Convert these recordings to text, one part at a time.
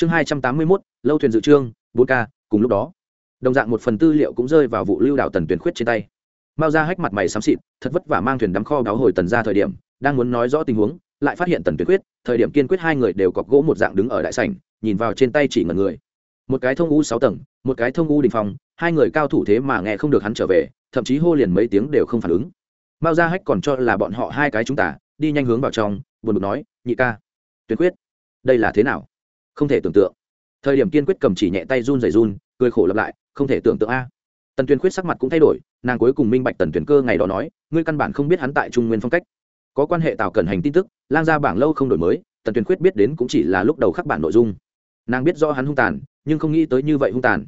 chương hai trăm tám mươi mốt, lâu thuyền dự trương, bốn k, cùng lúc đó. Đồng dạng một phần tư liệu cũng rơi vào vụ lưu đảo tần tuyển khuyết trên tay. Mao ra hách mặt mày xám xịt, thật vất vả mang thuyền đắm kho đáo hồi tần ra thời điểm, đang muốn nói rõ tình huống, lại phát hiện tần tuyển khuyết, thời điểm kiên quyết hai người đều cọc gỗ một dạng đứng ở đại sảnh, nhìn vào trên tay chỉ ngần người. Một cái thông u sáu tầng, một cái thông u đình phòng, hai người cao thủ thế mà nghe không được hắn trở về, thậm chí hô liền mấy tiếng đều không phản ứng. Mao ra hách còn cho là bọn họ hai cái chúng ta, đi nhanh hướng vào trong, buồn bực nói, nhị ca tuyệt quyết đây là thế nào? Không thể tưởng tượng. Thời điểm kiên quyết cầm chỉ nhẹ tay run rẩy run, cười khổ lặp lại, không thể tưởng tượng a. Tần tuyên quyết sắc mặt cũng thay đổi, nàng cuối cùng minh bạch tần tuyền cơ ngày đó nói, ngươi căn bản không biết hắn tại trung nguyên phong cách. Có quan hệ tạo cần hành tin tức lan ra bảng lâu không đổi mới, tần tuyền quyết biết đến cũng chỉ là lúc đầu khắc bản nội dung. Nàng biết do hắn hung tàn, nhưng không nghĩ tới như vậy hung tàn.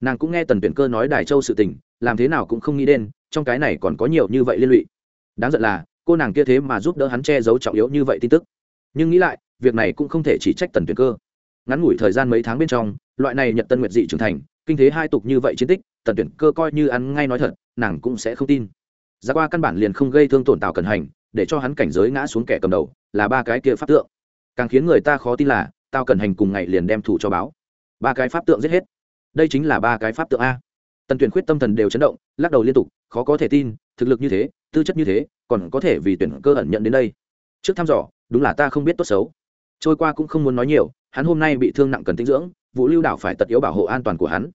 Nàng cũng nghe tần tuyển cơ nói đài châu sự tình, làm thế nào cũng không nghĩ đến, trong cái này còn có nhiều như vậy liên lụy. Đáng giận là, cô nàng kia thế mà giúp đỡ hắn che giấu trọng yếu như vậy tin tức. Nhưng nghĩ lại, việc này cũng không thể chỉ trách tần tuyển cơ ngắn ngủi thời gian mấy tháng bên trong, loại này nhận tân nguyệt dị trưởng thành, kinh thế hai tục như vậy chiến tích, tần tuyển cơ coi như ăn ngay nói thật, nàng cũng sẽ không tin. Ra qua căn bản liền không gây thương tổn tào cần hành, để cho hắn cảnh giới ngã xuống kẻ cầm đầu, là ba cái kia pháp tượng. Càng khiến người ta khó tin là tao cần hành cùng ngày liền đem thủ cho báo. Ba cái pháp tượng giết hết. Đây chính là ba cái pháp tượng a. Tần tuyển khuyết tâm thần đều chấn động, lắc đầu liên tục, khó có thể tin, thực lực như thế, tư chất như thế, còn có thể vì tuyển cơ ẩn nhận đến đây. Trước thăm dò, đúng là ta không biết tốt xấu trôi qua cũng không muốn nói nhiều, hắn hôm nay bị thương nặng cần tinh dưỡng, vũ lưu đảo phải tật yếu bảo hộ an toàn của hắn.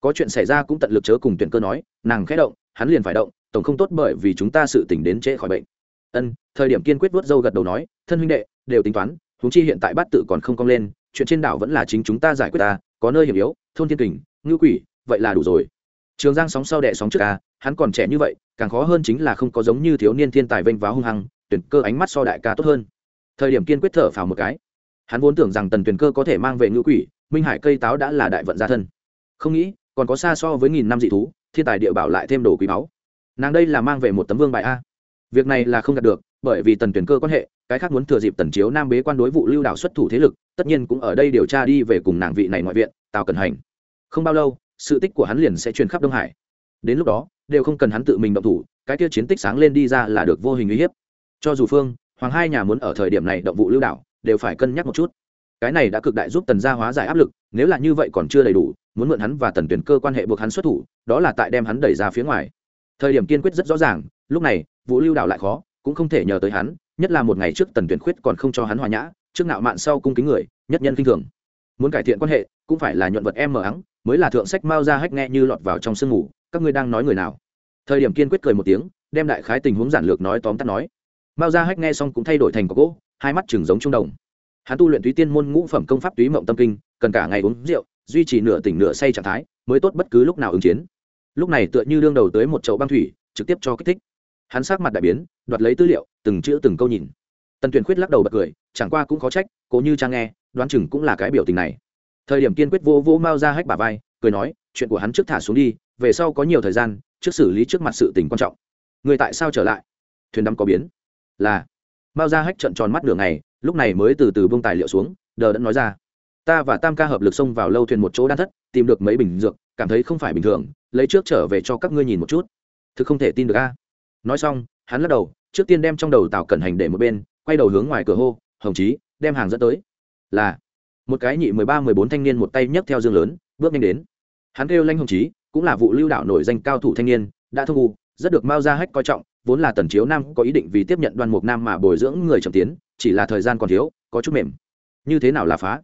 Có chuyện xảy ra cũng tận lực chớ cùng tuyển cơ nói, nàng khẽ động, hắn liền phải động, tổng không tốt bởi vì chúng ta sự tỉnh đến trễ khỏi bệnh. Ân, thời điểm kiên quyết vớt dâu gật đầu nói, thân huynh đệ, đều tính toán húng chi hiện tại bát tự còn không cong lên, chuyện trên đảo vẫn là chính chúng ta giải quyết ta, có nơi hiểm yếu, thôn thiên kình, ngư quỷ, vậy là đủ rồi. Trường giang sóng sau đẻ sóng trước ca, hắn còn trẻ như vậy, càng khó hơn chính là không có giống như thiếu niên thiên tài vênh váo hung hăng, tuyển cơ ánh mắt so đại ca tốt hơn. Thời điểm kiên quyết thở phào một cái hắn vốn tưởng rằng tần Tuyền cơ có thể mang về ngữ quỷ, minh hải cây táo đã là đại vận gia thân. Không nghĩ, còn có xa so với nghìn năm dị thú, thiên tài địa bảo lại thêm đồ quý báu. Nàng đây là mang về một tấm vương bài a. Việc này là không đạt được, bởi vì tần tuyển cơ quan hệ, cái khác muốn thừa dịp tần chiếu nam bế quan đối vụ lưu đảo xuất thủ thế lực, tất nhiên cũng ở đây điều tra đi về cùng nàng vị này ngoại viện, tào cần hành. Không bao lâu, sự tích của hắn liền sẽ truyền khắp đông hải. Đến lúc đó, đều không cần hắn tự mình động thủ, cái kia chiến tích sáng lên đi ra là được vô hình uy hiếp. Cho dù phương, hoàng hai nhà muốn ở thời điểm này động vụ lưu đảo đều phải cân nhắc một chút. Cái này đã cực đại giúp tần gia hóa giải áp lực, nếu là như vậy còn chưa đầy đủ, muốn mượn hắn và tần tuyển cơ quan hệ buộc hắn xuất thủ, đó là tại đem hắn đẩy ra phía ngoài. Thời điểm kiên quyết rất rõ ràng, lúc này, vũ lưu đảo lại khó, cũng không thể nhờ tới hắn, nhất là một ngày trước tần tuyển khuyết còn không cho hắn hòa nhã, trước nạo mạn sau cung kính người, nhất nhân kinh thường. Muốn cải thiện quan hệ, cũng phải là nhuận vật em mờ ắng mới là thượng sách mao ra hách nghe như lọt vào trong sương ngủ, các ngươi đang nói người nào? Thời điểm kiên quyết cười một tiếng, đem đại khái tình huống giản lược nói tóm tắt nói. Mao ra hách nghe xong cũng thay đổi thành có gỗ hai mắt chừng giống trung đồng. Hắn tu luyện túy tiên môn ngũ phẩm công pháp túy mộng tâm kinh, cần cả ngày uống rượu, duy trì nửa tỉnh nửa say trạng thái, mới tốt bất cứ lúc nào ứng chiến. Lúc này tựa như đương đầu tới một chậu băng thủy, trực tiếp cho kích thích. Hắn sát mặt đại biến, đoạt lấy tư liệu, từng chữ từng câu nhìn. Tần tuyển khuyết lắc đầu bật cười, chẳng qua cũng khó trách, cố như trang nghe, đoán chừng cũng là cái biểu tình này. Thời điểm kiên quyết vô vô mao ra hách bà vai, cười nói, chuyện của hắn trước thả xuống đi, về sau có nhiều thời gian, trước xử lý trước mặt sự tình quan trọng. Người tại sao trở lại? Thuyền đắm có biến. Là mao ra hách trận tròn mắt đường này lúc này mới từ từ bông tài liệu xuống, đờ đẫn nói ra. Ta và tam ca hợp lực xông vào lâu thuyền một chỗ đan thất, tìm được mấy bình dược, cảm thấy không phải bình thường, lấy trước trở về cho các ngươi nhìn một chút. Thực không thể tin được a. Nói xong, hắn lắc đầu, trước tiên đem trong đầu tàu cẩn hành để một bên, quay đầu hướng ngoài cửa hô, hồng chí, đem hàng dẫn tới. Là, một cái nhị mười ba, mười bốn thanh niên một tay nhấc theo dương lớn, bước nhanh đến. Hắn kêu lanh hồng chí, cũng là vụ lưu đạo nổi danh cao thủ thanh niên, đã thu u, rất được mao ra hách coi trọng vốn là tần chiếu nam có ý định vì tiếp nhận đoan mục nam mà bồi dưỡng người trầm tiến, chỉ là thời gian còn thiếu, có chút mềm. Như thế nào là phá?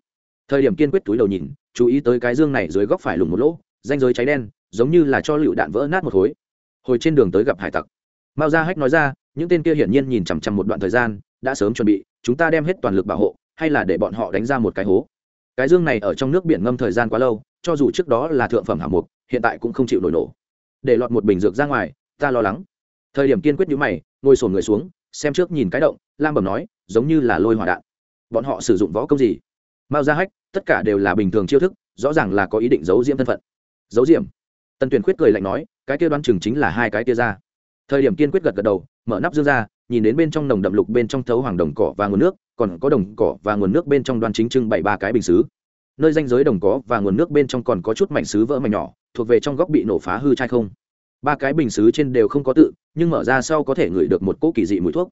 Thời điểm kiên quyết túi đầu nhìn, chú ý tới cái dương này dưới góc phải lùng một lỗ danh giới cháy đen, giống như là cho lựu đạn vỡ nát một khối. Hồi trên đường tới gặp hải tặc. Mao gia hách nói ra, những tên kia hiển nhiên nhìn chằm chằm một đoạn thời gian, đã sớm chuẩn bị, chúng ta đem hết toàn lực bảo hộ, hay là để bọn họ đánh ra một cái hố. Cái dương này ở trong nước biển ngâm thời gian quá lâu, cho dù trước đó là thượng phẩm hạng mục, hiện tại cũng không chịu nổi nổ. Để lọt một bình dược ra ngoài, ta lo lắng thời điểm kiên quyết nhíu mày, ngồi sổn người xuống, xem trước nhìn cái động, lam bẩm nói, giống như là lôi hỏa đạn. Bọn họ sử dụng võ công gì? Mao ra hách, tất cả đều là bình thường chiêu thức, rõ ràng là có ý định giấu diễm thân phận. Giấu diễm? Tần tuyển quyết cười lạnh nói, cái kia đoán chừng chính là hai cái kia ra. Thời điểm kiên quyết gật gật đầu, mở nắp dương ra, nhìn đến bên trong nồng đậm lục bên trong thấu hoàng đồng cỏ và nguồn nước, còn có đồng cỏ và nguồn nước bên trong đoan chính trưng bảy ba cái bình xứ. Nơi danh giới đồng có và nguồn nước bên trong còn có chút mảnh xứ vỡ mảnh nhỏ, thuộc về trong góc bị nổ phá hư chai không ba cái bình xứ trên đều không có tự, nhưng mở ra sau có thể ngửi được một cỗ kỳ dị mùi thuốc.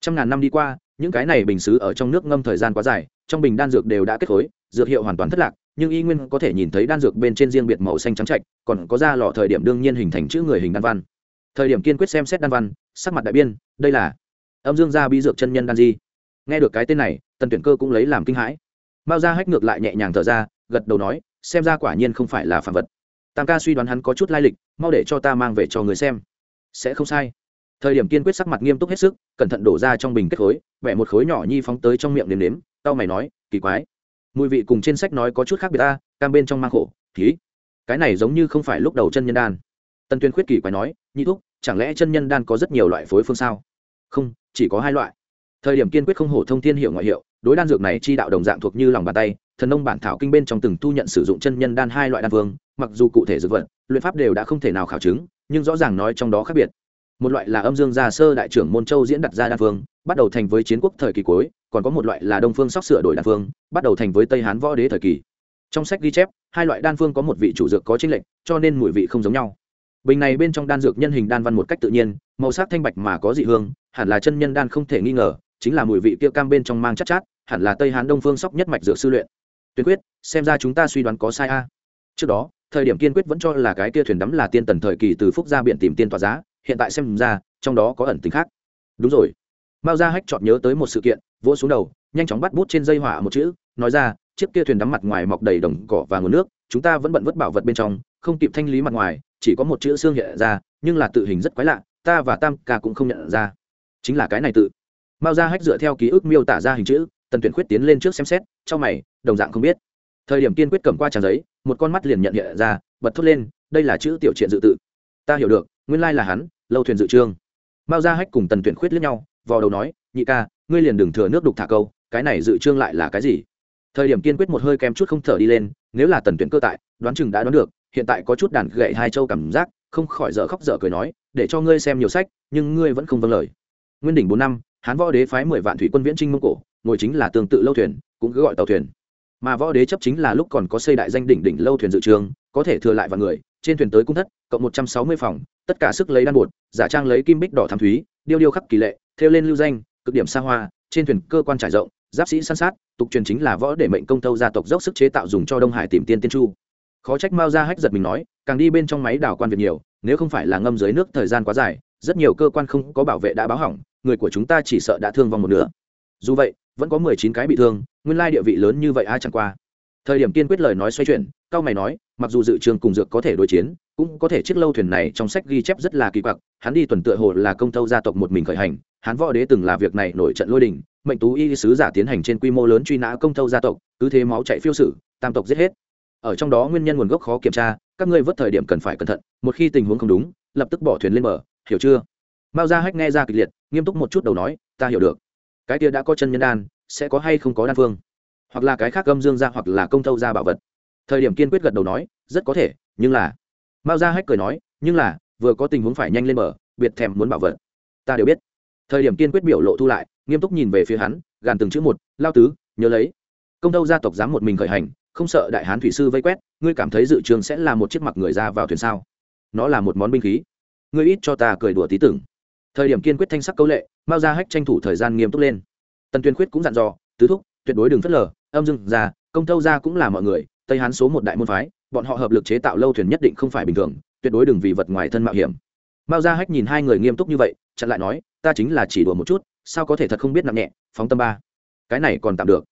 Trăm ngàn năm đi qua, những cái này bình xứ ở trong nước ngâm thời gian quá dài, trong bình đan dược đều đã kết khối, dược hiệu hoàn toàn thất lạc, nhưng y nguyên có thể nhìn thấy đan dược bên trên riêng biệt màu xanh trắng trạch, còn có ra lọ thời điểm đương nhiên hình thành chữ người hình đan văn. Thời điểm kiên quyết xem xét đan văn, sắc mặt đại biên đây là âm dương gia bí dược chân nhân đan di. Nghe được cái tên này, tần tuyển cơ cũng lấy làm kinh hãi. Mao ra hách ngược lại nhẹ nhàng thở ra, gật đầu nói, xem ra quả nhiên không phải là phản vật tam ca suy đoán hắn có chút lai lịch mau để cho ta mang về cho người xem. Sẽ không sai. Thời điểm kiên quyết sắc mặt nghiêm túc hết sức cẩn thận đổ ra trong bình kết khối vẽ một khối nhỏ nhi phóng tới trong miệng nếm nếm tao mày nói kỳ quái. Mùi vị cùng trên sách nói có chút khác biệt ta cam bên trong mang khổ khí, cái này giống như không phải lúc đầu chân nhân đan. Tân tuyên khuyết kỳ quái nói nhị thúc chẳng lẽ chân nhân đan có rất nhiều loại phối phương sao? Không chỉ có hai loại. Thời điểm kiên quyết không hổ thông thiên hiệu ngoại hiệu đối đan dược này chi đạo đồng dạng thuộc như lòng bàn tay thần nông bản thảo kinh bên trong từng thu nhận sử dụng chân nhân đan hai loại đan vương mặc dù cụ thể dược vật luyện pháp đều đã không thể nào khảo chứng nhưng rõ ràng nói trong đó khác biệt. Một loại là âm dương gia sơ đại trưởng môn châu diễn đặt ra đan phương bắt đầu thành với chiến quốc thời kỳ cuối còn có một loại là đông phương sóc sửa đổi đan phương bắt đầu thành với tây hán võ đế thời kỳ. Trong sách ghi chép hai loại đan phương có một vị chủ dược có chính lệnh cho nên mùi vị không giống nhau. Bình này bên trong đan dược nhân hình đan văn một cách tự nhiên màu sắc thanh bạch mà có dị hương hẳn là chân nhân đan không thể nghi ngờ chính là mùi vị kia cam bên trong mang chắc chát, chát hẳn là tây hán đông phương sóc nhất mạch dược sư luyện. Tuyệt quyết xem ra chúng ta suy đoán có sai a. Trước đó thời điểm kiên quyết vẫn cho là cái kia thuyền đắm là tiên tần thời kỳ từ phúc ra biển tìm tiên tỏa giá, hiện tại xem ra, trong đó có ẩn tính khác. Đúng rồi. Mao gia hách chọn nhớ tới một sự kiện, vỗ xuống đầu, nhanh chóng bắt bút trên dây hỏa một chữ, nói ra, chiếc kia thuyền đắm mặt ngoài mọc đầy đồng cỏ và nguồn nước, chúng ta vẫn bận vứt bảo vật bên trong, không kịp thanh lý mặt ngoài, chỉ có một chữ xương hiện ra, nhưng là tự hình rất quái lạ, ta và tam ca cũng không nhận ra. Chính là cái này tự. Mao gia hách dựa theo ký ức miêu tả ra hình chữ, tần tuyển khuyết tiến lên trước xem xét, trong mày, đồng dạng không biết. Thời điểm kiên quyết cầm qua trang giấy một con mắt liền nhận hiện ra, bật thốt lên, đây là chữ tiểu triện dự tự. Ta hiểu được, nguyên lai là hắn, lâu thuyền dự trương. Mao gia hách cùng tần tuyển khuyết lẫn nhau, vò đầu nói, nhị ca, ngươi liền đừng thừa nước đục thả câu, cái này dự trương lại là cái gì? Thời điểm kiên quyết một hơi kem chút không thở đi lên, nếu là tần tuyển cơ tại, đoán chừng đã đoán được, hiện tại có chút đàn gậy hai châu cảm giác, không khỏi dở khóc dở cười nói, để cho ngươi xem nhiều sách, nhưng ngươi vẫn không vâng lời. Nguyên đỉnh bốn năm, hán võ đế phái mười vạn thủy quân viễn trinh mông cổ, ngồi chính là tương tự lâu thuyền, cũng cứ gọi tàu thuyền mà võ đế chấp chính là lúc còn có xây đại danh đỉnh đỉnh lâu thuyền dự trường, có thể thừa lại vào người, trên thuyền tới cung thất, cộng một trăm sáu mươi phòng, tất cả sức lấy đan bột, giả trang lấy kim bích đỏ thám thúy, điêu điêu khắc kỳ lệ, thêu lên lưu danh, cực điểm xa hoa, trên thuyền cơ quan trải rộng, giáp sĩ săn sát, tục truyền chính là võ để mệnh công tâu gia tộc dốc sức chế tạo dùng cho đông hải tìm tiên tiên chu. Khó trách mao ra hách giật mình nói, càng đi bên trong máy đảo quan việc nhiều, nếu không phải là ngâm dưới nước thời gian quá dài, rất nhiều cơ quan không có bảo vệ đã báo hỏng, người của chúng ta chỉ sợ đã thương vong một nửa. Dù vậy vẫn có mười chín cái bị thương, nguyên lai địa vị lớn như vậy ai chẳng qua. Thời điểm kiên quyết lời nói xoay chuyển, cao mày nói, mặc dù dự trường cùng dược có thể đối chiến, cũng có thể chiếc lâu thuyền này trong sách ghi chép rất là kỳ quặc, hắn đi tuần tựa hồ là công tâu gia tộc một mình khởi hành, hắn võ đế từng là việc này nổi trận lôi đình, mệnh tú y sứ giả tiến hành trên quy mô lớn truy nã công tâu gia tộc, cứ thế máu chạy phiêu sử, tam tộc giết hết. Ở trong đó nguyên nhân nguồn gốc khó kiểm tra, các ngươi vớt thời điểm cần phải cẩn thận, một khi tình huống không đúng, lập tức bỏ thuyền lên bờ, hiểu chưa? Mao gia hách nghe ra kịch liệt, nghiêm túc một chút đầu nói, ta hiểu được cái kia đã có chân nhân đan sẽ có hay không có đan phương? Hoặc là cái khác âm dương ra hoặc là công thâu ra bảo vật? Thời điểm kiên quyết gật đầu nói rất có thể nhưng là mao gia hách cười nói nhưng là vừa có tình huống phải nhanh lên mở, biệt thèm muốn bảo vật. Ta đều biết. Thời điểm kiên quyết biểu lộ thu lại nghiêm túc nhìn về phía hắn gàn từng chữ một lao tứ nhớ lấy. Công thâu gia tộc dám một mình khởi hành không sợ đại hán thủy sư vây quét ngươi cảm thấy dự trường sẽ là một chiếc mặc người ra vào thuyền sao? Nó là một món binh khí. Ngươi ít cho ta cười đùa tí tưởng thời điểm kiên quyết thanh sắc câu lệ, mao gia hách tranh thủ thời gian nghiêm túc lên. Tần tuyên quyết cũng dặn dò, tứ thúc, tuyệt đối đừng phớt lờ, âm dưng ra công tâu ra cũng là mọi người, tây hán số một đại môn phái, bọn họ hợp lực chế tạo lâu thuyền nhất định không phải bình thường, tuyệt đối đừng vì vật ngoài thân mạo hiểm. Mao gia hách nhìn hai người nghiêm túc như vậy, chặn lại nói, ta chính là chỉ đùa một chút, sao có thể thật không biết nặng nhẹ, phóng tâm ba. Cái này còn tạm được.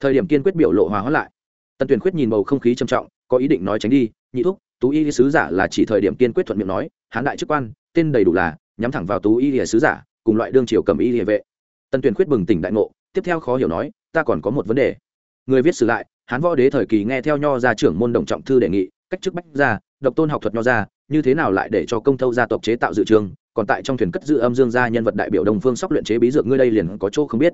Thời điểm kiên quyết biểu lộ hòa hóa lại. Tần tuyển quyết nhìn bầu không khí trầm trọng, có ý định nói tránh đi, nhị thúc, tú y sứ giả là chỉ thời điểm kiên quyết thuận miệng nói, hán đại chức quan, tên đầy đủ là nhắm thẳng vào tú y lìa sứ giả, cùng loại đương triều cầm y lìa vệ. Tần tuyển quyết bừng tỉnh đại ngộ, tiếp theo khó hiểu nói, ta còn có một vấn đề. Người viết sử lại, hán võ đế thời kỳ nghe theo nho gia trưởng môn đồng trọng thư đề nghị, cách chức bách gia, độc tôn học thuật nho gia, như thế nào lại để cho công thâu gia tộc chế tạo dự trường, còn tại trong thuyền cất dự âm dương gia nhân vật đại biểu đồng phương sóc luyện chế bí dược, ngươi đây liền có chỗ không biết.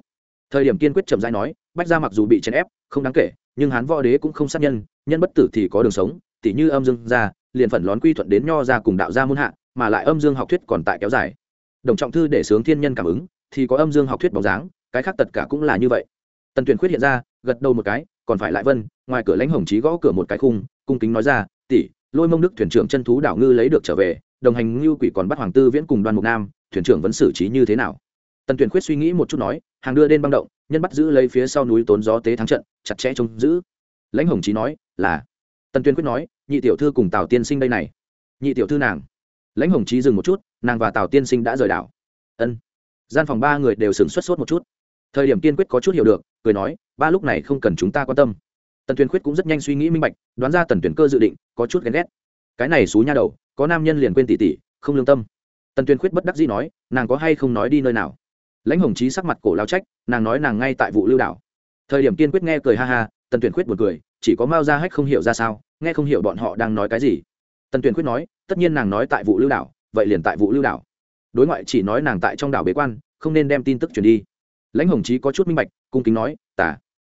Thời điểm kiên quyết trầm dai nói, bách gia mặc dù bị chèn ép, không đáng kể, nhưng hán võ đế cũng không sát nhân nhân bất tử thì có đường sống, tỉ như âm dương gia, liền phần lón quy thuận đến nho gia cùng đạo gia muôn hạ mà lại âm dương học thuyết còn tại kéo dài. Đồng trọng thư để sướng thiên nhân cảm ứng, thì có âm dương học thuyết bóng dáng, cái khác tất cả cũng là như vậy. Tần tuyển khuyết hiện ra, gật đầu một cái, còn phải lại vân, ngoài cửa lãnh hồng chí gõ cửa một cái khung, cung kính nói ra, tỷ, lôi mông đức thuyền trưởng chân thú đảo ngư lấy được trở về, đồng hành ngưu quỷ còn bắt hoàng tư viễn cùng đoàn mục nam, thuyền trưởng vẫn xử trí như thế nào? Tần tuyển khuyết suy nghĩ một chút nói, hàng đưa đến băng động, nhân bắt giữ lấy phía sau núi tốn gió tế thắng trận, chặt chẽ trông giữ. Lãnh hồng chí nói, là. Tần tuyển quyết nói, nhị tiểu thư cùng tào tiên sinh đây này. Nhị tiểu thư nàng lãnh hồng chí dừng một chút, nàng và tào tiên sinh đã rời đảo. Ân. Gian phòng ba người đều sửng xuất sốt một chút. Thời điểm kiên quyết có chút hiểu được, cười nói, ba lúc này không cần chúng ta quan tâm. Tần tuyền quyết cũng rất nhanh suy nghĩ minh bạch, đoán ra tần tuyển cơ dự định, có chút ghen ghét. Cái này xú nha đầu, có nam nhân liền quên tỷ tỷ không lương tâm. Tần tuyền quyết bất đắc dĩ nói, nàng có hay không nói đi nơi nào? Lãnh hồng chí sắc mặt cổ lao trách, nàng nói nàng ngay tại vụ lưu đảo. Thời điểm kiên quyết nghe cười ha ha, tần tuyển quyết một cười, chỉ có mao ra hách không hiểu ra sao, nghe không hiểu bọn họ đang nói cái gì. Tần tuyển quyết nói tất nhiên nàng nói tại vụ lưu đảo, vậy liền tại vụ lưu đảo. Đối ngoại chỉ nói nàng tại trong đảo bế quan, không nên đem tin tức truyền đi. Lãnh hồng chí có chút minh bạch, cung kính nói, tả.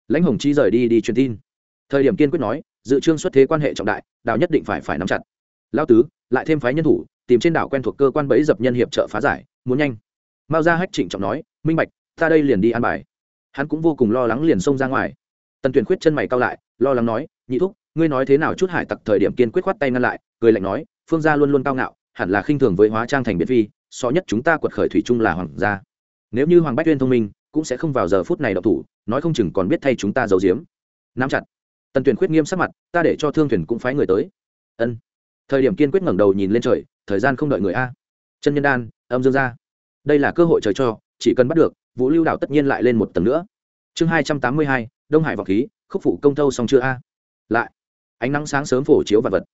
Lãnh hồng chí rời đi đi truyền tin. Thời điểm kiên quyết nói, dự trương xuất thế quan hệ trọng đại, đảo nhất định phải phải nắm chặt. Lao tứ, lại thêm phái nhân thủ, tìm trên đảo quen thuộc cơ quan bẫy dập nhân hiệp trợ phá giải, muốn nhanh. Mao ra hách trịnh trọng nói, minh bạch, ta đây liền đi ăn bài. Hắn cũng vô cùng lo lắng liền xông ra ngoài. Tần tuyển khuyết chân mày cao lại, lo lắng nói, nhị thúc, ngươi nói thế nào chút hải tặc thời điểm kiên quyết khoát tay ngăn lại, cười lạnh nói phương gia luôn luôn cao ngạo hẳn là khinh thường với hóa trang thành biệt vi, so nhất chúng ta quật khởi thủy chung là hoàng gia. Nếu như hoàng bách tuyên thông minh cũng sẽ không vào giờ phút này độc thủ nói không chừng còn biết thay chúng ta giấu giếm. Nắm chặt. Tần tuyển khuyết nghiêm sắc mặt ta để cho thương thuyền cũng phái người tới. Ân. Thời điểm kiên quyết ngẩng đầu nhìn lên trời thời gian không đợi người a. Chân nhân đan âm dương gia, đây là cơ hội trời cho chỉ cần bắt được vũ lưu đảo tất nhiên lại lên một tầng nữa. Chương hai trăm tám mươi hai đông hải vọng khí khúc phụ công thâu xong chưa a? Lại. Ánh nắng sáng sớm phổ chiếu vật vật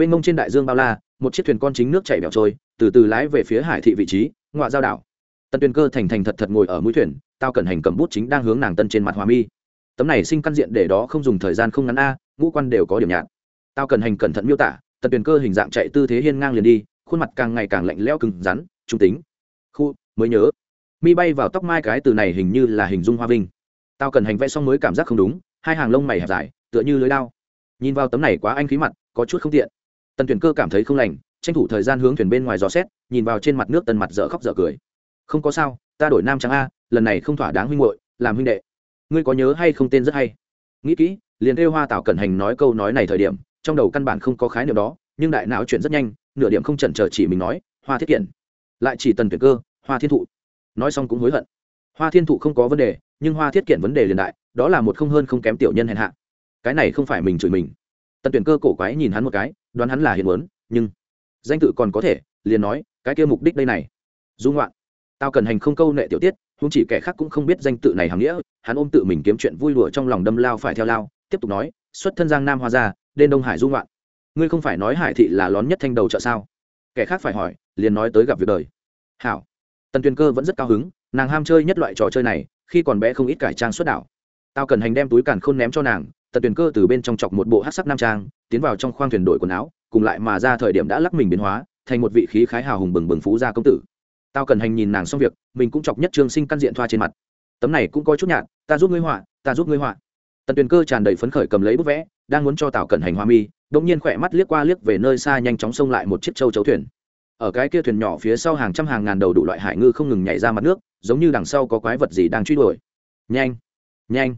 mênh mông trên đại dương bao la, một chiếc thuyền con chính nước chảy bẻo trôi, từ từ lái về phía hải thị vị trí ngoại giao đảo. Tân tuyền cơ thành thành thật thật ngồi ở mũi thuyền, tao cần hành cầm bút chính đang hướng nàng tân trên mặt hòa mi. Tấm này sinh căn diện để đó không dùng thời gian không ngắn a, ngũ quan đều có điểm nhạt. Tao cần hành cẩn thận miêu tả tần tuyền cơ hình dạng chạy tư thế hiên ngang liền đi, khuôn mặt càng ngày càng lạnh lẽo cứng rắn, trung tính. Khu, mới nhớ. Mi bay vào tóc mai cái từ này hình như là hình dung hoa vinh. Tao cần hành vẽ xong mới cảm giác không đúng, hai hàng lông mày hẹp dài, tựa như lưới lao nhìn vào tấm này quá anh khí mặt, có chút không tiện tần tuyển cơ cảm thấy không lành, tranh thủ thời gian hướng thuyền bên ngoài gió xét, nhìn vào trên mặt nước tần mặt dở khóc dở cười. Không có sao, ta đổi nam trắng a, lần này không thỏa đáng huynh hội làm huynh đệ. Ngươi có nhớ hay không tên rất hay? Nghĩ kỹ, liền kêu hoa tảo cẩn hành nói câu nói này thời điểm, trong đầu căn bản không có khái niệm đó, nhưng đại não chuyện rất nhanh, nửa điểm không chần chờ chỉ mình nói, hoa thiết kiện. Lại chỉ tần tuyển cơ, hoa thiên thụ. Nói xong cũng hối hận. Hoa thiên thụ không có vấn đề, nhưng hoa thiết kiện vấn đề liền đại, đó là một không hơn không kém tiểu nhân hèn hạ. Cái này không phải mình chửi mình. Tần tuyển cơ cổ quái nhìn hắn một cái đoán hắn là hiền muốn, nhưng danh tự còn có thể, liền nói, cái kia mục đích đây này. Dung loạn tao cần hành không câu nệ tiểu tiết không chỉ kẻ khác cũng không biết danh tự này hàm nghĩa, hắn ôm tự mình kiếm chuyện vui đùa trong lòng đâm lao phải theo lao, tiếp tục nói, xuất thân giang nam hoa gia, đến đông hải dung loạn ngươi không phải nói hải thị là lón nhất thanh đầu chợ sao? Kẻ khác phải hỏi, liền nói tới gặp việc đời. Hảo. Tần tuyền cơ vẫn rất cao hứng, nàng ham chơi nhất loại trò chơi này, khi còn bé không ít cải trang xuất đảo tao cần hành đem túi càn khôn ném cho nàng tần tuyền cơ từ bên trong chọc một bộ hát sắc nam trang, tiến vào trong khoang thuyền đổi quần áo, cùng lại mà ra thời điểm đã lắc mình biến hóa, thành một vị khí khái hào hùng bừng bừng phú gia công tử. Tao cần hành nhìn nàng xong việc, mình cũng chọc nhất trương sinh căn diện thoa trên mặt. Tấm này cũng có chút nhạt, ta giúp ngươi họa, ta giúp ngươi họa. Tần tuyền cơ tràn đầy phấn khởi cầm lấy bút vẽ, đang muốn cho tào cẩn hành hoa mi, đột nhiên khỏe mắt liếc qua liếc về nơi xa nhanh chóng xông lại một chiếc châu chấu thuyền. Ở cái kia thuyền nhỏ phía sau hàng trăm hàng ngàn đầu đủ loại hải ngư không ngừng nhảy ra mặt nước, giống như đằng sau có quái vật gì đang truy đuổi. Nhanh nhanh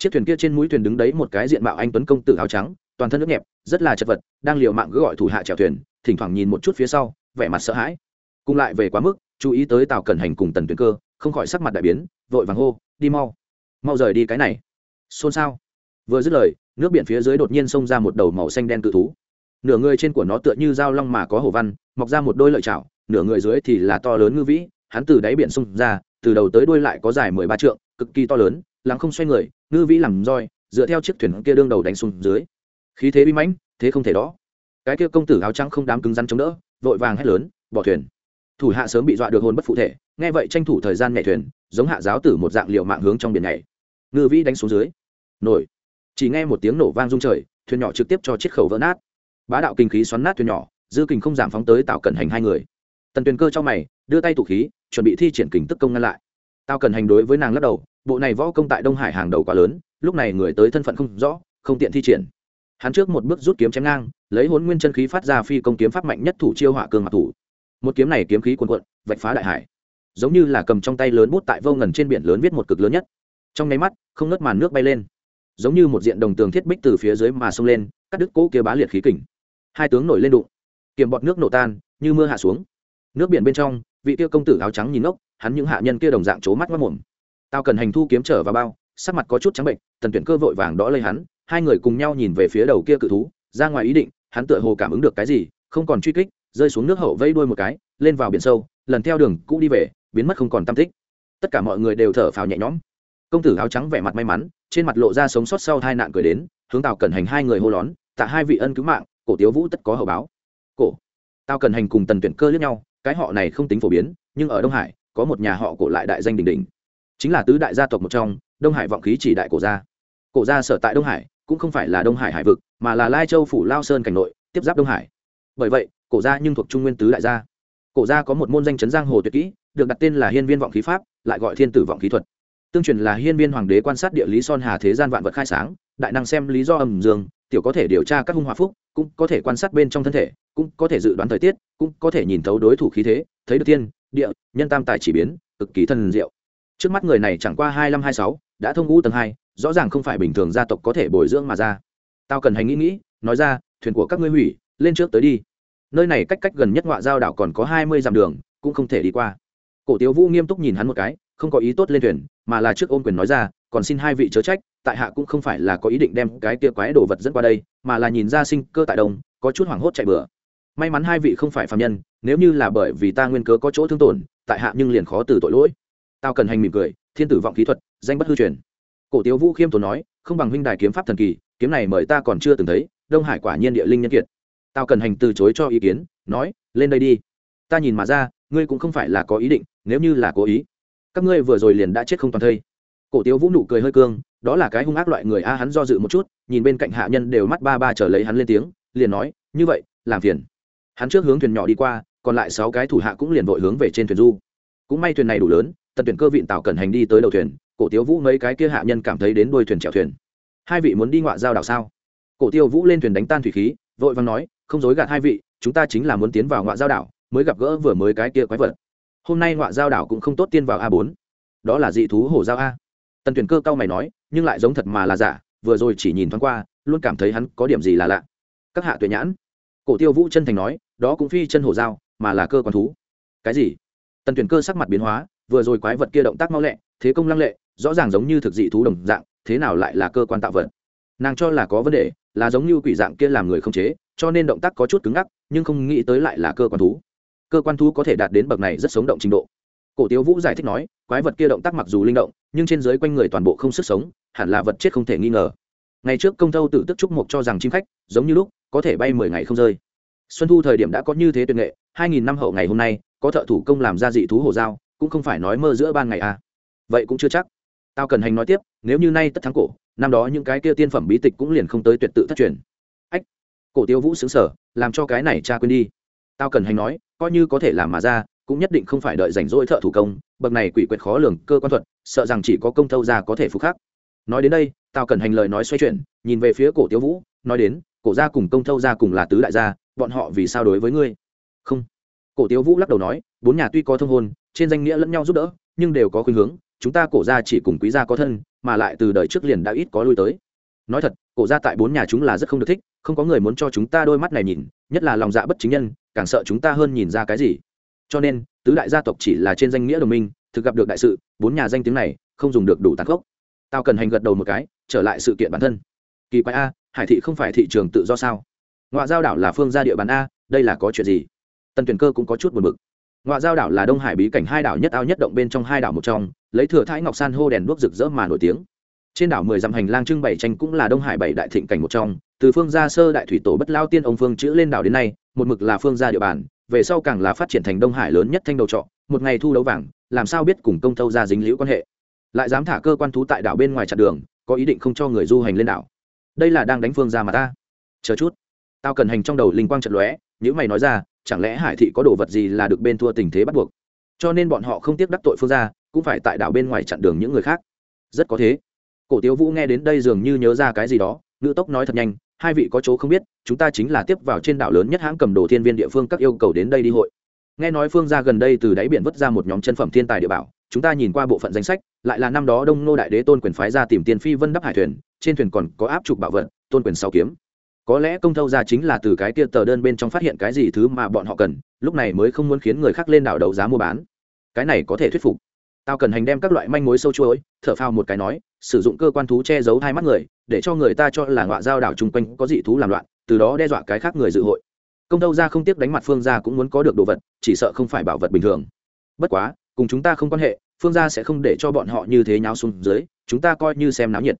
chiếc thuyền kia trên mũi thuyền đứng đấy một cái diện mạo anh tuấn công tử áo trắng, toàn thân nước nhẹp, rất là chật vật, đang liều mạng cứ gọi thủ hạ chèo thuyền, thỉnh thoảng nhìn một chút phía sau, vẻ mặt sợ hãi. Cùng lại về quá mức, chú ý tới tàu cẩn hành cùng tần tuyến cơ, không khỏi sắc mặt đại biến, vội vàng hô, đi mau mau rời đi cái này. Xôn xao. Vừa dứt lời, nước biển phía dưới đột nhiên xông ra một đầu màu xanh đen cự thú. Nửa người trên của nó tựa như dao long mà có hổ văn, mọc ra một đôi lợi chảo, nửa người dưới thì là to lớn ngư vĩ, hắn từ đáy biển xông ra, từ đầu tới đuôi lại có dài mười ba trượng, cực kỳ to lớn, lắng không xoay người ngư vĩ làm roi, dựa theo chiếc thuyền kia đương đầu đánh xuống dưới. Khí thế bi mãnh, thế không thể đó cái kia công tử áo trắng không đám cứng rắn chống đỡ, vội vàng hét lớn, bỏ thuyền. Thủ hạ sớm bị dọa được hồn bất phụ thể, nghe vậy tranh thủ thời gian nhảy thuyền, giống hạ giáo tử một dạng liệu mạng hướng trong biển nhảy. Ngư vĩ đánh xuống dưới. Nổi. Chỉ nghe một tiếng nổ vang rung trời, thuyền nhỏ trực tiếp cho chiếc khẩu vỡ nát. Bá đạo kinh khí xoắn nát thuyền nhỏ, dư kình không giảm phóng tới tạo cẩn hành hai người. Tần tuyền cơ cho mày, đưa tay tụ khí, chuẩn bị thi triển kình tức công ngăn lại. Tao cần hành đối với nàng lắc đầu bộ này võ công tại đông hải hàng đầu quá lớn, lúc này người tới thân phận không rõ, không tiện thi triển. Hắn trước một bước rút kiếm chém ngang, lấy hốn nguyên chân khí phát ra phi công kiếm pháp mạnh nhất thủ chiêu hỏa cương mặc thủ. Một kiếm này kiếm khí cuồn cuộn, vạch phá đại hải. Giống như là cầm trong tay lớn bút tại vô ngần trên biển lớn viết một cực lớn nhất. Trong nháy mắt, không nớt màn nước bay lên. Giống như một diện đồng tường thiết bích từ phía dưới mà xông lên, cắt đứt cỗ kia bá liệt khí kình. Hai tướng nổi lên đụng. Kiềm bọt nước nổ tan, như mưa hạ xuống. Nước biển bên trong, vị kia công tử áo trắng nhìn ngốc, hắn những hạ nhân kia đồng dạng c mắt mất mồm tao cần hành thu kiếm trở vào bao, sắc mặt có chút trắng bệnh, tần tuyển cơ vội vàng đỡ lấy hắn, hai người cùng nhau nhìn về phía đầu kia cự thú, ra ngoài ý định, hắn tựa hồ cảm ứng được cái gì, không còn truy kích, rơi xuống nước hậu vây đuôi một cái, lên vào biển sâu, lần theo đường cũ đi về, biến mất không còn tam tích. Tất cả mọi người đều thở phào nhẹ nhõm. Công tử áo trắng vẻ mặt may mắn, trên mặt lộ ra sống sót sau hai nạn cười đến, hướng tào cẩn hành hai người hô lón, tạ hai vị ân cứu mạng, cổ tiếu vũ tất có hậu báo. Cổ, tào cẩn hành cùng tần tuyển cơ lướt nhau, cái họ này không tính phổ biến, nhưng ở đông hải, có một nhà họ cổ lại đại danh đình đình chính là tứ đại gia tộc một trong, đông hải vọng khí chỉ đại cổ gia. Cổ gia sở tại đông hải, cũng không phải là đông hải hải vực, mà là lai châu phủ lao sơn cảnh nội, tiếp giáp đông hải. Bởi vậy, cổ gia nhưng thuộc trung nguyên tứ đại gia. Cổ gia có một môn danh chấn giang hồ tuyệt kỹ, được đặt tên là hiên viên vọng khí pháp, lại gọi thiên tử vọng khí thuật. Tương truyền là hiên viên hoàng đế quan sát địa lý son hà thế gian vạn vật khai sáng, đại năng xem lý do âm dương, tiểu có thể điều tra các hung hòa phúc, cũng có thể quan sát bên trong thân thể, cũng có thể dự đoán thời tiết, cũng có thể nhìn thấu đối thủ khí thế, thấy được thiên, địa, nhân tam tài chỉ biến, cực kỳ thần diệu trước mắt người này chẳng qua hai năm hai sáu, đã thông ngũ tầng hai, rõ ràng không phải bình thường gia tộc có thể bồi dưỡng mà ra. Tao cần hành nghĩ nghĩ, nói ra, thuyền của các ngươi hủy, lên trước tới đi. Nơi này cách cách gần nhất ngoại giao đảo còn có hai mươi dặm đường, cũng không thể đi qua. Cổ tiếu vũ nghiêm túc nhìn hắn một cái, không có ý tốt lên thuyền, mà là trước ôn quyền nói ra, còn xin hai vị chớ trách, tại hạ cũng không phải là có ý định đem cái kia quái đồ vật dẫn qua đây, mà là nhìn ra sinh cơ tại đông, có chút hoảng hốt chạy bừa. May mắn hai vị không phải phạm nhân, nếu như là bởi vì ta nguyên cớ có chỗ thương tổn, tại hạ nhưng liền khó từ tội lỗi tao cần hành mỉm cười, thiên tử vọng khí thuật, danh bất hư truyền. Cổ tiếu vũ khiêm tốn nói, không bằng huynh đài kiếm pháp thần kỳ, kiếm này mời ta còn chưa từng thấy, đông hải quả nhiên địa linh nhân kiệt. Tao cần hành từ chối cho ý kiến, nói, lên đây đi. Ta nhìn mà ra, ngươi cũng không phải là có ý định, nếu như là cố ý, các ngươi vừa rồi liền đã chết không toàn thây. Cổ tiếu vũ nụ cười hơi cương, đó là cái hung ác loại người a, hắn do dự một chút, nhìn bên cạnh hạ nhân đều mắt ba ba trở lấy hắn lên tiếng, liền nói, như vậy, làm phiền. Hắn trước hướng thuyền nhỏ đi qua, còn lại sáu cái thủ hạ cũng liền vội hướng về trên thuyền du. Cũng may thuyền này đủ lớn tần tuyển cơ vịn tạo cẩn hành đi tới đầu thuyền, cổ Tiêu vũ mấy cái kia hạ nhân cảm thấy đến đuôi thuyền chèo thuyền. Hai vị muốn đi ngoại giao đảo sao? Cổ tiêu vũ lên thuyền đánh tan thủy khí, vội vàng nói, không dối gạt hai vị, chúng ta chính là muốn tiến vào ngoại giao đảo, mới gặp gỡ vừa mới cái kia quái vật. Hôm nay ngoại giao đảo cũng không tốt tiên vào a bốn. Đó là dị thú hổ giao a. Tần tuyển cơ cao mày nói, nhưng lại giống thật mà là giả, vừa rồi chỉ nhìn thoáng qua, luôn cảm thấy hắn có điểm gì là lạ. Các hạ tuyệt nhãn. Cổ tiêu vũ chân thành nói, đó cũng phi chân hổ giao, mà là cơ quan thú. Cái gì? Tần tuyển cơ sắc mặt biến hóa vừa rồi quái vật kia động tác mau lẹ, thế công lăng lệ, rõ ràng giống như thực dị thú đồng dạng, thế nào lại là cơ quan tạo vật? Nàng cho là có vấn đề, là giống như quỷ dạng kia làm người không chế, cho nên động tác có chút cứng ngắc, nhưng không nghĩ tới lại là cơ quan thú. Cơ quan thú có thể đạt đến bậc này rất sống động trình độ. Cổ tiếu vũ giải thích nói, quái vật kia động tác mặc dù linh động, nhưng trên dưới quanh người toàn bộ không sức sống, hẳn là vật chết không thể nghi ngờ. Ngày trước công thâu tự tức trúc mộc cho rằng chim khách, giống như lúc, có thể bay mười ngày không rơi. Xuân thu thời điểm đã có như thế tuyệt nghệ, hai nghìn năm hậu ngày hôm nay, có thợ thủ công làm ra dị thú hồ dao cũng không phải nói mơ giữa ban ngày à. vậy cũng chưa chắc. Tao cần hành nói tiếp, nếu như nay tất thắng cổ, năm đó những cái kia tiên phẩm bí tịch cũng liền không tới tuyệt tự thất truyền. Ách, cổ tiêu vũ xứng sở làm cho cái này cha quên đi. Tao cần hành nói, coi như có thể làm mà ra, cũng nhất định không phải đợi rảnh rỗi thợ thủ công, bậc này quỷ quyệt khó lường, cơ quan thuật, sợ rằng chỉ có công thâu ra có thể phục khắc. Nói đến đây, tao cần hành lời nói xoay chuyển, nhìn về phía cổ tiêu vũ, nói đến, cổ gia cùng công thâu gia cùng là tứ đại gia, bọn họ vì sao đối với ngươi? Không. Cổ tiêu vũ lắc đầu nói, bốn nhà tuy có thông hôn trên danh nghĩa lẫn nhau giúp đỡ, nhưng đều có khuynh hướng, chúng ta cổ gia chỉ cùng quý gia có thân, mà lại từ đời trước liền đã ít có lui tới. Nói thật, cổ gia tại bốn nhà chúng là rất không được thích, không có người muốn cho chúng ta đôi mắt này nhìn, nhất là lòng dạ bất chính nhân, càng sợ chúng ta hơn nhìn ra cái gì. Cho nên, tứ đại gia tộc chỉ là trên danh nghĩa đồng minh, thực gặp được đại sự, bốn nhà danh tiếng này, không dùng được đủ tàn khốc. Tao cần hành gật đầu một cái, trở lại sự kiện bản thân. Kỳ quái a, hải thị không phải thị trường tự do sao? Ngoại giao đảo là phương gia địa bàn a, đây là có chuyện gì? Tần tuyển cơ cũng có chút buồn bực ngoại giao đảo là đông hải bí cảnh hai đảo nhất ao nhất động bên trong hai đảo một trong, lấy thừa thái ngọc san hô đèn đuốc rực rỡ mà nổi tiếng. Trên đảo mười dặm hành lang trưng bày tranh cũng là đông hải bảy đại thịnh cảnh một trong, từ phương gia sơ đại thủy tổ bất lao tiên ông phương chữ lên đảo đến nay, một mực là phương gia địa bàn, về sau càng là phát triển thành đông hải lớn nhất thanh đầu trọ, một ngày thu đấu vàng, làm sao biết cùng công thâu ra dính liễu quan hệ. Lại dám thả cơ quan thú tại đảo bên ngoài chặn đường, có ý định không cho người du hành lên đảo. Đây là đang đánh phương ra mà ta. Chờ chút. Tao cần hành trong đầu linh quang trận lóe nếu mày nói ra chẳng lẽ hải thị có đồ vật gì là được bên thua tình thế bắt buộc? Cho nên bọn họ không tiếc đắc tội phương ra cũng phải tại đảo bên ngoài chặn đường những người khác. Rất có thế. Cổ tiếu vũ nghe đến đây dường như nhớ ra cái gì đó nữ tốc nói thật nhanh, hai vị có chỗ không biết, chúng ta chính là tiếp vào trên đảo lớn nhất hãng cầm đồ thiên viên địa phương các yêu cầu đến đây đi hội. Nghe nói phương ra gần đây từ đáy biển vứt ra một nhóm chân phẩm thiên tài địa bảo, chúng ta nhìn qua bộ phận danh sách, lại là năm đó đông nô đại đế tôn quyền phái ra tìm tiền phi vân đắp hải thuyền, trên thuyền còn có áp trục bảo vật, tôn quyền sáu kiếm có lẽ công thâu ra chính là từ cái kia tờ đơn bên trong phát hiện cái gì thứ mà bọn họ cần, lúc này mới không muốn khiến người khác lên đảo đấu giá mua bán. Cái này có thể thuyết phục. Tao cần hành đem các loại manh mối sâu chuỗi, thở phao một cái nói, sử dụng cơ quan thú che giấu hai mắt người, để cho người ta cho là ngọa giao đảo chung quanh có dị thú làm loạn, từ đó đe dọa cái khác người dự hội. Công thâu ra không tiếc đánh mặt phương gia cũng muốn có được đồ vật, chỉ sợ không phải bảo vật bình thường. Bất quá, cùng chúng ta không quan hệ, phương gia sẽ không để cho bọn họ như thế nháo xuống dưới, chúng ta coi như xem náo nhiệt.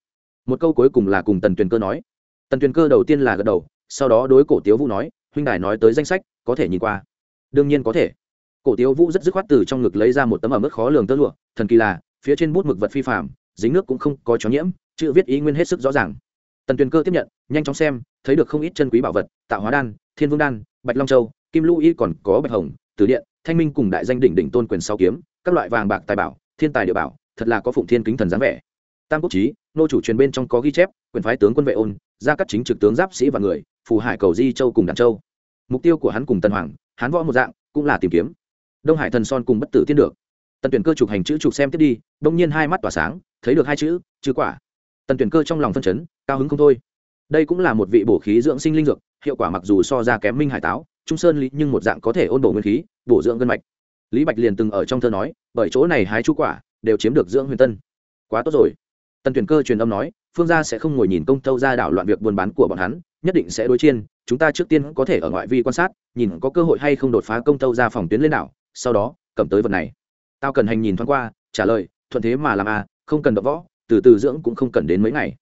Một câu cuối cùng là cùng tần tuyền cơ nói tần tuyền cơ đầu tiên là gật đầu, sau đó đối cổ tiếu vũ nói, huynh đài nói tới danh sách, có thể nhìn qua. Đương nhiên có thể. Cổ tiếu vũ rất dứt khoát từ trong ngực lấy ra một tấm ở mức khó lường tơ lụa, thần kỳ là, phía trên bút mực vật phi phạm dính nước cũng không có chó nhiễm, chữ viết ý nguyên hết sức rõ ràng. Tần tuyền cơ tiếp nhận, nhanh chóng xem, thấy được không ít chân quý bảo vật, tạo hóa đan, thiên vương đan, bạch long châu, kim lũ y còn có bạch hồng, tử điện, thanh minh cùng đại danh đỉnh đỉnh tôn quyền sáu kiếm, các loại vàng bạc tài bảo, thiên tài địa bảo, thật là có phụng thiên kính thần dáng vẻ. Tam quốc trí nô chủ truyền bên trong có ghi chép, quyền phái tướng quân vệ ôn ra các chính trực tướng giáp sĩ và người, phù hải cầu di châu cùng đàn châu. Mục tiêu của hắn cùng tần hoàng hắn võ một dạng, cũng là tìm kiếm. Đông hải thần son cùng bất tử tiên được. Tần tuyển cơ chụp hành chữ chụp xem tiếp đi, đông nhiên hai mắt tỏa sáng, thấy được hai chữ chữ quả. Tần tuyển cơ trong lòng phân chấn, cao hứng không thôi. Đây cũng là một vị bổ khí dưỡng sinh linh dược, hiệu quả mặc dù so ra kém minh hải táo, trung sơn lý, nhưng một dạng có thể ôn bổ nguyên khí, bổ dưỡng gân mạch. Lý bạch liền từng ở trong thơ nói, bởi chỗ này hái chú quả, đều chiếm được dưỡng huyền tân. Quá tốt rồi tần tuyển cơ truyền âm nói, phương gia sẽ không ngồi nhìn công tâu ra đảo loạn việc buôn bán của bọn hắn, nhất định sẽ đối chiên, chúng ta trước tiên có thể ở ngoại vi quan sát, nhìn có cơ hội hay không đột phá công tâu ra phòng tuyến lên đảo, sau đó, cầm tới vật này. Tao cần hành nhìn thoáng qua, trả lời, thuận thế mà làm à không cần đập võ, từ từ dưỡng cũng không cần đến mấy ngày.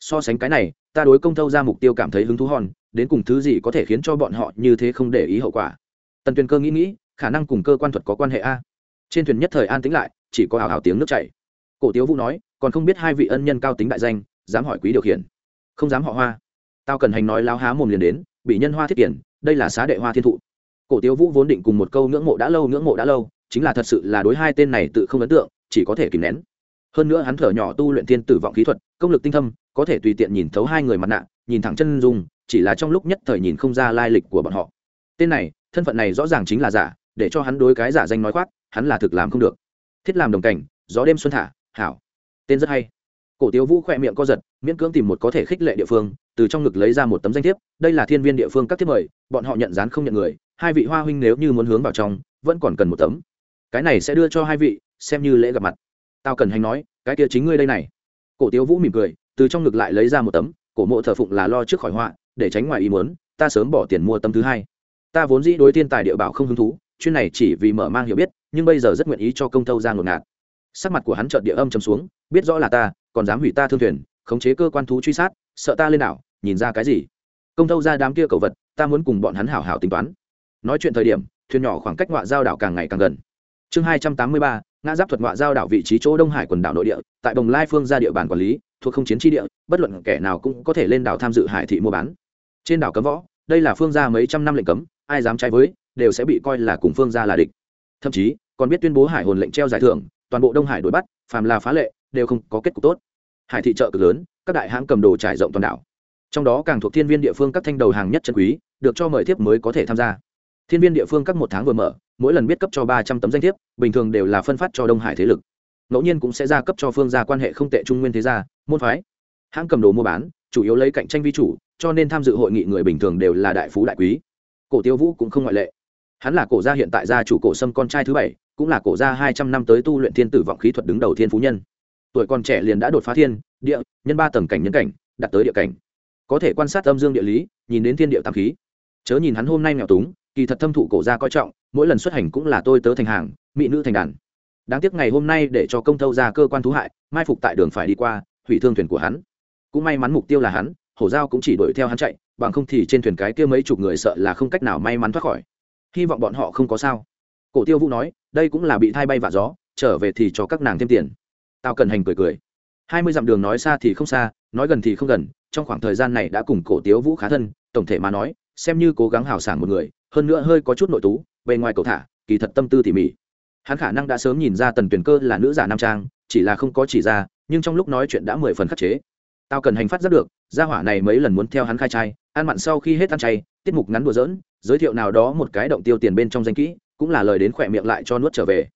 So sánh cái này, ta đối công Tâu ra mục tiêu cảm thấy hứng thú hòn đến cùng thứ gì có thể khiến cho bọn họ như thế không để ý hậu quả. Tần tuyền cơ nghĩ nghĩ, khả năng cùng cơ quan thuật có quan hệ a. Trên thuyền nhất thời an tĩnh lại, chỉ có hào hào tiếng nước chảy. Cổ tiếu vũ nói còn không biết hai vị ân nhân cao tính đại danh, dám hỏi quý điều khiển. Không dám họ hoa. Tao cần hành nói láo há mồm liền đến, bị nhân hoa thiết kiển, đây là xá đệ hoa thiên thụ. Cổ tiếu vũ vốn định cùng một câu ngưỡng mộ đã lâu, ngưỡng mộ đã lâu, chính là thật sự là đối hai tên này tự không ấn tượng, chỉ có thể kìm nén. Hơn nữa hắn thở nhỏ tu luyện thiên tử vọng khí thuật, công lực tinh thâm, có thể tùy tiện nhìn thấu hai người mặt nạ, nhìn thẳng chân dung, chỉ là trong lúc nhất thời nhìn không ra lai lịch của bọn họ. Tên này, thân phận này rõ ràng chính là giả, để cho hắn đối cái giả danh nói khoác, hắn là thực làm không được. Thiết làm đồng cảnh, gió đêm xuân thả, hảo tên rất hay. Cổ tiếu vũ khỏe miệng co giật, miễn cưỡng tìm một có thể khích lệ địa phương, từ trong ngực lấy ra một tấm danh thiếp, đây là thiên viên địa phương các thiếp mời, bọn họ nhận dán không nhận người, hai vị hoa huynh nếu như muốn hướng vào trong, vẫn còn cần một tấm. Cái này sẽ đưa cho hai vị, xem như lễ gặp mặt. Tao cần hành nói, cái kia chính ngươi đây này. Cổ tiếu vũ mỉm cười, từ trong ngực lại lấy ra một tấm, cổ mộ thờ phụng là lo trước khỏi họa, để tránh ngoài ý muốn, ta sớm bỏ tiền mua tấm thứ hai. Ta vốn dĩ đối thiên tài địa bảo không hứng thú, chuyên này chỉ vì mở mang hiểu biết, nhưng bây giờ rất nguyện ý cho công thâu ra ngột ngạt. Sắc mặt của hắn trợn địa âm chấm xuống biết rõ là ta, còn dám hủy ta thương thuyền, khống chế cơ quan thú truy sát, sợ ta lên đảo, nhìn ra cái gì? Công thâu ra đám kia cầu vật, ta muốn cùng bọn hắn hảo hảo tính toán. Nói chuyện thời điểm, thuyền nhỏ khoảng cách ngoại giao đảo càng ngày càng gần. Chương hai trăm tám mươi ba, ngã giáp thuật ngoại giao đảo vị trí chỗ đông hải quần đảo nội địa, tại bồng lai phương ra địa bàn quản lý, thuộc không chiến tri địa, bất luận kẻ nào cũng có thể lên đảo tham dự hải thị mua bán. Trên đảo cấm võ, đây là phương gia mấy trăm năm lệnh cấm, ai dám trái với, đều sẽ bị coi là cùng phương gia là địch. Thậm chí, còn biết tuyên bố hải hồn lệnh treo giải thưởng, toàn bộ đông hải đuổi bắt, phàm là phá lệ đều không có kết cục tốt. Hải thị chợ cực lớn, các đại hãng cầm đồ trải rộng toàn đảo. Trong đó càng thuộc thiên viên địa phương các thanh đầu hàng nhất chân quý, được cho mời thiếp mới có thể tham gia. Thiên viên địa phương các một tháng vừa mở, mỗi lần biết cấp cho ba trăm tấm danh thiếp, bình thường đều là phân phát cho đông hải thế lực. Ngẫu nhiên cũng sẽ ra cấp cho phương gia quan hệ không tệ trung nguyên thế gia, môn phái. Hãng cầm đồ mua bán, chủ yếu lấy cạnh tranh vi chủ, cho nên tham dự hội nghị người bình thường đều là đại phú đại quý. Cổ tiêu vũ cũng không ngoại lệ. Hắn là cổ gia hiện tại gia chủ cổ sâm con trai thứ bảy, cũng là cổ gia hai trăm năm tới tu luyện thiên tử vọng khí thuật đứng đầu thiên phú nhân tuổi còn trẻ liền đã đột phá thiên, địa, nhân ba tầng cảnh nhân cảnh đặt tới địa cảnh. Có thể quan sát âm dương địa lý, nhìn đến thiên địa tam khí. Chớ nhìn hắn hôm nay nghèo túng, kỳ thật thâm thụ cổ gia coi trọng, mỗi lần xuất hành cũng là tôi tớ thành hàng, mỹ nữ thành đàn. Đáng tiếc ngày hôm nay để cho công thâu ra cơ quan thú hại, mai phục tại đường phải đi qua, hủy thương thuyền của hắn. Cũng may mắn mục tiêu là hắn, hổ giao cũng chỉ đuổi theo hắn chạy, bằng không thì trên thuyền cái kia mấy chục người sợ là không cách nào may mắn thoát khỏi. Hy vọng bọn họ không có sao. Cổ tiêu vũ nói, đây cũng là bị thai bay vạ gió, trở về thì cho các nàng thêm tiền tào cần hành cười cười. Hai mươi dặm đường nói xa thì không xa, nói gần thì không gần, trong khoảng thời gian này đã cùng cổ tiếu vũ khá thân, tổng thể mà nói, xem như cố gắng hào sảng một người, hơn nữa hơi có chút nội tú, bề ngoài cầu thả, kỳ thật tâm tư tỉ mỉ. Hắn khả năng đã sớm nhìn ra tần tuyển cơ là nữ giả nam trang, chỉ là không có chỉ ra, nhưng trong lúc nói chuyện đã mười phần khắc chế. Tao cần hành phát rất được, gia hỏa này mấy lần muốn theo hắn khai trai, ăn mặn sau khi hết ăn chay, tiết mục ngắn đùa dỡn giới thiệu nào đó một cái động tiêu tiền bên trong danh kỹ, cũng là lời đến khỏe miệng lại cho nuốt trở về.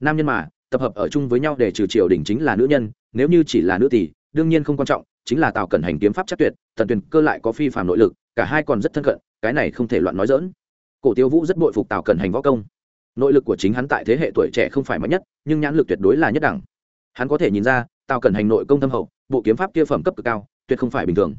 Nam nhân mà tập hợp ở chung với nhau để trừ triều đình chính là nữ nhân, nếu như chỉ là nữ tỷ, đương nhiên không quan trọng, chính là tào cẩn hành kiếm pháp chắc tuyệt, tần tuyền cơ lại có phi phạm nội lực, cả hai còn rất thân cận, cái này không thể loạn nói dỡn cổ tiêu vũ rất bội phục tào cẩn hành võ công. Nội lực của chính hắn tại thế hệ tuổi trẻ không phải mạnh nhất, nhưng nhãn lực tuyệt đối là nhất đẳng. Hắn có thể nhìn ra, tào cẩn hành nội công thâm hậu, bộ kiếm pháp kia phẩm cấp cực cao, tuyệt không phải bình thường.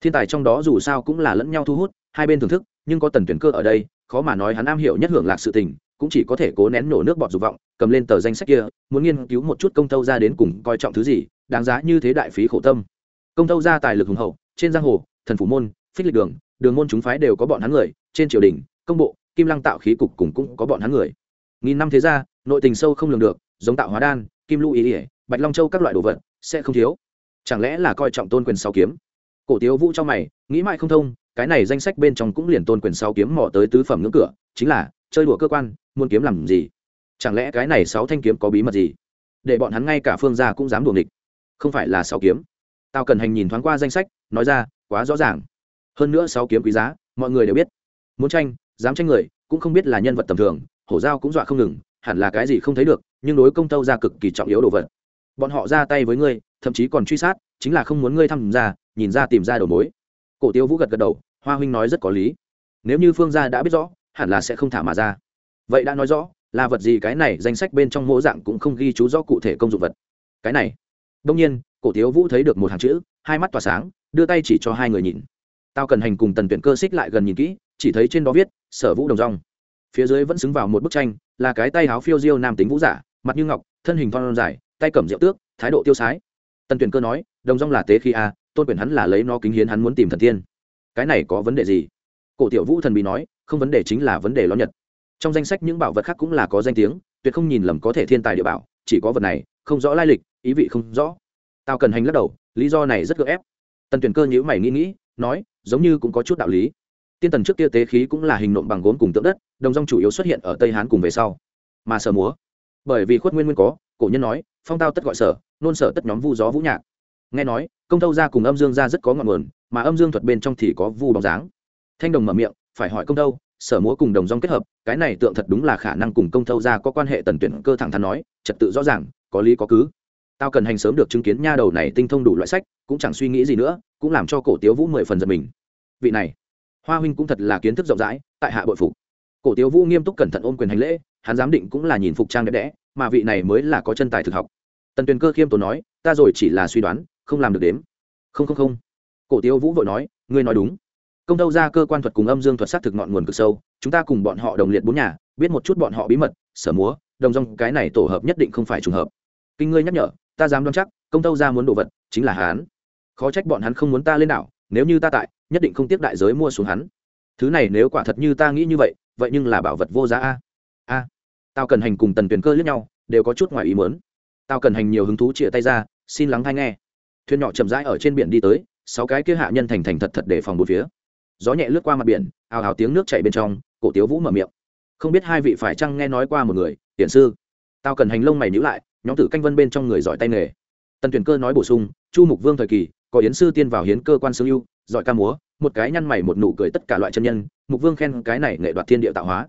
Thiên tài trong đó dù sao cũng là lẫn nhau thu hút, hai bên thưởng thức, nhưng có tần tuyển cơ ở đây, khó mà nói hắn am hiểu nhất hưởng lạc sự tình cũng chỉ có thể cố nén nổ nước bọt dục vọng, cầm lên tờ danh sách kia, muốn nghiên cứu một chút công tâu ra đến cùng coi trọng thứ gì, đáng giá như thế đại phí khổ tâm. Công tâu ra tài lực hùng hậu, trên giang hồ, thần phủ môn, phích lịch đường đường môn chúng phái đều có bọn hắn người, trên triều đình, công bộ, kim lăng tạo khí cục cùng cũng có bọn hắn người. Nghìn năm thế ra nội tình sâu không lường được, giống tạo hóa đan, kim lưu ý ỉa, bạch long châu các loại đồ vật, sẽ không thiếu. Chẳng lẽ là coi trọng tôn quyền sáu kiếm? Cổ tiếu vũ trong mày, nghĩ mãi không thông, cái này danh sách bên trong cũng liền tôn quyền sáu kiếm mò tới tứ phẩm ngưỡng cửa, chính là chơi đùa cơ quan muốn kiếm làm gì? Chẳng lẽ cái này sáu thanh kiếm có bí mật gì? Để bọn hắn ngay cả phương gia cũng dám đuổi nghịch. Không phải là sáu kiếm. Tao cần hành nhìn thoáng qua danh sách, nói ra, quá rõ ràng. Hơn nữa sáu kiếm quý giá, mọi người đều biết. Muốn tranh, dám tranh người, cũng không biết là nhân vật tầm thường, hổ giao cũng dọa không ngừng, hẳn là cái gì không thấy được, nhưng đối công tâu ra cực kỳ trọng yếu đồ vật. Bọn họ ra tay với ngươi, thậm chí còn truy sát, chính là không muốn ngươi tham gia, nhìn ra tìm ra đầu mối. Cổ tiêu vũ gật gật đầu, hoa huynh nói rất có lý. Nếu như phương gia đã biết rõ, hẳn là sẽ không thả mà ra vậy đã nói rõ, là vật gì cái này danh sách bên trong mô dạng cũng không ghi chú rõ cụ thể công dụng vật. Cái này. Đông nhiên, cổ tiếu vũ thấy được một hàng chữ, hai mắt tỏa sáng, đưa tay chỉ cho hai người nhìn. Tao cần hành cùng tần tuyển cơ xích lại gần nhìn kỹ, chỉ thấy trên đó viết, sở vũ đồng rong phía dưới vẫn xứng vào một bức tranh, là cái tay háo phiêu diêu nam tính vũ giả, mặt như ngọc, thân hình thon dài, tay cầm rượu tước, thái độ tiêu sái. Tần tuyển cơ nói, đồng rong là tế khi a, tôn quyền hắn là lấy nó kính hiến hắn muốn tìm thần tiên. Cái này có vấn đề gì? Cổ tiểu vũ thần bí nói, không vấn đề chính là vấn đề lo nhật trong danh sách những bảo vật khác cũng là có danh tiếng, tuyệt không nhìn lầm có thể thiên tài địa bảo, chỉ có vật này, không rõ lai lịch, ý vị không rõ. Tao cần hành lắc đầu, lý do này rất gợ ép. Tần tuyển cơ nhữ mày nghĩ nghĩ, nói, giống như cũng có chút đạo lý. Tiên tần trước kia tế khí cũng là hình nộm bằng gốm cùng tượng đất, đồng rong chủ yếu xuất hiện ở tây hán cùng về sau. Mà sở múa, bởi vì khuất nguyên nguyên có, cổ nhân nói, phong tao tất gọi sở, nôn sở tất nhóm vu gió vũ nhạc. Nghe nói, công tâu ra cùng âm dương ra rất có ngọn nguồn, mà âm dương thuật bên trong thì có vu bóng dáng. Thanh đồng mở miệng, phải hỏi công tâu sở múa cùng đồng rong kết hợp, cái này tượng thật đúng là khả năng cùng công thâu ra có quan hệ tần tuyển cơ thẳng thắn nói, trật tự rõ ràng, có lý có cứ. Tao cần hành sớm được chứng kiến nha đầu này tinh thông đủ loại sách, cũng chẳng suy nghĩ gì nữa, cũng làm cho cổ tiếu vũ mười phần giật mình. Vị này, hoa huynh cũng thật là kiến thức rộng rãi, tại hạ bội phục. Cổ tiếu vũ nghiêm túc cẩn thận ôm quyền hành lễ, hắn giám định cũng là nhìn phục trang đẹp đẽ, mà vị này mới là có chân tài thực học. Tần tuyền cơ khiêm tốn nói, ta rồi chỉ là suy đoán, không làm được đếm. Không không không. Cổ tiếu vũ vội nói, ngươi nói đúng công đâu ra cơ quan thuật cùng âm dương thuật xác thực ngọn nguồn cực sâu, chúng ta cùng bọn họ đồng liệt bốn nhà, biết một chút bọn họ bí mật, sở múa, đồng dòng, cái này tổ hợp nhất định không phải trùng hợp. Kinh ngươi nhắc nhở, ta dám đoán chắc, công tâu ra muốn đồ vật, chính là hán khó trách bọn hắn không muốn ta lên đảo, nếu như ta tại, nhất định không tiếp đại giới mua xuống hắn. Thứ này nếu quả thật như ta nghĩ như vậy vậy nhưng là bảo vật vô giá a. A. Tao cần hành cùng tần tuyền cơ lướt nhau, đều có chút ngoài ý mớn tao cần hành nhiều hứng thú chia tay ra, xin lắng hay nghe. Thuyền nhỏ chậm rãi ở trên biển đi tới, sáu cái kia hạ nhân thành thành thật thật để phòng một phía gió nhẹ lướt qua mặt biển ào ào tiếng nước chảy bên trong cổ tiếu vũ mở miệng. Không biết hai vị phải chăng nghe nói qua một người hiển sư? Tao cần hành lông mày nhữ lại nhóm tử canh vân bên trong người giỏi tay nghề. Tần tuyển cơ nói bổ sung chu mục vương thời kỳ có yến sư tiên vào hiến cơ quan sư lưu, giỏi ca múa một cái nhăn mày một nụ cười tất cả loại chân nhân mục vương khen cái này nghệ đoạt thiên địa tạo hóa.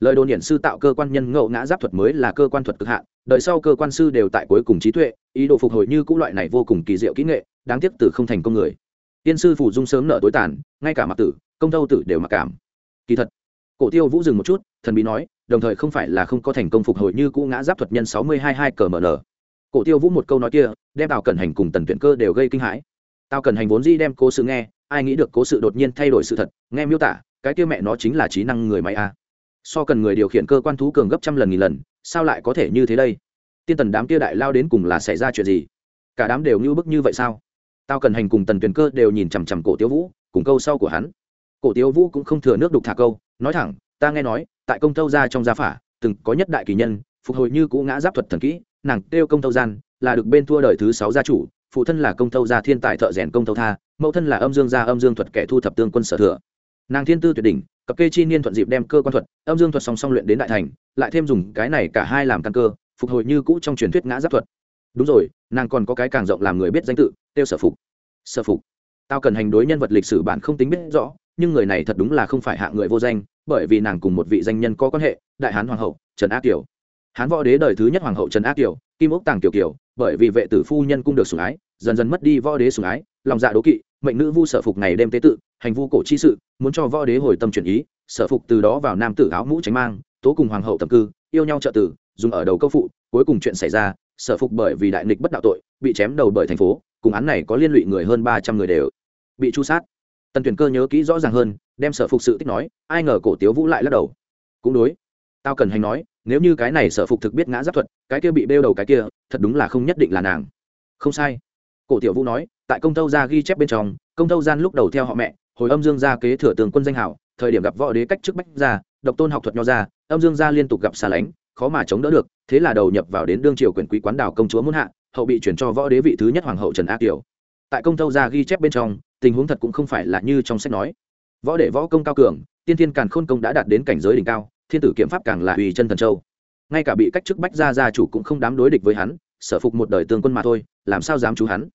Lời đồn hiển sư tạo cơ quan nhân ngẫu ngã giáp thuật mới là cơ quan thuật cực hạn đời sau cơ quan sư đều tại cuối cùng trí tuệ ý đồ phục hồi như cũ loại này vô cùng kỳ diệu kỹ nghệ đáng tiếc từ không thành công người tiên sư phủ dung sớm nợ tối tàn, ngay cả mặc tử, công thâu tử đều mặc cảm. Kỳ thật, cổ tiêu vũ dừng một chút, thần bí nói, đồng thời không phải là không có thành công phục hồi như cũ ngã giáp thuật nhân sáu mươi hai hai cờ mở nở. Cổ tiêu vũ một câu nói kia, đem tào cẩn hành cùng tần tuyển cơ đều gây kinh hãi. Tào cẩn hành vốn di đem cố sự nghe, ai nghĩ được cố sự đột nhiên thay đổi sự thật, nghe miêu tả, cái kia mẹ nó chính là trí năng người máy a so cần người điều khiển cơ quan thú cường gấp trăm lần nghìn lần, sao lại có thể như thế đây? Tiên tần đám kia đại lao đến cùng là xảy ra chuyện gì? Cả đám đều như bức như vậy sao? Tao cần hành cùng tần tuyền cơ đều nhìn chằm chằm cổ tiêu vũ, cùng câu sau của hắn. Cổ tiêu vũ cũng không thừa nước đục thả câu, nói thẳng, ta nghe nói, tại công tâu gia trong gia phả, từng có nhất đại kỳ nhân, phục hồi như cũ ngã giáp thuật thần kỹ, nàng kêu công tâu gian, là được bên thua đời thứ sáu gia chủ, phụ thân là công tâu gia thiên tài thợ rèn công tâu tha, mẫu thân là âm dương gia âm dương thuật kẻ thu thập tương quân sở thừa. Nàng thiên tư tuyệt đỉnh, cặp kê chi niên thuận dịp đem cơ quan thuật, âm dương thuật song song luyện đến đại thành, lại thêm dùng cái này cả hai làm căn cơ, phục hồi như cũ trong truyền thuyết ngã giáp thuật đúng rồi, nàng còn có cái càng rộng làm người biết danh tự, tiêu sở phục. Sở phục. Tao cần hành đối nhân vật lịch sử bạn không tính biết rõ, nhưng người này thật đúng là không phải hạ người vô danh, bởi vì nàng cùng một vị danh nhân có quan hệ, đại hán hoàng hậu, trần ác kiều. Hán võ đế đời thứ nhất hoàng hậu trần ác kiều, kim ốc tàng kiều kiều, bởi vì vệ tử phu nhân cung được sủng ái, dần dần mất đi võ đế sủng ái, lòng dạ đố kỵ, mệnh nữ vu sở phục ngày đêm tế tự, hành vu cổ chi sự, muốn cho võ đế hồi tâm chuyển ý, sở phục từ đó vào nam tử áo mũ tránh mang, tố cùng hoàng hậu tầm cư, yêu nhau trợ tử, dùng ở đầu câu phụ cuối cùng chuyện xảy ra, sở phục bởi vì đại nghịch bất đạo tội, bị chém đầu bởi thành phố, cùng án này có liên lụy người hơn ba trăm người đều bị chu sát. Tần tuyển cơ nhớ kỹ rõ ràng hơn, đem sở phục sự tích nói, ai ngờ cổ tiếu vũ lại lắc đầu. Cũng đối, tao cần hành nói, nếu như cái này sở phục thực biết ngã giáp thuật, cái kia bị bêu đầu cái kia, thật đúng là không nhất định là nàng. Không sai. Cổ tiểu vũ nói, tại công tâu gia ghi chép bên trong, công tâu gian lúc đầu theo họ mẹ, hồi âm dương gia kế thừa tường quân danh hảo, thời điểm gặp võ đế cách trước bách gia, độc tôn học thuật nho gia, âm dương gia liên tục gặp xa lánh khó mà chống đỡ được, thế là đầu nhập vào đến đương triều quyền quý quán đảo công chúa muốn hạ, hậu bị chuyển cho võ đế vị thứ nhất hoàng hậu trần a kiều. Tại công thâu gia ghi chép bên trong, tình huống thật cũng không phải là như trong sách nói. Võ đệ võ công cao cường, tiên thiên càn khôn công đã đạt đến cảnh giới đỉnh cao, thiên tử kiếm pháp càng là uy chân thần châu. Ngay cả bị cách chức bách gia gia chủ cũng không dám đối địch với hắn, sở phục một đời tương quân mà thôi, làm sao dám chú hắn?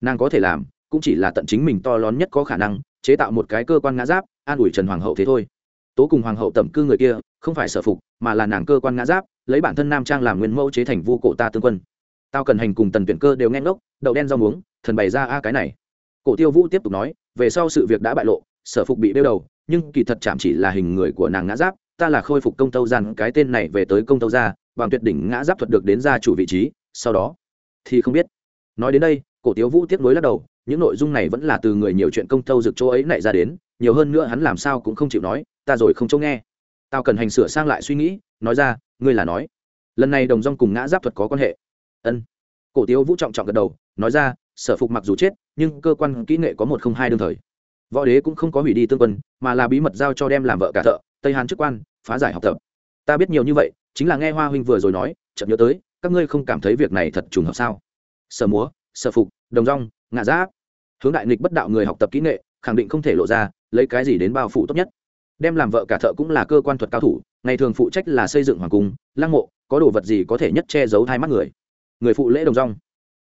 Nàng có thể làm, cũng chỉ là tận chính mình to lớn nhất có khả năng, chế tạo một cái cơ quan ngã giáp, an ủi trần hoàng hậu thế thôi. Tố cùng hoàng hậu tẩm cư người kia, không phải sở phục, mà là nàng cơ quan ngã giáp lấy bản thân nam trang làm nguyên mẫu chế thành vu cổ ta tương quân. Tao cần hành cùng tần tuyển cơ đều nghe ngốc, đậu đen rau muống, thần bày ra a cái này. Cổ tiêu vũ tiếp tục nói, về sau sự việc đã bại lộ, sở phục bị đeo đầu, nhưng kỳ thật chạm chỉ là hình người của nàng ngã giáp, ta là khôi phục công tâu gian, cái tên này về tới công tâu gia, bằng tuyệt đỉnh ngã giáp thuật được đến gia chủ vị trí, sau đó thì không biết. Nói đến đây, cổ tiêu vũ tiếp nối lắc đầu, những nội dung này vẫn là từ người nhiều chuyện công tâu dực chỗ ấy nảy ra đến, nhiều hơn nữa hắn làm sao cũng không chịu nói, ta rồi không chỗ nghe. Tao cần hành sửa sang lại suy nghĩ nói ra, ngươi là nói, lần này đồng rong cùng ngã giáp thuật có quan hệ. Ân. Cổ tiếu vũ trọng trọng gật đầu, nói ra, sở phục mặc dù chết, nhưng cơ quan kỹ nghệ có một không hai đương thời. Võ đế cũng không có hủy đi tương quân, mà là bí mật giao cho đem làm vợ cả thợ, tây hàn chức quan, phá giải học tập. Ta biết nhiều như vậy, chính là nghe hoa huynh vừa rồi nói chậm nhớ tới, các ngươi không cảm thấy việc này thật trùng hợp sao? Sở múa, sở phục, đồng rong ngã giáp. Hướng đại nghịch bất đạo người học tập kỹ nghệ, khẳng định không thể lộ ra, lấy cái gì đến bao phủ tốt nhất. Đem làm vợ cả thợ cũng là cơ quan thuật cao thủ ngày thường phụ trách là xây dựng hoàng cung, lăng mộ, có đồ vật gì có thể nhất che giấu hai mắt người? Người phụ lễ đồng rong.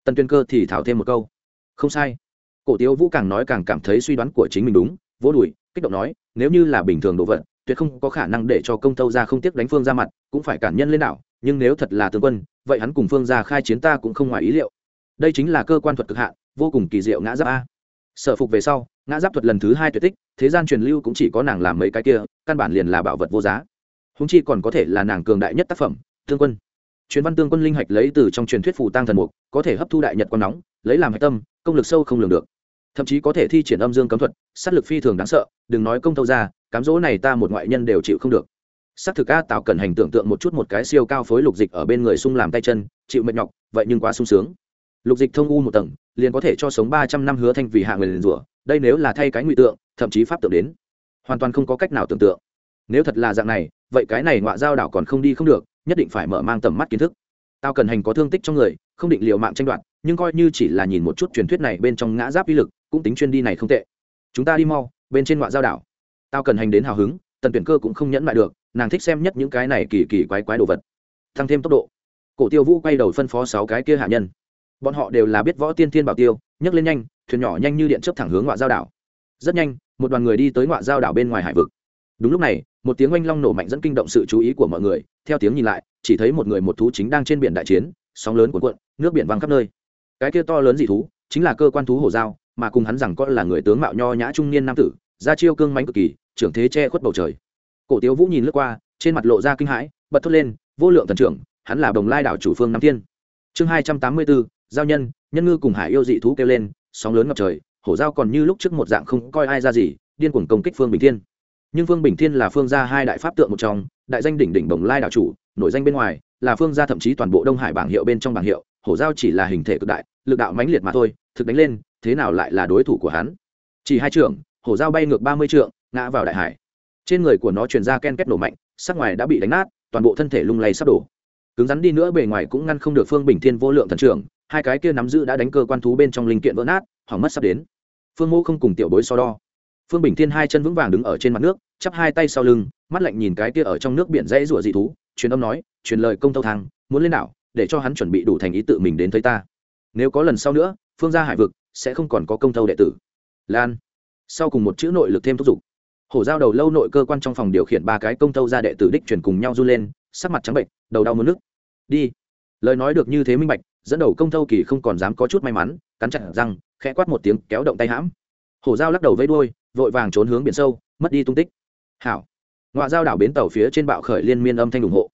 Tần tuyên cơ thì thảo thêm một câu. Không sai. Cổ tiếu vũ càng nói càng cảm thấy suy đoán của chính mình đúng vỗ đùi, kích động nói, nếu như là bình thường đồ vật, tuyệt không có khả năng để cho công tâu ra không tiếc đánh phương ra mặt, cũng phải cản nhân lên đảo, nhưng nếu thật là tướng quân, vậy hắn cùng phương ra khai chiến ta cũng không ngoài ý liệu. Đây chính là cơ quan thuật cực hạn, vô cùng kỳ diệu ngã giáp a. Sở phục về sau, ngã giáp thuật lần thứ hai tuyệt tích, thế gian truyền lưu cũng chỉ có nàng làm mấy cái kia, căn bản liền là bảo vật vô giá húng chi còn có thể là nàng cường đại nhất tác phẩm, tương quân. Truyền văn tương quân linh hạch lấy từ trong truyền thuyết phù tăng thần mục, có thể hấp thu đại nhật quan nóng, lấy làm hạch tâm, công lực sâu không lường được. Thậm chí có thể thi triển âm dương cấm thuật, sát lực phi thường đáng sợ, đừng nói công tâu ra, cám dỗ này ta một ngoại nhân đều chịu không được. Xác thực a tạo cần hành tưởng tượng một chút một cái siêu cao phối lục dịch ở bên người sung làm tay chân, chịu mệt nhọc, vậy nhưng quá sung sướng. Lục dịch thông u một tầng, liền có thể cho sống ba trăm năm hứa thanh vì hạ người liền rủa, đây nếu là thay cái ngụy tượng, thậm chí pháp tượng đến. Hoàn toàn không có cách nào tưởng tượng nếu thật là dạng này, vậy cái này ngoại giao đảo còn không đi không được, nhất định phải mở mang tầm mắt kiến thức. Tao cần hành có thương tích trong người, không định liều mạng tranh đoạt, nhưng coi như chỉ là nhìn một chút truyền thuyết này bên trong ngã giáp uy lực, cũng tính chuyên đi này không tệ. Chúng ta đi mau, bên trên ngoại giao đảo. Tao cần hành đến hào hứng, tần tuyển cơ cũng không nhẫn lại được, nàng thích xem nhất những cái này kỳ kỳ quái quái đồ vật. Tăng thêm tốc độ. Cổ tiêu vũ quay đầu phân phó sáu cái kia hạ nhân. Bọn họ đều là biết võ tiên thiên bảo tiêu, nhấc lên nhanh, thuyền nhỏ nhanh như điện chấp thẳng hướng ngoại giao đảo. Rất nhanh, một đoàn người đi tới ngoại giao đảo bên ngoài hải vực. Đúng lúc này một tiếng oanh long nổ mạnh dẫn kinh động sự chú ý của mọi người. Theo tiếng nhìn lại, chỉ thấy một người một thú chính đang trên biển đại chiến, sóng lớn cuộn cuộn, nước biển văng khắp nơi. Cái kia to lớn dị thú, chính là cơ quan thú hổ giao, mà cùng hắn rằng có là người tướng mạo nho nhã trung niên nam tử ra chiêu cương mánh cực kỳ, trưởng thế che khuất bầu trời. Cổ tiếu vũ nhìn lướt qua, trên mặt lộ ra kinh hãi, bật thốt lên, vô lượng thần trưởng, hắn là đồng lai đảo chủ phương nam thiên. Chương hai trăm tám mươi bốn, giao nhân nhân ngư cùng hải yêu dị thú kêu lên, sóng lớn ngập trời, hổ giao còn như lúc trước một dạng không coi ai ra gì, điên cuồng công kích phương bình thiên nhưng phương bình thiên là phương gia hai đại pháp tượng một trong, đại danh đỉnh đỉnh đồng lai đảo chủ, nổi danh bên ngoài, là phương gia thậm chí toàn bộ đông hải bảng hiệu bên trong bảng hiệu, hổ giao chỉ là hình thể cực đại, lực đạo mãnh liệt mà thôi, thực đánh lên, thế nào lại là đối thủ của hắn? Chỉ hai trưởng, hổ giao bay ngược ba mươi trượng, ngã vào đại hải. Trên người của nó truyền ra ken két nổ mạnh, sắc ngoài đã bị đánh nát, toàn bộ thân thể lung lay sắp đổ. Cứng rắn đi nữa bề ngoài cũng ngăn không được phương bình thiên vô lượng thần trưởng, hai cái kia nắm giữ đã đánh cơ quan thú bên trong linh kiện vỡ nát, hỏng mất sắp đến. Phương mô không cùng tiểu bối so đo. Phương bình thiên hai chân vững vàng đứng ở trên mặt nước chắp hai tay sau lưng, mắt lạnh nhìn cái kia ở trong nước biển dãy rủa dị thú, truyền âm nói, truyền lời công tâu thang, muốn lên đảo, để cho hắn chuẩn bị đủ thành ý tự mình đến thấy ta. Nếu có lần sau nữa, phương gia hải vực sẽ không còn có công tâu đệ tử. Lan. Sau cùng một chữ nội lực thêm thúc giục. Hổ giao đầu lâu nội cơ quan trong phòng điều khiển ba cái công tâu ra đệ tử đích chuyển cùng nhau run lên, sắc mặt trắng bệnh đầu đau mất nước đi. Lời nói được như thế minh bạch, dẫn đầu công thâu kỳ không còn dám có chút may mắn, cắn chặt răng, khẽ quát một tiếng, kéo động tay hãm. Hổ dao lắc đầu vây đuôi, vội vàng trốn hướng biển sâu, mất đi tung tích hảo. Ngoại giao đảo bến tàu phía trên bạo khởi liên miên âm thanh ủng hộ.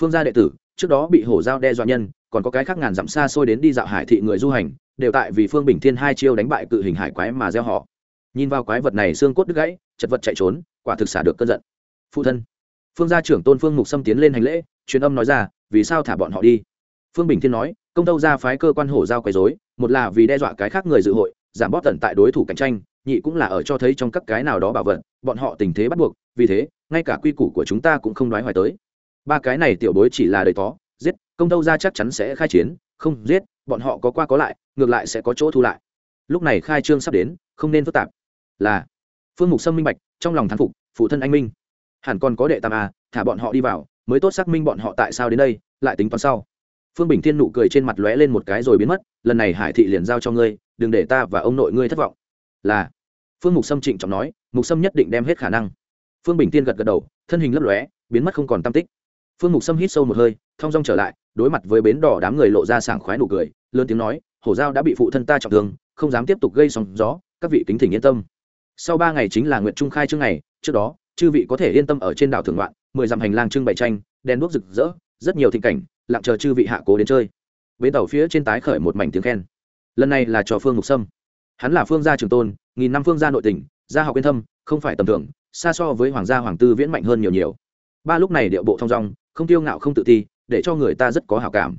Phương gia đệ tử, trước đó bị hổ giao đe dọa nhân, còn có cái khác ngàn dặm xa xôi đến đi dạo hải thị người du hành, đều tại vì phương bình thiên hai chiêu đánh bại cự hình hải quái mà gieo họ. Nhìn vào quái vật này xương cốt đứt gãy, chật vật chạy trốn, quả thực xả được cơn giận. Phụ thân. Phương gia trưởng tôn phương mục xâm tiến lên hành lễ, truyền âm nói ra, vì sao thả bọn họ đi? Phương bình thiên nói, công tâu ra phái cơ quan hổ giao quấy dối một là vì đe dọa cái khác người dự hội, giảm bóp tận tại đối thủ cạnh tranh, nhị cũng là ở cho thấy trong các cái nào đó bảo vật, bọn họ tình thế bắt buộc vì thế, ngay cả quy củ của chúng ta cũng không nói hoài tới. Ba cái này tiểu bối chỉ là đầy tó, giết, công tâu ra chắc chắn sẽ khai chiến, không giết, bọn họ có qua có lại, ngược lại sẽ có chỗ thu lại. Lúc này khai trương sắp đến, không nên phức tạp. Là, phương mục sâm minh bạch, trong lòng thán phục, phụ thân anh minh. Hẳn còn có đệ tam à thả bọn họ đi vào, mới tốt xác minh bọn họ tại sao đến đây, lại tính toán sau. Phương bình thiên nụ cười trên mặt lóe lên một cái rồi biến mất, lần này hải thị liền giao cho ngươi, đừng để ta và ông nội ngươi thất vọng. Là, phương mục sâm trịnh trọng nói, mục sâm nhất định đem hết khả năng phương bình tiên gật gật đầu, thân hình lấp lóe, biến mất không còn tam tích. Phương mục sâm hít sâu một hơi, thong dong trở lại, đối mặt với bến đỏ đám người lộ ra sảng khoái nụ cười, lớn tiếng nói, hổ giao đã bị phụ thân ta trọng thương, không dám tiếp tục gây sóng gió, các vị kính thỉnh yên tâm. Sau ba ngày chính là nguyện trung khai chương ngày, trước đó, chư vị có thể yên tâm ở trên đảo thượng loạn, mười dặm hành lang trưng bày tranh, đèn đuốc rực rỡ, rất nhiều thịnh cảnh, lặng chờ chư vị hạ cố đến chơi. Bến tàu phía trên tái khởi một mảnh tiếng khen. Lần này là trò phương mục sâm. Hắn là phương gia trường tôn, nghìn năm phương gia nội tỉnh, gia học yên thâm, không phải tầm thường xa so với hoàng gia hoàng tư viễn mạnh hơn nhiều nhiều. Ba lúc này điệu bộ thong dong, không tiêu ngạo không tự ti, để cho người ta rất có hảo cảm.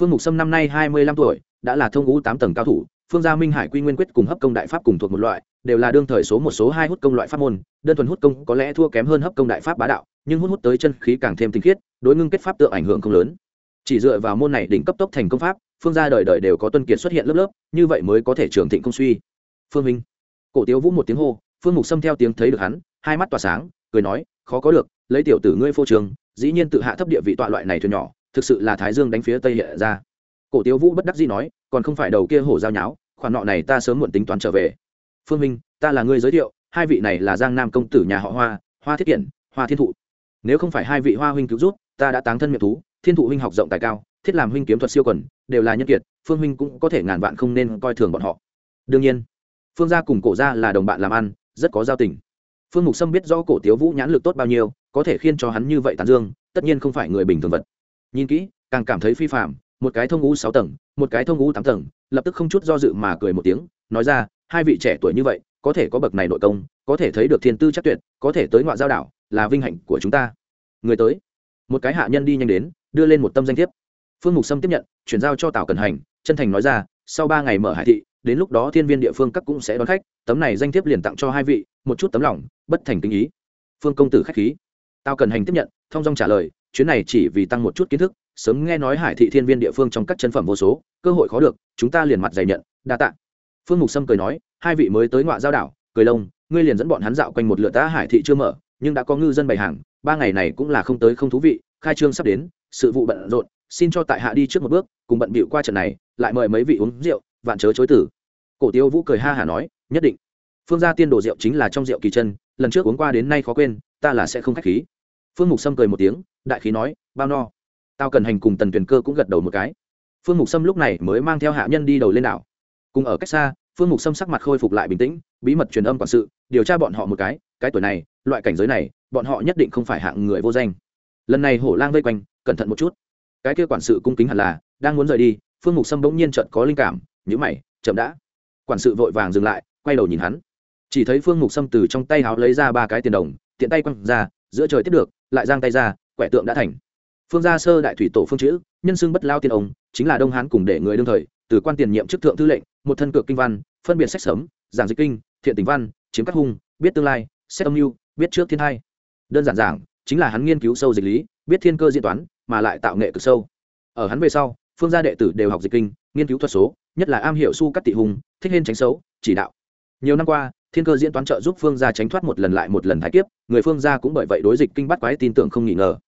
Phương mục sâm năm nay hai mươi lăm tuổi, đã là thông ngũ tám tầng cao thủ, phương gia minh hải quy nguyên quyết cùng hấp công đại pháp cùng thuộc một loại, đều là đương thời số một số hai hút công loại pháp môn, đơn thuần hút công có lẽ thua kém hơn hấp công đại pháp bá đạo, nhưng hút hút tới chân khí càng thêm tinh khiết, đối ngưng kết pháp tượng ảnh hưởng không lớn. Chỉ dựa vào môn này đỉnh cấp tốc thành công pháp, phương gia đời đời đều có tuân kiệt xuất hiện lớp lớp, như vậy mới có thể trường thịnh công suy. Phương minh. Cổ tiếu vũ một tiếng hô, phương mục xâm theo tiếng thấy được hắn hai mắt tỏa sáng, cười nói, khó có được, lấy tiểu tử ngươi phô trường dĩ nhiên tự hạ thấp địa vị tọa loại này thuyền nhỏ, thực sự là thái dương đánh phía tây hiện ra. Cổ tiếu vũ bất đắc dĩ nói, còn không phải đầu kia hổ giao nháo, khoản nọ này ta sớm muộn tính toán trở về. Phương minh, ta là người giới thiệu, hai vị này là giang nam công tử nhà họ hoa hoa thiết kiển hoa thiên thụ. Nếu không phải hai vị hoa huynh cứu rút ta đã táng thân miệng thú, thiên thụ huynh học rộng tài cao, thiết làm huynh kiếm thuật siêu quần, đều là nhân kiệt, phương huynh cũng có thể ngàn vạn không nên coi thường bọn họ. Đương nhiên. Phương gia cùng cổ gia là đồng bạn làm ăn, rất có giao tình phương mục sâm biết do cổ tiếu vũ nhãn lực tốt bao nhiêu, có thể khiên cho hắn như vậy tán dương, tất nhiên không phải người bình thường vật. Nhìn kỹ, càng cảm thấy phi phạm một cái thông ngũ sáu tầng, một cái thông ngũ tám tầng, lập tức không chút do dự mà cười một tiếng, nói ra, hai vị trẻ tuổi như vậy, có thể có bậc này nội công, có thể thấy được thiên tư chắc tuyệt, có thể tới ngoại giao đảo, là vinh hạnh của chúng ta. Người tới. Một cái hạ nhân đi nhanh đến, đưa lên một tâm danh thiếp. Phương mục sâm tiếp nhận, chuyển giao cho tào cần hành, chân thành nói ra, sau ba ngày mở hải thị đến lúc đó thiên viên địa phương các cũng sẽ đón khách, tấm này danh thiếp liền tặng cho hai vị, một chút tấm lòng, bất thành kinh ý. Phương công tử khách khí. Tao cần hành tiếp nhận, thông dong trả lời, chuyến này chỉ vì tăng một chút kiến thức, sớm nghe nói hải thị thiên viên địa phương trong các chân phẩm vô số, cơ hội khó được, chúng ta liền mặt dày nhận, đa tạ. Phương mục sâm cười nói, hai vị mới tới ngoại giao đảo, cười lông, ngươi liền dẫn bọn hắn dạo quanh một lượt ta, hải thị chưa mở, nhưng đã có ngư dân bày hàng, ba ngày này cũng là không tới không thú vị, khai trương sắp đến, sự vụ bận rộn, xin cho tại hạ đi trước một bước, cùng bận bịu qua trận này, lại mời mấy vị uống rượu vạn chớ chối tử. Cổ tiêu vũ cười ha hả nói, nhất định. Phương gia tiên đồ rượu chính là trong rượu kỳ chân, lần trước uống qua đến nay khó quên, ta là sẽ không k h á c h khí. Phương mục sâm cười một tiếng, đại khí nói, bao no. Tao cần hành cùng tần tuyền cơ cũng gật đầu một cái. Phương mục sâm lúc này mới mang theo hạ nhân đi đầu lên đảo. Cùng ở cách xa, phương mục sâm sắc mặt khôi phục lại bình tĩnh, bí mật truyền âm quản sự, điều tra bọn họ một cái cái tuổi này, loại cảnh giới này, bọn họ nhất định không phải hạng người vô danh. Lần này hổ lang vây quanh, cẩn thận một chút. Cái kia quản sự cung kính hẳn là, đang muốn rời đi, phương mục sâm bỗng nhiên trận có linh cảm nhữ mày, chậm đã. Quản sự vội vàng dừng lại, quay đầu nhìn hắn. Chỉ thấy phương mục sâm từ trong tay háo lấy ra ba cái tiền đồng, tiện tay quăng ra, giữa trời tiếp được, lại giang tay ra, quẻ tượng đã thành. Phương gia sơ đại thủy tổ phương chữ, nhân xưng bất lao tiên ông, chính là đông hán cùng để người đương thời, từ quan tiền nhiệm chức thượng thư lệnh, một thân cược kinh văn, phân biệt sách sớm giảng dịch kinh, thiện tình văn, chiếm các hung, biết tương lai, xét âm mưu, biết trước thiên hai đơn giản giảng, chính là hắn nghiên cứu sâu dịch lý, biết thiên cơ diễn toán, mà lại tạo nghệ cực sâu. Ở hắn về sau, phương gia đệ tử đều học dịch kinh nghiên cứu thuật số, nhất là am hiểu su cắt tị hùng, thích hên tránh xấu, chỉ đạo. Nhiều năm qua, thiên cơ diễn toán trợ giúp phương gia tránh thoát một lần lại một lần thái kiếp, người phương gia cũng bởi vậy đối dịch kinh bắt quái tin tưởng không nghi ngờ.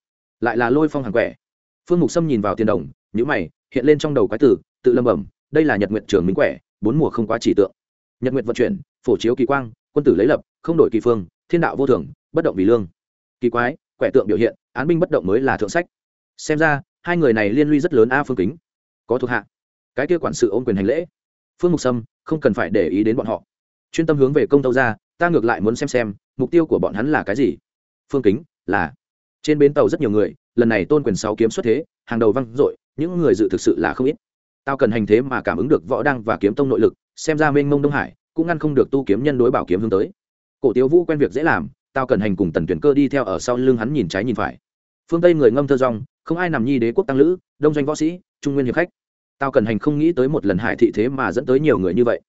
Lại là lôi phong hàng quẻ. Phương mục sâm nhìn vào tiền đồng nhữ mày, hiện lên trong đầu quái tử, tự lâm bẩm, đây là nhật nguyện trường minh quẻ, bốn mùa không quá chỉ tượng. Nhật nguyện vận chuyển, phổ chiếu kỳ quang, quân tử lấy lập, không đổi kỳ phương, thiên đạo vô thường, bất động vì lương. Kỳ quái, quẻ tượng biểu hiện, án binh bất động mới là thượng sách. Xem ra, hai người này liên lụy rất lớn a phương kính. Có thuộc hạ cái kia quản sự ôm quyền hành lễ. Phương mục sâm, không cần phải để ý đến bọn họ. Chuyên tâm hướng về công tâu ra, ta ngược lại muốn xem xem, mục tiêu của bọn hắn là cái gì. Phương kính, là. Trên bến tàu rất nhiều người, lần này tôn quyền sáu kiếm xuất thế, hàng đầu văng dội, những người dự thực sự là không ít. Tao cần hành thế mà cảm ứng được võ đăng và kiếm tông nội lực, xem ra mênh mông đông hải, cũng ngăn không được tu kiếm nhân đối bảo kiếm hướng tới. Cổ tiếu vũ quen việc dễ làm, tao cần hành cùng tần tuyển cơ đi theo ở sau lưng hắn nhìn trái nhìn phải. Phương tây người ngâm thơ rong, không ai nằm nhi đế quốc tăng lữ, đông doanh võ sĩ, trung nguyên hiệp khách tao cần hành không nghĩ tới một lần hải thị thế mà dẫn tới nhiều người như vậy.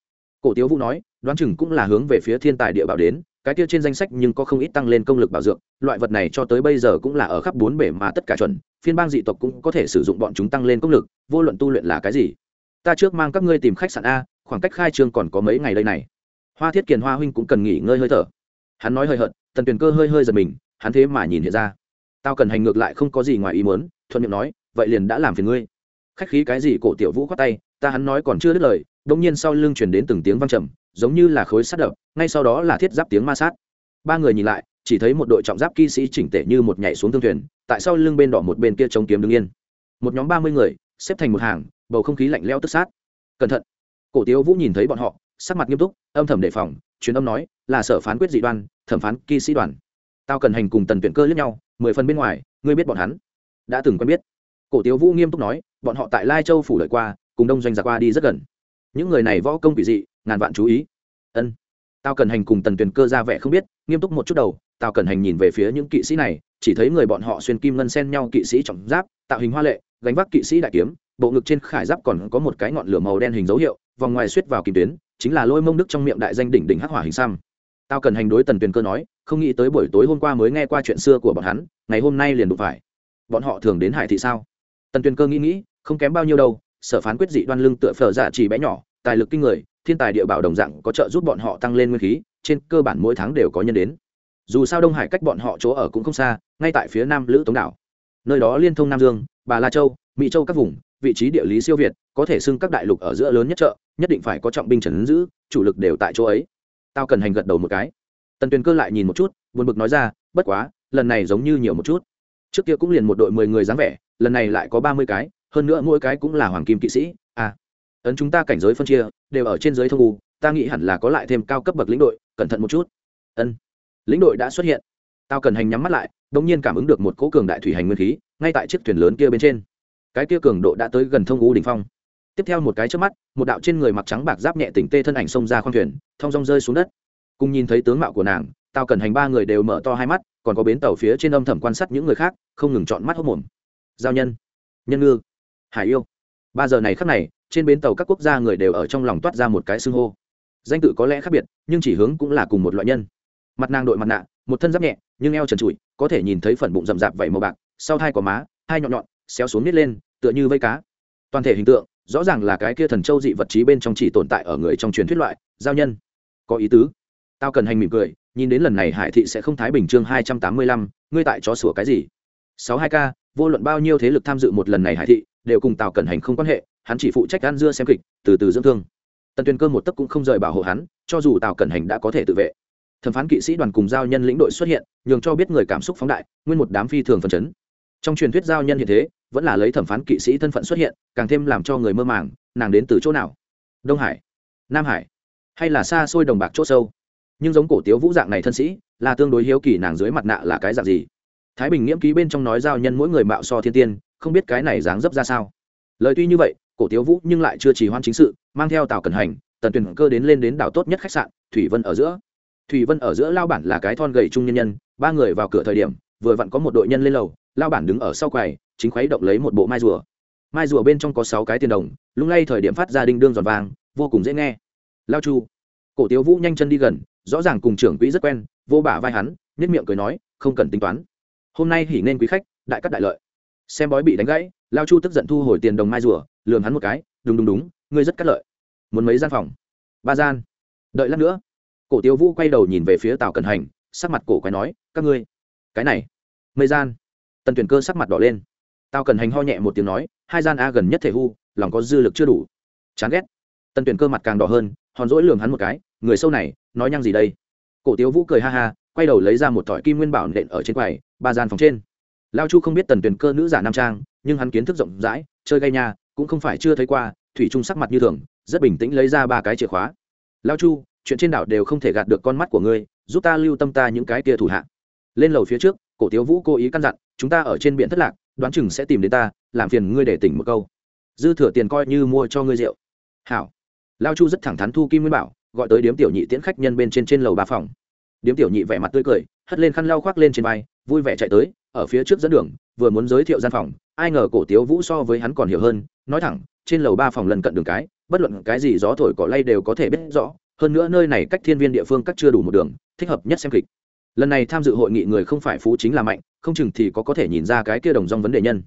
Cổ tiếu vũ nói, đoán chừng cũng là hướng về phía thiên tài địa bảo đến, cái kia trên danh sách nhưng có không ít tăng lên công lực bảo dưỡng loại vật này cho tới bây giờ cũng là ở khắp bốn bể mà tất cả chuẩn, phiên bang dị tộc cũng có thể sử dụng bọn chúng tăng lên công lực, vô luận tu luyện là cái gì. Ta trước mang các ngươi tìm khách sạn a, khoảng cách khai trương còn có mấy ngày đây này. Hoa thiết kiền hoa huynh cũng cần nghỉ ngơi hơi thở. Hắn nói hơi hận tần tuyền cơ hơi hơi giật mình, hắn thế mà nhìn hiện ra. Tao cần hành ngược lại không có gì ngoài ý muốn, thuận miệng nói, vậy liền đã làm phiền ngươi khách khí cái gì cổ tiểu vũ khoát tay, ta hắn nói còn chưa đứt lời đông nhiên sau lưng chuyển đến từng tiếng văng trầm, giống như là khối sắt đập, ngay sau đó là thiết giáp tiếng ma sát. Ba người nhìn lại, chỉ thấy một đội trọng giáp kỵ sĩ chỉnh tể như một nhảy xuống thương thuyền, tại sau lưng bên đỏ một bên kia chống kiếm đứng yên. Một nhóm ba mươi người, xếp thành một hàng, bầu không khí lạnh leo tức sát. Cẩn thận. Cổ tiếu vũ nhìn thấy bọn họ, sắc mặt nghiêm túc, âm thầm đề phòng, truyền âm nói, là sở phán quyết dị đoan, thẩm phán kỵ sĩ đoàn. Tao cần hành cùng tần tuyển cơ lẫn nhau, mười phần bên ngoài, ngươi biết bọn hắn. Đã từng quen biết. Cổ tiếu vũ nghiêm túc nói bọn họ tại lai châu phủ lợi qua, cùng đông doanh giặc qua đi rất gần. Những người này võ công quỷ dị, ngàn vạn chú ý. Ân. Tao cần hành cùng tần tuyền cơ ra vẻ không biết, nghiêm túc một chút đầu tao cần hành nhìn về phía những kỵ sĩ này, chỉ thấy người bọn họ xuyên kim ngân xen nhau kỵ sĩ trọng giáp, tạo hình hoa lệ, gánh vác kỵ sĩ đại kiếm, bộ ngực trên khải giáp còn có một cái ngọn lửa màu đen hình dấu hiệu, vòng ngoài suýt vào kim tuyến, chính là lôi mông đức trong miệng đại danh đỉnh đỉnh hắc hỏa hình xăm. Tao cần hành đối tần tuyền cơ nói, không nghĩ tới buổi tối hôm qua mới nghe qua chuyện xưa của bọn hắn, ngày hôm nay liền đụng phải. Bọn họ thường đến hải thị sao? Tần tuyền cơ nghĩ nghĩ, không kém bao nhiêu đâu, sở phán quyết dị đoan lưng tựa phở dạ chỉ bé nhỏ, tài lực kinh người, thiên tài địa bảo đồng dạng có trợ giúp bọn họ tăng lên nguyên khí, trên cơ bản mỗi tháng đều có nhân đến. Dù sao đông hải cách bọn họ chỗ ở cũng không xa, ngay tại phía nam lữ tống đảo. Nơi đó liên thông nam dương, bà la châu, mỹ châu các vùng, vị trí địa lý siêu việt, có thể xưng các đại lục ở giữa lớn nhất chợ, nhất định phải có trọng binh trần giữ, chủ lực đều tại chỗ ấy. Tao cần hành gật đầu một cái. Tần tuyền cơ lại nhìn một chút, buồn bực nói ra, bất quá, lần này giống như nhiều một chút. Trước kia cũng liền một đội mười người dáng vẻ lần này lại có ba mươi cái, hơn nữa mỗi cái cũng là hoàng kim kỵ sĩ. À ấn chúng ta cảnh giới phân chia, đều ở trên giới thông u, ta nghĩ hẳn là có lại thêm cao cấp bậc lĩnh đội, cẩn thận một chút. Ân, lĩnh đội đã xuất hiện. Tao cần hành nhắm mắt lại đ ỗ n g nhiên cảm ứng được một cỗ cường đại thủy hành nguyên khí, ngay tại chiếc thuyền lớn kia bên trên. Cái kia cường độ đã tới gần thông u đ ỉ n h phong. Tiếp theo một cái trước mắt, một đạo trên người mặc trắng bạc giáp nhẹ tỉnh tê thân ảnh xông ra khoang thuyền, thong rong rơi xuống đất. Cùng nhìn thấy tướng mạo của nàng, tao cần hành ba người đều mở to hai mắt, còn có bến tàu phía trên âm thầm quan sát những người khác, không ngừng chọn mắt hốc mồm giao nhân nhân ngư, hải yêu. Ba giờ này khắc này, trên bến tàu các quốc gia người đều ở trong lòng toát ra một cái xưng hô. Danh tự có lẽ khác biệt, nhưng chỉ hướng cũng là cùng một loại nhân. Mặt nàng đội mặt nạ, một thân giáp nhẹ, nhưng eo trần trụi, có thể nhìn thấy phần bụng rậm rạp vảy màu bạc, sau thai có má hai nhọn nhọn, xéo xuống nít lên, tựa như vây cá. Toàn thể hình tượng, rõ ràng là cái kia thần châu dị vật trí bên trong chỉ tồn tại ở người trong truyền thuyết loại, giao nhân. Có ý tứ. Tao cần hành mỉm cười, nhìn đến lần này hải thị sẽ không thái bình chương hai trăm tám mươi lăm, ngươi tại chó sủa cái gì? Sáu hai k vô luận bao nhiêu thế lực tham dự một lần này hải thị, đều cùng tào cẩn hành không quan hệ, hắn chỉ phụ trách ăn dưa xem kịch, từ từ dưỡng thương. Tần tuyền cơ một tấc cũng không rời bảo hộ hắn, cho dù tào cẩn hành đã có thể tự vệ. Thẩm phán kỵ sĩ đoàn cùng giao nhân lĩnh đội xuất hiện, nhường cho biết người cảm xúc phóng đại, nguyên một đám phi thường phần chấn. Trong truyền thuyết giao nhân hiện thế, vẫn là lấy thẩm phán kỵ sĩ thân phận xuất hiện, càng thêm làm cho người mơ màng, nàng đến từ chỗ nào? Đông hải, nam hải, hay là xa xôi đồng bạc chỗ sâu? Nhưng giống cổ tiếu vũ dạng này thân sĩ, là tương đối hiếu kỳ nàng dưới mặt nạ là cái dạng gì? Thái bình nghiễm ký bên trong nói giao nhân mỗi người mạo so thiên tiên, không biết cái này dáng dấp ra sao. Lời tuy như vậy, cổ tiếu vũ nhưng lại chưa chỉ hoan chính sự, mang theo tàu cẩn hành, tần tuyển cơ đến lên đến đảo tốt nhất khách sạn, thủy vân ở giữa. Thủy vân ở giữa lao bản là cái thon gầy trung nhân nhân, ba người vào cửa thời điểm, vừa vặn có một đội nhân lên lầu, lao bản đứng ở sau quầy, chính khuấy động lấy một bộ mai rùa. Mai rùa bên trong có sáu cái tiền đồng, lung lay thời điểm phát ra đinh đương giòn vàng, vô cùng dễ nghe. Lao chu. Cổ tiếu vũ nhanh chân đi gần, rõ ràng cùng trưởng quỹ rất quen, vô bả vai hắn nhất miệng cười nói, không cần tính toán hôm nay hỉ nên quý khách, đại cắt đại lợi. Xem bói bị đánh gãy, lao chu tức giận thu hồi tiền đồng mai rùa lường hắn một cái, đúng đúng đúng, ngươi rất cắt lợi. Muốn mấy gian phòng? Ba gian. Đợi lát nữa. Cổ tiêu vũ quay đầu nhìn về phía tào cần hành, sắc mặt cổ quái nói, các ngươi, cái này mấy gian. Tần tuyển cơ sắc mặt đỏ lên. Tào cần hành ho nhẹ một tiếng nói, hai gian a gần nhất thể hu, lòng có dư lực chưa đủ. Chán ghét. Tần tuyển cơ mặt càng đỏ hơn, hòn rỗi lường hắn một cái, người sâu này, nói nhăng gì đây? Cổ tiêu vũ cười ha ha, quay đầu lấy ra một thỏi kim nguyên bảo nện ở trên quầy ba gian phòng trên. Lao chu không biết tần tuyển cơ nữ giả nam trang, nhưng hắn kiến thức rộng rãi, chơi gây nhà cũng không phải chưa thấy qua, thủy trung sắc mặt như thường, rất bình tĩnh lấy ra ba cái chìa khóa. Lao chu, chuyện trên đảo đều không thể gạt được con mắt của ngươi, giúp ta lưu tâm ta những cái kia thủ hạ. Lên lầu phía trước, cổ tiếu vũ cố ý căn dặn, chúng ta ở trên biển thất lạc, đoán chừng sẽ tìm đến ta, làm phiền ngươi để tỉnh một câu. Dư thừa tiền coi như mua cho ngươi rượu. Hảo. Lao chu rất thẳng thắn thu kim nguyên bảo, gọi tới điếm tiểu nhị tiễn khách nhân bên trên trên lầu ba phòng. Điếm tiểu nhị vẻ mặt tươi cười, hất lên khăn lau khoác lên trên vai vui vẻ chạy tới, ở phía trước dẫn đường, vừa muốn giới thiệu gian phòng, ai ngờ cổ tiếu vũ so với hắn còn hiểu hơn, nói thẳng, trên lầu ba phòng lần cận đường cái, bất luận cái gì gió thổi cỏ lay đều có thể biết rõ, hơn nữa nơi này cách thiên viên địa phương cắt chưa đủ một đường, thích hợp nhất xem kịch. Lần này tham dự hội nghị người không phải phú chính là mạnh, không chừng thì có có thể nhìn ra cái kia đồng dòng vấn đề nhân.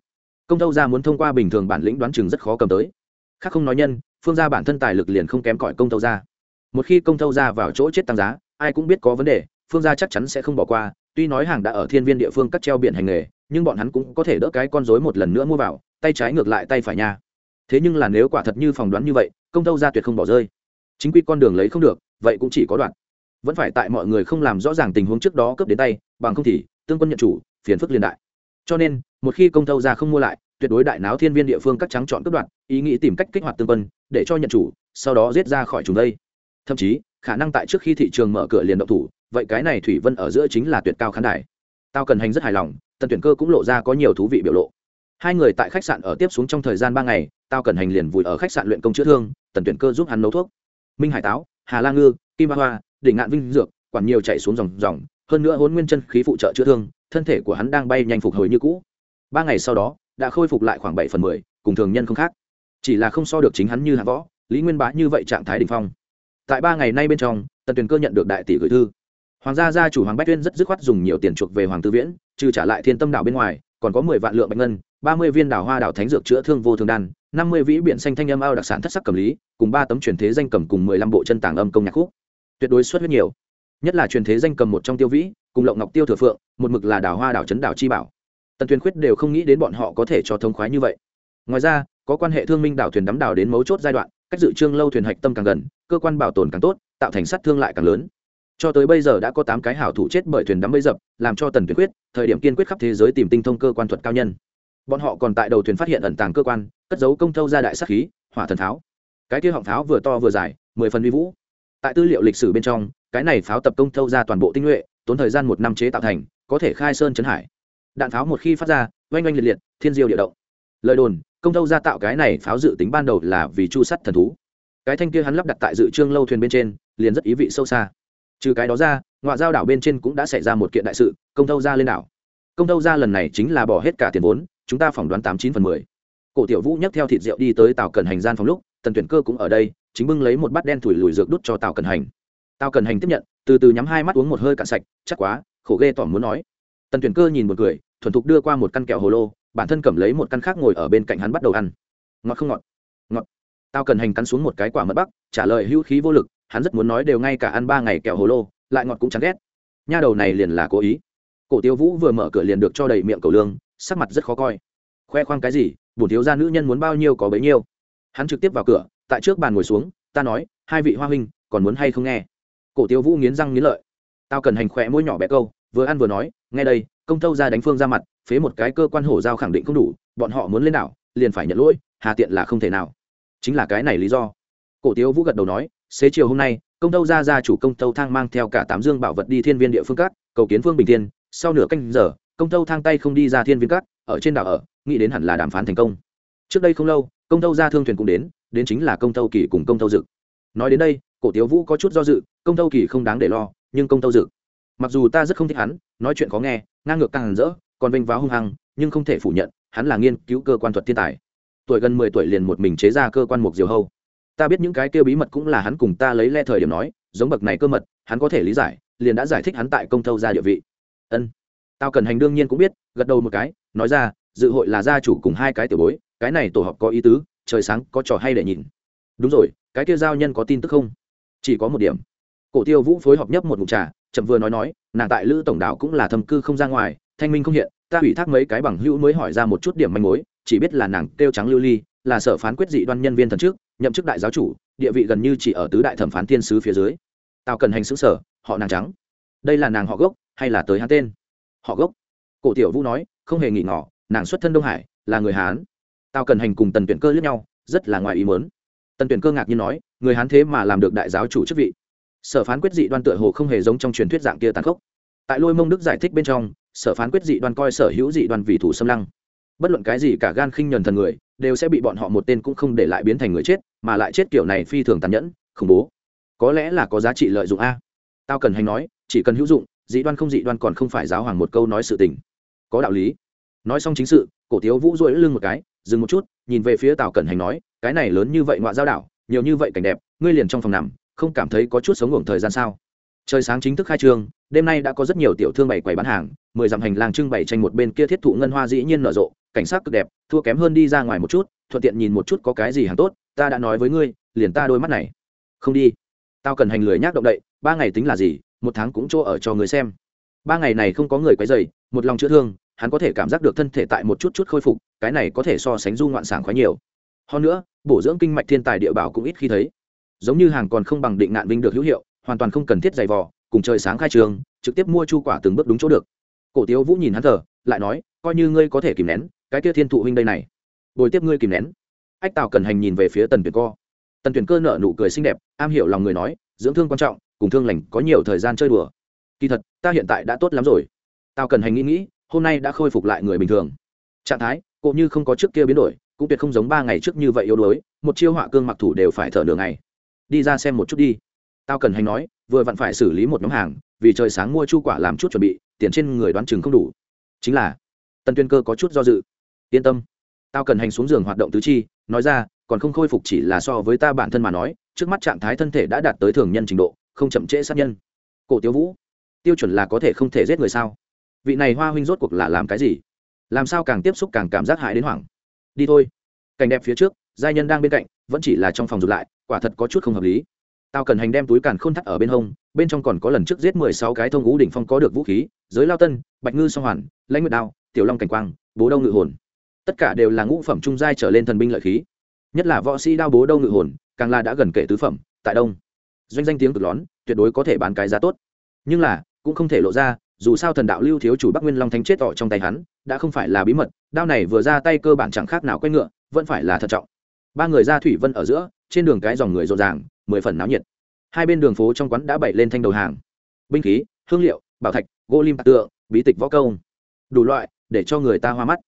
Công tâu ra muốn thông qua bình thường bản lĩnh đoán chừng rất khó cầm tới. Khác không nói nhân, phương ra bản thân tài lực liền không kém cỏi công tâu ra một khi công tâu ra vào chỗ chết tăng giá, ai cũng biết có vấn đề, phương gia chắc chắn sẽ không bỏ qua tuy nói hàng đã ở thiên viên địa phương cắt treo biển hành nghề, nhưng bọn hắn cũng có thể đỡ cái con rối một lần nữa mua vào, tay trái ngược lại tay phải nha. Thế nhưng là nếu quả thật như phỏng đoán như vậy, công tâu ra tuyệt không bỏ rơi. Chính quy con đường lấy không được, vậy cũng chỉ có đoạn. Vẫn phải tại mọi người không làm rõ ràng tình huống trước đó cướp đến tay, bằng không thì tương quân nhận chủ, phiền phức liên đại. Cho nên, một khi công tâu ra không mua lại, tuyệt đối đại náo thiên viên địa phương các trắng chọn cướp đoạn, ý nghĩ tìm cách kích hoạt tương quân, để cho nhận chủ, sau đó giết ra khỏi chúng đây. Thậm chí, khả năng tại trước khi thị trường mở cửa liền động thủ vậy cái này thủy vân ở giữa chính là tuyệt cao khán đài. Tao cần hành rất hài lòng, tần tuyển cơ cũng lộ ra có nhiều thú vị biểu lộ. Hai người tại khách sạn ở tiếp xuống trong thời gian ba ngày, tao cần hành liền vùi ở khách sạn luyện công chữa thương, tần tuyển cơ giúp hắn nấu thuốc. Minh hải táo, hà la ngư, kim ba hoa, đỉnh ngạn vinh dược, quản nhiều chạy xuống dòng dòng, hơn nữa hôn nguyên chân khí phụ trợ chữa thương, thân thể của hắn đang bay nhanh phục hồi như cũ. Ba ngày sau đó, đã khôi phục lại khoảng bảy phần mười, cùng thường nhân không khác. Chỉ là không so được chính hắn như hạ võ, lý nguyên bá như vậy trạng thái đ ỉ n h phong. Tại ba ngày nay bên trong, tần tuyền cơ nhận được đại tỷ gửi thư hoàng gia gia chủ hoàng bách tuyên rất dứt khoát dùng nhiều tiền chuộc về hoàng tư viễn, trừ trả lại thiên tâm đảo bên ngoài, còn có mười vạn lượng bạch ngân, ba mươi viên đảo hoa đảo thánh dược chữa thương vô thường đan, năm mươi vĩ biện xanh thanh âm ao đặc sản thất sắc cầm lý, cùng ba tấm truyền thế danh cầm cùng mười lăm bộ chân tàng âm công nhạc khúc. Tuyệt đối xuất huyết nhiều. Nhất là truyền thế danh cầm một trong tiêu vĩ, cùng lộng ngọc tiêu thừa phượng, một mực là đảo hoa đảo trấn đảo chi bảo. Tần tuyền khuyết đều không nghĩ đến bọn họ có thể cho thông khoái như vậy. Ngoài ra, có quan hệ thương minh đảo thuyền đắm đảo đến mấu chốt giai đoạn, cách dự trương lâu thuyền hạch tâm càng gần, cơ quan bảo tồn càng tốt, tạo thành sát thương lại càng lớn cho tới bây giờ đã có tám cái hảo thủ chết bởi thuyền đắm bấy dập làm cho tần tuyệt quyết thời điểm kiên quyết khắp thế giới tìm tinh thông cơ quan thuật cao nhân. Bọn họ còn tại đầu thuyền phát hiện ẩn tàng cơ quan cất giấu công thâu ra đại sắc khí hỏa thần tháo, cái kia họng pháo vừa to vừa dài mười phần vi vũ. Tại tư liệu lịch sử bên trong cái này pháo tập công thâu ra toàn bộ tinh nhuệ tốn thời gian một năm chế tạo thành có thể khai sơn chấn hải. Đạn pháo một khi phát ra oanh oanh liệt liệt thiên diêu địa động. Lời đồn công thâu ra tạo cái này pháo dự tính ban đầu là vì chu sắt thần thú. Cái thanh kia hắn lắp đặt tại dự trương lâu thuyền bên trên liền rất ý vị sâu xa trừ cái đó ra, ngoại giao đảo bên trên cũng đã xảy ra một kiện đại sự, công thâu ra lên đảo. Công thâu ra lần này chính là bỏ hết cả tiền vốn, chúng ta phỏng đoán tám chín phần mười. Cổ tiểu vũ nhấc theo thịt rượu đi tới tàu cần hành gian phòng lúc, tần tuyển cơ cũng ở đây, chính bưng lấy một bát đen thủi lùi dược đút cho tàu cần hành. Tàu cần hành tiếp nhận, từ từ nhắm hai mắt uống một hơi cạn sạch, chắc quá, khổ ghê tỏm muốn nói. Tần tuyển cơ nhìn một người, thuần thục đưa qua một căn kẹo hồ lô, bản thân cầm lấy một căn khác ngồi ở bên cạnh hắn bắt đầu ăn. Ngọt không ngọt? Ngọt. Tao cần hành cắn xuống một cái quả mật bắc, trả lời hữu khí vô lực hắn rất muốn nói đều ngay cả ăn ba ngày kẹo hồ lô, lại ngọt cũng chẳng ghét. Nha đầu này liền là cố ý. Cổ tiêu vũ vừa mở cửa liền được cho đầy miệng cầu lương, sắc mặt rất khó coi. Khoe khoang cái gì, bổn thiếu gia nữ nhân muốn bao nhiêu có bấy nhiêu. Hắn trực tiếp vào cửa, tại trước bàn ngồi xuống, ta nói, hai vị hoa huynh, còn muốn hay không nghe? Cổ tiêu vũ nghiến răng nghiến lợi. Tao cần hành khỏe môi nhỏ bé câu, vừa ăn vừa nói, nghe đây, công tâu ra đánh phương ra mặt, phế một cái cơ quan hổ giao khẳng định không đủ, bọn họ muốn lên đảo, liền phải nhận lỗi, hà tiện là không thể nào. Chính là cái này lý do. Cổ tiêu vũ gật đầu nói xế chiều hôm nay, công tâu ra ra chủ công tâu thang mang theo cả tám dương bảo vật đi thiên viên địa phương cát, cầu kiến phương bình thiên. Sau nửa canh giờ, công tâu thang tay không đi ra thiên viên cát, ở trên đảo ở, nghĩ đến hẳn là đàm phán thành công. Trước đây không lâu, công tâu ra thương thuyền cũng đến đến chính là công tâu kỳ cùng công tâu dự. Nói đến đây, cổ tiếu vũ có chút do dự, công tâu kỳ không đáng để lo, nhưng công tâu dự. Mặc dù ta rất không thích hắn, nói chuyện khó nghe, ngang ngược càng rỡ, còn vênh váo hung hăng, nhưng không thể phủ nhận, hắn là nghiên cứu cơ quan thuật thiên tài. Tuổi gần mười tuổi liền một mình chế ra cơ quan mục diều hâu ta biết những cái kia bí mật cũng là hắn cùng ta lấy le thời điểm nói, giống bậc này cơ mật, hắn có thể lý giải, liền đã giải thích hắn tại công thâu ra địa vị. Ân. Tao cần hành đương nhiên cũng biết, gật đầu một cái, nói ra, dự hội là gia chủ cùng hai cái tiểu bối, cái này tổ hợp có ý tứ, trời sáng có trò hay để nhìn. Đúng rồi, cái kia giao nhân có tin tức không? Chỉ có một điểm. Cổ tiêu vũ phối hợp nhấp một mục trà, chậm vừa nói nói, nàng tại lữ tổng đạo cũng là thâm cư không ra ngoài, thanh minh không hiện, ta ủy thác mấy cái bằng hữu mới hỏi ra một chút điểm manh mối, chỉ biết là nàng kêu trắng lưu ly là sở phán quyết dị đoan nhân viên thần trước, nhậm chức đại giáo chủ, địa vị gần như chỉ ở tứ đại thẩm phán thiên sứ phía dưới. Tào cần hành xứ sở, họ nàng trắng. Đây là nàng họ gốc, hay là tới hắn tên? Họ gốc. Cổ tiểu vũ nói, không hề nghỉ ngỏ, nàng xuất thân đông hải, là người hán. Tào cần hành cùng tần tuyển cơ lướt nhau, rất là ngoài ý mớn tần tuyển cơ ngạc như nói, người hán thế mà làm được đại giáo chủ chức vị. Sở phán quyết dị đoan tựa hồ không hề giống trong truyền thuyết dạng kia tàn khốc. Tại lôi mông đức giải thích bên trong, sở phán quyết dị đoan coi sở hữu dị đoan vì thủ xâm lăng. Bất luận cái gì cả gan khinh nhuần thần người đều sẽ bị bọn họ một tên cũng không để lại biến thành người chết, mà lại chết kiểu này phi thường tàn nhẫn, khủng bố. Có lẽ là có giá trị lợi dụng a. Tao cần hành nói, chỉ cần hữu dụng, dị đoan không dị đoan còn không phải giáo hoàng một câu nói sự tình. Có đạo lý. Nói xong chính sự, cổ tiếu vũ rỗi lưng một cái, dừng một chút, nhìn về phía tào cẩn hành nói, cái này lớn như vậy ngoại giao đảo, nhiều như vậy cảnh đẹp, ngươi liền trong phòng nằm, không cảm thấy có chút sống ngủ thời gian sao? Trời sáng chính thức khai trương, đêm nay đã có rất nhiều tiểu thương bày quầy bán hàng, mười dặm hành lang trưng bày tranh một bên kia thiết thụ ngân hoa dĩ nhiên nở rộ cảnh sát cực đẹp thua kém hơn đi ra ngoài một chút thuận tiện nhìn một chút có cái gì hàng tốt ta đã nói với ngươi liền ta đôi mắt này. Không đi. Tao cần hành lười nhác động đậy ba ngày tính là gì một tháng cũng chỗ ở cho người xem. Ba ngày này không có người quấy dày một lòng chữa thương hắn có thể cảm giác được thân thể tại một chút chút khôi phục cái này có thể so sánh du ngoạn sảng khoái nhiều. Hơn nữa bổ dưỡng kinh mạch thiên tài địa bảo cũng ít khi thấy. Giống như hàng còn không bằng định nạn vinh được hữu hiệu hoàn toàn không cần thiết giày vò cùng trời sáng khai trường trực tiếp mua chu quả từng bước đúng chỗ được. Cổ tiếu vũ nhìn hắn thở, lại nói coi như ngươi có thể kìm nén cái kia thiên thụ huynh đây này. Bồi tiếp ngươi kìm nén. Ách tào cần hành nhìn về phía tần tuyển co tần tuyển cơ nợ nụ cười xinh đẹp, am hiểu lòng người nói, dưỡng thương quan trọng, cùng thương lành có nhiều thời gian chơi đùa. Kỳ thật, ta hiện tại đã tốt lắm rồi. Tao cần hành nghĩ nghĩ, hôm nay đã khôi phục lại người bình thường. Trạng thái, cộ như không có trước kia biến đổi, cũng tuyệt không giống ba ngày trước như vậy yếu đuối, một chiêu họa cương mặc thủ đều phải thở nửa ngày. Đi ra xem một chút đi. Tao cần hành nói, vừa vặn phải xử lý một nhóm hàng, vì trời sáng mua chu quả làm chút chuẩn bị, tiền trên người đoán chừng không đủ. Chính là, tần tuyên cơ có chút do dự yên tâm. Tao cần hành xuống giường hoạt động tứ chi, nói ra, còn không khôi phục chỉ là so với ta bản thân mà nói, trước mắt trạng thái thân thể đã đạt tới thường nhân trình độ, không chậm trễ sát nhân. Cổ tiêu vũ, tiêu chuẩn là có thể không thể giết người sao? Vị này hoa huynh rốt cuộc là làm cái gì? Làm sao càng tiếp xúc càng cảm giác hại đến hoảng? Đi thôi. Cảnh đẹp phía trước, giai nhân đang bên cạnh, vẫn chỉ là trong phòng rụt lại, quả thật có chút không hợp lý. Tao cần hành đem túi càn khôn thắt ở bên hông, bên trong còn có lần trước giết mười sáu cái thông ngũ đỉnh phong có được vũ khí, giới lao tân, bạch ngư song hoàn, lãnh nguyệt đao, tiểu long cảnh quang, bố đông ngự hồn tất cả đều là ngũ phẩm trung giai trở lên thần binh lợi khí. Nhất là võ sĩ đao bố đâu ngự hồn, càng là đã gần kể tứ phẩm, tại đông. Doanh danh tiếng cực lón, tuyệt đối có thể bán cái giá tốt. Nhưng là, cũng không thể lộ ra, dù sao thần đạo lưu thiếu chủ bắc nguyên long thánh chết tỏ trong tay hắn, đã không phải là bí mật, đao này vừa ra tay cơ bản chẳng khác nào quay ngựa, vẫn phải là thận trọng. Ba người ra thủy vân ở giữa, trên đường cái dòng người rộn ràng, mười phần náo nhiệt. Hai bên đường phố trong quán đã bày lên thanh đầu hàng. Binh khí, hương liệu, bảo thạch, gỗ lim tạc tượng, bí tịch võ công. Đủ loại, để cho người ta hoa mắt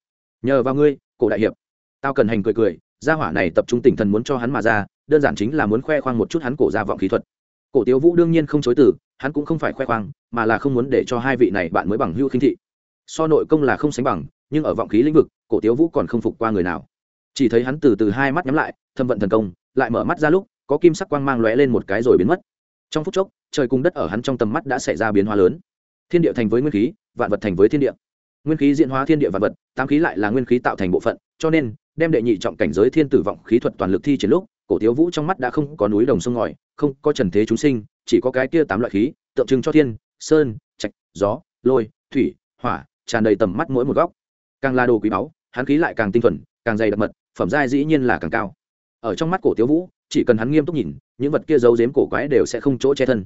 nhờ vào ngươi, cổ đại hiệp. Tao cần hành cười cười, gia hỏa này tập trung tinh thần muốn cho hắn mà ra, đơn giản chính là muốn khoe khoang một chút hắn cổ ra vọng khí thuật. Cổ tiếu vũ đương nhiên không chối từ, hắn cũng không phải khoe khoang, mà là không muốn để cho hai vị này bạn mới bằng hưu khinh thị. So nội công là không sánh bằng, nhưng ở vọng khí lĩnh vực, cổ tiếu vũ còn không phục qua người nào. Chỉ thấy hắn từ từ hai mắt nhắm lại, thâm vận thần công, lại mở mắt ra lúc, có kim sắc quang mang lóe lên một cái rồi biến mất. Trong phút chốc, trời cùng đất ở hắn trong tầm mắt đã xảy ra biến hóa lớn. Thiên địa thành với nguyên khí, vạn vật thành với thiên địa nguyên khí diễn hóa thiên địa vạn vật, tám khí lại là nguyên khí tạo thành bộ phận, cho nên, đem đệ nhị trọng cảnh giới thiên tử vọng khí thuật toàn lực thi triển lúc, cổ tiếu vũ trong mắt đã không có núi đồng sông ngòi, không có trần thế chúng sinh, chỉ có cái kia tám loại khí, tượng trưng cho thiên, sơn, trạch, gió, lôi, thủy, hỏa, tràn đầy tầm mắt mỗi một góc. Càng là đồ quý báu, hắn khí lại càng tinh thuần, càng dày đặc mật, phẩm giai dĩ nhiên là càng cao. Ở trong mắt cổ tiếu vũ, chỉ cần hắn nghiêm túc nhìn, những vật kia giấu giếm cổ quái đều sẽ không chỗ che thân.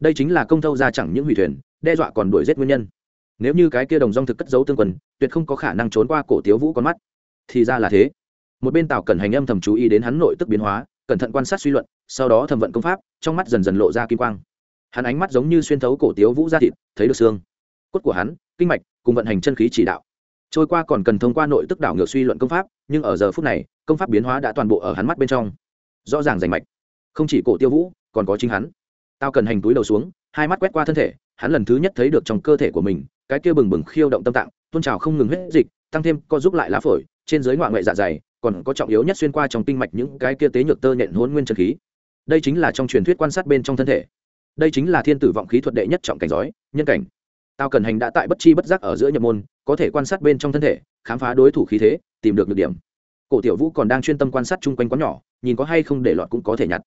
Đây chính là công thâu ra chẳng những hủy thuyền, đe dọa còn đuổi giết nguyên nhân nếu như cái kia đồng dong thực cất giấu tương quần tuyệt không có khả năng trốn qua cổ tiếu vũ con mắt. Thì ra là thế. Một bên tào cẩn hành âm thầm chú ý đến hắn nội tức biến hóa, cẩn thận quan sát suy luận, sau đó thẩm vận công pháp, trong mắt dần dần lộ ra kim quang. Hắn ánh mắt giống như xuyên thấu cổ tiếu vũ ra thịt, thấy được xương. Cốt của hắn, kinh mạch, cùng vận hành chân khí chỉ đạo. Trôi qua còn cần thông qua nội tức đảo ngược suy luận công pháp, nhưng ở giờ phút này, công pháp biến hóa đã toàn bộ ở hắn mắt bên trong. Rõ ràng rành mạch. Không chỉ cổ tiêu vũ, còn có chính hắn. Tao cần hành túi đầu xuống, hai mắt quét qua thân thể, hắn lần thứ nhất thấy được trong cơ thể của mình cái kia bừng bừng khiêu động tâm tạng tôn trào không ngừng hết dịch, tăng thêm co giúp lại lá phổi, trên dưới ngoại ngoại dạ dày, còn có trọng yếu nhất xuyên qua trong kinh mạch những cái kia tế nhược tơ nhện hôn nguyên trần khí. Đây chính là trong truyền thuyết quan sát bên trong thân thể. Đây chính là thiên tử vọng khí thuật đệ nhất trọng cảnh giói, nhân cảnh. Tao cần hành đã tại bất chi bất giác ở giữa nhập môn, có thể quan sát bên trong thân thể, khám phá đối thủ khí thế, tìm được được điểm. Cổ tiểu vũ còn đang chuyên tâm quan sát chung quanh quán nhỏ, nhìn có hay không để lọt cũng có thể nhặt.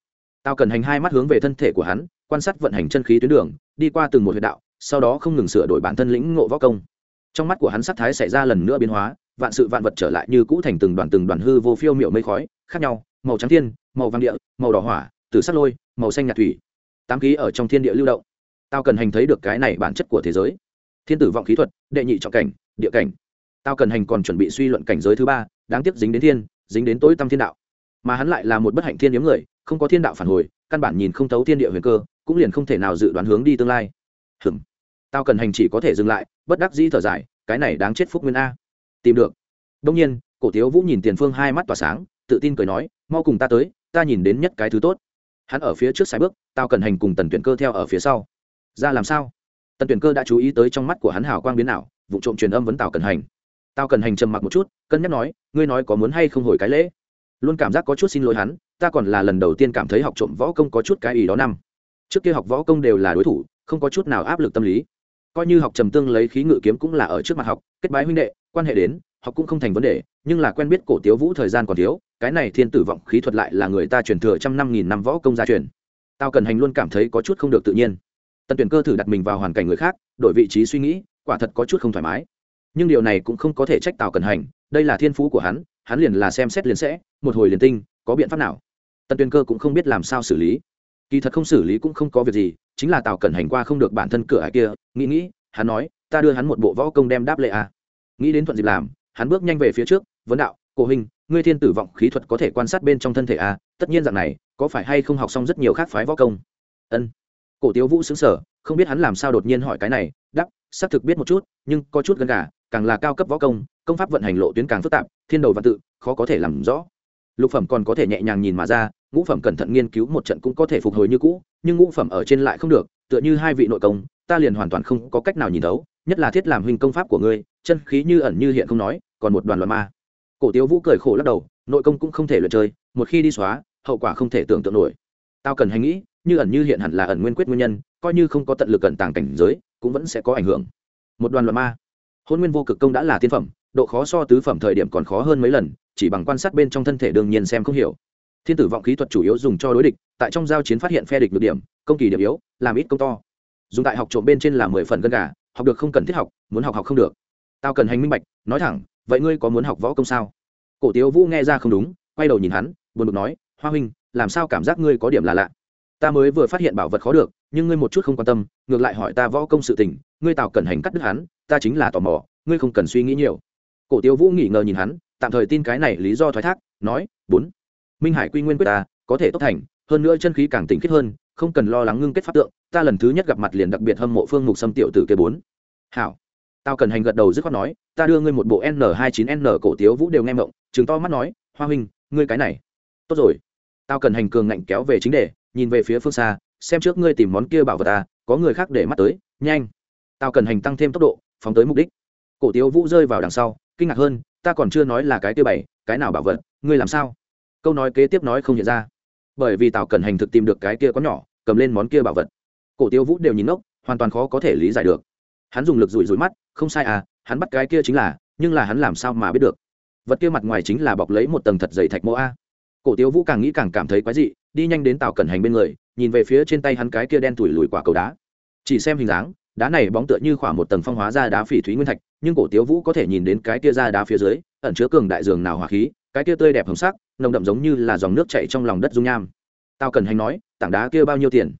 Tao cần hành hai mắt hướng về thân thể của hắn, quan sát vận hành chân khí tuyến đường, đi qua từng một huyệt đạo sau đó không ngừng sửa đổi bản thân lĩnh ngộ võ công. Trong mắt của hắn sắc thái xảy ra lần nữa biến hóa, vạn sự vạn vật trở lại như cũ thành từng đoàn từng đoàn hư vô phiêu miệu mây khói, khác nhau, màu trắng thiên, màu vàng địa, màu đỏ hỏa, tử sắc lôi, màu xanh nhạt thủy. Tám khí ở trong thiên địa lưu động. Tao cần hành thấy được cái này bản chất của thế giới. Thiên tử vọng khí thuật, đệ nhị trọng cảnh, địa cảnh. Tao cần hành còn chuẩn bị suy luận cảnh giới thứ ba, đáng tiếc dính đến thiên, dính đến tối tâm thiên đạo. Mà hắn lại là một bất hạnh thiên yếu người, không có thiên đạo phản hồi, căn bản nhìn không thấu thiên địa huyền cơ, cũng liền không thể nào dự đoán hướng đi tương lai hừm tao cần hành chỉ có thể dừng lại, bất đắc dĩ thở dài, cái này đáng chết phúc nguyên a. Tìm được. Đông nhiên, cổ tiếu vũ nhìn tiền phương hai mắt tỏa sáng, tự tin cười nói, mau cùng ta tới, ta nhìn đến nhất cái thứ tốt. Hắn ở phía trước sai bước, tao cần hành cùng tần tuyển cơ theo ở phía sau. Ra làm sao? Tần tuyển cơ đã chú ý tới trong mắt của hắn hào quang biến nào vụ trộm truyền âm vấn tào cần hành. Tao cần hành trầm mặc một chút, cân nhắc nói, ngươi nói có muốn hay không hồi cái lễ? Luôn cảm giác có chút xin lỗi hắn, ta còn là lần đầu tiên cảm thấy học trộm võ công có chút cái ý đó năm. Trước kia học võ công đều là đối thủ không có chút nào áp lực tâm lý. Coi như học trầm tương lấy khí ngự kiếm cũng là ở trước mặt học, kết bái huynh đệ, quan hệ đến, học cũng không thành vấn đề, nhưng là quen biết cổ tiếu vũ thời gian còn thiếu, cái này thiên tử vọng khí thuật lại là người ta truyền thừa trăm năm nghìn năm võ công gia truyền. Tao cần hành luôn cảm thấy có chút không được tự nhiên. Tần tuyển cơ thử đặt mình vào hoàn cảnh người khác, đổi vị trí suy nghĩ, quả thật có chút không thoải mái. Nhưng điều này cũng không có thể trách tào cần hành, đây là thiên phú của hắn hắn liền là xem xét liền sẽ, một hồi liền tinh, có biện pháp nào? Tần tuyển cơ cũng không biết làm sao xử lý kỳ thật không xử lý cũng không có việc gì chính là tào cẩn hành qua không được bản thân cửa hải kia nghĩ nghĩ hắn nói ta đưa hắn một bộ võ công đem đáp lệ à. nghĩ đến thuận dịp làm hắn bước nhanh về phía trước vấn đạo cổ hình ngươi thiên tử vọng khí thuật có thể quan sát bên trong thân thể à, tất nhiên dạng này có phải hay không học xong rất nhiều khác phái võ công? Ân. Cổ tiếu vũ xứng sở không biết hắn làm sao đột nhiên hỏi cái này đắp xác thực biết một chút nhưng có chút gần cả càng là cao cấp võ công công pháp vận hành lộ tuyến càng phức tạp thiên đầu văn tự khó có thể làm rõ lục phẩm còn có thể nhẹ nhàng nhìn mà ra, ngũ phẩm cẩn thận nghiên cứu một trận cũng có thể phục hồi như cũ, nhưng ngũ phẩm ở trên lại không được, tựa như hai vị nội công, ta liền hoàn toàn không có cách nào nhìn thấu, nhất là thiết làm huynh công pháp của ngươi, chân khí như ẩn như hiện không nói, còn một đoàn loạn ma. Cổ tiếu vũ cười khổ lắc đầu, nội công cũng không thể lượt chơi, một khi đi xóa, hậu quả không thể tưởng tượng nổi. Tao cần hành nghĩ, như ẩn như hiện hẳn là ẩn nguyên quyết nguyên nhân, coi như không có tận lực cẩn tàng cảnh giới, cũng vẫn sẽ có ảnh hưởng. Một đoàn loạn ma. Hôn nguyên vô cực công đã là tiên phẩm độ khó so tứ phẩm thời điểm còn khó hơn mấy lần, chỉ bằng quan sát bên trong thân thể đương nhiên xem không hiểu. Thiên tử vọng khí thuật chủ yếu dùng cho đối địch, tại trong giao chiến phát hiện phe địch được điểm, công kỳ điểm yếu, làm ít công to. Dùng tại học trộm bên trên là mười phần gân gà, học được không cần thiết học, muốn học học không được. Tao cần hành minh bạch, nói thẳng, vậy ngươi có muốn học võ công sao? Cổ tiếu vũ nghe ra không đúng, quay đầu nhìn hắn, buồn bực nói, hoa huynh, làm sao cảm giác ngươi có điểm là lạ? Ta mới vừa phát hiện bảo vật khó được, nhưng ngươi một chút không quan tâm, ngược lại hỏi ta võ công sự tình, ngươi tào cần hành cắt đứt hắn, ta chính là tò mò, ngươi không cần suy nghĩ nhiều cổ tiêu vũ nghỉ ngờ nhìn hắn, tạm thời tin cái này lý do thoái thác, nói, bốn, minh hải quy nguyên quyết ta, có thể tốc thành, hơn nữa chân khí càng tỉnh khiết hơn, không cần lo lắng ngưng kết pháp tượng, ta lần thứ nhất gặp mặt liền đặc biệt hâm mộ phương mục xâm tiểu từ kế bốn. Hảo. Tao cần hành gật đầu dứt khoát nói, ta đưa ngươi một bộ n hai chín n, cổ tiếu vũ đều nghe mộng chừng to mắt nói, hoa huynh, ngươi cái này. Tốt rồi. Tao cần hành cường ngạnh kéo về chính đề, nhìn về phía phương xa, xem trước ngươi tìm món kia bảo vật ta có người khác để mắt tới, nhanh. Tao cần hành tăng thêm tốc độ, phóng tới mục đích. Cổ tiếu vũ rơi vào đằng sau kinh ngạc hơn, ta còn chưa nói là cái tiêu bảy, cái nào bảo vật, ngươi làm sao? Câu nói kế tiếp nói không nhận ra. Bởi vì tào cần hành thực tìm được cái kia có nhỏ, cầm lên món kia bảo vật. Cổ tiêu vũ đều nhìn ngốc, hoàn toàn khó có thể lý giải được. Hắn dùng lực rủi rủi mắt, không sai à hắn bắt cái kia chính là, nhưng là hắn làm sao mà biết được? Vật kia mặt ngoài chính là bọc lấy một tầng thật dày thạch mô a. Cổ tiêu vũ càng nghĩ càng cảm thấy quái dị, đi nhanh đến tào cẩn hành bên người, nhìn về phía trên tay hắn cái kia đen tủi lùi quả cầu đá. Chỉ xem hình dáng đá này bóng tựa như khoảng một tầng phong hóa ra đá phỉ thúy nguyên thạch, nhưng cổ tiếu vũ có thể nhìn đến cái kia ra đá phía dưới, ẩn chứa cường đại dường nào hỏa khí, cái kia tươi đẹp hồng sắc, nồng đậm giống như là dòng nước chảy trong lòng đất dung nham. Tao cần hành nói, tảng đá kia bao nhiêu tiền?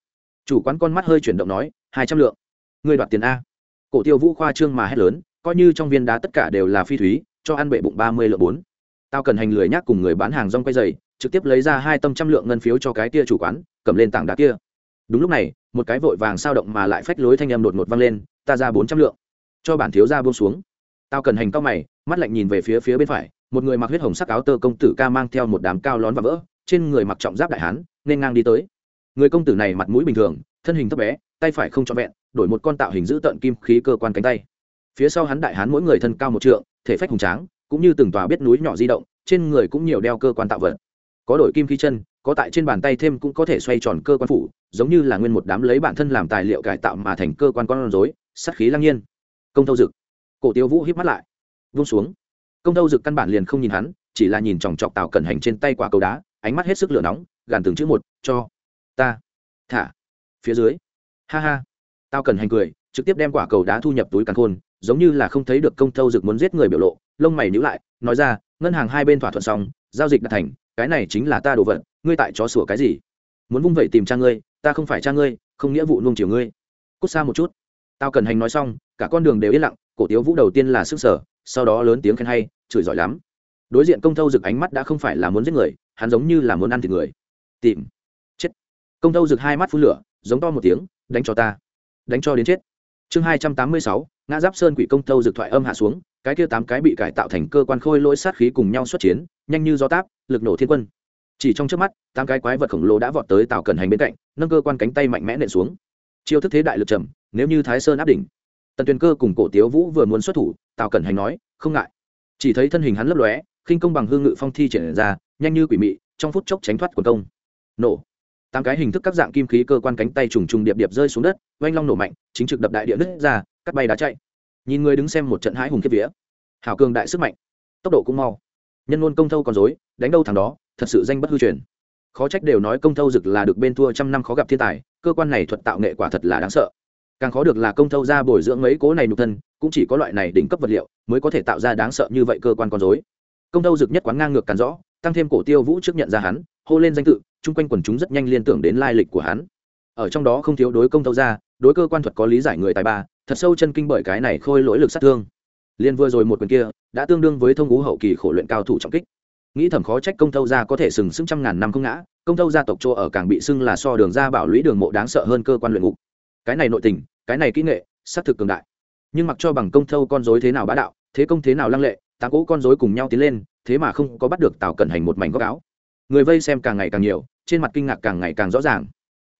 Chủ quán con mắt hơi chuyển động nói, hai trăm lượng. Người đoạt tiền a. Cổ tiêu vũ khoa trương mà hét lớn, coi như trong viên đá tất cả đều là phi thúy, cho ăn bệ bụng ba mươi lượng bốn. Tao cần hành lười nhác cùng người bán hàng rong quay dày, trực tiếp lấy ra hai tâm trăm lượng ngân phiếu cho cái kia chủ quán, cầm lên tảng đá kia. Đúng lúc này một cái vội vàng sao động mà lại phách lối thanh âm đột ngột vang lên, ta ra bốn trăm lượng. Cho bản thiếu ra buông xuống. Tao cần hành cao mày, mắt lạnh nhìn về phía phía bên phải, một người mặc huyết hồng sắc áo tơ công tử ca mang theo một đám cao lón và vỡ, trên người mặc trọng giáp đại hán, nên ngang đi tới. Người công tử này mặt mũi bình thường, thân hình thấp bé, tay phải không trọn vẹn, đổi một con tạo hình giữ tận kim khí cơ quan cánh tay. Phía sau hắn đại hán mỗi người thân cao một trượng, thể phách hùng tráng, cũng như từng tòa biết núi nhỏ di động, trên người cũng nhiều đeo cơ quan tạo vật. Có đổi kim khí chân có tại trên bàn tay thêm cũng có thể xoay tròn cơ quan phủ, giống như là nguyên một đám lấy bản thân làm tài liệu cải tạo mà thành cơ quan con rối sắt khí lăng nhiên. Công thâu dực. Cổ tiêu vũ híp mắt lại. Vung xuống. Công thâu dực căn bản liền không nhìn hắn, chỉ là nhìn chòng chọc tào cẩn hành trên tay quả cầu đá, ánh mắt hết sức lửa nóng, gàn từng chữ một, cho ta, thả, phía dưới. Ha ha. Tao cần hành cười, trực tiếp đem quả cầu đá thu nhập túi càn khôn, giống như là không thấy được công thâu dực muốn giết người biểu lộ, lông mày nhíu lại, nói ra, ngân hàng hai bên thỏa thuận xong, giao dịch đã thành cái này chính là ta đồ vật, ngươi tại chó sủa cái gì? Muốn vung vẩy tìm cha ngươi, ta không phải cha ngươi, không nghĩa vụ nuông chiều ngươi. Cút xa một chút. Tao cần hành nói xong, cả con đường đều yên lặng, cổ tiếu vũ đầu tiên là sức sở, sau đó lớn tiếng khen hay, chửi giỏi lắm. Đối diện công thâu rực ánh mắt đã không phải là muốn giết người, hắn giống như là muốn ăn thịt người. Tìm. Chết. Công thâu rực hai mắt phun lửa, giống to một tiếng, đánh cho ta. Đánh cho đến chết. Chương hai trăm tám mươi sáu, ngã giáp sơn quỷ công thâu rực thoại âm hạ xuống, cái kia tám cái bị cải tạo thành cơ quan khôi lỗi sát khí cùng nhau xuất chiến nhanh như gió táp, lực nổ thiên quân. Chỉ trong trước mắt, tám cái quái vật khổng lồ đã vọt tới tàu cẩn hành bên cạnh, nâng cơ quan cánh tay mạnh mẽ nện xuống. Chiêu thức thế đại lực trầm, nếu như thái sơn áp đỉnh. Tần tuyền cơ cùng cổ tiếu vũ vừa muốn xuất thủ, tào cẩn hành nói, không ngại. Chỉ thấy thân hình hắn lấp lóe, khinh công bằng hương ngự phong thi triển ra, nhanh như quỷ mị, trong phút chốc tránh thoát quần công. Nổ. Tám cái hình thức các dạng kim khí cơ quan cánh tay trùng trùng điệp điệp rơi xuống đất, oanh long nổ mạnh, chính trực đập đại địa nứt ra, cắt bay đá chạy. Nhìn người đứng xem một trận hãi hùng kiếp vía. Hảo cường đại sức mạnh. Tốc độ cũng mau nhân ngôn công thâu còn dối đánh đâu thằng đó, thật sự danh bất hư truyền. Khó trách đều nói công thâu dực là được bên thua trăm năm khó gặp thiên tài, cơ quan này thuật tạo nghệ quả thật là đáng sợ. Càng khó được là công thâu ra bồi dưỡng mấy cố này nhục thân, cũng chỉ có loại này đỉnh cấp vật liệu mới có thể tạo ra đáng sợ như vậy cơ quan con dối công thâu dực nhất quán ngang ngược càn rõ, tăng thêm cổ tiêu vũ trước nhận ra hắn, hô lên danh tự, chung quanh quần chúng rất nhanh liên tưởng đến lai lịch của hắn. Ở trong đó không thiếu đối công thâu ra, đối cơ quan thuật có lý giải người tài ba, thật sâu chân kinh bởi cái này khôi lỗi lực sát thương liên vừa rồi một quyền kia đã tương đương với thông ngũ hậu kỳ khổ luyện cao thủ trọng kích. Nghĩ thầm khó trách công thâu gia có thể sừng sững trăm ngàn năm không ngã, công thâu gia tộc chỗ ở càng bị xưng là so đường ra bảo lũy đường mộ đáng sợ hơn cơ quan luyện ngục. Cái này nội tình, cái này kỹ nghệ, xác thực cường đại. Nhưng mặc cho bằng công thâu con dối thế nào bá đạo, thế công thế nào lăng lệ, tám cỗ con dối cùng nhau tiến lên, thế mà không có bắt được tào cẩn hành một mảnh góc áo. Người vây xem càng ngày càng nhiều, trên mặt kinh ngạc càng ngày càng rõ ràng.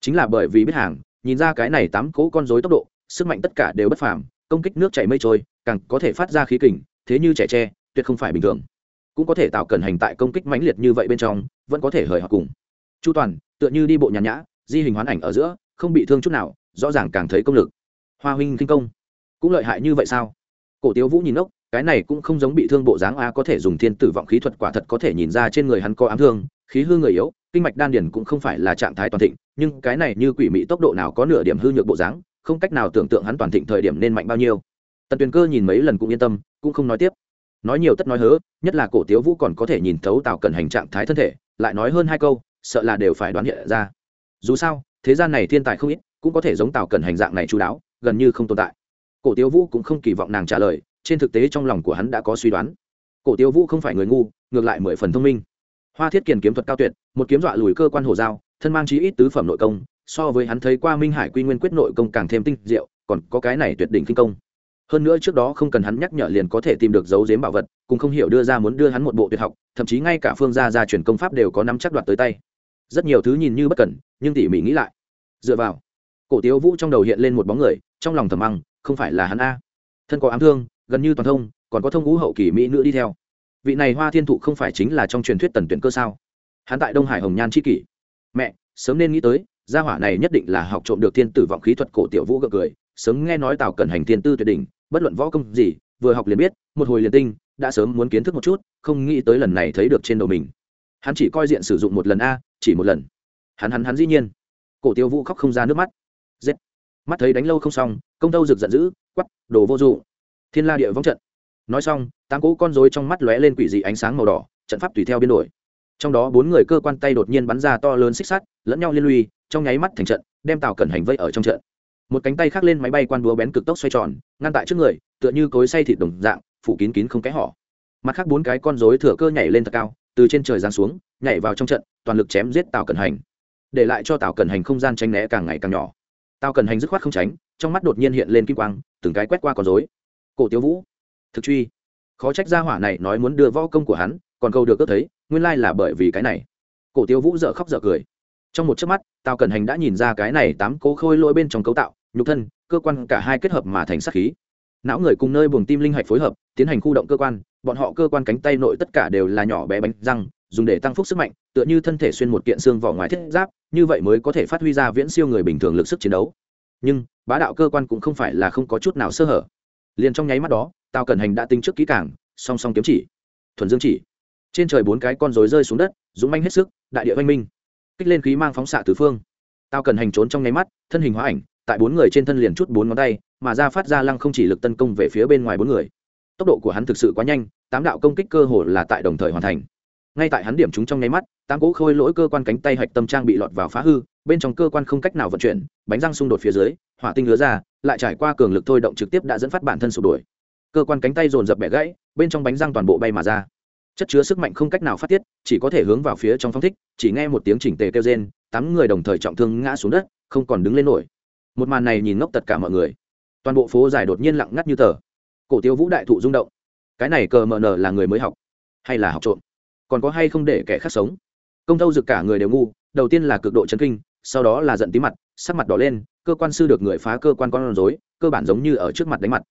Chính là bởi vì biết hàng, nhìn ra cái này tám cỗ con dối tốc độ, sức mạnh tất cả đều bất phàm, công kích nước chảy mây trôi càng có thể phát ra khí kình, thế như trẻ tre, tuyệt không phải bình thường. Cũng có thể tạo cẩn hành tại công kích mãnh liệt như vậy bên trong, vẫn có thể hời họ cùng. Chu toàn, tựa như đi bộ nhàn nhã, di hình hoán ảnh ở giữa, không bị thương chút nào, rõ ràng càng thấy công lực. Hoa huynh kinh công, cũng lợi hại như vậy sao? Cổ tiếu vũ nhìn ốc cái này cũng không giống bị thương bộ dáng a, có thể dùng thiên tử vọng khí thuật quả thật có thể nhìn ra trên người hắn có ám thương, khí hư người yếu, kinh mạch đan điền cũng không phải là trạng thái toàn thịnh, nhưng cái này như quỷ mị tốc độ nào có nửa điểm hư nhược bộ dáng, không cách nào tưởng tượng hắn toàn thịnh thời điểm nên mạnh bao nhiêu tần tuyền cơ nhìn mấy lần cũng yên tâm, cũng không nói tiếp. Nói nhiều tất nói hớ, nhất là cổ tiếu vũ còn có thể nhìn thấu tào cần hành trạng thái thân thể, lại nói hơn hai câu, sợ là đều phải đoán hiện ra. Dù sao, thế gian này thiên tài không ít, cũng có thể giống tào cần hành dạng này chú đáo, gần như không tồn tại. Cổ tiếu vũ cũng không kỳ vọng nàng trả lời, trên thực tế trong lòng của hắn đã có suy đoán. Cổ tiếu vũ không phải người ngu, ngược lại mười phần thông minh. Hoa thiết kiền kiếm thuật cao tuyệt, một kiếm dọa lùi cơ quan hồ dao thân mang chí ít tứ phẩm nội công, so với hắn thấy qua minh hải quy nguyên quyết nội công càng thêm tinh diệu, còn có cái này tuyệt đỉnh kinh công hơn nữa trước đó không cần hắn nhắc nhở liền có thể tìm được dấu dếm bảo vật, cũng không hiểu đưa ra muốn đưa hắn một bộ tuyệt học, thậm chí ngay cả phương gia gia truyền công pháp đều có nắm chắc đoạt tới tay. Rất nhiều thứ nhìn như bất cẩn, nhưng tỉ mỉ nghĩ lại. Dựa vào, cổ tiếu vũ trong đầu hiện lên một bóng người, trong lòng thầm măng không phải là hắn a. Thân có ám thương, gần như toàn thông, còn có thông ngũ hậu kỳ mỹ nữ đi theo. Vị này hoa thiên thụ không phải chính là trong truyền thuyết tần tuyển cơ sao? Hắn tại đông hải hồng nhan c kỷ. Mẹ, sớm nên nghĩ tới, gia hỏa này nhất định là học trộm được thiên tử vọng khí thuật cổ tiểu vũ gợi cười, sớm nghe nói tào cần hành thiên tư tuyệt đỉnh bất luận võ công gì, vừa học liền biết, một hồi liền tinh, đã sớm muốn kiến thức một chút, không nghĩ tới lần này thấy được trên đầu mình. Hắn chỉ coi diện sử dụng một lần a, chỉ một lần. Hắn hắn hắn dĩ nhiên. Cổ tiêu vũ khóc không ra nước mắt. Giết. Mắt thấy đánh lâu không xong, công tâu rực giận dữ quắp đồ vô dụ thiên la địa vong trận. Nói xong, tám cỗ con rối trong mắt lóe lên quỷ dị ánh sáng màu đỏ, trận pháp tùy theo biến đổi. Trong đó bốn người cơ quan tay đột nhiên bắn ra to lớn xích sắt, lẫn nhau liên lụy, trong nháy mắt thành trận, đem tàu cẩn hành vây ở trong trận một cánh tay khác lên máy bay quan búa bén cực tốc xoay tròn, ngăn tại trước người, tựa như cối say thịt đồng dạng, phủ kín kín không kẽ họ mặt khác bốn cái con rối thừa cơ nhảy lên thật cao, từ trên trời giáng xuống, nhảy vào trong trận, toàn lực chém giết tàu cẩn hành. Để lại cho tàu cẩn hành không gian tranh né càng ngày càng nhỏ. Tàu cẩn hành dứt khoát không tránh, trong mắt đột nhiên hiện lên kim quang, từng cái quét qua con rối. Cổ tiêu vũ, thực truy. Khó trách gia hỏa này nói muốn đưa võ công của hắn, còn câu được ước thấy, nguyên lai là bởi vì cái này. Cổ tiêu vũ dợ khóc dợ cười. Trong một chớp mắt, tào cẩn hành đã nhìn ra cái này tám cố khôi lỗi bên trong cấu tạo nhục thân, cơ quan cả hai kết hợp mà thành sát khí. Não người cùng nơi buồng tim linh hạch phối hợp, tiến hành khu động cơ quan, bọn họ cơ quan cánh tay nội tất cả đều là nhỏ bé bánh răng, dùng để tăng phúc sức mạnh, tựa như thân thể xuyên một kiện xương vỏ ngoài thiết giáp, như vậy mới có thể phát huy ra viễn siêu người bình thường lực sức chiến đấu. Nhưng, bá đạo cơ quan cũng không phải là không có chút nào sơ hở. Liền trong nháy mắt đó, tào cẩn hành đã tính trước kỹ cảng song song kiếm chỉ. Thuần dương chỉ. Trên trời bốn cái con rối rơi xuống đất, dũng manh hết sức, đại địa oanh minh. Kích lên khí mang phóng xạ từ phương. Tao cần hành trốn trong nháy mắt, thân hình hóa ảnh tại bốn người trên thân liền chút bốn ngón tay, mà ra phát ra lăng không chỉ lực tấn công về phía bên ngoài bốn người. Tốc độ của hắn thực sự quá nhanh, tám đạo công kích cơ hồ là tại đồng thời hoàn thành. Ngay tại hắn điểm chúng trong nháy mắt, tám cỗ khôi lỗi cơ quan cánh tay hạch tâm trang bị lọt vào phá hư, bên trong cơ quan không cách nào vận chuyển, bánh răng xung đột phía dưới, hỏa tinh lứa ra, lại trải qua cường lực thôi động trực tiếp đã dẫn phát bản thân sụp đuổi cơ quan cánh tay dồn dập bẻ gãy, bên trong bánh răng toàn bộ bay mà ra. Chất chứa sức mạnh không cách nào phát tiết, chỉ có thể hướng vào phía trong phong thích, chỉ nghe một tiếng chỉnh tề kêu rên, tám người đồng thời trọng thương ngã xuống đất, không còn đứng lên nổi một màn này nhìn ngốc tất cả mọi người. Toàn bộ phố dài đột nhiên lặng ngắt như tờ. Cổ tiêu vũ đại thụ rung động. Cái này cờ mờ nờ là người mới học hay là học trộm? Còn có hay không để kẻ khác sống? Công thâu dực cả người đều ngu đầu tiên là cực độ chấn kinh sau đó là giận tí mặt sắc mặt đỏ lên cơ quan sư được người phá cơ quan con rối cơ bản giống như ở trước mặt đánh mặt.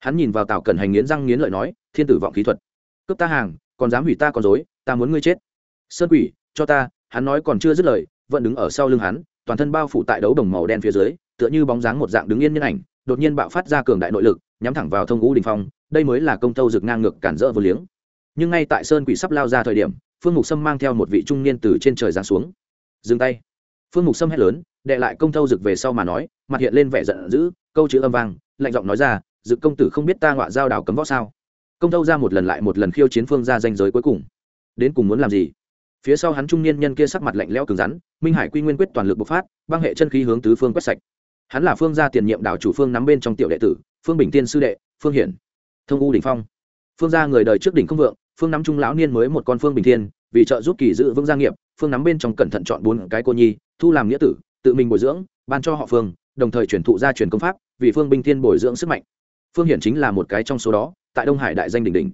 Hắn nhìn vào tào cẩn hành nghiến răng nghiến lợi nói thiên tử vọng khí thuật. Cướp ta hàng còn dám hủy ta con rối, ta muốn ngươi chết. Sơn quỷ cho ta. Hắn nói còn chưa dứt lời vẫn đứng ở sau lưng hắn toàn thân bao phủ tại đấu đồng màu đen phía dưới tựa như bóng dáng một dạng đứng yên nhân ảnh, đột nhiên bạo phát ra cường đại nội lực, nhắm thẳng vào thông ngũ đình phong, đây mới là công tâu rực ngang ngược cản rỡ vô liếng. Nhưng ngay tại sơn quỷ sắp lao ra thời điểm, phương mục sâm mang theo một vị trung niên từ trên trời giáng xuống. Dừng tay. Phương mục sâm hét lớn, đệ lại công tâu rực về sau mà nói, mặt hiện lên vẻ giận dữ, câu chữ âm vang, lạnh giọng nói ra, dực công tử không biết ta ngọa giao đảo cấm võ sao? Công tâu ra một lần lại một lần khiêu chiến phương ra danh giới cuối cùng. Đến cùng muốn làm gì? Phía sau hắn trung niên nhân kia sắc mặt lạnh lẽo cứng rắn, minh hải quy nguyên quyết toàn lực bộc phát, băng hệ chân khí hướng tứ phương quét sạch hắn là phương gia tiền nhiệm đảo chủ phương nắm bên trong tiểu đệ tử, phương bình tiên sư đệ, phương hiển, thông u đỉnh phong. Phương gia người đời trước đỉnh không vượng, phương nắm trung lão niên mới một con phương bình thiên, vì trợ giúp kỳ dự vững gia nghiệp, phương nắm bên trong cẩn thận chọn bốn cái cô nhi, thu làm nghĩa tử, tự mình bồi dưỡng, ban cho họ phương, đồng thời chuyển thụ gia truyền công pháp, vì phương bình thiên bồi dưỡng sức mạnh. Phương hiển chính là một cái trong số đó, tại đông hải đại danh đỉnh đỉnh.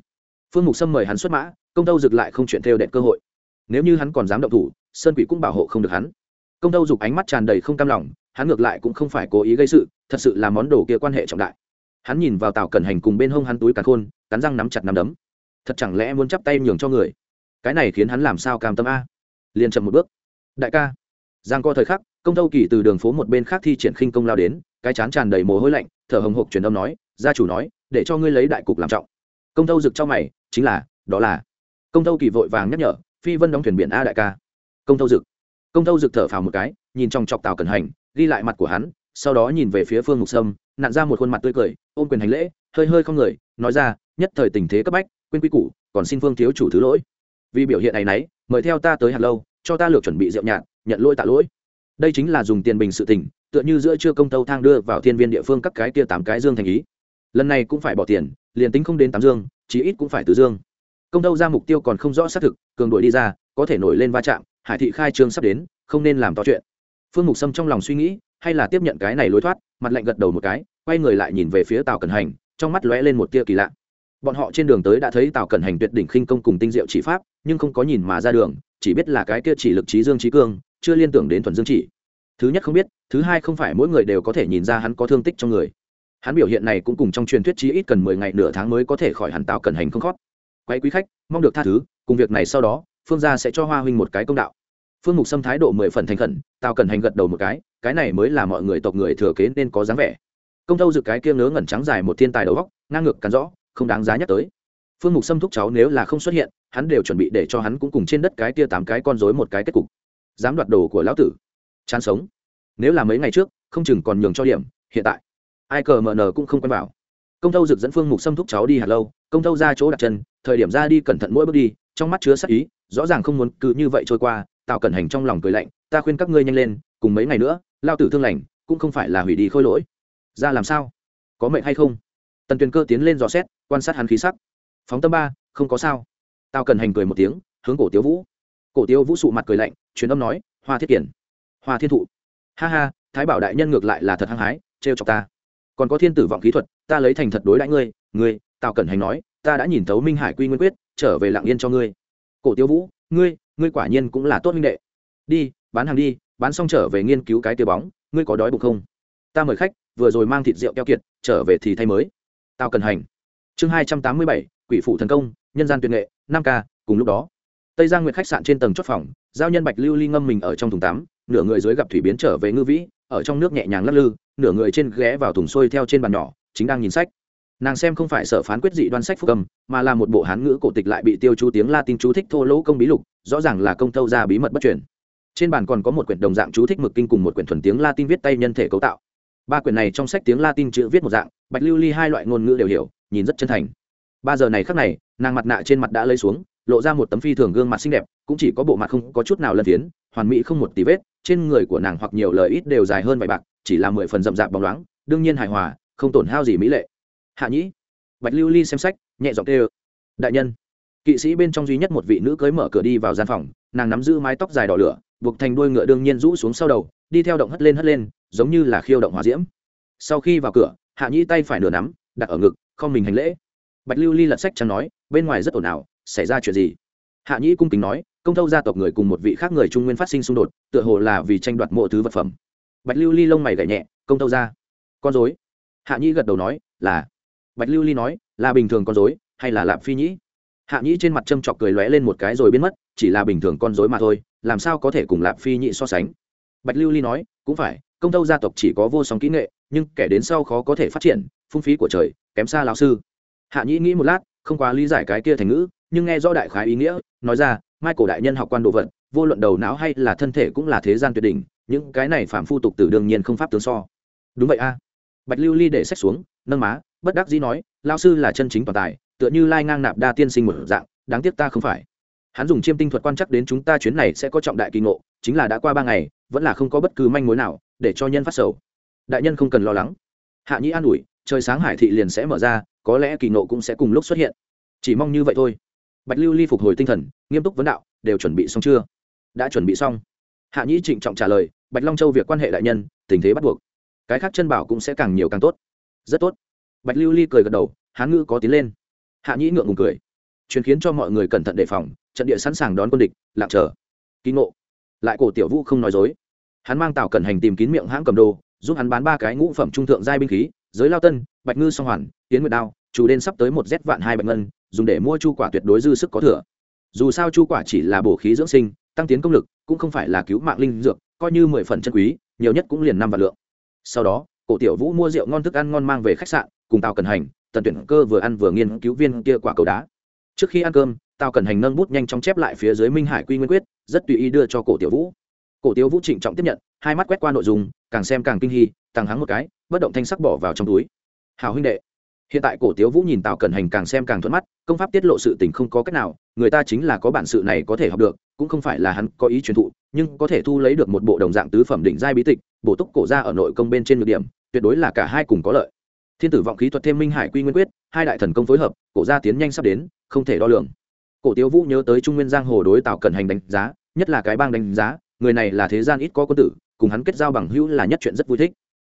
Phương mục sâm mời hắn xuất mã, công tâu dực lại không chuyện theo đệm cơ hội. Nếu như hắn còn dám động thủ, sơn quỷ cũng bảo hộ không được hắn. Công tâu dục ánh mắt tràn đầy không cam lòng hắn ngược lại cũng không phải cố ý gây sự, thật sự là món đồ kia quan hệ trọng đại. Hắn nhìn vào tào cẩn hành cùng bên hông hắn túi càn khôn, cắn răng nắm chặt nắm đấm. Thật chẳng lẽ muốn chắp tay nhường cho người? Cái này khiến hắn làm sao cam tâm a? Liền chậm một bước. Đại ca. Giang co thời khắc, công tâu kỳ từ đường phố một bên khác thi triển khinh công lao đến, cái chán tràn đầy mồ hôi lạnh, thở hồng hộc truyền âm nói, gia chủ nói, để cho ngươi lấy đại cục làm trọng. Công tâu rực cho mày, chính là, đó là. Công tâu kỳ vội vàng nhắc nhở, phi vân đóng thuyền biển a đại ca. Công tâu rực. Công tâu rực thở phào một cái, nhìn trong chọc tàu cẩn hành ghi lại mặt của hắn, sau đó nhìn về phía phương mục sâm, nặn ra một khuôn mặt tươi cười, ôm quyền hành lễ, hơi hơi không người, nói ra, nhất thời tình thế cấp bách, quên quy củ, còn xin phương thiếu chủ thứ lỗi. Vì biểu hiện này nấy, mời theo ta tới hạt lâu, cho ta lược chuẩn bị rượu nhạt, nhận lỗi tạ lỗi. Đây chính là dùng tiền bình sự tình, tựa như giữa chưa công tâu thang đưa vào thiên viên địa phương các cái kia tám cái dương thành ý. Lần này cũng phải bỏ tiền, liền tính không đến tám dương, chí ít cũng phải tứ dương. Công tâu ra mục tiêu còn không rõ xác thực, cường đội đi ra, có thể nổi lên va chạm, hải thị khai trương sắp đến, không nên làm to chuyện phương mục sâm trong lòng suy nghĩ, hay là tiếp nhận cái này lối thoát, mặt lạnh gật đầu một cái, quay người lại nhìn về phía tàu cẩn hành, trong mắt lóe lên một tia kỳ lạ. Bọn họ trên đường tới đã thấy tàu cẩn hành tuyệt đỉnh khinh công cùng tinh diệu chỉ pháp, nhưng không có nhìn mà ra đường, chỉ biết là cái kia chỉ lực trí dương trí cương, chưa liên tưởng đến thuần dương chỉ. Thứ nhất không biết, thứ hai không phải mỗi người đều có thể nhìn ra hắn có thương tích trong người. Hắn biểu hiện này cũng cùng trong truyền thuyết chí ít cần mười ngày nửa tháng mới có thể khỏi hẳn tàu cẩn hành không khót quay quý khách, mong được tha thứ, cùng việc này sau đó, phương gia sẽ cho hoa huynh một cái công đạo phương mục Sâm thái độ mười phần thành khẩn tao cần hành gật đầu một cái cái này mới là mọi người tộc người thừa kế nên có dáng vẻ. Công thâu dự cái kia ngớ ngẩn trắng dài một thiên tài đầu góc ngang ngược cắn rõ, không đáng giá nhắc tới. Phương mục Sâm thúc cháu nếu là không xuất hiện, hắn đều chuẩn bị để cho hắn cũng cùng trên đất cái kia tám cái con rối một cái kết cục. Dám đoạt đồ của lão tử. Chán sống. Nếu là mấy ngày trước, không chừng còn nhường cho điểm, hiện tại. Ai cờ mờ nờ cũng không quen vào công thâu dực dẫn phương mục xâm thúc cháu đi hạt lâu, công thâu ra chỗ đặt chân, thời điểm ra đi cẩn thận mỗi bước đi, trong mắt chứa sắc ý, rõ ràng không muốn cứ như vậy trôi qua tạo cẩn hành trong lòng cười lạnh, ta khuyên các ngươi nhanh lên, cùng mấy ngày nữa, lao tử thương lành, cũng không phải là hủy đi khôi lỗi. Ra làm sao? Có mệnh hay không? Tần tuyền cơ tiến lên dò xét, quan sát hắn khí sắc. Phóng tâm ba, không có sao. Tao cẩn hành cười một tiếng, hướng cổ tiếu vũ. Cổ tiếu vũ sụ mặt cười lạnh, truyền âm nói, hoa thiết kiển, hoa thiên thụ. Ha ha, thái bảo đại nhân ngược lại là thật hăng hái, trêu chọc ta. Còn có thiên tử vọng kỹ thuật, ta lấy thành thật đối đãi ngươi ngươi, tào cẩn hành nói, ta đã nhìn thấu minh hải quy nguyên quyết, trở về lặng yên cho ngươi. Cổ tiêu vũ, ngươi ngươi quả nhiên cũng là tốt minh đệ. Đi, bán hàng đi, bán xong trở về nghiên cứu cái tiêu bóng, ngươi có đói bụng không? Ta mời khách, vừa rồi mang thịt rượu keo kiệt, trở về thì thay mới. Tao cần hành. Chương hai trăm tám mươi bảy, quỷ phụ thần công, nhân gian tuyệt nghệ, năm ca. cùng lúc đó. Tây giang nguyệt khách sạn trên tầng chót phòng, giao nhân bạch lưu ly ngâm mình ở trong thùng tắm, nửa người dưới gặp thủy biến trở về ngư vĩ, ở trong nước nhẹ nhàng lắc lư, nửa người trên ghé vào thùng xôi theo trên bàn nhỏ, chính đang nhìn sách nàng xem không phải sở phán quyết dị đoan sách phúc cầm mà là một bộ hán ngữ cổ tịch lại bị tiêu chú tiếng latin chú thích thô lỗ công bí lục, rõ ràng là công thâu ra bí mật bất truyền. Trên bàn còn có một quyển đồng dạng chú thích mực kinh cùng một quyển thuần tiếng latin viết tay nhân thể cấu tạo. Ba quyển này trong sách tiếng latin chữ viết một dạng, bạch lưu ly hai loại ngôn ngữ đều hiểu, nhìn rất chân thành. Ba giờ này khác này, nàng mặt nạ trên mặt đã lấy xuống, lộ ra một tấm phi thường gương mặt xinh đẹp, cũng chỉ có bộ mặt không có chút nào lân phiến, hoàn mỹ không một tí vết, trên người của nàng hoặc nhiều lời ít đều dài hơn vài bạc, chỉ là mười phần rậm rạp bóng loáng, đương nhiên hài hòa, không tổn hao gì mỹ lệ hạ nhĩ bạch lưu ly xem sách nhẹ giọng tê ơ đại nhân. Kỵ sĩ bên trong duy nhất một vị nữ cưới mở cửa đi vào gian phòng nàng nắm giữ mái tóc dài đỏ lửa buộc thành đuôi ngựa đương nhiên rũ xuống sau đầu đi theo động hất lên hất lên giống như là khiêu động hòa diễm. Sau khi vào cửa hạ nhĩ tay phải nửa nắm đặt ở ngực không mình hành lễ. Bạch lưu ly lật sách chẳng nói bên ngoài rất ồn ào xảy ra chuyện gì? Hạ nhĩ cung kính nói công thâu gia tộc người cùng một vị khác người trung nguyên phát sinh xung đột tựa hồ là vì tranh đoạt mộ thứ vật phẩm. Bạch lưu ly lông mày gảy nhẹ công thâu gia, con dối hạ nhĩ gật đầu nói là bạch lưu ly nói, là bình thường con dối hay là lạp phi nhĩ? Hạ nhĩ trên mặt châm chọc cười lóe lên một cái rồi biến mất, chỉ là bình thường con dối mà thôi, làm sao có thể cùng lạp phi nhĩ so sánh? Bạch lưu ly nói, cũng phải, công tâu gia tộc chỉ có vô song kỹ nghệ, nhưng kẻ đến sau khó có thể phát triển, phung phí của trời, kém xa lão sư. Hạ nhĩ nghĩ một lát, không quá lý giải cái kia thành ngữ, nhưng nghe rõ đại khái ý nghĩa, nói ra, mai cổ đại nhân học quan đồ vật, vô luận đầu não hay là thân thể cũng là thế gian tuyệt đỉnh, những cái này phạm phu tục tử đương nhiên không pháp tướng so. Đúng vậy a. Bạch lưu ly để sách xuống, nâng má bất đắc dĩ nói lao sư là chân chính toàn tài, tựa như lai ngang nạp đa tiên sinh một dạng, đáng tiếc ta không phải. Hắn dùng chiêm tinh thuật quan chắc đến chúng ta chuyến này sẽ có trọng đại kỳ ngộ, chính là đã qua ba ngày, vẫn là không có bất cứ manh mối nào, để cho nhân phát sầu. Đại nhân không cần lo lắng. Hạ nhĩ an ủi, trời sáng hải thị liền sẽ mở ra, có lẽ kỳ ngộ cũng sẽ cùng lúc xuất hiện. Chỉ mong như vậy thôi. Bạch lưu ly phục hồi tinh thần, nghiêm túc vấn đạo, đều chuẩn bị xong chưa? Đã chuẩn bị xong. Hạ nhĩ trịnh trọng trả lời, bạch long châu việc quan hệ đại nhân, tình thế bắt buộc. Cái khác chân bảo cũng sẽ càng nhiều càng tốt. Rất tốt bạch lưu ly cười gật đầu, hán ngữ có tiến lên. Hạ nhĩ ngượng ngùng cười. Truyền khiến cho mọi người cẩn thận đề phòng, trận địa sẵn sàng đón quân địch, lặng chờ. Ký ngộ. Lại cổ tiểu vũ không nói dối. Hắn mang tàu cẩn hành tìm kín miệng hãng cầm đồ, giúp hắn bán ba cái ngũ phẩm trung thượng giai binh khí, giới lao tân, bạch ngư song hoàn tiến nguyệt đao, chủ đen sắp tới một z vạn hai bạch ngân, dùng để mua chu quả tuyệt đối dư sức có thừa. Dù sao chu quả chỉ là bổ khí dưỡng sinh, tăng tiến công lực, cũng không phải là cứu mạng linh dược, coi như mười phần chân quý, nhiều nhất cũng liền năm vạn lượng. Sau đó, cổ tiểu vũ mua rượu ngon thức ăn ngon mang về khách sạn cùng tao cần hành tần tuyển cơ vừa ăn vừa nghiên cứu viên kia quả cầu đá. Trước khi ăn cơm tao cần hành nâng bút nhanh chóng chép lại phía dưới minh hải quy nguyên quyết, rất tùy ý đưa cho cổ tiểu vũ. Cổ tiểu vũ trịnh trọng tiếp nhận, hai mắt quét qua nội dung, càng xem càng kinh hy càng hắng một cái, bất động thanh sắc bỏ vào trong túi. Hào huynh đệ. Hiện tại cổ tiếu vũ nhìn tào cẩn hành càng xem càng thuận mắt, công pháp tiết lộ sự tình không có cách nào, người ta chính là có bản sự này có thể học được, cũng không phải là hắn có ý truyền thụ, nhưng có thể thu lấy được một bộ đồng dạng tứ phẩm đỉnh giai bí tịch, bổ túc cổ ra ở nội công bên trên nhược điểm, tuyệt đối là cả hai cùng có lợi thiên tử vọng khí thuật thêm minh hải quy nguyên quyết, hai đại thần công phối hợp, cổ gia tiến nhanh sắp đến, không thể đo lường. Cổ tiếu vũ nhớ tới trung nguyên giang hồ đối tào cẩn hành đánh giá, nhất là cái bang đánh giá, người này là thế gian ít có quân tử, cùng hắn kết giao bằng hữu là nhất chuyện rất vui thích.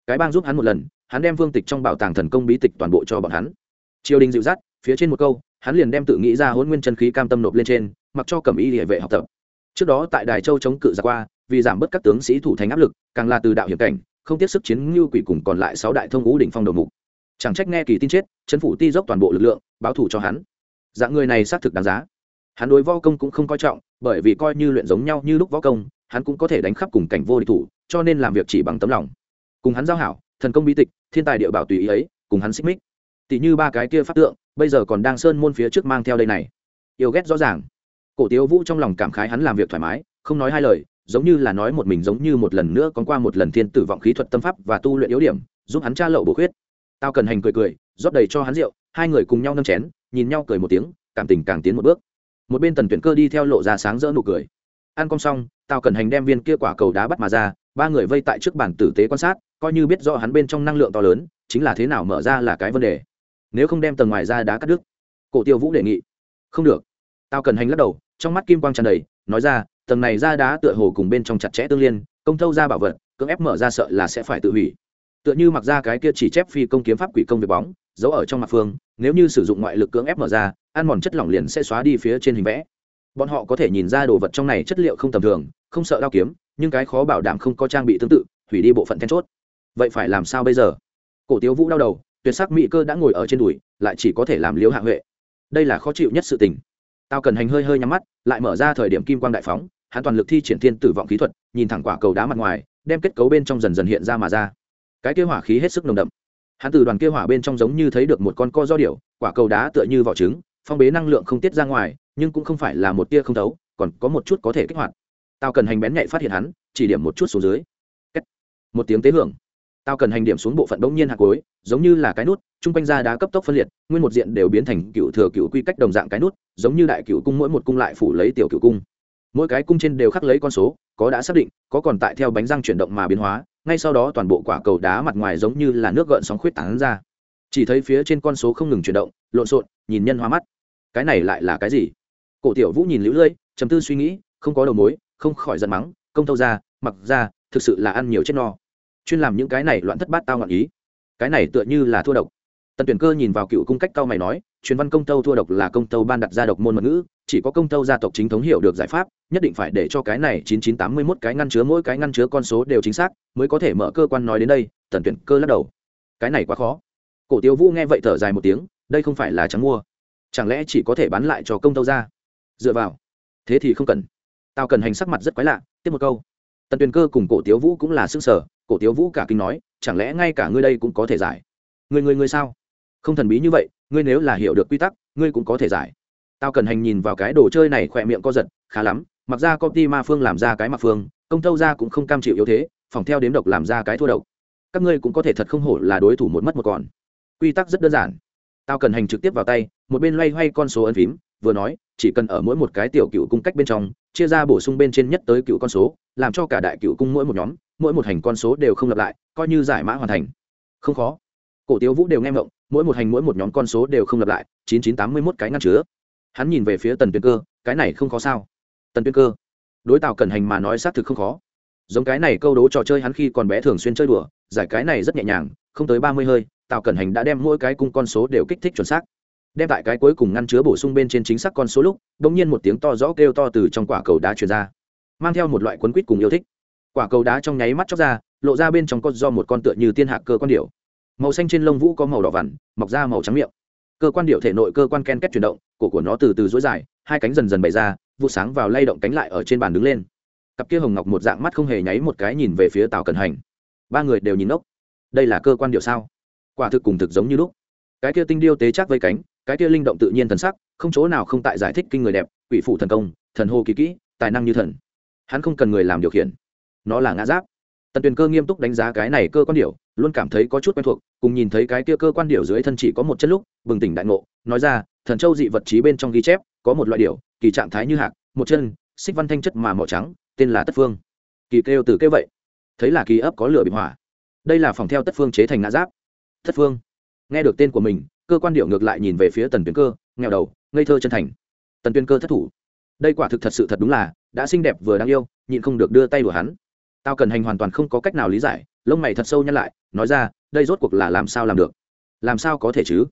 Cái bang giúp hắn một lần, hắn đem vương tịch trong bảo tàng thần công bí tịch toàn bộ cho bọn hắn. Triều đình dịu dắt, phía trên một câu, hắn liền đem tự nghĩ ra hôn nguyên chân khí cam tâm nộp lên trên, mặc cho cẩm y địa vệ học tập. Trước đó tại đài châu chống cự ra qua, vì giảm bớt các tướng sĩ thủ thành áp lực, càng là từ đạo hiểm cảnh, không tiếp sức chiến ngưu quỷ cùng còn lại sáu đại thông ngũ đỉnh phong đầu mục chẳng trách nghe kỳ tin chết, chấn phủ ti dốc toàn bộ lực lượng, báo thủ cho hắn. Dạng người này xác thực đáng giá. Hắn đối võ công cũng không coi trọng, bởi vì coi như luyện giống nhau như lúc võ công, hắn cũng có thể đánh khắp cùng cảnh vô địch thủ, cho nên làm việc chỉ bằng tấm lòng. Cùng hắn giao hảo, thần công bí tịch, thiên tài địa bảo tùy ý ấy, cùng hắn xích mích. Tỷ như ba cái kia phát tượng, bây giờ còn đang sơn môn phía trước mang theo đây này. Yêu ghét rõ ràng. Cổ tiếu vũ trong lòng cảm khái hắn làm việc thoải mái, không nói hai lời, giống như là nói một mình giống như một lần nữa còn qua một lần thiên tử vọng khí thuật tâm pháp và tu luyện yếu điểm, giúp hắn tra lậu bổ khuyết tao cần hành cười cười, rót đầy cho hắn rượu, hai người cùng nhau nâng chén, nhìn nhau cười một tiếng, cảm tình càng tiến một bước. Một bên tần tuyển cơ đi theo lộ ra sáng rỡ nụ cười. Ăn cong xong, tao cần hành đem viên kia quả cầu đá bắt mà ra, ba người vây tại trước bàn tử tế quan sát, coi như biết rõ hắn bên trong năng lượng to lớn, chính là thế nào mở ra là cái vấn đề. Nếu không đem tầng ngoài ra đá cắt đứt. Cổ tiêu vũ đề nghị. Không được. Tao cần hành lắc đầu, trong mắt kim quang tràn đầy, nói ra, tầng này ra đá tựa hồ cùng bên trong chặt chẽ tương liên, công thâu ra bảo vật, cưỡng ép mở ra sợ là sẽ phải tự hủy tựa như mặc ra cái kia chỉ chép phi công kiếm pháp quỷ công về bóng, giấu ở trong mặt phương, nếu như sử dụng ngoại lực cưỡng ép mở ra, ăn mòn chất lỏng liền sẽ xóa đi phía trên hình vẽ. Bọn họ có thể nhìn ra đồ vật trong này chất liệu không tầm thường, không sợ đao kiếm, nhưng cái khó bảo đảm không có trang bị tương tự, hủy đi bộ phận then chốt. Vậy phải làm sao bây giờ? Cổ tiếu vũ đau đầu, tuyệt sắc mỹ cơ đã ngồi ở trên đùi, lại chỉ có thể làm liếu hạ huệ. Đây là khó chịu nhất sự tình. Tao cần hành hơi hơi nhắm mắt, lại mở ra thời điểm kim quang đại phóng, hắn toàn lực thi triển thiên tử vọng khí thuật, nhìn thẳng quả cầu đá mặt ngoài, đem kết cấu bên trong dần dần hiện ra mà ra cái kia hỏa khí hết sức nồng đậm. Hắn từ đoàn kia hỏa bên trong giống như thấy được một con co do điểu, quả cầu đá tựa như vỏ trứng, phong bế năng lượng không tiết ra ngoài, nhưng cũng không phải là một tia không thấu, còn có một chút có thể kích hoạt. Tao cần hành bén nhạy phát hiện hắn, chỉ điểm một chút xuống dưới. Một tiếng tế hưởng. Tao cần hành điểm xuống bộ phận bỗng nhiên hạt cối, giống như là cái nút, chung quanh ra đá cấp tốc phân liệt, nguyên một diện đều biến thành cựu thừa cựu quy cách đồng dạng cái nút, giống như đại cựu cung mỗi một cung lại phủ lấy tiểu cựu cung. Mỗi cái cung trên đều khắc lấy con số, có đã xác định, có còn tại theo bánh răng chuyển động mà biến hóa ngay sau đó toàn bộ quả cầu đá mặt ngoài giống như là nước gợn sóng khuyết tán ra. Chỉ thấy phía trên con số không ngừng chuyển động, lộn xộn, nhìn nhân hoa mắt. Cái này lại là cái gì? Cổ tiểu vũ nhìn lũ lưỡi chấm tư suy nghĩ, không có đầu mối, không khỏi giận mắng, công thâu ra mặc ra, thực sự là ăn nhiều chết no. Chuyên làm những cái này loạn thất bát tao ngọn ý. Cái này tựa như là thua độc tần tuyển cơ nhìn vào cựu cung cách cao mày nói, truyền văn công tâu thua độc là công tâu ban đặt ra độc môn mật ngữ, chỉ có công tâu gia tộc chính thống hiểu được giải pháp, nhất định phải để cho cái này chín chín tám mươi mốt cái ngăn chứa mỗi cái ngăn chứa con số đều chính xác, mới có thể mở cơ quan nói đến đây, tần tuyển cơ lắc đầu. Cái này quá khó. Cổ tiêu vũ nghe vậy thở dài một tiếng, đây không phải là trắng mua. Chẳng lẽ chỉ có thể bán lại cho công tâu ra dựa vào. Thế thì không cần. Tao cần hành sắc mặt rất quái lạ, tiếp một câu. Tần tuyền cơ cùng cổ tiếu vũ cũng là s ư ơ n g sở, cổ tiếu vũ cả kinh nói, chẳng lẽ ngay cả ngươi đây cũng có thể giải? Người người người sao? Không thần bí như vậy, ngươi nếu là hiểu được quy tắc, ngươi cũng có thể giải. Tao cần hành nhìn vào cái đồ chơi này khỏe miệng co giật, khá lắm, mặc ra công ty ma phương làm ra cái mặc phương, công tâu ra cũng không cam chịu yếu thế, phòng theo đếm độc làm ra cái thua độc. Các ngươi cũng có thể thật không hổ là đối thủ một mất một còn. Quy tắc rất đơn giản. Tao cần hành trực tiếp vào tay, một bên loay hoay con số ấn phím, vừa nói, chỉ cần ở mỗi một cái tiểu cựu cung cách bên trong, chia ra bổ sung bên trên nhất tới cựu con số, làm cho cả đại cựu cung mỗi một nhóm, mỗi một hành con số đều không lặp lại, coi như giải mã hoàn thành. Không khó. Cổ tiếu vũ đều nghe ngộng mỗi một hành mỗi một nhóm con số đều không lặp lại, chín chín tám mươi mốt cái ngăn chứa. Hắn nhìn về phía tần tuyên cơ, cái này không khó sao? Tần tuyên cơ, đối tạo cần hành mà nói xác thực không khó. Giống cái này câu đố trò chơi hắn khi còn bé thường xuyên chơi đùa, giải cái này rất nhẹ nhàng, không tới ba mươi hơi, tào Cần hành đã đem mỗi cái cung con số đều kích thích chuẩn xác. Đem tại cái cuối cùng ngăn chứa bổ sung bên trên chính xác con số lúc đ ỗ n g nhiên một tiếng to rõ kêu to từ trong quả cầu đá truyền ra, mang theo một loại quấn quýt cùng yêu thích. Quả cầu đá trong nháy mắt chóc ra, lộ ra bên trong con do một con tựa như tiên hạc cơ con điệu màu xanh trên lông vũ có màu đỏ vằn, mọc ra màu trắng miệng. Cơ quan điệu thể nội cơ quan ken két chuyển động, cổ của nó từ từ dối dài, hai cánh dần dần bày ra, vụ sáng vào lay động cánh lại ở trên bàn đứng lên. Cặp kia hồng ngọc một dạng mắt không hề nháy một cái nhìn về phía tàu cần hành. Ba người đều nhìn ốc đây là cơ quan điệu sao? Quả thực cùng thực giống như lúc. Cái kia tinh điêu tế chắc vây cánh, cái kia linh động tự nhiên thần sắc, không chỗ nào không tại giải thích kinh người đẹp, quỷ phủ thần công, thần hô kỳ kỹ, tài năng như thần. Hắn không cần người làm điều khiển. Nó là ngã giáp tần tuyền cơ nghiêm túc đánh giá cái này cơ quan điệu luôn cảm thấy có chút quen thuộc, cùng nhìn thấy cái kia cơ quan điệu dưới thân chỉ có một chân lúc, bừng tỉnh đại ngộ, nói ra, thần châu dị vật trí bên trong ghi chép, có một loại điệu kỳ trạng thái như hạc, một chân, xích văn thanh chất mà màu trắng, tên là tất phương. Kỳ kêu từ kêu vậy. Thấy là kỳ ấp có lửa bị hỏa. Đây là phòng theo tất phương chế thành ngã giáp. Tất phương. Nghe được tên của mình, cơ quan điệu ngược lại nhìn về phía tần Tuyền cơ, nghèo đầu, ngây thơ chân thành. Tần Tuyền cơ thất thủ. Đây quả thực thật sự thật đúng là, đã xinh đẹp vừa đáng yêu, nhịn không được đưa tay của hắn tao cần hành hoàn toàn không có cách nào lý giải, lông mày thật sâu nhăn lại, nói ra, đây rốt cuộc là làm sao làm được? Làm sao có thể chứ?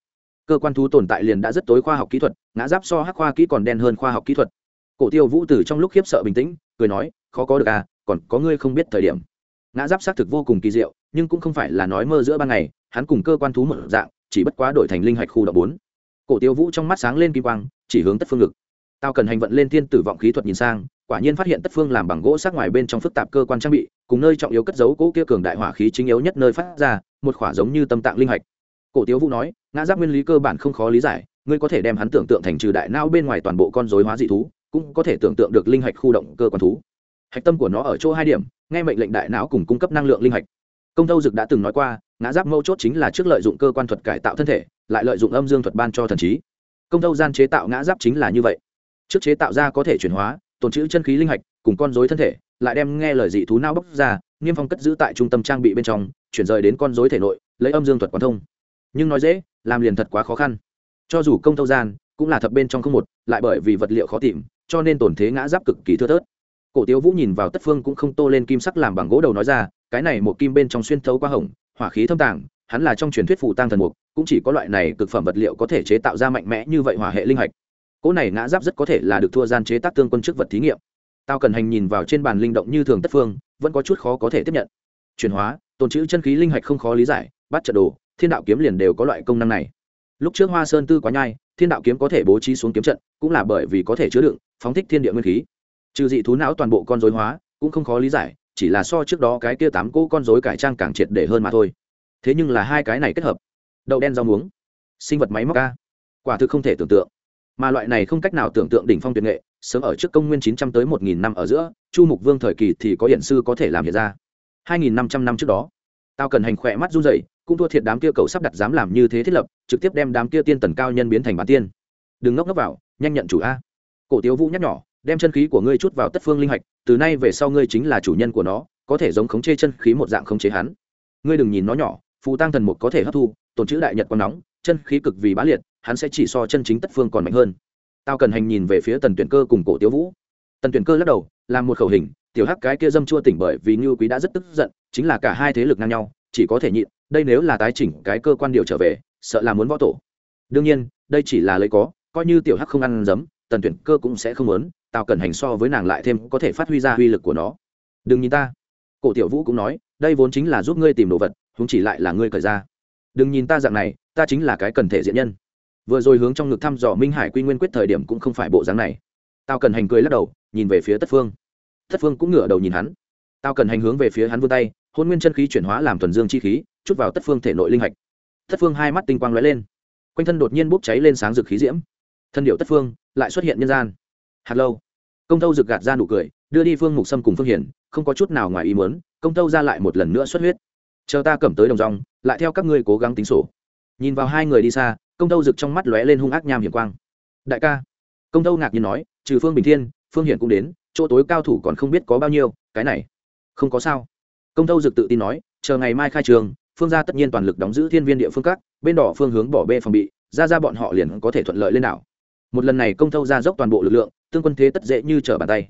Cơ quan thú tồn tại liền đã rất tối khoa học kỹ thuật, ngã giáp so hắc khoa kỹ còn đen hơn khoa học kỹ thuật. Cổ tiêu vũ tử trong lúc khiếp sợ bình tĩnh, cười nói, khó có được à còn có ngươi không biết thời điểm. Ngã giáp xác thực vô cùng kỳ diệu, nhưng cũng không phải là nói mơ giữa ban ngày, hắn cùng cơ quan thú một dạng, chỉ bất quá đổi thành linh hạch khu động bốn. Cổ tiêu vũ trong mắt sáng lên kim quang, chỉ hướng tất phương ngực. Tao cần hành vận lên thiên tử vọng khí thuật nhìn sang quả nhiên phát hiện tất phương làm bằng gỗ sát ngoài bên trong phức tạp cơ quan trang bị, cùng nơi trọng yếu cất giấu cỗ kia cường đại hỏa khí chính yếu nhất nơi phát ra, một khỏa giống như tâm tạng linh hạch. Cổ tiếu vũ nói, ngã giáp nguyên lý cơ bản không khó lý giải, ngươi có thể đem hắn tưởng tượng thành trừ đại não bên ngoài toàn bộ con dối hóa dị thú, cũng có thể tưởng tượng được linh hạch khu động cơ quan thú. Hạch tâm của nó ở chỗ hai điểm, nghe mệnh lệnh đại não cùng cung cấp năng lượng linh hạch. Công tâu dực đã từng nói qua, ngã giáp mâu chốt chính là trước lợi dụng cơ quan thuật cải tạo thân thể, lại lợi dụng âm dương thuật ban cho thần trí. Công tâu gian chế tạo ngã giáp chính là như vậy. Trước chế tạo ra có thể chuyển hóa tồn trữ chân khí linh hạch, cùng con dối thân thể, lại đem nghe lời dị thú nao bốc ra, niêm phong cất giữ tại trung tâm trang bị bên trong, chuyển rời đến con dối thể nội, lấy âm dương thuật quán thông. Nhưng nói dễ, làm liền thật quá khó khăn. Cho dù công thâu gian, cũng là thập bên trong không một, lại bởi vì vật liệu khó tìm, cho nên tổn thế ngã giáp cực kỳ thưa thớt. Cổ tiếu vũ nhìn vào tất phương cũng không tô lên kim sắc làm bằng gỗ đầu nói ra, cái này một kim bên trong xuyên thấu qua hồng, hỏa khí thâm tàng, hắn là trong truyền thuyết phụ tăng thần mục, cũng chỉ có loại này cực phẩm vật liệu có thể chế tạo ra mạnh mẽ như vậy hỏa hệ linh hạch cỗ này ngã giáp rất có thể là được thua gian chế tác tương quân trước vật thí nghiệm. Tao cần hành nhìn vào trên bàn linh động như thường tất phương, vẫn có chút khó có thể tiếp nhận. Chuyển hóa, tồn chữ chân khí linh hạch không khó lý giải, bắt trận đồ, thiên đạo kiếm liền đều có loại công năng này. Lúc trước hoa sơn tư quá nhai, thiên đạo kiếm có thể bố trí xuống kiếm trận, cũng là bởi vì có thể chứa đựng, phóng thích thiên địa nguyên khí. Trừ dị thú não toàn bộ con dối hóa, cũng không khó lý giải, chỉ là so trước đó cái kia tám cỗ con dối cải trang càng triệt để hơn mà thôi. Thế nhưng là hai cái này kết hợp. Đậu đen rau muống. Sinh vật máy móc ca quả thực không thể tưởng tượng mà loại này không cách nào tưởng tượng đỉnh phong tuyệt nghệ, sớm ở trước công nguyên chín trăm tới một nghìn năm ở giữa, chu mục vương thời kỳ thì có hiện sư có thể làm hiện ra. Hai nghìn năm trăm năm trước đó tao cần hành khỏe mắt run rẩy, cũng thua thiệt đám kia cầu sắp đặt dám làm như thế thiết lập, trực tiếp đem đám kia tiên tần cao nhân biến thành bản tiên. Đừng ngốc ngốc vào, nhanh nhận chủ a. Cổ tiếu vũ nhắc nhỏ đem chân khí của ngươi chút vào tất phương linh hạch, từ nay về sau ngươi chính là chủ nhân của nó, có thể giống khống chế chân khí một dạng khống chế hắn. Ngươi đừng nhìn nó nhỏ, phù tăng thần mục có thể hấp thu tồn chữ đại nhật còn nóng chân khí cực vì bá liệt, hắn sẽ chỉ so chân chính tất phương còn mạnh hơn. Tao cần hành nhìn về phía tần tuyển cơ cùng cổ tiếu vũ. Tần tuyển cơ lắc đầu, làm một khẩu hình, tiểu hắc cái kia dâm chua tỉnh bởi vì ngưu quý đã rất tức giận, chính là cả hai thế lực ngang nhau, chỉ có thể nhịn, đây nếu là tái chỉnh cái cơ quan điều trở về, sợ là muốn võ tổ. Đương nhiên, đây chỉ là lấy có, coi như tiểu hắc không ăn giấm tần tuyển cơ cũng sẽ không muốn, tao cần hành so với nàng lại thêm có thể phát huy ra uy lực của nó. Đừng nhìn ta. Cổ tiểu vũ cũng nói, đây vốn chính là giúp ngươi tìm đồ vật chúng chỉ lại là ngươi cởi ra đừng nhìn ta dạng này, ta chính là cái cần thể diện nhân. Vừa rồi hướng trong ngực thăm dò minh hải quy nguyên quyết thời điểm cũng không phải bộ dáng này. Tao cần hành cười lắc đầu, nhìn về phía tất phương. Tất phương cũng ngửa đầu nhìn hắn. Tao cần hành hướng về phía hắn vươn tay, hôn nguyên chân khí chuyển hóa làm thuần dương chi khí, chút vào tất phương thể nội linh hạch. Tất phương hai mắt tinh quang lóe lên. Quanh thân đột nhiên bốc cháy lên sáng rực khí diễm. Thân điệu tất phương lại xuất hiện nhân gian. Hạt lâu. Công tâu rực gạt ra nụ cười, đưa đi phương mục sâm cùng phương hiển, không có chút nào ngoài ý muốn, công tâu ra lại một lần nữa xuất huyết. Chờ ta cầm tới đồng rong lại theo các ngươi cố gắng tính sổ. Nhìn vào hai người đi xa, công tâu rực trong mắt lóe lên hung ác nham hiểm quang. Đại ca. Công tâu ngạc nhiên nói, trừ phương bình thiên, phương hiển cũng đến, chỗ tối cao thủ còn không biết có bao nhiêu, cái này không có sao. Công tâu dực tự tin nói, chờ ngày mai khai trường, phương gia tất nhiên toàn lực đóng giữ thiên viên địa phương các, bên đỏ phương hướng bỏ bê phòng bị, ra ra bọn họ liền có thể thuận lợi lên đảo. Một lần này công tâu ra dốc toàn bộ lực lượng, tương quân thế tất dễ như trở bàn tay.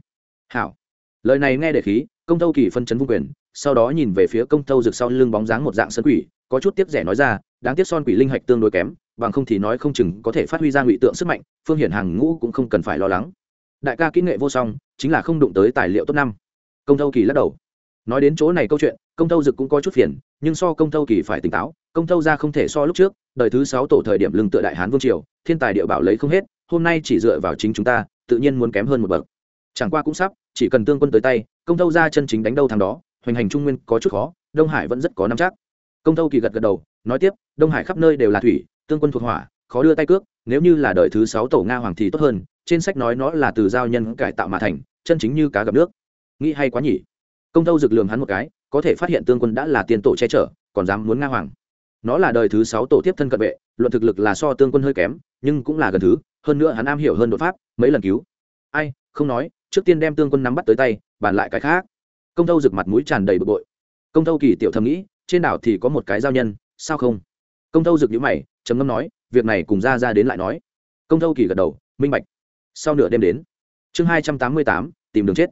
Hảo. Lời này nghe để khí, công tâu kỳ phân chấn vung quyền, sau đó nhìn về phía công tâu rực sau lưng bóng dáng một dạng sân quỷ có chút tiếc rẻ nói ra, đáng tiếc son quỷ linh hạch tương đối kém, bằng không thì nói không chừng có thể phát huy ra ngụy tượng sức mạnh, phương hiển hàng ngũ cũng không cần phải lo lắng. Đại ca kỹ nghệ vô song, chính là không đụng tới tài liệu tốt năm. Công Thâu kỳ lắc đầu. Nói đến chỗ này câu chuyện, công Thâu dực cũng có chút phiền, nhưng so công Thâu kỳ phải tỉnh táo, công Thâu ra không thể so lúc trước, đời thứ sáu tổ thời điểm lưng tựa đại hán vương triều, thiên tài địa bảo lấy không hết, hôm nay chỉ dựa vào chính chúng ta, tự nhiên muốn kém hơn một bậc. Chẳng qua cũng sắp, chỉ cần tương quân tới tay, công Thâu ra chân chính đánh đâu thằng đó, hoành hành trung nguyên có chút khó, đông hải vẫn rất có năm chắc công tâu kỳ gật gật đầu, nói tiếp, đông hải khắp nơi đều là thủy, tương quân thuộc hỏa, khó đưa tay cước, nếu như là đời thứ sáu tổ nga hoàng thì tốt hơn, trên sách nói nó là từ giao nhân cải tạo mà thành, chân chính như cá gặp nước. Nghĩ hay quá nhỉ. Công tâu rực lường hắn một cái, có thể phát hiện tương quân đã là tiền tổ che chở, còn dám muốn nga hoàng. Nó là đời thứ sáu tổ tiếp thân cận vệ, luận thực lực là so tương quân hơi kém, nhưng cũng là gần thứ, hơn nữa hắn am hiểu hơn đột pháp, mấy lần cứu. Ai, không nói, trước tiên đem tương quân nắm bắt tới tay, bàn lại cái khác. Công tâu rực mặt mũi tràn đầy bực bội. Công tâu kỳ tiểu thầm nghĩ trên đảo thì có một cái giao nhân, sao không? Công tâu rực nhữ mày, trầm ngâm nói, việc này cùng ra ra đến lại nói. Công tâu kỳ gật đầu, minh bạch. Sau nửa đêm đến, chương hai trăm tám mươi tám, tìm đường chết.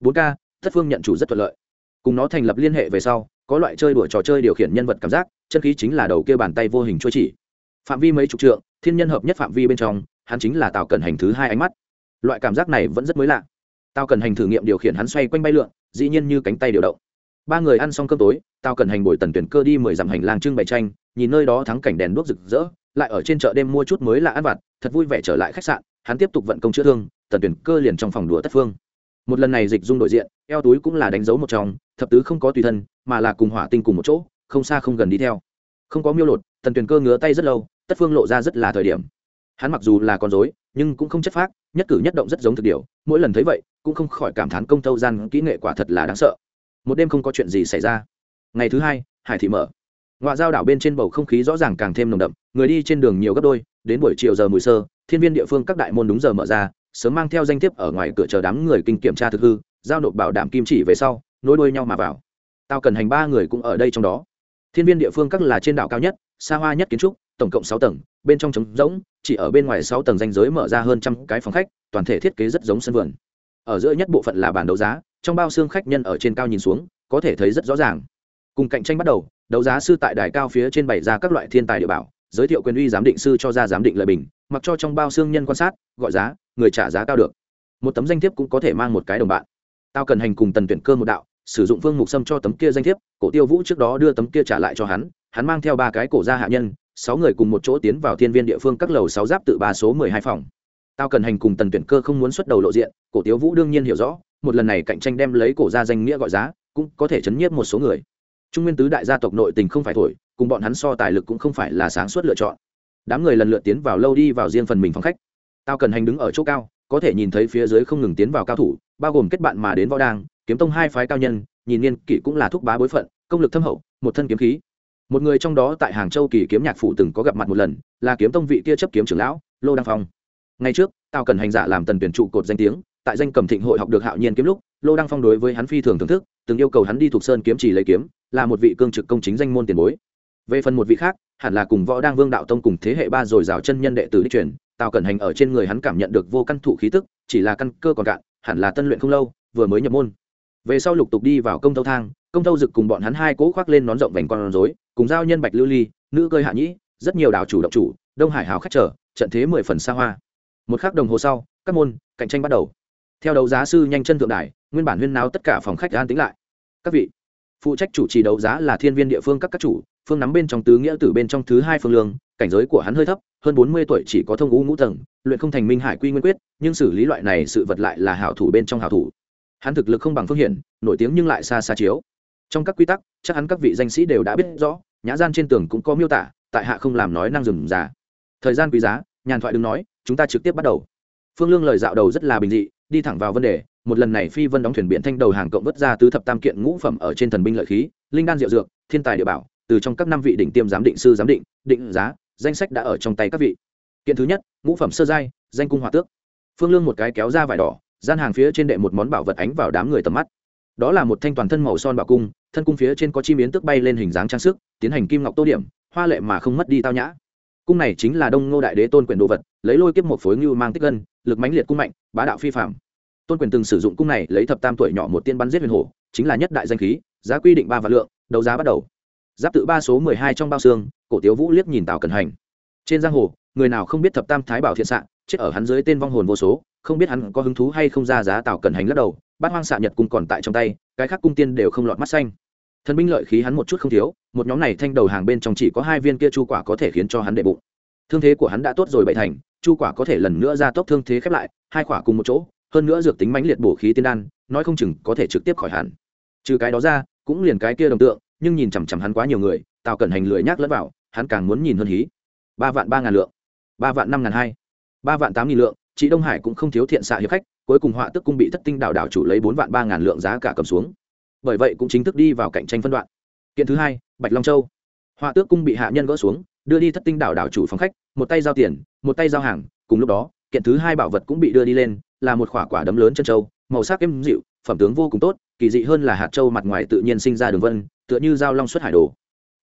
Bốn k thất phương nhận chủ rất thuận lợi. Cùng nó thành lập liên hệ về sau, có loại chơi đùa trò chơi điều khiển nhân vật cảm giác, chân khí chính là đầu kia bàn tay vô hình trôi chỉ. Phạm vi mấy chục trượng, thiên nhân hợp nhất phạm vi bên trong, hắn chính là tào cần hành thứ hai ánh mắt. Loại cảm giác này vẫn rất mới lạ. Tao cần hành thử nghiệm điều khiển hắn xoay quanh bay lượn, dĩ nhiên như cánh tay điều động ba người ăn xong cơm tối tao cần hành bồi tần tuyển cơ đi mười dặm hành lang trưng bày tranh, nhìn nơi đó thắng cảnh đèn đuốc rực rỡ, lại ở trên chợ đêm mua chút mới là ăn vặt, thật vui vẻ trở lại khách sạn, hắn tiếp tục vận công chữa thương, tần tuyển cơ liền trong phòng đùa tất phương. Một lần này dịch dung đội diện, eo túi cũng là đánh dấu một trong, thập tứ không có tùy thân, mà là cùng hỏa tinh cùng một chỗ, không xa không gần đi theo. Không có miêu lột, tần tuyển cơ ngứa tay rất lâu, tất phương lộ ra rất là thời điểm. Hắn mặc dù là con dối nhưng cũng không chất phác, nhất cử nhất động rất giống thực điều mỗi lần thấy vậy, cũng không khỏi cảm thán công tâu gian kỹ nghệ quả thật là đáng sợ một đêm không có chuyện gì xảy ra. Ngày thứ hai, hải thị mở. Ngoại giao đảo bên trên bầu không khí rõ ràng càng thêm nồng đậm, người đi trên đường nhiều gấp đôi, đến buổi chiều giờ mùi sơ, thiên viên địa phương các đại môn đúng giờ mở ra, sớm mang theo danh thiếp ở ngoài cửa chờ đám người kinh kiểm tra thực hư, giao nộp bảo đảm kim chỉ về sau, nối đuôi nhau mà vào. Tao cần hành ba người cũng ở đây trong đó. Thiên viên địa phương các là trên đảo cao nhất, xa hoa nhất kiến trúc, tổng cộng sáu tầng, bên trong trống rỗng, chỉ ở bên ngoài sáu tầng danh giới mở ra hơn trăm cái phòng khách, toàn thể thiết kế rất giống sân vườn. Ở giữa nhất bộ phận là bản đấu giá trong bao xương khách nhân ở trên cao nhìn xuống, có thể thấy rất rõ ràng. Cùng cạnh tranh bắt đầu, đấu giá sư tại đài cao phía trên bày ra các loại thiên tài địa bảo, giới thiệu quyền uy giám định sư cho ra giám định lợi bình, mặc cho trong bao xương nhân quan sát, gọi giá, người trả giá cao được. Một tấm danh thiếp cũng có thể mang một cái đồng bạn. Tao cần hành cùng tần tuyển cơ một đạo, sử dụng phương mục sâm cho tấm kia danh thiếp, cổ tiêu vũ trước đó đưa tấm kia trả lại cho hắn hắn mang theo ba cái cổ ra hạ nhân, sáu người cùng một chỗ tiến vào thiên viên địa phương các lầu sáu giáp tự ba số mười hai phòng. Tao cần hành cùng tần tuyển cơ không muốn xuất đầu lộ diện, cổ tiêu vũ đương nhiên hiểu rõ một lần này cạnh tranh đem lấy cổ ra danh nghĩa gọi giá, cũng có thể chấn nhiếp một số người. Trung nguyên tứ đại gia tộc nội tình không phải thổi, cùng bọn hắn so tài lực cũng không phải là sáng suốt lựa chọn. Đám người lần lượt tiến vào lâu đi vào riêng phần mình phòng khách. Tao cần hành đứng ở chỗ cao, có thể nhìn thấy phía dưới không ngừng tiến vào cao thủ, bao gồm kết bạn mà đến võ đang, kiếm tông hai phái cao nhân, nhìn niên kỷ cũng là thúc bá bối phận, công lực thâm hậu, một thân kiếm khí. Một người trong đó tại hàng châu kỳ kiếm nhạc phụ từng có gặp mặt một lần, là kiếm tông vị kia chấp kiếm trưởng lão, lô đăng phong. Ngay trước, tao cần hành giả làm tần tuyển trụ cột danh tiếng tại danh cầm thịnh hội học được hạo nhiên kiếm lúc, lô đăng phong đối với hắn phi thường thưởng thức, từng yêu cầu hắn đi thuộc sơn kiếm chỉ lấy kiếm, là một vị cương trực công chính danh môn tiền bối. Về phần một vị khác, hẳn là cùng võ đang vương đạo tông cùng thế hệ ba rồi rào chân nhân đệ tử đích truyền, tào cẩn hành ở trên người hắn cảm nhận được vô căn thụ khí tức, chỉ là căn cơ còn cạn, hẳn là tân luyện không lâu, vừa mới nhập môn. Về sau lục tục đi vào công tâu thang, công tâu dực cùng bọn hắn hai cố khoác lên nón rộng vành con rối, cùng giao nhân bạch lưu ly, nữ cơi hạ nhĩ, rất nhiều đảo chủ động chủ, đông hải hào khách trở trận thế mười phần xa hoa. Một khắc đồng hồ sau, các môn, cạnh tranh bắt đầu theo đấu giá sư nhanh chân thượng đài, nguyên bản huyên náo tất cả phòng khách an tính lại. Các vị, phụ trách chủ trì đấu giá là thiên viên địa phương các các chủ, phương nắm bên trong tứ nghĩa tử bên trong thứ hai phương lương, cảnh giới của hắn hơi thấp, hơn bốn mươi tuổi chỉ có thông ngũ ngũ tầng, luyện không thành minh hải quy nguyên quyết, nhưng xử lý loại này sự vật lại là hảo thủ bên trong hảo thủ. Hắn thực lực không bằng phương hiển, nổi tiếng nhưng lại xa xa chiếu. Trong các quy tắc, chắc hẳn các vị danh sĩ đều đã biết rõ, nhã gian trên tường cũng có miêu tả, tại hạ không làm nói năng dừng già. Thời gian quý giá, nhàn thoại đừng nói, chúng ta trực tiếp bắt đầu. Phương lương lời dạo đầu rất là bình dị đi thẳng vào vấn đề, một lần này phi vân đóng thuyền biển thanh đầu hàng cộng vớt ra tứ thập tam kiện ngũ phẩm ở trên thần binh lợi khí, linh đan diệu dược, thiên tài địa bảo, từ trong các năm vị đỉnh tiêm giám định sư giám định định giá, danh sách đã ở trong tay các vị. Kiện thứ nhất, ngũ phẩm sơ giai, danh cung hỏa tước. Phương lương một cái kéo ra vải đỏ, gian hàng phía trên đệ một món bảo vật ánh vào đám người tầm mắt. Đó là một thanh toàn thân màu son bảo cung, thân cung phía trên có chi miến tức bay lên hình dáng trang sức, tiến hành kim ngọc tô điểm, hoa lệ mà không mất đi tao nhã. Cung này chính là đông ngô đại đế tôn quyền đồ vật, lấy lôi kiếp một phối ngưu mang tích gân lực mãnh liệt cung mạnh, bá đạo phi phạm tôn quyền từng sử dụng cung này lấy thập tam tuổi nhỏ một tiên bắn giết huyền hổ, chính là nhất đại danh khí, giá quy định ba vạn lượng, đấu giá bắt đầu. Giáp tự ba số mười hai trong bao xương, cổ tiếu vũ liếc nhìn tào cẩn hành. Trên giang hồ, người nào không biết thập tam thái bảo thiện xạ, chết ở hắn dưới tên vong hồn vô số, không biết hắn có hứng thú hay không ra giá tào cẩn hành lắc đầu, bát hoang xạ nhật cung còn tại trong tay, cái khác cung tiên đều không lọt mắt xanh. Thần binh lợi khí hắn một chút không thiếu, một nhóm này thanh đầu hàng bên trong chỉ có hai viên kia chu quả có thể khiến cho hắn đệ bụng thương thế của hắn đã tốt rồi bậy thành, chu quả có thể lần nữa ra tốc thương thế khép lại, hai quả cùng một chỗ, hơn nữa dược tính mãnh liệt bổ khí tiên đan, nói không chừng có thể trực tiếp khỏi hẳn. Trừ cái đó ra, cũng liền cái kia đồng tượng, nhưng nhìn chằm chằm hắn quá nhiều người, tào cẩn hành lười nhác lẫn vào, hắn càng muốn nhìn hơn hí. Ba vạn ba ngàn lượng. Ba vạn năm ngàn hai. Ba vạn tám nghìn lượng, chị đông hải cũng không thiếu thiện xạ hiệp khách, cuối cùng họa tức cung bị thất tinh đảo đảo chủ lấy bốn vạn ba ngàn lượng giá cả cầm xuống. Bởi vậy cũng chính thức đi vào cạnh tranh phân đoạn. Kiện thứ hai, bạch long châu. Họa tước cung bị hạ nhân gỡ xuống đưa đi thất tinh đảo đảo chủ phòng khách, một tay giao tiền, một tay giao hàng, cùng lúc đó, kiện thứ hai bảo vật cũng bị đưa đi lên, là một quả quả đấm lớn chân châu màu sắc êm dịu, phẩm tướng vô cùng tốt, kỳ dị hơn là hạt châu mặt ngoài tự nhiên sinh ra đường vân, tựa như dao long xuất hải đồ.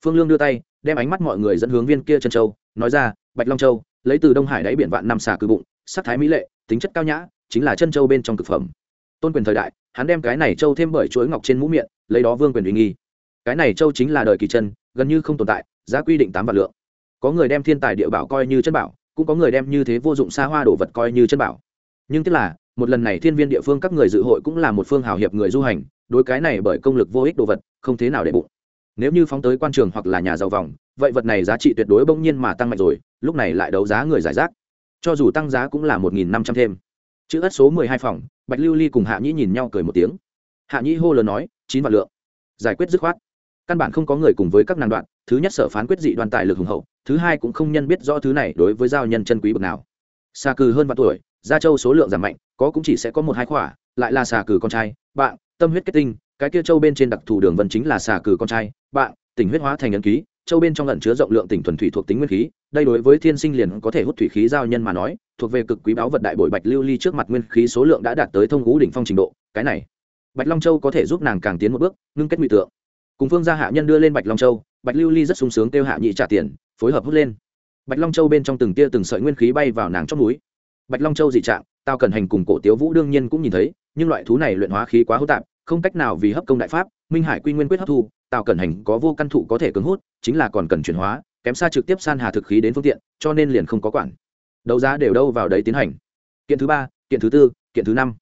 Phương lương đưa tay, đem ánh mắt mọi người dẫn hướng viên kia chân châu nói ra, bạch long châu, lấy từ đông hải đáy biển vạn năm xà cư bụng, sắc thái mỹ lệ, tính chất cao nhã, chính là chân châu bên trong thực phẩm. Tôn quyền thời đại, hắn đem cái này châu thêm bởi chuỗi ngọc trên mũ miệng, lấy đó vương quyền uy nghi. Cái này châu chính là đời kỳ chân, gần như không tồn tại, giá quy định tám vạn lượng có người đem thiên tài địa bảo coi như chân bảo, cũng có người đem như thế vô dụng xa hoa đồ vật coi như chân bảo. Nhưng tức là, một lần này thiên viên địa phương các người dự hội cũng là một phương hào hiệp người du hành, đối cái này bởi công lực vô ích đồ vật, không thế nào để bụng. Nếu như phóng tới quan trường hoặc là nhà giàu vòng, vậy vật này giá trị tuyệt đối bỗng nhiên mà tăng mạnh rồi, lúc này lại đấu giá người giải rác. Cho dù tăng giá cũng là một nghìn năm trăm thêm. Chữ ất số mười hai phòng, bạch lưu ly cùng hạ nhĩ nhìn nhau cười một tiếng. Hạ nhĩ hô lớn nói, chín vạn lượng. Giải quyết dứt khoát căn bản không có người cùng với các nàng đoạn, thứ nhất sở phán quyết dị đoàn tài lực hùng hậu, thứ hai cũng không nhân biết rõ thứ này đối với giao nhân chân quý bậc nào. Xà cừ hơn vạn tuổi, gia châu số lượng giảm mạnh, có cũng chỉ sẽ có một hai khỏa, lại là xà cừ con trai, bạn, tâm huyết kết tinh, cái kia châu bên trên đặc thù đường vân chính là xà cừ con trai, bạn, tỉnh huyết hóa thành ấn ký, châu bên trong lẩn chứa rộng lượng tỉnh thuần thủy thuộc tính nguyên khí, đây đối với thiên sinh liền có thể hút thủy khí giao nhân mà nói, thuộc về cực quý báu vật đại bội bạch lưu ly trước mặt nguyên khí số lượng đã đạt tới thông ngũ đỉnh phong trình độ, cái này, bạch long châu có thể giúp nàng càng tiến một bước, ngưng kết nguy tượng cùng phương gia hạ nhân đưa lên bạch long châu, bạch lưu ly rất sung sướng kêu hạ nhị trả tiền, phối hợp hút lên. Bạch long châu bên trong từng tia từng sợi nguyên khí bay vào nàng trong núi. Bạch long châu dị trạng tao cần hành cùng cổ tiếu vũ đương nhiên cũng nhìn thấy, nhưng loại thú này luyện hóa khí quá hữu tạp, không cách nào vì hấp công đại pháp, minh hải quy nguyên quyết hấp thu, tào cẩn hành có vô căn thụ có thể cứng hút, chính là còn cần chuyển hóa, kém xa trực tiếp san hà thực khí đến phương tiện, cho nên liền không có quản. Đấu giá đều đâu vào đấy tiến hành. Kiện thứ ba, kiện thứ tư, kiện thứ năm.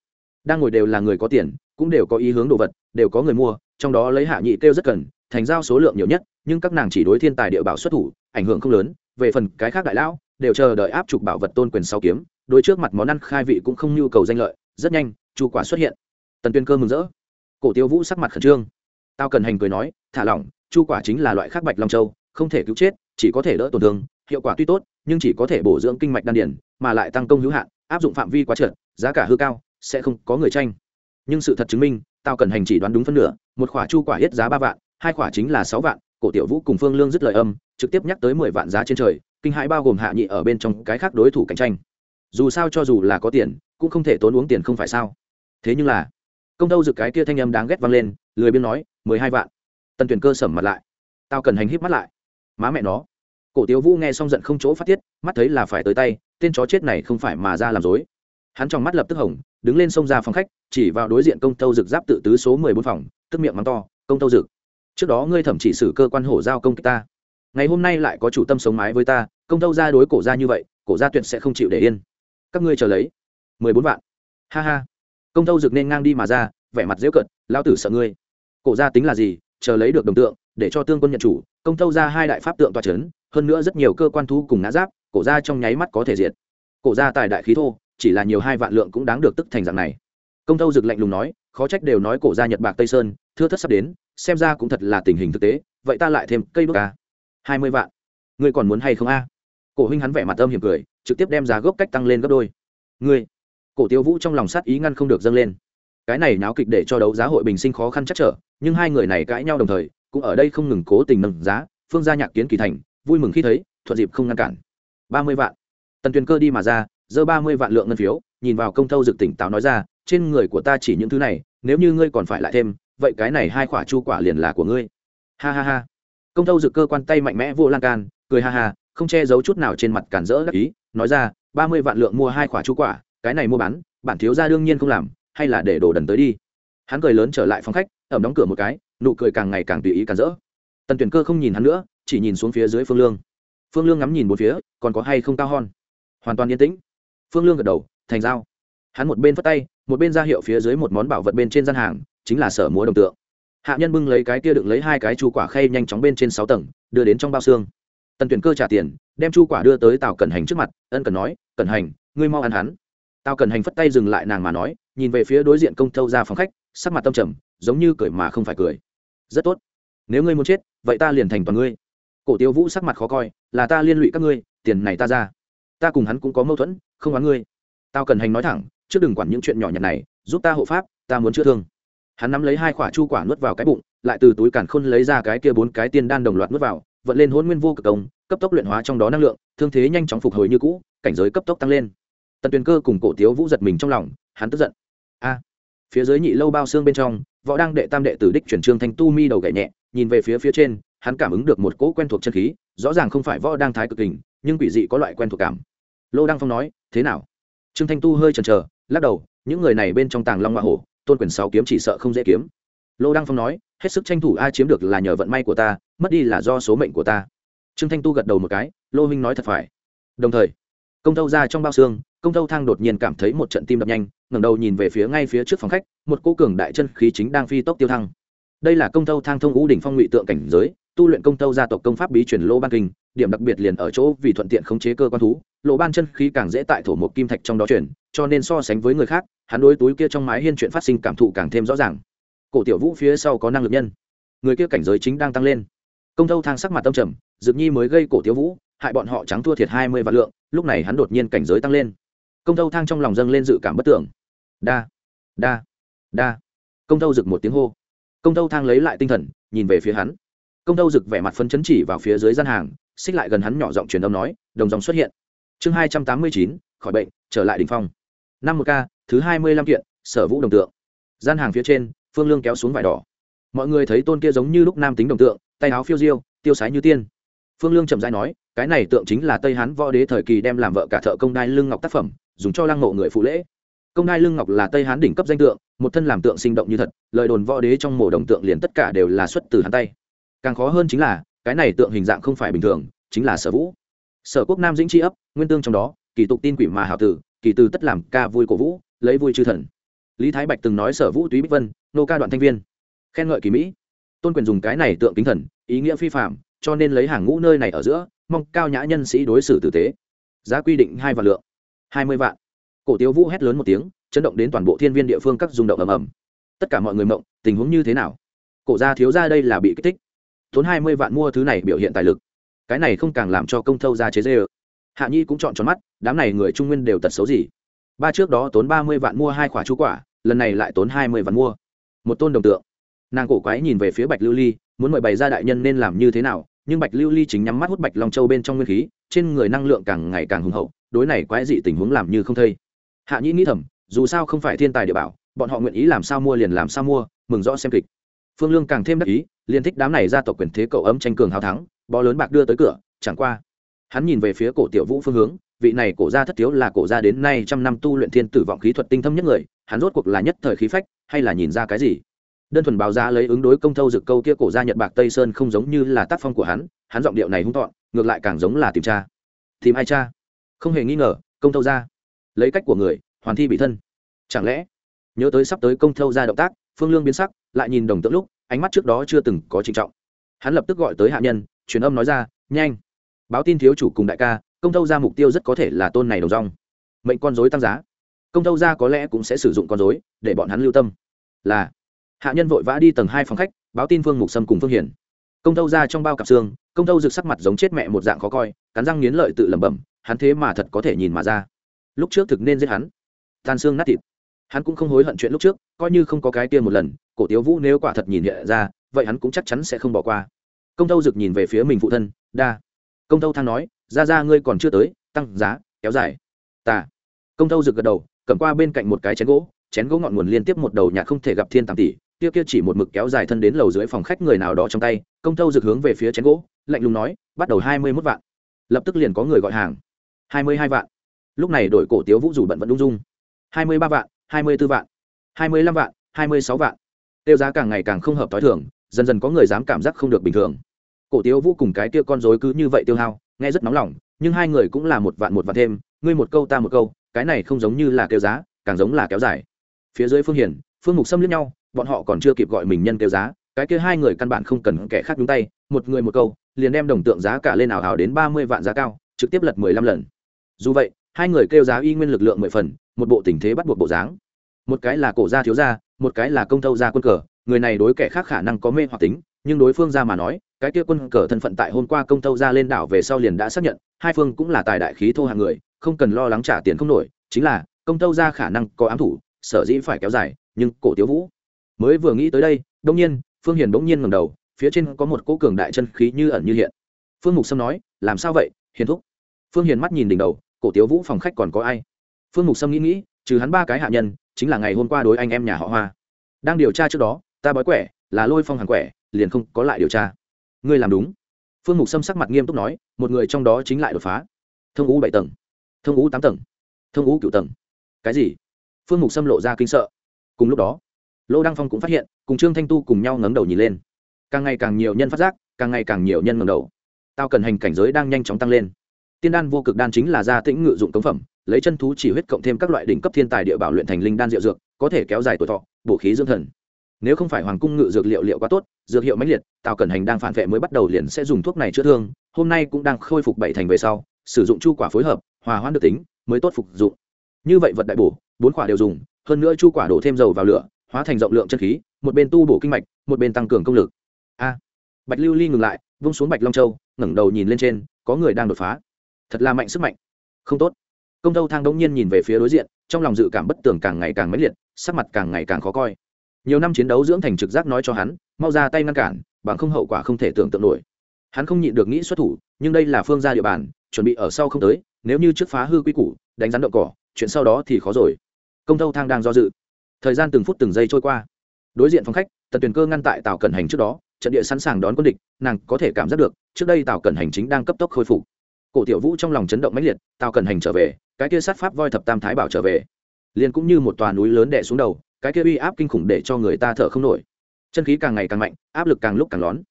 Đang ngồi đều là người có tiền, cũng đều có ý hướng đồ vật, đều có người mua trong đó lấy hạ nhị kêu rất cần, thành giao số lượng nhiều nhất, nhưng các nàng chỉ đối thiên tài địa bảo xuất thủ, ảnh hưởng không lớn, về phần cái khác đại lão, đều chờ đợi áp trục bảo vật tôn quyền sau kiếm đôi trước mặt món ăn khai vị cũng không nhu cầu danh lợi, rất nhanh, chu quả xuất hiện. Tần tuyên cơ mừng rỡ. Cổ tiêu vũ sắc mặt khẩn trương. Tao cần hành cười nói, thả lỏng, chu quả chính là loại khác bạch long châu, không thể cứu chết, chỉ có thể đỡ tổn thương, hiệu quả tuy tốt, nhưng chỉ có thể bổ dưỡng kinh mạch đan điển mà lại tăng công hữu hạn, áp dụng phạm vi quá trượt, giá cả hư cao, sẽ không có người tranh. Nhưng sự thật chứng minh tao cần hành chỉ đoán đúng phân nửa, một khỏa chu quả hết giá ba vạn, hai khỏa chính là sáu vạn, cổ tiểu vũ cùng phương lương dứt lời âm, trực tiếp nhắc tới mười vạn giá trên trời, kinh hãi bao gồm hạ nhị ở bên trong cái khác đối thủ cạnh tranh. Dù sao cho dù là có tiền, cũng không thể tốn uống tiền không phải sao. Thế nhưng là, công đâu dự cái kia thanh âm đáng ghét vang lên, lười biên nói, mười hai vạn. Tần tuyển cơ sẩm mặt lại. Tao cần hành híp mắt lại. Má mẹ nó. Cổ tiếu vũ nghe xong giận không chỗ phát tiết, mắt thấy là phải tới tay, tên chó chết này không phải mà ra làm dối. Hắn trong mắt lập tức hồng đứng lên xông ra phòng khách, chỉ vào đối diện công tâu dực giáp tự tứ số mười bốn phòng, tức miệng mắng to, công tâu dực, trước đó ngươi thẩm chỉ xử cơ quan hổ giao công kích ta. Ngày hôm nay lại có chủ tâm sống mái với ta, công tâu ra đối cổ ra như vậy, cổ ra tuyệt sẽ không chịu để yên. Các ngươi chờ lấy. Mười bốn vạn. Ha ha. Công tâu dực nên ngang đi mà ra, vẻ mặt dễu cận lao tử sợ ngươi. Cổ ra tính là gì? Chờ lấy được đồng tượng, để cho tương quân nhận chủ. Công tâu ra hai đại pháp tượng toa c h ấ n hơn nữa rất nhiều cơ quan thu cùng ngã giáp, cổ ra trong nháy mắt có thể diệt. Cổ ra tài đại khí thô chỉ là nhiều hai vạn lượng cũng đáng được tức thành dạng này. Công tâu dực lạnh lùng nói, khó trách đều nói cổ ra nhật bạc tây sơn, thưa thất sắp đến, xem ra cũng thật là tình hình thực tế, vậy ta lại thêm cây bước ca à? hai mươi vạn. Ngươi còn muốn hay không a? Cổ huynh hắn vẻ mặt âm hiểm cười, trực tiếp đem giá gốc cách tăng lên gấp đôi. Ngươi. Cổ tiêu vũ trong lòng sát ý ngăn không được dâng lên. Cái này náo kịch để cho đấu giá hội bình sinh khó khăn chắc trở, nhưng hai người này cãi nhau đồng thời, cũng ở đây không ngừng cố tình nâng giá, phương gia nhạc kiến kỳ thành, vui mừng khi thấy, thuận dịp không ngăn cản. Ba mươi vạn. Tần tuyền cơ đi mà ra giơ ba mươi vạn lượng ngân phiếu, nhìn vào công thâu dực tỉnh táo nói ra, trên người của ta chỉ những thứ này, nếu như ngươi còn phải lại thêm, vậy cái này hai quả chu quả liền là của ngươi. Ha ha ha. Công thâu dực cơ quan tay mạnh mẽ vô lan can, cười ha ha, không che giấu chút nào trên mặt cản rỡ đắc ý, nói ra, ba mươi vạn lượng mua hai quả chu quả, cái này mua bán, bản thiếu gia đương nhiên không làm, hay là để đồ đần tới đi. Hắn cười lớn trở lại phòng khách, ẩm đóng cửa một cái, nụ cười càng ngày càng tùy ý cản rỡ. Tần tuyển cơ không nhìn hắn nữa, chỉ nhìn xuống phía dưới phương lương. Phương lương ngắm nhìn một phía, còn có hay không cao hon? Hoàn toàn yên tĩnh phương lương gật đầu, thành dao hắn một bên phất tay, một bên ra hiệu phía dưới một món bảo vật bên trên gian hàng, chính là sở múa đồng tượng. Hạ nhân bưng lấy cái kia đựng lấy hai cái chu quả khay nhanh chóng bên trên sáu tầng, đưa đến trong bao xương. Tần tuyển cơ trả tiền, đem chu quả đưa tới Tào cẩn hành trước mặt, ân cần nói, cẩn hành, ngươi mau ăn hắn. Tào Cẩn hành phất tay dừng lại nàng mà nói, nhìn về phía đối diện công thâu ra phòng khách, sắc mặt tâm trầm, giống như cười mà không phải cười. Rất tốt. Nếu ngươi muốn chết, vậy ta liền thành toàn ngươi. Cổ tiêu vũ sắc mặt khó coi, là ta liên lụy các ngươi, tiền này ta ra. Ta cùng hắn cũng có mâu thuẫn không oán ngươi. Tao cần hành nói thẳng trước đừng quản những chuyện nhỏ nhặt này, giúp ta hộ pháp, ta muốn chữa thương. Hắn nắm lấy hai quả chu quả nuốt vào cái bụng, lại từ túi càn khôn lấy ra cái kia bốn cái tiên đan đồng loạt nuốt vào, vận lên hôn nguyên vô cực công, cấp tốc luyện hóa trong đó năng lượng, thương thế nhanh chóng phục hồi như cũ, cảnh giới cấp tốc tăng lên. Tần tuyền cơ cùng cổ tiếu vũ giật mình trong lòng, hắn tức giận. A! Phía dưới nhị lâu bao xương bên trong, võ đang đệ tam đệ tử đích chuyển trương thanh tu mi đầu gậy nhẹ, nhìn về phía phía trên, hắn cảm ứng được một cỗ quen thuộc chân khí, rõ ràng không phải võ đang thái cực hình, nhưng quỷ dị có loại quen thuộc cảm lô đăng phong nói, thế nào? Trương thanh tu hơi chần chờ, lắc đầu, những người này bên trong tàng long hoa hổ, tôn quyền sáu kiếm chỉ sợ không dễ kiếm. Lô đăng phong nói, hết sức tranh thủ ai chiếm được là nhờ vận may của ta, mất đi là do số mệnh của ta. Trương thanh tu gật đầu một cái, lô huynh nói thật phải. Đồng thời, công tâu ra trong bao xương, công tâu thang đột nhiên cảm thấy một trận tim đập nhanh, ngẩng đầu nhìn về phía ngay phía trước phòng khách, một cô cường đại chân khí chính đang phi tốc tiêu thăng. Đây là công tâu thang thông ngũ đỉnh phong ngụy tượng cảnh giới, tu luyện công tâu gia tộc công pháp bí truyền lô ban kinh điểm đặc biệt liền ở chỗ vì thuận tiện khống chế cơ quan thú, lộ ban chân khí càng dễ tại thổ một kim thạch trong đó chuyển, cho nên so sánh với người khác, hắn đối túi kia trong mái hiên chuyện phát sinh cảm thụ càng thêm rõ ràng. Cổ tiểu vũ phía sau có năng lực nhân. Người kia cảnh giới chính đang tăng lên. Công thâu thang sắc mặt tâm trầm, dược nhi mới gây cổ tiểu vũ, hại bọn họ trắng thua thiệt hai mươi vạn lượng, lúc này hắn đột nhiên cảnh giới tăng lên. Công thâu thang trong lòng dâng lên dự cảm bất tưởng. Đa đa đa. Công thâu rực một tiếng hô. Công thâu thang lấy lại tinh thần, nhìn về phía hắn. Công thâu rực vẻ mặt phấn chấn chỉ vào phía dưới gian hàng xích lại gần hắn nhỏ giọng truyền âm nói, đồng dòng xuất hiện. Chương hai trăm tám mươi chín, khỏi bệnh, trở lại đ ỉ n h phong. Năm một k thứ hai mươi lăm kiện, sở vũ đồng tượng. Gian hàng phía trên, phương lương kéo xuống vải đỏ. Mọi người thấy tôn kia giống như lúc nam tính đồng tượng, tay áo phiêu diêu, tiêu sái như tiên. Phương lương chậm dãi nói, cái này tượng chính là tây hán võ đế thời kỳ đem làm vợ cả thợ công đai lưng ngọc tác phẩm, dùng cho lăng mộ người phụ lễ. Công đai lưng ngọc là tây hán đỉnh cấp danh tượng, một thân làm tượng sinh động như thật, lời đồn võ đế trong mộ đồng tượng liền tất cả đều là xuất từ hắn tay. Càng khó hơn chính là cái này tượng hình dạng không phải bình thường, chính là sở vũ. Sở quốc nam dĩnh tri ấp, nguyên tương trong đó, kỳ tục tin quỷ mà hảo tử, kỳ từ tất làm ca vui cổ vũ, lấy vui chư thần. Lý thái bạch từng nói sở vũ túy bích vân, nô ca đoạn thanh viên. Khen ngợi kỳ mỹ. Tôn quyền dùng cái này tượng kính thần, ý nghĩa phi phạm cho nên lấy hàng ngũ nơi này ở giữa, mong cao nhã nhân sĩ đối xử tử tế. Giá quy định hai vạn lượng, hai mươi vạn. Cổ tiêu vũ hét lớn một tiếng, chấn động đến toàn bộ thiên viên địa phương các rung động ầm ầm. Tất cả mọi người mộng, tình huống như thế nào? Cổ gia thiếu gia đây là bị kích thích tốn hai mươi vạn mua thứ này biểu hiện tài lực. Cái này không càng làm cho công thâu ra chế dê ơ hạ nhi cũng chọn tròn mắt, đám này người trung nguyên đều tật xấu gì. Ba trước đó tốn ba mươi vạn mua hai quả chú quả, lần này lại tốn hai mươi vạn mua. Một tôn đồng tượng. Nàng cổ quái nhìn về phía bạch lưu ly, muốn mời bày ra đại nhân nên làm như thế nào, nhưng bạch lưu ly chính nhắm mắt hút bạch long châu bên trong nguyên khí, trên người năng lượng càng ngày càng hùng hậu, đối này quái dị tình huống làm như không thây hạ nhĩ nghĩ thầm, dù sao không phải thiên tài địa bảo, bọn họ nguyện ý làm sao mua liền làm sao mua, mừng rõ xem kịch phương lương càng thêm đắc ý liên thích đám này ra tộc quyền thế cậu ấm tranh cường hào thắng, bó lớn bạc đưa tới cửa, chẳng qua. Hắn nhìn về phía cổ tiểu vũ phương hướng, vị này cổ gia thất thiếu là cổ gia đến nay trăm năm tu luyện thiên tử vọng khí thuật tinh thâm nhất người, hắn rốt cuộc là nhất thời khí phách, hay là nhìn ra cái gì? Đơn thuần báo giá lấy ứng đối công thâu dực câu kia cổ gia nhật bạc tây sơn không giống như là tác phong của hắn hắn giọng điệu này hung tọn, ngược lại càng giống là tìm cha. Tìm ai cha? Không hề nghi ngờ, công thâu gia. Lấy cách của người, hoàn thi bị thân. Chẳng lẽ, nhớ tới sắp tới công thâu gia động tác phương lương biến sắc, lại nhìn đồng tượng lúc, ánh mắt trước đó chưa từng có trịnh trọng. Hắn lập tức gọi tới hạ nhân, truyền âm nói ra, nhanh, báo tin thiếu chủ cùng đại ca, công thâu ra mục tiêu rất có thể là tôn này đồng rong. Mệnh con dối tăng giá. Công thâu ra có lẽ cũng sẽ sử dụng con dối để bọn hắn lưu tâm. Là, hạ nhân vội vã đi tầng hai phòng khách, báo tin phương mục sâm cùng phương hiển công thâu ra trong bao cặp xương, công thâu rực sắc mặt giống chết mẹ một dạng khó coi, cắn răng nghiến lợi tự lẩm bẩm, hắn thế mà thật có thể nhìn mà ra. Lúc trước thực nên giết hắn, tan xương nát thịt. Hắn cũng không hối hận chuyện lúc trước coi như không có cái kia một lần, cổ tiếu vũ nếu quả thật nhìn hiện ra, vậy hắn cũng chắc chắn sẽ không bỏ qua. Công thâu rực nhìn về phía mình phụ thân, đa. Công thâu thang nói, ra ra ngươi còn chưa tới, tăng giá, kéo dài. Tà công thâu rực gật đầu, cầm qua bên cạnh một cái chén gỗ chén gỗ ngọn nguồn liên tiếp một đầu nhà không thể gặp thiên tàng tỷ, kia kia chỉ một mực kéo dài thân đến lầu dưới phòng khách người nào đó trong tay. Công thâu rực hướng về phía chén gỗ, lạnh lùng nói, bắt đầu hai mươi mốt vạn. Lập tức liền có người gọi hàng. Hai mươi hai vạn. Lúc này đổi cổ tiếu vũ rủ bận vẫn ung dung. Hai mươi ba vạn, hai mươi b ố vạn hai mươi lăm vạn, hai mươi sáu vạn. Tiêu giá càng ngày càng không hợp t h o i thường, dần dần có người dám cảm giác không được bình thường. Cổ tiếu vũ cùng cái kia con dối cứ như vậy tiêu hao, nghe rất nóng lòng, nhưng hai người cũng là một vạn một vạn thêm, ngươi một câu ta một câu, cái này không giống như là kêu giá, càng giống là kéo dài. Phía dưới phương hiển phương mục xâm lướt nhau, bọn họ còn chưa kịp gọi mình nhân kêu giá, cái kia hai người căn bản không cần kẻ khác nhúng tay, một người một câu, liền đem đồng tượng giá cả lên ảo ảo đến ba mươi vạn giá cao, trực tiếp lật mười lăm lần. Dù vậy, hai người kêu giá y nguyên lực lượng mười phần, một bộ tình thế bắt buộc bộ dáng một cái là cổ gia thiếu gia, một cái là công thâu gia quân cờ. Người này đối kẻ khác khả năng có mê hoặc tính, nhưng đối phương ra mà nói, cái kia quân cờ thân phận tại hôm qua công thâu gia lên đảo về sau liền đã xác nhận, hai phương cũng là tài đại khí thô hàng người, không cần lo lắng trả tiền không nổi. Chính là, công thâu gia khả năng có ám thủ, sở dĩ phải kéo dài, nhưng cổ tiếu vũ mới vừa nghĩ tới đây, đông nhiên, phương hiền bỗng nhiên ngầm đầu, phía trên có một cỗ cường đại chân khí như ẩn như hiện. Phương mục sâm nói, làm sao vậy, hiền thúc? Phương hiền mắt nhìn đỉnh đầu, cổ tiếu vũ phòng khách còn có ai? Phương mục sâm nghĩ nghĩ, trừ hắn ba cái hạ nhân chính là ngày hôm qua đối anh em nhà họ hoa đang điều tra trước đó ta bói quẻ là lôi phong hàng quẻ liền không có lại điều tra ngươi làm đúng phương mục sâm sắc mặt nghiêm túc nói một người trong đó chính lại đột phá thông ú bảy tầng thông ú tám tầng thông ú cựu tầng cái gì phương mục sâm lộ ra kinh sợ cùng lúc đó lô đăng phong cũng phát hiện cùng trương thanh tu cùng nhau ngẩng đầu nhìn lên càng ngày càng nhiều nhân phát giác càng ngày càng nhiều nhân ngẩng đầu tao cần hành cảnh giới đang nhanh chóng tăng lên tiên đan vô cực đan chính là gia tĩnh ngự dụng cống phẩm lấy chân thú chỉ huyết cộng thêm các loại đỉnh cấp thiên tài địa bảo luyện thành linh đan diệu dược, có thể kéo dài tuổi thọ, bổ khí dưỡng thần. Nếu không phải hoàng cung ngự dược liệu liệu quá tốt, dược hiệu mãnh liệt, tào cẩn hành đang phản vệ mới bắt đầu liền sẽ dùng thuốc này chữa thương, hôm nay cũng đang khôi phục bảy thành về sau, sử dụng chu quả phối hợp, hòa hoãn được tính, mới tốt phục dụng. Như vậy vật đại bổ, bốn quả đều dùng, hơn nữa chu quả đổ thêm dầu vào lửa, hóa thành rộng lượng chân khí, một bên tu bổ kinh mạch, một bên tăng cường công lực. A. Bạch lưu ly ngừng lại, vung xuống bạch long châu, ngẩng đầu nhìn lên trên, có người đang đột phá. Thật là mạnh sức mạnh. Không tốt công tâu thang đông nhiên nhìn về phía đối diện, trong lòng dự cảm bất tường càng ngày càng mãnh liệt, sắc mặt càng ngày càng khó coi. Nhiều năm chiến đấu dưỡng thành trực giác nói cho hắn, mau ra tay ngăn cản, bằng không hậu quả không thể tưởng tượng nổi. Hắn không nhịn được nghĩ xuất thủ, nhưng đây là phương gia địa bàn, chuẩn bị ở sau không tới, nếu như trước phá hư quy củ, đánh rắn đậu cỏ, chuyện sau đó thì khó rồi. Công tâu thang đang do dự. Thời gian từng phút từng giây trôi qua. Đối diện phòng khách, tần tuyền cơ ngăn tại tàu cẩn hành trước đó, trận địa sẵn sàng đón quân địch, nàng có thể cảm giác được, trước đây tàu cẩn hành chính đang cấp tốc khôi phục cổ tiểu vũ trong lòng chấn động mãnh liệt tao cần hành trở về, cái kia sát pháp voi thập tam thái bảo trở về. Liền cũng như một tòa núi lớn đè xuống đầu, cái kia uy áp kinh khủng để cho người ta thở không nổi. Chân khí càng ngày càng mạnh, áp lực càng lúc càng lón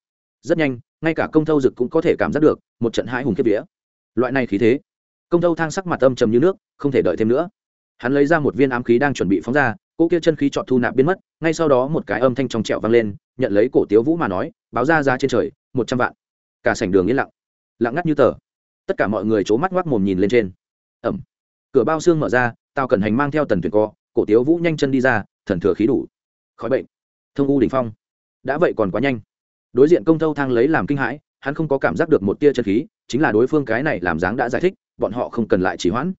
rất nhanh, ngay cả công thâu dực cũng có thể cảm giác được một trận hãi hùng kiếp vía. Loại này khí thế, công thâu thang sắc mặt âm trầm như nước, không thể đợi thêm nữa. Hắn lấy ra một viên ám khí đang chuẩn bị phóng ra, cỗ kia chân khí chọn thu nạp biến mất, ngay sau đó một cái âm thanh trong trẹo vang lên, nhận lấy cổ tiếu vũ mà nói, báo ra ra trên trời, một trăm vạn. Cả sảnh đường yên lặng. Lặng ngắt như tờ tất cả mọi người c h ố mắt ngoác mồm nhìn lên trên. Ẩm. Cửa bao xương mở ra tao cần hành mang theo tần tuyển co, cổ tiếu vũ nhanh chân đi ra, thần thừa khí đủ. Khỏi bệnh. Thông u đình phong. Đã vậy còn quá nhanh. Đối diện công thâu thang lấy làm kinh hãi, hắn không có cảm giác được một tia chân khí, chính là đối phương cái này làm dáng đã giải thích, bọn họ không cần lại chỉ hoãn.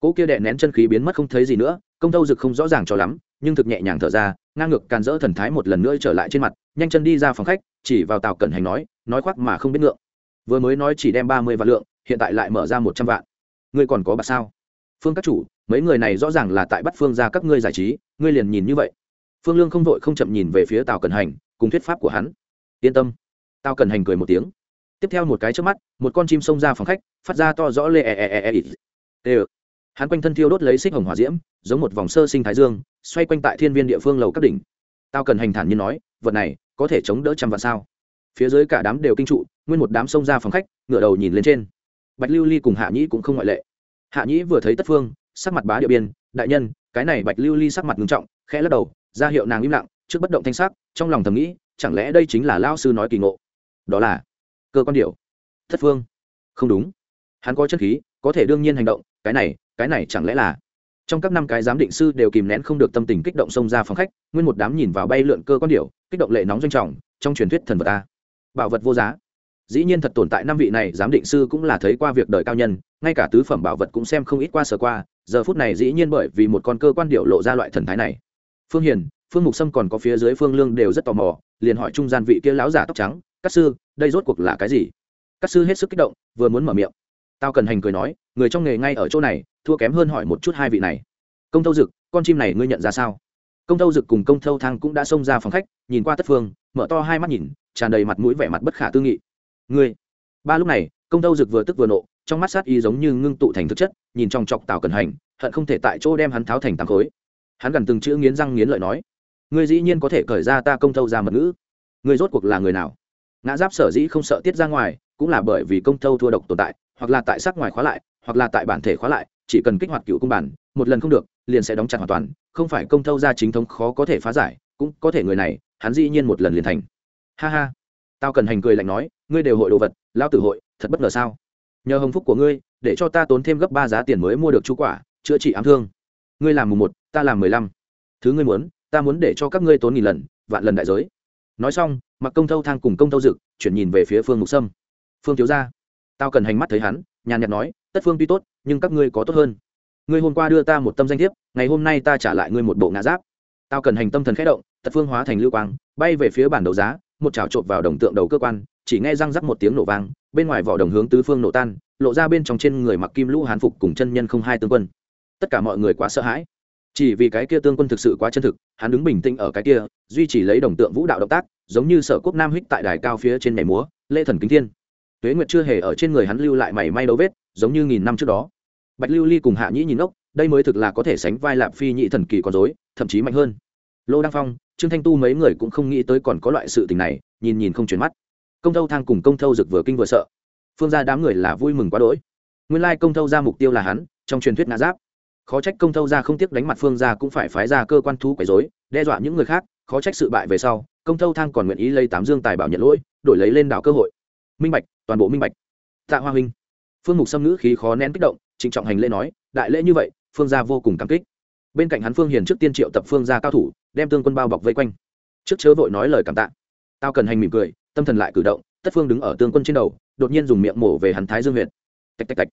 Cỗ kia đệ nén chân khí biến mất không thấy gì nữa, công thâu dực không rõ ràng cho lắm, nhưng thực nhẹ nhàng thở ra, ngang ngược càn rỡ thần thái một lần nữa trở lại trên mặt, nhanh chân đi ra phòng khách, chỉ vào tàu cẩn hành nói nói khoác mà không biết ngượng vừa mới nói chỉ đem ba mươi vạn lượng, hiện tại lại mở ra một trăm vạn. Ngươi còn có bạc sao? Phương các chủ, mấy người này rõ ràng là tại bắt phương ra các ngươi giải trí, ngươi liền nhìn như vậy. Phương lương không vội không chậm nhìn về phía tào cần hành, cùng thuyết pháp của hắn. Yên tâm. Tào cần hành cười một tiếng. Tiếp theo một cái trước mắt, một con chim xông ra phòng khách, phát ra to rõ lê e e e e e. Hắn quanh thân thiêu đốt lấy xích hồng hỏa diễm, giống một vòng sơ sinh thái dương, xoay quanh tại thiên viên địa phương lầu các đỉnh. Tao cần hành thản như nói, vật này có thể chống đỡ trăm vạn sao? Phía dưới cả đám đều kinh trụ, nguyên một đám xông ra phòng khách, ngửa đầu nhìn lên trên. Bạch lưu ly cùng hạ nhĩ cũng không ngoại lệ. Hạ nhĩ vừa thấy tất phương, sắc mặt bá địa biên, đại nhân, cái này bạch lưu ly sắc mặt ngưng trọng, khẽ lắc đầu, ra hiệu nàng im lặng, trước bất động thanh sắc, trong lòng thầm nghĩ, chẳng lẽ đây chính là lao sư nói kỳ ngộ? Đó là cơ quan điệu thất phương, không đúng. Hắn có chất khí, có thể đương nhiên hành động, cái này cái này chẳng lẽ là trong các năm cái giám định sư đều kìm nén không được tâm tình kích động xông ra phòng khách, nguyên một đám nhìn vào bay lượn cơ quan điệu kích động lệ nóng doanh trọng, trong truyền thuyết thần vật ta bảo vật vô giá. Dĩ nhiên thật tồn tại năm vị này, giám định sư cũng là thấy qua việc đời cao nhân, ngay cả tứ phẩm bảo vật cũng xem không ít qua sờ qua, giờ phút này dĩ nhiên bởi vì một con cơ quan điệu lộ ra loại thần thái này. Phương hiền, phương mục sâm còn có phía dưới phương lương đều rất tò mò, liền hỏi trung gian vị kia láo giả tóc trắng, các sư, đây rốt cuộc là cái gì? Các sư hết sức kích động, vừa muốn mở miệng. Tao cần hành cười nói, người trong nghề ngay ở chỗ này, thua kém hơn hỏi một chút hai vị này. Công thâu dực, con chim này ngươi nhận ra sao? Công thâu dực cùng công thâu thang cũng đã xông ra phòng khách, nhìn qua tất phương mở to hai mắt nhìn, tràn đầy mặt mũi vẻ mặt bất khả tư nghị. Ngươi? Ba lúc này, công thâu dực vừa tức vừa nộ, trong mắt sát y giống như ngưng tụ thành thực chất, nhìn trong chọc tào cần hành, hận không thể tại chỗ đem hắn tháo thành tám khối. Hắn gần từng chữ nghiến răng nghiến lợi nói, ngươi dĩ nhiên có thể cởi ra ta công thâu ra mật ngữ. Ngươi rốt cuộc là người nào? Ngã giáp sở dĩ không sợ tiết ra ngoài, cũng là bởi vì công thâu thua độc tồn tại, hoặc là tại sắc ngoài khóa lại, hoặc là tại bản thể khóa lại, chỉ cần kích hoạt cựu công bản, một lần không được, liền sẽ đóng chặt hoàn toàn, không phải công thâu ra chính thống khó có thể phá giải, cũng có thể người này hắn dĩ nhiên một lần liền thành. Ha ha. Tao cần hành cười lạnh nói, ngươi đều hội đồ vật lao tử hội, thật bất ngờ sao? Nhờ hồng phúc của ngươi, để cho ta tốn thêm gấp ba giá tiền mới mua được chú quả, chữa trị ám thương. Ngươi làm mùng một, ta làm mười lăm. Thứ ngươi muốn, ta muốn để cho các ngươi tốn nghìn lần, vạn lần đại giới. Nói xong, mặc công thâu thang cùng công thâu dực chuyển nhìn về phía phương mục sâm. Phương thiếu gia, tao cần hành mắt thấy hắn, nhàn nhạt nói, tất phương tuy tốt, nhưng các ngươi có tốt hơn. Ngươi hôm qua đưa ta một tâm danh thiếp, ngày hôm nay ta trả lại ngươi một bộ ngã giáp. Tao cần hành tâm thần khẽ động tật phương hóa thành lưu quang, bay về phía bản đấu giá, một chảo trộn vào đồng tượng đầu cơ quan, chỉ nghe răng rắc một tiếng nổ vang, bên ngoài vỏ đồng hướng tứ phương nổ tan, lộ ra bên trong trên người mặc kim lũ hán phục cùng chân nhân không hai tương quân. Tất cả mọi người quá sợ hãi. Chỉ vì cái kia tương quân thực sự quá chân thực, hắn đứng bình tĩnh ở cái kia, duy trì lấy đồng tượng vũ đạo động tác, giống như sở quốc nam hích tại đài cao phía trên nhảy múa, lễ thần kính thiên. Tuế nguyệt chưa hề ở trên người hắn lưu lại mảy may dấu vết, giống như nghìn năm trước đó. Bạch lưu ly cùng hạ nhĩ nhìn ốc, đây mới thực là có thể sánh vai lạp phi nhị thần kỳ con dối thậm chí mạnh hơn. Lô đăng phong trương thanh tu mấy người cũng không nghĩ tới còn có loại sự tình này, nhìn nhìn không chuyển mắt. Công thâu thang cùng công thâu rực vừa kinh vừa sợ. Phương ra đám người là vui mừng quá đỗi. Nguyên lai công thâu ra mục tiêu là hắn, trong truyền thuyết ngã giáp. Khó trách công thâu ra không tiếc đánh mặt phương ra cũng phải phái ra cơ quan thú quấy dối đe dọa những người khác, khó trách sự bại về sau, công thâu thang còn nguyện ý lấy tám dương tài bảo nhận lỗi, đổi lấy lên đảo cơ hội. Minh bạch, toàn bộ minh bạch. Tạ hoa huynh. Phương mục xâm ngữ khí khó nén kích động, trịnh trọng hành lễ nói, đại lễ như vậy, phương gia vô cùng cảm kích bên cạnh hắn phương hiền trước tiên triệu tập phương ra cao thủ, đem tương quân bao bọc vây quanh. Trước chớ vội nói lời cảm tạ. Tao cần hành mỉm cười, tâm thần lại cử động, tất phương đứng ở tương quân trên đầu, đột nhiên dùng miệng mổ về hắn thái dương huyện tạch tạch tạch.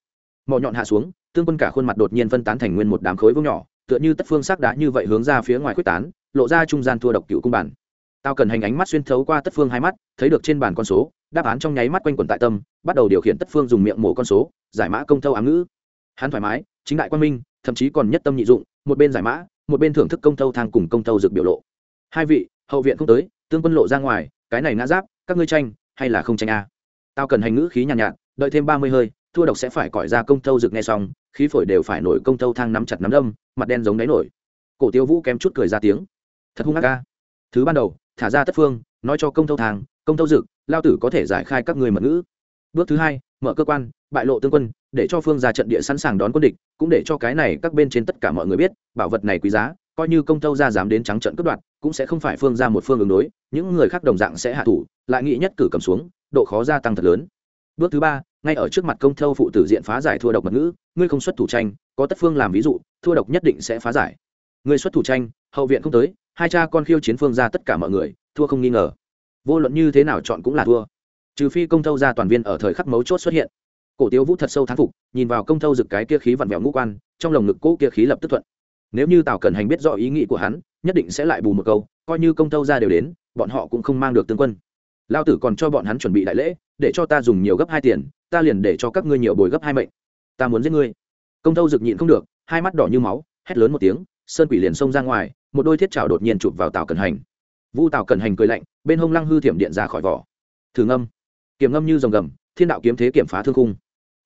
Mỏ nhọn hạ xuống, tương quân cả khuôn mặt đột nhiên phân tán thành nguyên một đám khối vô nhỏ, tựa như tất phương sắc đá như vậy hướng ra phía ngoài quyết tán, lộ ra trung gian thua độc cựu cung bản. Tao cần hành ánh mắt xuyên thấu qua tất phương hai mắt, thấy được trên bàn con số, đáp án trong nháy mắt quanh quẩn tại tâm, bắt đầu điều khiển tất phương dùng miệng mổ con số, giải mã công thâu ám ngữ. Hắn thoải mái, chính đại quan minh, thậm chí còn nhất tâm nhị dụng một bên giải mã một bên thưởng thức công thâu thang cùng công thâu dược biểu lộ. Hai vị hậu viện không tới tương quân lộ ra ngoài cái này ngã giáp các ngươi tranh hay là không tranh a? Tao cần hành ngữ khí nhàn nhạt, nhạt đợi thêm ba mươi hơi thua độc sẽ phải cỏi ra công thâu dược nghe xong khí phổi đều phải nổi công thâu thang nắm chặt nắm đâm mặt đen giống đáy nổi. Cổ tiêu vũ kém chút cười ra tiếng. Thật hung ác ca thứ ban đầu thả ra tất phương nói cho công thâu thang công thâu dực lao tử có thể giải khai các người mật ngữ. Bước thứ hai mở cơ quan bại lộ tương quân để cho phương ra trận địa sẵn sàng đón quân địch, cũng để cho cái này các bên trên tất cả mọi người biết, bảo vật này quý giá, coi như công thâu ra dám đến trắng trận cướp đoạt, cũng sẽ không phải phương ra một phương ứng đối, những người khác đồng dạng sẽ hạ thủ, lại nghĩ nhất cử cầm xuống, độ khó gia tăng thật lớn. Bước thứ ba, ngay ở trước mặt công thâu phụ tử diện phá giải thua độc mật ngữ, ngươi không xuất thủ tranh, có tất phương làm ví dụ, thua độc nhất định sẽ phá giải. Ngươi xuất thủ tranh, hậu viện không tới, hai cha con khiêu chiến phương ra tất cả mọi người, thua không nghi ngờ. Vô luận như thế nào chọn cũng là thua. Trừ phi công thâu ra toàn viên ở thời khắc mấu chốt xuất hiện cổ tiêu vũ thật sâu thán phục, nhìn vào công thâu rực cái kia khí vặn vẹo ngũ quan, trong lồng ngực cỗ kia khí lập tức thuận. Nếu như tào cẩn hành biết rõ ý nghĩ của hắn, nhất định sẽ lại bù một câu, coi như công thâu ra đều đến, bọn họ cũng không mang được tương quân. Lao tử còn cho bọn hắn chuẩn bị đại lễ, để cho ta dùng nhiều gấp hai tiền, ta liền để cho các ngươi nhiều bồi gấp hai mệnh. Ta muốn giết ngươi. Công thâu rực nhịn không được, hai mắt đỏ như máu, hét lớn một tiếng, sơn quỷ liền xông ra ngoài, một đôi thiết trào đột nhiên chụp vào tào cẩn hành. Vu tào cẩn hành cười lạnh, bên hông lăng hư thiểm điện ra khỏi vỏ. Thử ngâm. Kiểm ngâm như dòng gầm, thiên đạo kiếm thế kiểm phá thương khung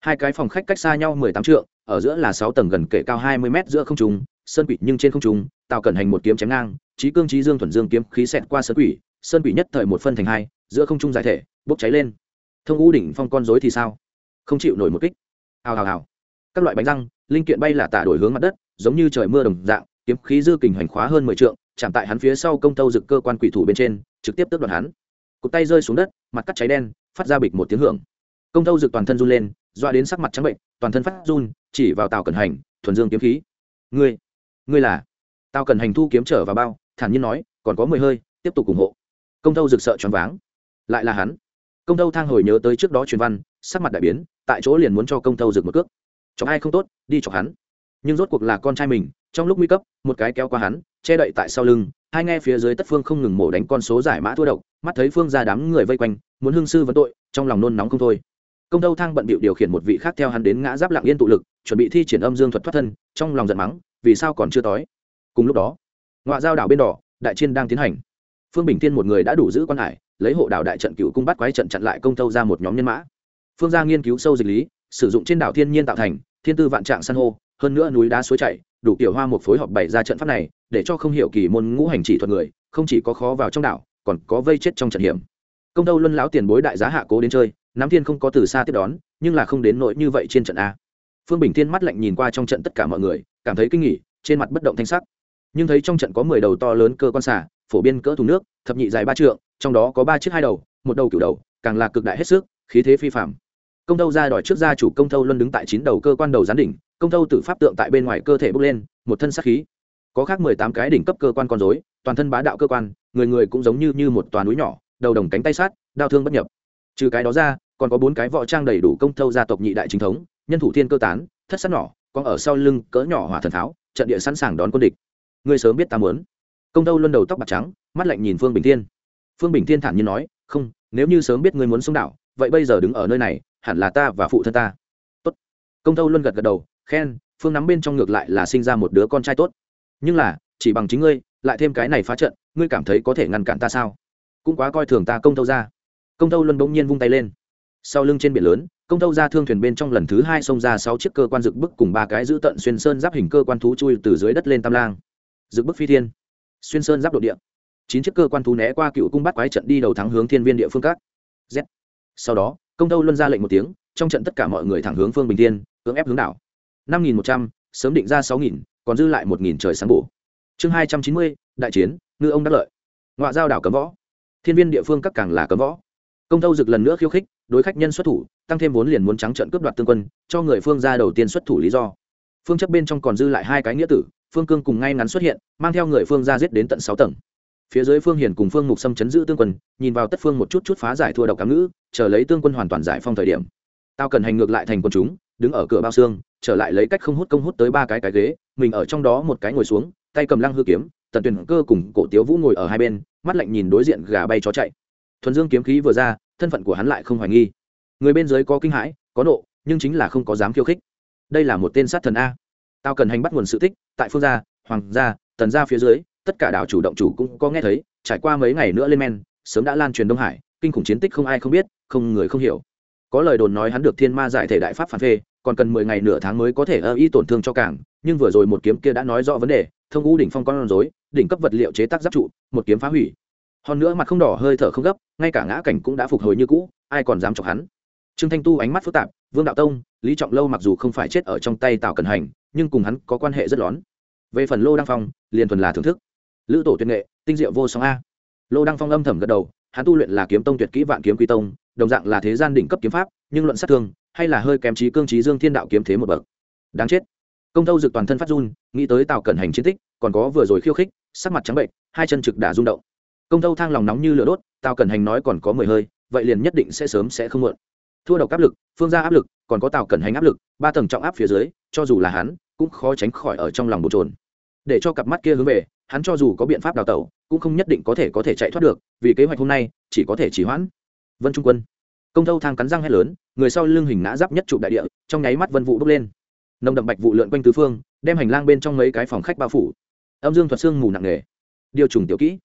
hai cái phòng khách cách xa nhau mười tám trượng, ở giữa là sáu tầng gần kể cao hai mươi mét giữa không trung, sơn quỷ nhưng trên không trung tào cẩn hành một kiếm chém ngang trí cương trí dương thuần dương kiếm khí xẹt qua sơn quỷ sơn quỷ nhất thời một phân thành hai, giữa không trung giải thể, bốc cháy lên. Thông u đỉnh phong con dối thì sao? Không chịu nổi một kích. Hào hào hào. Các loại bánh răng, linh kiện bay là tả đổi hướng mặt đất, giống như trời mưa đồng dạng, kiếm khí dư kình hành khóa hơn mười trượng, chạm tại hắn phía sau công tâu dực cơ quan quỷ thủ bên trên, trực tiếp tước đoạt hắn. Cụt tay rơi xuống đất, mặt cắt cháy đen, phát ra bịch một tiếng hưởng. Công tâu dực toàn thân run lên doa đến sắc mặt trắng bệnh, toàn thân phát run, chỉ vào tàu cẩn hành, thuần dương kiếm khí. Ngươi ngươi là? Tào cần hành thu kiếm trở vào bao, thản nhiên nói, còn có mười hơi, tiếp tục ủng hộ. Công tâu rực sợ choáng váng. Lại là hắn. Công tâu thang hồi nhớ tới trước đó truyền văn, sắc mặt đại biến, tại chỗ liền muốn cho công tâu rực một cước. Chọc ai không tốt, đi chọc hắn. Nhưng rốt cuộc là con trai mình, trong lúc nguy cấp, một cái kéo qua hắn, che đậy tại sau lưng, hai nghe phía dưới tất phương không ngừng mổ đánh con số giải mã thua độc, mắt thấy phương ra đám người vây quanh, muốn hương sư vấn tội, trong lòng nôn nóng không thôi công tâu thang bận bịu điều khiển một vị khác theo hắn đến ngã giáp lạng yên tụ lực, chuẩn bị thi triển âm dương thuật thoát thân, trong lòng giận mắng, vì sao còn chưa tối cùng lúc đó ngoại giao đảo bên đỏ, đại chiên đang tiến hành. Phương bình thiên một người đã đủ giữ quan hải, lấy hộ đảo đại trận cựu cung bắt quái trận chặn lại công tâu ra một nhóm nhân mã. Phương gia nghiên cứu sâu dịch lý, sử dụng trên đảo thiên nhiên tạo thành, thiên tư vạn trạng san hô, hơn nữa núi đá suối chảy, đủ kiểu hoa một phối hợp bày ra trận pháp này, để cho không hiểu kỳ môn ngũ hành chỉ thuật người, không chỉ có khó vào trong đảo, còn có vây chết trong trận hiểm. Công tâu luân lão tiền bối đại giá hạ cố đến chơi nắm thiên không có từ xa tiếp đón, nhưng là không đến nỗi như vậy trên trận a. Phương bình thiên mắt lạnh nhìn qua trong trận tất cả mọi người, cảm thấy kinh nghỉ, trên mặt bất động thanh sắc. Nhưng thấy trong trận có mười đầu to lớn cơ quan xả, phổ biên cỡ thùng nước, thập nhị dài ba trượng, trong đó có ba chiếc hai đầu, một đầu cửu đầu, càng là cực đại hết sức, khí thế phi phạm công thâu ra đòi trước gia chủ công Thâu luân đứng tại chín đầu cơ quan đầu gián đỉnh, công Thâu tự pháp tượng tại bên ngoài cơ thể bốc lên, một thân sắc khí. Có khác mười tám cái đỉnh cấp cơ quan con dối toàn thân bá đạo cơ quan, người người cũng giống như như một toàn núi nhỏ, đầu đồng cánh tay sát, đao thương bất nhập. Trừ cái đó ra còn có bốn cái võ trang đầy đủ công thâu gia tộc nhị đại chính thống, nhân thủ thiên cơ tán, thất sát nhỏ còn ở sau lưng cỡ nhỏ hỏa thần tháo, trận địa sẵn sàng đón quân địch. Ngươi sớm biết ta muốn. Công thâu luân đầu tóc bạc trắng, mắt lạnh nhìn phương bình thiên. Phương bình thiên thản nhiên nói, không, nếu như sớm biết ngươi muốn xuống đảo, vậy bây giờ đứng ở nơi này, hẳn là ta và phụ thân ta. Tốt. Công thâu luân gật gật đầu, khen, phương nắm bên trong ngược lại là sinh ra một đứa con trai tốt. Nhưng là, chỉ bằng chính ngươi, lại thêm cái này phá trận, ngươi cảm thấy có thể ngăn cản ta sao? Cũng quá coi thường ta công thâu ra. Công thâu luân bỗng nhiên vung tay lên sau lưng trên biển lớn, công tâu ra thương thuyền bên trong lần thứ hai xông ra sáu chiếc cơ quan rực bức cùng ba cái giữ tận xuyên sơn giáp hình cơ quan thú chui từ dưới đất lên tam lang. Rực bức phi thiên. Xuyên sơn giáp đ ộ địa. Chín chiếc cơ quan thú né qua cựu cung bắt quái trận đi đầu thắng hướng thiên viên địa phương các. Z. Sau đó, công tâu luân ra lệnh một tiếng, trong trận tất cả mọi người thẳng hướng phương bình thiên, cưỡng ép hướng đảo. Năm nghìn một trăm, sớm định ra sáu nghìn, còn dư lại một nghìn trời sáng bổ. Chương hai trăm chín mươi, đại chiến, ngư ông đắc lợi. Ngoại giao đảo cấm võ. Thiên viên địa phương các càng là cấm võ. Công tâu dực lần nữa khiêu khích đối khách nhân xuất thủ, tăng thêm vốn liền muốn trắng trận cướp đoạt tương quân, cho người phương ra đầu tiên xuất thủ lý do. Phương chấp bên trong còn dư lại hai cái nghĩa tử, phương cương cùng ngay ngắn xuất hiện, mang theo người phương ra giết đến tận sáu tầng. Phía dưới phương hiền cùng phương mục xâm chấn giữ tương quân, nhìn vào tất phương một chút chút phá giải thua độc cám ngữ, chờ lấy tương quân hoàn toàn giải phong thời điểm. Tao cần hành ngược lại thành quân chúng, đứng ở cửa bao xương, trở lại lấy cách không hút công hút tới ba cái cái ghế, mình ở trong đó một cái ngồi xuống, tay cầm lăng hư kiếm, tần tuyển cơ cùng cổ tiếu vũ ngồi ở hai bên, mắt lạnh nhìn đối diện gà bay chó chạy thuần dương kiếm khí vừa ra, thân phận của hắn lại không hoài nghi. Người bên dưới có kinh hãi, có nộ, nhưng chính là không có dám khiêu khích. Đây là một tên sát thần a. Tao cần hành bắt nguồn sự tích, tại phương gia, hoàng gia, tần gia phía dưới, tất cả đảo chủ động chủ cũng có nghe thấy, trải qua mấy ngày nữa lên men, sớm đã lan truyền đông hải, kinh khủng chiến tích không ai không biết, không người không hiểu. Có lời đồn nói hắn được thiên ma giải thể đại pháp phản phê, còn cần mười ngày nửa tháng mới có thể ơ y tổn thương cho cảng, nhưng vừa rồi một kiếm kia đã nói rõ vấn đề, thông ngũ đỉnh phong con rối, đỉnh cấp vật liệu chế tác giáp trụ, một kiếm phá hủy hơn nữa mặt không đỏ, hơi thở không gấp, ngay cả ngã cảnh cũng đã phục hồi như cũ, ai còn dám chọc hắn? Trương thanh tu ánh mắt phức tạp, vương đạo tông, lý trọng lâu mặc dù không phải chết ở trong tay tào cần hành, nhưng cùng hắn có quan hệ rất lón. Về phần lô đăng phong, liền thuần là thưởng thức. Lữ tổ tuyệt nghệ, tinh diệu vô song a. Lô đăng phong âm thầm gật đầu, hắn tu luyện là kiếm tông tuyệt kỹ vạn kiếm quy tông, đồng dạng là thế gian đỉnh cấp kiếm pháp, nhưng luận sát thương, hay là hơi kém trí cương trí dương thiên đạo kiếm thế một bậc. Đáng chết. Công thâu dực toàn thân phát run, nghĩ tới tào cẩn hành chiến tích, còn có vừa rồi khiêu khích, sắc mặt trắng bệnh hai chân trực đã rung động công tâu thang lòng nóng như lửa đốt, tào cẩn hành nói còn có mười hơi, vậy liền nhất định sẽ sớm sẽ không muộn. Thua độc áp lực, phương ra áp lực, còn có tào cẩn hành áp lực, ba tầng trọng áp phía dưới, cho dù là hắn, cũng khó tránh khỏi ở trong lòng bột trồn để cho cặp mắt kia hướng về, hắn cho dù có biện pháp đào tẩu, cũng không nhất định có thể có thể chạy thoát được, vì kế hoạch hôm nay, chỉ có thể chỉ hoãn. Vân trung quân. Công thâu thang cắn răng hét lớn, người sau lưng hình ngã giáp nhất trụ đại địa, trong nháy mắt vân vụ bốc lên. Nồng đậm bạch vụ lượn quanh tứ phương, đem hành lang bên trong mấy cái phòng khách bao phủ. Âm dương thuật xương mù nặng nề. Điều trùng tiểu kỹ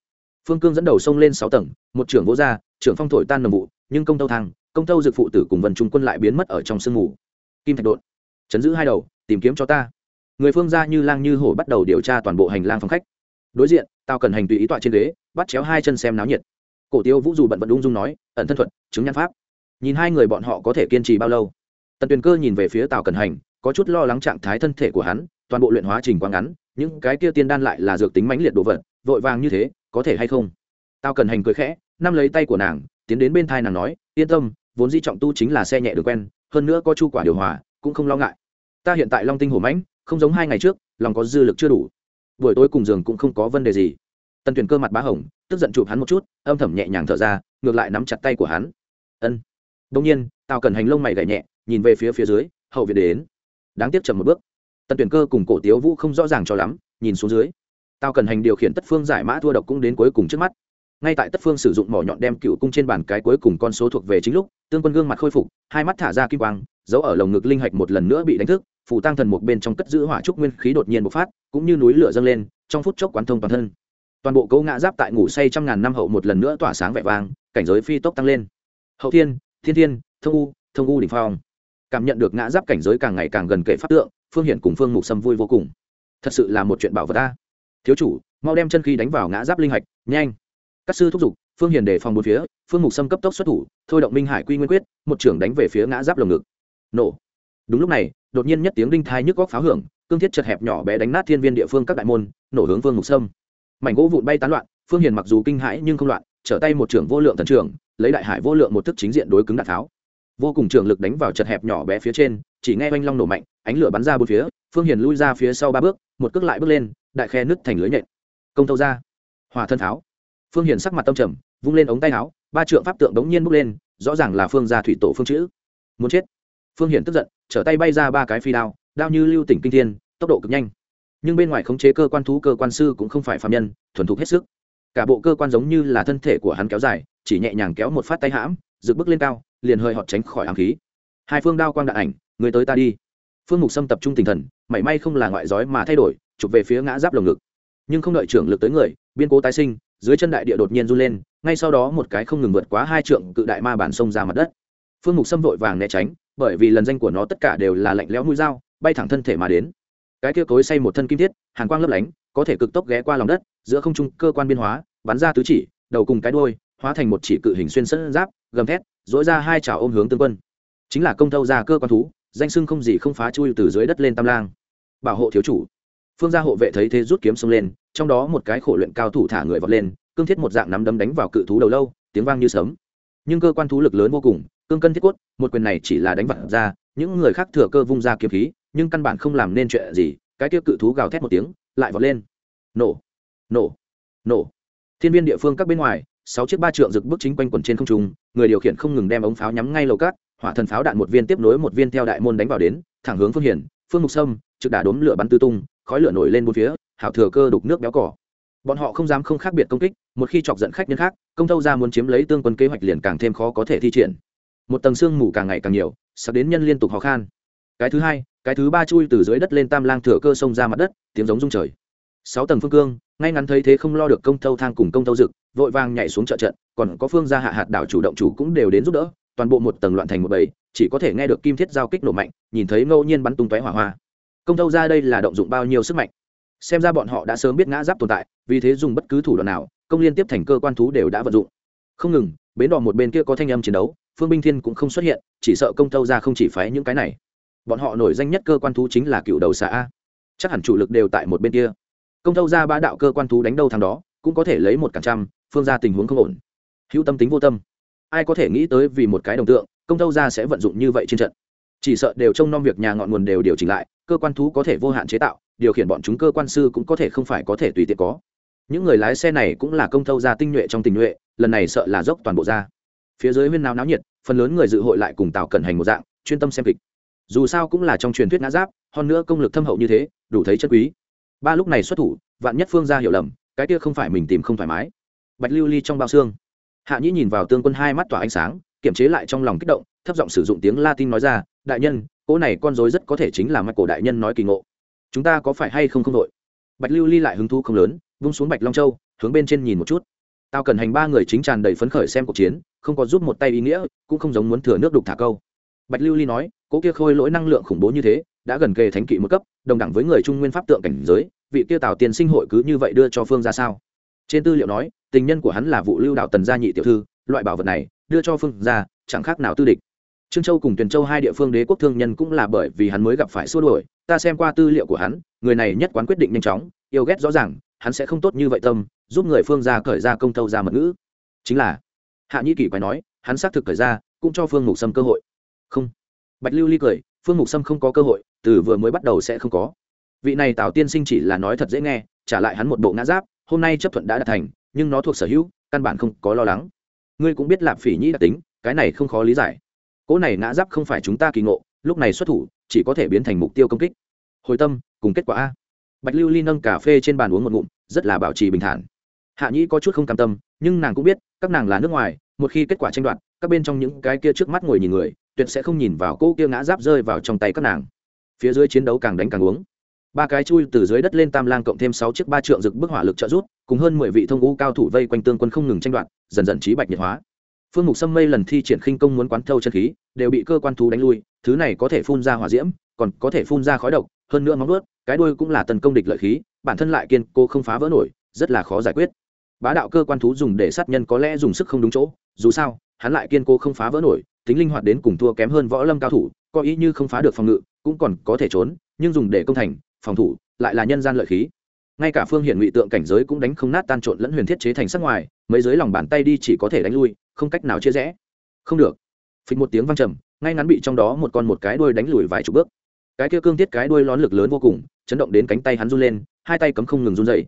phương cương dẫn đầu sông lên sáu tầng, một trưởng vỗ ra, trưởng phong thổi tan nồng vụ, nhưng công tâu thang, công tâu dược phụ tử cùng vần trung quân lại biến mất ở trong sương mù. Kim thạch đột chấn giữ hai đầu, tìm kiếm cho ta. Người phương gia như lang như hổ bắt đầu điều tra toàn bộ hành lang phòng khách. Đối diện tao cần hành tùy ý tọa trên ghế, bắt chéo hai chân xem náo nhiệt. Cổ tiêu vũ dù bận vận ung dung nói, ẩn thân thuật, chứng nhân pháp. Nhìn hai người bọn họ có thể kiên trì bao lâu? Tần tuyền cơ nhìn về phía tào cần hành, có chút lo lắng trạng thái thân thể của hắn, toàn bộ luyện hóa trình quá ngắn, những cái kia tiên đan lại là dược tính mãnh liệt đồ vật, vội vàng như thế có thể hay không? Tao cần hành cười khẽ, nắm lấy tay của nàng, tiến đến bên thai nàng nói, yên tâm, vốn di trọng tu chính là xe nhẹ được quen, hơn nữa có chu quả điều hòa, cũng không lo ngại. Ta hiện tại long tinh hổ mãnh, không giống hai ngày trước, lòng có dư lực chưa đủ. Buổi tối cùng giường cũng không có vấn đề gì. Tần tuyển cơ mặt bá hồng, tức giận chụp hắn một chút, âm thầm nhẹ nhàng thở ra, ngược lại nắm chặt tay của hắn. Ân. Đông nhiên tao cần hành lông mày gảy nhẹ, nhìn về phía phía dưới, hậu việt đến. Đáng tiếc chậm một bước. Tần tuyển cơ cùng cổ tiếu vũ không rõ ràng cho lắm, nhìn xuống dưới tao cần hành điều khiển tất phương giải mã thua độc cũng đến cuối cùng trước mắt. Ngay tại tất phương sử dụng mỏ nhọn đem cựu cung trên bàn cái cuối cùng con số thuộc về chính lúc, tương quân gương mặt khôi phục, hai mắt thả ra kim quang giấu ở lồng ngực linh hạch một lần nữa bị đánh thức phủ tăng thần một bên trong cất giữ hỏa trúc nguyên khí đột nhiên bộc phát, cũng như núi lửa dâng lên, trong phút chốc quán thông toàn thân. Toàn bộ cấu ngã giáp tại ngủ say trăm ngàn năm hậu một lần nữa tỏa sáng vẻ vang, cảnh giới phi tốc tăng lên. Hậu thiên thiên thiên, thông u thông u đỉnh phong. Cảm nhận được ngã giáp cảnh giới càng ngày càng gần kể pháp tượng, phương hiển cùng phương mục sâm vui vô cùng. Thật sự là một chuyện bảo vật ta thiếu chủ, mau đem chân khí đánh vào ngã giáp linh hạch, nhanh. Các sư thúc giục, phương hiền đề phòng một phía, phương mục sâm cấp tốc xuất thủ, thôi động minh hải quy nguyên quyết, một trưởng đánh về phía ngã giáp lồng ngực. Nổ. Đúng lúc này, đột nhiên nhất tiếng đinh thai nhức góc pháo hưởng, cương thiết chật hẹp nhỏ bé đánh nát thiên viên địa phương các đại môn, nổ hướng phương mục sâm. Mảnh gỗ vụn bay tán loạn, phương hiền mặc dù kinh hãi nhưng không loạn, trở tay một trưởng vô lượng thần trưởng, lấy đại hải vô lượng một thức chính diện đối cứng đạn tháo. Vô cùng trường lực đánh vào chật hẹp nhỏ bé phía trên, chỉ nghe oanh long nổ mạnh, ánh lửa bắn ra bốn phía, phương hiền lui ra phía sau ba bước, một cước lại bước lên đại khe nứt thành lưới nhện. Công tâu ra. Hòa thân tháo. Phương hiền sắc mặt tâm trầm, vung lên ống tay áo, ba trượng pháp tượng đống nhiên bước lên, rõ ràng là phương gia thủy tổ phương chữ. Muốn chết. Phương hiển tức giận, trở tay bay ra ba cái phi đao đao như lưu tỉnh kinh thiên, tốc độ cực nhanh. Nhưng bên ngoài khống chế cơ quan thú, cơ quan sư cũng không phải phạm nhân, thuần thục hết sức. Cả bộ cơ quan giống như là thân thể của hắn kéo dài, chỉ nhẹ nhàng kéo một phát tay hãm, dựng bước lên cao, liền hơi họ tránh khỏi ám khí. Hai phương đao quang đạn ảnh, người tới ta đi. Phương mục sâm tập trung tinh thần, mảy may không là ngoại giói mà thay đổi chụp về phía ngã giáp lồng ngực. Nhưng không đợi trưởng lực tới người, biên cố tái sinh, dưới chân đại địa đột nhiên run lên, ngay sau đó một cái không ngừng vượt quá hai trượng cự đại ma bản sông ra mặt đất. Phương mục sâm vội vàng né tránh, bởi vì lần danh của nó tất cả đều là lạnh lẽo mũi dao, bay thẳng thân thể mà đến. Cái kia cối say một thân kim thiết, hàn quang lấp lánh, có thể cực tốc ghé qua lòng đất, giữa không trung cơ quan biên hóa, bắn ra tứ chỉ, đầu cùng cái đôi hóa thành một chỉ cự hình xuyên sân giáp, gầm thét dỗi ra hai chảo ôm hướng tương quân. Chính là công thâu ra cơ quan thú, danh sưng không gì không phá chui từ dưới đất lên tam lang. Bảo hộ thiếu chủ phương gia hộ vệ thấy thế rút kiếm xông lên, trong đó một cái khổ luyện cao thủ thả người vọt lên, cương thiết một dạng nắm đấm đánh vào cự thú đầu lâu, tiếng vang như sấm. Nhưng cơ quan thú lực lớn vô cùng, cương cân thiết cốt, một quyền này chỉ là đánh vặt ra, những người khác thừa cơ vung ra kiếm khí, nhưng căn bản không làm nên chuyện gì, cái tiêu cự thú gào thét một tiếng, lại vọt lên. Nổ nổ nổ. Thiên viên địa phương các bên ngoài, sáu chiếc ba trượng rực bước chính quanh quần trên không trung, người điều khiển không ngừng đem ống pháo nhắm ngay lầu cát, hỏa thần pháo đạn một viên tiếp nối một viên theo đại môn đánh vào đến, thẳng hướng phương hiển, phương mục sâm, trực đả đốm lửa bắn tư tung khói lửa nổi lên bốn phía, hảo thừa cơ đục nước béo cỏ. Bọn họ không dám không khác biệt công kích, một khi chọc giận khách nhân khác, công thâu ra muốn chiếm lấy tương quân kế hoạch liền càng thêm khó có thể thi triển. Một tầng xương mù càng ngày càng nhiều, sắp đến nhân liên tục khó khăn cái thứ hai, cái thứ ba chui từ dưới đất lên tam lang thừa cơ sông ra mặt đất, tiếng giống rung trời. Sáu tầng phương cương, ngay ngắn thấy thế không lo được công thâu thang cùng công thâu dực vội vàng nhảy xuống trợ trận, còn có phương gia hạ hạt đảo chủ động chủ cũng đều đến giúp đỡ, toàn bộ một tầng loạn thành một bầy, chỉ có thể nghe được kim thiết giao kích nổ mạnh, nhìn thấy ngẫu nhiên bắn tung tóe hỏa hoa công thâu ra đây là động dụng bao nhiêu sức mạnh? Xem ra bọn họ đã sớm biết ngã giáp tồn tại, vì thế dùng bất cứ thủ đoạn nào, công liên tiếp thành cơ quan thú đều đã vận dụng. Không ngừng, bến đỏ một bên kia có thanh âm chiến đấu, phương binh thiên cũng không xuất hiện, chỉ sợ công thâu ra không chỉ phái những cái này. Bọn họ nổi danh nhất cơ quan thú chính là cựu đầu xã a. Chắc hẳn chủ lực đều tại một bên kia. Công thâu ra ba đạo cơ quan thú đánh đâu thằng đó, cũng có thể lấy một cả trăm, phương ra tình huống không ổn. Hữu tâm tính vô tâm. Ai có thể nghĩ tới vì một cái đồng tượng, công thâu ra sẽ vận dụng như vậy trên trận? Chỉ sợ đều trông nom việc nhà ngọn nguồn đều điều chỉnh lại, cơ quan thú có thể vô hạn chế tạo, điều khiển bọn chúng cơ quan sư cũng có thể không phải có thể tùy tiện có. Những người lái xe này cũng là công thâu ra tinh nhuệ trong tình nhuệ, lần này sợ là dốc toàn bộ ra. Phía dưới huyên nào náo nhiệt, phần lớn người dự hội lại cùng tạo cẩn hành một dạng, chuyên tâm xem kịch. Dù sao cũng là trong truyền thuyết ngã giáp, hơn nữa công lực thâm hậu như thế, đủ thấy chất quý. Ba lúc này xuất thủ, vạn nhất phương ra hiểu lầm, cái kia không phải mình tìm không thoải mái. Bạch lưu ly trong bao xương. Hạ nhĩ nhìn vào tương quân hai mắt tỏa ánh sáng kiểm chế lại trong lòng kích động, thấp giọng sử dụng tiếng latin nói ra đại nhân, cỗ này con dối rất có thể chính là mắt cổ đại nhân nói kỳ ngộ. Chúng ta có phải hay không không đội? Bạch lưu ly lại hứng thú không lớn, vung xuống bạch long châu, hướng bên trên nhìn một chút. Tao cần hành ba người chính tràn đầy phấn khởi xem cuộc chiến, không có giúp một tay ý nghĩa, cũng không giống muốn thừa nước đục thả câu. Bạch lưu ly nói, cỗ kia khôi lỗi năng lượng khủng bố như thế, đã gần kề thánh kỵ một cấp, đồng đẳng với người trung nguyên pháp tượng cảnh giới, vị kia tào tiền sinh hội cứ như vậy đưa cho phương ra sao? Trên tư liệu nói, tình nhân của hắn là vụ lưu đạo tần gia nhị tiểu thư, loại bảo vật này, đưa cho phương ra, chẳng khác nào tư địch trương châu cùng tuyền châu hai địa phương đế quốc thương nhân cũng là bởi vì hắn mới gặp phải xua đổi ta xem qua tư liệu của hắn, người này nhất quán quyết định nhanh chóng, yêu ghét rõ ràng, hắn sẽ không tốt như vậy tâm, giúp người phương ra cởi ra công tâu ra mật ngữ. Chính là, hạ nhĩ kỷ quay nói, hắn xác thực cởi ra, cũng cho phương mục sâm cơ hội. Không. Bạch lưu ly cười, phương mục sâm không có cơ hội, từ vừa mới bắt đầu sẽ không có. Vị này tào tiên sinh chỉ là nói thật dễ nghe, trả lại hắn một bộ ngã giáp, hôm nay chấp thuận đã đạt thành, nhưng nó thuộc sở hữu, căn bản không có lo lắng. Ngươi cũng biết lạp phỉ nhĩ đặc tính, cái này không khó lý giải cỗ này ngã giáp không phải chúng ta kỳ ngộ, lúc này xuất thủ, chỉ có thể biến thành mục tiêu công kích. Hồi tâm, cùng kết quả a. Bạch lưu ly nâng cà phê trên bàn uống một ngụm, rất là bảo trì bình thản. Hạ nhĩ có chút không cam tâm, nhưng nàng cũng biết, các nàng là nước ngoài, một khi kết quả tranh đoạt, các bên trong những cái kia trước mắt ngồi nhìn người, tuyệt sẽ không nhìn vào cỗ kia ngã giáp rơi vào trong tay các nàng. Phía dưới chiến đấu càng đánh càng uống. Ba cái chui từ dưới đất lên tam lang cộng thêm sáu chiếc ba trượng rực bức hỏa lực trợ rút cùng hơn mười vị thông u cao thủ vây quanh tương quân không ngừng tranh đoạt, dần dần trí bạch nhiệt hóa phương mục sâm mây lần thi triển khinh công muốn quán thâu chân khí, đều bị cơ quan thú đánh lui, thứ này có thể phun ra hỏa diễm, còn có thể phun ra khói độc, hơn nữa móng nuốt cái đuôi cũng là tấn công địch lợi khí, bản thân lại kiên cô không phá vỡ nổi, rất là khó giải quyết. Bá đạo cơ quan thú dùng để sát nhân có lẽ dùng sức không đúng chỗ, dù sao, hắn lại kiên cố không phá vỡ nổi, tính linh hoạt đến cùng thua kém hơn võ lâm cao thủ, có ý như không phá được phòng ngự, cũng còn có thể trốn, nhưng dùng để công thành, phòng thủ, lại là nhân gian lợi khí ngay cả phương hiển ngụy tượng cảnh giới cũng đánh không nát tan trộn lẫn huyền thiết chế thành sắc ngoài, mấy dưới lòng bàn tay đi chỉ có thể đánh lui, không cách nào chia rẽ. Không được. Phịch một tiếng văng trầm, ngay ngắn bị trong đó một con một cái đuôi đánh lùi vài chục bước. Cái kia cương thiết cái đuôi lón lực lớn vô cùng, chấn động đến cánh tay hắn run lên, hai tay cấm không ngừng run dậy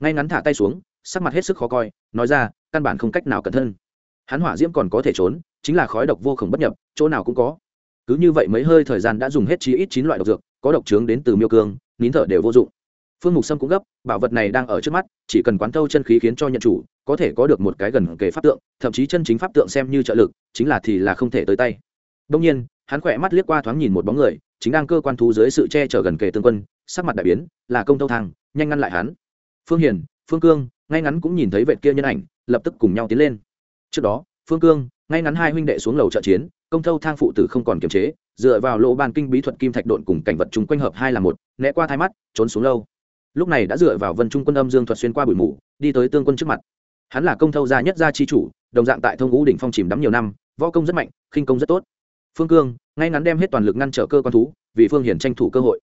ngay ngắn thả tay xuống, sắc mặt hết sức khó coi, nói ra, căn bản không cách nào cẩn thân hắn hỏa diễm còn có thể trốn, chính là khói độc vô khổng bất nhập, chỗ nào cũng có. Cứ như vậy mấy hơi thời gian đã dùng hết chí ít chín loại độc dược, có độc trướng đến từ miêu cương, nín thở đều vô dụng phương mục sâm cũng gấp, bảo vật này đang ở trước mắt, chỉ cần quán thâu chân khí khiến cho nhận chủ, có thể có được một cái gần kề pháp tượng, thậm chí chân chính pháp tượng xem như trợ lực, chính là thì là không thể tới tay. Đông nhiên, hắn khỏe mắt liếc qua thoáng nhìn một bóng người, chính đang cơ quan thú dưới sự che chở gần kề tương quân, sắc mặt đại biến, là công tâu thang, nhanh ngăn lại hắn. Phương hiền, phương cương, ngay ngắn cũng nhìn thấy vệ kia nhân ảnh, lập tức cùng nhau tiến lên. Trước đó, phương cương, ngay ngắn hai huynh đệ xuống lầu trợ chiến, công thâu thang phụ tử không còn kiềm chế, dựa vào lỗ ban kinh bí thuật kim thạch độn cùng cảnh vật chung quanh hợp hai là một, né qua thai mắt, trốn xuống lâu lúc này đã dựa vào vân trung quân âm dương thuật xuyên qua bụi mù, đi tới tương quân trước mặt. Hắn là công thâu gia nhất gia chi chủ, đồng dạng tại thông ngũ đỉnh phong chìm đắm nhiều năm, võ công rất mạnh, khinh công rất tốt. Phương cương, ngay ngắn đem hết toàn lực ngăn trở cơ quan thú, vì phương hiển tranh thủ cơ hội.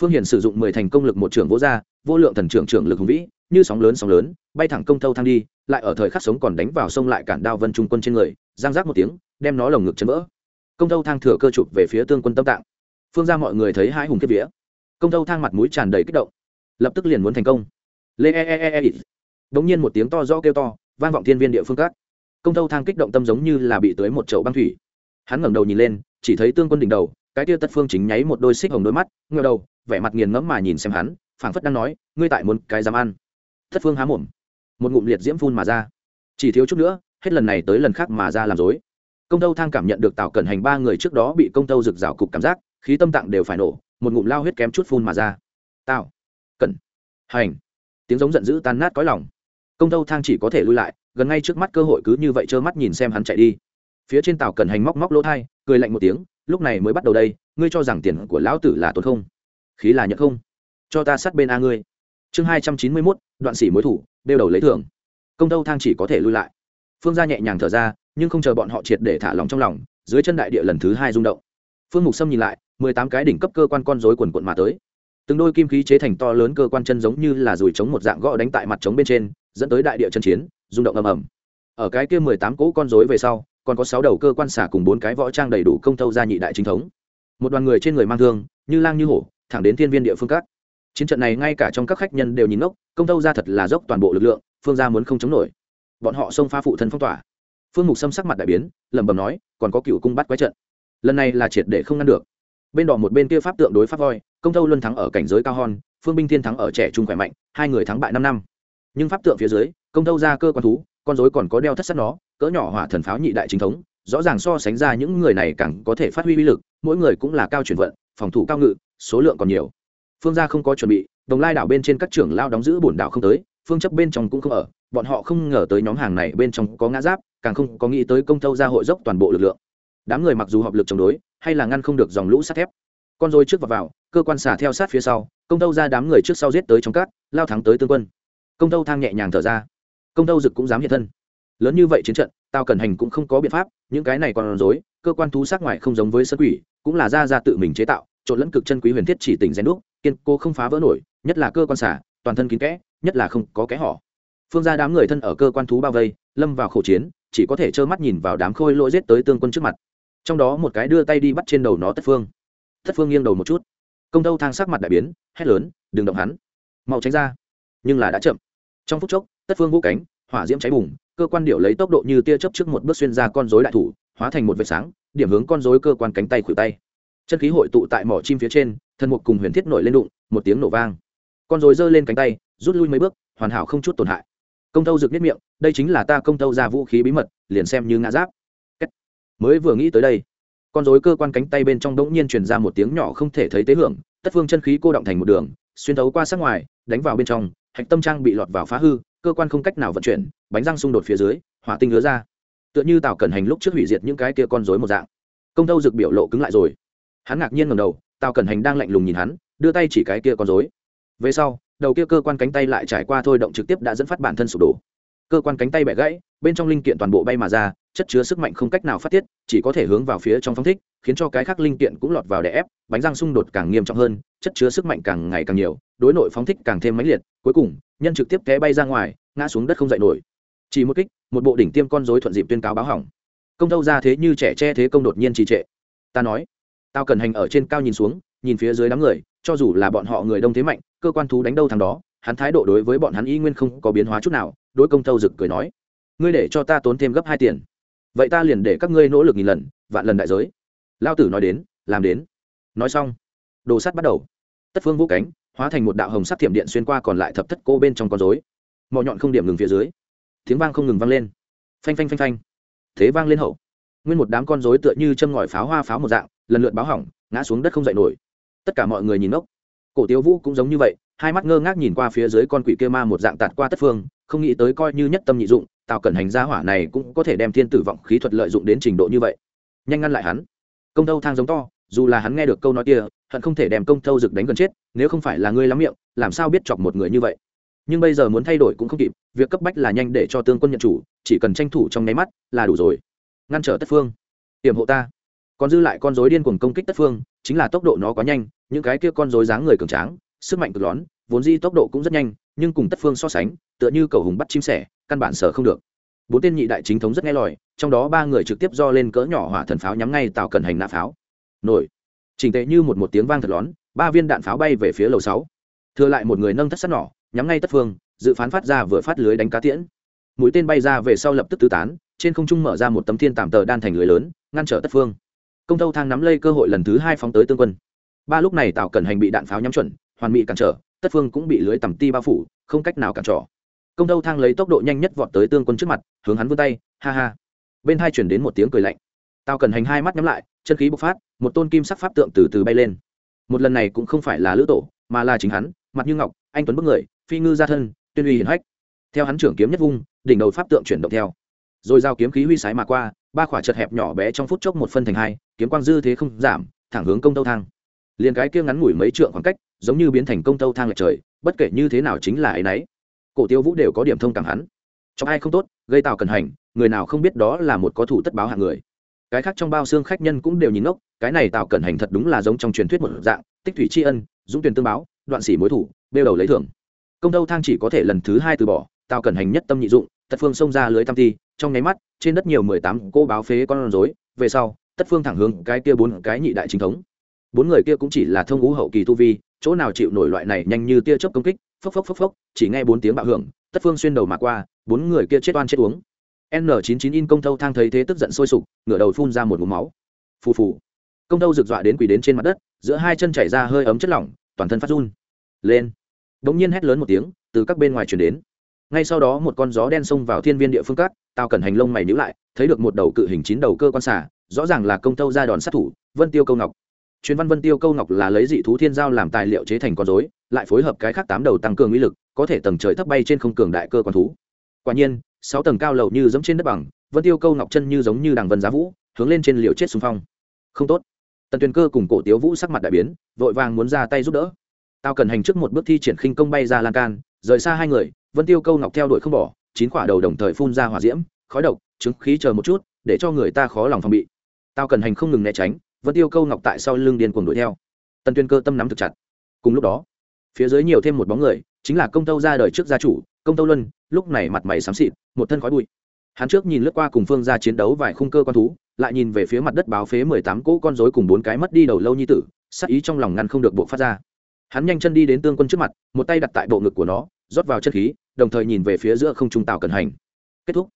Phương hiển sử dụng mười thành công lực một trưởng vỗ gia, vô lượng thần trưởng trưởng lực hùng vĩ, như sóng lớn sóng lớn, bay thẳng công thâu thang đi, lại ở thời khắc sống còn đánh vào sông lại cản đao vân trung quân trên người, giang giác một tiếng, đem nó lồng ngực chấn vỡ. Công thâu thang thừa cơ chụp về phía tương quân tâm tạng. Phương ra mọi người thấy hai hùng kết vía. Công thâu thang mặt mũi tràn đầy kích động lập tức liền muốn thành công. Lê e e e e, e. bỗng nhiên một tiếng to rõ kêu to, vang vọng thiên viên địa phương các công thâu thang kích động tâm giống như là bị tới một chậu băng thủy. Hắn ngẩng đầu nhìn lên, chỉ thấy tương quân đỉnh đầu, cái tia tất phương chính nháy một đôi xích hồng đôi mắt ngờ đầu, vẻ mặt nghiền ngẫm mà nhìn xem hắn, phảng phất đang nói, ngươi tại muốn cái dám ăn. Thất phương há mồm, một ngụm liệt diễm phun mà ra. Chỉ thiếu chút nữa, hết lần này tới lần khác mà ra làm dối công tâu thang cảm nhận được tào cẩn hành ba người trước đó bị công tâu rực rào cục cảm giác, khí tâm tạng đều phải nổ, một ngụm lao huyết kém chút phun mà ra. Tào cẩn. Hành. Tiếng giống giận dữ tan nát cõi lòng. Công tâu thang chỉ có thể lui lại, gần ngay trước mắt cơ hội cứ như vậy trơ mắt nhìn xem hắn chạy đi. Phía trên tàu cẩn hành móc móc lỗ thai, cười lạnh một tiếng, lúc này mới bắt đầu đây, ngươi cho rằng tiền của lão tử là tốt không? Khí là nhận không? Cho ta sát bên a ngươi. Chương hai trăm chín mươi mốt, đoạn sĩ mối thủ, đeo đầu lấy thưởng. Công tâu thang chỉ có thể lui lại. Phương gia nhẹ nhàng thở ra, nhưng không chờ bọn họ triệt để thả lòng trong lòng, dưới chân đại địa lần thứ hai rung động. Phương mục sâm nhìn lại, mười tám cái đỉnh cấp cơ quan con dối quần quận mà tới từng đôi kim khí chế thành to lớn cơ quan chân giống như là dùi trống một dạng gõ đánh tại mặt trống bên trên, dẫn tới đại địa chân chiến, rung động ầm ầm. Ở cái kia mười tám cỗ con rối về sau, còn có sáu đầu cơ quan xả cùng bốn cái võ trang đầy đủ công thâu gia nhị đại chính thống. Một đoàn người trên người mang thương, như lang như hổ, thẳng đến thiên viên địa phương các chiến trận này ngay cả trong các khách nhân đều nhìn ngốc, công thâu ra thật là dốc toàn bộ lực lượng, phương ra muốn không chống nổi. Bọn họ xông pha phụ thân phong tỏa. Phương mục xâm sắc mặt đại biến, lẩm bẩm nói, còn có cựu cung bắt quái trận. Lần này là triệt để không ngăn được bên đỏ một bên kia pháp tượng đối pháp voi, công thâu luân thắng ở cảnh giới cao hòn phương binh thiên thắng ở trẻ trung khỏe mạnh, hai người thắng bại năm năm. Nhưng pháp tượng phía dưới, công thâu ra cơ quan thú, con dối còn có đeo thất sắt nó, cỡ nhỏ hỏa thần pháo nhị đại chính thống, rõ ràng so sánh ra những người này càng có thể phát huy uy lực, mỗi người cũng là cao chuyển vận, phòng thủ cao ngự, số lượng còn nhiều. Phương gia không có chuẩn bị, đồng lai đảo bên trên các trưởng lao đóng giữ bổn đảo không tới, phương chấp bên trong cũng không ở, bọn họ không ngờ tới nhóm hàng này bên trong có ngã giáp, càng không có nghĩ tới công thâu gia hội dốc toàn bộ lực lượng đám người mặc dù hợp lực chống đối, hay là ngăn không được dòng lũ sắt thép. Con rối trước và vào, cơ quan xả theo sát phía sau, công tâu ra đám người trước sau giết tới trong cát, lao thắng tới tương quân. Công tâu thang nhẹ nhàng thở ra. Công tâu dực cũng dám hiện thân. Lớn như vậy chiến trận tao cần hành cũng không có biện pháp, những cái này còn dối cơ quan thú sát ngoài không giống với sơ quỷ, cũng là ra ra tự mình chế tạo, trộn lẫn cực chân quý huyền thiết chỉ tỉnh rèn đúc, kiên cô không phá vỡ nổi, nhất là cơ quan xả, toàn thân kín kẽ, nhất là không có kẽ họ phương ra đám người thân ở cơ quan thú bao vây, lâm vào khẩu chiến, chỉ có thể trơ mắt nhìn vào đám khôi lỗi giết tới tương quân trước mặt trong đó một cái đưa tay đi bắt trên đầu nó tất phương. Tất phương nghiêng đầu một chút. Công tâu thang sắc mặt đại biến, hét lớn, đừng động hắn. Mau tránh ra. Nhưng là đã chậm. Trong phút chốc, tất phương vũ cánh, hỏa diễm cháy bùng, cơ quan điệu lấy tốc độ như tia chớp trước một bước xuyên ra con rối đại thủ, hóa thành một vệt sáng, điểm hướng con rối cơ quan cánh tay khuỷu tay. Chân khí hội tụ tại mỏ chim phía trên, thân mục cùng huyền thiết nổi lên đụng, một tiếng nổ vang. Con rối giơ lên cánh tay, rút lui mấy bước, hoàn hảo không chút tổn hại. Công tâu rực nhất miệng, đây chính là ta công tâu ra vũ khí bí mật, liền xem như ngã giáp mới vừa nghĩ tới đây. Con rối cơ quan cánh tay bên trong đống nhiên truyền ra một tiếng nhỏ không thể thấy tế hưởng, tất phương chân khí cô động thành một đường, xuyên thấu qua sát ngoài, đánh vào bên trong, hạch tâm trang bị lọt vào phá hư, cơ quan không cách nào vận chuyển, bánh răng xung đột phía dưới, hỏa tinh hứa ra. Tựa như tào cẩn hành lúc trước hủy diệt những cái kia con rối một dạng. Công tâu dực biểu lộ cứng lại rồi. Hắn ngạc nhiên ngầm đầu, tào cẩn hành đang lạnh lùng nhìn hắn, đưa tay chỉ cái kia con rối. Về sau, đầu kia cơ quan cánh tay lại trải qua thôi động trực tiếp đã dẫn phát bản thân sụp đổ. Cơ quan cánh tay bẻ gãy, bên trong linh kiện toàn bộ bay mà ra chất chứa sức mạnh không cách nào phát tiết, chỉ có thể hướng vào phía trong phóng thích, khiến cho cái khác linh kiện cũng lọt vào đè ép, bánh răng xung đột càng nghiêm trọng hơn, chất chứa sức mạnh càng ngày càng nhiều, đối nội phóng thích càng thêm mãnh liệt, cuối cùng, nhân trực tiếp té bay ra ngoài, ngã xuống đất không dậy nổi. Chỉ một kích, một bộ đỉnh tiêm con dối thuận dịp tuyên cáo báo hỏng. Công tâu ra thế như trẻ che thế công đột nhiên trì trệ. Ta nói, tao cần hành ở trên cao nhìn xuống, nhìn phía dưới đám người, cho dù là bọn họ người đông thế mạnh, cơ quan thú đánh đâu thằng đó, hắn thái độ đối với bọn hắn y nguyên không có biến hóa chút nào, đối công thâu rực cười nói, ngươi để cho ta tốn thêm gấp hai tiền vậy ta liền để các ngươi nỗ lực nghìn lần, vạn lần đại giới. Lao tử nói đến, làm đến. Nói xong, đồ sắt bắt đầu. Tất phương vũ cánh, hóa thành một đạo hồng sắt thiểm điện xuyên qua còn lại thập thất cô bên trong con dối mò nhọn không điểm ngừng phía dưới. Tiếng vang không ngừng vang lên. Phanh phanh phanh phanh. Thế vang lên hậu. Nguyên một đám con dối tựa như châm ngòi pháo hoa pháo một dạng, lần lượt báo hỏng, ngã xuống đất không dậy nổi. Tất cả mọi người nhìn ngốc. Cổ tiêu vũ cũng giống như vậy, hai mắt ngơ ngác nhìn qua phía dưới con quỷ kia ma một dạng tạt qua tất phương, không nghĩ tới coi như nhất tâm nhị dụng tào cẩn hành gia hỏa này cũng có thể đem thiên tử vọng khí thuật lợi dụng đến trình độ như vậy. Nhanh ngăn lại hắn. Công tâu thang giống to, dù là hắn nghe được câu nói kia, hận không thể đem công tâu rực đánh gần chết, nếu không phải là ngươi lắm miệng, làm sao biết chọc một người như vậy? Nhưng bây giờ muốn thay đổi cũng không kịp, việc cấp bách là nhanh để cho tương quân nhận chủ, chỉ cần tranh thủ trong nháy mắt là đủ rồi. Ngăn trở tất phương. Hiểm hộ ta. Còn dư lại con dối điên cuồng công kích tất phương, chính là tốc độ nó quá nhanh, những cái kia con dối dáng người cường tráng sức mạnh cực lón vốn di tốc độ cũng rất nhanh, nhưng cùng tất phương so sánh, tựa như cầu hùng bắt chim sẻ, căn bản sở không được. Bốn tên nhị đại chính thống rất nghe lòi trong đó ba người trực tiếp do lên cỡ nhỏ hỏa thần pháo nhắm ngay tạo cần hành nã pháo. Nổi. Trình tệ như một một tiếng vang thật lón ba viên đạn pháo bay về phía lầu sáu. Thừa lại một người nâng thất sắt nỏ nhắm ngay tất phương, dự phán phát ra vừa phát lưới đánh cá tiễn. Mũi tên bay ra về sau lập tức tứ tán, trên không trung mở ra một tấm thiên tạm tờ đan thành lưới lớn, ngăn trở tất phương. Công tâu thang nắm lây cơ hội lần thứ hai phóng tới tương quân. Ba lúc này tào cẩn hành bị đạn pháo nhắm chuẩn hoàn mỹ cản trở, tất phương cũng bị lưới tầm ti bao phủ, không cách nào cản trở. Công tâu thang lấy tốc độ nhanh nhất vọt tới tương quân trước mặt, hướng hắn vươn tay, ha ha. Bên hai chuyển đến một tiếng cười lạnh. Tao cần hành hai mắt nhắm lại, chân khí bộc phát, một tôn kim sắc pháp tượng từ từ bay lên. Một lần này cũng không phải là lữ tổ, mà là chính hắn, mặt như ngọc, anh tuấn bức người, phi ngư gia thân, tuyên uy hiển hách. Theo hắn trưởng kiếm nhất vung, đỉnh đầu pháp tượng chuyển động theo. Rồi giao kiếm khí huy sái mà qua, ba khỏa chật hẹp nhỏ bé trong phút chốc một phân thành hai, kiếm quang dư thế không giảm, thẳng hướng công tâu thang. Liền cái kia ngắn ngủi mấy trượng khoảng cách giống như biến thành công tâu thang lệch trời, bất kể như thế nào chính là ấy nấy. Cổ tiêu vũ đều có điểm thông cảm hắn. Trong ai không tốt, gây tạo cần hành, người nào không biết đó là một có thủ tất báo hạng người. Cái khác trong bao xương khách nhân cũng đều nhìn ngốc, cái này tạo cần hành thật đúng là giống trong truyền thuyết một dạng, tích thủy tri ân, dũng tuyển tương báo, đoạn xỉ mối thủ, bêu đầu lấy thưởng. Công tâu thang chỉ có thể lần thứ hai từ bỏ tạo cần hành nhất tâm nhị dụng, tất phương xông ra lưới tam ti, trong nháy mắt, trên đất nhiều mười tám cô báo phế con rối, về sau, tất phương thẳng hướng cái kia bốn cái nhị đại chính thống bốn người kia cũng chỉ là thông ngũ hậu kỳ tu vi, chỗ nào chịu nổi loại này nhanh như tia chớp công kích, phốc phốc phốc phốc, chỉ nghe bốn tiếng bạo hưởng, tất phương xuyên đầu mà qua, bốn người kia chết oan chết uống. N 99 in công thâu thang thấy thế tức giận sôi sục, ngửa đầu phun ra một mũ máu. Phù phù. Công thâu rực dọa đến quỳ đến trên mặt đất, giữa hai chân chảy ra hơi ấm chất lỏng, toàn thân phát run. Lên. Đống nhiên hét lớn một tiếng, từ các bên ngoài chuyển đến. Ngay sau đó một con gió đen xông vào thiên viên địa phương cát tao cần hành lông mày nhữ lại, thấy được một đầu cự hình chín đầu cơ quan xả, rõ ràng là công thâu ra đòn sát thủ, vân tiêu câu ngọc truyền văn vân tiêu câu ngọc là lấy dị thú thiên giao làm tài liệu chế thành con rối, lại phối hợp cái khác tám đầu tăng cường uy lực, có thể tầng trời thấp bay trên không cường đại cơ quan thú. Quả nhiên, sáu tầng cao lầu như giống trên đất bằng, vân tiêu câu ngọc chân như giống như đằng vân giá vũ, hướng lên trên liều chết xung phong. Không tốt. Tần tuyền cơ cùng cổ tiếu vũ sắc mặt đại biến, vội vàng muốn ra tay giúp đỡ. Tao cần hành trước một bước thi triển khinh công bay ra lan can, rời xa hai người, vân tiêu câu ngọc theo đuổi không bỏ, chín quả đầu đồng thời phun ra hỏa diễm, khói độc, chứng khí chờ một chút, để cho người ta khó lòng phòng bị. Tao cần hành không ngừng né tránh vẫn tiêu câu ngọc tại sau lưng điên cuồng đuổi theo. Tần tuyên cơ tâm nắm thực chặt. Cùng lúc đó, phía dưới nhiều thêm một bóng người, chính là công tâu ra đời trước gia chủ, công tâu luân, lúc này mặt mày xám xịt, một thân khói bụi. Hắn trước nhìn lướt qua cùng phương ra chiến đấu vài khung cơ quan thú, lại nhìn về phía mặt đất báo phế mười tám cỗ con rối cùng bốn cái mất đi đầu lâu nhi tử, sắc ý trong lòng ngăn không được bộ phát ra. Hắn nhanh chân đi đến tương quân trước mặt, một tay đặt tại bộ ngực của nó, rót vào chất khí, đồng thời nhìn về phía giữa không trung tàu cần hành. Kết thúc.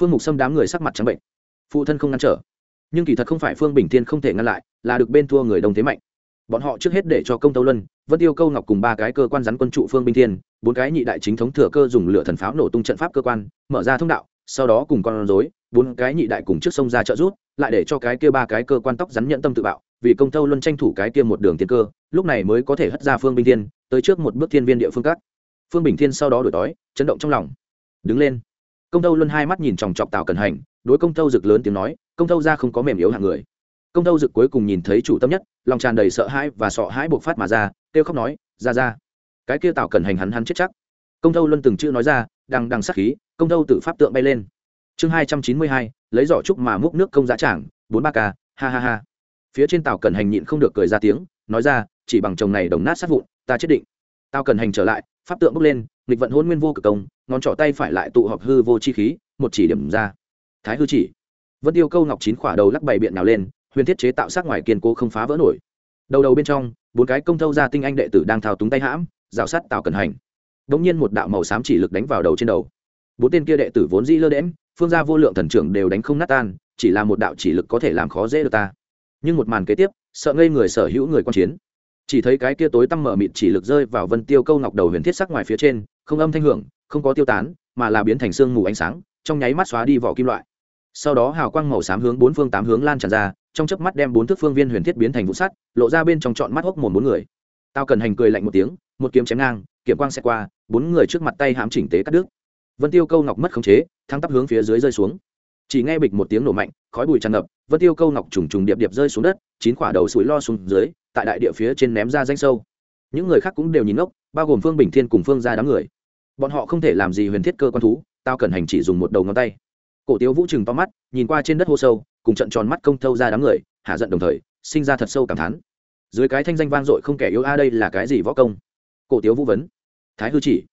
Phương mục xâm đám người sắc mặt trắng bệnh. Phụ thân không ngăn trở nhưng kỳ thật không phải phương bình thiên không thể ngăn lại, là được bên thua người đông thế mạnh. Bọn họ trước hết để cho công tâu luân vẫn yêu câu ngọc cùng ba cái cơ quan rắn quân trụ phương bình thiên, bốn cái nhị đại chính thống thừa cơ dùng lửa thần pháo nổ tung trận pháp cơ quan, mở ra thông đạo, sau đó cùng con rối, bốn cái nhị đại cùng trước sông ra trợ rút lại để cho cái kia ba cái cơ quan tóc rắn nhận tâm tự bạo, vì công tâu luân tranh thủ cái kia một đường tiên cơ, lúc này mới có thể hất ra phương bình thiên, tới trước một bước thiên viên địa phương cắt phương bình thiên sau đó đổi đói chấn động trong lòng. Đứng lên. Công tâu luân hai mắt nhìn chòng chọc tào cần hành đối công thâu rực lớn tiếng nói, công thâu ra không có mềm yếu hạng người. Công thâu rực cuối cùng nhìn thấy chủ tâm nhất, lòng tràn đầy sợ hãi và sợ hãi buộc phát mà ra, kêu khóc nói, ra ra. Cái kia tào cần hành hắn hắn chết chắc. Công thâu luân từng chữ nói ra, đằng đằng sắc khí, công thâu tự pháp tượng bay lên. Chương hai trăm chín mươi hai, lấy giỏ trúc mà múc nước công giá trảng bốn ba k ha ha ha. Phía trên tàu cần hành nhịn không được cười ra tiếng, nói ra, chỉ bằng chồng này đồng nát sát vụn, ta chết định. Tao cần hành trở lại, pháp tượng bước lên, nghịch vận hôn nguyên vô cực công, ngón trỏ tay phải lại tụ họp hư vô chi khí, một chỉ điểm ra thái hư chỉ. Vân tiêu câu ngọc chín khỏa đầu lắc bày biện nào lên, huyền thiết chế tạo sát ngoài kiên cố không phá vỡ nổi. Đầu đầu bên trong, bốn cái công thâu ra tinh anh đệ tử đang thao túng tay hãm, rào sát tạo cần hành. Đ ỗ n g nhiên một đạo màu xám chỉ lực đánh vào đầu trên đầu. Bốn tên kia đệ tử vốn dĩ lơ đễm phương gia vô lượng thần trưởng đều đánh không nát tan, chỉ là một đạo chỉ lực có thể làm khó dễ được ta. Nhưng một màn kế tiếp, sợ ngây người sở hữu người quan chiến. Chỉ thấy cái kia tối tăm mở mịt chỉ lực rơi vào vân tiêu câu ngọc đầu huyền thiết sắc ngoài phía trên, không âm thanh hưởng, không có tiêu tán, mà là biến thành sương mù ánh sáng, trong nháy mắt xóa đi vỏ kim loại sau đó hào quang màu xám hướng bốn phương tám hướng lan tràn ra, trong chớp mắt đem bốn thước phương viên huyền thiết biến thành vụ sắt, lộ ra bên trong trọn mắt hốc mồm bốn người. Tao cần hành cười lạnh một tiếng, một kiếm chém ngang kiểm quang xẹt qua, bốn người trước mặt tay hãm chỉnh tế cắt đứt. Vân tiêu câu ngọc mất khống chế, thắng tắp hướng phía dưới rơi xuống. Chỉ nghe bịch một tiếng nổ mạnh, khói bụi tràn ngập, vân tiêu câu ngọc trùng trùng điệp điệp rơi xuống đất, chín quả đầu sủi lo xuống dưới, tại đại địa phía trên ném ra danh sâu. Những người khác cũng đều nhìn ngốc, bao gồm phương bình thiên cùng phương ra đám người. Bọn họ không thể làm gì huyền thiết cơ quan thú, tao cần hành chỉ dùng một đầu ngón tay cổ tiếu vũ trừng to mắt, nhìn qua trên đất hô sâu, cùng trận tròn mắt công thâu ra đám người hạ giận đồng thời, sinh ra thật sâu cảm thán. Dưới cái thanh danh vang dội không kẻ yếu a, đây là cái gì võ công? Cổ tiếu vũ vấn. Thái hư chỉ.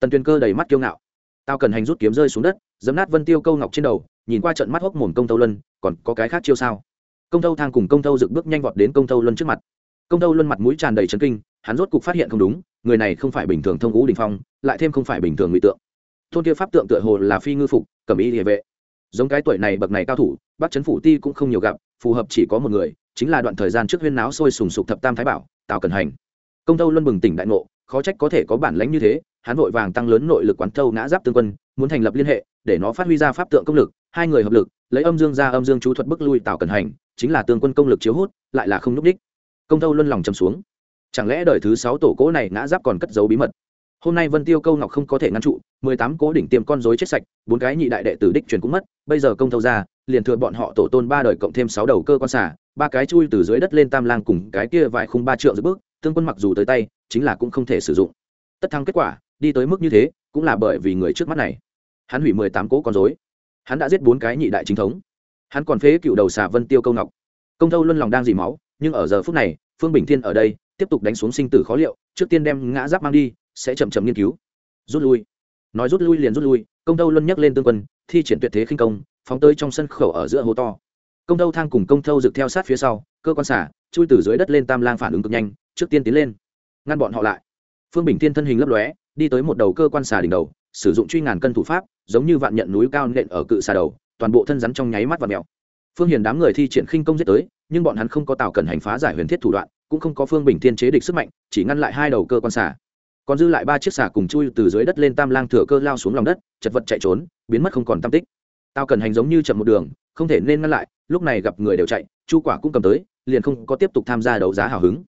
Tần tuyên cơ đầy mắt kiêu ngạo. Tao cần hành rút kiếm rơi xuống đất dấm nát vân tiêu câu ngọc trên đầu, nhìn qua trận mắt hốc mồm công thâu luân, còn có cái khác chiêu sao? Công thâu thang cùng công thâu dựng bước nhanh vọt đến công thâu luân trước mặt. Công thâu luân mặt mũi tràn đầy trấn kinh, hắn rốt cục phát hiện không đúng, người này không phải bình thường thông ngũ đình phong, lại thêm không phải bình thường ngụy tượng. Thôn kia pháp tượng tựa hồ là phi ngư phục cầm ý địa vệ giống cái tuổi này bậc này cao thủ, bắc trấn phủ ti cũng không nhiều gặp, phù hợp chỉ có một người, chính là đoạn thời gian trước huyên náo sôi sùng sục thập tam thái bảo, tào cần hành. Công tâu luân bừng tỉnh đại ngộ, khó trách có thể có bản lãnh như thế, hắn vội vàng tăng lớn nội lực quán thâu ngã giáp tương quân, muốn thành lập liên hệ, để nó phát huy ra pháp tượng công lực, hai người hợp lực, lấy âm dương ra âm dương chú thuật bức lui tào cần hành, chính là tương quân công lực chiếu hút, lại là không núp đích. Công tâu luân lòng chầm xuống. Chẳng lẽ đời thứ sáu tổ cỗ này ngã giáp còn cất giấu bí mật? Hôm nay vân tiêu câu ngọc không có thể ngăn trụ, mười tám cố đỉnh tiêm con dối chết sạch, bốn cái nhị đại đệ tử đích truyền cũng mất, bây giờ công thâu ra, liền thừa bọn họ tổ tôn ba đời cộng thêm sáu đầu cơ quan xả, ba cái chui từ dưới đất lên tam lang cùng cái kia vài khung ba trượng giữa bước, tương quân mặc dù tới tay, chính là cũng không thể sử dụng. Tất thắng kết quả, đi tới mức như thế, cũng là bởi vì người trước mắt này. Hắn hủy mười tám cố con dối hắn đã giết bốn cái nhị đại chính thống. Hắn còn phế cựu đầu xà vân tiêu câu ngọc. Công thâu luân lòng đang dì máu, nhưng ở giờ phút này, phương bình thiên ở đây, tiếp tục đánh xuống sinh tử khó liệu, trước tiên đem ngã giáp mang đi sẽ chậm chậm nghiên cứu. Rút lui. Nói rút lui liền rút lui, công tâu luân nhắc lên tương quân, thi triển tuyệt thế khinh công, phóng tới trong sân khẩu ở giữa hố to. Công tâu thang cùng công tâu rực theo sát phía sau, cơ quan xả, chui từ dưới đất lên tam lang phản ứng cực nhanh, trước tiên tiến lên, ngăn bọn họ lại. Phương bình thiên thân hình lấp lóe, đi tới một đầu cơ quan xà đỉnh đầu, sử dụng truy ngàn cân thủ pháp, giống như vạn nhận núi cao nện ở cự xà đầu, toàn bộ thân rắn trong nháy mắt và mèo. Phương hiền đám người thi triển khinh công giết tới, nhưng bọn hắn không có tạo cần hành phá giải huyền thiết thủ đoạn, cũng không có phương bình thiên chế địch sức mạnh, chỉ ngăn lại hai đầu cơ quan xà còn dư lại ba chiếc xà cùng chui từ dưới đất lên tam lang thừa cơ lao xuống lòng đất, chật vật chạy trốn, biến mất không còn tam tích. Tao cần hành giống như chậm một đường, không thể nên ngăn lại, lúc này gặp người đều chạy, chu quả cũng cầm tới, liền không có tiếp tục tham gia đấu giá hào hứng.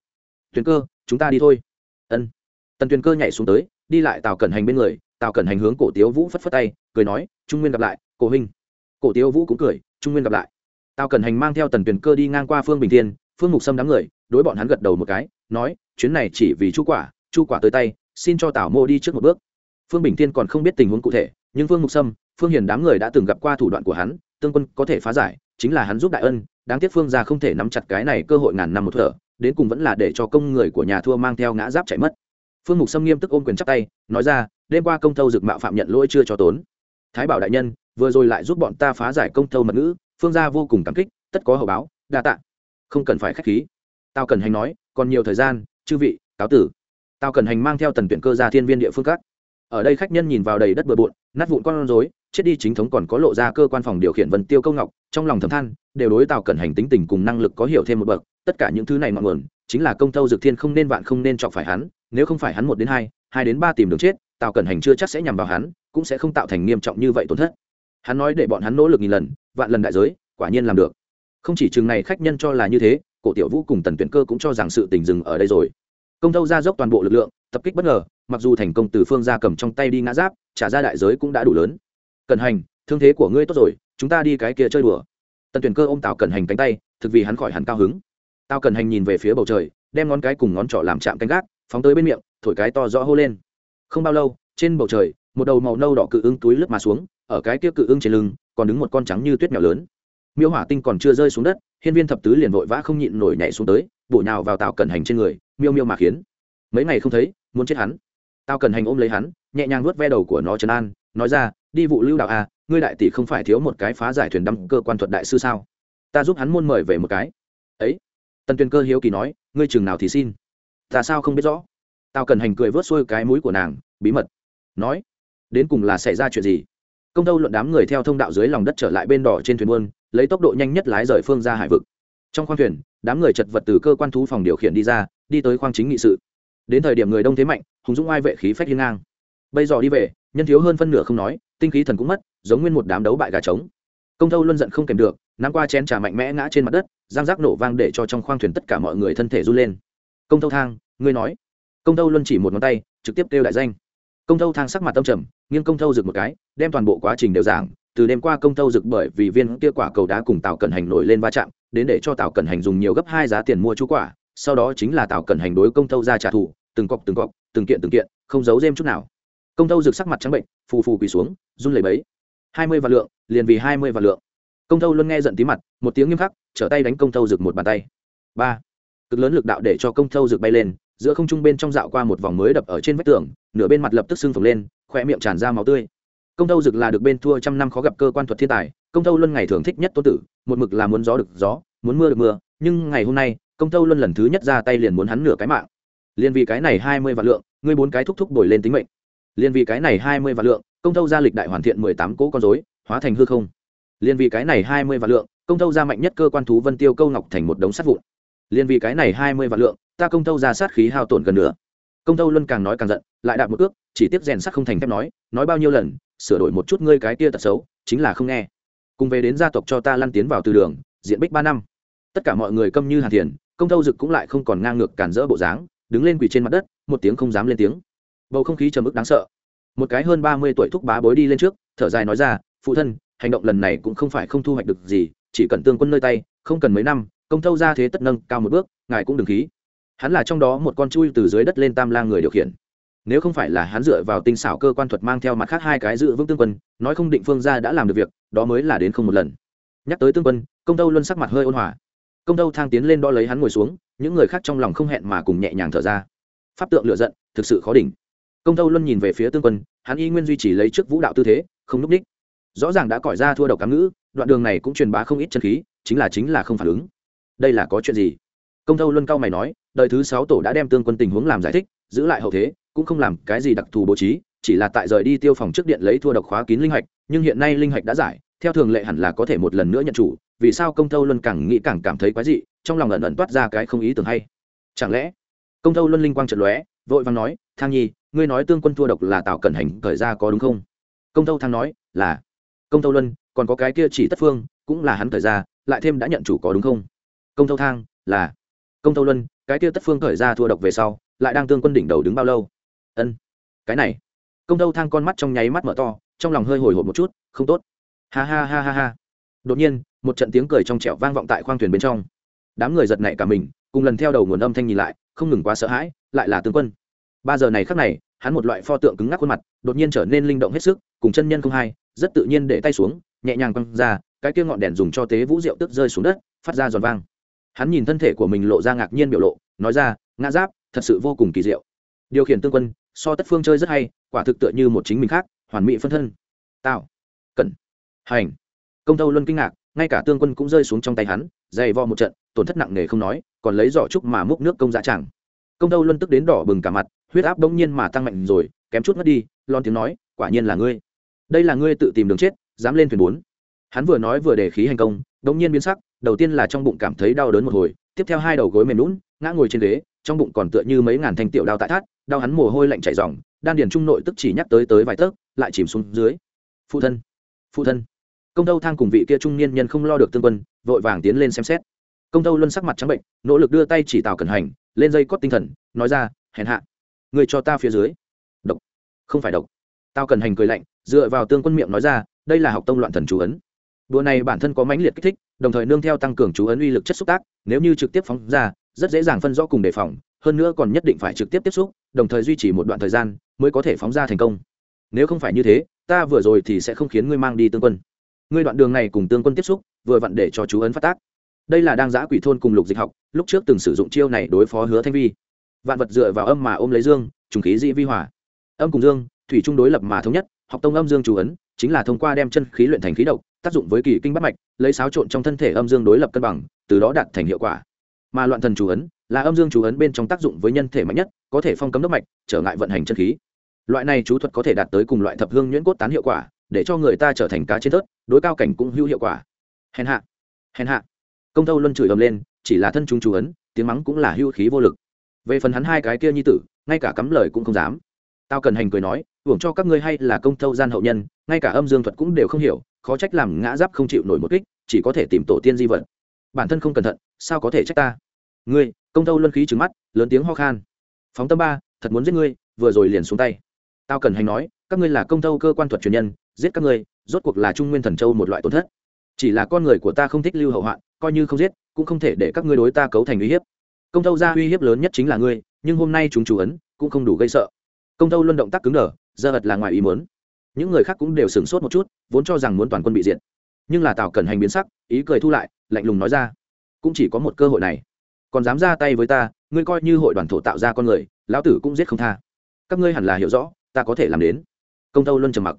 Tuyền cơ, chúng ta đi thôi. Ân. Tần tuyền cơ nhảy xuống tới, đi lại tào cẩn hành bên người, tào cẩn hành hướng cổ tiếu vũ phất phất tay, cười nói, trung nguyên gặp lại, cổ huynh. Cổ tiếu vũ cũng cười, trung nguyên gặp lại. Tào cẩn hành mang theo tần tuyền cơ đi ngang qua phương bình thiên, phương mục sâm đám người, đối bọn hắn gật đầu một cái, nói, chuyến này chỉ vì chu quả chu quả tới tay xin cho Tảo mô đi trước một bước. Phương bình thiên còn không biết tình huống cụ thể, nhưng phương mục sâm, phương hiền đám người đã từng gặp qua thủ đoạn của hắn, tương quân có thể phá giải, chính là hắn giúp đại ân, đáng tiếc phương gia không thể nắm chặt cái này cơ hội ngàn năm một thở, đến cùng vẫn là để cho công người của nhà thua mang theo ngã giáp chạy mất. Phương mục sâm nghiêm tức ôm quyền chắp tay, nói ra, đêm qua công thâu dực mạo phạm nhận lỗi chưa cho tốn. Thái bảo đại nhân, vừa rồi lại giúp bọn ta phá giải công thâu mật ngữ, phương gia vô cùng cảm kích, tất có hậu báo, đa tạ. Không cần phải k h á c h khí. Tao cần hành nói, còn nhiều thời gian, chư vị, cáo tử tao cần hành mang theo tần tuyển cơ ra thiên viên địa phương các ở đây khách nhân nhìn vào đầy đất bừa bộn, nát vụn con rối, chết đi chính thống còn có lộ ra cơ quan phòng điều khiển vân tiêu câu ngọc, trong lòng thầm than, đều đối tào cần hành tính tình cùng năng lực có hiểu thêm một bậc, tất cả những thứ này ngọn nguồn, chính là công tâu dược thiên không nên vạn không nên chọc phải hắn, nếu không phải hắn một đến hai hai đến ba tìm đường chết, tào cần hành chưa chắc sẽ nhằm vào hắn, cũng sẽ không tạo thành nghiêm trọng như vậy tổn thất. Hắn nói để bọn hắn nỗ lực nghìn lần, vạn lần đại giới, quả nhiên làm được. Không chỉ chừng này khách nhân cho là như thế, cổ tiểu vũ cùng tần tuyển cơ cũng cho rằng sự tình dừng ở đây rồi công thâu ra dốc toàn bộ lực lượng, tập kích bất ngờ, mặc dù thành công từ phương ra cầm trong tay đi ngã giáp, trả ra đại giới cũng đã đủ lớn. Cẩn hành, thương thế của ngươi tốt rồi, chúng ta đi cái kia chơi đùa. Tần tuyển cơ ôm tào cẩn hành cánh tay, thực vì hắn khỏi hẳn cao hứng. Tào cẩn hành nhìn về phía bầu trời, đem ngón cái cùng ngón trỏ làm chạm canh gác, phóng tới bên miệng, thổi cái to rõ hô lên. Không bao lâu, trên bầu trời, một đầu màu nâu đỏ cự ưng túi lướt mà xuống, ở cái kia cự ưng trên lưng, còn đứng một con trắng như tuyết mèo lớn. Miêu hỏa tinh còn chưa rơi xuống đất, hiên viên thập tứ liền vội vã không nhịn nổi nhảy xuống tới, bổ nhào vào tào cẩn hành trên người miêu miêu mà khiến. Mấy ngày không thấy muốn chết hắn. Tao cần hành ôm lấy hắn nhẹ nhàng nuốt ve đầu của nó trấn an nói ra đi vụ lưu đạo a à, ngươi đại tỷ không phải thiếu một cái phá giải thuyền đâm cơ quan thuật đại sư sao? Ta giúp hắn môn mời về một cái. Ấy. Tần Tuyền cơ hiếu kỳ nói ngươi chừng nào thì xin. Ta sao không biết rõ? Tao cần hành cười vớt xuôi cái mũi của nàng bí mật nói đến cùng là xảy ra chuyện gì? Công tâu luận đám người theo thông đạo dưới lòng đất trở lại bên đỏ trên thuyền buôn lấy tốc độ nhanh nhất lái rời phương ra hải vực. Trong khoang thuyền đám người chật vật từ cơ quan thú phòng điều khiển đi ra đi tới khoang chính nghị sự. Đến thời điểm người đông thế mạnh, hùng dũng ai vệ khí phách hiên ngang. Bây giờ đi về, nhân thiếu hơn phân nửa không nói, tinh khí thần cũng mất, giống nguyên một đám đấu bại gà trống. Công thâu luân giận không kèm được nắm qua chén trà mạnh mẽ ngã trên mặt đất, giang giác nổ vang để cho trong khoang thuyền tất cả mọi người thân thể run lên. Công thâu thang, ngươi nói. Công thâu luân chỉ một ngón tay, trực tiếp kêu đại danh. Công thâu thang sắc mặt tâm trầm, nghiêng công thâu rực một cái, đem toàn bộ quá trình đều giảng. Từ đêm qua công thâu rực bởi vì viên kia quả cầu đá cùng tàu cẩn hành nổi lên va chạm, đến để cho tàu cẩn hành dùng nhiều gấp hai giá tiền mua chú quả sau đó chính là tào cẩn hành đối công thâu ra trả thù, từng cọc từng cọc, từng kiện từng kiện, không giấu dêm chút nào. Công thâu rực sắc mặt trắng bệnh, phù phù quỳ xuống, run lẩy bẩy. hai mươi vạn lượng, liền vì hai mươi vạn lượng. Công thâu luôn nghe giận tí mặt, một tiếng nghiêm khắc, trở tay đánh công thâu rực một bàn tay. Ba. Cực lớn lực đạo để cho công thâu rực bay lên, giữa không trung bên trong dạo qua một vòng mới đập ở trên vách tường, nửa bên mặt lập tức sưng phồng lên khoe miệng tràn ra máu tươi. Công thâu rực là được bên thua trăm năm khó gặp cơ quan thuật thiên tài, công thâu luân ngày thường thích nhất tôn tử, một mực là muốn gió được gió, muốn mưa được mưa, nhưng ngày hôm nay công thâu luân lần thứ nhất ra tay liền muốn hắn nửa cái mạng. Liền vì cái này hai mươi vạn lượng, ngươi bốn cái thúc thúc đổi lên tính mệnh. Liền vì cái này hai mươi vạn lượng, công thâu ra lịch đại hoàn thiện mười tám cỗ con dối hóa thành hư không. Liền vì cái này hai mươi vạn lượng, công thâu ra mạnh nhất cơ quan thú vân tiêu câu ngọc thành một đống sắt vụn. Liền vì cái này hai mươi vạn lượng, ta công thâu ra sát khí hao tổn gần nữa công thâu luân càng nói càng giận, lại đạt một ước chỉ tiếp rèn sắt không thành thép nói nói bao nhiêu lần, sửa đổi một chút ngươi cái kia tật xấu, chính là không nghe. Cùng về đến gia tộc cho ta lăn tiến vào từ đường, diện bích ba năm. Tất cả mọi người câm như hàn thiền công thâu dực cũng lại không còn ngang ngược cản rỡ bộ dáng, đứng lên quỳ trên mặt đất, một tiếng không dám lên tiếng. Bầu không khí trầm ức đáng sợ. Một cái hơn ba mươi tuổi thúc bá bối đi lên trước, thở dài nói ra, phụ thân, hành động lần này cũng không phải không thu hoạch được gì, chỉ cần tương quân nơi tay, không cần mấy năm, công thâu ra thế tất nâng cao một bước, ngài cũng đừng khí. Hắn là trong đó một con chui từ dưới đất lên tam lang người điều khiển. Nếu không phải là hắn dựa vào tinh xảo cơ quan thuật mang theo mặt khác hai cái dự vững tương quân, nói không định phương ra đã làm được việc, đó mới là đến không một lần. Nhắc tới tương quân, công tâu luôn sắc mặt hơi ôn hòa công tâu thang tiến lên đo lấy hắn ngồi xuống, những người khác trong lòng không hẹn mà cùng nhẹ nhàng thở ra. Pháp tượng lựa giận, thực sự khó đỉnh. Công tâu luân nhìn về phía tương quân, hắn y nguyên duy trì lấy trước vũ đạo tư thế, không núp ních rõ ràng đã cỏi ra thua đầu cám ngữ, đoạn đường này cũng truyền bá không ít chân khí, chính là chính là không phản ứng. Đây là có chuyện gì? Công tâu luân cao mày nói, đời thứ sáu tổ đã đem tương quân tình huống làm giải thích, giữ lại hậu thế, cũng không làm cái gì đặc thù bố trí, chỉ là tại rời đi tiêu phòng trước điện lấy thua độc khóa kín linh hạch, nhưng hiện nay linh hạch đã giải theo thường lệ hẳn là có thể một lần nữa nhận chủ, vì sao công tâu luân càng nghĩ càng cảm thấy quái dị, trong lòng ẩn ẩn toát ra cái không ý tưởng hay. Chẳng lẽ, công tâu luân linh quang trận lóe, vội vàng nói, thang nhi, ngươi nói tương quân thua độc là tạo cẩn hành thời ra có đúng không? Công tâu thang nói, là. Công tâu luân, còn có cái kia chỉ tất phương, cũng là hắn thời ra, lại thêm đã nhận chủ có đúng không? Công tâu thang, là. Công tâu luân, cái kia tất phương thời ra thua độc về sau, lại đang tương quân đỉnh đầu đứng bao lâu? Ân, cái này. Công tâu thang con mắt trong nháy mắt mở to, trong lòng hơi hồi hộp một chút, không tốt ha ha ha ha ha. Đột nhiên, một trận tiếng cười trong trẻo vang vọng tại khoang thuyền bên trong. Đám người giật nảy cả mình, cùng lần theo đầu nguồn âm thanh nhìn lại, không ngừng quá sợ hãi, lại là tướng quân. Ba giờ này khắc này, hắn một loại pho tượng cứng ngắc khuôn mặt, đột nhiên trở nên linh động hết sức, cùng chân nhân không hai rất tự nhiên để tay xuống, nhẹ nhàng quăng ra, cái kia ngọn đèn dùng cho tế vũ rượu tức rơi xuống đất, phát ra giòn vang. Hắn nhìn thân thể của mình lộ ra ngạc nhiên biểu lộ, nói ra, ngã giáp, thật sự vô cùng kỳ diệu. Điều khiển tương quân, so tất phương chơi rất hay, quả thực tựa như một chính mình khác, hoàn mỹ phân thân. Tạo hành. Công tâu luân kinh ngạc, ngay cả tương quân cũng rơi xuống trong tay hắn, dày vo một trận, tổn thất nặng nề không nói, còn lấy giỏ trúc mà múc nước công dạ chẳng công tâu luân tức đến đỏ bừng cả mặt, huyết áp bỗng nhiên mà tăng mạnh rồi, kém chút mất đi, lon tiếng nói, quả nhiên là ngươi. Đây là ngươi tự tìm đường chết, dám lên thuyền bốn. Hắn vừa nói vừa để khí hành công, bỗng nhiên biến sắc, đầu tiên là trong bụng cảm thấy đau đớn một hồi, tiếp theo hai đầu gối mềm lún ngã ngồi trên ghế, trong bụng còn tựa như mấy ngàn thanh tiểu đao tại thắt, đau hắn mồ hôi lạnh chảy ròng, đan điền trung nội tức chỉ nhắc tới tới vài tấc, lại chìm xuống dưới. Phụ thân phụ thân công tâu thang cùng vị kia trung niên nhân không lo được tương quân, vội vàng tiến lên xem xét. Công tâu luân sắc mặt trắng bệnh, nỗ lực đưa tay chỉ tào cẩn hành, lên dây cót tinh thần, nói ra, hèn hạ, người cho ta phía dưới. Độc, không phải độc. Tao cần hành cười lạnh, dựa vào tương quân miệng nói ra, đây là học tông loạn thần chú ấn. Đùa này bản thân có mãnh liệt kích thích, đồng thời nương theo tăng cường chú ấn uy lực chất xúc tác, nếu như trực tiếp phóng ra, rất dễ dàng phân rõ cùng đề phòng, hơn nữa còn nhất định phải trực tiếp tiếp xúc, đồng thời duy trì một đoạn thời gian mới có thể phóng ra thành công. Nếu không phải như thế, ta vừa rồi thì sẽ không khiến ngươi mang đi tương quân ngươi đoạn đường này cùng tương quân tiếp xúc, vừa vặn để cho chú ấn phát tác. Đây là đang giã quỷ thôn cùng lục dịch học, lúc trước từng sử dụng chiêu này đối phó hứa thanh vi. Vạn vật dựa vào âm mà ôm lấy dương, trùng khí dị vi hỏa âm cùng dương, thủy trung đối lập mà thống nhất, học tông âm dương chú ấn, chính là thông qua đem chân khí luyện thành khí độc, tác dụng với kỳ kinh bắt mạch, lấy xáo trộn trong thân thể âm dương đối lập cân bằng, từ đó đạt thành hiệu quả. Mà loạn thần chú ấn, là âm dương chú ấn bên trong tác dụng với nhân thể mạnh nhất, có thể phong cấm đốc mạch, trở ngại vận hành chân khí. Loại này chú thuật có thể đạt tới cùng loại thập hương nhuyễn cốt tán hiệu quả để cho người ta trở thành cá trên tớt đối cao cảnh cũng hữu hiệu quả. Hèn hạ hèn hạ. Công tâu luân chửi ầm lên, chỉ là thân chúng chú ấn, tiếng mắng cũng là hữu khí vô lực. Về phần hắn hai cái kia nhi tử, ngay cả cắm lời cũng không dám. Tao cần hành cười nói hưởng cho các ngươi hay là công tâu gian hậu nhân, ngay cả âm dương thuật cũng đều không hiểu, khó trách làm ngã giáp không chịu nổi một kích, chỉ có thể tìm tổ tiên di vật. Bản thân không cẩn thận, sao có thể trách ta? Ngươi! Công tâu luân khí trứng mắt, lớn tiếng ho khan. Phóng tâm ba, thật muốn giết ngươi, vừa rồi liền xuống tay tao cần hành nói, các ngươi là công tâu cơ quan thuật truyền nhân, giết các ngươi, rốt cuộc là trung nguyên thần châu một loại tổn thất. Chỉ là con người của ta không thích lưu hậu hoạn, coi như không giết, cũng không thể để các ngươi đối ta cấu thành uy hiếp. Công tâu ra uy hiếp lớn nhất chính là ngươi, nhưng hôm nay chúng chủ ấn cũng không đủ gây sợ. Công tâu luân động tác cứng đờ, giờ ật là ngoài ý muốn. Những người khác cũng đều sửng sốt một chút, vốn cho rằng muốn toàn quân bị diệt. Nhưng là tào cẩn hành biến sắc, ý cười thu lại, lạnh lùng nói ra, cũng chỉ có một cơ hội này. Còn dám ra tay với ta, ngươi coi như hội đoàn thổ tạo ra con người, lão tử cũng giết không tha. Các ngươi hẳn là hiểu rõ ta có thể làm đến. Công tâu luân trầm mặc.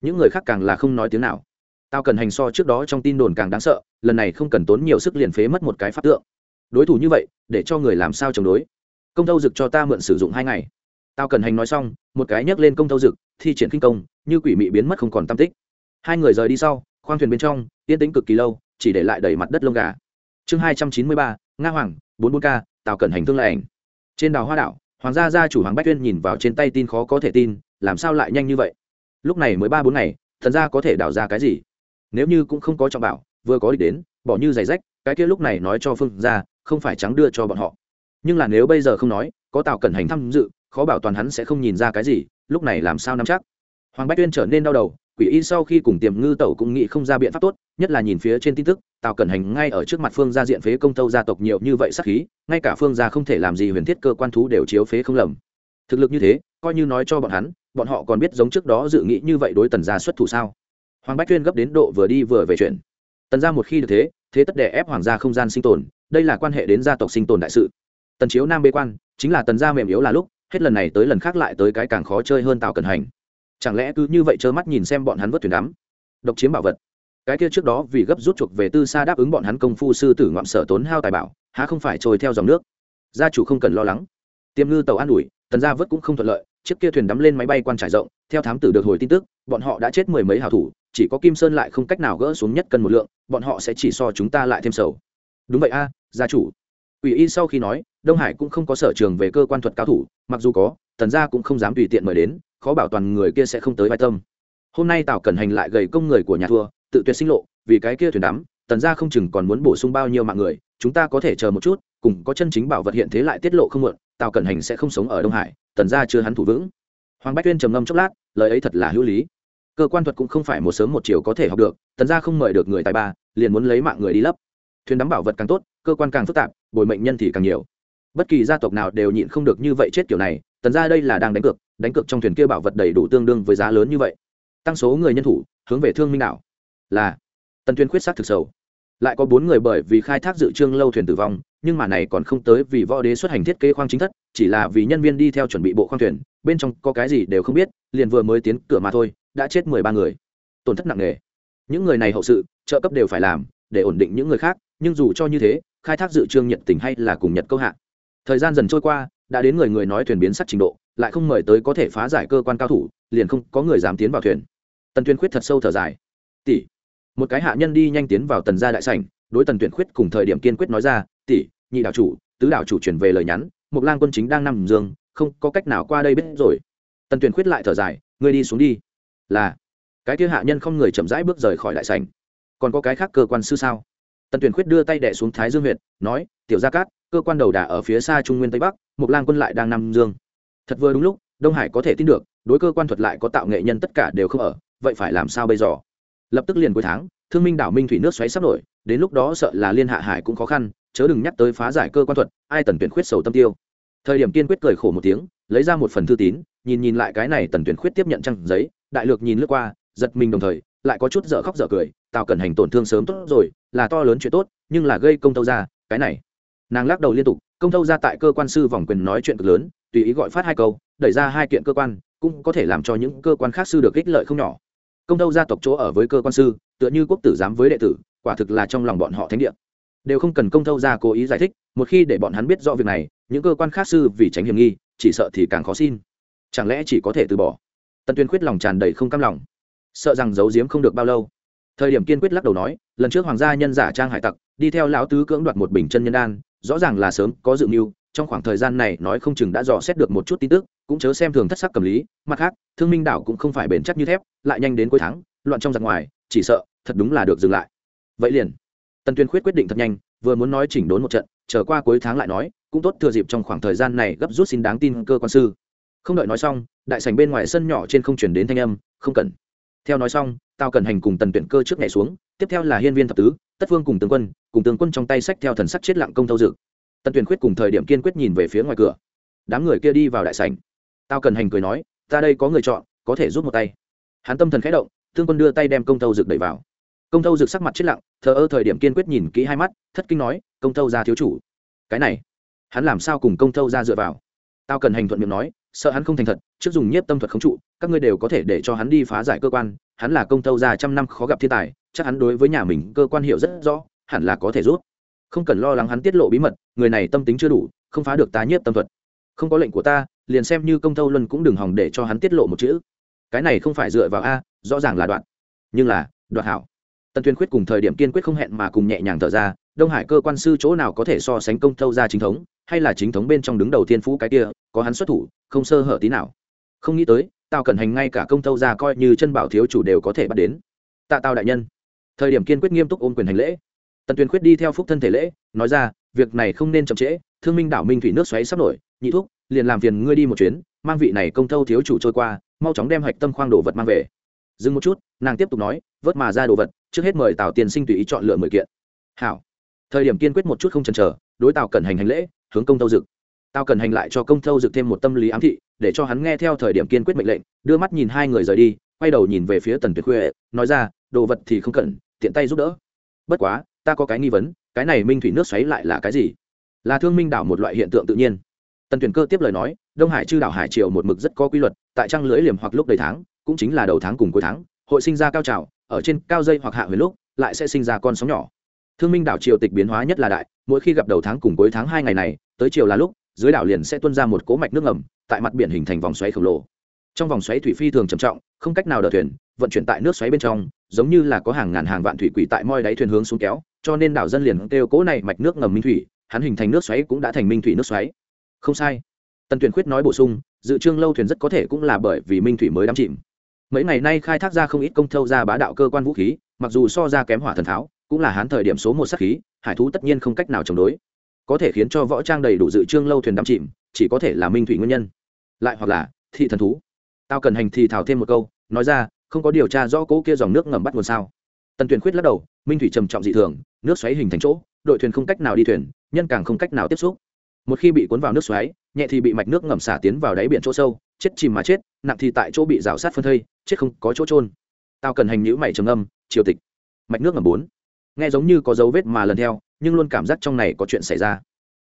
Những người khác càng là không nói tiếng nào. Tao cần hành so trước đó trong tin đồn càng đáng sợ, lần này không cần tốn nhiều sức liền phế mất một cái pháp tượng. Đối thủ như vậy, để cho người làm sao chống đối? Công tâu dực cho ta mượn sử dụng hai ngày. Tao cần hành nói xong, một cái nhấc lên công tâu dực, thi triển kinh công, như quỷ mị biến mất không còn tam tích. Hai người rời đi sau, khoang thuyền bên trong, yên tĩnh cực kỳ lâu, chỉ để lại đầy mặt đất lông gà. Chương hai trăm chín mươi ba, nga hoàng, bốn bốn k tàu cẩn hành thương lại ảnh trên đào hoa đảo hoàng gia gia chủ hoàng bách tuyên nhìn vào trên tay tin khó có thể tin, làm sao lại nhanh như vậy? Lúc này mới ba bốn ngày, thần gia có thể đảo ra cái gì? Nếu như cũng không có trọng bảo, vừa có địch đến, bỏ như giày rách, cái kia lúc này nói cho phương ra không phải trắng đưa cho bọn họ. Nhưng là nếu bây giờ không nói, có tào cẩn hành tham dự, khó bảo toàn hắn sẽ không nhìn ra cái gì, lúc này làm sao nắm chắc? Hoàng bách tuyên trở nên đau đầu quỷ y sau khi cùng tiềm ngư tẩu cũng nghĩ không ra biện pháp tốt, nhất là nhìn phía trên tin tức, tào cẩn hành ngay ở trước mặt phương gia diện phế công tâu gia tộc nhiều như vậy sắc khí, ngay cả phương gia không thể làm gì huyền thiết cơ quan thú đều chiếu phế không lầm. Thực lực như thế, coi như nói cho bọn hắn, bọn họ còn biết giống trước đó dự nghĩ như vậy đối tần gia xuất thủ sao? Hoàng bách tuyên gấp đến độ vừa đi vừa về chuyện. Tần gia một khi được thế thế tất đè ép hoàng gia không gian sinh tồn, đây là quan hệ đến gia tộc sinh tồn đại sự. Tần chiếu nam bê quan, chính là tần gia mềm yếu là lúc, hết lần này tới lần khác lại tới cái càng khó chơi hơn tào cẩn hành chẳng lẽ cứ như vậy trơ mắt nhìn xem bọn hắn vớt thuyền đắm? Độc chiếm bảo vật. Cái kia trước đó vì gấp rút chuộc về tư xa đáp ứng bọn hắn công phu sư tử ngoạm sở tốn hao tài bảo, há không phải trôi theo dòng nước? Gia chủ không cần lo lắng. Tiêm ngư tàu an ủi, tần gia vớt cũng không thuận lợi, chiếc kia thuyền đắm lên máy bay quan trải rộng, theo thám tử được hồi tin tức, bọn họ đã chết mười mấy hảo thủ, chỉ có kim sơn lại không cách nào gỡ xuống nhất cân một lượng, bọn họ sẽ chỉ so chúng ta lại thêm sầu. Đúng vậy a, gia chủ. Ủy y sau khi nói, đông hải cũng không có sở trường về cơ quan thuật cao thủ, mặc dù có, tần gia cũng không dám tùy tiện mời đến khó bảo toàn người kia sẽ không tới vai tâm. Hôm nay tào cẩn hành lại gầy công người của nhà thua, tự tuyệt sinh lộ, vì cái kia thuyền đắm, tần gia không chừng còn muốn bổ sung bao nhiêu mạng người, chúng ta có thể chờ một chút, cùng có chân chính bảo vật hiện thế lại tiết lộ không muộn, tào cẩn hành sẽ không sống ở đông hải, tần gia chưa hắn thủ vững. Hoàng bách tuyên trầm ngâm chốc lát, lời ấy thật là hữu lý. Cơ quan thuật cũng không phải một sớm một chiều có thể học được, tần gia không mời được người tài ba, liền muốn lấy mạng người đi lấp. Thuyền đắm bảo vật càng tốt, cơ quan càng phức tạp, bồi mệnh nhân thì càng nhiều. Bất kỳ gia tộc nào đều nhịn không được như vậy chết kiểu này tần ra đây là đang đánh cược đánh cược trong thuyền kia bảo vật đầy đủ tương đương với giá lớn như vậy. Tăng số người nhân thủ, hướng về thương minh đảo. Là, tần tuyên khuyết sát thực sầu. Lại có bốn người bởi vì khai thác dự trương lâu thuyền tử vong, nhưng mà này còn không tới vì võ đế xuất hành thiết kế khoang chính thất, chỉ là vì nhân viên đi theo chuẩn bị bộ khoang thuyền, bên trong có cái gì đều không biết, liền vừa mới tiến cửa mà thôi, đã chết mười ba người. Tổn thất nặng nề. Những người này hậu sự, trợ cấp đều phải làm, để ổn định những người khác, nhưng dù cho như thế, khai thác dự trương nhận tình hay là cùng nhật câu hạ. Thời gian dần trôi qua đã đến người người nói thuyền biến sắc trình độ, lại không mời tới có thể phá giải cơ quan cao thủ, liền không có người dám tiến vào thuyền. Tần tuyên khuyết thật sâu thở dài. Tỷ. Một cái hạ nhân đi nhanh tiến vào tần gia đại sảnh, đối tần tuyển khuyết cùng thời điểm kiên quyết nói ra, tỷ, nhị đạo chủ, tứ đạo chủ chuyển về lời nhắn một lang quân chính đang nằm giường, không có cách nào qua đây biết rồi. Tần tuyển khuyết lại thở dài, ngươi đi xuống đi. Là. Cái kia hạ nhân không người chậm rãi bước rời khỏi đại sảnh. Còn có cái khác cơ quan sư sao? Tần tuyển khuyết đưa tay đẻ xuống thái dương huyện nói, tiểu gia cát, cơ quan đầu đà ở phía xa trung nguyên tây bắc mục lang quân lại đang nằm dương. Thật vừa đúng lúc, đông hải có thể tin được, đối cơ quan thuật lại có tạo nghệ nhân tất cả đều không ở, vậy phải làm sao bây giờ? Lập tức liền cuối tháng, thương minh đảo minh thủy nước xoáy sắp nổi, đến lúc đó sợ là liên hạ hải cũng khó khăn, chớ đừng nhắc tới phá giải cơ quan thuật, ai tần tuyển khuyết sầu tâm tiêu. Thời điểm kiên quyết cười khổ một tiếng, lấy ra một phần thư tín, nhìn nhìn lại cái này tần tuyển khuyết tiếp nhận trăng giấy, đại lược nhìn lướt qua, giật mình đồng thời lại có chút dở khóc dở cười, tào cẩn hành tổn thương sớm tốt rồi, là to lớn chuyện tốt, nhưng là gây công tâu ra, cái này. Nàng lắc đầu liên tục, công tâu ra tại cơ quan sư vòng quyền nói chuyện cực lớn, tùy ý gọi phát hai câu, đẩy ra hai kiện cơ quan, cũng có thể làm cho những cơ quan khác sư được ích lợi không nhỏ. Công tâu gia tộc chỗ ở với cơ quan sư, tựa như quốc tử giám với đệ tử, quả thực là trong lòng bọn họ thánh địa. Đều không cần công tâu gia cố ý giải thích, một khi để bọn hắn biết rõ việc này, những cơ quan khác sư vì tránh hiểm nghi, chỉ sợ thì càng khó xin. Chẳng lẽ chỉ có thể từ bỏ? Tần tuyên quyết lòng tràn đầy không cam lòng sợ rằng giấu giếm không được bao lâu. Thời điểm kiên quyết lắc đầu nói, lần trước hoàng gia nhân giả trang hải tặc, đi theo lão tứ cưỡng đoạt một bình chân nhân đan, rõ ràng là sớm có dự mưu, trong khoảng thời gian này nói không chừng đã dò xét được một chút tin tức, cũng chớ xem thường thất sắc cầm lý, mặt khác, thương minh đảo cũng không phải bền chắc như thép, lại nhanh đến cuối tháng, loạn trong giặc ngoài, chỉ sợ, thật đúng là được dừng lại. Vậy liền, tần tuyên khuyết quyết định thật nhanh, vừa muốn nói chỉnh đốn một trận trở qua cuối tháng lại nói, cũng tốt thừa dịp trong khoảng thời gian này gấp rút xin đáng tin cơ quan sư. Không đợi nói xong, đại sảnh bên ngoài sân nhỏ trên không chuyển đến thanh âm, không cần theo nói xong tao cần hành cùng tần tuyển cơ trước nhảy xuống, tiếp theo là hiên viên thập tứ, tất phương cùng tướng quân, cùng tướng quân trong tay sách theo thần sắc chết lặng công thâu dự. Tần tuyển quyết cùng thời điểm kiên quyết nhìn về phía ngoài cửa. Đám người kia đi vào đại sảnh. Tao cần hành cười nói, ta đây có người chọn, có thể giúp một tay. Hắn tâm thần khẽ động thương quân đưa tay đem công thâu dực đẩy vào. Công thâu dực sắc mặt chết lặng, thờ ơ thời điểm kiên quyết nhìn kỹ hai mắt, thất kinh nói, công thâu ra thiếu chủ. Cái này, hắn làm sao cùng công thâu ra dựa vào? Tao cần hành thuận miệng nói sợ hắn không thành thật, trước dùng nhiếp tâm thuật khống trụ, các ngươi đều có thể để cho hắn đi phá giải cơ quan, hắn là công thâu già trăm năm khó gặp thiên tài, chắc hắn đối với nhà mình cơ quan hiểu rất rõ, hẳn là có thể rút không cần lo lắng hắn tiết lộ bí mật, người này tâm tính chưa đủ, không phá được ta nhiếp tâm thuật. Không có lệnh của ta, liền xem như công thâu luân cũng đừng hòng để cho hắn tiết lộ một chữ. Cái này không phải dựa vào a, rõ ràng là đoạn, nhưng là đoạn hảo. Tần tuyên quyết cùng thời điểm kiên quyết không hẹn mà cùng nhẹ nhàng thở ra đông hải cơ quan sư chỗ nào có thể so sánh công thâu ra chính thống, hay là chính thống bên trong đứng đầu thiên phú cái kia, có hắn xuất thủ, không sơ hở tí nào. Không nghĩ tới tao cần hành ngay cả công thâu ra coi như chân bảo thiếu chủ đều có thể bắt đến. Tạ tao đại nhân. Thời điểm kiên quyết nghiêm túc ôm quyền hành lễ. Tần tuyền quyết đi theo phúc thân thể lễ, nói ra, việc này không nên chậm trễ, thương minh đảo minh thủy nước xoáy sắp nổi, nhị thuốc liền làm phiền ngươi đi một chuyến, mang vị này công thâu thiếu chủ trôi qua, mau chóng đem hạch tâm khoang đồ vật mang về. Dừng một chút, nàng tiếp tục nói, vớt mà ra đồ vật, trước hết mời tào tiền sinh tùy ý chọn lựa mười kiện. Hảo thời điểm kiên quyết một chút không chần chờ, đối tào cần hành hành lễ, hướng công thâu dực. Tào cần hành lại cho công thâu dực thêm một tâm lý ám thị, để cho hắn nghe theo thời điểm kiên quyết mệnh lệnh, đưa mắt nhìn hai người rời đi, quay đầu nhìn về phía tần tuyệt khuê, nói ra, đồ vật thì không cần, tiện tay giúp đỡ. Bất quá, ta có cái nghi vấn, cái này minh thủy nước xoáy lại là cái gì? Là thương minh đảo một loại hiện tượng tự nhiên. Tần tuyển cơ tiếp lời nói, đông hải chư đảo hải triều một mực rất có quy luật, tại trăng lưỡi liềm hoặc lúc đầy tháng, cũng chính là đầu tháng cùng cuối tháng, hội sinh ra cao trào, ở trên cao dây hoặc hạ huyền lúc, lại sẽ sinh ra con sóng nhỏ thương minh đảo triều tịch biến hóa nhất là đại, mỗi khi gặp đầu tháng cùng cuối tháng hai ngày này, tới chiều là lúc, dưới đảo liền sẽ tuôn ra một cỗ mạch nước ngầm, tại mặt biển hình thành vòng xoáy khổng lồ. Trong vòng xoáy thủy phi thường trầm trọng, không cách nào đỡ thuyền, vận chuyển tại nước xoáy bên trong, giống như là có hàng ngàn hàng vạn thủy quỷ tại moi đáy thuyền hướng xuống kéo, cho nên đảo dân liền kêu cỗ này mạch nước ngầm minh thủy, hắn hình thành nước xoáy cũng đã thành minh thủy nước xoáy. Không sai. Tần tuyển khuyết nói bổ sung, dự trương lâu thuyền rất có thể cũng là bởi vì minh thủy mới đắm chìm. Mấy ngày nay khai thác ra không ít công thâu ra bá đạo cơ quan vũ khí, mặc dù so ra kém hỏa thần tháo cũng là hán thời điểm số một sắc khí, hải thú tất nhiên không cách nào chống đối. Có thể khiến cho võ trang đầy đủ dự trương lâu thuyền đắm chìm, chỉ có thể là minh thủy nguyên nhân. Lại hoặc là, thị thần thú. Tao cần hành thì thảo thêm một câu, nói ra, không có điều tra rõ cỗ kia dòng nước ngầm bắt nguồn sao. Tần tuyển khuyết lắc đầu, minh thủy trầm trọng dị thường, nước xoáy hình thành chỗ, đội thuyền không cách nào đi thuyền, nhân càng không cách nào tiếp xúc. Một khi bị cuốn vào nước xoáy, nhẹ thì bị mạch nước ngầm xả tiến vào đáy biển chỗ sâu, chết chìm mà chết, nặng thì tại chỗ bị rào sát phân thây, chết không có chỗ trôn tao cần hành nhữ mày trầm âm triều tịch. Mạch nước ngầm bốn nghe giống như có dấu vết mà lần theo, nhưng luôn cảm giác trong này có chuyện xảy ra.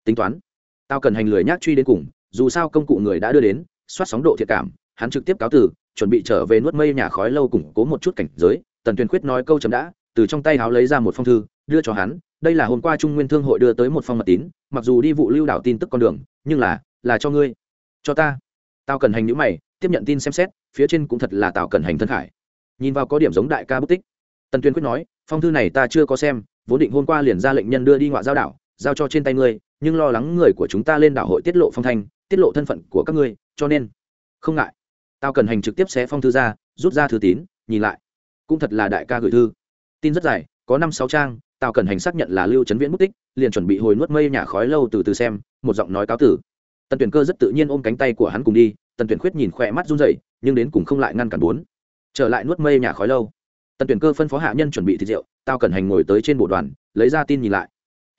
Tính toán, tao cần hành lười nhác truy đến cùng, dù sao công cụ người đã đưa đến, soát sóng độ thiệt cảm, hắn trực tiếp cáo từ, chuẩn bị trở về nuốt mây nhà khói lâu củng cố một chút cảnh giới, tần tuyền khuyết nói câu chấm đã, từ trong tay háo lấy ra một phong thư, đưa cho hắn, đây là hôm qua trung nguyên thương hội đưa tới một phong mật tín, mặc dù đi vụ lưu đảo tin tức con đường, nhưng là là cho ngươi, cho ta. Tao cần hành nhữ mày, tiếp nhận tin xem xét, phía trên cũng thật là tào cần hành thân khải. Nhìn vào có điểm giống đại ca bút tích. Tần tuyên quyết nói phong thư này ta chưa có xem, vốn định hôm qua liền ra lệnh nhân đưa đi ngoại giao đảo, giao cho trên tay ngươi, nhưng lo lắng người của chúng ta lên đảo hội tiết lộ phong thanh, tiết lộ thân phận của các ngươi, cho nên, không ngại. Tao cần hành trực tiếp xé phong thư ra, rút ra thư tín, nhìn lại. Cũng thật là đại ca gửi thư. Tin rất dài, có năm sáu trang, tao cần hành xác nhận là lưu trấn viễn mất tích, liền chuẩn bị hồi nuốt mây nhà khói lâu từ từ xem, một giọng nói cáo tử. Tần tuyển cơ rất tự nhiên ôm cánh tay của hắn cùng đi, tần tuyển khuyết nhìn khỏe mắt run rẩy, nhưng đến cùng không lại ngăn cản bốn. Trở lại nuốt mây nhà khói lâu tần tuyển cơ phân phó hạ nhân chuẩn bị thịt rượu, tao cần hành ngồi tới trên bộ đoàn, lấy ra tin nhìn lại.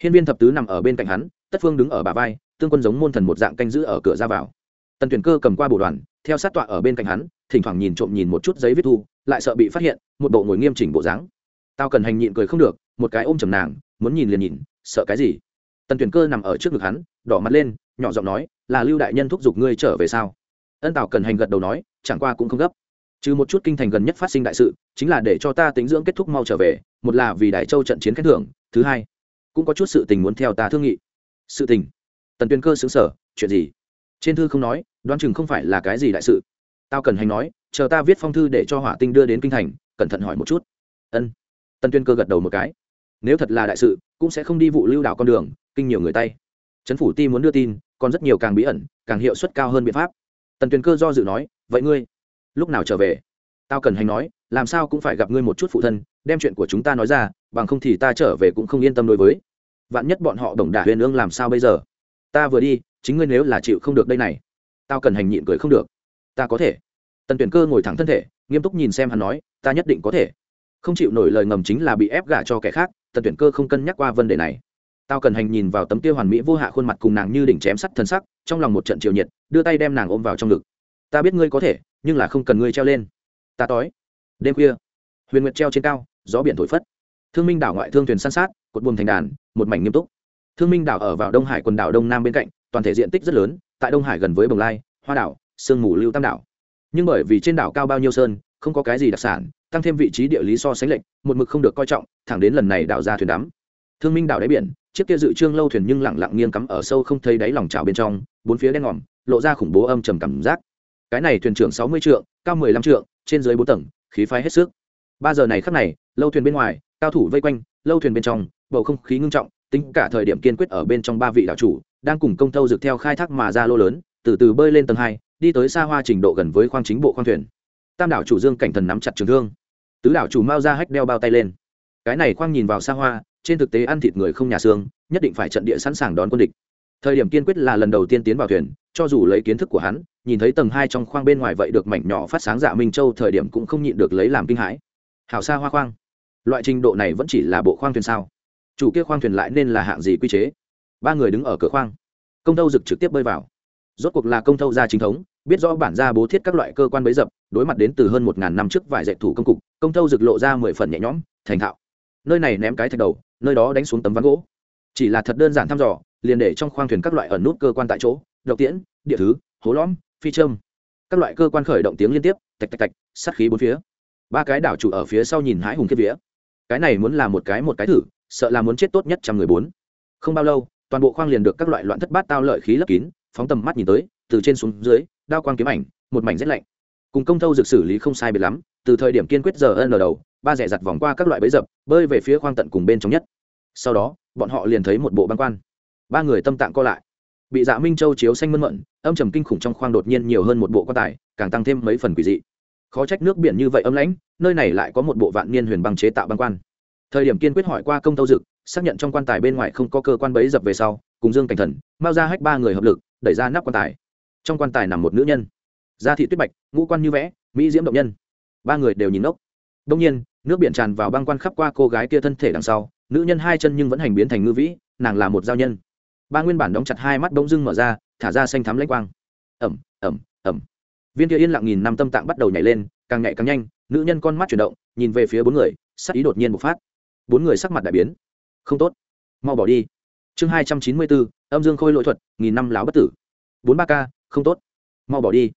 Hiên viên thập tứ nằm ở bên cạnh hắn, tất phương đứng ở bà vai, tương quân giống môn thần một dạng canh giữ ở cửa ra vào. Tần tuyển cơ cầm qua bộ đoàn, theo sát tọa ở bên cạnh hắn, thỉnh thoảng nhìn trộm nhìn một chút giấy viết thu, lại sợ bị phát hiện, một bộ ngồi nghiêm chỉnh bộ dáng. Tao cần hành nhịn cười không được, một cái ôm chầm nàng, muốn nhìn liền nhìn, sợ cái gì? Tần tuyển cơ nằm ở trước ngực hắn, đỏ mặt lên, nhỏ giọng nói, là lưu đại nhân thúc giục ngươi trở về sao? Ân tào cần hành gật đầu nói, chẳng qua cũng không gấp trừ một chút kinh thành gần nhất phát sinh đại sự, chính là để cho ta tính dưỡng kết thúc mau trở về, một là vì đại châu trận chiến khen thưởng, thứ hai, cũng có chút sự tình muốn theo ta thương nghị. Sự tình? Tần tuyên cơ xứng sở chuyện gì? Trên thư không nói, đoán chừng không phải là cái gì đại sự. Tao cần hành nói, chờ ta viết phong thư để cho hỏa tinh đưa đến kinh thành, cẩn thận hỏi một chút. Ân. Tần tuyên cơ gật đầu một cái. Nếu thật là đại sự, cũng sẽ không đi vụ lưu đảo con đường, kinh nhiều người tay. Trấn phủ ti muốn đưa tin, còn rất nhiều càng bí ẩn, càng hiệu suất cao hơn biện pháp. Tần tuyên cơ do dự nói, vậy ngươi lúc nào trở về? Tao cần hành nói, làm sao cũng phải gặp ngươi một chút phụ thân, đem chuyện của chúng ta nói ra, bằng không thì ta trở về cũng không yên tâm đối với. Vạn nhất bọn họ đồng đả huyền ương làm sao bây giờ? Ta vừa đi, chính ngươi nếu là chịu không được đây này. Tao cần hành nhịn cười không được. Ta có thể. Tần tuyển cơ ngồi thẳng thân thể, nghiêm túc nhìn xem hắn nói, ta nhất định có thể. Không chịu nổi lời ngầm chính là bị ép gả cho kẻ khác, tần tuyển cơ không cân nhắc qua vấn đề này. Tao cần hành nhìn vào tấm tiêu hoàn mỹ vô hạ khuôn mặt cùng nàng như đỉnh chém sắt thân sắc, trong lòng một trận chiều nhiệt, đưa tay đem nàng ôm vào trong ngực. Ta biết ngươi có thể nhưng là không cần ngươi treo lên. Ta tối đêm khuya huyền nguyệt treo trên cao gió biển thổi phất. Thương minh đảo ngoại thương thuyền san sát cột buồm thành đàn một mảnh nghiêm túc. Thương minh đảo ở vào đông hải quần đảo đông nam bên cạnh toàn thể diện tích rất lớn tại đông hải gần với bồng lai hoa đảo sương mù lưu tam đảo. Nhưng bởi vì trên đảo cao bao nhiêu sơn không có cái gì đặc sản tăng thêm vị trí địa lý so sánh lệch, một mực không được coi trọng thẳng đến lần này đảo ra thuyền đắm. Thương minh đảo đáy biển chiếc kia dự trương lâu thuyền nhưng lặng lặng nghiêng cắm ở sâu không thấy đáy lòng trào bên trong bốn phía đen ngòm lộ ra khủng bố âm trầm cảm giác cái này thuyền trưởng sáu mươi trượng, cao mười lăm trượng, trên dưới bốn tầng, khí phái hết sức. Ba giờ này khắc này, lâu thuyền bên ngoài, cao thủ vây quanh, lâu thuyền bên trong, bầu không khí ngưng trọng, tính cả thời điểm kiên quyết ở bên trong ba vị đạo chủ, đang cùng công thâu dược theo khai thác mà ra lô lớn, từ từ bơi lên tầng hai, đi tới xa hoa trình độ gần với khoang chính bộ khoang thuyền. Tam đảo chủ dương cảnh thần nắm chặt trường thương. Tứ đảo chủ mao ra hách đeo bao tay lên. Cái này khoang nhìn vào xa hoa, trên thực tế ăn thịt người không nhà xương, nhất định phải trận địa sẵn sàng đón quân địch thời điểm kiên quyết là lần đầu tiên tiến vào thuyền, cho dù lấy kiến thức của hắn, nhìn thấy tầng hai trong khoang bên ngoài vậy được mảnh nhỏ phát sáng dạ minh châu thời điểm cũng không nhịn được lấy làm kinh hãi. Hảo xa hoa khoang. Loại trình độ này vẫn chỉ là bộ khoang thuyền sao? Chủ kia khoang thuyền lại nên là hạng gì quy chế? Ba người đứng ở cửa khoang. Công tâu dực trực tiếp bơi vào. Rốt cuộc là công tâu gia chính thống, biết rõ bản gia bố thiết các loại cơ quan bấy dập, đối mặt đến từ hơn một ngàn năm trước vài dạy thủ công cục, công tâu dực lộ ra mười phần nhẹ nhõm, thành thạo. Nơi này ném cái thạch đầu, nơi đó đánh xuống tấm ván gỗ. Chỉ là thật đơn giản thăm dò liền để trong khoang thuyền các loại ẩn nút cơ quan tại chỗ, độc tiễn, địa thứ, hố lõm, phi châm. Các loại cơ quan khởi động tiếng liên tiếp, tạch tạch tạch, sát khí bốn phía. Ba cái đảo chủ ở phía sau nhìn hãi hùng kiếp vía. Cái này muốn làm một cái một cái thử, sợ là muốn chết tốt nhất trăm người bốn. Không bao lâu, toàn bộ khoang liền được các loại loạn thất bát tao lợi khí lấp kín, phóng tầm mắt nhìn tới, từ trên xuống dưới, đao quang kiếm ảnh, một mảnh rét lạnh. Cùng công thâu dược xử lý không sai biệt lắm, từ thời điểm kiên quyết giờ ân ở đầu, ba rẻ giặt vòng qua các loại bẫy dập, bơi về phía khoang tận cùng bên trong nhất. Sau đó, bọn họ liền thấy một bộ băng quan ba người tâm tạng co lại. Bị dạ minh châu chiếu xanh mơn mận, âm trầm kinh khủng trong khoang đột nhiên nhiều hơn một bộ quan tài, càng tăng thêm mấy phần quỷ dị. Khó trách nước biển như vậy âm lãnh, nơi này lại có một bộ vạn niên huyền băng chế tạo băng quan. Thời điểm kiên quyết hỏi qua công tâu dực, xác nhận trong quan tài bên ngoài không có cơ quan bấy dập về sau, cùng dương cảnh thần, mao ra hách ba người hợp lực, đẩy ra nắp quan tài. Trong quan tài nằm một nữ nhân. Da thị tuyết bạch, ngũ quan như vẽ, mỹ diễm động nhân. Ba người đều nhìn ốc đông nhiên, nước biển tràn vào băng quan khắp qua cô gái kia thân thể đằng sau, nữ nhân hai chân nhưng vẫn hành biến thành ngư vĩ, nàng là một giao nhân ba nguyên bản đóng chặt hai mắt bỗng dưng mở ra, thả ra xanh thắm lãnh quang. Ẩm ẩm ẩm. Viên kia yên lặng nghìn năm tâm tạng bắt đầu nhảy lên, càng nhảy càng nhanh, nữ nhân con mắt chuyển động, nhìn về phía bốn người, sắc ý đột nhiên bộc phát. Bốn người sắc mặt đại biến. Không tốt. Mau bỏ đi. Chương hai trăm chín mươi bốn, âm dương khôi lỗi thuật, nghìn năm láo bất tử. Bốn ba k không tốt. Mau bỏ đi.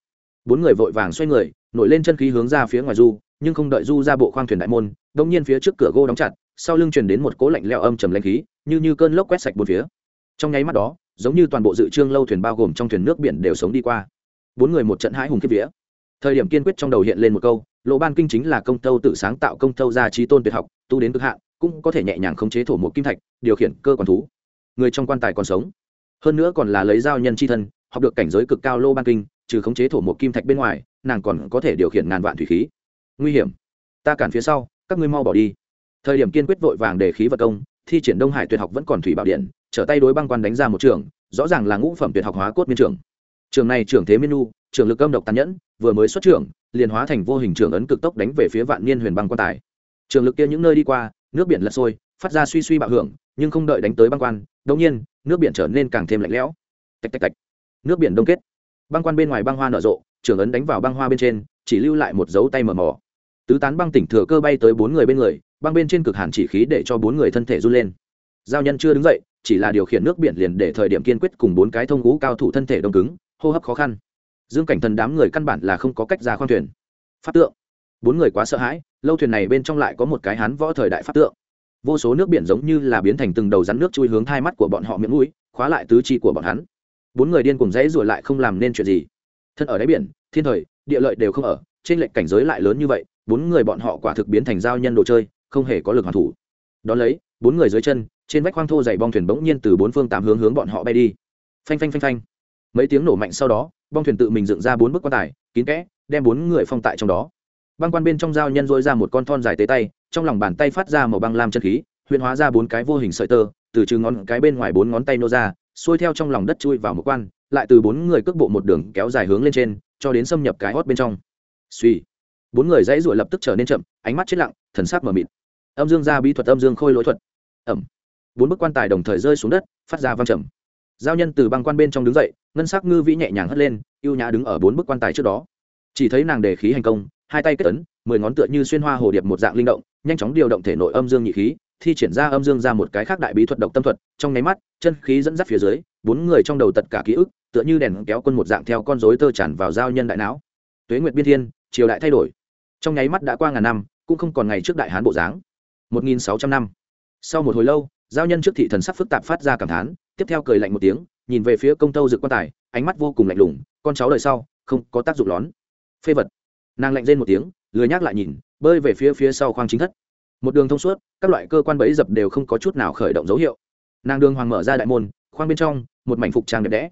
Bốn người vội vàng xoay người, nổi lên chân khí hướng ra phía ngoài du, nhưng không đợi du ra bộ khoang thuyền đại môn, đông nhiên phía trước cửa gỗ đóng chặt, sau lưng truyền đến một cố lạnh leo âm trầm lanh khí, như như cơn lốc quét sạch bốn phía trong nháy mắt đó, giống như toàn bộ dự trương lâu thuyền bao gồm trong thuyền nước biển đều sống đi qua. Bốn người một trận hãi hùng kiếp vía. Thời điểm kiên quyết trong đầu hiện lên một câu lỗ ban kinh chính là công tâu tự sáng tạo công tâu gia trí tôn tuyệt học, tu đến cực hạn, cũng có thể nhẹ nhàng khống chế thổ một kim thạch, điều khiển cơ quan thú. Người trong quan tài còn sống. Hơn nữa còn là lấy giao nhân c h i thân, học được cảnh giới cực cao lô ban kinh, trừ khống chế thổ một kim thạch bên ngoài, nàng còn có thể điều khiển ngàn vạn thủy khí. Nguy hiểm. Ta cản phía sau, các ngươi mau bỏ đi. Thời điểm kiên quyết vội vàng để khí vật công thi triển đông hải tuyệt học vẫn còn thủy bảo điện, trở tay đối băng quan đánh ra một trường, rõ ràng là ngũ phẩm tuyệt học hóa cốt miên trường. Trường này trưởng thế miên nu, trường lực âm độc tàn nhẫn, vừa mới xuất trưởng liền hóa thành vô hình trường ấn cực tốc đánh về phía vạn niên huyền băng quan tài. Trường lực kia những nơi đi qua, nước biển lật sôi, phát ra suy suy bạo hưởng, nhưng không đợi đánh tới băng quan đông nhiên, nước biển trở nên càng thêm lạnh lẽo. Tạch tạch tạch. Nước biển đông kết. Băng quan bên ngoài băng hoa nở rộ, trường ấn đánh vào băng hoa bên trên, chỉ lưu lại một dấu tay mờ mờ tứ tán băng tỉnh thừa cơ bay tới bốn người bên người, băng bên trên cực hàn chỉ khí để cho bốn người thân thể run lên. Giao nhân chưa đứng dậy, chỉ là điều khiển nước biển liền để thời điểm kiên quyết cùng bốn cái thông ngũ cao thủ thân thể đông cứng, hô hấp khó khăn. Dương cảnh thần đám người căn bản là không có cách ra khoang thuyền. Phát tượng. Bốn người quá sợ hãi, lâu thuyền này bên trong lại có một cái hán võ thời đại phát tượng. Vô số nước biển giống như là biến thành từng đầu rắn nước chui hướng hai mắt của bọn họ miệng mũi, khóa lại tứ chi của bọn hắn. Bốn người điên cùng dãy ruổi lại không làm nên chuyện gì. Thân ở đáy biển, thiên thời, địa lợi đều không ở, trên lệnh cảnh giới lại lớn như vậy bốn người bọn họ quả thực biến thành giao nhân đồ chơi, không hề có lực hoàn thủ. Đón lấy, bốn người dưới chân, trên vách khoang thô dày bong thuyền bỗng nhiên từ bốn phương tám hướng hướng bọn họ bay đi. Phanh phanh phanh phanh. Mấy tiếng nổ mạnh sau đó, bong thuyền tự mình dựng ra bốn bức quan tài, kín kẽ, đem bốn người phong tại trong đó. Băng quan bên trong dao nhân dôi ra một con thon dài tế tay, trong lòng bàn tay phát ra màu băng lam chân khí, huyền hóa ra bốn cái vô hình sợi tơ, từ trừ ngón cái bên ngoài bốn ngón tay nô ra, xuôi theo trong lòng đất chui vào một quan, lại từ bốn người cước bộ một đường kéo dài hướng lên trên, cho đến xâm nhập cái hót bên trong. Suy bốn người dãy ruổi lập tức trở nên chậm, ánh mắt chết lặng, thần sắc mờ mịt. Âm dương ra bí thuật, âm dương khôi lỗi thuật. Ẩm. Bốn bức quan tài đồng thời rơi xuống đất, phát ra văng trầm. Giao nhân từ băng quan bên trong đứng dậy, ngân sắc ngư vĩ nhẹ nhàng hất lên y ê u nhã đứng ở bốn bức quan tài trước đó. Chỉ thấy nàng đề khí hành công, hai tay kết ấn, mười ngón tựa như xuyên hoa hồ điệp một dạng linh động, nhanh chóng điều động thể nội âm dương nhị khí, thi triển ra âm dương ra một cái khác đại bí thuật độc tâm thuật, trong nháy mắt, chân khí dẫn dắt phía dưới, bốn người trong đầu tất cả ký ức, tựa như đèn kéo quân một dạng theo con rối tơ tràn vào giao nhân đại não. Tuế nguyệt biên thiên, triều đại thay đổi trong nháy mắt đã qua ngàn năm, cũng không còn ngày trước đại hán bộ dáng. Một nghìn sáu trăm năm. Sau một hồi lâu, giao nhân trước thị thần sắc phức tạp phát ra cảm thán, tiếp theo cười lạnh một tiếng, nhìn về phía công tâu dự quan tài, ánh mắt vô cùng lạnh lùng, con cháu đời sau, không có tác dụng lón. Phê vật. Nàng lạnh rên một tiếng, lười nhác lại nhìn, bơi về phía phía sau khoang chính thất. Một đường thông suốt, các loại cơ quan bẫy dập đều không có chút nào khởi động dấu hiệu. Nàng đường hoàng mở ra đại môn, khoang bên trong, một mảnh phục trang đẹp đẽ.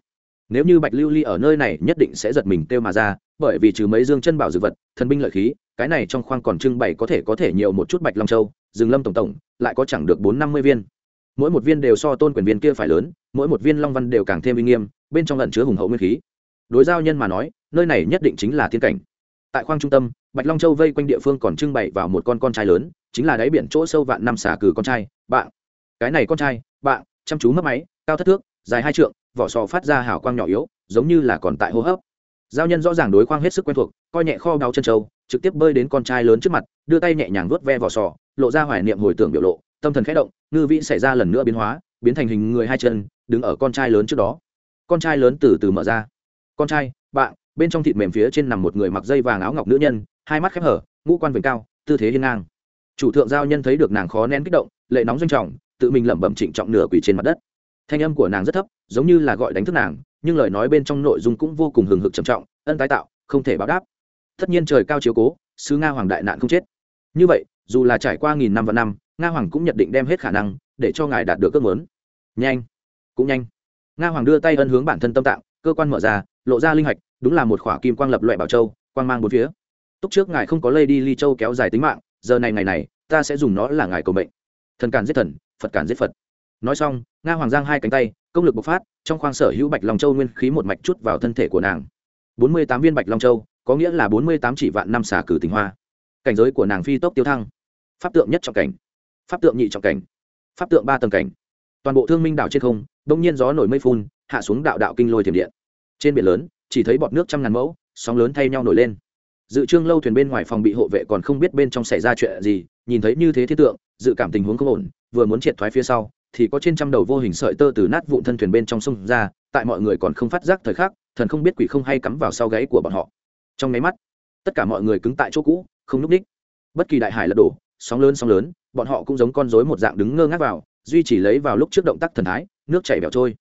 Nếu như bạch lưu ly ở nơi này nhất định sẽ giật mình têu mà ra bởi vì trừ mấy dương chân bảo dược vật, thần binh lợi khí, cái này trong khoang còn trưng bày có thể có thể nhiều một chút bạch long châu, rừng lâm tổng tổng, lại có chẳng được bốn năm mươi viên. Mỗi một viên đều so tôn quyền viên kia phải lớn, mỗi một viên long văn đều càng thêm uy nghiêm, bên trong lẩn chứa hùng hậu nguyên khí. Đối giao nhân mà nói, nơi này nhất định chính là thiên cảnh. Tại khoang trung tâm, bạch long châu vây quanh địa phương còn trưng bày vào một con con trai lớn, chính là đáy biển chỗ sâu vạn năm xả cử con trai, bạn. Cái này con trai, bạn, chăm chú mất máy, cao thất thước, dài hai trượng, vỏ sò phát ra hào quang nhỏ yếu, giống như là còn tại hô hấp giao nhân rõ ràng đối khoang hết sức quen thuộc, coi nhẹ kho đau chân trâu, trực tiếp bơi đến con trai lớn trước mặt, đưa tay nhẹ nhàng vuốt ve vỏ sò, lộ ra hoài niệm hồi tưởng biểu lộ, tâm thần khẽ động, ngư vĩ xảy ra lần nữa biến hóa, biến thành hình người hai chân, đứng ở con trai lớn trước đó. Con trai lớn từ từ mở ra. Con trai, bạn, bên trong thịt mềm phía trên nằm một người mặc dây vàng áo ngọc nữ nhân, hai mắt khép hở, ngũ quan vườn cao, tư thế hiên ngang. Chủ thượng giao nhân thấy được nàng khó nén kích động, lệ nóng doanh trọng, tự mình lẩm bẩm trịnh trọng nửa quỷ trên mặt đất. Thanh âm của nàng rất thấp, giống như là gọi đánh thức nàng nhưng lời nói bên trong nội dung cũng vô cùng hừng hực trầm trọng, ân tái tạo, không thể báo đáp. Tất nhiên trời cao chiếu cố, sứ nga hoàng đại nạn không chết. Như vậy, dù là trải qua nghìn năm và năm, nga hoàng cũng nhận định đem hết khả năng để cho ngài đạt được ước muốn. Nhanh, cũng nhanh. Nga hoàng đưa tay ân hướng bản thân tâm tạng, cơ quan mở ra, lộ ra linh hạch, đúng là một khỏa kim quang lập loại bảo châu, quang mang bốn phía. Túc trước ngài không có lây đi ly châu kéo dài tính mạng, giờ này ngày này, ta sẽ dùng nó là ngài cầu mệnh. Thần cản giết thần, phật cản giết phật nói xong, nga hoàng giang hai cánh tay, công lực bộc phát, trong khoang sở hữu bạch long châu nguyên khí một mạch chút vào thân thể của nàng. Bốn mươi tám viên bạch long châu, có nghĩa là bốn mươi tám chỉ vạn năm xả cử tình hoa. Cảnh giới của nàng phi tốc tiêu thăng. Pháp tượng nhất trọng cảnh. Pháp tượng nhị trọng cảnh. Pháp tượng ba tầng cảnh. Toàn bộ thương minh đảo trên không, đông nhiên gió nổi mây phun, hạ xuống đạo đạo kinh lôi thiểm điện. Trên biển lớn, chỉ thấy bọt nước trăm ngàn mẫu, sóng lớn thay nhau nổi lên. Dự trương lâu thuyền bên ngoài phòng bị hộ vệ còn không biết bên trong xảy ra chuyện gì, nhìn thấy như thế thiết tượng, dự cảm tình huống không ổn, vừa muốn triệt thoái phía sau thì có trên trăm đầu vô hình sợi tơ từ nát vụn thân thuyền bên trong sông ra, tại mọi người còn không phát giác thời khắc, thần không biết quỷ không hay cắm vào sau gáy của bọn họ. Trong máy mắt, tất cả mọi người cứng tại chỗ cũ, không núp đích bất kỳ đại hải lật đổ, sóng lớn sóng lớn, bọn họ cũng giống con rối một dạng đứng ngơ ngác vào, duy chỉ lấy vào lúc trước động tác thần thái, nước chảy bẻo trôi.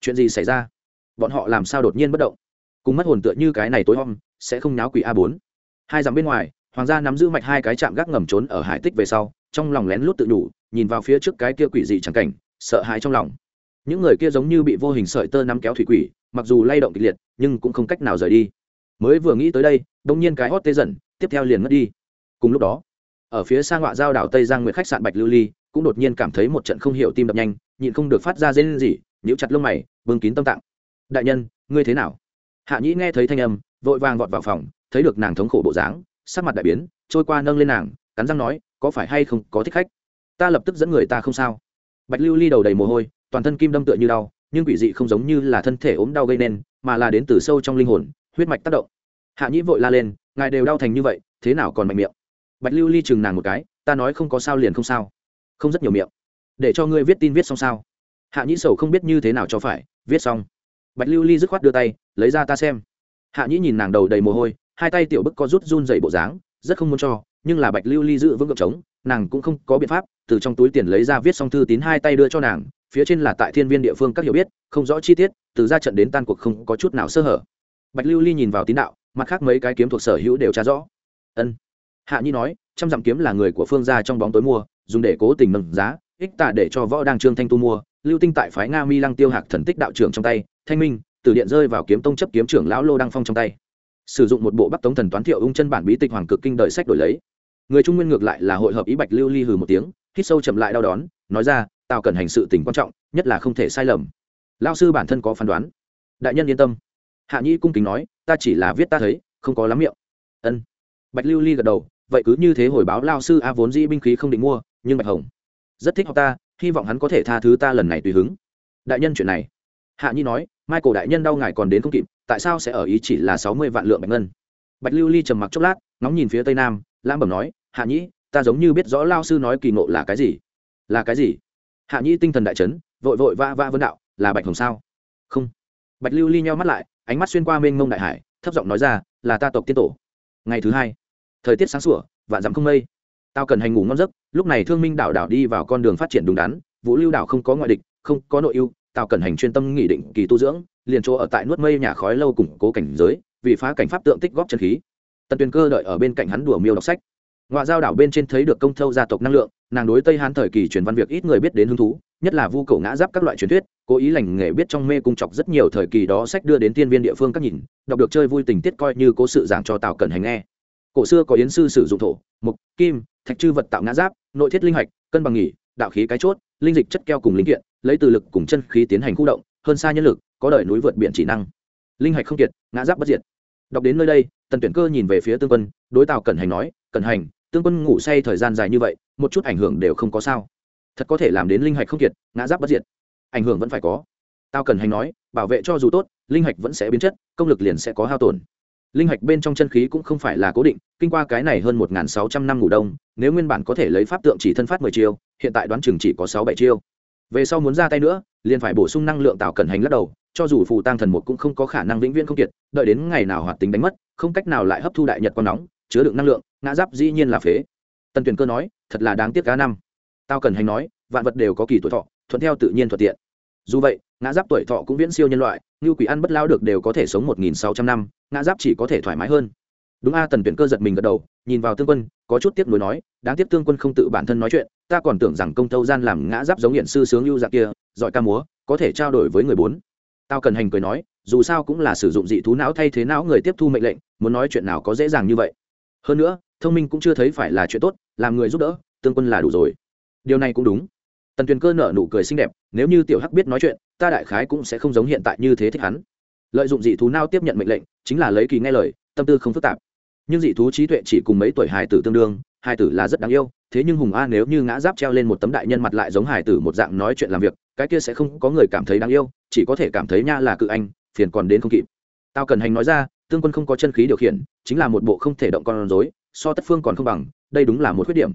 Chuyện gì xảy ra? Bọn họ làm sao đột nhiên bất động? Cùng mất hồn tựa như cái này tối om, sẽ không náo quỷ a bốn. Hai dặm bên ngoài, hoàng gia nắm giữ mạch hai cái chạm gác ngầm trốn ở hải tích về sau trong lòng lén lút tự đủ, nhìn vào phía trước cái kia quỷ dị chẳng cảnh, sợ hãi trong lòng. Những người kia giống như bị vô hình sợi tơ nắm kéo thủy quỷ, mặc dù lay động kịch liệt, nhưng cũng không cách nào rời đi. Mới vừa nghĩ tới đây, đông nhiên cái hót tê dần, tiếp theo liền mất đi. Cùng lúc đó, ở phía xa ngoại giao đảo tây giang nguyệt khách sạn bạch lưu ly, cũng đột nhiên cảm thấy một trận không hiểu tim đập nhanh, nhịn không được phát ra dây lên gì nhíu chặt lông mày, bưng kín tâm tạng. Đại nhân, ngươi thế nào? Hạ nhĩ nghe thấy thanh âm, vội vàng vọt vào phòng, thấy được nàng thống khổ bộ dáng, sắc mặt đại biến, trôi qua nâng lên nàng, cắn răng nói có phải hay không có thích khách? Ta lập tức dẫn người ta không sao. Bạch lưu ly đầu đầy mồ hôi, toàn thân kim đâm tựa như đau, nhưng quỷ dị không giống như là thân thể ốm đau gây nên, mà là đến từ sâu trong linh hồn, huyết mạch tác động. Hạ nhĩ vội la lên, ngài đều đau thành như vậy, thế nào còn mạnh miệng? Bạch lưu ly chừng nàng một cái, ta nói không có sao liền không sao. Không rất nhiều miệng. Để cho ngươi viết tin viết xong sao. Hạ nhĩ sầu không biết như thế nào cho phải, viết xong. Bạch lưu ly dứt khoát đưa tay, lấy ra ta xem. Hạ nhĩ nhìn nàng đầu đầy mồ hôi, hai tay tiểu bức có rút run dày bộ dáng, rất không muốn cho nhưng là bạch lưu ly giữ vững gợp trống, nàng cũng không có biện pháp, từ trong túi tiền lấy ra viết xong thư tín hai tay đưa cho nàng, phía trên là tại thiên viên địa phương các hiểu biết, không rõ chi tiết, từ ra trận đến tan cuộc không có chút nào sơ hở. Bạch lưu ly nhìn vào tín đạo, mặt khác mấy cái kiếm thuộc sở hữu đều tra rõ. Ân. Hạ nhi nói, trăm dặm kiếm là người của phương gia trong bóng tối mua, dùng để cố tình nâng giá, ích tạ để cho võ đang trương thanh tu mua, lưu tinh tại phái nga mi lăng tiêu hạc thần tích đạo trưởng trong tay, thanh minh từ điện rơi vào kiếm tông chấp kiếm trưởng lão lô đăng phong trong tay sử dụng một bộ bắc tống thần toán thiệu ung chân bản bí tịch hoàng cực kinh đời sách đổi lấy. Người trung nguyên ngược lại là hội hợp ý bạch lưu ly hừ một tiếng, hít sâu chậm lại đau đón, nói ra, tào cần hành sự tình quan trọng, nhất là không thể sai lầm. Lao sư bản thân có phán đoán. Đại nhân yên tâm. Hạ nhi cung kính nói, ta chỉ là viết ta thấy, không có lắm miệng. Ân. Bạch lưu ly gật đầu, vậy cứ như thế hồi báo lao sư a vốn dĩ binh khí không định mua, nhưng bạch hồng rất thích học ta, hy vọng hắn có thể tha thứ ta lần này tùy hứng. Đại nhân chuyện này. Hạ nhi nói mai cổ đại nhân đau ngài còn đến không kịp tại sao sẽ ở ý chỉ là sáu mươi vạn lượng bạch ngân? Bạch lưu ly trầm mặc chốc lát, ngóng nhìn phía tây nam, lãm bẩm nói, hạ nhĩ, ta giống như biết rõ lao sư nói kỳ ngộ là cái gì. Là cái gì? Hạ nhĩ tinh thần đại trấn vội vội va va vân đạo, là bạch hồng sao? Không. Bạch lưu ly nheo mắt lại, ánh mắt xuyên qua mênh mông đại hải, thấp giọng nói ra, là ta tộc tiên tổ. Ngày thứ hai, thời tiết sáng sủa, vạn dặm không mây. Tao cần hành ngủ ngon giấc, lúc này thương minh đảo đảo đi vào con đường phát triển đúng đắn, vũ lưu đảo không có ngoại địch, không có nội ưu, tao cần hành chuyên tâm nghị định kỳ tu dưỡng liền chỗ ở tại nuốt mây nhà khói lâu củng cố cảnh giới, vì phá cảnh pháp tượng tích góp chân khí. Tần tuyền cơ đợi ở bên cạnh hắn đùa miêu đọc sách. Ngoại giao đảo bên trên thấy được công thâu gia tộc năng lượng, nàng đối tây hán thời kỳ truyền văn việc ít người biết đến hứng thú, nhất là vu cầu ngã giáp các loại truyền thuyết, cố ý lành nghề biết trong mê cung chọc rất nhiều thời kỳ đó sách đưa đến tiên viên địa phương các nhìn, đọc được chơi vui tình tiết coi như cố sự giảng cho tào cẩn hành nghe. Cổ xưa có yến sư sử dụng thổ mục kim, thạch chư vật tạo ngã giáp, nội thiết linh hạch, cân bằng nghỉ, đạo khí cái chốt, linh dịch chất keo cùng linh kiện, lấy từ lực cùng chân khí tiến hành khu động hơn xa nhân lực, có đời núi vượt biển chỉ năng. Linh hạch không kiệt, ngã giáp bất diệt. Đọc đến nơi đây, tần tuyển cơ nhìn về phía tương quân, đối tào cẩn hành nói, cẩn hành, tương quân ngủ say thời gian dài như vậy, một chút ảnh hưởng đều không có sao. Thật có thể làm đến linh hạch không kiệt, ngã giáp bất diệt. Ảnh hưởng vẫn phải có. Tao cần hành nói, bảo vệ cho dù tốt, linh hạch vẫn sẽ biến chất, công lực liền sẽ có hao tổn. Linh hạch bên trong chân khí cũng không phải là cố định, kinh qua cái này hơn một sáu trăm năm ngủ đông, nếu nguyên bản có thể lấy pháp tượng chỉ thân phát mười chiêu, hiện tại đoán chừng chỉ có sáu bảy chiêu về sau muốn ra tay nữa, liền phải bổ sung năng lượng tạo cẩn hành lắc đầu, cho dù phù tăng thần một cũng không có khả năng vĩnh viễn không kiệt, đợi đến ngày nào hoạt tính đánh mất, không cách nào lại hấp thu đại nhật con nóng, chứa đựng năng lượng, ngã giáp dĩ nhiên là phế. Tần tuyển cơ nói, thật là đáng tiếc cá năm. Tao cần hành nói, vạn vật đều có kỳ tuổi thọ, thuận theo tự nhiên thuận tiện. Dù vậy, ngã giáp tuổi thọ cũng viễn siêu nhân loại, như quỷ ăn bất lao được đều có thể sống một nghìn sáu trăm năm, ngã giáp chỉ có thể thoải mái hơn. Đúng a, tần tuyển cơ giật mình gật đầu, nhìn vào tương quân, có chút tiếc nuối nói, đáng tiếc tương quân không tự bản thân nói chuyện ta còn tưởng rằng công tâu gian làm ngã giáp giống hiện sư sướng lưu dạng kia, giỏi ca múa, có thể trao đổi với người bốn. Tao cần hành cười nói, dù sao cũng là sử dụng dị thú não thay thế não người tiếp thu mệnh lệnh, muốn nói chuyện nào có dễ dàng như vậy. Hơn nữa, thông minh cũng chưa thấy phải là chuyện tốt, làm người giúp đỡ, tương quân là đủ rồi. Điều này cũng đúng. Tần tuyền cơ nở nụ cười xinh đẹp, nếu như tiểu hắc biết nói chuyện, ta đại khái cũng sẽ không giống hiện tại như thế thích hắn. Lợi dụng dị thú nao tiếp nhận mệnh lệnh, chính là lấy kỳ nghe lời, tâm tư không phức tạp. Nhưng dị thú trí tuệ chỉ cùng mấy tuổi hài tử tương đương hai tử là rất đáng yêu, thế nhưng hùng a nếu như ngã giáp treo lên một tấm đại nhân mặt lại giống hải tử một dạng nói chuyện làm việc, cái kia sẽ không có người cảm thấy đáng yêu, chỉ có thể cảm thấy nha là cự anh, phiền còn đến không kịp. Tao cần hành nói ra, tương quân không có chân khí điều khiển, chính là một bộ không thể động con rối, so tất phương còn không bằng, đây đúng là một khuyết điểm.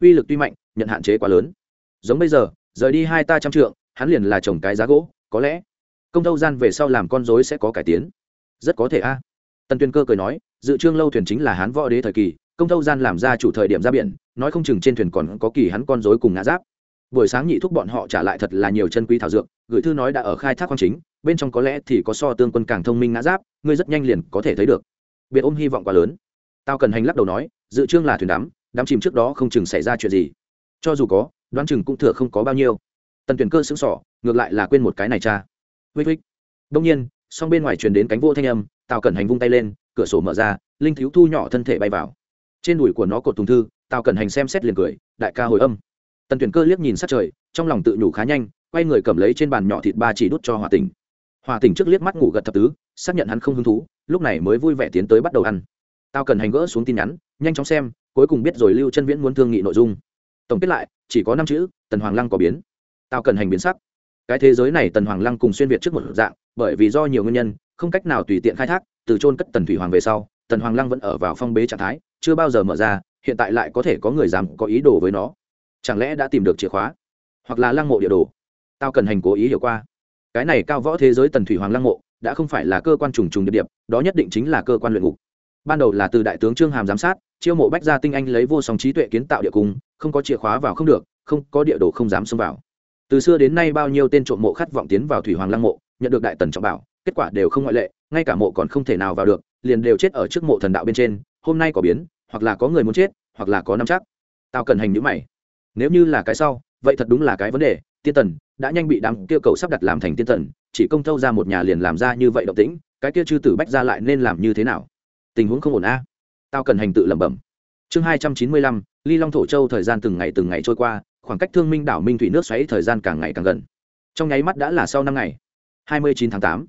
Uy lực tuy mạnh, nhận hạn chế quá lớn. Giống bây giờ, rời đi hai ta trăm trượng, hắn liền là trồng cái giá gỗ, có lẽ công thâu gian về sau làm con rối sẽ có cải tiến. Rất có thể a. Tần tuyên cơ cười nói, dự trương lâu thuyền chính là hán võ đế thời kỳ công thâu gian làm ra chủ thời điểm ra biển, nói không chừng trên thuyền còn có kỳ hắn con rối cùng ngã giáp. Buổi sáng nhị thúc bọn họ trả lại thật là nhiều chân quý thảo dược, gửi thư nói đã ở khai thác quan chính, bên trong có lẽ thì có so tương quân càng thông minh ngã giáp, ngươi rất nhanh liền có thể thấy được. Biệt ôm hy vọng quá lớn. Tao cần hành lắc đầu nói, dự trương là thuyền đắm đắm chìm trước đó không chừng xảy ra chuyện gì. Cho dù có, đoán chừng cũng thừa không có bao nhiêu. Tần tuyển cơ sững sỏ, ngược lại là quên một cái này cha. Vích vích. Đông nhiên, song bên ngoài truyền đến cánh vô thanh âm, tào cẩn hành vung tay lên, cửa sổ mở ra, linh thiếu thu nhỏ thân thể bay vào trên đùi của nó cột thùng thư, tào cẩn hành xem xét liền cười, đại ca hồi âm. Tần tuyển cơ liếc nhìn sát trời, trong lòng tự nhủ khá nhanh, quay người cầm lấy trên bàn nhỏ thịt ba chỉ đút cho hòa tỉnh. Hòa tỉnh trước liếc mắt ngủ gật thập tứ, xác nhận hắn không hứng thú, lúc này mới vui vẻ tiến tới bắt đầu ăn. Tao cần hành gỡ xuống tin nhắn, nhanh chóng xem, cuối cùng biết rồi lưu chân viễn muốn thương nghị nội dung. Tổng kết lại, chỉ có năm chữ, tần hoàng lăng có biến. Tao cần hành biến sắc. Cái thế giới này tần hoàng lăng cùng xuyên việt trước một dạng, bởi vì do nhiều nguyên nhân, không cách nào tùy tiện khai thác, từ trôn cất tần thủy hoàng về sau, tần hoàng lăng vẫn ở vào phong bế trạng thái chưa bao giờ mở ra hiện tại lại có thể có người dám có ý đồ với nó. Chẳng lẽ đã tìm được chìa khóa? Hoặc là lăng mộ địa đồ? Tao cần hành cố ý hiểu qua. Cái này cao võ thế giới tần thủy hoàng lăng mộ đã không phải là cơ quan trùng trùng địa điểm, đó nhất định chính là cơ quan luyện ngục. Ban đầu là từ đại tướng trương hàm giám sát chiêu mộ bách gia tinh anh lấy vô song trí tuệ kiến tạo địa cung không có chìa khóa vào không được không có địa đồ không dám xông vào. Từ xưa đến nay bao nhiêu tên trộm mộ khát vọng tiến vào thủy hoàng lăng mộ nhận được đại tần trọng bảo kết quả đều không ngoại lệ ngay cả mộ còn không thể nào vào được liền đều chết ở trước mộ thần đạo bên trên hôm nay có biến, hoặc là có người muốn chết, hoặc là có năm chắc. Tao cần hành nhữ mày. Nếu như là cái sau, vậy thật đúng là cái vấn đề. Tiên tần đã nhanh bị đám kêu cầu sắp đặt làm thành tiên tần, chỉ công thâu ra một nhà liền làm ra như vậy động tĩnh, cái kia chư tử bách ra lại nên làm như thế nào? Tình huống không ổn a. Tao cần hành tự lẩm bẩm. Chương hai trăm chín mươi lăm, ly long thổ châu thời gian từng ngày từng ngày trôi qua, khoảng cách thương minh đảo minh thủy nước xoáy thời gian càng ngày càng gần. Trong nháy mắt đã là sau năm ngày. Hai mươi chín tháng tám.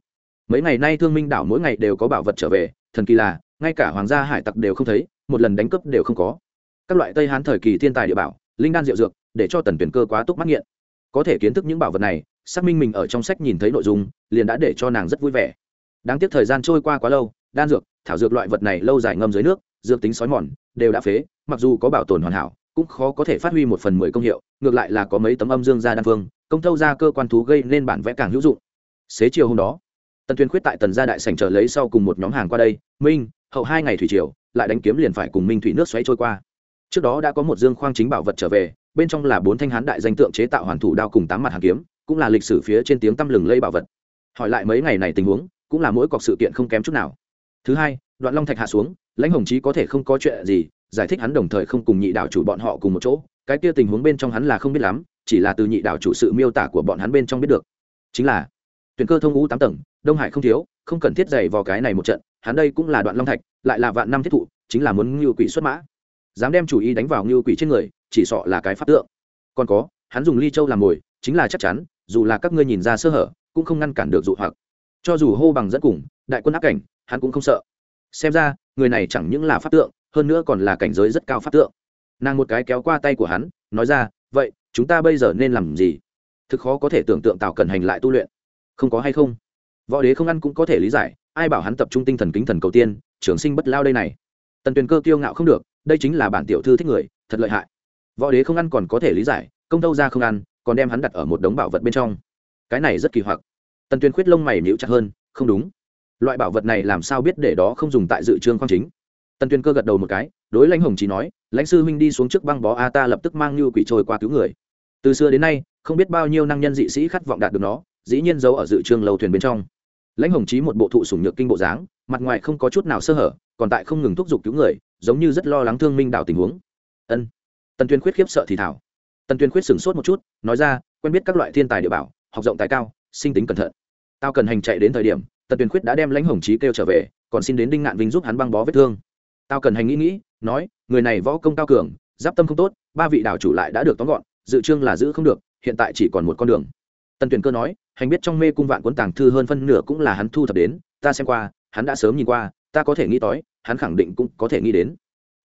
Mấy ngày nay thương minh đảo mỗi ngày đều có bảo vật trở về, thần kỳ là ngay cả hoàng gia hải tặc đều không thấy, một lần đánh cướp đều không có. Các loại tây hán thời kỳ thiên tài địa bảo, linh đan diệu dược, để cho tần tuyển cơ quá túc mắt nghiện. Có thể kiến thức những bảo vật này, xác minh mình ở trong sách nhìn thấy nội dung, liền đã để cho nàng rất vui vẻ. Đáng tiếc thời gian trôi qua quá lâu, đan dược, thảo dược loại vật này lâu dài ngâm dưới nước, dược tính sói mòn, đều đã phế, mặc dù có bảo tồn hoàn hảo, cũng khó có thể phát huy một phần mười công hiệu, ngược lại là có mấy tấm âm dương gia đan phương, công thâu ra cơ quan thú gây nên bản vẽ càng hữu dụng. Xế chiều hôm đó, tần tuyên khuyết tại tần gia đại sảnh trở lấy sau cùng một nhóm hàng qua đây, minh hậu hai ngày thủy triều, lại đánh kiếm liền phải cùng minh thủy nước xoáy trôi qua. Trước đó đã có một dương khoang chính bảo vật trở về, bên trong là bốn thanh hán đại danh tượng chế tạo hoàn thủ đao cùng tám mặt hàng kiếm, cũng là lịch sử phía trên tiếng tăm lừng lây bảo vật. Hỏi lại mấy ngày này tình huống, cũng là mỗi cọc sự kiện không kém chút nào. Thứ hai, đoạn long thạch hạ xuống, lãnh hồng chí có thể không có chuyện gì, giải thích hắn đồng thời không cùng nhị đạo chủ bọn họ cùng một chỗ. Cái kia tình huống bên trong hắn là không biết lắm, chỉ là từ nhị đạo chủ sự miêu tả của bọn hắn bên trong biết được. Chính là tuyển cơ thông ngũ tám tầng đông hải không thiếu, không cần thiết dày vào cái này một trận, hắn đây cũng là đoạn long thạch, lại là vạn năm thiết thụ, chính là muốn ngưu quỷ xuất mã. Dám đem chủ ý đánh vào ngưu quỷ trên người, chỉ sọ là cái pháp tượng. Còn có, hắn dùng ly châu làm mồi, chính là chắc chắn, dù là các ngươi nhìn ra sơ hở, cũng không ngăn cản được dụ hoặc. Cho dù hô bằng dẫn cùng, đại quân áp cảnh, hắn cũng không sợ. Xem ra, người này chẳng những là pháp tượng, hơn nữa còn là cảnh giới rất cao pháp tượng. Nàng một cái kéo qua tay của hắn, nói ra, vậy, chúng ta bây giờ nên làm gì? Thực khó có thể tưởng tượng tào cần hành lại tu luyện. Không có hay không? Võ đế không ăn cũng có thể lý giải, ai bảo hắn tập trung tinh thần kính thần cầu tiên, trường sinh bất lao đây này. Tần tuyền cơ kiêu ngạo không được, đây chính là bản tiểu thư thích người, thật lợi hại. Võ đế không ăn còn có thể lý giải, công tâu ra không ăn, còn đem hắn đặt ở một đống bảo vật bên trong. Cái này rất kỳ hoặc. Tần tuyền khuyết lông mày níu chặt hơn, không đúng. Loại bảo vật này làm sao biết để đó không dùng tại dự trương khoang chính? Tần tuyền cơ gật đầu một cái, đối lãnh hồng chỉ nói, lãnh sư huynh đi xuống trước băng bó a ta lập tức mang như quỷ trôi qua cứu người. Từ xưa đến nay, không biết bao nhiêu năng nhân dị sĩ khát vọng đạt được nó dĩ nhiên giấu ở dự trương lâu thuyền bên trong. Lãnh hồng chí một bộ thụ sủng nhược kinh bộ dáng, mặt ngoài không có chút nào sơ hở, còn tại không ngừng thúc giục cứu người, giống như rất lo lắng thương minh đảo tình huống. Ân. Tần tuyên khuyết khiếp sợ thì thảo. Tần tuyên khuyết sửng sốt một chút, nói ra, quen biết các loại thiên tài địa bảo, học rộng tài cao, sinh tính cẩn thận. Tao cần hành chạy đến thời điểm, tần tuyên khuyết đã đem lãnh hồng chí kêu trở về, còn xin đến đinh ngạn vinh giúp hắn băng bó vết thương. Tao cần hành nghĩ nghĩ, nói, người này võ công cao cường, giáp tâm không tốt, ba vị đảo chủ lại đã được tóm gọn, dự trương là giữ không được, hiện tại chỉ còn một con đường tần tuyển cơ nói, hành biết trong mê cung vạn cuốn tàng thư hơn phân nửa cũng là hắn thu thập đến, ta xem qua, hắn đã sớm nhìn qua, ta có thể nghĩ tới, hắn khẳng định cũng có thể nghĩ đến.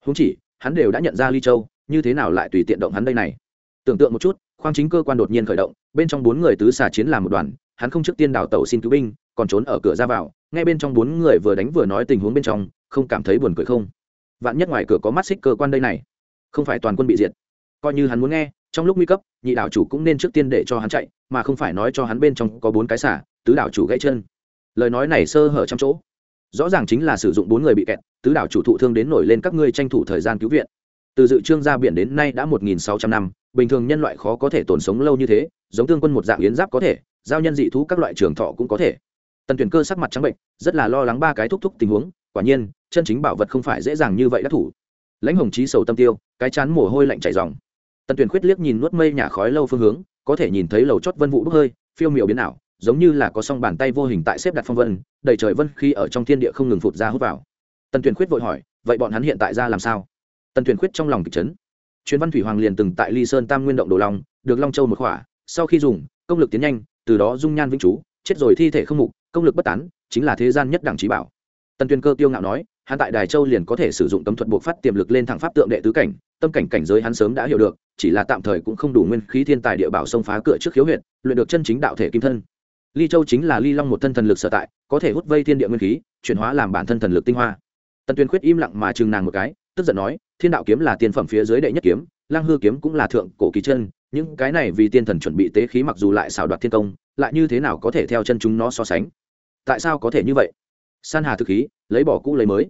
Húng chỉ, hắn đều đã nhận ra ly châu, như thế nào lại tùy tiện động hắn đây này? Tưởng tượng một chút, khoang chính cơ quan đột nhiên khởi động, bên trong bốn người tứ xà chiến làm một đoàn, hắn không trước tiên đào tàu xin cứu binh, còn trốn ở cửa ra vào, ngay bên trong bốn người vừa đánh vừa nói tình huống bên trong, không cảm thấy buồn cười không? Vạn nhất ngoài cửa có mắt xích cơ quan đây này, không phải toàn quân bị diệt. Coi như hắn muốn nghe, trong lúc nguy cấp, nhị đảo chủ cũng nên trước tiên để cho hắn chạy mà không phải nói cho hắn bên trong có bốn cái xả, tứ đảo chủ gãy chân. Lời nói này sơ hở trong chỗ. Rõ ràng chính là sử dụng bốn người bị kẹt, tứ đảo chủ thụ thương đến nổi lên các ngươi tranh thủ thời gian cứu viện. Từ dự trương ra biển đến nay đã một nghìn sáu trăm năm, bình thường nhân loại khó có thể tồn sống lâu như thế, giống tương quân một dạng yến giáp có thể, giao nhân dị thú các loại trường thọ cũng có thể. Tần tuyển cơ sắc mặt trắng bệnh, rất là lo lắng ba cái thúc thúc tình huống, quả nhiên, chân chính bảo vật không phải dễ dàng như vậy đắc thủ. Lãnh hồng trí sầu tâm tiêu, cái chán mồ hôi lạnh chảy dòng tần tuyển khuyết liếc nhìn nuốt mây nhà khói lâu phương hướng có thể nhìn thấy lầu chót vân vụ bốc hơi, phiêu miệu biến ảo, giống như là có song bàn tay vô hình tại xếp đặt phong vân, đầy trời vân khi ở trong thiên địa không ngừng phụt ra hút vào. Tần tuyển khuyết vội hỏi, vậy bọn hắn hiện tại ra làm sao? Tần tuyển khuyết trong lòng kịch chấn. Chuyến văn thủy hoàng liền từng tại ly sơn tam nguyên động đồ long, được long châu một khỏa, sau khi dùng, công lực tiến nhanh, từ đó dung nhan vĩnh chú, chết rồi thi thể không mục, công lực bất tán, chính là thế gian nhất đẳng trí bảo. Tần tuyên cơ tiêu ngạo nói, hắn tại đài châu liền có thể sử dụng cấm thuật buộc phát tiềm lực lên thẳng pháp tượng đệ tứ cảnh tâm cảnh cảnh giới hắn sớm đã hiểu được, chỉ là tạm thời cũng không đủ nguyên khí thiên tài địa bảo xông phá cửa trước khiếu huyện luyện được chân chính đạo thể kim thân. Ly châu chính là ly long một thân thần lực sở tại, có thể hút vây thiên địa nguyên khí, chuyển hóa làm bản thân thần lực tinh hoa. Tần tuyên khuyết im lặng mà chừng nàng một cái, tức giận nói, thiên đạo kiếm là tiên phẩm phía dưới đệ nhất kiếm, lang hư kiếm cũng là thượng cổ kỳ chân, những cái này vì tiên thần chuẩn bị tế khí mặc dù lại xảo đoạt thiên công, lại như thế nào có thể theo chân chúng nó so sánh? Tại sao có thể như vậy? San hà thực khí, lấy bỏ cũ lấy mới.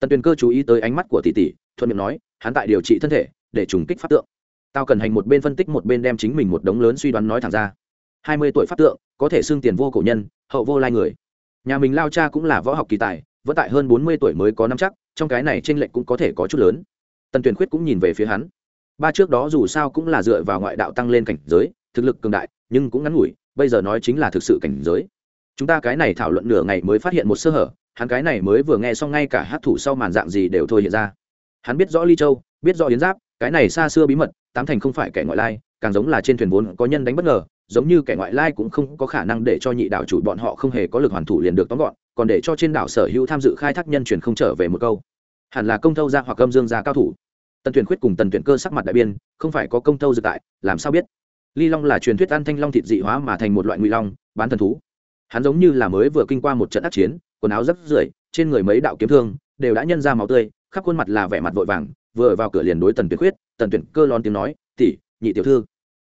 Tần tuyền cơ chú ý tới ánh mắt của tỷ tỷ, thuận miệng nói hắn tại điều trị thân thể, để trùng kích pháp tượng. Tao cần hành một bên phân tích một bên đem chính mình một đống lớn suy đoán nói thẳng ra. Hai mươi tuổi pháp tượng, có thể xưng tiền vô cổ nhân, hậu vô lai người. Nhà mình lao cha cũng là võ học kỳ tài, vẫn tại hơn bốn mươi tuổi mới có năm chắc, trong cái này tranh lệch cũng có thể có chút lớn. Tần tuyền khuyết cũng nhìn về phía hắn. Ba trước đó dù sao cũng là dựa vào ngoại đạo tăng lên cảnh giới, thực lực cường đại, nhưng cũng ngắn ngủi, bây giờ nói chính là thực sự cảnh giới. Chúng ta cái này thảo luận nửa ngày mới phát hiện một sơ hở, hắn cái này mới vừa nghe xong ngay cả hát thủ sau màn dạng gì đều thôi hiện ra hắn biết rõ ly châu, biết rõ yến giáp, cái này xa xưa bí mật, tám thành không phải kẻ ngoại lai, càng giống là trên thuyền vốn có nhân đánh bất ngờ, giống như kẻ ngoại lai cũng không có khả năng để cho nhị đảo chủ bọn họ không hề có lực hoàn thủ liền được tóm gọn, còn để cho trên đảo sở hữu tham dự khai thác nhân truyền không trở về một câu. Hẳn là công thâu ra hoặc âm dương ra cao thủ. Tần tuyển khuyết cùng tần tuyển cơ sắc mặt đại biên không phải có công thâu dự tại, làm sao biết? Ly long là truyền thuyết ăn thanh long thịt dị hóa mà thành một loại nguy long, bán thần thú. Hắn giống như là mới vừa kinh qua một trận ác chiến, quần áo rất rưởi, trên người mấy đạo kiếm thương, đều đã nhân ra máu tươi khắp khuôn mặt là vẻ mặt vội vàng, vừa vào cửa liền đối tần tuyển khuyết, tần tuyển, cơ lon tiếng nói, tỷ, nhị tiểu thư.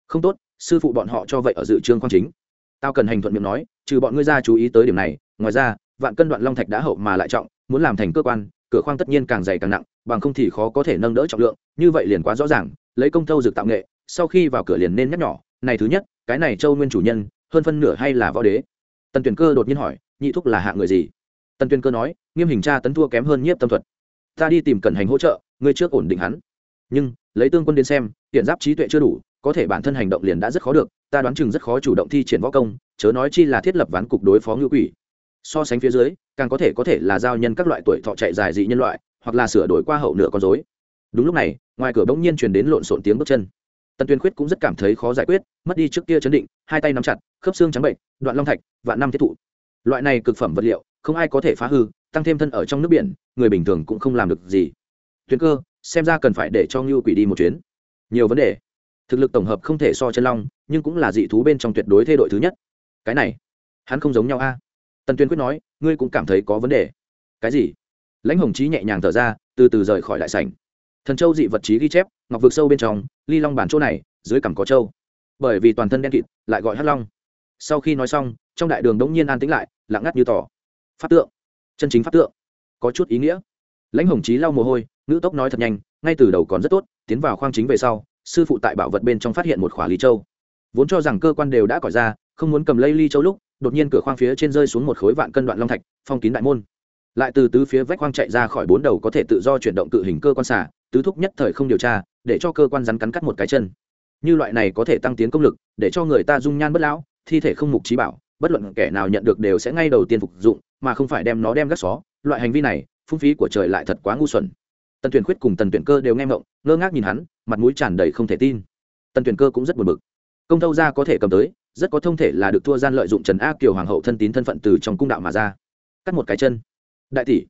Không tốt, sư phụ bọn họ cho vậy ở dự trương quan chính. Tao cần hành thuận miệng nói, trừ bọn ngươi ra chú ý tới điểm này, ngoài ra, vạn cân đoạn long thạch đã hậu mà lại trọng, muốn làm thành cơ quan, cửa khoang tất nhiên càng dày càng nặng, bằng không thì khó có thể nâng đỡ trọng lượng, như vậy liền quá rõ ràng, lấy công thâu dược tạo nghệ, sau khi vào cửa liền nên nhắc nhỏ này thứ nhất, cái này châu nguyên chủ nhân, hơn phân nửa hay là võ đế. Tần tuyển cơ đột nhiên hỏi, nhị thúc là hạ người gì? Tần tuyển cơ nói, nghiêm hình tra tấn thua kém hơn nhiếp tâm thuật ta đi tìm cẩn hành hỗ trợ, ngươi trước ổn định hắn. Nhưng, lấy tương quân đến xem, hiện giáp trí tuệ chưa đủ, có thể bản thân hành động liền đã rất khó được, ta đoán chừng rất khó chủ động thi triển võ công, chớ nói chi là thiết lập ván cục đối phó ngư quỷ. So sánh phía dưới, càng có thể có thể là giao nhân các loại tuổi thọ chạy dài dị nhân loại, hoặc là sửa đổi qua hậu nửa con dối đúng lúc này, ngoài cửa bỗng nhiên truyền đến lộn xộn tiếng bước chân. Tần tuyên khuyết cũng rất cảm thấy khó giải quyết, mất đi trước kia chấn định, hai tay nắm chặt, khớp xương trắng bệnh, đoạn long thạch, vạn năm thiết thụ. Loại này cực phẩm vật liệu, không ai có thể phá hư tăng thêm thân ở trong nước biển, người bình thường cũng không làm được gì. Tuyến cơ, xem ra cần phải để cho ngưu quỷ đi một chuyến. Nhiều vấn đề. Thực lực tổng hợp không thể so chân long, nhưng cũng là dị thú bên trong tuyệt đối thay đổi thứ nhất. Cái này, hắn không giống nhau a. Tần tuyên quyết nói, ngươi cũng cảm thấy có vấn đề. Cái gì? Lãnh hồng trí nhẹ nhàng thở ra, từ từ rời khỏi đại sảnh. Thần châu dị vật trí ghi chép, ngọc vực sâu bên trong, ly long bản chỗ này, dưới cằm có châu. Bởi vì toàn thân đen kịt, lại gọi hắc long. Sau khi nói xong, trong đại đường đống nhiên an tĩnh lại, lặng ngắt như tỏ. Phát tượng chân chính pháp tượng. Có chút ý nghĩa. Lãnh hồng chí lau mồ hôi, ngữ tốc nói thật nhanh, ngay từ đầu còn rất tốt, tiến vào khoang chính về sau, sư phụ tại bảo vật bên trong phát hiện một khỏa ly châu. Vốn cho rằng cơ quan đều đã cỏi ra, không muốn cầm lây ly châu lúc, đột nhiên cửa khoang phía trên rơi xuống một khối vạn cân đoạn long thạch, phong kín đại môn. Lại từ tứ phía vách khoang chạy ra khỏi bốn đầu có thể tự do chuyển động cự hình cơ quan xả, tứ thúc nhất thời không điều tra, để cho cơ quan rắn cắn cắt một cái chân. Như loại này có thể tăng tiến công lực, để cho người ta dung nhan bất lão, thi thể không mục trí bảo bất luận kẻ nào nhận được đều sẽ ngay đầu tiên phục dụng, mà không phải đem nó đem gác xó. Loại hành vi này, phung phí của trời lại thật quá ngu xuẩn. Tần tuyển khuyết cùng tần tuyển cơ đều nghe mộng ngơ ngác nhìn hắn, mặt mũi tràn đầy không thể tin. Tần tuyển cơ cũng rất buồn bực. Công thâu ra có thể cầm tới, rất có thông thể là được thua gian lợi dụng trần A kiều hoàng hậu thân tín thân phận từ trong cung đạo mà ra. Cắt một cái chân. Đại tỷ.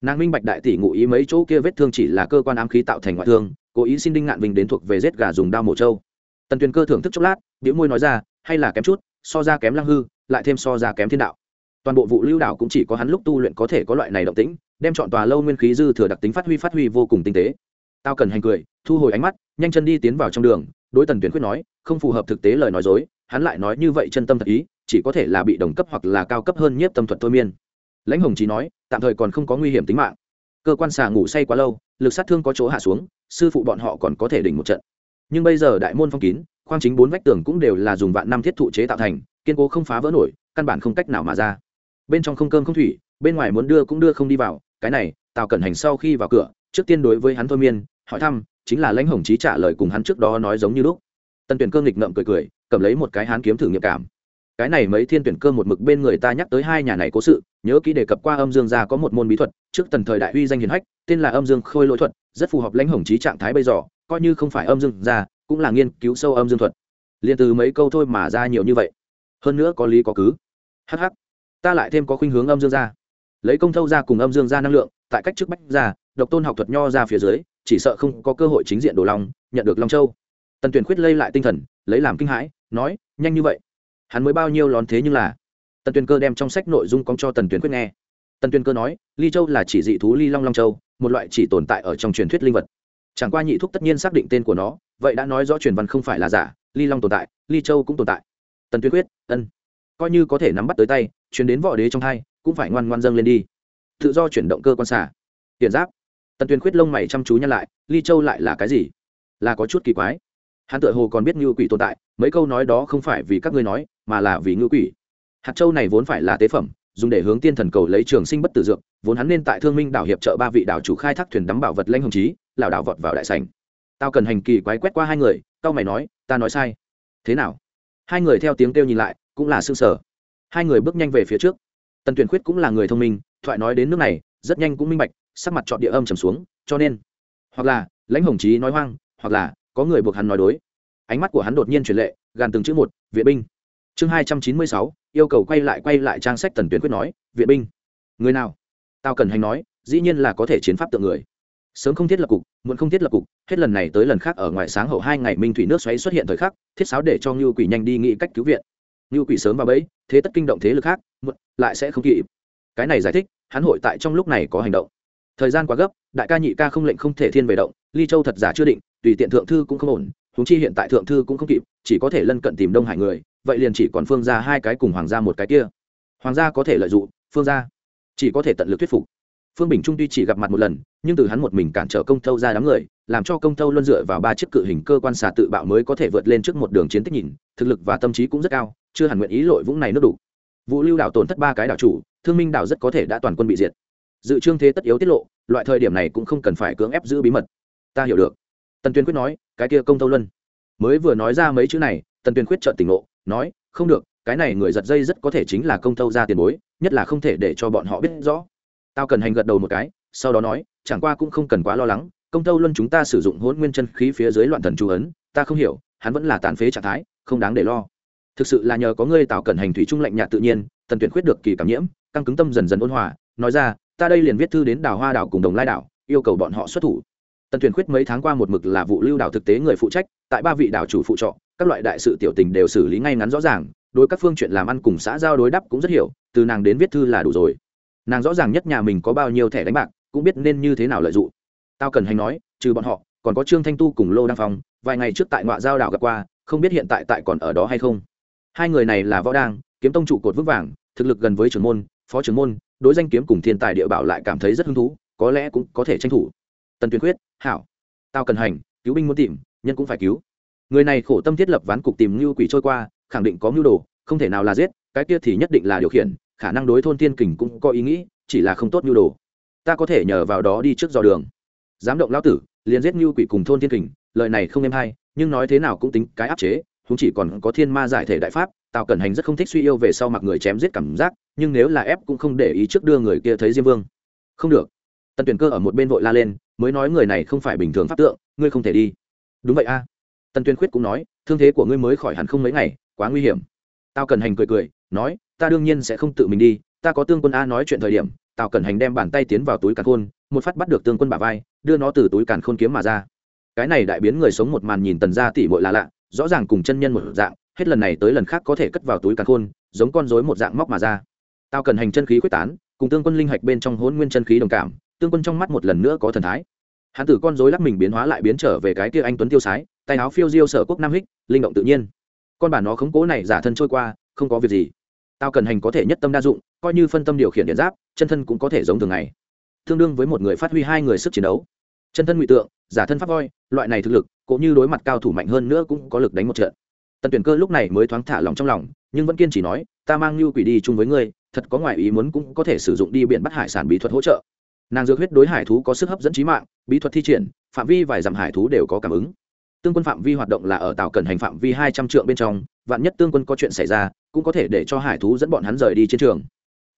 Nàng minh bạch đại tỷ ngụ ý mấy chỗ kia vết thương chỉ là cơ quan ám khí tạo thành ngoại thương, cố ý xin đinh ngạn vinh đến thuộc về giết gà dùng đao mổ trâu. Tần tuyền cơ thưởng thức chốc lát biểu môi nói ra, hay là kém chút, so ra kém lăng hư lại thêm so ra kém thiên đạo. Toàn bộ vụ lưu đảo cũng chỉ có hắn lúc tu luyện có thể có loại này động tĩnh, đem chọn tòa lâu nguyên khí dư thừa đặc tính phát huy phát huy vô cùng tinh tế. Tao cần hành cười, thu hồi ánh mắt, nhanh chân đi tiến vào trong đường, đối tần tuyển quyết nói, không phù hợp thực tế lời nói dối, hắn lại nói như vậy chân tâm thật ý, chỉ có thể là bị đồng cấp hoặc là cao cấp hơn nhiếp tâm thuật thôi miên. Lãnh hồng trí nói, tạm thời còn không có nguy hiểm tính mạng. Cơ quan xà ngủ say quá lâu, lực sát thương có chỗ hạ xuống, sư phụ bọn họ còn có thể đỉnh một trận. Nhưng bây giờ đại môn phong kín, khoang chính bốn vách tường cũng đều là dùng vạn năm thiết thụ chế tạo thành kiên cố không phá vỡ nổi, căn bản không cách nào mà ra. Bên trong không cơm không thủy, bên ngoài muốn đưa cũng đưa không đi vào, cái này, tào cẩn hành sau khi vào cửa, trước tiên đối với hắn thôi miên, hỏi thăm, chính là lãnh hồng trí trả lời cùng hắn trước đó nói giống như lúc. Tân tuyển cơ nghịch ngậm cười cười, cầm lấy một cái hán kiếm thử nghiệm cảm. Cái này mấy thiên tuyển cơ một mực bên người ta nhắc tới hai nhà này cố sự, nhớ kỹ đề cập qua âm dương gia có một môn bí thuật, trước tần thời đại uy danh hiền hách, tên là âm dương khôi lỗi thuật, rất phù hợp lãnh hồng trí trạng thái bây giờ, coi như không phải âm dương gia, cũng là nghiên cứu sâu âm dương thuật. Liền từ mấy câu thôi mà ra nhiều như vậy hơn nữa có lý có cứ. Hh ta lại thêm có khuynh hướng âm dương ra lấy công thâu ra cùng âm dương ra năng lượng, tại cách trước bách ra độc tôn học thuật nho ra phía dưới, chỉ sợ không có cơ hội chính diện đồ long nhận được long châu. Tần tuyển khuyết lây lại tinh thần, lấy làm kinh hãi, nói, nhanh như vậy? Hắn mới bao nhiêu lón thế nhưng là tần tuyển cơ đem trong sách nội dung cóng cho tần tuyển quyết nghe. Tần tuyển cơ nói, ly châu là chỉ dị thú ly long long châu, một loại chỉ tồn tại ở trong truyền thuyết linh vật. Chẳng qua nhị thúc tất nhiên xác định tên của nó, vậy đã nói rõ truyền văn không phải là giả, ly long tồn tại, ly châu cũng tồn tại tần Tuyên quyết, ân. Coi như có thể nắm bắt tới tay, chuyển đến võ đế trong thai cũng phải ngoan ngoan dâng lên đi. Tự do chuyển động cơ quan xả. Tiền giáp. Tần Tuyên Quyết lông mày chăm chú nhăn lại, ly châu lại là cái gì? Là có chút kỳ quái. Hắn tự hồ còn biết ngư quỷ tồn tại, mấy câu nói đó không phải vì các ngươi nói, mà là vì ngư quỷ. Hạt châu này vốn phải là tế phẩm, dùng để hướng tiên thần cầu lấy trường sinh bất tử dược, vốn hắn nên tại thương minh đảo hiệp trợ ba vị đảo chủ khai thác thuyền đắm bảo vật lanh hồng chí, lảo đảo vọt vào đại sảnh. Tao cần hành kỳ quái quét qua hai người, tao mày nói, ta nói sai. Thế nào? Hai người theo tiếng kêu nhìn lại, cũng là xương sở hai người bước nhanh về phía trước. Tần tuyển khuyết cũng là người thông minh, thoại nói đến nước này, rất nhanh cũng minh bạch, sắc mặt chọn địa âm trầm xuống, cho nên, hoặc là, lãnh hồng chí nói hoang, hoặc là, có người buộc hắn nói đối. Ánh mắt của hắn đột nhiên truyền lệ, gàn từng chữ một, viện binh. Chương hai trăm chín mươi sáu, yêu cầu quay lại quay lại trang sách tần tuyển quyết nói, viện binh. Người nào? Tao cần hành nói, dĩ nhiên là có thể chiến pháp tượng người sớm không thiết lập cục, muộn không thiết lập cục, hết lần này tới lần khác ở ngoài sáng hậu hai ngày minh thủy nước xoáy xuất hiện thời khắc, thiết sáo để cho ngưu quỷ nhanh đi nghĩ cách cứu viện. Ngưu quỷ sớm vào bẫy, thế tất kinh động thế lực khác, muộn, lại sẽ không kịp. Cái này giải thích, hắn hội tại trong lúc này có hành động. Thời gian quá gấp, đại ca nhị ca không lệnh không thể thiên về động, ly châu thật giả chưa định, tùy tiện thượng thư cũng không ổn, huống chi hiện tại thượng thư cũng không kịp, chỉ có thể lân cận tìm đông hải người, vậy liền chỉ còn phương ra hai cái cùng hoàng gia một cái kia. Hoàng gia có thể lợi dụng, phương gia chỉ có thể tận lực thuyết phục phương bình trung tuy chỉ gặp mặt một lần, nhưng từ hắn một mình cản trở công thâu ra đám người, làm cho công thâu luân dựa vào ba chiếc cự hình cơ quan xà tự bạo mới có thể vượt lên trước một đường chiến tích nhìn, thực lực và tâm trí cũng rất cao, chưa hẳn nguyện ý lội vũng này nước đủ. Vụ lưu đảo tổn thất ba cái đảo chủ, thương minh đảo rất có thể đã toàn quân bị diệt. Dự trương thế tất yếu tiết lộ, loại thời điểm này cũng không cần phải cưỡng ép giữ bí mật. Ta hiểu được. Tần tuyên quyết nói, cái kia công thâu luân. Mới vừa nói ra mấy chữ này, tần tuyên quyết trợn tỉnh ngộ, nói, không được, cái này người giật dây rất có thể chính là công thâu ra tiền bối, nhất là không thể để cho bọn họ biết rõ tao cần hành gật đầu một cái, sau đó nói, chẳng qua cũng không cần quá lo lắng, công tâu luân chúng ta sử dụng hôn nguyên chân khí phía dưới loạn thần chú ấn, ta không hiểu, hắn vẫn là tàn phế trạng thái, không đáng để lo. Thực sự là nhờ có ngươi tạo cẩn hành thủy trung lạnh nhạt tự nhiên, tần tuyển khuyết được kỳ cảm nhiễm, căng cứng tâm dần dần ôn hòa, nói ra, ta đây liền viết thư đến đảo hoa đảo cùng đồng lai đảo, yêu cầu bọn họ xuất thủ. Tần tuyển khuyết mấy tháng qua một mực là vụ lưu đảo thực tế người phụ trách, tại ba vị đảo chủ phụ trọ, các loại đại sự tiểu tình đều xử lý ngay ngắn rõ ràng, đối các phương chuyện làm ăn cùng xã giao đối đáp cũng rất hiểu, từ nàng đến viết thư là đủ rồi nàng rõ ràng nhất nhà mình có bao nhiêu thẻ đánh bạc, cũng biết nên như thế nào lợi dụng. Tao cần hành nói, trừ bọn họ, còn có trương thanh tu cùng lô đăng phong, vài ngày trước tại ngoại giao đảo gặp qua, không biết hiện tại tại còn ở đó hay không. Hai người này là võ đang kiếm tông trụ cột vững vàng, thực lực gần với trưởng môn, phó trưởng môn, đối danh kiếm cùng thiên tài địa bảo lại cảm thấy rất hứng thú, có lẽ cũng có thể tranh thủ. Tần tuyên quyết hảo. Tao cần hành, cứu binh muốn tìm, nhân cũng phải cứu. Người này khổ tâm thiết lập ván cục tìm ngưu quỷ trôi qua, khẳng định có mưu đồ, không thể nào là giết, cái kia thì nhất định là điều khiển khả năng đối thôn tiên kình cũng có ý nghĩ, chỉ là không tốt như đồ. Ta có thể nhờ vào đó đi trước dò đường. Dám động lao tử, liền giết ngưu quỷ cùng thôn tiên kình, lời này không em hay, nhưng nói thế nào cũng tính cái áp chế chúng chỉ còn có thiên ma giải thể đại pháp, tào cẩn hành rất không thích suy yêu về sau mặc người chém giết cảm giác, nhưng nếu là ép cũng không để ý trước đưa người kia thấy diêm vương. Không được. Tần tuyển cơ ở một bên vội la lên, mới nói người này không phải bình thường pháp tượng, ngươi không thể đi. Đúng vậy a. Tần tuyên khuyết cũng nói, thương thế của ngươi mới khỏi hẳn không mấy ngày, quá nguy hiểm. Tao cần hành cười cười, nói ta đương nhiên sẽ không tự mình đi, ta có tương quân a nói chuyện thời điểm, tào cẩn hành đem bàn tay tiến vào túi càn khôn, một phát bắt được tương quân bả vai, đưa nó từ túi càn khôn kiếm mà ra. Cái này đại biến người sống một màn nhìn tần ra tỉ mội là lạ, rõ ràng cùng chân nhân một dạng, hết lần này tới lần khác có thể cất vào túi càn khôn, giống con rối một dạng móc mà ra. Tao cần hành chân khí quyết tán, cùng tương quân linh hạch bên trong hôn nguyên chân khí đồng cảm, tương quân trong mắt một lần nữa có thần thái. Hắn tử con rối lắc mình biến hóa lại biến trở về cái kia anh tuấn tiêu sái, tay áo phiêu diêu sở quốc nam hích, linh động tự nhiên. Con bản nó khống cố này giả thân trôi qua, không có việc gì tao cần hành có thể nhất tâm đa dụng, coi như phân tâm điều khiển điện giáp, chân thân cũng có thể giống thường ngày. Tương đương với một người phát huy hai người sức chiến đấu. Chân thân ngụy tượng, giả thân pháp voi, loại này thực lực, cũng như đối mặt cao thủ mạnh hơn nữa cũng có lực đánh một trận. Tần tuyển cơ lúc này mới thoáng thả lòng trong lòng, nhưng vẫn kiên trì nói, ta mang như quỷ đi chung với ngươi, thật có ngoại ý muốn cũng có thể sử dụng đi biển bắt hải sản bí thuật hỗ trợ. Nàng dược huyết đối hải thú có sức hấp dẫn trí mạng, bí thuật thi triển, phạm vi vài dặm hải thú đều có cảm ứng tương quân phạm vi hoạt động là ở tàu cần hành phạm vi hai trăm trượng bên trong, vạn nhất tương quân có chuyện xảy ra, cũng có thể để cho hải thú dẫn bọn hắn rời đi chiến trường.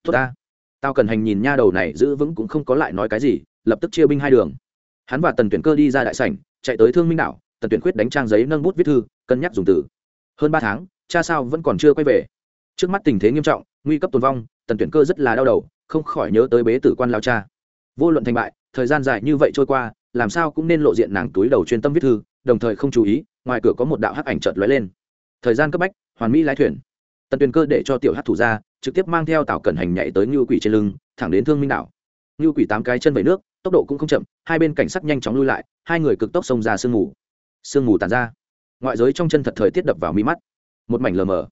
Tốt ta. Tao cần hành nhìn nha đầu này giữ vững cũng không có lại nói cái gì, lập tức chia binh hai đường. Hắn và tần tuyển cơ đi ra đại sảnh, chạy tới thương minh đảo, tần tuyển quyết đánh trang giấy nâng bút viết thư, cân nhắc dùng từ. Hơn ba tháng, cha sao vẫn còn chưa quay về. Trước mắt tình thế nghiêm trọng, nguy cấp tồn vong, tần tuyển cơ rất là đau đầu, không khỏi nhớ tới bế tử quan lao cha. Vô luận thành bại, thời gian dài như vậy trôi qua, làm sao cũng nên lộ diện nàng túi đầu chuyên tâm viết thư đồng thời không chú ý, ngoài cửa có một đạo hắc ảnh chợt lóe lên. Thời gian cấp bách, hoàn mỹ lái thuyền. Tần tuyền cơ để cho tiểu hát thủ ra, trực tiếp mang theo tàu cẩn hành nhảy tới ngưu quỷ trên lưng, thẳng đến thương minh đảo. Ngưu quỷ tám cái chân vẩy nước, tốc độ cũng không chậm, hai bên cảnh sắc nhanh chóng lui lại, hai người cực tốc xông ra sương mù. Sương mù tàn ra. Ngoại giới trong chân thật thời tiết đập vào mi mắt. Một mảnh lờ mờ.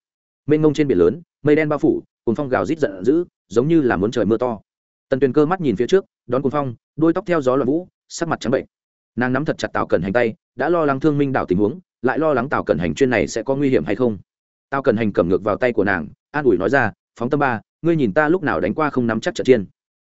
Mênh mông trên biển lớn, mây đen bao phủ cồn phong gào rít giận dữ, giống như là muốn trời mưa to. Tần tuyền cơ mắt nhìn phía trước, đón cồn phong, đôi tóc theo gió loạn vũ, sắc mặt trắng bệnh. Nàng nắm thật chặt tàu cẩn hành tay đã lo lắng thương minh đảo tình huống, lại lo lắng tào cẩn hành chuyên này sẽ có nguy hiểm hay không. Tào cẩn hành cầm ngược vào tay của nàng, an ủi nói ra, phóng tâm ba, ngươi nhìn ta lúc nào đánh qua không nắm chắc trận chiên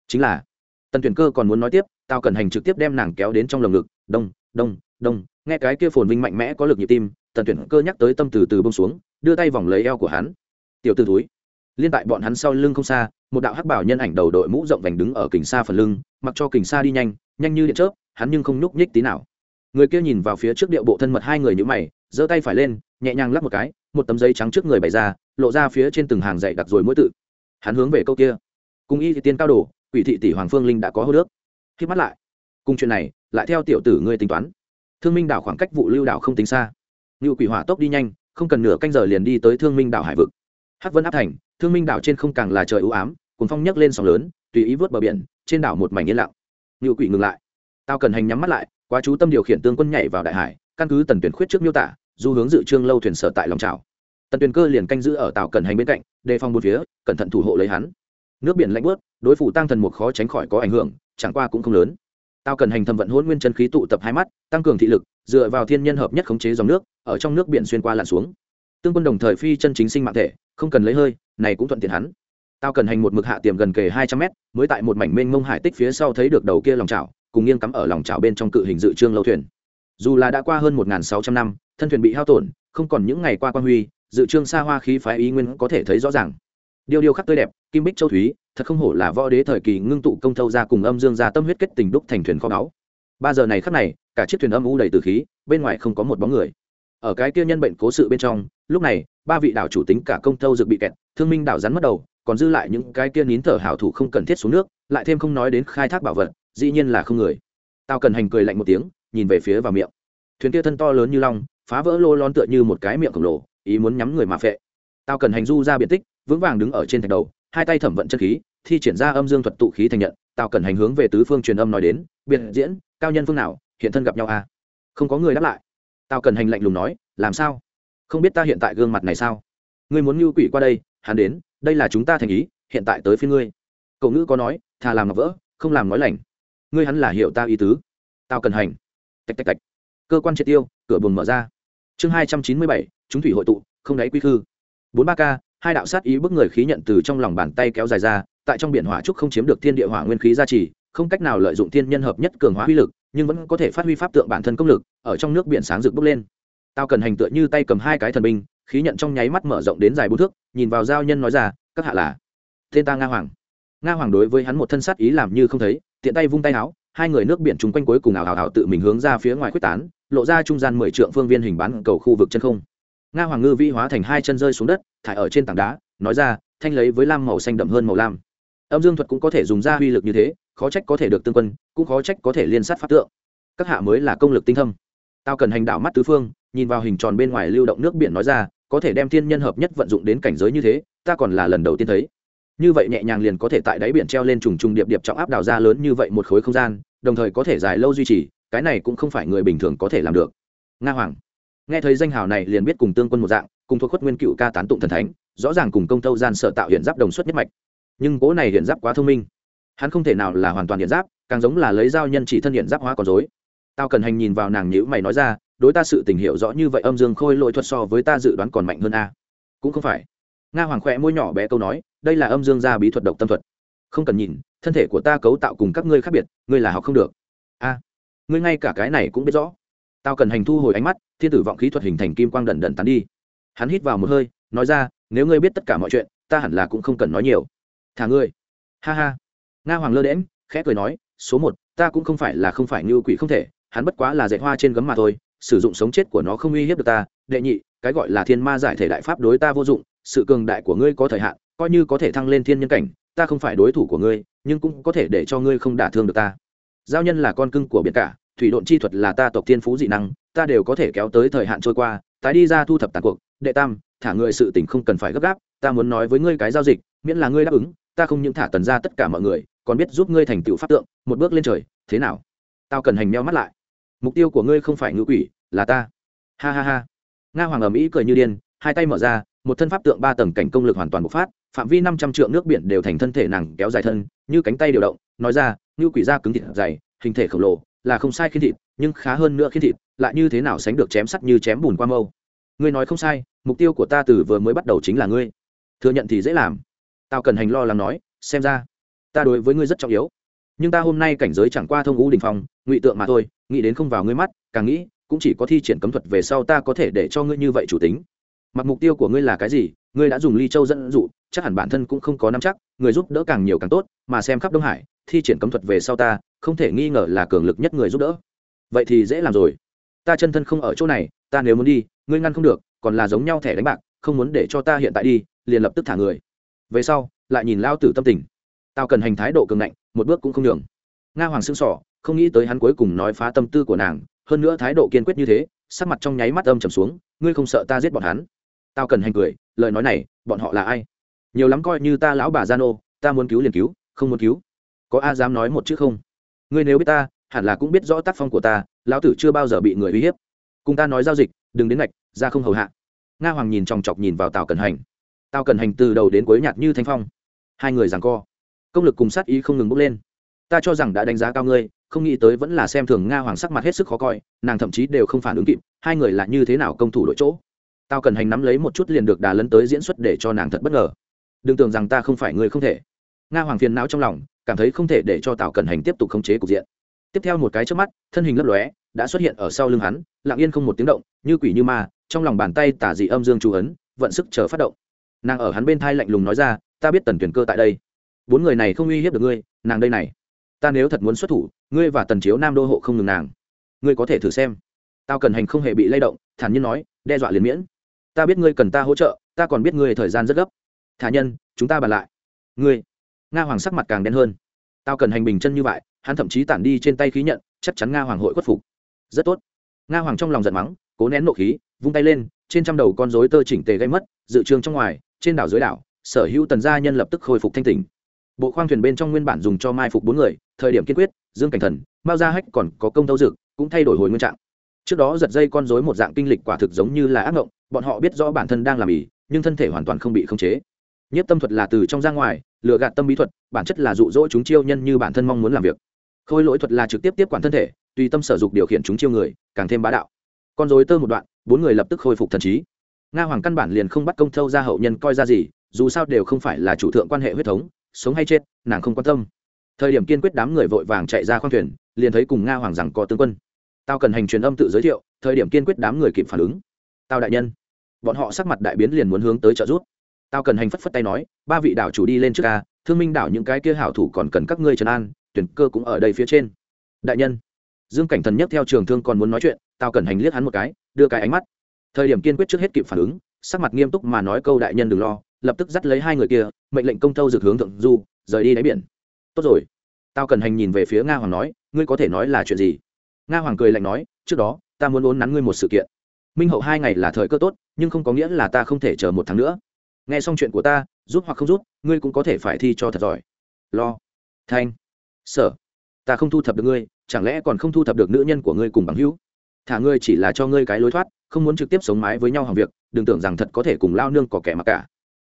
chính là. Tần tuyển cơ còn muốn nói tiếp, tào cẩn hành trực tiếp đem nàng kéo đến trong lồng ngực, đông đông đông. Nghe cái kia phồn vinh mạnh mẽ có lực nhịp tim, tần tuyển cơ nhắc tới tâm từ từ bông xuống, đưa tay vòng lấy eo của hắn. Tiểu t ử túi liên tại bọn hắn sau lưng không xa, một đạo hắc bảo nhân ảnh đầu đội mũ rộng vành đứng ở kình xa phần lưng, mặc cho kình xa đi nhanh nhanh như điện chớp, hắn nhưng không nhúc nhích tí nào người kia nhìn vào phía trước điệu bộ thân mật hai người như mày, giơ tay phải lên, nhẹ nhàng lắp một cái, một tấm giấy trắng trước người bày ra, lộ ra phía trên từng hàng dạy đặc rồi mỗi tự. Hắn hướng về câu kia. Cùng y thị tiên cao đồ, quỷ thị tỷ hoàng phương linh đã có hô nước. Khi mắt lại, cùng chuyện này, lại theo tiểu tử ngươi tính toán. Thương minh đảo khoảng cách vụ lưu đảo không tính xa. Ngự quỷ hỏa tốc đi nhanh, không cần nửa canh giờ liền đi tới thương minh đảo hải vực. Hắc vân áp thành, thương minh đảo trên không càng là trời ưu ám cùng phong nhấc lên sóng lớn, tùy ý vớt bờ biển, trên đảo một mảnh yên lặng. Ngự quỷ ngừng lại. Tao cần hành nhắm mắt lại quá chú tâm điều khiển tương quân nhảy vào đại hải, căn cứ tần tuyển khuyết trước miêu tả, du hướng dự trương lâu thuyền sở tại lòng trào tần tuyển cơ liền canh giữ ở tàu cần hành bên cạnh, đề phòng một phía, cẩn thận thủ hộ lấy hắn. Nước biển lạnh bớt đối phủ tăng thần một khó tránh khỏi có ảnh hưởng, chẳng qua cũng không lớn. Tao cần hành thâm vận hôn nguyên chân khí tụ tập hai mắt, tăng cường thị lực, dựa vào thiên nhân hợp nhất khống chế dòng nước, ở trong nước biển xuyên qua lặn xuống. Tương quân đồng thời phi chân chính sinh mạng thể, không cần lấy hơi, này cũng thuận tiện hắn. Tao cần hành một mực hạ tiềm gần kề hai trăm mét, mới tại một mảnh mênh mông hải tích phía sau thấy được đầu kia lòng chảo cùng nghiêng cắm ở lòng chảo bên trong cự hình dự trương lâu thuyền. Dù là đã qua hơn một sáu trăm năm, thân thuyền bị hao tổn, không còn những ngày qua quan huy, dự trương xa hoa khí phái ý nguyên có thể thấy rõ ràng. Điều điều khắc tươi đẹp, kim bích châu thúy, thật không hổ là võ đế thời kỳ ngưng tụ công thâu ra cùng âm dương ra tâm huyết kết tình đúc thành thuyền kho báu. Ba giờ này khắc này, cả chiếc thuyền âm u đầy từ khí, bên ngoài không có một bóng người. Ở cái kia nhân bệnh cố sự bên trong, lúc này, ba vị đảo chủ tính cả công thâu dược bị kẹt, thương minh đảo rắn mất đầu, còn dư lại những cái kia nín thở hảo thủ không cần thiết xuống nước, lại thêm không nói đến khai thác bảo vật dĩ nhiên là không người. Tao cần hành cười lạnh một tiếng, nhìn về phía vào miệng. Thuyền kia thân to lớn như long, phá vỡ lô lon tựa như một cái miệng khổng lồ, ý muốn nhắm người mà phệ. Tao cần hành du ra biện tích, vững vàng đứng ở trên thạch đầu, hai tay thẩm vận chân khí, thi triển ra âm dương thuật tụ khí thành nhận. Tao cần hành hướng về tứ phương truyền âm nói đến, biệt diễn, cao nhân phương nào, hiện thân gặp nhau à? Không có người đáp lại. Tao cần hành lạnh lùng nói, làm sao? Không biết ta hiện tại gương mặt này sao? Ngươi muốn ngưu quỷ qua đây, hắn đến, đây là chúng ta thành ý, hiện tại tới phía ngươi. Cậu ngữ có nói, thà làm ngọc vỡ, không làm nói lành ngươi hắn là hiểu ta ý tứ. Tao cần hành. Tạch tạch tạch. Cơ quan triệt tiêu, cửa buồng mở ra. Chương hai trăm chín mươi bảy, chúng thủy hội tụ, không đáy quy khư. Bốn ba k hai đạo sát ý bức người khí nhận từ trong lòng bàn tay kéo dài ra, tại trong biển hỏa trúc không chiếm được thiên địa hỏa nguyên khí gia trì, không cách nào lợi dụng thiên nhân hợp nhất cường hóa uy lực, nhưng vẫn có thể phát huy pháp tượng bản thân công lực, ở trong nước biển sáng rực bốc lên. Tao cần hành tựa như tay cầm hai cái thần binh, khí nhận trong nháy mắt mở rộng đến dài bốn thước, nhìn vào giao nhân nói ra, các hạ là tên ta nga hoàng. Nga hoàng đối với hắn một thân sát ý làm như không thấy tiện tay vung tay áo, hai người nước biển chung quanh cuối cùng ảo ảo ảo tự mình hướng ra phía ngoài quyết tán, lộ ra trung gian mười trượng phương viên hình bán cầu khu vực chân không. Nga hoàng ngư vĩ hóa thành hai chân rơi xuống đất, thải ở trên tảng đá, nói ra, thanh lấy với lam màu xanh đậm hơn màu lam. Âm dương thuật cũng có thể dùng ra uy lực như thế, khó trách có thể được tương quân, cũng khó trách có thể liên sát pháp tượng. Các hạ mới là công lực tinh thâm. Tao cần hành đạo mắt tứ phương, nhìn vào hình tròn bên ngoài lưu động nước biển nói ra, có thể đem thiên nhân hợp nhất vận dụng đến cảnh giới như thế, ta còn là lần đầu tiên thấy như vậy nhẹ nhàng liền có thể tại đáy biển treo lên trùng trùng điệp điệp trọng áp đào ra lớn như vậy một khối không gian, đồng thời có thể dài lâu duy trì, cái này cũng không phải người bình thường có thể làm được. Nga hoàng. Nghe thấy danh hào này liền biết cùng tương quân một dạng, cùng thuộc khuất nguyên cựu ca tán tụng thần thánh, rõ ràng cùng công tâu gian sở tạo hiện giáp đồng xuất nhất mạch. Nhưng cố này hiện giáp quá thông minh. Hắn không thể nào là hoàn toàn hiện giáp, càng giống là lấy dao nhân chỉ thân hiện giáp hóa còn dối tao cần hành nhìn vào nàng nhữ mày nói ra, đối ta sự tình hiểu rõ như vậy âm dương khôi lỗi thuật so với ta dự đoán còn mạnh hơn a. Cũng không phải nga hoàng khỏe môi nhỏ bé câu nói, đây là âm dương gia bí thuật độc tâm thuật. Không cần nhìn, thân thể của ta cấu tạo cùng các ngươi khác biệt, ngươi là học không được. A, ngươi ngay cả cái này cũng biết rõ. Tao cần hành thu hồi ánh mắt, thiên tử vọng khí thuật hình thành kim quang đần đần tán đi. Hắn hít vào một hơi, nói ra, nếu ngươi biết tất cả mọi chuyện, ta hẳn là cũng không cần nói nhiều. Thả ngươi. Ha ha. Nga hoàng lơ đễm khẽ cười nói, số một, ta cũng không phải là không phải như quỷ không thể, hắn bất quá là dạy hoa trên gấm mà thôi, sử dụng sống chết của nó không uy hiếp được ta. Đệ nhị, cái gọi là thiên ma giải thể đại pháp đối ta vô dụng sự cường đại của ngươi có thời hạn, coi như có thể thăng lên thiên nhân cảnh, ta không phải đối thủ của ngươi, nhưng cũng có thể để cho ngươi không đả thương được ta. Giao nhân là con cưng của biển cả, thủy độn chi thuật là ta tộc thiên phú dị năng, ta đều có thể kéo tới thời hạn trôi qua, tái đi ra thu thập tàn cuộc, đệ tam, thả ngươi sự tình không cần phải gấp gáp, ta muốn nói với ngươi cái giao dịch, miễn là ngươi đáp ứng, ta không những thả tần ra tất cả mọi người, còn biết giúp ngươi thành tựu pháp tượng, một bước lên trời, thế nào? Tao cần hành meo mắt lại. Mục tiêu của ngươi không phải ngữ quỷ, là ta. Ha ha ha. Nga hoàng ầm ĩ cười như điên, hai tay mở ra một thân pháp tượng ba tầng cảnh công lực hoàn toàn bộc phát phạm vi năm trăm triệu nước biển đều thành thân thể nàng kéo dài thân như cánh tay điều động nói ra như quỷ da cứng thịt dày hình thể khổng lồ là không sai khi thịt nhưng khá hơn nữa khi thịt lại như thế nào sánh được chém sắt như chém bùn qua mâu? Ngươi nói không sai mục tiêu của ta từ vừa mới bắt đầu chính là ngươi. Thừa nhận thì dễ làm. Tao cần hành lo lắng nói xem ra ta đối với ngươi rất trọng yếu. Nhưng ta hôm nay cảnh giới chẳng qua thông ngũ đình phòng, ngụy tượng mà thôi nghĩ đến không vào ngươi mắt càng nghĩ cũng chỉ có thi triển cấm thuật về sau ta có thể để cho ngươi như vậy chủ tính mặc mục tiêu của ngươi là cái gì, ngươi đã dùng ly châu dẫn dụ, chắc hẳn bản thân cũng không có nắm chắc, người giúp đỡ càng nhiều càng tốt, mà xem khắp đông hải, thi triển cấm thuật về sau ta, không thể nghi ngờ là cường lực nhất người giúp đỡ. Vậy thì dễ làm rồi. Ta chân thân không ở chỗ này, ta nếu muốn đi, ngươi ngăn không được, còn là giống nhau thẻ đánh bạc, không muốn để cho ta hiện tại đi, liền lập tức thả người. Về sau, lại nhìn lao tử tâm tình. Tao cần hành thái độ cường ngạnh, một bước cũng không đường nga hoàng xương sỏ không nghĩ tới hắn cuối cùng nói phá tâm tư của nàng, hơn nữa thái độ kiên quyết như thế, sắc mặt trong nháy mắt âm trầm xuống, ngươi không sợ ta giết bọn hắn tao cần hành cười, lời nói này, bọn họ là ai? Nhiều lắm coi như ta lão bà gian ô ta muốn cứu liền cứu, không muốn cứu. Có a dám nói một chữ không? Ngươi nếu biết ta, hẳn là cũng biết rõ tác phong của ta, lão tử chưa bao giờ bị người uy hiếp. Cùng ta nói giao dịch, đừng đến ngạch, ra không hầu hạ. Nga hoàng nhìn chòng chọc nhìn vào tào cần hành. Tào cần hành từ đầu đến cuối nhạt như thanh phong. Hai người rằng co. Công lực cùng sát ý không ngừng bốc lên. Ta cho rằng đã đánh giá cao ngươi, không nghĩ tới vẫn là xem thường nga hoàng sắc mặt hết sức khó coi, nàng thậm chí đều không phản ứng kịp, hai người là như thế nào công thủ đội chỗ? Tao cần hành nắm lấy một chút liền được đà lấn tới diễn xuất để cho nàng thật bất ngờ. Đừng tưởng rằng ta không phải người không thể. Nga hoàng phiền não trong lòng, cảm thấy không thể để cho tào cần hành tiếp tục khống chế cục diện. Tiếp theo một cái trước mắt, thân hình lấp lóe, đã xuất hiện ở sau lưng hắn, lặng yên không một tiếng động, như quỷ như ma, trong lòng bàn tay tả dị âm dương chú ấn, vận sức chờ phát động. Nàng ở hắn bên thai lạnh lùng nói ra, ta biết tần tuyển cơ tại đây. Bốn người này không uy hiếp được ngươi, nàng đây này. Ta nếu thật muốn xuất thủ, ngươi và tần chiếu nam đô hộ không ngừng nàng. Ngươi có thể thử xem. Tao cần hành không hề bị lay động, thản nhiên nói, đe dọa liền miễn ta biết ngươi cần ta hỗ trợ, ta còn biết ngươi thời gian rất gấp. Thả nhân, chúng ta bàn lại. Ngươi. Nga hoàng sắc mặt càng đen hơn. Tao cần hành bình chân như vậy, hắn thậm chí tản đi trên tay khí nhận, chắc chắn nga hoàng hội khuất phục. Rất tốt. Nga hoàng trong lòng giận mắng, cố nén nộ khí, vung tay lên, trên trăm đầu con rối tơ chỉnh tề gây mất, dự trường trong ngoài, trên đảo dưới đảo, sở hữu tần gia nhân lập tức khôi phục thanh tỉnh bộ khoang thuyền bên trong nguyên bản dùng cho mai phục bốn người, thời điểm kiên quyết, dương cảnh thần, mao gia hách còn có công thâu dực, cũng thay đổi hồi nguyên trạng. Trước đó giật dây con rối một dạng kinh lịch quả thực giống như là ác ngộng bọn họ biết rõ bản thân đang làm ý nhưng thân thể hoàn toàn không bị khống chế. Nhất tâm thuật là từ trong ra ngoài, lừa gạt tâm bí thuật, bản chất là dụ dỗ chúng chiêu nhân như bản thân mong muốn làm việc. Khôi lỗi thuật là trực tiếp tiếp quản thân thể, tùy tâm sở dục điều khiển chúng chiêu người, càng thêm bá đạo. Con dối tơ một đoạn, bốn người lập tức khôi phục thần trí. Nga hoàng căn bản liền không bắt công thâu ra hậu nhân coi ra gì, dù sao đều không phải là chủ thượng quan hệ huyết thống, sống hay chết, nàng không quan tâm. Thời điểm kiên quyết đám người vội vàng chạy ra khoang thuyền, liền thấy cùng nga hoàng rằng có tướng quân. Tao cần hành truyền âm tự giới thiệu, thời điểm kiên quyết đám người kịp phản ứng tao đại nhân. Bọn họ sắc mặt đại biến liền muốn hướng tới trợ giúp. Tao cần hành phất phất tay nói, ba vị đảo chủ đi lên trước ca thương minh đảo những cái kia hảo thủ còn cần các ngươi trấn an, tuyển cơ cũng ở đây phía trên. Đại nhân. Dương cảnh thần nhất theo trường thương còn muốn nói chuyện, tao cần hành liếc hắn một cái, đưa cái ánh mắt. Thời điểm kiên quyết trước hết kịp phản ứng, sắc mặt nghiêm túc mà nói câu đại nhân đừng lo, lập tức dắt lấy hai người kia, mệnh lệnh công tâu dược hướng thượng du, rời đi đáy biển. Tốt rồi. Tao cần hành nhìn về phía nga hoàng nói, ngươi có thể nói là chuyện gì? Nga hoàng cười lạnh nói, trước đó, ta muốn ốn nắn ngươi một sự kiện minh hậu hai ngày là thời cơ tốt, nhưng không có nghĩa là ta không thể chờ một tháng nữa. Nghe xong chuyện của ta, giúp hoặc không giúp, ngươi cũng có thể phải thi cho thật giỏi. Lo. Thanh. Sở. Ta không thu thập được ngươi, chẳng lẽ còn không thu thập được nữ nhân của ngươi cùng bằng hữu? Thả ngươi chỉ là cho ngươi cái lối thoát, không muốn trực tiếp sống mái với nhau hàng việc, đừng tưởng rằng thật có thể cùng lao nương có kẻ mặc cả.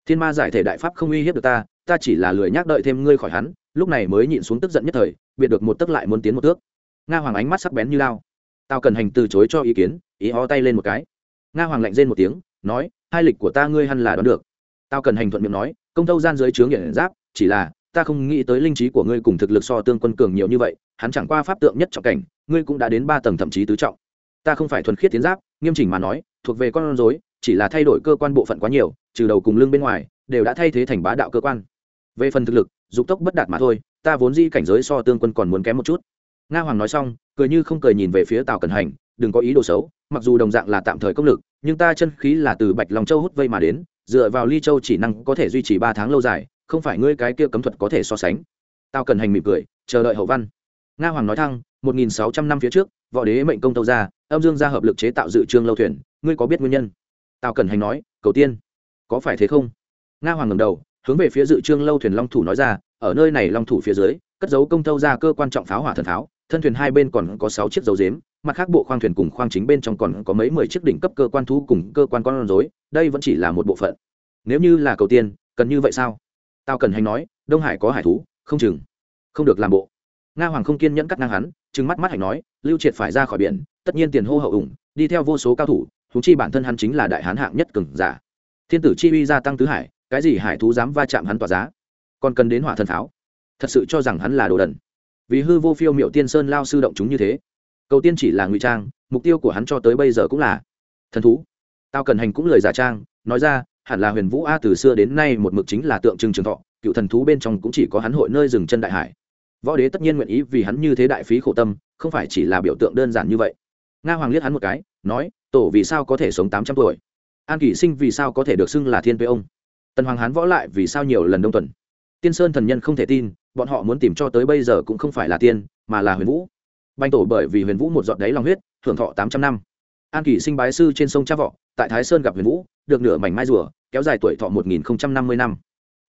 Thiên ma giải thể đại pháp không uy hiếp được ta ta chỉ là lười nhác đợi thêm ngươi khỏi hắn, lúc này mới nhịn xuống tức giận nhất thời, biệt được một tức lại muốn tiến một tước nga hoàng ánh mắt sắc bén như lao. Tao cần hành từ chối cho ý kiến ý ho tay lên một cái. Nga hoàng lạnh rên một tiếng, nói, hai lịch của ta ngươi hẳn là đoán được. Tao cần hành thuận miệng nói, công tâu gian dưới chướng nghiện giáp, chỉ là, ta không nghĩ tới linh trí của ngươi cùng thực lực so tương quân cường nhiều như vậy, hắn chẳng qua pháp tượng nhất trọng cảnh, ngươi cũng đã đến ba tầng thậm chí tứ trọng. Ta không phải thuần khiết tiến giáp, nghiêm chỉnh mà nói, thuộc về con rối, chỉ là thay đổi cơ quan bộ phận quá nhiều, trừ đầu cùng lưng bên ngoài, đều đã thay thế thành bá đạo cơ quan. Về phần thực lực, dục tốc bất đạt mà thôi, ta vốn di cảnh giới so tương quân còn muốn kém một chút. Nga hoàng nói xong, cười như không cười nhìn về phía tào cẩn hành, đừng có ý đồ xấu mặc dù đồng dạng là tạm thời công lực, nhưng ta chân khí là từ bạch long châu hút vây mà đến, dựa vào ly châu chỉ năng có thể duy trì ba tháng lâu dài, không phải ngươi cái kia cấm thuật có thể so sánh. Tao cần hành mỉm cười, chờ đợi hậu văn. Nga hoàng nói thăng, một nghìn sáu trăm năm phía trước, võ đế mệnh công tâu ra âm dương ra hợp lực chế tạo dự trương lâu thuyền, ngươi có biết nguyên nhân? Tao cần hành nói, cầu tiên. Có phải thế không? Nga hoàng ngầm đầu, hướng về phía dự trương lâu thuyền long thủ nói ra, ở nơi này long thủ phía dưới, cất dấu công tâu ra cơ quan trọng pháo hỏa thần pháo, thân thuyền hai bên còn có sáu chiếc dấu dếm mặt khác bộ khoang thuyền cùng khoang chính bên trong còn có mấy mười chiếc đỉnh cấp cơ quan thú cùng cơ quan con rối, đây vẫn chỉ là một bộ phận. Nếu như là cầu tiên, cần như vậy sao? Tao cần hành nói, đông hải có hải thú, không chừng, không được làm bộ. Nga hoàng không kiên nhẫn cắt ngang hắn chừng mắt mắt hành nói, lưu triệt phải ra khỏi biển, tất nhiên tiền hô hậu ủng, đi theo vô số cao thủ thú chi bản thân hắn chính là đại hán hạng nhất cường giả. Thiên tử chi uy gia tăng tứ hải, cái gì hải thú dám va chạm hắn tỏa giá? Còn cần đến hỏa thần pháo. Thật sự cho rằng hắn là đồ đần. Vì hư vô phiêu miệu tiên sơn lao sư động chúng như thế cầu tiên chỉ là ngụy trang, mục tiêu của hắn cho tới bây giờ cũng là thần thú. Tao cần hành cũng lời giả trang, nói ra, hẳn là huyền vũ a từ xưa đến nay một mực chính là tượng trưng trường thọ, cựu thần thú bên trong cũng chỉ có hắn hội nơi dừng chân đại hải. Võ đế tất nhiên nguyện ý vì hắn như thế đại phí khổ tâm, không phải chỉ là biểu tượng đơn giản như vậy. Nga hoàng liếc hắn một cái, nói, tổ vì sao có thể sống tám trăm tuổi? An kỷ sinh vì sao có thể được xưng là thiên tuế ông? Tần hoàng hán võ lại vì sao nhiều lần đông tuần? Tiên sơn thần nhân không thể tin, bọn họ muốn tìm cho tới bây giờ cũng không phải là tiên, mà là huyền vũ banh tổ bởi vì huyền vũ một giọt đáy lòng huyết hưởng thọ tám trăm năm. An kỷ sinh bái sư trên sông cha vọ, tại thái sơn gặp huyền vũ, được nửa mảnh mai rùa, kéo dài tuổi thọ một nghìn năm mươi năm.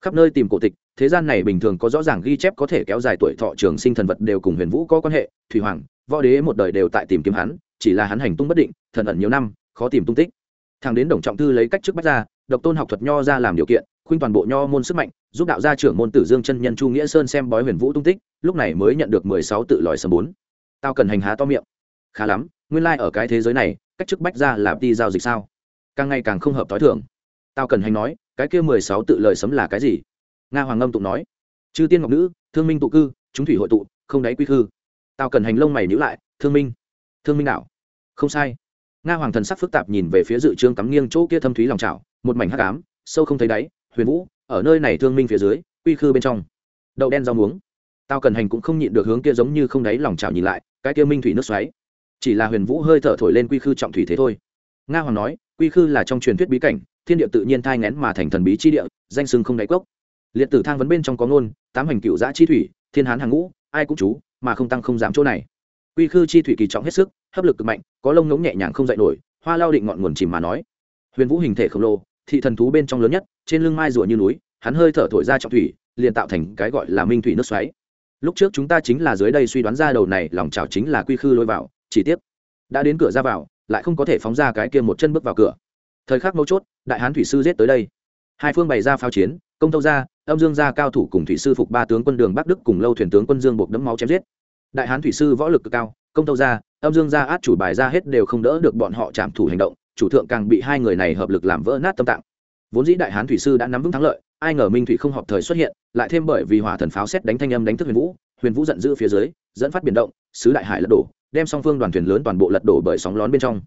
Khắp nơi tìm cổ tịch, thế gian này bình thường có rõ ràng ghi chép có thể kéo dài tuổi thọ trường sinh thần vật đều cùng huyền vũ có quan hệ, thủy hoàng, võ đế một đời đều tại tìm kiếm hắn, chỉ là hắn hành tung bất định, thần ẩn nhiều năm, khó tìm tung tích. Thằng đến đồng trọng thư lấy cách trước bách ra, độc tôn học thuật nho ra làm điều kiện khuynh toàn bộ nho môn sức mạnh, giúp đạo gia trưởng môn tử dương chân nhân chu nghĩa sơn xem bói huyền vũ tung tích, lúc này mới nhận được mười sáu tự lòi sầm bốn tao cần hành há to miệng. Khá lắm, nguyên lai、like、ở cái thế giới này, cách chức bách ra là đi giao dịch sao? Càng ngày càng không hợp t h o i thưởng tao cần hành nói, cái kia mười sáu tự lời sấm là cái gì? Nga hoàng ngâm tụng nói, chư tiên ngọc nữ, thương minh tụ cư, chúng thủy hội tụ, không đáy quy khư. Tao cần hành lông mày nhữ lại, thương minh thương minh đạo. Không sai. Nga hoàng thần sắc phức tạp nhìn về phía dự trương cắm nghiêng chỗ kia thâm thúy lòng trào, một mảnh hắc ám, sâu không thấy đáy, huyền vũ, ở nơi này thương minh phía dưới, quy khư bên trong. Đậu đen rau muống tao cần hành cũng không nhịn được hướng kia giống như không đáy lòng trào nhìn lại, cái kia minh thủy nước xoáy. Chỉ là huyền vũ hơi thở thổi lên quy khư trọng thủy thế thôi. Nga hoàng nói, quy khư là trong truyền thuyết bí cảnh, thiên địa tự nhiên thai ngén mà thành thần bí chi địa, danh sưng không đáy cốc. Liệt tử thang vấn bên trong có ngôn, tám hành cựu giã chi thủy, thiên hán hàng ngũ, ai cũng chú, mà không tăng không giảm chỗ này. Quy khư chi thủy kỳ trọng hết sức, hấp lực cực mạnh, có lông ngống nhẹ nhàng không dậy nổi, hoa lao định ngọn nguồn chìm mà nói. Huyền vũ hình thể khổng lồ, thị thần thú bên trong lớn nhất, trên lưng mai rùa như núi, hắn hơi thở thổi ra trọng thủy, liền tạo thành cái gọi là minh thủy nước xoáy lúc trước chúng ta chính là dưới đây suy đoán ra đầu này, lòng trào chính là quy khư lôi vào, chỉ tiếp đã đến cửa ra vào, lại không có thể phóng ra cái kia một chân bước vào cửa. Thời khắc mấu chốt, đại hán thủy sư giết tới đây. Hai phương bày ra pháo chiến, công tâu ra âm dương gia cao thủ cùng thủy sư phục ba tướng quân đường bắc đức cùng lâu thuyền tướng quân dương buộc đấm máu chém giết. Đại hán thủy sư võ lực cực cao, công tâu ra âm dương gia át chủ bài ra hết đều không đỡ được bọn họ chạm thủ hành động, chủ thượng càng bị hai người này hợp lực làm vỡ nát tâm tạng. Vốn dĩ đại hán thủy sư đã nắm vững thắng lợi ai ngờ minh thủy không họp thời xuất hiện, lại thêm bởi vì hỏa thần pháo xét đánh thanh âm đánh thức huyền vũ huyền vũ giận dữ phía dưới, dẫn phát biển động, sứ đại hải lật đổ, đem song phương đoàn thuyền lớn toàn bộ lật đổ bởi sóng lón bên trong.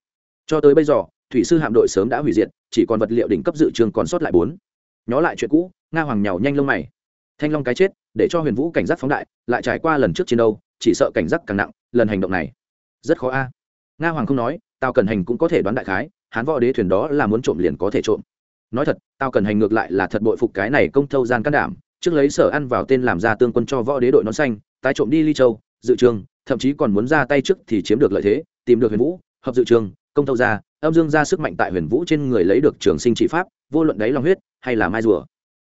Cho tới bây giờ, thủy sư hạm đội sớm đã hủy diệt, chỉ còn vật liệu đỉnh cấp dự trường còn sót lại bốn. Nhó lại chuyện cũ, nga hoàng nhào nhanh lông mày. Thanh long cái chết, để cho huyền vũ cảnh giác phóng đại, lại trải qua lần trước chiến đấu, chỉ sợ cảnh giác càng nặng, lần hành động này, rất khó a. Nga hoàng không nói tao cần hành cũng có thể đoán đại khái, hán võ đế thuyền đó là muốn trộm liền có thể trộm nói thật, tao cần hành ngược lại là thật bội phục cái này công thâu gian can đảm, trước lấy sở ăn vào tên làm ra tương quân cho võ đế đội nón xanh, tái trộm đi ly châu, dự trường, thậm chí còn muốn ra tay trước thì chiếm được lợi thế, tìm được huyền vũ, hợp dự trường, công thâu ra, âm dương ra sức mạnh tại huyền vũ trên người lấy được trường sinh trị pháp, vô luận đáy lòng huyết, hay là mai rùa.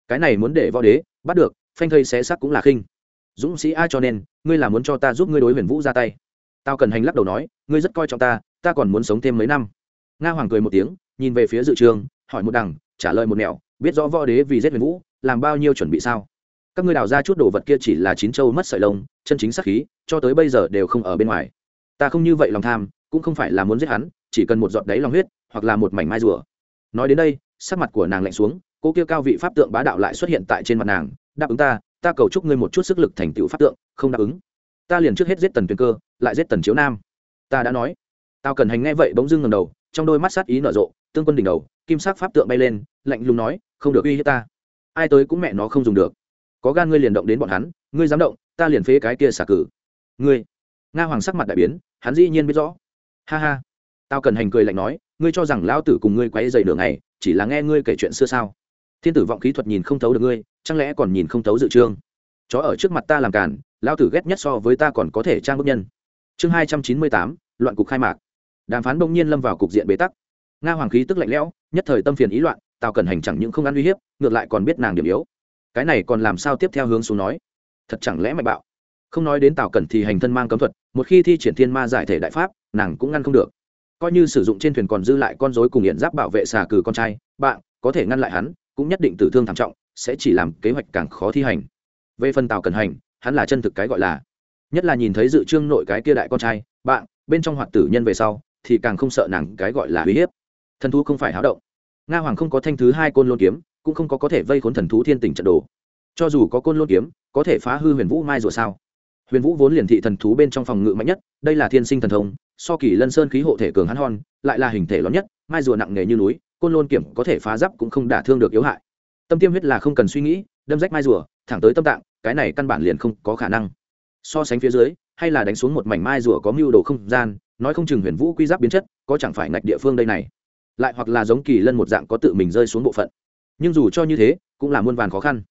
Cái này muốn để võ đế, bắt được, phanh thây xé xác cũng là khinh. Dũng sĩ ai cho nên, ngươi là muốn cho ta giúp ngươi đối huyền vũ ra tay. Tao cần hành lắc đầu nói, ngươi rất coi trọng ta ta còn muốn sống thêm mấy năm. Nga hoàng cười một tiếng, nhìn về phía dự trường, hỏi một đằng trả lời một nẻo, biết rõ võ đế vì giết huyền vũ, làm bao nhiêu chuẩn bị sao? Các ngươi đào ra chút đồ vật kia chỉ là chín châu mất sợi lông, chân chính sắc khí, cho tới bây giờ đều không ở bên ngoài. Ta không như vậy lòng tham, cũng không phải là muốn giết hắn, chỉ cần một giọt đáy lòng huyết, hoặc là một mảnh mai rùa. Nói đến đây, sắc mặt của nàng lạnh xuống, cô kia cao vị pháp tượng bá đạo lại xuất hiện tại trên mặt nàng, đáp ứng ta ta cầu chúc ngươi một chút sức lực thành tựu pháp tượng, không đáp ứng. Ta liền trước hết giết tần tuyền cơ, lại giết tần chiếu nam. Ta đã nói. Tao cần hành nghe vậy bỗng dưng ngầm đầu, trong đôi mắt sát ý nở rộ, tương quân đỉnh đầu kim sắc pháp tượng bay lên, lạnh lùng nói, không được uy hiếp ta. Ai tới cũng mẹ nó không dùng được. Có gan ngươi liền động đến bọn hắn, ngươi dám động, ta liền phế cái kia xả cử. Ngươi? Nga hoàng sắc mặt đại biến, hắn dĩ nhiên biết rõ. Ha ha. Tao cần hành cười lạnh nói, ngươi cho rằng lão tử cùng ngươi quấy dày đường này chỉ là nghe ngươi kể chuyện xưa sao? Thiên tử vọng khí thuật nhìn không thấu được ngươi, chẳng lẽ còn nhìn không thấu dự trương? Chó ở trước mặt ta làm cản lão tử ghét nhất so với ta còn có thể trang bức nhân. Chương hai trăm chín mươi tám, loạn cục khai mạc. Đàm phán bỗng nhiên lâm vào cục diện bế tắc. Nga hoàng khí tức lạnh lẽo nhất thời tâm phiền ý loạn, tào cẩn hành chẳng những không ăn uy hiếp, ngược lại còn biết nàng điểm yếu. Cái này còn làm sao tiếp theo hướng xuống nói? Thật chẳng lẽ mạnh bạo? Không nói đến tào cẩn thì hành thân mang cấm thuật, một khi thi triển thiên ma giải thể đại pháp, nàng cũng ngăn không được. Coi như sử dụng trên thuyền còn dư lại con dối cùng hiện giáp bảo vệ xà cừ con trai, bạn có thể ngăn lại hắn, cũng nhất định tử thương thảm trọng, sẽ chỉ làm kế hoạch càng khó thi hành. Về phần tào cẩn hành, hắn là chân thực cái gọi là. Nhất là nhìn thấy dự trương nội cái kia đại con trai, bạn, bên trong hoạt tử nhân về sau, thì càng không sợ nàng cái gọi là uy hiếp thần thú không phải háo động. Nga hoàng không có thanh thứ hai côn lôn kiếm, cũng không có có thể vây khốn thần thú thiên tình trận đồ. Cho dù có côn lôn kiếm, có thể phá hư huyền vũ mai rùa sao? Huyền vũ vốn liền thị thần thú bên trong phòng ngự mạnh nhất, đây là thiên sinh thần thông, so kỳ lân sơn khí hộ thể cường hắn hon lại là hình thể lớn nhất, mai rùa nặng nề như núi, côn lôn kiểm có thể phá giáp cũng không đả thương được yếu hại. Tâm tiêm huyết là không cần suy nghĩ, đâm rách mai rùa, thẳng tới tâm tạng, cái này căn bản liền không có khả năng. So sánh phía dưới, hay là đánh xuống một mảnh mai rùa có mưu đồ không gian, nói không chừng huyền vũ quy giáp biến chất, có chẳng phải ngạch địa phương đây này lại hoặc là giống kỳ lân một dạng có tự mình rơi xuống bộ phận. Nhưng dù cho như thế, cũng là muôn vàn khó khăn.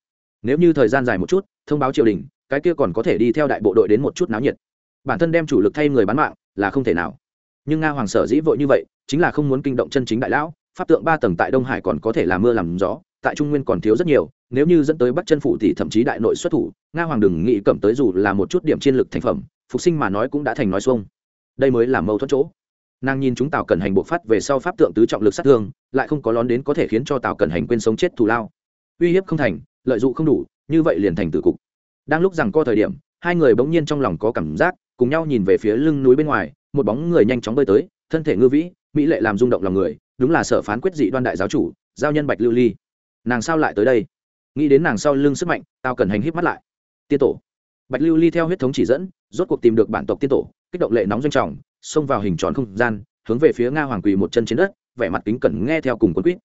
Nếu như thời gian dài một chút, thông báo triều đình, cái kia còn có thể đi theo đại bộ đội đến một chút náo nhiệt. Bản thân đem chủ lực thay người bán mạng, là không thể nào. Nhưng nga hoàng sở dĩ vội như vậy, chính là không muốn kinh động chân chính đại lão, pháp tượng ba tầng tại đông hải còn có thể làm mưa làm gió, tại trung nguyên còn thiếu rất nhiều, nếu như dẫn tới bắt chân phụ thì thậm chí đại nội xuất thủ, nga hoàng đừng nghĩ cầm tới dù là một chút điểm chiến lược thành phẩm, phục sinh mà nói cũng đã thành nói xuông. Đây mới là mâu thuẫn chỗ nàng nhìn chúng tào cẩn hành bộ phát về sau pháp tượng tứ trọng lực sát thương, lại không có lón đến có thể khiến cho tào cẩn hành quên sống chết thù lao. Uy hiếp không thành, lợi dụng không đủ, như vậy liền thành tử cục. Đang lúc rằng co thời điểm, hai người bỗng nhiên trong lòng có cảm giác, cùng nhau nhìn về phía lưng núi bên ngoài, một bóng người nhanh chóng bơi tới, thân thể ngư vĩ, mỹ lệ làm rung động lòng người, đúng là sở phán quyết dị đoan đại giáo chủ, giao nhân bạch lưu ly. Nàng sao lại tới đây? Nghĩ đến nàng sau lưng sức mạnh tao cần hành híp mắt lại. Tiên tổ. Bạch lưu ly theo huyết thống chỉ dẫn, rốt cuộc tìm được bản tộc tiên tổ, kích động lệ nóng doanh trọng xông vào hình tròn không gian, hướng về phía nga hoàng quỳ một chân trên đất, vẻ mặt kính cẩn nghe theo cùng quân quýt.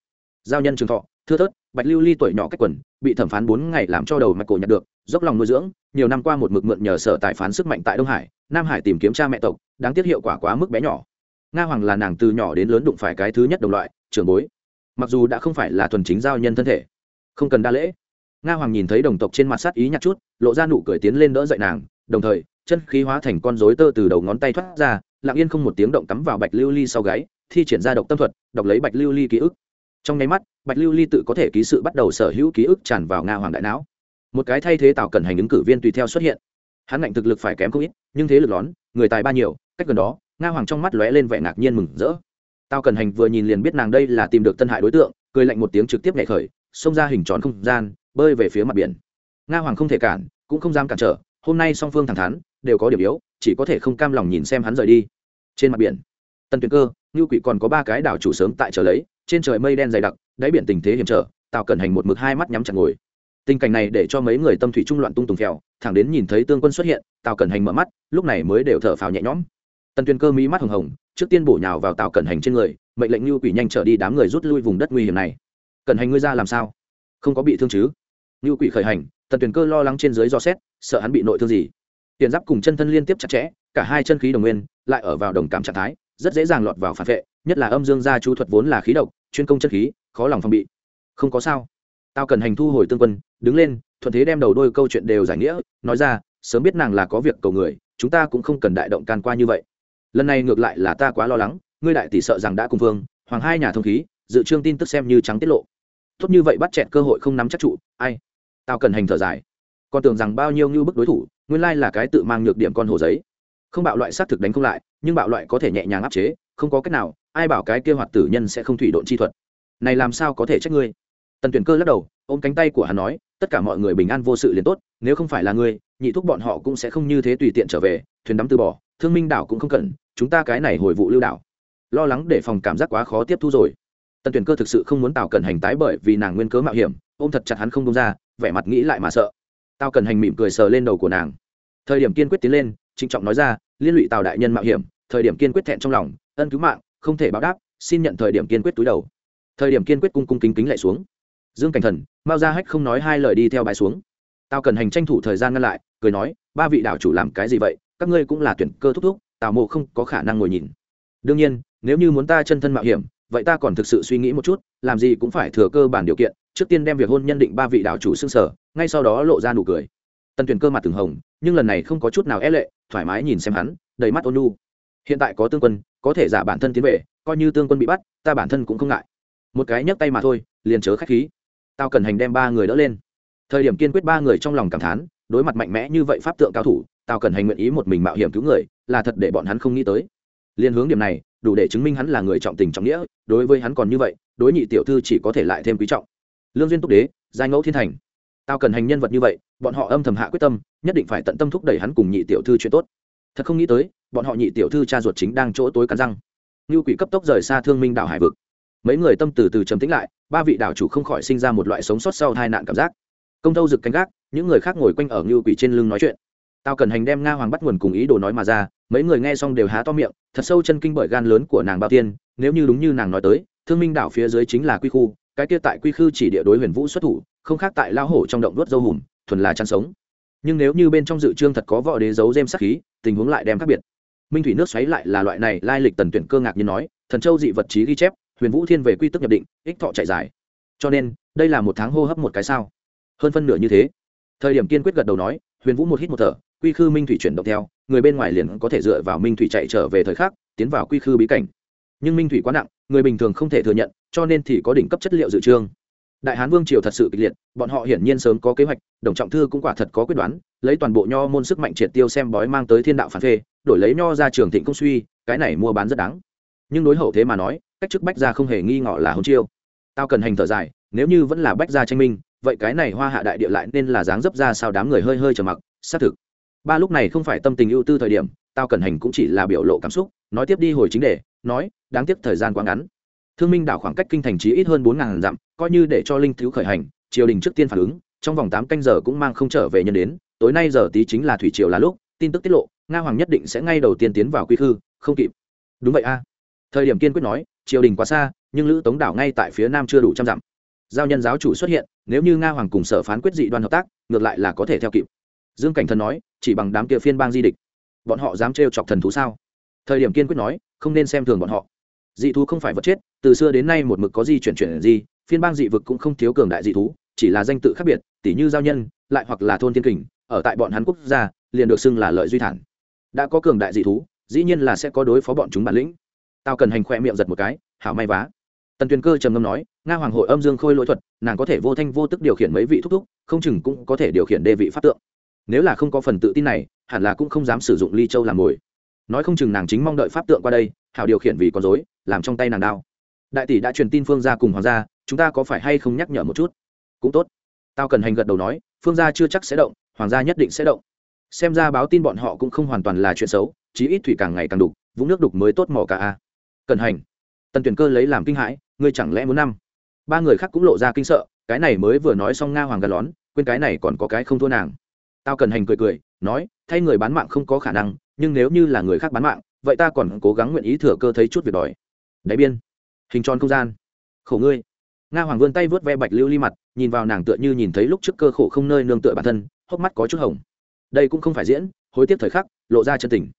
Giao nhân trường thọ, thưa thớt, bạch lưu ly tuổi nhỏ cách quần, bị thẩm phán bốn ngày làm cho đầu mạch cổ nhặt được, dốc lòng nuôi dưỡng, nhiều năm qua một mực mượn nhờ sở tài phán sức mạnh tại đông hải, nam hải tìm kiếm cha mẹ tộc, đáng tiếc hiệu quả quá mức bé nhỏ. Nga hoàng là nàng từ nhỏ đến lớn đụng phải cái thứ nhất đồng loại, trưởng bối. Mặc dù đã không phải là thuần chính giao nhân thân thể, không cần đa lễ. Nga hoàng nhìn thấy đồng tộc trên mặt sát ý nhặt chút, lộ ra nụ cười tiến lên đỡ dậy nàng, đồng thời chân khí hóa thành con rối tơ từ đầu ngón tay thoát ra, lặng yên không một tiếng động cắm vào bạch lưu ly sau gáy, thi triển ra độc tâm thuật, đọc lấy bạch lưu ly ký ức. Trong nháy mắt, bạch lưu ly tự có thể ký sự bắt đầu sở hữu ký ức tràn vào nga hoàng đại não. Một cái thay thế tạo cần hành ứng cử viên tùy theo xuất hiện. Hắn ngạnh thực lực phải kém không ít, nhưng thế lực lón, người tài ba nhiều, cách gần đó, nga hoàng trong mắt lóe lên vẻ ngạc nhiên mừng rỡ. Tao cần hành vừa nhìn liền biết nàng đây là tìm được tân hại đối tượng, cười lạnh một tiếng trực tiếp nhảy khởi, xông ra hình tròn không gian, bơi về phía mặt biển. Nga hoàng không thể cản, cũng không dám cản trở, hôm nay song phương thẳng thắn đều có điểm yếu, chỉ có thể không cam lòng nhìn xem hắn rời đi. Trên mặt biển, tân Tuyền cơ ngư quỷ còn có ba cái đảo chủ sớm tại trở lấy, trên trời mây đen dày đặc, đáy biển tình thế hiểm trở, tào cẩn hành một mực hai mắt nhắm chặt ngồi. Tình cảnh này để cho mấy người tâm thủy trung loạn tung tùng phèo, thẳng đến nhìn thấy tương quân xuất hiện, tào cẩn hành mở mắt, lúc này mới đều thở phào nhẹ nhõm. Tần Tuyền cơ mỹ mắt hồng hồng, trước tiên bổ nhào vào tào cẩn hành trên người, mệnh lệnh như quỷ nhanh trở đi đám người rút lui vùng đất nguy hiểm này. Cẩn hành ngươi ra làm sao? Không có bị thương chứ? Như quỷ khởi hành tần Tuyền cơ lo lắng trên dưới do xét, sợ hắn bị nội thương gì tiền giáp cùng chân thân liên tiếp chặt chẽ, cả hai chân khí đồng nguyên lại ở vào đồng cảm trạng thái, rất dễ dàng lọt vào phản vệ, nhất là âm dương gia chú thuật vốn là khí độc, chuyên công chân khí, khó lòng phòng bị. Không có sao. Tao cần hành thu hồi tương quân, đứng lên, thuận thế đem đầu đôi câu chuyện đều giải nghĩa, nói ra, sớm biết nàng là có việc cầu người, chúng ta cũng không cần đại động can qua như vậy. Lần này ngược lại là ta quá lo lắng, ngươi đại tỷ sợ rằng đã cùng vương, hoàng hai nhà thông khí, dự trương tin tức xem như trắng tiết lộ. Tốt như vậy bắt chẹt cơ hội không nắm chắc trụ, ai? Tao cần hành thở dài. Còn tưởng rằng bao nhiêu như bức đối thủ nguyên lai là cái tự mang nhược điểm con hồ giấy. Không bạo loại xác thực đánh không lại, nhưng bạo loại có thể nhẹ nhàng áp chế, không có cách nào, ai bảo cái kia hoạt tử nhân sẽ không thủy độn chi thuật. Này làm sao có thể trách ngươi? Tần tuyển cơ lắc đầu, ôm cánh tay của hắn nói, tất cả mọi người bình an vô sự liền tốt, nếu không phải là ngươi, nhị thúc bọn họ cũng sẽ không như thế tùy tiện trở về, thuyền đắm từ bỏ, thương minh đảo cũng không cần, chúng ta cái này hồi vụ lưu đảo. Lo lắng để phòng cảm giác quá khó tiếp thu rồi. Tần tuyển cơ thực sự không muốn tào cần hành tái bởi vì nàng nguyên cớ mạo hiểm, ôm thật chặt hắn không đông ra, vẻ mặt nghĩ lại mà sợ tao cần hành mỉm cười sờ lên đầu của nàng. Thời điểm kiên quyết tiến lên, trịnh trọng nói ra, liên lụy tào đại nhân mạo hiểm, thời điểm kiên quyết thẹn trong lòng, ân cứu mạng, không thể báo đáp, xin nhận thời điểm kiên quyết túi đầu. Thời điểm kiên quyết cung cung kính kính lại xuống. Dương cảnh thần, mao ra hách không nói hai lời đi theo bài xuống. Tao cần hành tranh thủ thời gian ngăn lại, cười nói, ba vị đảo chủ làm cái gì vậy, các ngươi cũng là tuyển cơ thúc thúc, tào mộ không có khả năng ngồi nhìn. Đương nhiên, nếu như muốn ta chân thân mạo hiểm, vậy ta còn thực sự suy nghĩ một chút, làm gì cũng phải thừa cơ bản điều kiện trước tiên đem việc hôn nhân định ba vị đảo chủ xương sở, ngay sau đó lộ ra nụ cười. Tần tuyền cơ mặt từng hồng, nhưng lần này không có chút nào é e lệ, thoải mái nhìn xem hắn, đầy mắt ôn hiện tại có tương quân, có thể giả bản thân tiến về, coi như tương quân bị bắt, ta bản thân cũng không ngại. Một cái nhấc tay mà thôi, liền chớ khách khí. Tao cần hành đem ba người đỡ lên. Thời điểm kiên quyết ba người trong lòng cảm thán, đối mặt mạnh mẽ như vậy pháp tượng cao thủ tao cần hành nguyện ý một mình mạo hiểm cứu người, là thật để bọn hắn không nghĩ tới. Liên hướng điểm này, đủ để chứng minh hắn là người trọng tình trọng nghĩa, đối với hắn còn như vậy, đối nhị tiểu thư chỉ có thể lại thêm quý trọng lương duyên túc đế, giai ngẫu thiên thành. Tao cần hành nhân vật như vậy, bọn họ âm thầm hạ quyết tâm, nhất định phải tận tâm thúc đẩy hắn cùng nhị tiểu thư chuyện tốt. Thật không nghĩ tới, bọn họ nhị tiểu thư cha ruột chính đang chỗ tối cắn răng. Như quỷ cấp tốc rời xa thương minh đảo hải vực. Mấy người tâm từ từ trầm tĩnh lại, ba vị đảo chủ không khỏi sinh ra một loại sống sót sau hai nạn cảm giác. Công tâu rực canh gác, những người khác ngồi quanh ở như quỷ trên lưng nói chuyện. Tao cần hành đem nga hoàng bắt nguồn cùng ý đồ nói mà ra, mấy người nghe xong đều há to miệng, thật sâu chân kinh bởi gan lớn của nàng bao tiên, nếu như đúng như nàng nói tới, thương minh đảo phía dưới chính là quy khu cái kia tại quy khư chỉ địa đối huyền vũ xuất thủ, không khác tại lao hổ trong động đuốt dâu hùm, thuần là chăn sống. Nhưng nếu như bên trong dự trương thật có võ đế giấu dêm sắc khí, tình huống lại đem khác biệt. Minh thủy nước xoáy lại là loại này lai lịch tần tuyển cơ ngạc như nói, thần châu dị vật trí ghi chép, huyền vũ thiên về quy tức nhập định, ích thọ chạy dài. Cho nên, đây là một tháng hô hấp một cái sao. Hơn phân nửa như thế. Thời điểm kiên quyết gật đầu nói, huyền vũ một hít một thở, quy khư minh thủy chuyển động theo, người bên ngoài liền có thể dựa vào minh thủy chạy trở về thời khắc, tiến vào quy khư bí cảnh. Nhưng minh thủy quá nặng người bình thường không thể thừa nhận, cho nên thì có đỉnh cấp chất liệu dự trương. Đại hán vương triều thật sự kịch liệt, bọn họ hiển nhiên sớm có kế hoạch, đồng trọng thư cũng quả thật có quyết đoán, lấy toàn bộ nho môn sức mạnh triệt tiêu xem bói mang tới thiên đạo phản phê, đổi lấy nho ra trường thịnh công suy, cái này mua bán rất đáng. Nhưng đối hậu thế mà nói, cách chức bách gia không hề nghi ngọ là hôn chiêu. Tao cần hành thở dài, nếu như vẫn là bách gia tranh minh, vậy cái này hoa hạ đại địa lại nên là dáng dấp ra sao đám người hơi hơi trầm mặc, xác thực. Ba lúc này không phải tâm tình ưu tư thời điểm, tao cần hành cũng chỉ là biểu lộ cảm xúc, nói tiếp đi hồi chính đề nói, đáng tiếc thời gian quá ngắn. Thương minh đảo khoảng cách kinh thành trí ít hơn bốn ngàn dặm, coi như để cho linh thiếu khởi hành, triều đình trước tiên phản ứng, trong vòng tám canh giờ cũng mang không trở về nhân đến, tối nay giờ tí chính là thủy triều là lúc, tin tức tiết lộ, nga hoàng nhất định sẽ ngay đầu tiên tiến vào quy khư, không kịp. Đúng vậy a. Thời điểm kiên quyết nói, triều đình quá xa, nhưng lữ tống đảo ngay tại phía nam chưa đủ trăm dặm. Giao nhân giáo chủ xuất hiện, nếu như nga hoàng cùng sở phán quyết dị đoan hợp tác, ngược lại là có thể theo kịp. Dương cảnh thần nói, chỉ bằng đám kia phiên bang di địch, bọn họ dám trêu chọc thần thú sao? Thời điểm kiên quyết nói không nên xem thường bọn họ. Dị thú không phải vật chết, từ xưa đến nay một mực có di chuyển chuyển gì phiên bang dị vực cũng không thiếu cường đại dị thú, chỉ là danh tự khác biệt tỷ như giao nhân, lại hoặc là thôn thiên kình, ở tại bọn hắn quốc gia, liền được xưng là lợi duy thản. Đã có cường đại dị thú, dĩ nhiên là sẽ có đối phó bọn chúng bản lĩnh. Tao cần hành khoe miệng giật một cái, hảo may vá. Tần tuyền cơ trầm ngâm nói, nga hoàng hội âm dương khôi lỗi thuật, nàng có thể vô thanh vô tức điều khiển mấy vị thúc thúc, không chừng cũng có thể điều khiển đê vị pháp tượng. Nếu là không có phần tự tin này, hẳn là cũng không dám sử dụng ly châu làm mồi nói không chừng nàng chính mong đợi pháp tượng qua đây, hảo điều khiển vì con dối làm trong tay nàng đao. Đại tỷ đã truyền tin phương gia cùng hoàng gia, chúng ta có phải hay không nhắc nhở một chút? Cũng tốt. Tao cần hành gật đầu nói, phương gia chưa chắc sẽ động, hoàng gia nhất định sẽ động. Xem ra báo tin bọn họ cũng không hoàn toàn là chuyện xấu, chí ít thủy càng ngày càng đục, vũng nước đục mới tốt mỏ cả a. Cần hành, tần tuyển cơ lấy làm kinh hãi, ngươi chẳng lẽ muốn năm? Ba người khác cũng lộ ra kinh sợ, cái này mới vừa nói xong nga hoàng gần lón, quên cái này còn có cái không thua nàng. Tao cần hành cười cười, nói, thay người bán mạng không có khả năng nhưng nếu như là người khác bán mạng, vậy ta còn cố gắng nguyện ý thừa cơ thấy chút việc đòi. Đáy biên, hình tròn không gian. Khổ ngươi. Nga hoàng vươn tay vớt ve bạch lưu ly mặt, nhìn vào nàng tựa như nhìn thấy lúc trước cơ khổ không nơi nương tựa bản thân, hốc mắt có chút hồng. Đây cũng không phải diễn, hối tiếc thời khắc, lộ ra chân tình.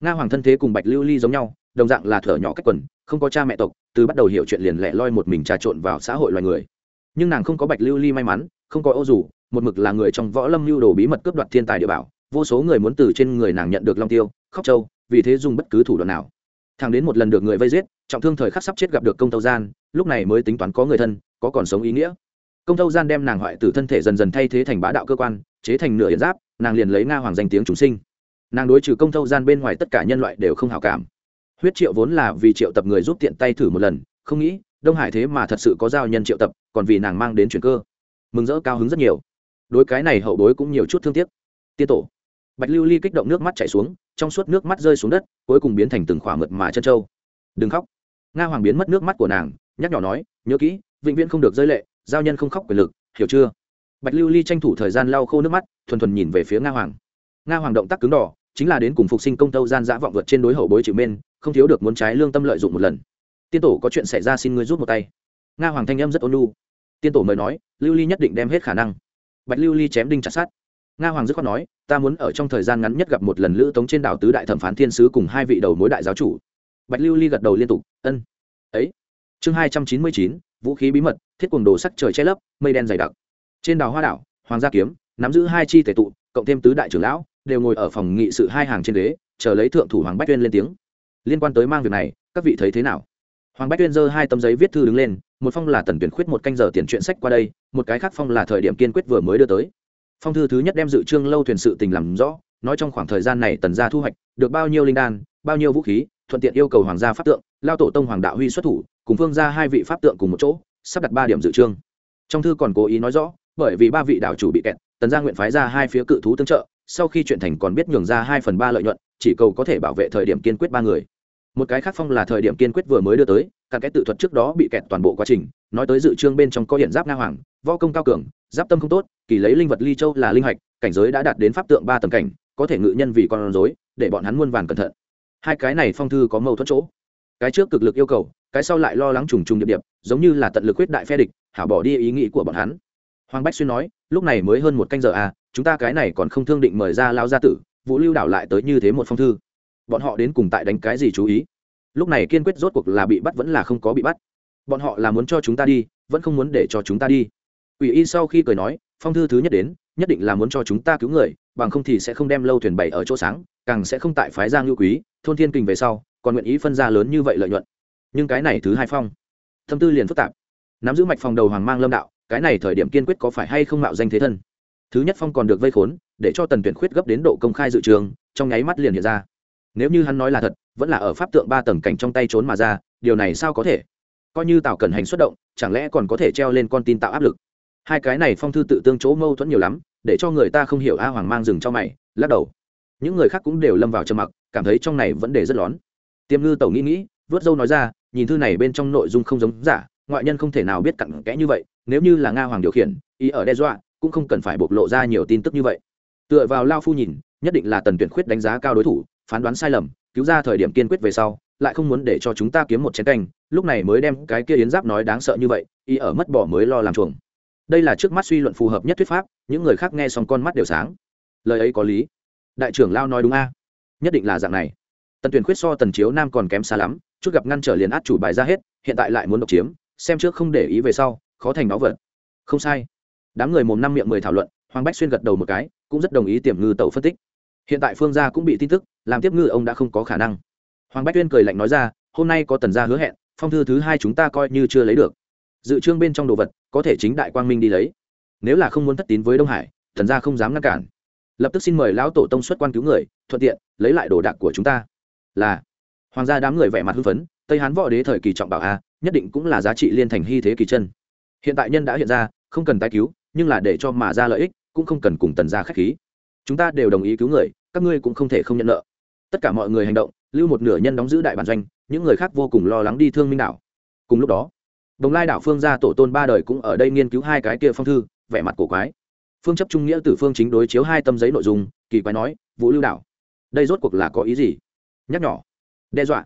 Nga hoàng thân thế cùng bạch lưu ly giống nhau, đồng dạng là thở nhỏ cách quần, không có cha mẹ tộc, từ bắt đầu hiểu chuyện liền lẻ loi một mình trà trộn vào xã hội loài người. Nhưng nàng không có bạch lưu ly may mắn, không có ô dù, một mực là người trong võ lâm lưu đồ bí mật cướp đoạt thiên tài địa bảo vô số người muốn từ trên người nàng nhận được long tiêu, khóc châu vì thế dùng bất cứ thủ đoạn nào. Thằng đến một lần được người vây giết, trọng thương thời khắc sắp chết gặp được công tâu gian, lúc này mới tính toán có người thân, có còn sống ý nghĩa. Công tâu gian đem nàng hoại tử thân thể dần dần thay thế thành bá đạo cơ quan, chế thành nửa yến giáp, nàng liền lấy nga hoàng danh tiếng chúng sinh. Nàng đối trừ công tâu gian bên ngoài tất cả nhân loại đều không hào cảm. Huyết triệu vốn là vì triệu tập người giúp tiện tay thử một lần, không nghĩ, đông hải thế mà thật sự có giao nhân triệu tập, còn vì nàng mang đến chuyển cơ. Mừng rỡ cao hứng rất nhiều. Đối cái này hậu bối cũng nhiều chút thương tiếc. Tiên tổ bạch lưu ly kích động nước mắt chảy xuống, trong suốt nước mắt rơi xuống đất, cuối cùng biến thành từng khỏa mượt mà chân trâu. Đừng khóc. Nga hoàng biến mất nước mắt của nàng, nhắc nhỏ nói, nhớ kỹ, vĩnh viễn không được rơi lệ, giao nhân không khóc quyền lực, hiểu chưa? Bạch lưu ly tranh thủ thời gian lau khô nước mắt, thuần thuần nhìn về phía nga hoàng. Nga hoàng động tác cứng đỏ chính là đến cùng phục sinh công tâu gian dã vọng vượt trên đối hậu bối chịu mên không thiếu được muốn trái lương tâm lợi dụng một lần. Tiên tổ, có chuyện xảy ra xin ngươi rút một tay. Nga hoàng thanh âm rất ôn lu tiên tổ mời nói, lưu ly nhất định đem hết khả năng. Bạch lưu ly chém đinh chặt sát nga hoàng dứt khoát nói, ta muốn ở trong thời gian ngắn nhất gặp một lần lữ tống trên đảo tứ đại thẩm phán thiên sứ cùng hai vị đầu mối đại giáo chủ. Bạch lưu ly gật đầu liên tục, ân. Ấy. Chương hai trăm chín mươi chín, vũ khí bí mật, thiết quần đồ sắc trời che lấp, mây đen dày đặc. Trên đảo hoa đảo, hoàng gia kiếm, nắm giữ hai chi tể tụ, cộng thêm tứ đại trưởng lão, đều ngồi ở phòng nghị sự hai hàng trên ghế, chờ lấy thượng thủ hoàng bách tuyên lên tiếng. Liên quan tới mang việc này, các vị thấy thế nào? Hoàng bách tuyên giơ hai tấm giấy viết thư đứng lên, một phong là tần tuyển khuyết một canh giờ tiền chuyện sách qua đây, một cái khác phong là thời điểm kiên quyết vừa mới đưa tới phong thư thứ nhất đem dự trương lâu thuyền sự tình làm rõ, nói trong khoảng thời gian này tần gia thu hoạch được bao nhiêu linh đan, bao nhiêu vũ khí, thuận tiện yêu cầu hoàng gia pháp tượng, lao tổ tông hoàng đạo huy xuất thủ, cùng phương ra hai vị pháp tượng cùng một chỗ, sắp đặt ba điểm dự trương. Trong thư còn cố ý nói rõ, bởi vì ba vị đạo chủ bị kẹt, tần gia nguyện phái ra hai phía cự thú tương trợ, sau khi chuyện thành còn biết nhường ra hai phần ba lợi nhuận, chỉ cầu có thể bảo vệ thời điểm kiên quyết ba người. Một cái khác phong là thời điểm kiên quyết vừa mới đưa tới cả cái tự thuật trước đó bị kẹt toàn bộ quá trình, nói tới dự trương bên trong có hiện giáp nga hoàng, võ công cao cường, giáp tâm không tốt, kỳ lấy linh vật ly châu là linh hạch, cảnh giới đã đạt đến pháp tượng ba tầng cảnh, có thể ngự nhân vì con rối, để bọn hắn muôn vàn cẩn thận. Hai cái này phong thư có mâu thuẫn chỗ. Cái trước cực lực yêu cầu, cái sau lại lo lắng trùng trùng điệp điệp, giống như là tận lực quyết đại phe địch, hảo bỏ đi ý nghĩ của bọn hắn. Hoàng bách xuyên nói, lúc này mới hơn một canh giờ à chúng ta cái này còn không thương định mời ra lao gia tử, vũ lưu đảo lại tới như thế một phong thư. Bọn họ đến cùng tại đánh cái gì chú ý? Lúc này kiên quyết rốt cuộc là bị bắt vẫn là không có bị bắt. Bọn họ là muốn cho chúng ta đi, vẫn không muốn để cho chúng ta đi. Ủy y sau khi cười nói, phong thư thứ nhất đến, nhất định là muốn cho chúng ta cứu người, bằng không thì sẽ không đem lâu thuyền bày ở chỗ sáng, càng sẽ không tại phái giang lưu quý, thôn thiên kình về sau, còn nguyện ý phân ra lớn như vậy lợi nhuận. Nhưng cái này thứ hai phong, thâm tư liền phức tạp. Nắm giữ mạch phòng đầu hoàng mang lâm đạo, cái này thời điểm kiên quyết có phải hay không mạo danh thế thân? Thứ nhất phong còn được vây khốn, để cho tần tuyển khuyết gấp đến độ công khai dự trường, trong nháy mắt liền hiện ra nếu như hắn nói là thật, vẫn là ở pháp tượng ba tầng cảnh trong tay trốn mà ra, điều này sao có thể? Coi như tào cẩn hành xuất động, chẳng lẽ còn có thể treo lên con tin tạo áp lực? Hai cái này phong thư tự tương chỗ mâu thuẫn nhiều lắm, để cho người ta không hiểu a hoàng mang rừng cho mày, lắc đầu. Những người khác cũng đều lâm vào trầm mặc, cảm thấy trong này vấn đề rất lón. Tiêm ngư tẩu nghĩ nghĩ, vớt dâu nói ra, nhìn thư này bên trong nội dung không giống giả, ngoại nhân không thể nào biết cặn kẽ như vậy, nếu như là nga hoàng điều khiển, ý ở đe dọa, cũng không cần phải bộc lộ ra nhiều tin tức như vậy. Tựa vào lao phu nhìn, nhất định là tần tuyển khuyết đánh giá cao đối thủ phán đoán sai lầm, cứu ra thời điểm kiên quyết về sau, lại không muốn để cho chúng ta kiếm một chén canh, lúc này mới đem cái kia yến giáp nói đáng sợ như vậy, y ở mất bỏ mới lo làm chuồng. Đây là trước mắt suy luận phù hợp nhất thuyết pháp, những người khác nghe xong con mắt đều sáng. Lời ấy có lý. Đại trưởng lao nói đúng a. Nhất định là dạng này. Tần tuyển khuyết so tần chiếu nam còn kém xa lắm, chút gặp ngăn trở liền át chủ bài ra hết, hiện tại lại muốn độc chiếm, xem trước không để ý về sau, khó thành nó vật không sai. Đám người mồm năm miệng mười thảo luận, hoàng bách xuyên gật đầu một cái, cũng rất đồng ý tiềm ngư tẩu phân tích hiện tại phương gia cũng bị tin tức, làm tiếp ngư ông đã không có khả năng. Hoàng bách tuyên cười lạnh nói ra, hôm nay có tần gia hứa hẹn, phong thư thứ hai chúng ta coi như chưa lấy được. Dự trương bên trong đồ vật, có thể chính đại quang minh đi lấy. Nếu là không muốn thất tín với đông hải, tần gia không dám ngăn cản. Lập tức xin mời lão tổ tông xuất quan cứu người, thuận tiện, lấy lại đồ đạc của chúng ta. Là. Hoàng gia đám người vẻ mặt hưng phấn, tây hán võ đế thời kỳ trọng bảo a, nhất định cũng là giá trị liên thành hy thế kỳ chân. Hiện tại nhân đã hiện ra, không cần tái cứu, nhưng là để cho mà ra lợi ích, cũng không cần cùng tần gia khách khí chúng ta đều đồng ý cứu người, các ngươi cũng không thể không nhận nợ. Tất cả mọi người hành động, lưu một nửa nhân đóng giữ đại bản doanh, những người khác vô cùng lo lắng đi thương minh đảo. Cùng lúc đó, đồng lai đảo phương gia tổ tôn ba đời cũng ở đây nghiên cứu hai cái kia phong thư, vẻ mặt cổ quái. Phương chấp trung nghĩa tử phương chính đối chiếu hai tâm giấy nội dung, kỳ quái nói, vũ lưu đảo, đây rốt cuộc là có ý gì? Nhắc nhỏ đe dọa.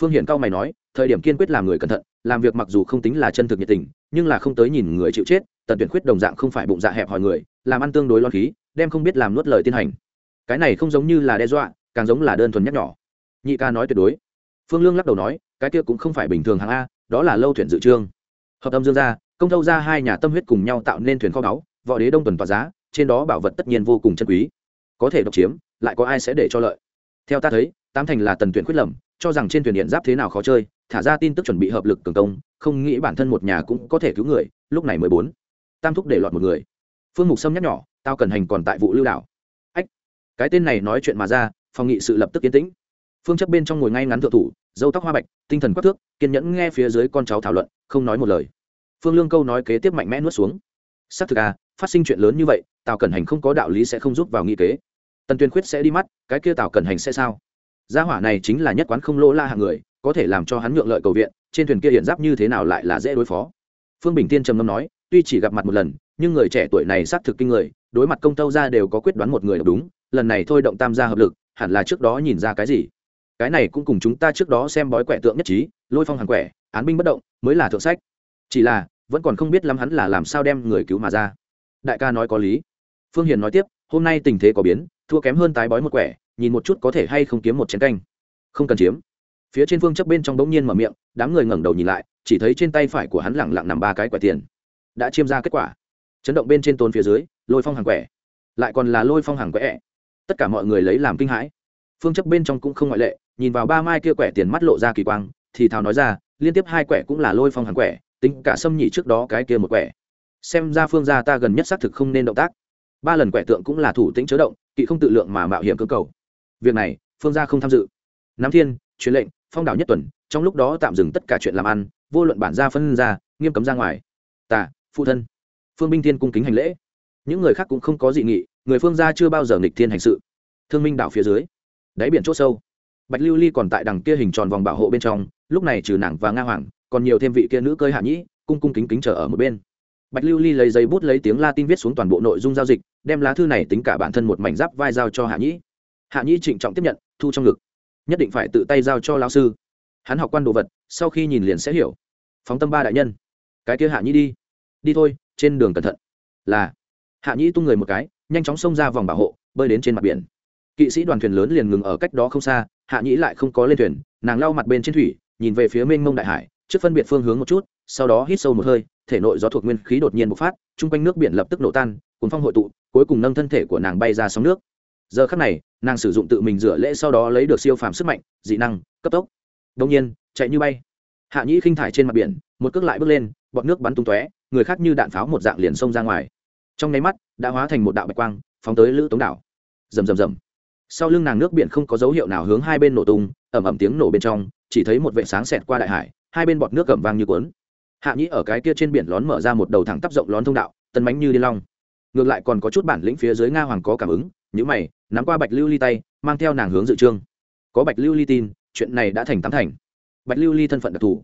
Phương hiển cao mày nói, thời điểm kiên quyết làm người cẩn thận, làm việc mặc dù không tính là chân thực nhiệt tình, nhưng là không tới nhìn người chịu chết, tần tuyển khuyết đồng dạng không phải bụng dạ hẹp hỏi người, làm ăn tương đối lo khí đem không biết làm nuốt lời tiên hành. Cái này không giống như là đe dọa, càng giống là đơn thuần nhắc nhỏ nhị ca nói tuyệt đối. Phương lương lắc đầu nói, cái kia cũng không phải bình thường hàng a, đó là lâu thuyền dự trương. Hợp âm dương gia, công thâu ra hai nhà tâm huyết cùng nhau tạo nên thuyền kho báu, võ đế đông tuần tỏa giá, trên đó bảo vật tất nhiên vô cùng chân quý. Có thể độc chiếm, lại có ai sẽ để cho lợi? Theo ta thấy, tám thành là tần tuyển khuyết lầm, cho rằng trên thuyền điện giáp thế nào khó chơi, thả ra tin tức chuẩn bị hợp lực cường công, không nghĩ bản thân một nhà cũng có thể cứu người, lúc này mười bốn. Tam thúc để lọt một người. Phương mục sâm nhắc nhỏ tao cần hành còn tại vụ lưu đảo. Ách, cái tên này nói chuyện mà ra, phòng nghị sự lập tức yên tĩnh. Phương chấp bên trong ngồi ngay ngắn thượng thủ, dâu tóc hoa bạch, tinh thần quắc thước, kiên nhẫn nghe phía dưới con cháu thảo luận, không nói một lời. Phương lương câu nói kế tiếp mạnh mẽ nuốt xuống. Xác thực à phát sinh chuyện lớn như vậy, tào cẩn hành không có đạo lý sẽ không giúp vào nghị kế. Tần tuyên khuyết sẽ đi mắt, cái kia tào cẩn hành sẽ sao? Gia hỏa này chính là nhất quán không lỗ la hạng người, có thể làm cho hắn nhượng lợi cầu viện, trên thuyền kia hiện giáp như thế nào lại là dễ đối phó. Phương bình tiên trầm ngâm nói, tuy chỉ gặp mặt một lần nhưng người trẻ tuổi này xác thực kinh người, đối mặt công tâu ra đều có quyết đoán một người đúng, lần này thôi động tam gia hợp lực, hẳn là trước đó nhìn ra cái gì. Cái này cũng cùng chúng ta trước đó xem bói quẻ tượng nhất trí, lôi phong hàng quẻ, án binh bất động, mới là thượng sách. Chỉ là, vẫn còn không biết lắm hắn là làm sao đem người cứu mà ra. Đại ca nói có lý. Phương hiền nói tiếp, hôm nay tình thế có biến, thua kém hơn tái bói một quẻ, nhìn một chút có thể hay không kiếm một chén canh. Không cần chiếm. Phía trên phương chấp bên trong bỗng nhiên mở miệng, đám người ngẩng đầu nhìn lại, chỉ thấy trên tay phải của hắn lẳng lặng nằm ba cái quẻ tiền. Đã chiêm ra kết quả chấn động bên trên tôn phía dưới lôi phong hàng quẻ. Lại còn là lôi phong hàng quẻ. Tất cả mọi người lấy làm kinh hãi. Phương chấp bên trong cũng không ngoại lệ nhìn vào ba mai kia quẻ tiền mắt lộ ra kỳ quang thì thào nói ra liên tiếp hai quẻ cũng là lôi phong hàng quẻ tính cả xâm nhị trước đó cái kia một quẻ. Xem ra phương gia ta gần nhất xác thực không nên động tác. Ba lần quẻ tượng cũng là thủ tĩnh chớ động kỵ không tự lượng mà mạo hiểm cơ cầu. Việc này phương gia không tham dự. Nam thiên truyền lệnh phong đảo nhất tuần trong lúc đó tạm dừng tất cả chuyện làm ăn vô luận bản gia phân ra nghiêm cấm ra ngoài. Tạ, phụ thân phương Minh thiên cung kính hành lễ. Những người khác cũng không có dị nghị, người phương gia chưa bao giờ nghịch thiên hành sự. Thương minh đảo phía dưới, đáy biển c h ỗ sâu, bạch lưu ly còn tại đằng kia hình tròn vòng bảo hộ bên trong, lúc này trừ nàng và nga hoàng, còn nhiều thêm vị kia nữ cơi hạ nhĩ, cung cung kính kính chờ ở một bên. Bạch lưu ly lấy giấy bút lấy tiếng latin viết xuống toàn bộ nội dung giao dịch, đem lá thư này tính cả bản thân một mảnh giáp vai giao cho hạ nhĩ. Hạ nhĩ trịnh trọng tiếp nhận, thu trong ngực. Nhất định phải tự tay giao cho lao sư. Hắn học quan đồ vật, sau khi nhìn liền sẽ hiểu. Phóng tâm ba đại nhân. Cái kia hạ nhĩ đi. Đi thôi trên đường cẩn thận. Là, hạ nhĩ tung người một cái, nhanh chóng xông ra vòng bảo hộ, bơi đến trên mặt biển. Kỵ sĩ đoàn thuyền lớn liền ngừng ở cách đó không xa, hạ nhĩ lại không có lên thuyền, nàng lau mặt bên trên thủy, nhìn về phía mênh mông đại hải, trước phân biệt phương hướng một chút, sau đó hít sâu một hơi, thể nội gió thuộc nguyên khí đột nhiên bộc phát, chung quanh nước biển lập tức nổ tan cùng phong hội tụ, cuối cùng nâng thân thể của nàng bay ra sóng nước. Giờ khắc này, nàng sử dụng tự mình rửa lễ sau đó lấy được siêu phàm sức mạnh, dị năng, cấp tốc. Đông nhiên, chạy như bay. Hạ nhĩ khinh thải trên mặt biển, một cước lại bước lên bọt nước bắn tung tóe, người khác như đạn pháo một dạng liền xông ra ngoài. Trong nháy mắt, đã hóa thành một đạo bạch quang, phóng tới lữ tống đảo. Rầm rầm rầm. Sau lưng nàng nước biển không có dấu hiệu nào hướng hai bên nổ tung, ẩm ẩm tiếng nổ bên trong, chỉ thấy một vệ sáng xẹt qua đại hải, hai bên bọt nước gầm vang như cuốn. Hạ nhĩ ở cái kia trên biển lón mở ra một đầu thẳng tắp rộng lón thông đạo tân bánh như đi long. Ngược lại còn có chút bản lĩnh phía dưới nga hoàng có cảm ứng nhữ mày, nắm qua bạch lưu ly tay, mang theo nàng hướng dự trương. Có bạch lưu ly tin, chuyện này đã thành tám thành. Bạch lưu ly thân phận đặc thù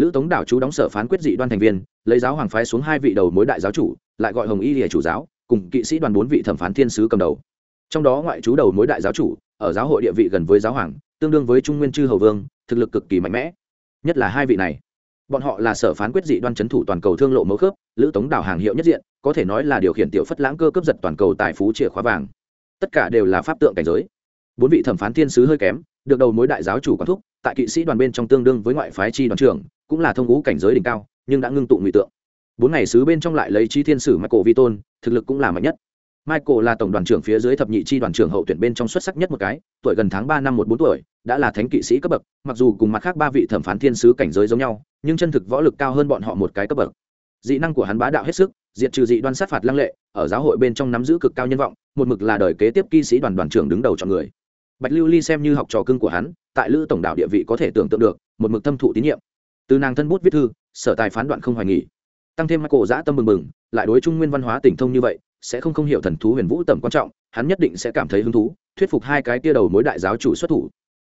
lữ tống đảo chú đóng sở phán quyết dị đoan thành viên, lấy giáo hoàng phái xuống hai vị đầu mối đại giáo chủ, lại gọi hồng y lìa chủ giáo, cùng kỵ sĩ đoàn bốn vị thẩm phán thiên sứ cầm đầu. Trong đó ngoại chú đầu mối đại giáo chủ, ở giáo hội địa vị gần với giáo hoàng, tương đương với trung nguyên chư hầu vương, thực lực cực kỳ mạnh mẽ. Nhất là hai vị này. Bọn họ là sở phán quyết dị đoan c h ấ n thủ toàn cầu thương lộ mẫu khớp, lữ tống đảo hàng hiệu nhất diện, có thể nói là điều khiển tiểu phất lãng cơ cấp giật toàn cầu tài phú chìa khóa vàng. Tất cả đều là pháp tượng cảnh giới. Bốn vị thẩm phán thiên sứ hơi kém, được đầu mối đại giáo chủ quán thúc, tại kỵ sĩ đoàn bên trong tương đương với ngoại phái chi đoàn trưởng cũng là thông ngũ cảnh giới đỉnh cao, nhưng đã ngưng tụ ngụy tượng. Bốn ngày sứ bên trong lại lấy chi thiên sử michael vi tôn, thực lực cũng là mạnh nhất. Michael là tổng đoàn trưởng phía dưới thập nhị chi đoàn trưởng hậu tuyển bên trong xuất sắc nhất một cái, tuổi gần tháng ba năm một bốn tuổi, đã là thánh kỵ sĩ cấp bậc, mặc dù cùng mặt khác ba vị thẩm phán thiên sứ cảnh giới giống nhau, nhưng chân thực võ lực cao hơn bọn họ một cái cấp bậc. Dị năng của hắn bá đạo hết sức, diệt trừ dị đoan sát phạt lăng lệ, ở giáo hội bên trong nắm giữ cực cao nhân vọng, một mực là đời kế tiếp kỵ sĩ đoàn đoàn trưởng đứng đầu chọn người. Bạch lưu ly xem như học trò cưng của hắn, tại lữ tổng đạo địa vị có thể tưởng tượng được, một mực thâm thụ tín nhiệm từ nàng thân bút viết thư, sở tài phán đoạn không hoài nghỉ. Tăng thêm cổ giã tâm mừng mừng, lại đối trung nguyên văn hóa tỉnh thông như vậy, sẽ không không hiểu thần thú huyền vũ tầm quan trọng, hắn nhất định sẽ cảm thấy hứng thú, thuyết phục hai cái tia đầu mối đại giáo chủ xuất thủ.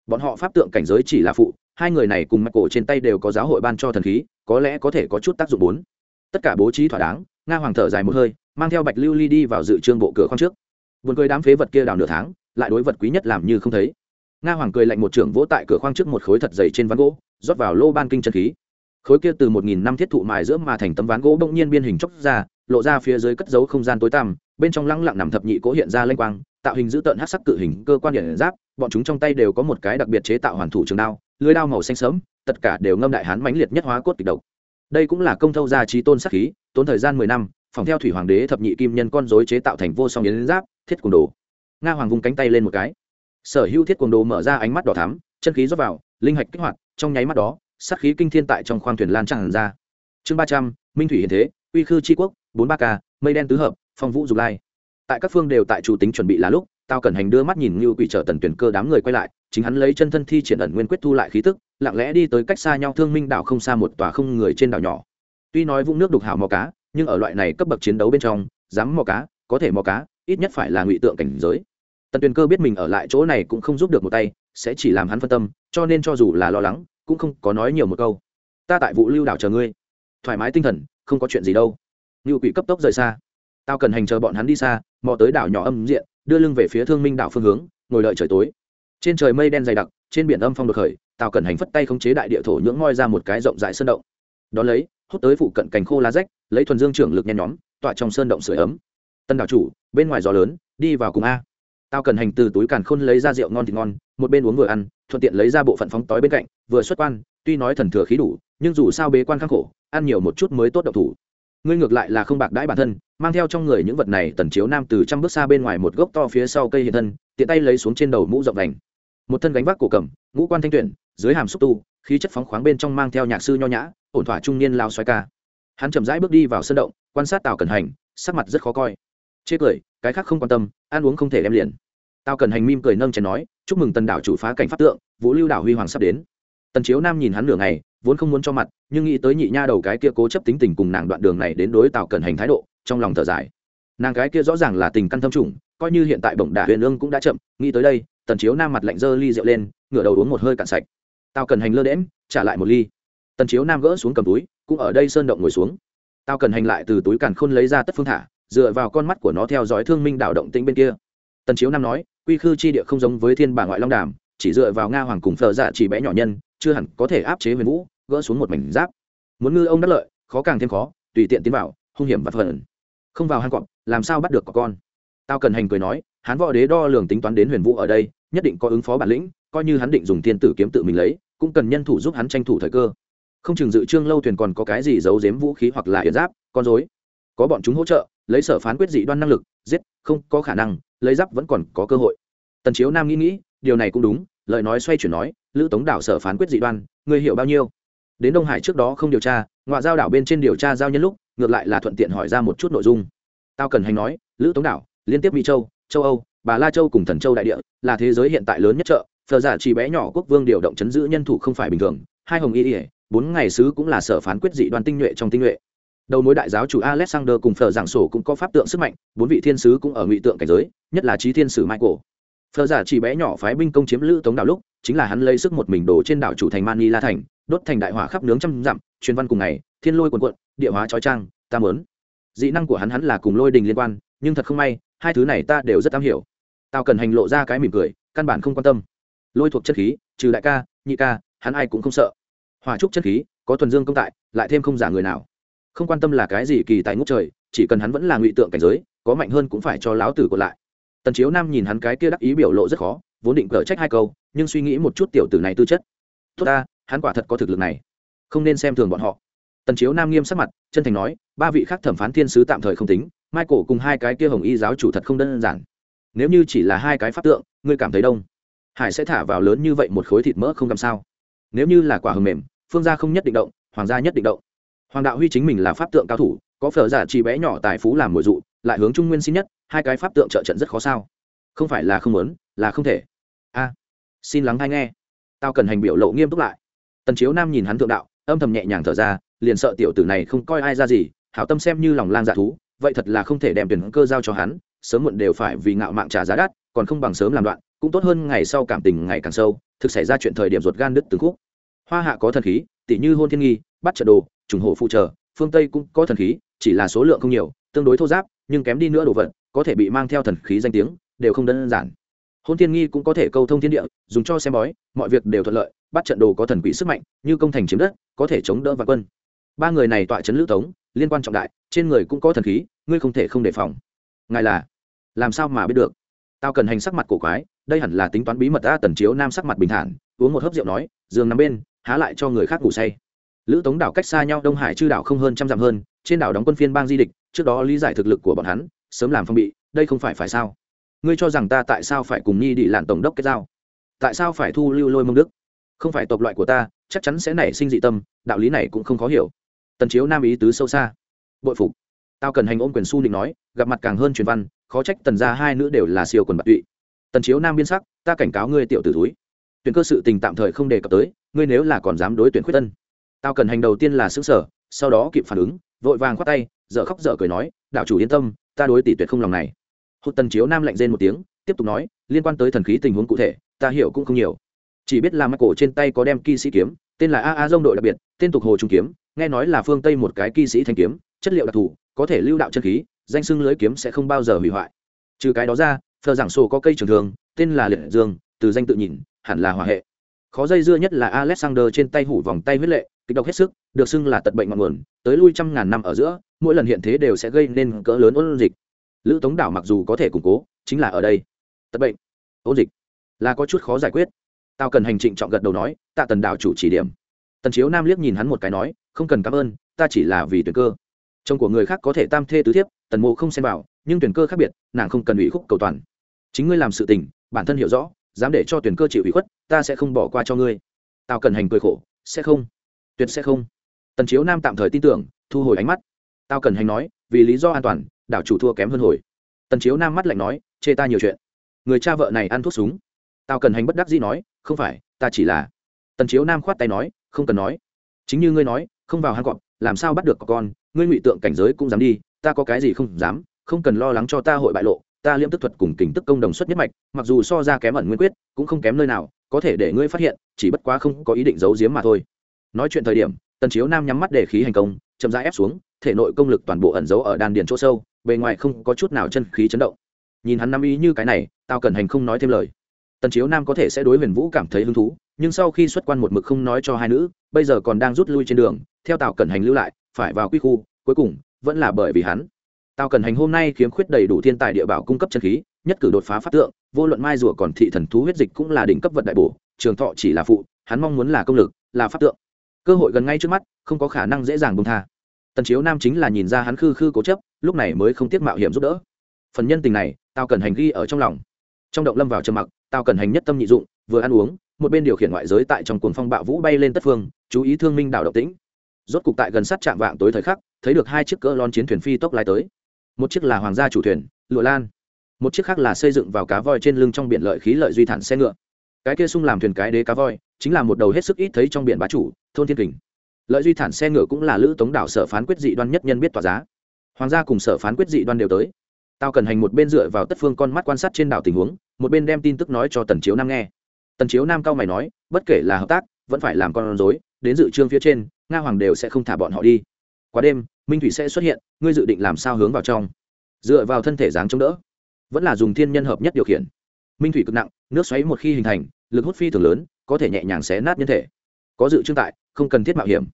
Bọn họ pháp tượng cảnh giới chỉ là phụ, hai người này cùng mặt cổ trên tay đều có giáo hội ban cho thần khí, có lẽ có thể có chút tác dụng bốn. Tất cả bố trí thỏa đáng, nga hoàng thở dài một hơi, mang theo bạch lưu ly đi vào dự trương bộ cửa khoang trước. Vườn cười đám phế vật kia đào nửa tháng, lại đối vật quý nhất làm như không thấy nga hoàng cười lạnh một trưởng vỗ tại cửa khoang trước một khối thật dày trên ván gỗ, rót vào lô ban kinh chân khí. Khối kia từ một nghìn năm thiết thụ mài giữa mà thành tấm ván gỗ bỗng nhiên biên hình chóc ra, lộ ra phía dưới cất dấu không gian tối tăm, bên trong lăng lặng nằm thập nhị cố hiện ra lênh quang, tạo hình giữ tợn hát sắc cự hình cơ quan điện giáp, bọn chúng trong tay đều có một cái đặc biệt chế tạo hoàn thủ trường đao, lưới đao màu xanh sớm tất cả đều ngâm đại hán mãnh liệt nhất hóa cốt kịch độc. Đây cũng là công thâu gia trí tôn sắc khí, tốn thời gian mười năm, phòng theo thủy hoàng đế thập nhị kim nhân con dối chế tạo thành vô song yến giáp, thiết cùng đồ. Nga hoàng vung cánh tay lên một cái sở hữu thiết quần đồ mở ra ánh mắt đỏ thắm, chân khí rót vào, linh hạch kích hoạt, trong nháy mắt đó, sát khí kinh thiên tại trong khoang thuyền lan tràn ra. Chương ba trăm, minh thủy hiền thế, uy khư tri quốc, bốn ba k mây đen tứ hợp, phong vũ dục lai. Tại các phương đều tại chủ tính chuẩn bị là lúc tao cần hành đưa mắt nhìn như quỷ trở tần tuyển cơ đám người quay lại, chính hắn lấy chân thân thi triển ẩn nguyên quyết thu lại khí tức, lặng lẽ đi tới cách xa nhau thương minh đảo không xa một tòa không người trên đảo nhỏ. Tuy nói vũng nước đục hảo mò cá, nhưng ở loại này cấp bậc chiến đấu bên trong, dám mò cá, có thể mò cá, ít nhất phải là ngụy tượng cảnh giới tần tuyền cơ biết mình ở lại chỗ này cũng không giúp được một tay, sẽ chỉ làm hắn phân tâm, cho nên cho dù là lo lắng, cũng không có nói nhiều một câu. Ta tại vụ lưu đảo chờ ngươi. Thoải mái tinh thần, không có chuyện gì đâu. Ngự quỷ cấp tốc rời xa. Tao cần hành chờ bọn hắn đi xa, mò tới đảo nhỏ âm diện, đưa lưng về phía thương minh đảo phương hướng, ngồi đợi trời tối. Trên trời mây đen dày đặc, trên biển âm phong đột khởi, tao cần hành phất tay khống chế đại địa thổ nhưỡng ngoi ra một cái rộng rãi sơn động. Đón lấy, hút tới phụ cận cành khô lá rách, lấy thuần dương trưởng lực nhen nhóm tọa trong sơn động sửa ấm. Tân đảo chủ, bên ngoài gió lớn, đi vào cùng a tao cần hành từ túi càn khôn lấy ra rượu ngon thì ngon, một bên uống vừa ăn, thuận tiện lấy ra bộ phận phóng tói bên cạnh, vừa xuất quan, tuy nói thần thừa khí đủ, nhưng dù sao bế quan khắc khổ, ăn nhiều một chút mới tốt độc thủ. Ngươi ngược lại là không bạc đãi bản thân, mang theo trong người những vật này tần chiếu nam từ trăm bước xa bên ngoài một gốc to phía sau cây hiện thân, tiện tay lấy xuống trên đầu mũ rộng đành. Một thân gánh vác cổ cầm, ngũ quan thanh tuyển, dưới hàm xúc tu, khí chất phóng khoáng bên trong mang theo nhạc sư nho nhã, ổn thỏa trung niên lao xoay ca. Hắn chậm rãi bước đi vào sân động, quan sát tào cẩn hành, sắc mặt rất khó coi. Chê cười cái khác không quan tâm, ăn uống không thể đem liền. Tao cần hành mim cười nâng chén nói, chúc mừng tần đảo chủ phá cảnh pháp tượng, vũ lưu đảo huy hoàng sắp đến. Tần chiếu nam nhìn hắn nửa ngày, vốn không muốn cho mặt, nhưng nghĩ tới nhị nha đầu cái kia cố chấp tính tình cùng nàng đoạn đường này đến đối tào cần hành thái độ, trong lòng thở dài. Nàng cái kia rõ ràng là tình căn thâm trùng, coi như hiện tại bổng đả huyền ương cũng đã chậm, nghĩ tới đây, tần chiếu nam mặt lạnh dơ ly rượu lên, ngửa đầu uống một hơi cạn sạch. Tao cần hành lơ đễm trả lại một ly. Tần chiếu nam gỡ xuống cầm túi, cũng ở đây sơn động ngồi xuống. Tao cần hành lại từ túi càn khôn lấy ra tất phương thả dựa vào con mắt của nó theo dõi thương minh đạo động tĩnh bên kia. Tần chiếu nam nói, quy khư chi địa không giống với thiên bà ngoại long đàm, chỉ dựa vào nga hoàng cùng phờ dạ chỉ bé nhỏ nhân, chưa hẳn có thể áp chế huyền vũ, gỡ xuống một mảnh giáp. Muốn ngư ông đắc lợi, khó càng thêm khó, tùy tiện tiến vào, hung hiểm và phần không vào hang cọp, làm sao bắt được có con? Tao cần hành cười nói hắn võ đế đo lường tính toán đến huyền vũ ở đây, nhất định có ứng phó bản lĩnh, coi như hắn định dùng thiên tử kiếm tự mình lấy, cũng cần nhân thủ giúp hắn tranh thủ thời cơ. Không chừng dự trương lâu thuyền còn có cái gì giấu giếm vũ khí hoặc là hiểm giáp, con dối có bọn chúng hỗ trợ lấy sở phán quyết dị đoan năng lực, giết, không có khả năng, lấy giáp vẫn còn có cơ hội. Tần chiếu nam nghĩ nghĩ, điều này cũng đúng, lời nói xoay chuyển nói, lữ tống đảo sở phán quyết dị đoan, người hiểu bao nhiêu? Đến đông hải trước đó không điều tra, ngoại giao đảo bên trên điều tra giao nhân lúc, ngược lại là thuận tiện hỏi ra một chút nội dung. Tao cần hành nói, lữ tống đảo, liên tiếp mỹ châu châu âu, bà la châu cùng thần châu đại địa, là thế giới hiện tại lớn nhất chợ thờ giả chỉ bé nhỏ quốc vương điều động chấn giữ nhân thủ không phải bình thường. Hai hồng y ỉa bốn ngày sứ cũng là sở phán quyết dị đoan tinh nhuệ trong tinh nhuệ đầu mối đại giáo chủ alexander cùng phờ giảng sổ cũng có pháp tượng sức mạnh, bốn vị thiên sứ cũng ở ngụy tượng cảnh giới, nhất là trí thiên sử michael. Phờ giả chỉ bé nhỏ phái binh công chiếm lữ tống đảo lúc, chính là hắn lấy sức một mình đổ trên đảo chủ thành mani la thành, đốt thành đại hỏa khắp nướng trăm dặm, truyền văn cùng ngày, thiên lôi quần quận địa hóa trói trang ta mớn dị năng của hắn hắn là cùng lôi đình liên quan, nhưng thật không may, hai thứ này ta đều rất am hiểu. Tao cần hành lộ ra cái mỉm cười, căn bản không quan tâm. Lôi thuộc chất khí, trừ đại ca, nhị ca, hắn ai cũng không sợ. Hòa trúc chất khí, có thuần dương công tại, lại thêm không giả người nào không quan tâm là cái gì kỳ tài ngút trời, chỉ cần hắn vẫn là ngụy tượng cảnh giới, có mạnh hơn cũng phải cho lão tử còn lại. Tần chiếu nam nhìn hắn cái kia đắc ý biểu lộ rất khó, vốn định cở trách hai câu, nhưng suy nghĩ một chút tiểu tử này tư chất. Tốt ta, hắn quả thật có thực lực này. Không nên xem thường bọn họ. Tần chiếu nam nghiêm sắc mặt, chân thành nói, ba vị khác thẩm phán thiên sứ tạm thời không tính, michael cùng hai cái kia hồng y giáo chủ thật không đơn giản. Nếu như chỉ là hai cái pháp tượng, ngươi cảm thấy đông? Hải sẽ thả vào lớn như vậy một khối thịt mỡ không làm sao? Nếu như là quả hầm mềm, phương gia không nhất định động, hoàng gia nhất định động hoàng đạo huy chính mình là pháp tượng cao thủ, có phở giả chỉ bé nhỏ tài phú làm mồi dụ, lại hướng trung nguyên xin nhất, hai cái pháp tượng trợ trận rất khó sao. Không phải là không muốn, là không thể. A, xin lắng hay nghe. Tao cần hành biểu lộ nghiêm túc lại. Tần chiếu nam nhìn hắn thượng đạo, âm thầm nhẹ nhàng thở ra, liền sợ tiểu tử này không coi ai ra gì, hảo tâm xem như lòng lang dạ thú, vậy thật là không thể đem tuyển cơ giao cho hắn, sớm muộn đều phải vì ngạo mạng trả giá đắt, còn không bằng sớm làm đoạn, cũng tốt hơn ngày sau cảm tình ngày càng sâu, thực xảy ra chuyện thời điểm ruột gan đứt từng khúc. Hoa hạ có thần khí tỷ như hôn thiên nghi bắt trợ đồ, trùng hộ phụ trợ, phương tây cũng có thần khí, chỉ là số lượng không nhiều, tương đối thô giáp, nhưng kém đi nữa đồ vật, có thể bị mang theo thần khí danh tiếng, đều không đơn giản. Hôn thiên nghi cũng có thể câu thông thiên địa, dùng cho xem bói, mọi việc đều thuận lợi, bắt trận đồ có thần quỷ sức mạnh, như công thành chiếm đất, có thể chống đỡ và quân. Ba người này tọa chấn lữ tống, liên quan trọng đại, trên người cũng có thần khí, ngươi không thể không đề phòng. Ngài là, làm sao mà biết được? Tao cần hành sắc mặt cổ quái, đây hẳn là tính toán bí mật ta tần chiếu nam sắc mặt bình thản, uống một hớp rượu nói, giường nằm bên, há lại cho người khác ngủ say lữ tống đảo cách xa nhau đông hải chư đảo không hơn trăm dặm hơn, trên đảo đóng quân phiên bang di địch, trước đó lý giải thực lực của bọn hắn, sớm làm phong bị, đây không phải phải sao? Ngươi cho rằng ta tại sao phải cùng nhi đi lạn tổng đốc kết giao? Tại sao phải thu lưu lôi mông đức? Không phải tộc loại của ta, chắc chắn sẽ nảy sinh dị tâm, đạo lý này cũng không khó hiểu. Tần chiếu nam ý tứ sâu xa. Bội phục. Tao cần hành ôm quyền su định nói, gặp mặt càng hơn truyền văn, khó trách tần ra hai nữ đều là siêu quần bạc tụy. Tần chiếu nam biên sắc, ta cảnh cáo ngươi tiểu tử túi tuyển cơ sự tình tạm thời không đề cập tới, ngươi nếu là còn dám đối tuyển khuyết tân tao cần hành đầu tiên là xứng sở sau đó kịp phản ứng, vội vàng khoát tay dợ khóc dợ cười nói, đạo chủ yên tâm, ta đối tỷ tuyệt không lòng này. Hụt tần chiếu nam lạnh rên một tiếng, tiếp tục nói, liên quan tới thần khí tình huống cụ thể, ta hiểu cũng không nhiều. Chỉ biết là mắt cổ trên tay có đem kỵ sĩ kiếm, tên là a a dông đội đặc biệt, tên tục hồ trung kiếm, nghe nói là phương tây một cái kỵ sĩ thanh kiếm, chất liệu đặc thù, có thể lưu đạo chân khí, danh xưng lưới kiếm sẽ không bao giờ hủy hoại. Trừ cái đó ra, thờ giảng sổ có cây trường thường tên là liệt dương, từ danh tự nhìn, hẳn là hòa hệ. Khó dây dưa nhất là alexander trên tay hủ vòng tay huyết lệ kịch độc hết sức, được xưng là tật bệnh ngọn nguồn, tới lui trăm ngàn năm ở giữa, mỗi lần hiện thế đều sẽ gây nên cỡ lớn ôn dịch. Lữ tống đảo mặc dù có thể củng cố, chính là ở đây. Tật bệnh, ôn dịch, là có chút khó giải quyết. Tao cần hành trịnh chọn gật đầu nói, tạ tần đảo chủ chỉ điểm. Tần chiếu nam liếc nhìn hắn một cái nói, không cần cảm ơn, ta chỉ là vì tuyển cơ. Chồng của người khác có thể tam thê tứ thiếp, tần mộ không xem vào, nhưng tuyển cơ khác biệt, nàng không cần ủy khúc cầu toàn. Chính ngươi làm sự tình, bản thân hiểu rõ, dám để cho tuyển cơ chịu ủy khuất, ta sẽ không bỏ qua cho ngươi. Tao cần hành cười khổ, sẽ không tuyệt sẽ không. Tần chiếu nam tạm thời tin tưởng, thu hồi ánh mắt. Tao cần hành nói, vì lý do an toàn, đảo chủ thua kém hơn hồi. Tần chiếu nam mắt lạnh nói, chê ta nhiều chuyện. Người cha vợ này ăn thuốc súng. Tao cần hành bất đắc dĩ nói, không phải, ta chỉ là. Tần chiếu nam khoát tay nói, không cần nói. Chính như ngươi nói, không vào hang cọp, làm sao bắt được con, ngươi ngụy tượng cảnh giới cũng dám đi, ta có cái gì không dám, không cần lo lắng cho ta hội bại lộ, ta liêm tức thuật cùng kình tức công đồng xuất nhất mạch, mặc dù so ra kém ẩn nguyên quyết, cũng không kém nơi nào, có thể để ngươi phát hiện, chỉ bất quá không có ý định giấu giếm mà thôi nói chuyện thời điểm, tần chiếu nam nhắm mắt để khí hành công, chậm rãi ép xuống, thể nội công lực toàn bộ ẩn giấu ở đan điền chỗ sâu, bề ngoài không có chút nào chân khí chấn động. Nhìn hắn năm ý như cái này tao cần hành không nói thêm lời. Tần chiếu nam có thể sẽ đối huyền vũ cảm thấy hứng thú, nhưng sau khi xuất quan một mực không nói cho hai nữ, bây giờ còn đang rút lui trên đường, theo tào cẩn hành lưu lại, phải vào quy khu, cuối cùng, vẫn là bởi vì hắn. Tào cẩn hành hôm nay khiếm khuyết đầy đủ thiên tài địa bảo cung cấp chân khí, nhất cử đột phá pháp tượng, vô luận mai rùa còn thị thần thú huyết dịch cũng là đỉnh cấp vật đại bổ, trường thọ chỉ là phụ, hắn mong muốn là công lực, là pháp tượng cơ hội gần ngay trước mắt, không có khả năng dễ dàng bông tha. Tần chiếu nam chính là nhìn ra hắn khư khư cố chấp, lúc này mới không tiếc mạo hiểm giúp đỡ. Phần nhân tình này tao cần hành ghi ở trong lòng. Trong động lâm vào trầm mặc tao cần hành nhất tâm nhị dụng, vừa ăn uống, một bên điều khiển ngoại giới tại trong cuồng phong bạo vũ bay lên tất phương, chú ý thương minh đảo độc tĩnh. Rốt cục tại gần sát trạm vạng tối thời khắc, thấy được hai chiếc cỡ lon chiến thuyền phi tốc lái tới. Một chiếc là hoàng gia chủ thuyền, lụa lan. Một chiếc khác là xây dựng vào cá voi trên lưng trong biển lợi khí lợi duy thản xe ngựa. Cái kia sung làm thuyền cái đế cá voi, chính là một đầu hết sức ít thấy trong biển bá chủ thôn thiên kình. Lợi duy thản xe ngựa cũng là lữ tống đảo sở phán quyết dị đoan nhất nhân biết tỏa giá. Hoàng gia cùng sở phán quyết dị đoan đều tới. Tao cần hành một bên dựa vào tất phương con mắt quan sát trên đảo tình huống, một bên đem tin tức nói cho tần chiếu nam nghe. Tần chiếu nam cao mày nói, bất kể là hợp tác, vẫn phải làm con rối, đến dự trương phía trên, nga hoàng đều sẽ không thả bọn họ đi. Quá đêm, minh thủy sẽ xuất hiện, ngươi dự định làm sao hướng vào trong? Dựa vào thân thể dáng chống đỡ, vẫn là dùng thiên nhân hợp nhất điều khiển. Minh thủy cực nặng, nước xoáy một khi hình thành, lực hút phi thường lớn, có thể nhẹ nhàng xé nát nhân thể có dự trương tại, không cần thiết mạo hiểm.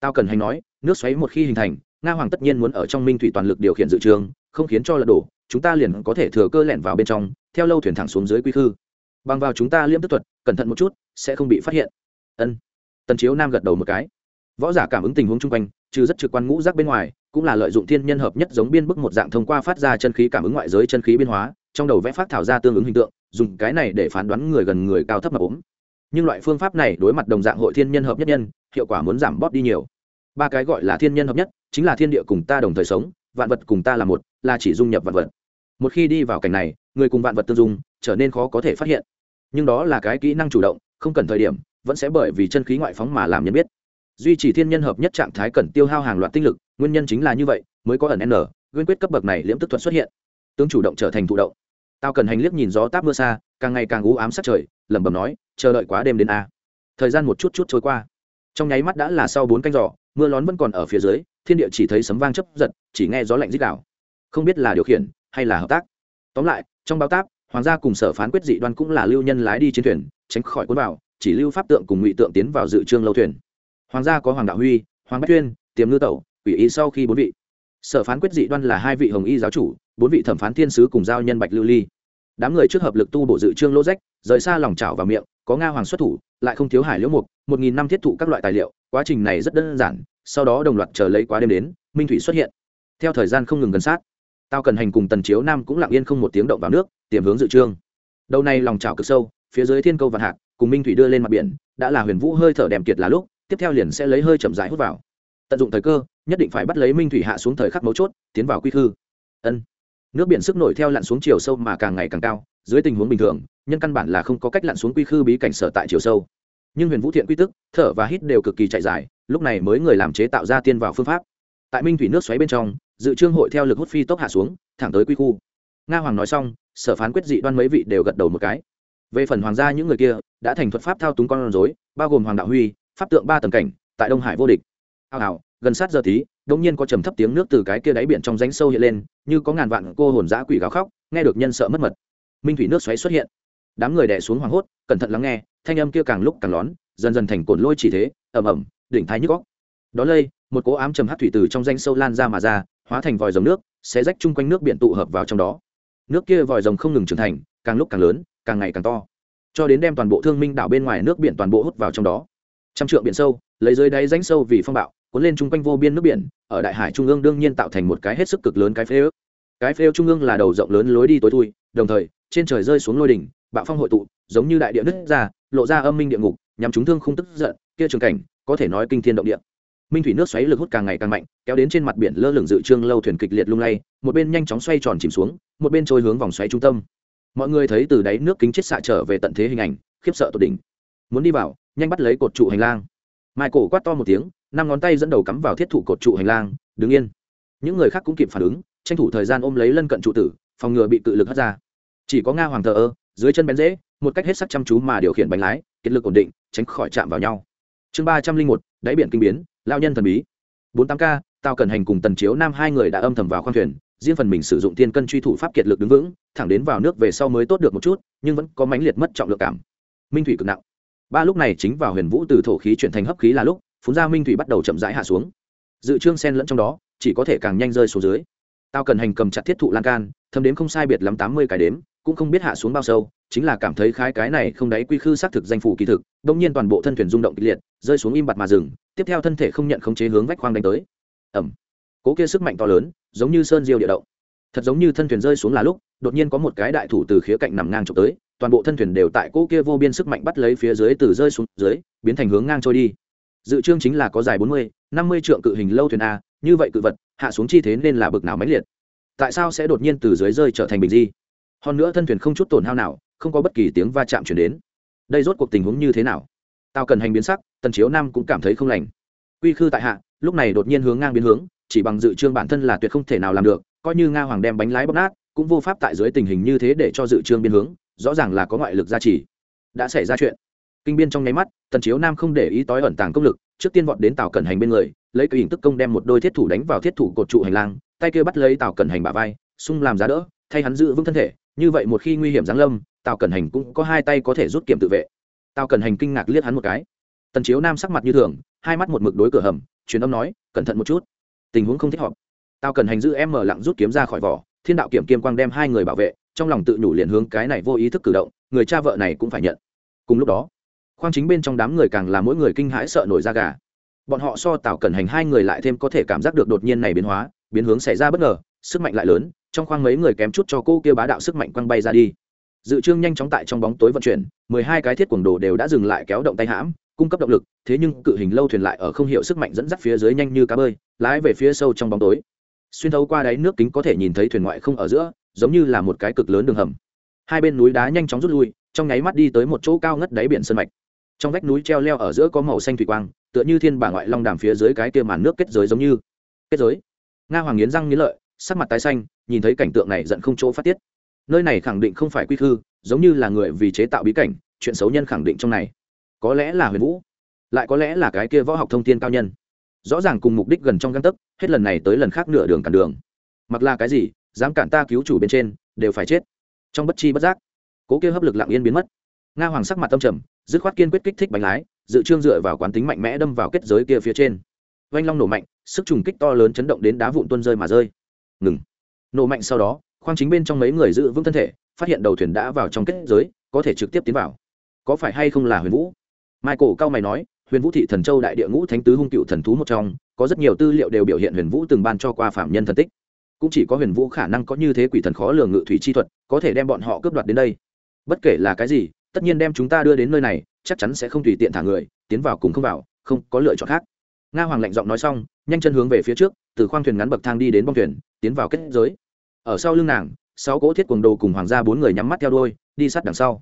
Tao cần hành nói, nước xoáy một khi hình thành, nga hoàng tất nhiên muốn ở trong minh thủy toàn lực điều khiển dự trường không khiến cho lật đổ, chúng ta liền có thể thừa cơ lẻn vào bên trong, theo lâu thuyền thẳng xuống dưới quy khư. Bằng vào chúng ta liêm tức thuật, cẩn thận một chút, sẽ không bị phát hiện. Ân. Tần chiếu nam gật đầu một cái. Võ giả cảm ứng tình huống chung quanh, trừ rất trực quan ngũ rác bên ngoài, cũng là lợi dụng thiên nhân hợp nhất giống biên bức một dạng thông qua phát ra chân khí cảm ứng ngoại giới chân khí biên hóa, trong đầu vẽ phát thảo ra tương ứng hình tượng, dùng cái này để phán đoán người gần người cao thấp mà ốm nhưng loại phương pháp này đối mặt đồng dạng hội thiên nhân hợp nhất nhân, hiệu quả muốn giảm bóp đi nhiều. Ba cái gọi là thiên nhân hợp nhất, chính là thiên địa cùng ta đồng thời sống, vạn vật cùng ta là một, là chỉ dung nhập vạn vật. Một khi đi vào cảnh này, người cùng vạn vật tương dung, trở nên khó có thể phát hiện. Nhưng đó là cái kỹ năng chủ động, không cần thời điểm, vẫn sẽ bởi vì chân khí ngoại phóng mà làm nhân biết. Duy trì thiên nhân hợp nhất trạng thái cần tiêu hao hàng loạt tinh lực, nguyên nhân chính là như vậy, mới có ẩn n, nguyên quyết cấp bậc này liễm tức thuật xuất hiện. Tướng chủ động trở thành thụ động tao cần hành liếc nhìn gió táp mưa xa, càng ngày càng u ám sát trời, lẩm bẩm nói, chờ đợi quá đêm đến a. Thời gian một chút chút trôi qua. Trong nháy mắt đã là sau bốn canh giỏ mưa lón vẫn còn ở phía dưới, thiên địa chỉ thấy sấm vang chấp giật, chỉ nghe gió lạnh rít đảo không biết là điều khiển, hay là hợp tác. Tóm lại, trong báo táp, hoàng gia cùng sở phán quyết dị đoan cũng là lưu nhân lái đi trên thuyền, tránh khỏi cuốn vào, chỉ lưu pháp tượng cùng ngụy tượng tiến vào dự trương lâu thuyền. Hoàng gia có hoàng đạo huy, hoàng bách tuyên, tiềm ngư tẩu ủy ý sau khi bốn vị sở phán quyết dị đoan là hai vị hồng y giáo chủ, bốn vị thẩm phán thiên sứ cùng giao nhân bạch lưu ly. Đám người trước hợp lực tu bổ dự trương lỗ rách, rời xa lòng chảo vào miệng, có nga hoàng xuất thủ, lại không thiếu hải liễu mục, một nghìn năm thiết thụ các loại tài liệu, quá trình này rất đơn giản, sau đó đồng loạt chờ lấy quá đêm đến, minh thủy xuất hiện. Theo thời gian không ngừng gần sát tao cần hành cùng tần chiếu nam cũng lặng yên không một tiếng động vào nước, tiềm hướng dự trương. Đầu này lòng trào cực sâu, phía dưới thiên câu vạn hạc, cùng minh thủy đưa lên mặt biển, đã là huyền vũ hơi thở đèm kiệt là lúc, tiếp theo liền sẽ lấy hơi chậm rãi hút vào tận dụng thời cơ, nhất định phải bắt lấy minh thủy hạ xuống thời khắc mấu chốt, tiến vào quy khư. Ân. Nước biển sức nổi theo lặn xuống chiều sâu mà càng ngày càng cao, dưới tình huống bình thường, nhân căn bản là không có cách lặn xuống quy khư bí cảnh sở tại chiều sâu. Nhưng huyền vũ thiện quy tức, thở và hít đều cực kỳ chạy dài, lúc này mới người làm chế tạo ra tiên vào phương pháp. Tại minh thủy nước xoáy bên trong, dự trương hội theo lực hút phi tốc hạ xuống, thẳng tới quy khu. Nga hoàng nói xong, sở phán quyết dị đoan mấy vị đều gật đầu một cái. Về phần hoàng gia những người kia, đã thành thuật pháp thao túng con rối, bao gồm hoàng đạo huy, pháp tượng ba tầng cảnh, tại đông hải vô địch ào ào gần sát giờ tí, đống nhiên có trầm thấp tiếng nước từ cái kia đáy biển trong rãnh sâu hiện lên, như có ngàn vạn cô hồn dã quỷ gào khóc, nghe được nhân sợ mất mật. Minh thủy nước xoáy xuất hiện. Đám người đè xuống hoảng hốt, cẩn thận lắng nghe, thanh âm kia càng lúc càng lón, dần dần thành cồn lôi chỉ thế ẩm ẩm đỉnh thái nhức góc đó lây, một cỗ ám trầm hát thủy từ trong danh sâu lan ra mà ra, hóa thành vòi dòng nước sẽ rách chung quanh nước biển tụ hợp vào trong đó. Nước kia vòi rồng không ngừng trưởng thành, càng lúc càng lớn, càng ngày càng to. Cho đến đem toàn bộ thương minh đảo bên ngoài nước biển toàn bộ hút vào trong đó. Trăm trượng biển sâu lấy dưới đáy rãnh sâu vì phong bạo, cuốn lên chung quanh vô biên nước biển, ở đại hải trung ương đương nhiên tạo thành một cái hết sức cực lớn cái phế ước. Cái phế ước trung ương là đầu rộng lớn lối đi tối thui, đồng thời, trên trời rơi xuống lôi đỉnh, bạo phong hội tụ, giống như đại địa nứt ra, lộ ra âm minh địa ngục nhằm chúng thương không tức giận, kia trường cảnh, có thể nói kinh thiên động địa. Minh thủy nước xoáy lực hút càng ngày càng mạnh, kéo đến trên mặt biển lơ lửng dự trương lâu thuyền kịch liệt lung lay, một bên nhanh chóng xoay tròn chìm xuống, một bên trôi hướng vòng xoáy trung tâm. Mọi người thấy từ đáy nước kính chết xạ trở về tận thế hình ảnh, khiếp sợ tột đỉnh. Muốn đi vào, nhanh bắt lấy cột trụ hành lang mai cổ quát to một tiếng, năm ngón tay dẫn đầu cắm vào thiết thụ cột trụ hành lang, đứng yên. Những người khác cũng kịp phản ứng, tranh thủ thời gian ôm lấy lân cận trụ tử, phòng ngừa bị cự lực hất ra. Chỉ có nga hoàng thờ ơ, dưới chân bén dễ một cách hết sắc chăm chú mà điều khiển bánh lái, kiệt lực ổn định, tránh khỏi chạm vào nhau. Chương ba trăm linh một, đáy biển kinh biến, lao nhân thần bí. Bốn tám k tao cần hành cùng tần chiếu nam hai người đã âm thầm vào khoang thuyền, riêng phần mình sử dụng tiên cân truy thủ pháp kiệt lực đứng vững, thẳng đến vào nước về sau mới tốt được một chút, nhưng vẫn có mãnh liệt mất trọng lượng cảm. Minh thủy cực nặng ba lúc này chính vào huyền vũ từ thổ khí chuyển thành hấp khí là lúc phúng ra minh thủy bắt đầu chậm rãi hạ xuống. Dự trương sen lẫn trong đó, chỉ có thể càng nhanh rơi xuống dưới. Tao cần hành cầm chặt thiết thụ lan can, thâm đếm không sai biệt lắm tám mươi cái đếm, cũng không biết hạ xuống bao sâu, chính là cảm thấy khái cái này không đáy quy khư xác thực danh phủ kỳ thực, đông nhiên toàn bộ thân thuyền rung động kịch liệt, rơi xuống im bặt mà dừng, tiếp theo thân thể không nhận khống chế hướng vách khoang đánh tới. Ẩm cố kia sức mạnh to lớn, giống như sơn diêu địa động. Thật giống như thân thuyền rơi xuống là lúc, đột nhiên có một cái đại thủ từ khía cạnh nằm ngang trục tới toàn bộ thân thuyền đều tại cỗ kia vô biên sức mạnh bắt lấy phía dưới từ rơi xuống dưới, biến thành hướng ngang trôi đi. Dự trương chính là có dài bốn mươi, năm mươi trượng cự hình lâu thuyền a, như vậy cự vật, hạ xuống chi thế nên là bực nào mãnh liệt. Tại sao sẽ đột nhiên từ dưới rơi trở thành bình di? Hơn nữa thân thuyền không chút tổn hao nào, không có bất kỳ tiếng va chạm chuyển đến. Đây rốt cuộc tình huống như thế nào? Tao cần hành biến sắc, tần chiếu nam cũng cảm thấy không lành. Quy khư tại hạ, lúc này đột nhiên hướng ngang biến hướng, chỉ bằng dự trương bản thân là tuyệt không thể nào làm được, coi như nga hoàng đem bánh lái bóp nát, cũng vô pháp tại dưới tình hình như thế để cho dự trương biến hướng rõ ràng là có ngoại lực gia trì. Đã xảy ra chuyện. Kinh biên trong nháy mắt, tần chiếu nam không để ý tối ẩn tàng công lực, trước tiên vọt đến tàu cẩn hành bên người, lấy cái hình tức công đem một đôi thiết thủ đánh vào thiết thủ cột trụ hành lang, tay kia bắt lấy tàu cẩn hành bả vai sung làm giá đỡ, thay hắn giữ vững thân thể. Như vậy một khi nguy hiểm giáng lâm tàu cẩn hành cũng có hai tay có thể rút kiểm tự vệ. Tàu cẩn hành kinh ngạc liếc hắn một cái. Tần chiếu nam sắc mặt như thường, hai mắt một mực đối cửa hầm, truyền âm nói, cẩn thận một chút. Tình huống không thích hợp. Tàu cẩn hành giữ em mở lặng rút kiếm ra khỏi vỏ, thiên đạo kiểm kiêm quang đem hai người bảo vệ trong lòng tự nhủ liền hướng cái này vô ý thức cử động, người cha vợ này cũng phải nhận. Cùng lúc đó, khoang chính bên trong đám người càng là mỗi người kinh hãi sợ nổi da gà. Bọn họ so tảo cẩn hành hai người lại thêm có thể cảm giác được đột nhiên này biến hóa, biến hướng xảy ra bất ngờ, sức mạnh lại lớn, trong khoang mấy người kém chút cho cô kia bá đạo sức mạnh quăng bay ra đi. Dự trương nhanh chóng tại trong bóng tối vận chuyển, mười hai cái thiết quần đồ đều đã dừng lại kéo động tay hãm, cung cấp động lực, thế nhưng cự hình lâu thuyền lại ở không hiệu sức mạnh dẫn dắt phía dưới nhanh như cá bơi, lái về phía sâu trong bóng tối. Xuyên thấu qua đáy nước kính có thể nhìn thấy thuyền ngoại không ở giữa giống như là một cái cực lớn đường hầm. Hai bên núi đá nhanh chóng rút lui trong nháy mắt đi tới một chỗ cao ngất đáy biển sân mạch. Trong vách núi treo leo ở giữa có màu xanh thủy quang tựa như thiên bà ngoại long đàm phía dưới cái kia màn nước kết giới giống như. Kết giới. Nga hoàng nghiến răng nghiến lợi sắc mặt tái xanh nhìn thấy cảnh tượng này giận không chỗ phát tiết. Nơi này khẳng định không phải quy thư, giống như là người vì chế tạo bí cảnh chuyện xấu nhân khẳng định trong này. Có lẽ là huyền vũ lại có lẽ là cái kia võ học thông tin cao nhân. Rõ ràng cùng mục đích gần trong găng tấc hết lần này tới lần khác nửa đường cản đường. Mặc là cái gì? Dám cản ta cứu chủ bên trên, đều phải chết. Trong bất chi bất giác, cố kia hấp lực lặng yên biến mất. Nga hoàng sắc mặt tâm trầm, dứt khoát kiên quyết kích thích bánh lái, dự trương dựa vào quán tính mạnh mẽ đâm vào kết giới kia phía trên. Vanh long nổ mạnh, sức trùng kích to lớn chấn động đến đá vụn tuôn rơi mà rơi. Ngừng. Nổ mạnh sau đó, khoang chính bên trong mấy người giữ vững thân thể, phát hiện đầu thuyền đã vào trong kết giới, có thể trực tiếp tiến vào. Có phải hay không là huyền vũ? Michael cao mày nói, huyền vũ thị thần châu đại địa ngũ thánh tứ hung cựu thần thú một trong, có rất nhiều tư liệu đều biểu hiện huyền vũ từng ban cho qua phạm nhân thần tích cũng chỉ có huyền vũ khả năng có như thế quỷ thần khó lường ngự thủy chi thuật, có thể đem bọn họ cướp đoạt đến đây. Bất kể là cái gì, tất nhiên đem chúng ta đưa đến nơi này, chắc chắn sẽ không tùy tiện thả người, tiến vào cùng không vào, không có lựa chọn khác. Nga hoàng lạnh giọng nói xong, nhanh chân hướng về phía trước, từ khoang thuyền ngắn bậc thang đi đến bong thuyền, tiến vào kết giới. Ở sau lưng nàng, sáu cỗ thiết quần đồ cùng hoàng gia bốn người nhắm mắt theo đôi đi sát đằng sau.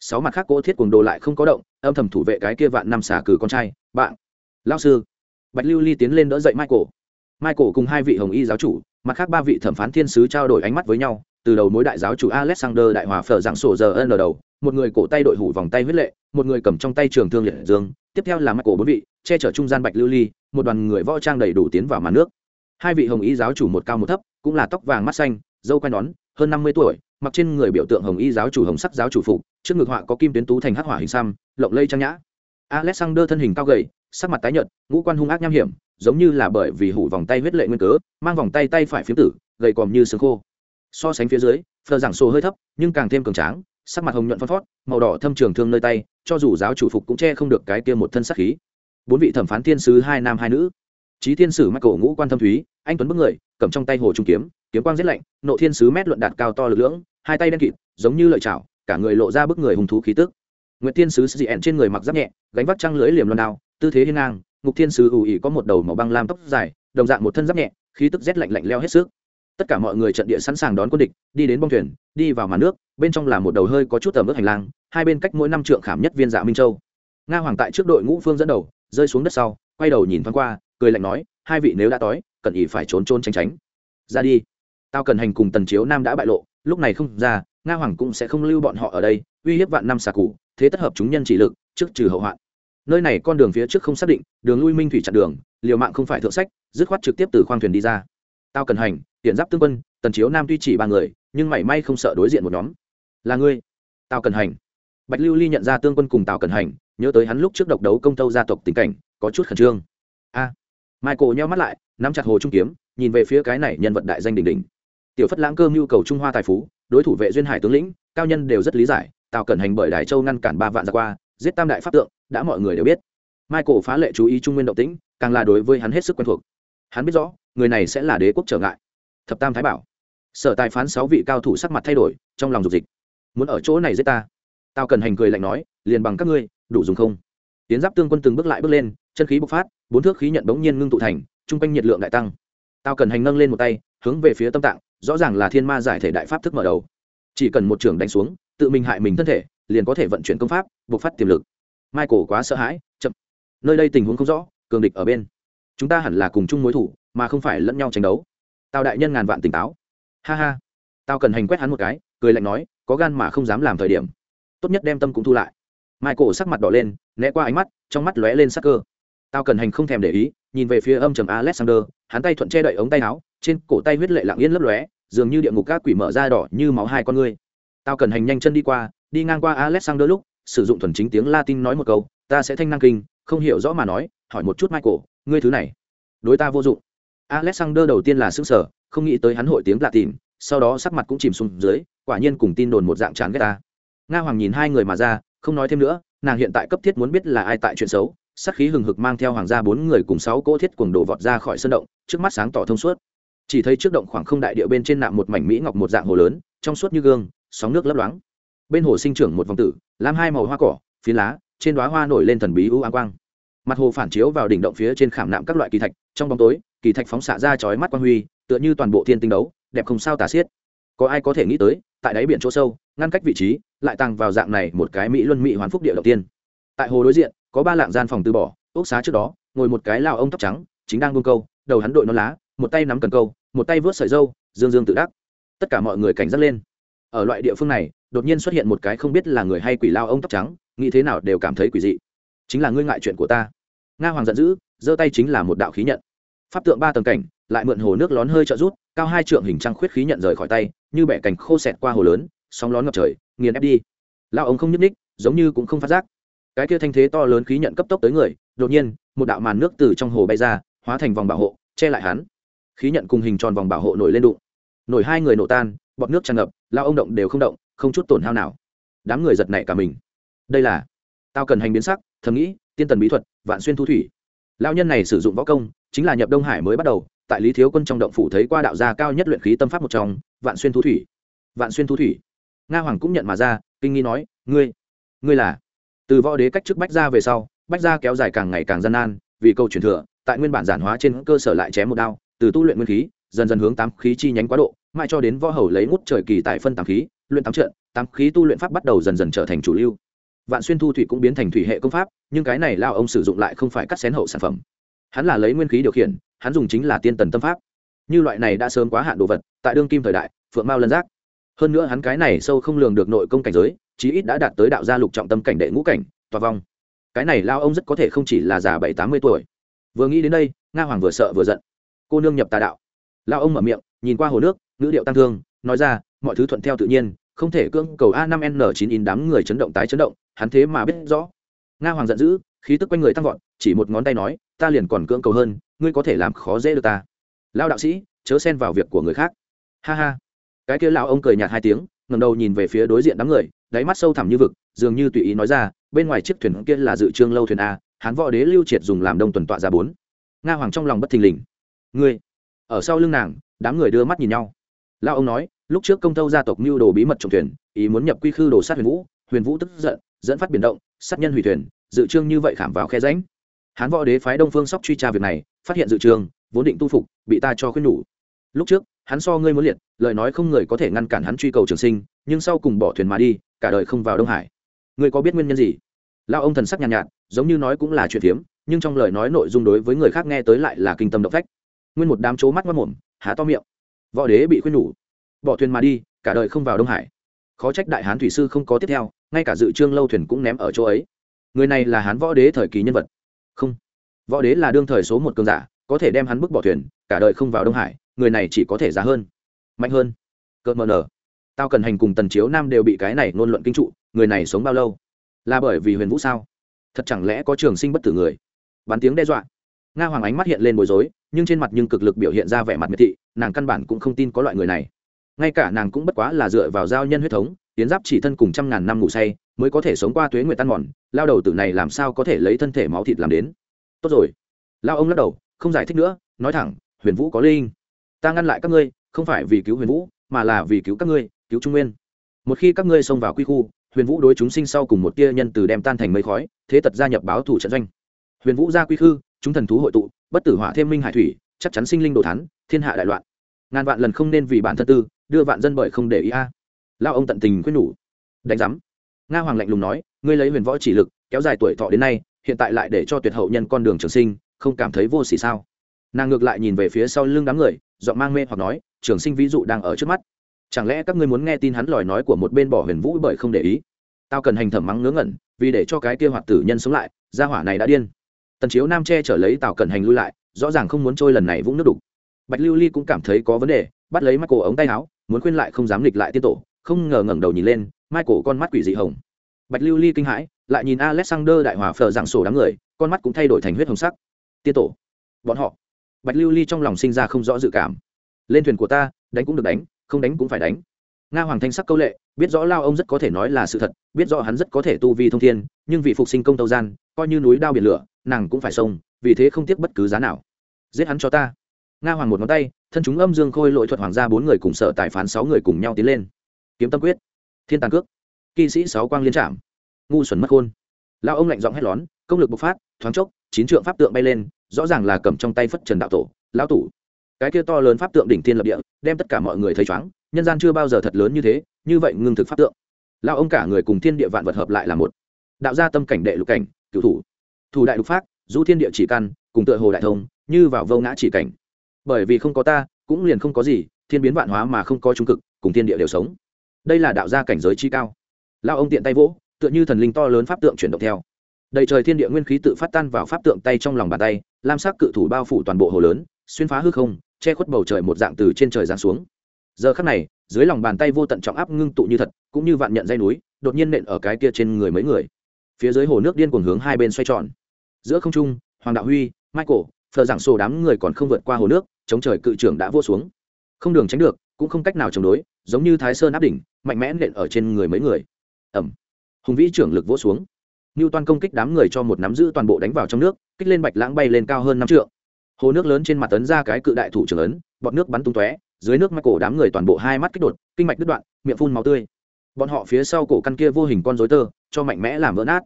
Sáu mặt khác cỗ thiết quần đồ lại không có động, âm thầm thủ vệ cái kia vạn năm xả cử con trai, bạn lao sư. Bạch lưu ly tiến lên đỡ dậy michael. Michael cùng hai vị hồng y giáo chủ mặt khác ba vị thẩm phán thiên sứ trao đổi ánh mắt với nhau, từ đầu mối đại giáo chủ alexander đại hòa phở giảng sổ giờ ân đầu, một người cổ tay đội hủ vòng tay huyết lệ, một người cầm trong tay trường thương liệt dương, tiếp theo là michael bốn vị, che chở trung gian bạch lưu ly, một đoàn người võ trang đầy đủ tiến vào màn nước. Hai vị hồng y giáo chủ một cao một thấp, cũng là tóc vàng mắt xanh, dâu quai nón, hơn năm mươi tuổi, mặc trên người biểu tượng hồng y giáo chủ hồng sắc giáo chủ phụ trước ngực họa có kim tuyến tú thành hắc hỏa hình xăm, lộng lây trang nhã. Alexander thân hình cao gầy, sắc mặt tái nhợt, ngũ quan hung ác nham hiểm giống như là bởi vì hủ vòng tay huyết lệ nguyên cớ, mang vòng tay tay phải phiếm tử, gầy còm như xương khô. So sánh phía dưới, phờ giảng sổ hơi thấp, nhưng càng thêm cường tráng, sắc mặt hồng nhuận phân phót, màu đỏ thâm trường thương nơi tay, cho dù giáo chủ phục cũng che không được cái kia một thân sắc khí. Bốn vị thẩm phán thiên sứ hai nam hai nữ. Trí thiên sử mắc cổ ngũ quan thâm thúy, anh tuấn bức người, cầm trong tay hồ trung kiếm kiếm quang giết lạnh, nộ thiên sứ mét luận đạt cao to lực lưỡng, hai tay đen kịt, giống như lợi chảo, cả người lộ ra bức người hùng thú khí tức. Nguyệt thiên sứ dị ẹn trên người mặc giáp nhẹ, gánh vác trăng lưới liềm loan đao, tư thế hiên ngang ngục thiên sứ ủ ỉ có một đầu màu băng lam tóc dài đồng dạng một thân giáp nhẹ khí tức rét lạnh lạnh leo hết sức. Tất cả mọi người trận địa sẵn sàng đón quân địch đi đến bong thuyền đi vào màn nước bên trong là một đầu hơi có chút tầm ướt hành lang hai bên cách mỗi năm trượng khảm nhất viên dạ minh châu. Nga hoàng tại trước đội ngũ phương dẫn đầu rơi xuống đất sau quay đầu nhìn thoáng qua cười lạnh nói hai vị nếu đã tối, cần ý phải trốn trôn tránh tránh. Ra đi. Tao cần hành cùng tần chiếu nam đã bại lộ lúc này không ra nga hoàng cũng sẽ không lưu bọn họ ở đây uy hiếp vạn năm xà cụ thế tất hợp chúng nhân chỉ lực trước trừ hậu hoạn nơi này con đường phía trước không xác định đường lui minh thủy chặn đường liều mạng không phải thượng sách dứt khoát trực tiếp từ khoang thuyền đi ra. Tao cần hành tiện giáp tương quân tần chiếu nam tuy chỉ ba người nhưng mảy may không sợ đối diện một nhóm. Là ngươi? Tao cần hành. Bạch lưu ly nhận ra tương quân cùng tào cần hành nhớ tới hắn lúc trước độc đấu công tâu gia tộc tình cảnh có chút khẩn trương. A. À, michael nheo mắt lại nắm chặt hồ trung kiếm nhìn về phía cái này nhân vật đại danh đỉnh đỉnh. Tiểu phất lãng cơ mưu cầu trung hoa tài phú đối thủ vệ duyên hải tướng lĩnh cao nhân đều rất lý giải tào cẩn hành bởi đại châu ngăn cản ba vạn ra qua giết tam đại pháp tượng, đã mọi người đều biết. Michael phá lệ chú ý trung nguyên động tĩnh, càng là đối với hắn hết sức quen thuộc. Hắn biết rõ, người này sẽ là đế quốc trở ngại. Thập tam thái bảo. Sở tài phán sáu vị cao thủ sắc mặt thay đổi, trong lòng dục dịch. Muốn ở chỗ này giết ta? Tao cần hành cười lạnh nói, liền bằng các ngươi, đủ dùng không? Tiến giáp tương quân từng bước lại bước lên, chân khí bộc phát, bốn thước khí nhận bỗng nhiên ngưng tụ thành, trung quanh nhiệt lượng đại tăng. Tao cần hành nâng lên một tay, hướng về phía tâm tạng, rõ ràng là thiên ma giải thể đại pháp thức mở đầu. Chỉ cần một trường đánh xuống, tự mình hại mình thân thể liền có thể vận chuyển công pháp bộc phát tiềm lực. Michael quá sợ hãi, chậm. Nơi đây tình huống không rõ, cường địch ở bên. Chúng ta hẳn là cùng chung mối thủ, mà không phải lẫn nhau tranh đấu. Tào đại nhân ngàn vạn tỉnh táo. Ha ha. Tao cần hành quét hắn một cái, cười lạnh nói, có gan mà không dám làm thời điểm. Tốt nhất đem tâm cũng thu lại. Michael sắc mặt đỏ lên, né qua ánh mắt, trong mắt lóe lên sắc cơ. Tao cần hành không thèm để ý, nhìn về phía âm trầm alexander, hắn tay thuận che đậy ống tay áo, trên cổ tay huyết lệ lặng yên lấp lóe, dường như địa ngục các quỷ mở ra đỏ như máu hai con ngươi tao cần hành nhanh chân đi qua đi ngang qua alexander lúc, sử dụng thuần chính tiếng latin nói một câu, ta sẽ thanh năng kinh, không hiểu rõ mà nói, hỏi một chút michael, ngươi thứ này, đối ta vô dụng. Alexander đầu tiên là xứng sở không nghĩ tới hắn hội tiếng latin, sau đó sắc mặt cũng chìm xuống dưới, quả nhiên cùng tin đồn một dạng chán ghét ta. Nga hoàng nhìn hai người mà ra, không nói thêm nữa, nàng hiện tại cấp thiết muốn biết là ai tại chuyện xấu sắc khí hừng hực mang theo hoàng gia bốn người cùng sáu cỗ thiết cuồng đổ vọt ra khỏi sân động, trước mắt sáng tỏ thông suốt. Chỉ thấy trước động khoảng không đại địa bên trên nạm một mảnh mỹ ngọc một dạng hồ lớn, trong suốt như gương, sóng nước lấp loáng bên hồ sinh trưởng một vòng tử làm hai màu hoa cỏ, phiến lá, trên đoá hoa nổi lên thần bí ưu an quang. Mặt hồ phản chiếu vào đỉnh động phía trên khảm nạm các loại kỳ thạch, trong bóng tối, kỳ thạch phóng xạ ra chói mắt quang huy, tựa như toàn bộ thiên tinh đấu, đẹp không sao tả xiết. Có ai có thể nghĩ tới, tại đáy biển chỗ sâu, ngăn cách vị trí, lại tăng vào dạng này một cái mỹ luân mỹ hoán phúc địa đầu tiên. Tại hồ đối diện, có ba lạng gian phòng từ bỏ, ốc xá trước đó, ngồi một cái lao ông tóc trắng, chính đang buông câu, đầu hắn đội non lá, một tay nắm cần câu, một tay vớt sợi dâu, dương dương tự đắc. Tất cả mọi người cảnh giác lên. Ở loại địa phương này đột nhiên xuất hiện một cái không biết là người hay quỷ lao ông tóc trắng, nghĩ thế nào đều cảm thấy quỷ dị. Chính là ngươi ngại chuyện của ta. Nga hoàng giận dữ, giơ tay chính là một đạo khí nhận. Pháp tượng ba tầng cảnh, lại mượn hồ nước lón hơi trợ rút cao hai trượng hình trăng khuyết khí nhận rời khỏi tay, như bẻ cành khô xẹt qua hồ lớn, sóng lón ngập trời, nghiền ép đi. Lao ông không nhúc ních giống như cũng không phát giác. Cái kia thanh thế to lớn khí nhận cấp tốc tới người, đột nhiên, một đạo màn nước từ trong hồ bay ra, hóa thành vòng bảo hộ, che lại hắn. Khí nhận cùng hình tròn vòng bảo hộ nổi lên đụng. Nổi hai người nổ tan, bọt nước tràn ngập, lao ông động đều không động không chút tổn hao nào. Đám người giật nảy cả mình. Đây là, tao cần hành biến sắc, thầm nghĩ, tiên tần bí thuật, vạn xuyên thu thủy. Lao nhân này sử dụng võ công, chính là nhập đông hải mới bắt đầu, tại lý thiếu quân trong động phủ thấy qua đạo gia cao nhất luyện khí tâm pháp một trong, vạn xuyên thu thủy. Vạn xuyên thu thủy. Nga hoàng cũng nhận mà ra, kinh nghi nói, ngươi ngươi là? Từ võ đế cách trước bách gia về sau, bách gia kéo dài càng ngày càng gian nan, vì câu truyền thừa, tại nguyên bản giản hóa trên cơ sở lại chém một đao, từ tu luyện nguyên khí, dần dần hướng tám khí chi nhánh quá độ, mãi cho đến võ hầu lấy ngút trời kỳ tại phân tám khí luyện tám trận, tám khí tu luyện pháp bắt đầu dần dần trở thành chủ lưu. Vạn xuyên thu thủy cũng biến thành thủy hệ công pháp, nhưng cái này lao ông sử dụng lại không phải cắt xén hậu sản phẩm. Hắn là lấy nguyên khí điều khiển, hắn dùng chính là tiên tần tâm pháp. Như loại này đã sớm quá hạn đồ vật, tại đương kim thời đại, phượng mao lân giác. Hơn nữa hắn cái này sâu không lường được nội công cảnh giới, chí ít đã đạt tới đạo gia lục trọng tâm cảnh đệ ngũ cảnh, tòa vong. Cái này lao ông rất có thể không chỉ là già bảy, tám mươi tuổi. Vừa nghĩ đến đây, nga hoàng vừa sợ vừa giận. Cô nương nhập tà đạo. Lao ông mở miệng, nhìn qua hồ nước, ngữ điệu tăng thương, nói ra mọi thứ thuận theo tự nhiên, không thể cưỡng cầu a 5 n 9 in đám người chấn động tái chấn động, hắn thế mà biết rõ. Nga hoàng giận dữ, khí tức quanh người tăng vọt, chỉ một ngón tay nói, ta liền còn cưỡng cầu hơn, ngươi có thể làm khó dễ được ta. Lao đạo sĩ, chớ xen vào việc của người khác. Ha ha. Cái kia lão ông cười nhạt hai tiếng, ngẩng đầu nhìn về phía đối diện đám người, đáy mắt sâu thẳm như vực, dường như tùy ý nói ra, bên ngoài chiếc thuyền kia là dự trương lâu thuyền a, hán võ đế lưu triệt dùng làm đông tuần tọa ra bốn. Nga hoàng trong lòng bất thình lình. Ngươi. Ở sau lưng nàng, đám người đưa mắt nhìn nhau. Lao ông nói lúc trước công tâu gia tộc mưu đồ bí mật trồng thuyền ý muốn nhập quy khư đồ sát huyền vũ huyền vũ tức giận dẫn phát biển động sát nhân hủy thuyền dự trương như vậy khảm vào khe ránh hán võ đế phái đông phương sóc truy tra việc này phát hiện dự trương vốn định tu phục bị ta cho khuyên nhủ. Lúc trước hắn so ngươi muốn liệt lời nói không người có thể ngăn cản hắn truy cầu trường sinh nhưng sau cùng bỏ thuyền mà đi cả đời không vào đông hải. Ngươi có biết nguyên nhân gì? Lao ông thần sắc nhàn nhạt, nhạt giống như nói cũng là chuyện phiếm nhưng trong lời nói nội dung đối với người khác nghe tới lại là kinh tâm động phách. Nguyên một đám chố mắt mất mồm há to miệng. Võ đế bị khuyên nhủ bỏ thuyền mà đi, cả đời không vào đông hải. Khó trách đại hán thủy sư không có tiếp theo, ngay cả dự trương lâu thuyền cũng ném ở chỗ ấy. Người này là hán võ đế thời kỳ nhân vật. Không. Võ đế là đương thời số một cường giả, có thể đem hắn bước bỏ thuyền, cả đời không vào đông hải, người này chỉ có thể giá hơn. Mạnh hơn. Cợt mờ nở. Tao cần hành cùng tần chiếu nam đều bị cái này ngôn luận kinh trụ, người này sống bao lâu? Là bởi vì huyền vũ sao? Thật chẳng lẽ có trường sinh bất tử người? Bắn tiếng đe dọa. Nga hoàng ánh mắt hiện lên bối rối, nhưng trên mặt nhưng cực lực biểu hiện ra vẻ mặt miệt thị, nàng căn bản cũng không tin có loại người này ngay cả nàng cũng bất quá là dựa vào giao nhân huyết thống, tiến giáp chỉ thân cùng trăm ngàn năm ngủ say, mới có thể sống qua tuế nguyệt tan mòn, lao đầu tử này làm sao có thể lấy thân thể máu thịt làm đến? Tốt rồi. Lao ông lắc đầu, không giải thích nữa, nói thẳng, huyền vũ có linh. Ta ngăn lại các ngươi, không phải vì cứu huyền vũ, mà là vì cứu các ngươi, cứu trung nguyên. Một khi các ngươi xông vào quy khu, huyền vũ đối chúng sinh sau cùng một tia nhân từ đem tan thành mây khói, thế tật gia nhập báo thủ trận doanh. Huyền vũ ra quy khư, chúng thần thú hội tụ, bất tử hỏa thêm minh hải thủy, chắc chắn sinh linh đồ thắn thiên hạ đại loạn. Ngàn vạn lần không nên vì bản thân tư đưa vạn dân bởi không để ý a. À. lao ông tận tình quyết nhủ. Đánh giám. Nga hoàng lạnh lùng nói, ngươi lấy huyền võ chỉ lực, kéo dài tuổi thọ đến nay, hiện tại lại để cho tuyệt hậu nhân con đường trường sinh, không cảm thấy vô xỉ sao? Nàng ngược lại nhìn về phía sau lưng đám người dọn mang mê hoặc nói, trường sinh ví dụ đang ở trước mắt. Chẳng lẽ các ngươi muốn nghe tin hắn lòi nói của một bên bỏ huyền vũ bởi không để ý? Tao cần hành thẩm mắng ngớ ngẩn, vì để cho cái kia hoạt tử nhân sống lại, gia hỏa này đã điên. Tần chiếu nam che trở lấy tào cần hành lui lại, rõ ràng không muốn trôi lần này vũng nước đục. Bạch lưu ly cũng cảm thấy có vấn đề, bắt lấy mắt cổ ống tay áo muốn khuyên lại không dám nghịch lại tiên tổ, không ngờ ngẩng đầu nhìn lên mai cổ con mắt quỷ dị hồng. Bạch lưu ly kinh hãi, lại nhìn alexander đại hòa phờ dạng sổ đám người, con mắt cũng thay đổi thành huyết hồng sắc. Tiên tổ, bọn họ. Bạch lưu ly trong lòng sinh ra không rõ dự cảm. Lên thuyền của ta, đánh cũng được đánh, không đánh cũng phải đánh. Nga hoàng thanh sắc câu lệ, biết rõ lao ông rất có thể nói là sự thật, biết rõ hắn rất có thể tu vi thông thiên, nhưng vì phục sinh công tâu gian, coi như núi đao biển lửa, nàng cũng phải xông vì thế không tiếc bất cứ giá nào. Giết hắn cho ta. Nga hoàng một ngón tay thân chúng âm dương khôi lội thuật hoàng gia bốn người cùng sợ tài phán sáu người cùng nhau tiến lên. Kiếm tâm quyết, thiên tàn cước, kỵ sĩ sáu quang liên trạm ngu xuẩn mất khôn. Lao ông lạnh giọng hét lón, công lực bộc phát, thoáng chốc, chín trượng pháp tượng bay lên, rõ ràng là cầm trong tay phất trần đạo tổ, lão tủ. Cái kia to lớn pháp tượng đỉnh thiên lập địa, đem tất cả mọi người thấy chóng nhân gian chưa bao giờ thật lớn như thế, như vậy ngưng thực pháp tượng. Lao ông cả người cùng thiên địa vạn vật hợp lại là một. Đạo gia tâm cảnh đệ lục cảnh cựu thủ. Thủ đại lục pháp du thiên địa chỉ căn, cùng tựa hồ đại thông, như vào vô ngã chỉ cảnh bởi vì không có ta, cũng liền không có gì, thiên biến vạn hóa mà không có trung cực, cùng thiên địa đều sống. Đây là đạo gia cảnh giới chi cao. Lao ông tiện tay vỗ, tựa như thần linh to lớn pháp tượng chuyển động theo. Đầy trời thiên địa nguyên khí tự phát tan vào pháp tượng tay trong lòng bàn tay, lam sắc cự thủ bao phủ toàn bộ hồ lớn, xuyên phá hư không, che khuất bầu trời một dạng từ trên trời giáng xuống. Giờ khắc này, dưới lòng bàn tay vô tận trọng áp ngưng tụ như thật, cũng như vạn nhận dây núi, đột nhiên nện ở cái kia trên người mấy người. Phía dưới hồ nước điên cuồng hướng hai bên xoay tròn. Giữa không trung, hoàng đạo huy, michael phờ giảng sổ đám người còn không vượt qua hồ nước, chống trời cự trưởng đã vô xuống. Không đường tránh được, cũng không cách nào chống đối, giống như thái sơn áp đỉnh, mạnh mẽ nện ở trên người mấy người. Ẩm hùng vĩ trưởng lực vỗ xuống. Như toàn công kích đám người cho một nắm giữ toàn bộ đánh vào trong nước, kích lên bạch lãng bay lên cao hơn năm trượng. Hồ nước lớn trên mặt tấn ra cái cự đại thủ trưởng ấn, bọt nước bắn tung tóe, dưới nước mắt cổ đám người toàn bộ hai mắt kích đột, kinh mạch đứt đoạn, miệng phun máu tươi. Bọn họ phía sau cổ căn kia vô hình con dối tơ, cho mạnh mẽ làm vỡ nát.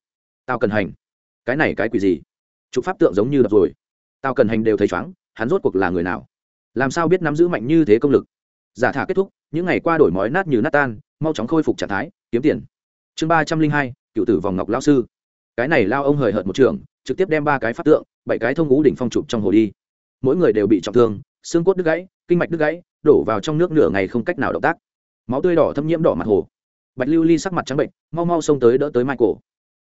Tao cần hành. Cái này cái quỷ gì? Trục pháp tượng giống như đập rồi tao cần hành đều thấy chóng, hắn rốt cuộc là người nào? Làm sao biết nắm giữ mạnh như thế công lực? Giả thả kết thúc, những ngày qua đổi mói nát như nát tan, mau chóng khôi phục trạng thái, kiếm tiền. Chương ba trăm linh hai, cựu tử vòng ngọc lao sư. Cái này lao ông hời hợt một trường, trực tiếp đem ba cái pháp tượng, bảy cái thông ngũ đỉnh phong chụp trong hồ đi. Mỗi người đều bị trọng thương, xương cốt đứt gãy, kinh mạch đứt gãy, đổ vào trong nước nửa ngày không cách nào động tác. Máu tươi đỏ thâm nhiễm đỏ mặt hồ. Bạch lưu ly sắc mặt trắng bệnh, mau mau xông tới đỡ tới michael.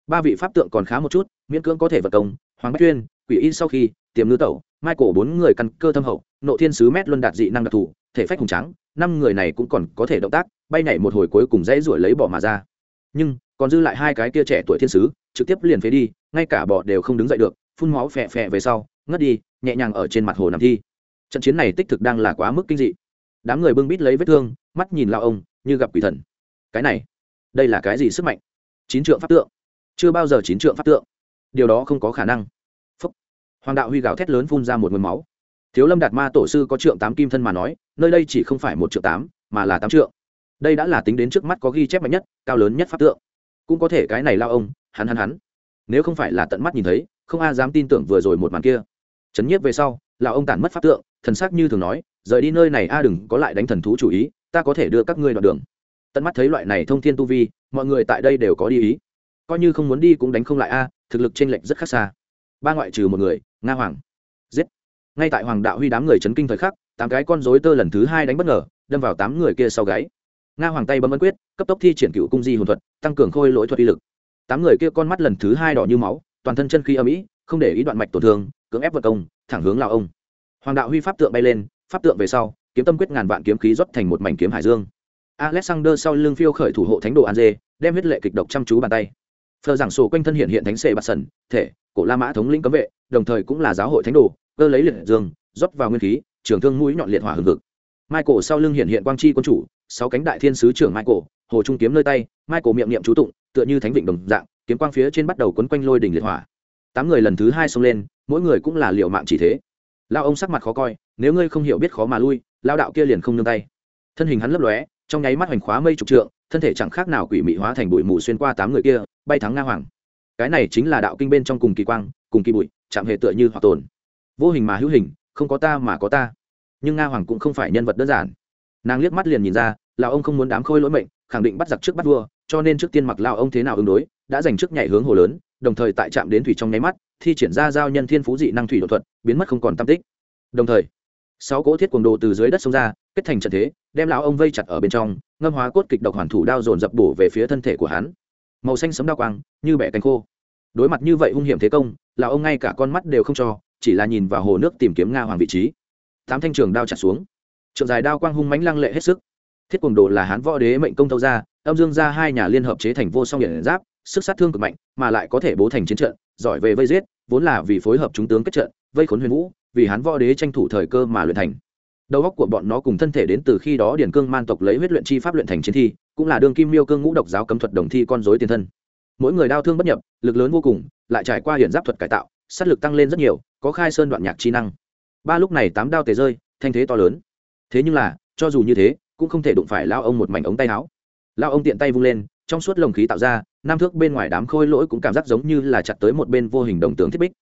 Ba vị pháp tượng còn khá một chút, miễn cưỡng có thể vật công. Hoàng bách tuyên, quỷ y sau khi tiềm ngư tẩu, michael bốn người căn cơ thâm hậu, nộ thiên sứ mét luân đạt dị năng đặc thù, thể phách hùng trắng năm người này cũng còn có thể động tác, bay nhảy một hồi cuối cùng dãy ruổi lấy bỏ mà ra. Nhưng, còn dư lại hai cái kia trẻ tuổi thiên sứ, trực tiếp liền phế đi, ngay cả bọ đều không đứng dậy được, phun máu phè phè về sau, ngất đi, nhẹ nhàng ở trên mặt hồ nằm thi. Trận chiến này tích thực đang là quá mức kinh dị. Đám người bưng bít lấy vết thương, mắt nhìn lao ông, như gặp quỷ thần. Cái này, đây là cái gì sức mạnh? Chín trượng pháp tượng. Chưa bao giờ chín trượng pháp tượng. Điều đó không có khả năng hoàng đạo huy gào thét lớn phun ra một nguồn máu. Thiếu lâm đạt ma tổ sư có trượng tám kim thân mà nói, nơi đây chỉ không phải một trượng tám, mà là tám trượng. Đây đã là tính đến trước mắt có ghi chép mạnh nhất, cao lớn nhất pháp tượng. Cũng có thể cái này lao ông, hắn hắn hắn. Nếu không phải là tận mắt nhìn thấy, không ai dám tin tưởng vừa rồi một màn kia. Chấn nhiếp về sau, lão ông tản mất pháp tượng, thần sắc như thường nói, rời đi nơi này a, đừng có lại đánh thần thú chủ ý, ta có thể đưa các ngươi đoạn đường. Tận mắt thấy loại này thông thiên tu vi, mọi người tại đây đều có đi ý. Coi như không muốn đi cũng đánh không lại a, thực lực trên lệch rất khác xa. Ba ngoại trừ một người nga hoàng. Giết. Ngay tại hoàng đạo huy đám người chấn kinh thời khắc, tám cái con rối tơ lần thứ hai đánh bất ngờ, đâm vào tám người kia sau gáy. Nga hoàng tay bấm ấn quyết, cấp tốc thi triển cựu cung di hồn thuật, tăng cường khôi lỗi thuật uy lực. Tám người kia con mắt lần thứ hai đỏ như máu, toàn thân chân khí âm ỉ, không để ý đoạn mạch tổn thương, cưỡng ép vật công, thẳng hướng lao ông. Hoàng đạo huy pháp tượng bay lên, pháp tượng về sau, kiếm tâm quyết ngàn vạn kiếm khí rót thành một mảnh kiếm hải dương. Alexander sau lưng phiêu khởi thủ hộ thánh đồ an dê đem huyết lệ kịch độc chăm chú bàn tay. Phờ giảng sổ quanh thân hiện hiện thánh xê bạt sần, thể, cổ la mã thống lĩnh cấm vệ đồng thời cũng là giáo hội thánh đồ, cơ lấy liệt dương, rót vào nguyên khí, trường thương mũi nhọn liệt hỏa hừng hực. Michael sau lưng hiện hiện quang chi quân chủ, sáu cánh đại thiên sứ trưởng michael, hồ trung kiếm nơi tay, michael miệng niệm chú tụng, tựa như thánh vịnh đồng dạng, kiếm quang phía trên bắt đầu quấn quanh lôi đỉnh liệt hỏa. Tám người lần thứ hai xông lên, mỗi người cũng là liệu mạng chỉ thế. Lao ông sắc mặt khó coi, nếu ngươi không hiểu biết khó mà lui lao đạo kia liền không nương tay. Thân hình hắn lấp lóe, trong nháy mắt hoành khóa mây trục trượng, thân thể chẳng khác nào quỷ mị hóa thành bụi mù xuyên qua tám người kia, bay thắng nga hoàng. Cái này chính là đạo kinh bên trong cùng kỳ quang cùng kỳ bụi, chạm hệ tựa như hòa tồn. Vô hình mà hữu hình, không có ta mà có ta. Nhưng nga hoàng cũng không phải nhân vật đơn giản. Nàng liếc mắt liền nhìn ra là ông không muốn đám khôi lỗi mệnh, khẳng định bắt giặc trước bắt vua, cho nên trước tiên mặc lao ông thế nào ứng đối, đã giành trước nhảy hướng hồ lớn, đồng thời tại trạm đến thủy trong nháy mắt, thi triển ra giao nhân thiên phú dị năng thủy đột thuật, biến mất không còn tam tích. Đồng thời, sáu cỗ thiết cuồng đồ từ dưới đất xông ra, kết thành trận thế, đem lão ông vây chặt ở bên trong, ngâm hóa cốt kịch độc hoàn thủ đao dồn dập bổ về phía thân thể của hắn. Màu xanh sấm đao quang, như bẻ cánh khô đối mặt như vậy hung hiểm thế công là ông ngay cả con mắt đều không cho, chỉ là nhìn vào hồ nước tìm kiếm nga hoàng vị trí. Tám thanh trường đao chặt xuống. Trường dài đao quang hung mãnh lăng lệ hết sức. Thiết cùng đồ là hán võ đế mệnh công thâu ra, âm dương ra hai nhà liên hợp chế thành vô song hiển giáp, sức sát thương cực mạnh, mà lại có thể bố thành chiến trận, giỏi về vây giết, vốn là vì phối hợp chúng tướng kết trận, vây khốn huyền vũ, vì hán võ đế tranh thủ thời cơ mà luyện thành. Đầu óc của bọn nó cùng thân thể đến từ khi đó điển cương man tộc lấy huyết luyện chi pháp luyện thành chiến thi, cũng là đường kim miêu cương ngũ độc giáo cấm thuật đồng thi con dối tiền thân mỗi người đau thương bất nhập, lực lớn vô cùng, lại trải qua hiện giáp thuật cải tạo, sát lực tăng lên rất nhiều, có khai sơn đoạn nhạc chi năng. Ba lúc này tám đao tề rơi, thanh thế to lớn. Thế nhưng là, cho dù như thế, cũng không thể đụng phải lao ông một mảnh ống tay áo. Lao ông tiện tay vung lên, trong suốt lồng khí tạo ra nam thước bên ngoài đám khôi lỗi cũng cảm giác giống như là chặt tới một bên vô hình đồng tướng thiết bích.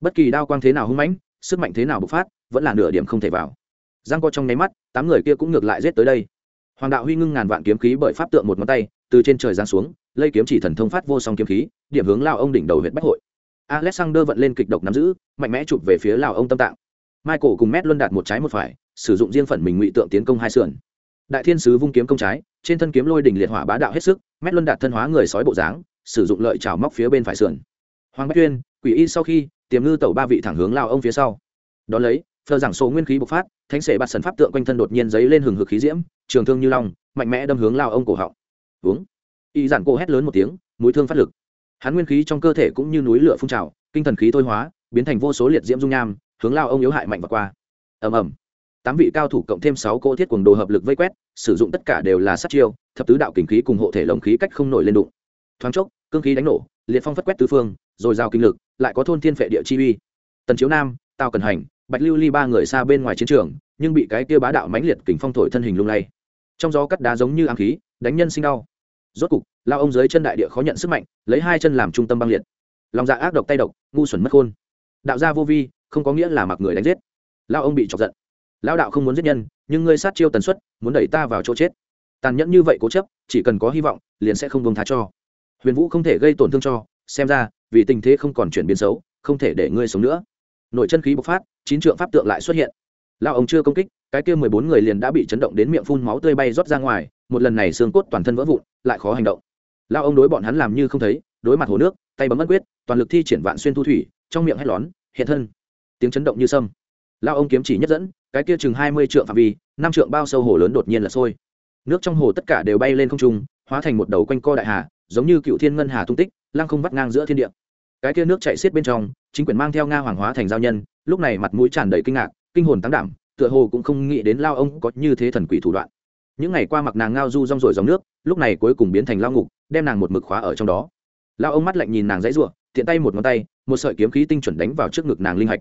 Bất kỳ đao quang thế nào hung mãnh, sức mạnh thế nào bộc phát, vẫn là nửa điểm không thể vào. Giang co trong nháy mắt, tám người kia cũng ngược lại giết tới đây. Hoàng đạo huy ngưng ngàn vạn kiếm khí bởi pháp tượng một ngón tay từ trên trời giáng xuống, lây kiếm chỉ thần thông phát vô song kiếm khí, điểm hướng lao ông đỉnh đầu huyện bách hội. Alexander vận lên kịch độc nắm giữ, mạnh mẽ chụp về phía lao ông tâm tạng. Michael cùng mét luân đạt một trái một phải, sử dụng riêng phần mình ngụy tượng tiến công hai sườn. Đại thiên sứ vung kiếm công trái, trên thân kiếm lôi đỉnh liệt hỏa bá đạo hết sức mét luân đạt thân hóa người sói bộ dáng, sử dụng lợi chảo móc phía bên phải sườn. Hoàng bách tuyên quỷ y sau khi, tiềm ngư tẩu ba vị thẳng hướng lao ông phía sau. Đ ó lấy, phờ giảng số nguyên khí bộc phát, thánh sệ bạt sần pháp tượng quanh thân đột nhiên giấy lên hừng hực khí diễm, trường thương như long, mạnh mẽ đâm hướng lao ông cổ họng uống. Y giản cô hét lớn một tiếng, mũi thương phát lực. Hắn nguyên khí trong cơ thể cũng như núi lửa phun trào, kinh thần khí thôi hóa, biến thành vô số liệt diễm dung nham, hướng lao ông yếu hại mạnh và qua. Ầm ầm. Tám vị cao thủ cộng thêm sáu cỗ thiết quần đồ hợp lực vây quét, sử dụng tất cả đều là sát chiêu, thập tứ đạo kình khí cùng hộ thể lồng khí cách không nổi lên đụng. Thoáng chốc, cương khí đánh nổ, liệt phong phất quét tứ phương, rồi giao kinh lực, lại có thôn thiên phệ địa chi uy. Tần chiếu nam, tào cần hành, bạch lưu ly ba người xa bên ngoài chiến trường, nhưng bị cái kia bá đạo mãnh liệt kình phong thổi thân hình lung lay. Trong gió cắt đá giống như ám khí, đánh nhân sinh đau rốt cục, lao ông dưới chân đại địa khó nhận sức mạnh, lấy hai chân làm trung tâm băng liệt. Lòng dạ ác độc tay độc, ngu xuẩn mất khôn. Đạo gia vô vi, không có nghĩa là mặc người đánh giết. Lao ông bị chọc giận. Lao đạo không muốn giết nhân, nhưng ngươi sát chiêu tần suất, muốn đẩy ta vào chỗ chết. Tàn nhẫn như vậy cố chấp, chỉ cần có hy vọng, liền sẽ không buông tha cho. Huyền vũ không thể gây tổn thương cho, xem ra, vì tình thế không còn chuyển biến xấu, không thể để ngươi sống nữa. Nội chân khí bộc phát, chín trượng pháp tượng lại xuất hiện. Lao ông chưa công kích, cái kia mười bốn người liền đã bị chấn động đến miệng phun máu tươi bay rót ra ngoài, một lần này xương cốt toàn thân vỡ vụn lại khó hành động. Lao ông đối bọn hắn làm như không thấy, đối mặt hồ nước, tay bấm ấn quyết, toàn lực thi triển vạn xuyên thu thủy, trong miệng hét lón, hiện thân! Tiếng chấn động như sâm. Lao ông kiếm chỉ nhất dẫn, cái kia chừng hai mươi trượng phạm vi, năm trượng bao sâu hồ lớn đột nhiên là sôi. Nước trong hồ tất cả đều bay lên không trung, hóa thành một đầu quanh co đại hà, giống như cựu thiên ngân hà tung tích, lăng không vắt ngang giữa thiên địa. Cái kia nước chạy xiết bên trong, chính quyền mang theo nga hoàng hóa thành giao nhân, lúc này mặt mũi tràn đầy kinh ngạc, kinh hồn tăng đảm, tựa hồ cũng không nghĩ đến lao ông có như thế thần quỷ thủ đoạn những ngày qua mặc nàng ngao du rong rồi dòng nước, lúc này cuối cùng biến thành lao ngục, đem nàng một mực khóa ở trong đó. Lao ông mắt lạnh nhìn nàng dãy ruộng tiện tay một ngón tay, một sợi kiếm khí tinh chuẩn đánh vào trước ngực nàng linh hạch.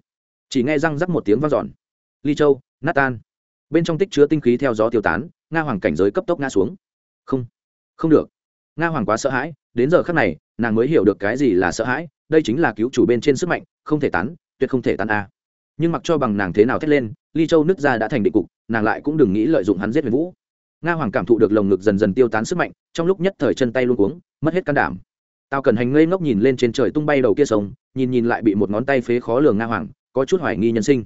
Chỉ nghe răng rắc một tiếng vang dọn. Ly châu nát tan bên trong tích chứa tinh khí theo gió tiêu tán, nga hoàng cảnh giới cấp tốc ngã xuống. Không không được. Nga hoàng quá sợ hãi, đến giờ khắc này, nàng mới hiểu được cái gì là sợ hãi, đây chính là cứu chủ bên trên sức mạnh, không thể tán, tuyệt không thể tán a. Nhưng mặc cho bằng nàng thế nào thét lên, ly châu nước ra đã thành định cục, nàng lại cũng đừng nghĩ lợi dụng hắn giết huyền vũ nga hoàng cảm thụ được lồng ngực dần dần tiêu tán sức mạnh, trong lúc nhất thời chân tay luôn cuống, mất hết can đảm. Tao cần hành ngây ngốc nhìn lên trên trời tung bay đầu kia sông, nhìn nhìn lại bị một ngón tay phế khó lường nga hoàng, có chút hoài nghi nhân sinh.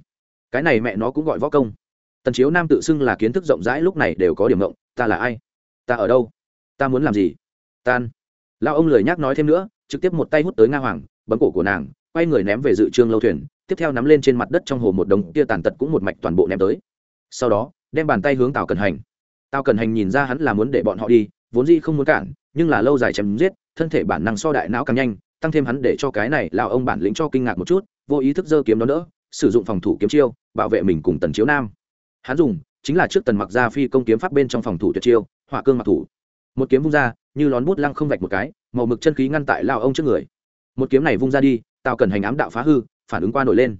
Cái này mẹ nó cũng gọi võ công. Tần chiếu nam tự xưng là kiến thức rộng rãi lúc này đều có điểm rộng ta là ai? Ta ở đâu? Ta muốn làm gì? Tan lao ông lười nhác nói thêm nữa, trực tiếp một tay hút tới nga hoàng, bấm cổ của nàng, quay người ném về dự trương lâu thuyền, tiếp theo nắm lên trên mặt đất trong hồ một đống kia tàn tật cũng một mạch toàn bộ ném tới. Sau đó, đem bàn tay hướng tào cần hành tào cần hành nhìn ra hắn là muốn để bọn họ đi, vốn dĩ không muốn cản, nhưng là lâu dài chém giết, thân thể bản năng so đại não càng nhanh, tăng thêm hắn để cho cái này lão ông bản lĩnh cho kinh ngạc một chút, vô ý thức giơ kiếm đó đỡ, sử dụng phòng thủ kiếm chiêu, bảo vệ mình cùng tần chiếu nam. Hắn dùng, chính là trước tần mặc ra phi công kiếm pháp bên trong phòng thủ tuyệt chiêu, hỏa cương mặc thủ. Một kiếm vung ra, như lón bút lăng không vạch một cái, màu mực chân khí ngăn tại lao ông trước người. Một kiếm này vung ra đi, tào cần hành ám đạo phá hư, phản ứng qua nổi lên.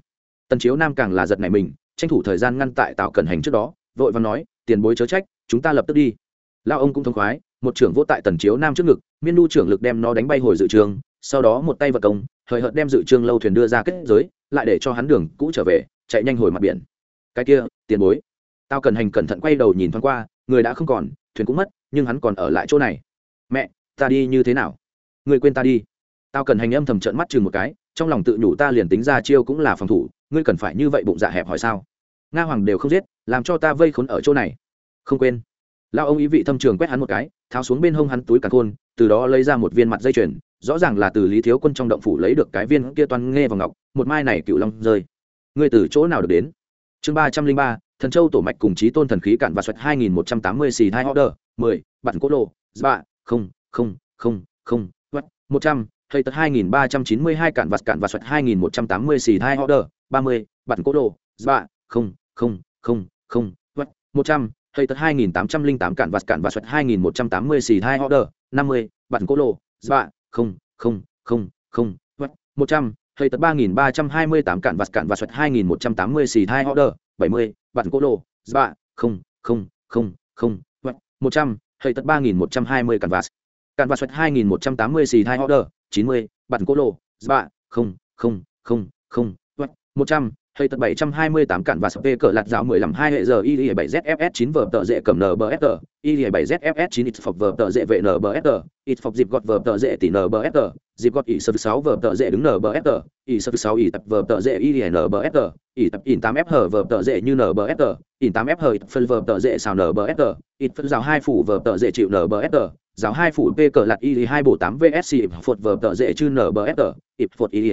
Tần chiếu nam càng là giật này mình, tranh thủ thời gian ngăn tại tào cần hành trước đó, vội và nói, tiền bối chớ trách chúng ta lập tức đi. Lao ông cũng thông khoái, một trưởng vô tại tần chiếu nam trước ngực, miên nu trưởng lực đem nó đánh bay hồi dự trường, sau đó một tay vật công, hời hợt đem dự trương lâu thuyền đưa ra kết giới, lại để cho hắn đường cũ trở về, chạy nhanh hồi mặt biển. Cái kia, tiền bối. Tao cần hành cẩn thận quay đầu nhìn thoáng qua, người đã không còn, thuyền cũng mất, nhưng hắn còn ở lại chỗ này. Mẹ, ta đi như thế nào? Người quên ta đi. Tao cần hành âm thầm trợn mắt chừng một cái, trong lòng tự nhủ ta liền tính ra chiêu cũng là phòng thủ, ngươi cần phải như vậy bụng dạ hẹp hỏi sao? Nga hoàng đều không giết, làm cho ta vây khốn ở chỗ này không quên. Lao ông ý vị thâm trường quét hắn một cái, tháo xuống bên hông hắn túi cả khôn, từ đó lấy ra một viên mặt dây chuyền, rõ ràng là từ lý thiếu quân trong động phủ lấy được cái viên kia toàn nghe vào ngọc, một mai này cựu long rơi. Ngươi từ chỗ nào được đến? Chương ba trăm linh ba, thần châu tổ mạch cùng trí tôn thần khí cản và xoạch hai nghìn một trăm tám mươi xì hai order, mười, bạn cỗ lộ, ba, không không không không một trăm, hay tật hai nghìn ba trăm chín mươi hai cản vặt cản và xoạch hai nghìn một trăm tám mươi xì hai order, ba mươi, bạn cỗ lộ, ba, không không không không một trăm hay tật 2808 cản vạt cản và xoẹt 2180 xì hai order, 50, bản cô lộ, dạ, không, không, không, không, vắt, 100, hay tật 3328 cản vạt cản và xoẹt 2180 xì hai order, 70, bản cô lộ, dạ, không, không, không, không, vắt, 100, hay tật 3120 cản vạt. Cản vạt xoẹt 2180 xì hai order, 90, bản cô lộ, dạ, không, không, không, không, vắt, 100, hay tật 728 cản và sp cỡ lạt giáo 15 2 hệ giờ, y 7 zfs 9 vở tờ dễ cầm nbsr y 7 zfs 9 ít phọc vở tờ dễ vệ nbsr ít phọc dịp gọt vở tờ dễ tỷ nbsr dịp gọt y sơ 6 vở tờ dễ đứng nbsr y sơ 6 y tập vở tờ dễ y nbsr y tập in 8 f hở vở tờ dễ như nbsr in 8 f hở phân vở tờ dễ xào nbsr ít phân giáo hai phủ vở tờ dễ chịu nbsr giáo hai phủ p cỡ lạt y 2 bộ 8 vsc phột vở tờ dễ chư nbsr ít phột y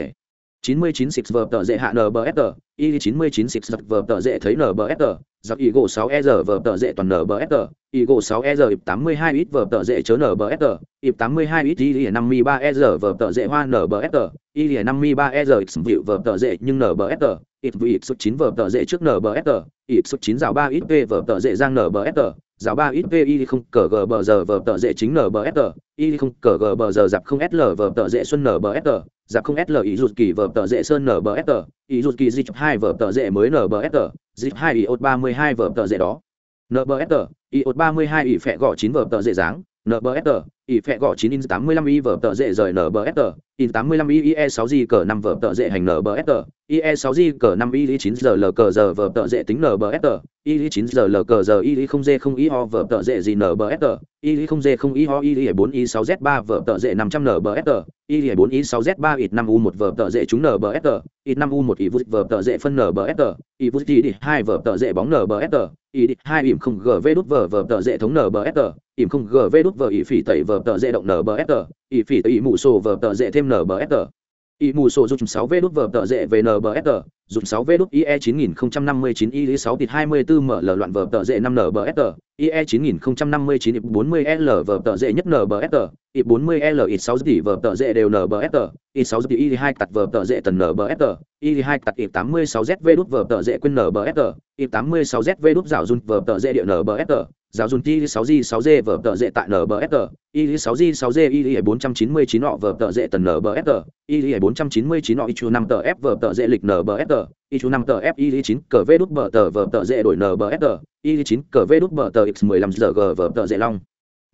99 six vở tờ dễ hạ NBFR, y 99 six vở tờ dễ thấy NBFR, giặc y gỗ 6 r giờ vở tờ dễ toàn NBFR, y gỗ 6 r 82 ít vở tờ dễ chớ NBFR, ịp 82 ít y 53 r giờ vở tờ dễ hoa NBFR, y 53 r x ít vịu vở tờ dễ nhưng NBFR, ít vị ít số 9 vở tờ dễ trước NBFR, ít số 9 rào 3 ít p vở tờ dễ giang NBFR, giáo 3 ít pi không cờ g bờ giờ vờ tợ dễ chính NBFR, y không cờ g bờ giờ dạp không sl vờ tợ dễ xuân NBFR, dạp không sl ý rụt kỳ vở tờ dễ sơn nbsr ý rụt kỳ dịch hai vở tờ dễ mới nbsr dịch hai iot ba mươi hai vở tờ dễ đó. Nbsr ốt ba mươi hai ý phẹ gõ chín vở tờ dễ dáng. Nbsr ý phẹ gõ chín in tám mươi lăm y vở tờ dễ rời nbsr in tám mươi lăm y ie sáu gì cờ năm vở tờ dễ hành nbsr ie sáu g cỡ năm y chín giờ l cờ giờ vở tợ dễ tính nbsr IE chín giờ l cờ giờ y không g không y vở tợ dễ gì nbsr y không g không y ho y bốn y sáu z ba vở tợ dễ năm trăm nbsr y bốn y sáu z ba ít năm u một vở tợ dễ chúng nbsr ít năm u một y vút vờ tợ dễ phân nbsr y vút đi hai vở tợ dễ bóng nbsr y hai im không gv đút vở vở tợ dễ thống nbsr im không gv đút vở ỉ phỉ tẩy vở tợ dễ động nbsr ỉ phỉ tẩy mũ sổ vở tợ dễ thêm nbsr ý mù sổ dùng sáu v đút vờ tợ dễ về nbsr dùng 6 v đút IE 9059 IE 6 tịt 24 mở ML loạn vở tờ dệ 5 NBSR, IE 9059 IP 40 L vở tờ dệ nhất NBSR, IP 40 L IP 6 tỷ vở tờ dệ đều NBSR, IP 6 tỷ IE 2 tạt vở tờ dệ tần NBSR, IE 2 tạt IP 86 ZV đút vở tờ dệ quên NBSR, IP 86 ZV đút rào run vở tờ dệ địa NBSR, giáo dùng ti 6 g 6 g vở tờ dễ tại nbsr y 6 g 6 g y 499 nọ vở tờ dễ tần nbsr y 499 nọ y chu 5 tờ f vở tờ dễ lịch nbsr y chú năm tờ f y chín, cờ v đút bờ tờ vờ tờ dễ đổi n b s tờ y chín, cờ v đút bờ tờ x mười lăm giờ g vờ tờ dễ long.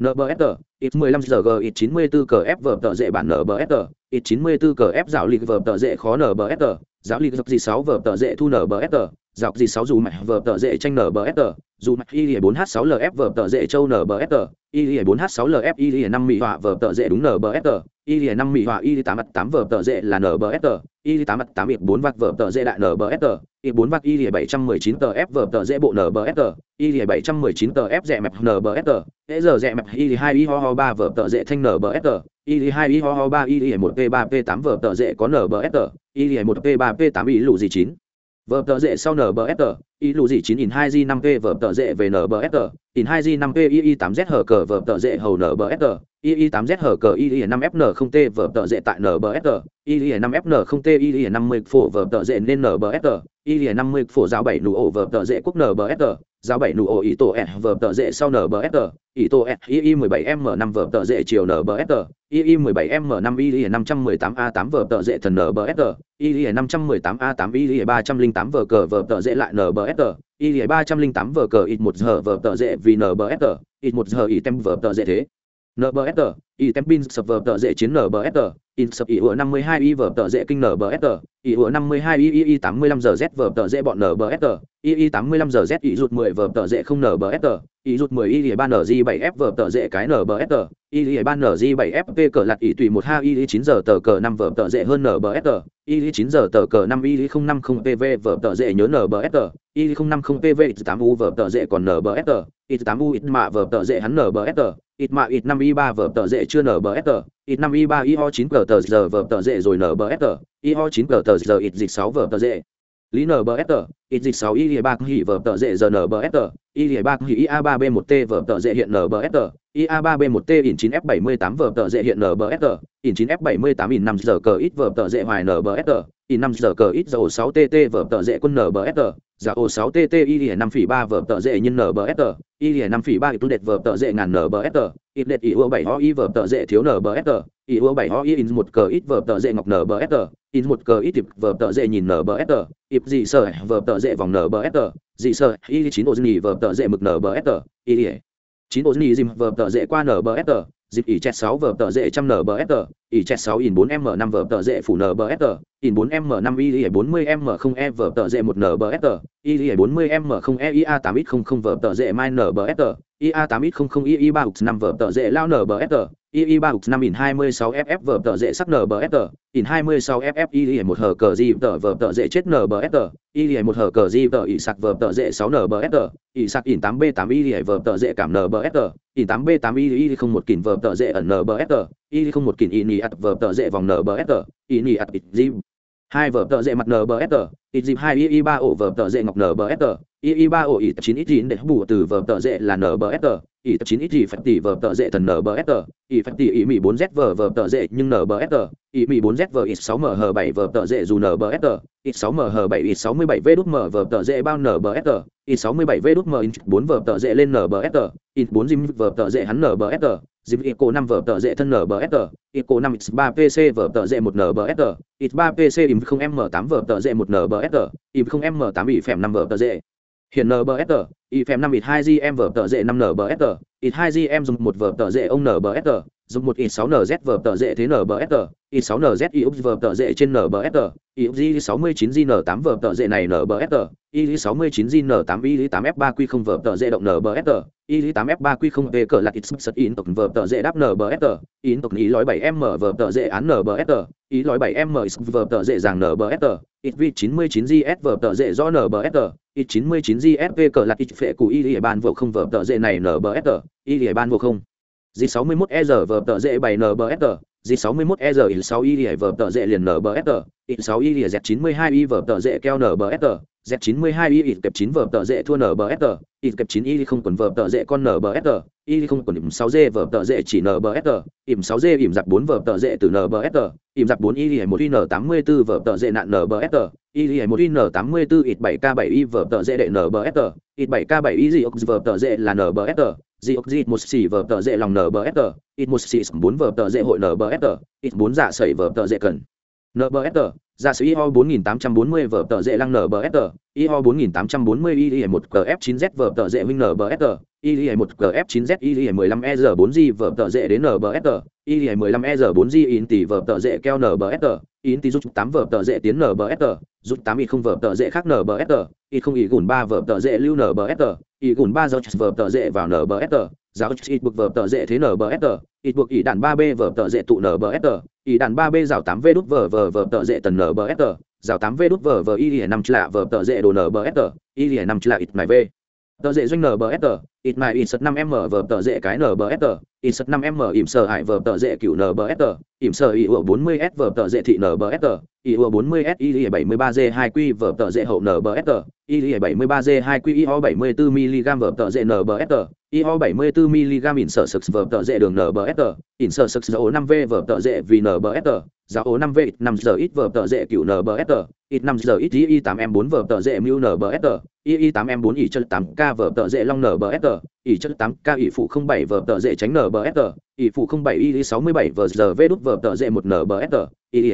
N b s tờ x mười lăm giờ g x chín mươi bốn cờ f vờ tờ dễ bản n b s tờ x chín mươi bốn cờ f giáo lịch vờ tờ dễ khó n b s tờ giáo lịch dập gì sáu vờ tờ dễ thu n b s tờ dọc gì 6 dù mạch vở tờ dễ tranh nbsr dù mạch y 4 h 6 lf vở tờ dễ châu nbsr y 4 h 6 lf y 5 mỹ họa vở tờ dễ đúng nbsr y 5 mỹ họa y 8 8 vở tờ dễ là nbsr y 8 8 y 4 vạc vở tờ dễ đại nbsr y 4 vạc y 719 tờ f vở tờ dễ bộ nbsr y 719 tờ f rẻ mẹp nbsr e giờ rẻ mẹp y 2 y ho ho 3 vở tờ dễ thanh nbsr y 2 y ho ho 3 y 1 p 3 p 8 vở tờ dễ có nbsr y 1 p 3 p 8 y lụ gì 9 vờ tờ dễ sau nbfr ý lù gì 9 in 2 g 5 p vở tợ dễ về nbsr in 2 g 5 p ii 8 z hở cờ vở tợ dễ hầu nbsr ii 8 z hở cờ ii 5 fn không t vở tợ dễ tại nbsr ii 5 fn không t y 50 phổ vở tợ dễ nên nbsr năm 50 phổ giáo 7 nụ ổ vở tợ dễ quốc nbsr giáo 7 nụ ổ ý tổ s vở tợ dễ sau nbsr ý tổ s y 17 m 5 vở tợ dễ chiều nbsr mười 17 m 5 mười 518 a 8 vở tợ dễ thần nbsr y 518 a 8 linh 308 vở cờ vở tợ dễ lại nbsr y 308 vở cờ ít một giờ vở tờ dễ vì nbsr ít một giờ ít tem vở tờ dễ thế. Nbsr y tem pin sập vờ tợ dễ chiến nbsr in sập y ủa 52 y vờ tợ dễ kinh nbsr y ủa 52 y y 85 giờ z vờ tợ dễ bọn nbsr y y 85 giờ z y rụt 10 vờ tợ dễ không nbsr y rụt 10 y 3 ng 7 f vở tợ dễ cái nbsr y 3 ng 7 fp cờ lạt y tùy 1 2 y 9 giờ tờ cờ 5 vờ tợ dễ hơn nbsr y 9 giờ tờ cờ 5 y 050 pv vờ tợ dễ nhớ nbsr y 050 pv tám u vờ tợ dễ còn nbsr y tám u ít mạ vờ tợ dễ hắn nbsr ít mạ ít 5 y 3 vở tợ dễ chưa nở bờ NBFR, ít 5 i 3 IO 9 cờ giờ vờ tờ dễ rồi nở bờ sờ NBFR, IO 9 cờ giờ ít dịch sáu vờ tờ dễ. Lý nở bờ sờ ít dịch 6 IE3 hỉ vờ tờ dễ giờ nở bờ sờ IE3 ba IA3B1T vở tợ dễ hiện NBSR, IA3B1T in 9F78 vở tợ dễ hiện NBSR, in 9F78 in 5 giờ cờ ít vở tợ dễ hoài NBSR, in 5 giờ cờ ít giờ 6TT vở tợ dễ quân NBSR, giả ô 6TT IE 5 phỉ 3 vở tợ dễ nhân NBSR, IE 5 phỉ 3 ít đệt vở tợ dễ ngàn NBSR, ít đệt IU 7 HOI vở tợ dễ thiếu NBSR, IU 7 HOI in 1 cờ ít vở tợ dễ ngọc NBSR, in 1 cờ ít vở tợ dễ nhìn NBSR, ít gì sở vở tợ dễ vòng NBSR, dị sợ y chín ô dinh vờ tờ dễ mực nbsr y chín ô dinh dìm vờ tờ dễ qua nbsr dịp ỉ chẹt 6 vờ tờ dễ trăm nbsr ỉ chẹt 6 in 4 m 5 vờ tờ dễ phủ nbsr in 4 m 5 y 40 m 0 e vờ tờ dễ 1 nbsr y 40 m 0 e ia 8 x 00 vở tợ dễ mai nbsr ia 8 x 00 y 3 x 5 vở tợ dễ lao nbsr ii ba ục năm in hai mươi sáu ff vở tờ dễ sắc nở bờ fr in hai mươi sáu ff ii một hở cờ di tờ vở tờ dễ chết nở bờ fr ii một hở cờ di tờ ỉ sạc vở tờ dễ sáu nở bờ fr ỉ sạc in tám b tám ii vở tờ dễ cảm nở bờ fr in tám b tám ii không một kìn vở tờ dễ ẩn nở bờ fr ii không một kìn in ạt vở tờ dễ vòng nở bờ fr in ạt ị di hai vở tợ dệ mặt nbsr ít dịp hai y ba ổ vở tợ dệ ngọc nbsr y ba ổ ít chín ít chín để bù từ vở tợ dệ là nbsr ít chín ít gì phải tỷ vở tợ dệ thần nbsr ít phải tỷ ý mỹ bốn z vở vở tợ dệ nhưng nbsr ý mỹ bốn z vở ít sáu mh bảy vở tợ dệ dù nbsr ít sáu mh bảy, ít sáu mươi bảy v đút m vở tợ dệ bao nbsr ít sáu mươi bảy v đút m bốn vở tợ dệ lên nbsr ít bốn dìm vở tợ dệ hắn nbsr zim eco năm vở tờ dễ thân nbsr eco năm x ba pc vở tờ dễ một nbsr x ba pc im không m tám vở tờ dễ một nbsr im không m tám ỉ phèm năm vở tờ dễ. hiện nbsr ỉ phèm năm ít hai gm vở tờ dễ năm nbsr ít hai gm dùng một vở tờ dễ ông nbsr dùng một ít sáu nz vở tờ dễ thế nbsr ít sáu nz iux vở tờ dễ trên nbsr IZ 69JN8 vở tợ dệ này NBFR, IZ 69JN8 IZ8 F3 Q không vở tợ dệ động NBFR, IZ8 F3 Q không về cờ là it's sật in tộc vở tợ dệ đáp NBFR, in tộc ý lõi 7M vở tợ dệ án NBFR, ý lõi 7M vở tợ dệ rằng NBFR, IZ 99JS vở tợ dệ do NBFR, IZ 99JS về cờ là it's phệ của IZ ban vô không vở tợ dệ này NBFR, IZ ban vô không. G61 EZ vở tợ dệ 7 NBFR, G61EZ6IVT dễ liền NBFT, X6IZ92IVT dễ keo NBFT, Z 92 y ít kẹp 9 vở tờ dễ thua NBSR, ít kẹp 9 y không quần vở tờ dễ con NBSR, y không quần ỉm 6 g vở tờ dễ chỉ NBSR, ỉm 6 g ỉm giặc 4 vở tờ dễ từ NBSR, ỉm giặc 4 y 1 in 84 vở tờ dễ nạn NBSR, y 1 in 84 ít 7 k 7 y vở tờ dễ đệ NBSR, ít 7 k 7 y gì vở tờ dễ là NBSR dị ốc dị một xì vở tờ dễ lòng nbsr ít một xì bốn vở tờ dễ hội nbsr ít bốn dạ sẩy vở tờ dễ cần nbsr giả sử IO 4840 vở tờ dễ lăng NBSR, IO 4840 IE 1 GF9Z vở tờ dễ wing NBSR, IE 1 GF9Z IE 15ER4G vở tờ dễ đến NBSR, IE 15ER4G in tỷ vở tờ dễ keo NBSR, in tỷ rút 8 vở tờ dễ tiến NBSR, rút 8 y không vở tờ dễ khác NBSR, y không y gùn 3 vở tờ dễ lưu NBSR, y gùn 3 giáo vở tờ dễ vào NBSR, giáo ít buộc vở tờ dễ thế NBSR, ít buộc y đàn 3B vở tờ dễ tụ NBSR, y đàn 3B rào 8V đút vở vở vở tờ dễ tần NBSR, rào 8V đút vở vở y 5 chlạ vở tờ dễ đồ NBSR, y 5 chlạ ít mài V tờ dễ doanh nbsr ít mài ít sật năm m vờ tờ dễ cái nbsr ít sật năm m ỉm sở hải vờ tờ dễ cựu tờ ỉm sở ỉ ủa bốn mươi s vờ tờ dễ thị nbsr ỉ ủa bốn mươi s ỉ bảy mươi ba g hai q vờ tờ dễ hậu nbsr ỉ bảy mươi ba g hai q ỉ bảy mươi bốn mg vờ tờ dễ nbsr ỉ bảy mươi bốn mg ỉn sở sực vờ tờ dễ đường nbsr ỉn sờ sực dầu năm v vờ tờ dễ vì nbsr giáo ố năm v ít năm giờ ít vờ tờ dễ cựu nbsr ít năm giờ ít y tám m bốn vờ tờ dễ b s y y tám m bốn ỉ chất tám k vờ tờ dễ long tờ b s nbsr ỉ chất tám k ỉ phụ không bảy vờ tờ dễ tránh n b s nbsr ỉ phụ không bảy y sáu mươi bảy vờ giờ v đút vờ tờ dễ một n b s nbsr y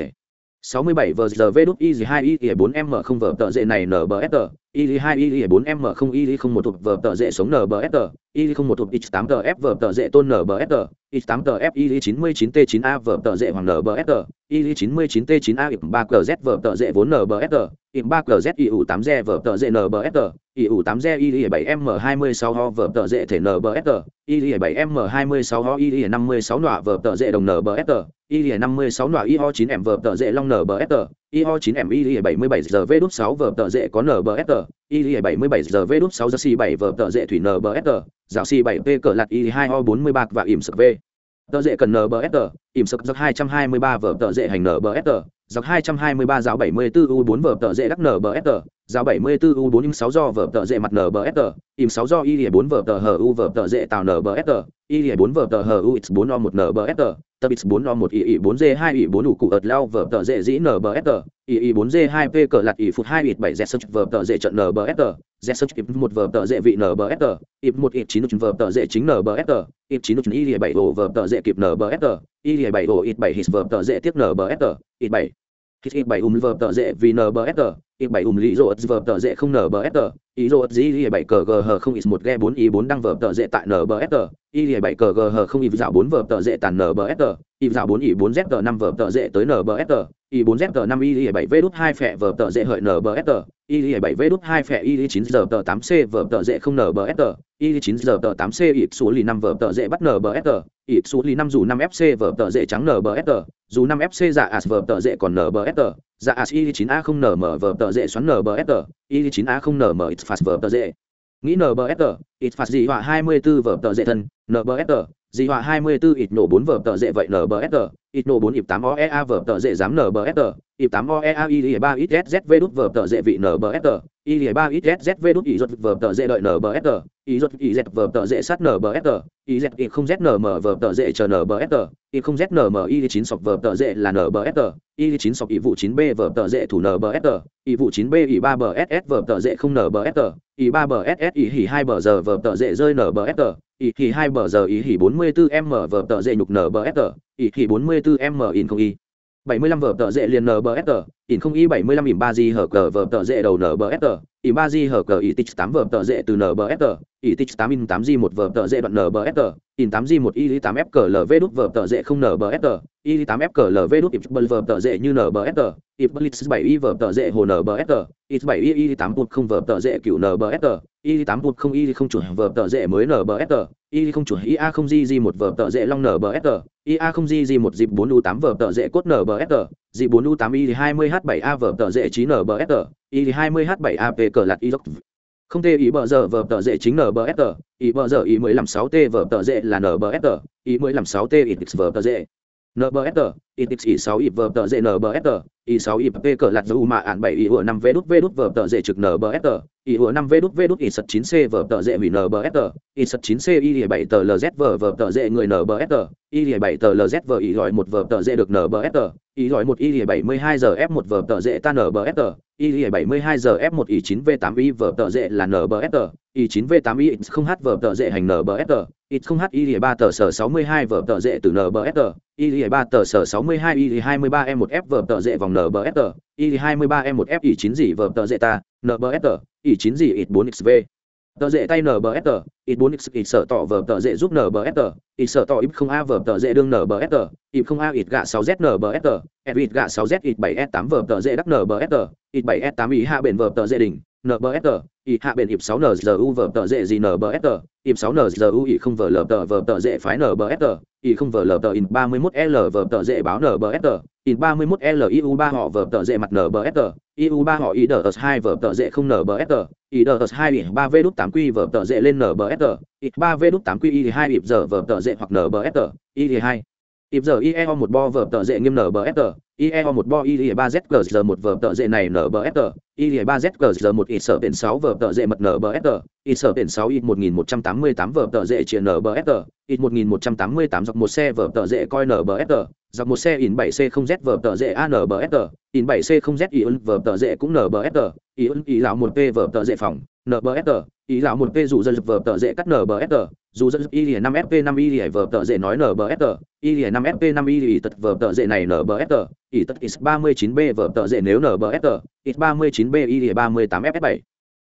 sáu mươi bảy vờ giờ v đút y hai y bốn m không vờ tờ dễ này n b s nbsr y 2 y 4 m không y không một thuộc vở tờ dễ sống nbsr y không một thuộc x 8 tờ f vở tờ dễ tôn nbsr x 8 tờ f y 99 t 9 a vở tờ dễ hoàng nbsr y 99 t 9 a 3 z vở tờ dễ vốn nbsr ỉm 3 qz iu 8 z vở tờ dễ nbsr iu 8 z y 7 m 26 ho vở tờ dễ thể nbsr y 7 m 26 ho y 56 nọa vở tờ dễ đồng nbsr y 56 nọa y ho 9 m vở tờ dễ long nbsr y ho 9 m y 77 giờ v đút 6 vở tờ dễ có nbsr y 77 giờ v đút 6 giờ c 7 vở tờ dễ thủy nbsr giáo c 7 p cỡ lạt y 2 ho 43 và ỉm sực v. Tờ dễ cần nbsr ỉm sực giặc 223 vở tờ dễ hành nbsr dọc 223 giáo 74 U4 vở tờ dễ đắc NBSR, giáo 74 U4 im 6 do vở tờ dệ mặt NBSR, im 6 do y 4 vở tờ HU vở tờ dệ tàu NBSR, y 4 vở tờ HU X4 o 1 NBSR, tập X4 o 1 y 4 g 2 y 4 đủ cụ ợt lao vở tờ dệ dĩ NBSR, y 4 g 2 p cờ lạt y phút 2 y 7 z search vở tờ dệ trận NBSR, z search ip 1 vở tờ dệ vị NBSR, ip 1 ip 9 vở tờ dệ chính NBSR, ip 9 y 7 ổ vở tờ dệ kịp NBSR, y 7 ổ ip 7 hit vở tờ dệ tiếp NBSR, ip 7 Hit ít 7 um vờ tờ dệ vì NBSR, y bảy um lý rộ vờ tờ dễ không NBSR, ý rộ dĩ bảy cờ g hờ không ít một g bốn ý bốn đăng vờ tờ dễ tại NBSR, y bảy cờ g hờ không ít dạo bốn vờ tờ dễ tàn NBSR, y dạo bốn ý bốn z năm vờ tờ dễ tới NBSR, y bốn z năm y bảy v đút hai phẹ vờ tờ dễ hợi NBSR, y bảy v đút hai phẹ y chín giờ tờ tám c vờ tờ dễ không NBSR, y chín giờ tờ tám c ít số lì năm vờ tờ dễ bắt NBSR, ít số lì năm dù năm fc vờ tờ dễ trắng NBSR, dù năm fc giả dạ as vờ tờ dễ còn NBSR, dạ à, as y chín a không nm vờ tờ dễ xoắn NBSR, y chín a không nm ít phạt vờ tờ dễ. Nghĩ nbsr ít phạt dị họa 24 vở tờ dệ thân nbsr dị họa 24 ít nổ 4 vở tờ dệ vậy nbsr ít nổ 4 ịp 8 oea vở tờ dệ dám nbsr ịp 8 oea y 3 ít szv đút vở tờ dệ vị nbsr y 3 ít szv đút ý ruột vở tờ dệ đợi nbsr ý ruột ý z vở tờ dệ sát nbsr ý z y không znm vở tờ dệ chờ nbsr y không znm y 9 sọc vở tờ dệ là nbsr y 9 sọc ý vụ 9 b vở tờ dệ thủ nbsr ý vụ 9 b ý 3 bss vở tờ dệ không nbsr ý 3 bss ý hỉ 2 bờ giờ vở vở tờ dễ rơi nở bờ sờ ý thì hai bờ giờ ý thì bốn mươi bốn m vở tờ dễ nhục nở bờ sờ ý thì bốn mươi bốn m in không y. bảy mươi lăm vở tờ dễ liền nở bờ sờ in không y bảy mươi lăm ỉm ba di hở cờ vở tờ dễ đầu nở bờ sờ ỉm ba di hở cờ ý tích tám vở tờ dễ từ nở bờ sờ 8 in 8 di 1 vở tờ dễ đoạn nbsr in 8 di 1 y 8 f cờ đút vở tờ dễ không nbsr y 8 f cờ lv đút ịp bờ vở tờ dễ như nbsr ịp blitz 7 y vở tờ dễ hồ nbsr ịp 7 y y 8 không vở tờ dễ cựu nbsr y 8 không y không chủ vở tờ dễ mới nbsr y không chủ ia không di di một vở tờ dễ long nbsr ia không di di một dịp 4 u 8 vở tờ dễ cốt nbsr dịp 4 u 8 y 20 h 7 a vở tờ dễ 9 nbsr y 20 h 7 ap cờ lạt y không tê ý bờ giờ vờ tờ dễ chính nbsr ý bờ giờ ý mới làm 6 t vờ tờ dễ là nbsr ý mới làm 6 t ít vờ tờ dễ. Nbsr ít i 6 ít vờ tờ dễ nbsr i 6 ip p cờ lạt dù mà ạn 7 i hựa 5 v đút v đút vở tờ dễ trực nbsr i hựa 5 v đút v đút i sật 9 c vở tờ dễ hủy nbsr i sật 9 c i 7 tờ lz vở vở tờ dễ người nbsr i 7 tờ lz vở i gọi một vở tờ dễ được nbsr i gọi một i 72 giờ f 1 vở tờ dễ ta nbsr i 72 giờ f 1 i 9 v 8 i vở tờ dễ là nbsr i 9 v 8 i không h vở tờ dễ hành nbsr i không h i 3 tờ sở 62 vở tờ dễ từ nbsr i 3 tờ sở 62 i 23 e 1 f vở tờ dễ vòng nbsr I23M1F9 gì vở tờ dễ ta nbsr i 9 gì e i 4 xv tờ dễ tay nbsr ít 4 x ít sở tỏ vở tờ dễ giúp nbsr ít sở tỏ ít không a vở tờ dễ đương nbsr ít không a ít gạ 6 z nbsr ít gạ 6 z ít 7 s 8 vở tờ dễ đắc nbsr ít 7 s 8 ý hạ bền vở tờ dễ đỉnh nbsr ít hạ bền ịp 6 nzu vở tờ dễ gì nbsr ịp 6 nzu ít không vở lờ tờ vở tờ dễ phái nbsr ít không vở lờ tờ in 31 l vở tờ dễ báo nbsr in 31 l iu 3 họ vở tờ dễ mặt nbsr iu 3 họ ý đờ 2 vở tờ dễ không nbsr ý đờ 2 3 v đút 8 q vở tờ dễ lên nbsr ít 3 v đút 8 q y 2 ịp giờ vở tờ dễ hoặc nbsr y 2 ịp giờ ieo một bo vở tợ dễ nghiêm nở bờ fg ieo một bo ie ba zg giờ một vở tợ dễ này nở bờ fg ie ba zg giờ một i sở tiền sáu vở tợ dễ mật nở bờ fg ít sở tiền sáu i một nghìn một trăm tám mươi tám vở tợ dễ chia nở bờ fg ít một nghìn một trăm tám mươi tám dọc một xe vở tợ dễ coi nở bờ fg dọc một xe in bảy c không z vở tợ dễ A N B S in bảy c không z in vở tợ dễ cũng N B S i ấn y lão một P vở tợ dễ phòng nbsr ý lão một p dù dân vở tờ dễ cắt nbsr dù dân y lìa năm fp năm y lìa vở tờ dễ nói nbsr y lìa năm fp năm y lìa tật vở tờ dễ này nbsr y tật is ba mươi chín b vở tờ dễ nếu nbsr is ba mươi chín b y lìa ba mươi tám f bảy.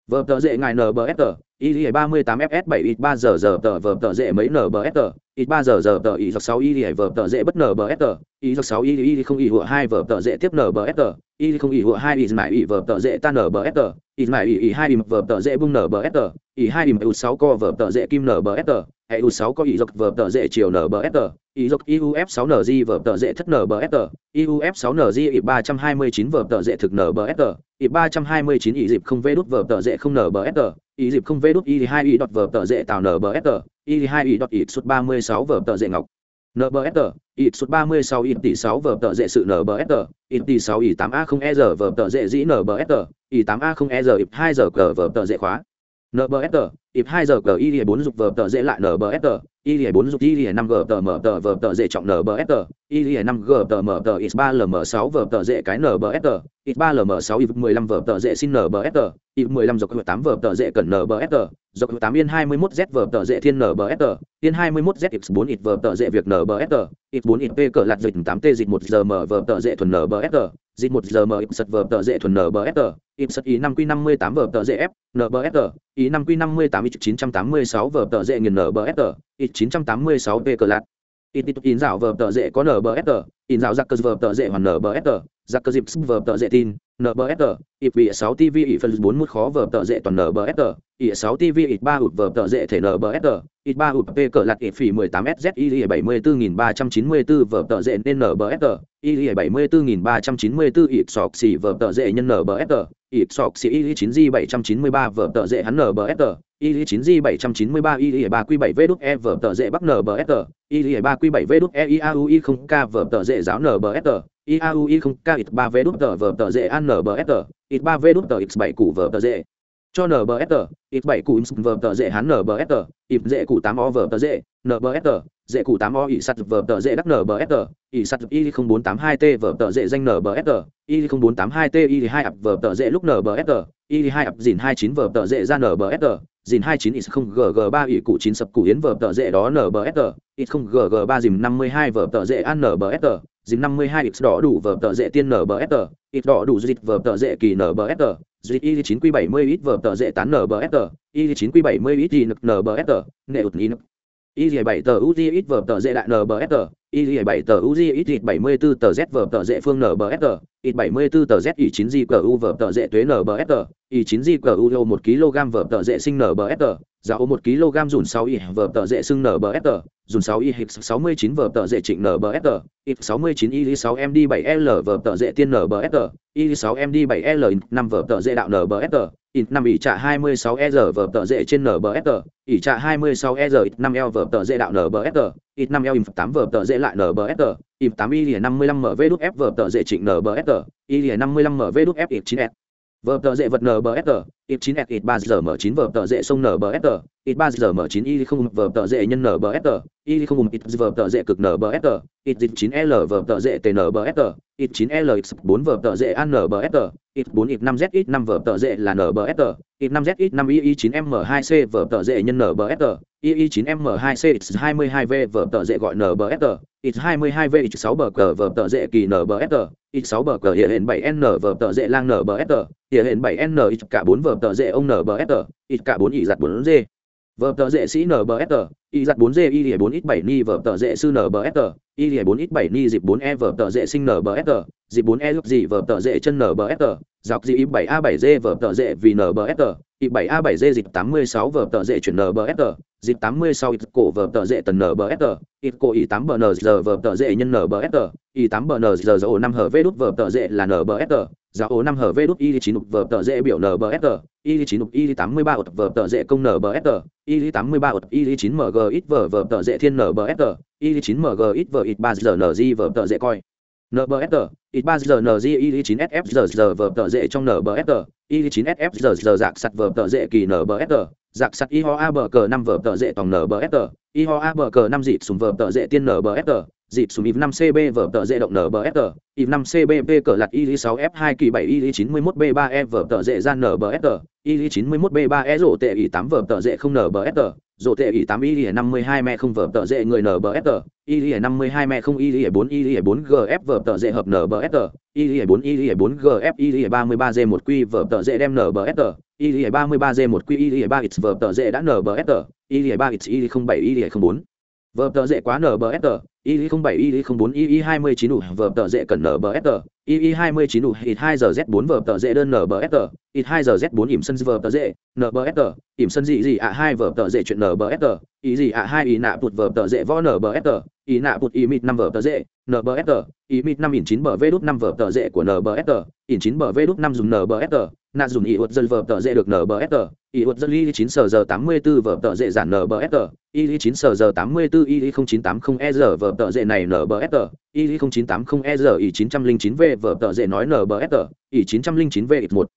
Vở tờ dễ ngài nbsr y lìa ba mươi tám fs bảy ít ba giờ giờ tờ vờ tờ dễ mấy nbsr ít ba giờ giờ tờ ít dọc sáu y lìa vở tờ dễ bất nbsr ít dọc sáu y y không y hụa hai vờ tờ dễ tiếp nbsr y không y hụa hai ít mãi y vờ tờ dễ tan nbsr ít mãi y hai y vờ tờ dễ bung nbsr y hai y u sáu co vờ tờ dễ kim nbsr hệ u sáu co y dọc vờ tờ dễ chiều nbsr y dọc iuf sáu nz vờ tờ dễ thất nbsr iuf sáu nz y ba trăm hai mươi chín vờ tờ dễ thực nbsr y ba trăm hai mươi chín y dịp không vê đút vờ tờ dễ không nbsr y dịp không vê đốt y hai y đọt vở tờ dễ tàu sờ y hai y đọt y suốt ba mươi sáu vở tờ dễ ngọc. Nờ bờ sờ ít suốt ba mươi sáu, ít tỷ sáu vở tờ dễ sự nờ bờ sờ ít tỷ sáu, ít tám a không e giờ vở tờ dễ dĩ nờ bờ sờ ít tám a không e giờ ít hai giờ cờ vở tờ dễ khóa nbsr ít hai giờ cờ y bốn dục vở tờ dễ lại nbsr y bốn dục y năm g tờ mở tờ vở tờ dễ trọng nbsr y năm g tờ mở tờ ít ba lm sáu vở tờ dễ cái nbsr ít ba lm sáu ít mười lăm vở tờ dễ xin nbsr ít mười lăm dọc tám vở tờ dễ cần NBFR, dục tám yên hai mươi mốt z vở tờ dễ thiên nbsr yên hai mươi mốt z x bốn ít vở tờ dễ việc nbsr ít bốn ít p cờ lạt dịch tám t dịch một giờ mở vở tờ dễ thuần nbsr dịch một giờ mở ịp sật vở tờ dễ thuần nbsr ịp sật ý năm q năm mươi tám vở tờ dễ f nbsr ý năm q năm mươi tám ít chín trăm tám mươi sáu vở tờ dễ nghiền nbsr ít chín trăm tám mươi sáu p cờ lạt. Ít ít in dạo vở tờ dễ có nbsr in dạo giặc cơ vở tờ dễ hoàn nbsr giặc cơ dịp vờ tợ dễ tin nbsr ịp vị sáu tv ít phần bốn mút khó vờ tợ dễ toàn nbsr ít sáu tv ít ba ụt vờ tợ dễ thể nbsr ít ba ụt p cờ lạt ịp phỉ mười tám sz y bảy mươi bốn nghìn ba trăm chín mươi bốn vờ tợ dễ nên nbsr y bảy mươi bốn nghìn ba trăm chín mươi bốn ịp sọc xỉ vờ tợ dễ nhân nbsr ịp sọc xỉ y chín g bảy trăm chín mươi ba vờ tợ dễ hắn nbsr y chín g 793 y ba q bảy v đúc e vờ tợ dễ bắc nbsr y ba q bảy v đúc e i a u i không k vờ tợ dễ giáo nbsr iaui 0 k ít 3 v đút tờ vờ tờ dễ an nbsr ít 3 v đút tờ x 7 củ vờ tờ dễ cho nbsr ít 7 củ vở tờ dễ hắn nbsr ít dễ củ 8 o vờ tờ dễ nbsr dễ củ 8 o ỉ sắt vờ tờ dễ đắc nbsr ỉ sắt y 0482 t vờ tờ dễ danh nbsr y 0482 t y 2 ập vờ tờ dễ lúc nbsr y 2 ập dìn 29 vờ tờ dễ ra nbsr dìn 29 x 0 gg 3 ỉ cụ 9 sập cụ yến vở tờ dễ đó nbsr x 0 gg 3 dìm 52 vở tờ dễ an nbsr dìm 52 x đỏ đủ vở tờ dễ tiên nbsr x đỏ đủ dịch vở tờ dễ kỳ nbsr dịch y 9 q 70 ít vở tờ dễ tán nbsr y 9 q 70 ít y nbsr nệ ụt y y 7 tờ uzi ít vở tờ dễ đại nbsr i 7 tờ uzi ít ít 74 tờ z vở tờ dễ phương nbsr ít 74 tờ z y 9 g cu vở tờ dễ tuế nbsr y 9 g cu 1 kg vở tờ dễ sinh nbsr giá 1 kg dùn 6 y vở tờ dễ sưng nbsr dùn 6 y hịp 69 vở tờ dễ trịnh nbsr ít 69 y 6 md 7 l vở tờ dễ tiên nbsr y 6 md 7 l 5 vở tờ dễ đạo nbsr ít 5 ỉ trạ 26 e r vở tờ dễ trên nbsr ỉ trả 26 e r ít 5 l vở tờ dễ đạo nbsr ít 5 l 8 vở tờ dễ lại nbsr ít 8 y 55 mv đút f vở tờ dễ chỉnh nbsr y 55 mv đúc f ít 9 s vở tờ dễ vật nbsr ít chín ít ba giờ m chín vở tờ dễ sông nbsr ít ba giờ m chín y không vở tờ dễ nhân nbsr y không ít vở tờ dễ cực nbsr ít dịch chín l vở tờ dễ tnbsr ít chín l x 4 vở tờ dễ nbsr ít bốn ít năm z ít năm vở tờ dễ là nbsr ít năm z ít năm y chín m hai c vở tờ dễ nhân nbsr y chín m hai c x 22 v vở tờ dễ gọi nbsr x 22 v x sáu bờ cờ vở tờ dễ kỳ nbsr ít 6 bờ cờ, hiện hiện 7 n vở tờ dễ lang nbsr hiện hiện 7 n ít cả 4 vở tờ dễ ông nờ bờ sờ ít cả 4 ỉ giặt 4 d vở tờ dễ sĩ nbsr y giặt 4 g y lìa 4 x 7 ni vở tờ dễ sư nbsr y lìa 4 x 7 ni dịp 4 e vở tờ dễ sinh nbsr dịp 4 e lúc gì vở tờ dễ chân nbsr dọc dị 7 a 7 g vở tờ dễ vì nbsr y 7 a 7 g dịp 86 vở tờ dễ chuyển nbsr dịp 86 ít cổ vở tờ dễ tần nbsr ít cổ y 8 bn giờ vở tờ dễ nhân nbsr y 8 bn giờ dầu 5 hở v đút vở tờ dễ là nbsr giá ố 5 hở v đút y chín nục vở tờ dễ biểu nbsr y chín nục y 83 ột vở tờ dễ công nbsr y 83 ột y 9 mg ít vở vở tờ dễ thiên nbsr y chín mg ít vở ít ba giờ nz vở tờ dễ coi. Nbsr ít ba giờ nz y chín sf giờ giờ vở tờ dễ trong nbsr y chín sf giờ giờ dạc sặt vở tờ dễ kỳ nbsr dạc sặt y ho a bờ cờ năm vở tờ dễ tòng nbsr y ho a bờ cờ năm dịt sùng vở tờ dễ tiên nbsr dịp sùm if 5 cb vở tờ dễ động nbsr if 5 cbp cờ lặt y 6 f 2 kỳ 7 y 91 b 3 e vở tờ dễ gian nbsr y 91 b 3 e rổ tệ y 8 vở tờ dễ không nbsr rổ tệ y 8 i 52 me không vở tờ dễ người nbsr y 52 me không i 4 i 4 gf vở tờ dễ hợp nbsr y 4 y 4 gf y 33 g 1 q vở tờ dễ đem nbsr y 33 g 1 q y 3 x vở tờ dễ đã nbsr y 3 x y 07 y 04 vở tờ dễ quá nbsr y không bảy y không bốn y hai mươi chín ủ vờ tờ dễ cần nở bờ ép tờ y hai mươi chín ủ ít hai giờ z bốn vờ tờ dễ đơn nở bờ ép ít hai giờ z bốn ỉm sân vờ tờ dễ nở bờ ép ỉm sân dị dị ạ hai vờ tờ dễ chuyện nở bờ ép ý gì ạ hai ý nạ bụt vờ tờ dễ võ nở bờ ép ý nạ bụt ý mít năm vờ tờ dễ nở bờ ép ý mịt năm ỉn chín bờ vê đút năm vờ tờ dễ của nở bờ ép tờ chín bờ vê đút năm dùng nở bờ ép nạ dùng ý uất dân vờ tờ dễ được nở bờ ép tờ ý uất dân ly chín sờ giờ tám mươi bốn vờ tờ dễ giản nở bờ ép tờ chín sờ giờ tám mươi bốn không chín tám không e giờ vờ tờ dễ này nbsr y 0980 e giờ y 909 v vở tờ dễ nói nbsr i909v ít một.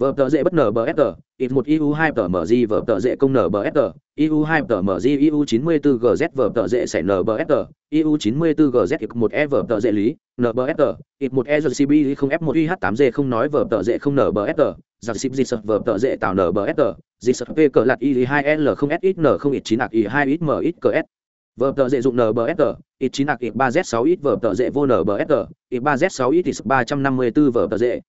Vở tờ dễ bất nbsr ít một iu 2 tờ mg vở tờ dễ công nbsr iu 2 tờ mg iu 94 gz vở tờ dễ sẽ nbsr iu 94 gz ít một e vở tờ dễ lý nbsr ít một e cb không f 1 ih 8 g, không nói vở tờ dễ không nbsr giặc xịp dịch sập vở tờ dễ tạo nbsr dịch sập p cờ lạt y 2 l không s ít n không ít chín ạc i 2 ít m ít cờ s vở tờ dễ dụng nbs tờ ít chín ạc, ít ba z sáu ít, vở tờ dễ vô nbs tờ ít ba z sáu ít ít ba trăm năm mươi bốn vở tờ dễ.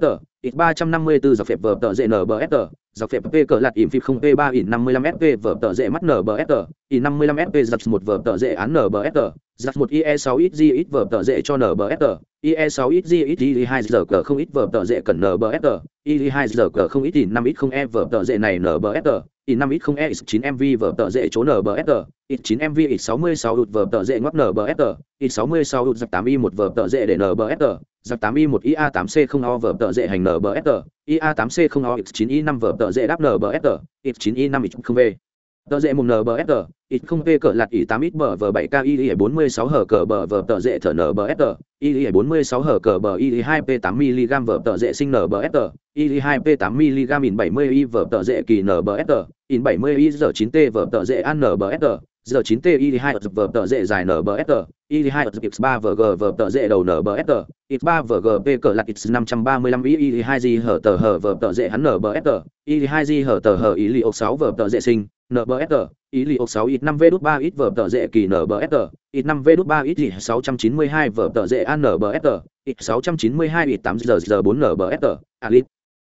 Tờ ít ba trăm năm mươi bốn dọc phép vở tờ dễ nbsr dọc phép p cờ lạt ỉm phim không p ba ỉm năm mươi lăm fp vở tờ dễ mắt nbs tờ ỉm năm mươi lăm fp giặc một vở tờ dễ án nbs tờ giặc một ie sáu ít g, ít vở tờ dễ cho nbs tờ ie sáu ít g, ít ie hai giờ cờ không ít vở tờ dễ cần nbs tờ ie hai giờ cờ không ít ỉm năm ít không e vở tờ dễ này nbs tờ i 5 x 0 e x 9 mv vở tờ dễ chỗ nbsr x 9 mv x 66 ụt vở tờ dễ ngoắc nbsr mươi 66 ụt giặc 8 i 1 vở tờ dễ để nbsr giặc 8 i 1 ia 8 c 0 o vở tờ dễ hành nbsr ia 8 c 0 o x 9 i 5 vở tờ dễ đáp nbsr x 9 i 5 x 0 v. Tờ dễ một nbsr ít không p cỡ lạt i tám ít bờ vờ bảy k y bốn mươi sáu hở cỡ bờ vờ tờ dễ thở nbsr y bốn mươi sáu hở cỡ bờ y hai p tám mg vở tờ dễ sinh nbsr y hai p tám mg in bảy mươi y vở tờ dễ kỳ nbsr in bảy mươi y giờ 9 t vở tờ dễ ăn nbsr giờ 9 t y 2 vở tờ dễ dài nbsr y 2 x 3 vg vở tờ dễ đầu nbsr x 3 vg p cỡ lạt x 535 y y 2 g hở tờ hở vở tờ dễ hắn nbsr y 2 g hở tờ hở y li 6 vở tờ dễ sinh nbsr ý li 6 ít 5 v đút 3 ít vở tờ dễ kỳ nbsr ít 5 v đút 3 ít gì 692 vở tờ dễ an nbsr ít 692 ít 8 giờ giờ 4 nbsr alit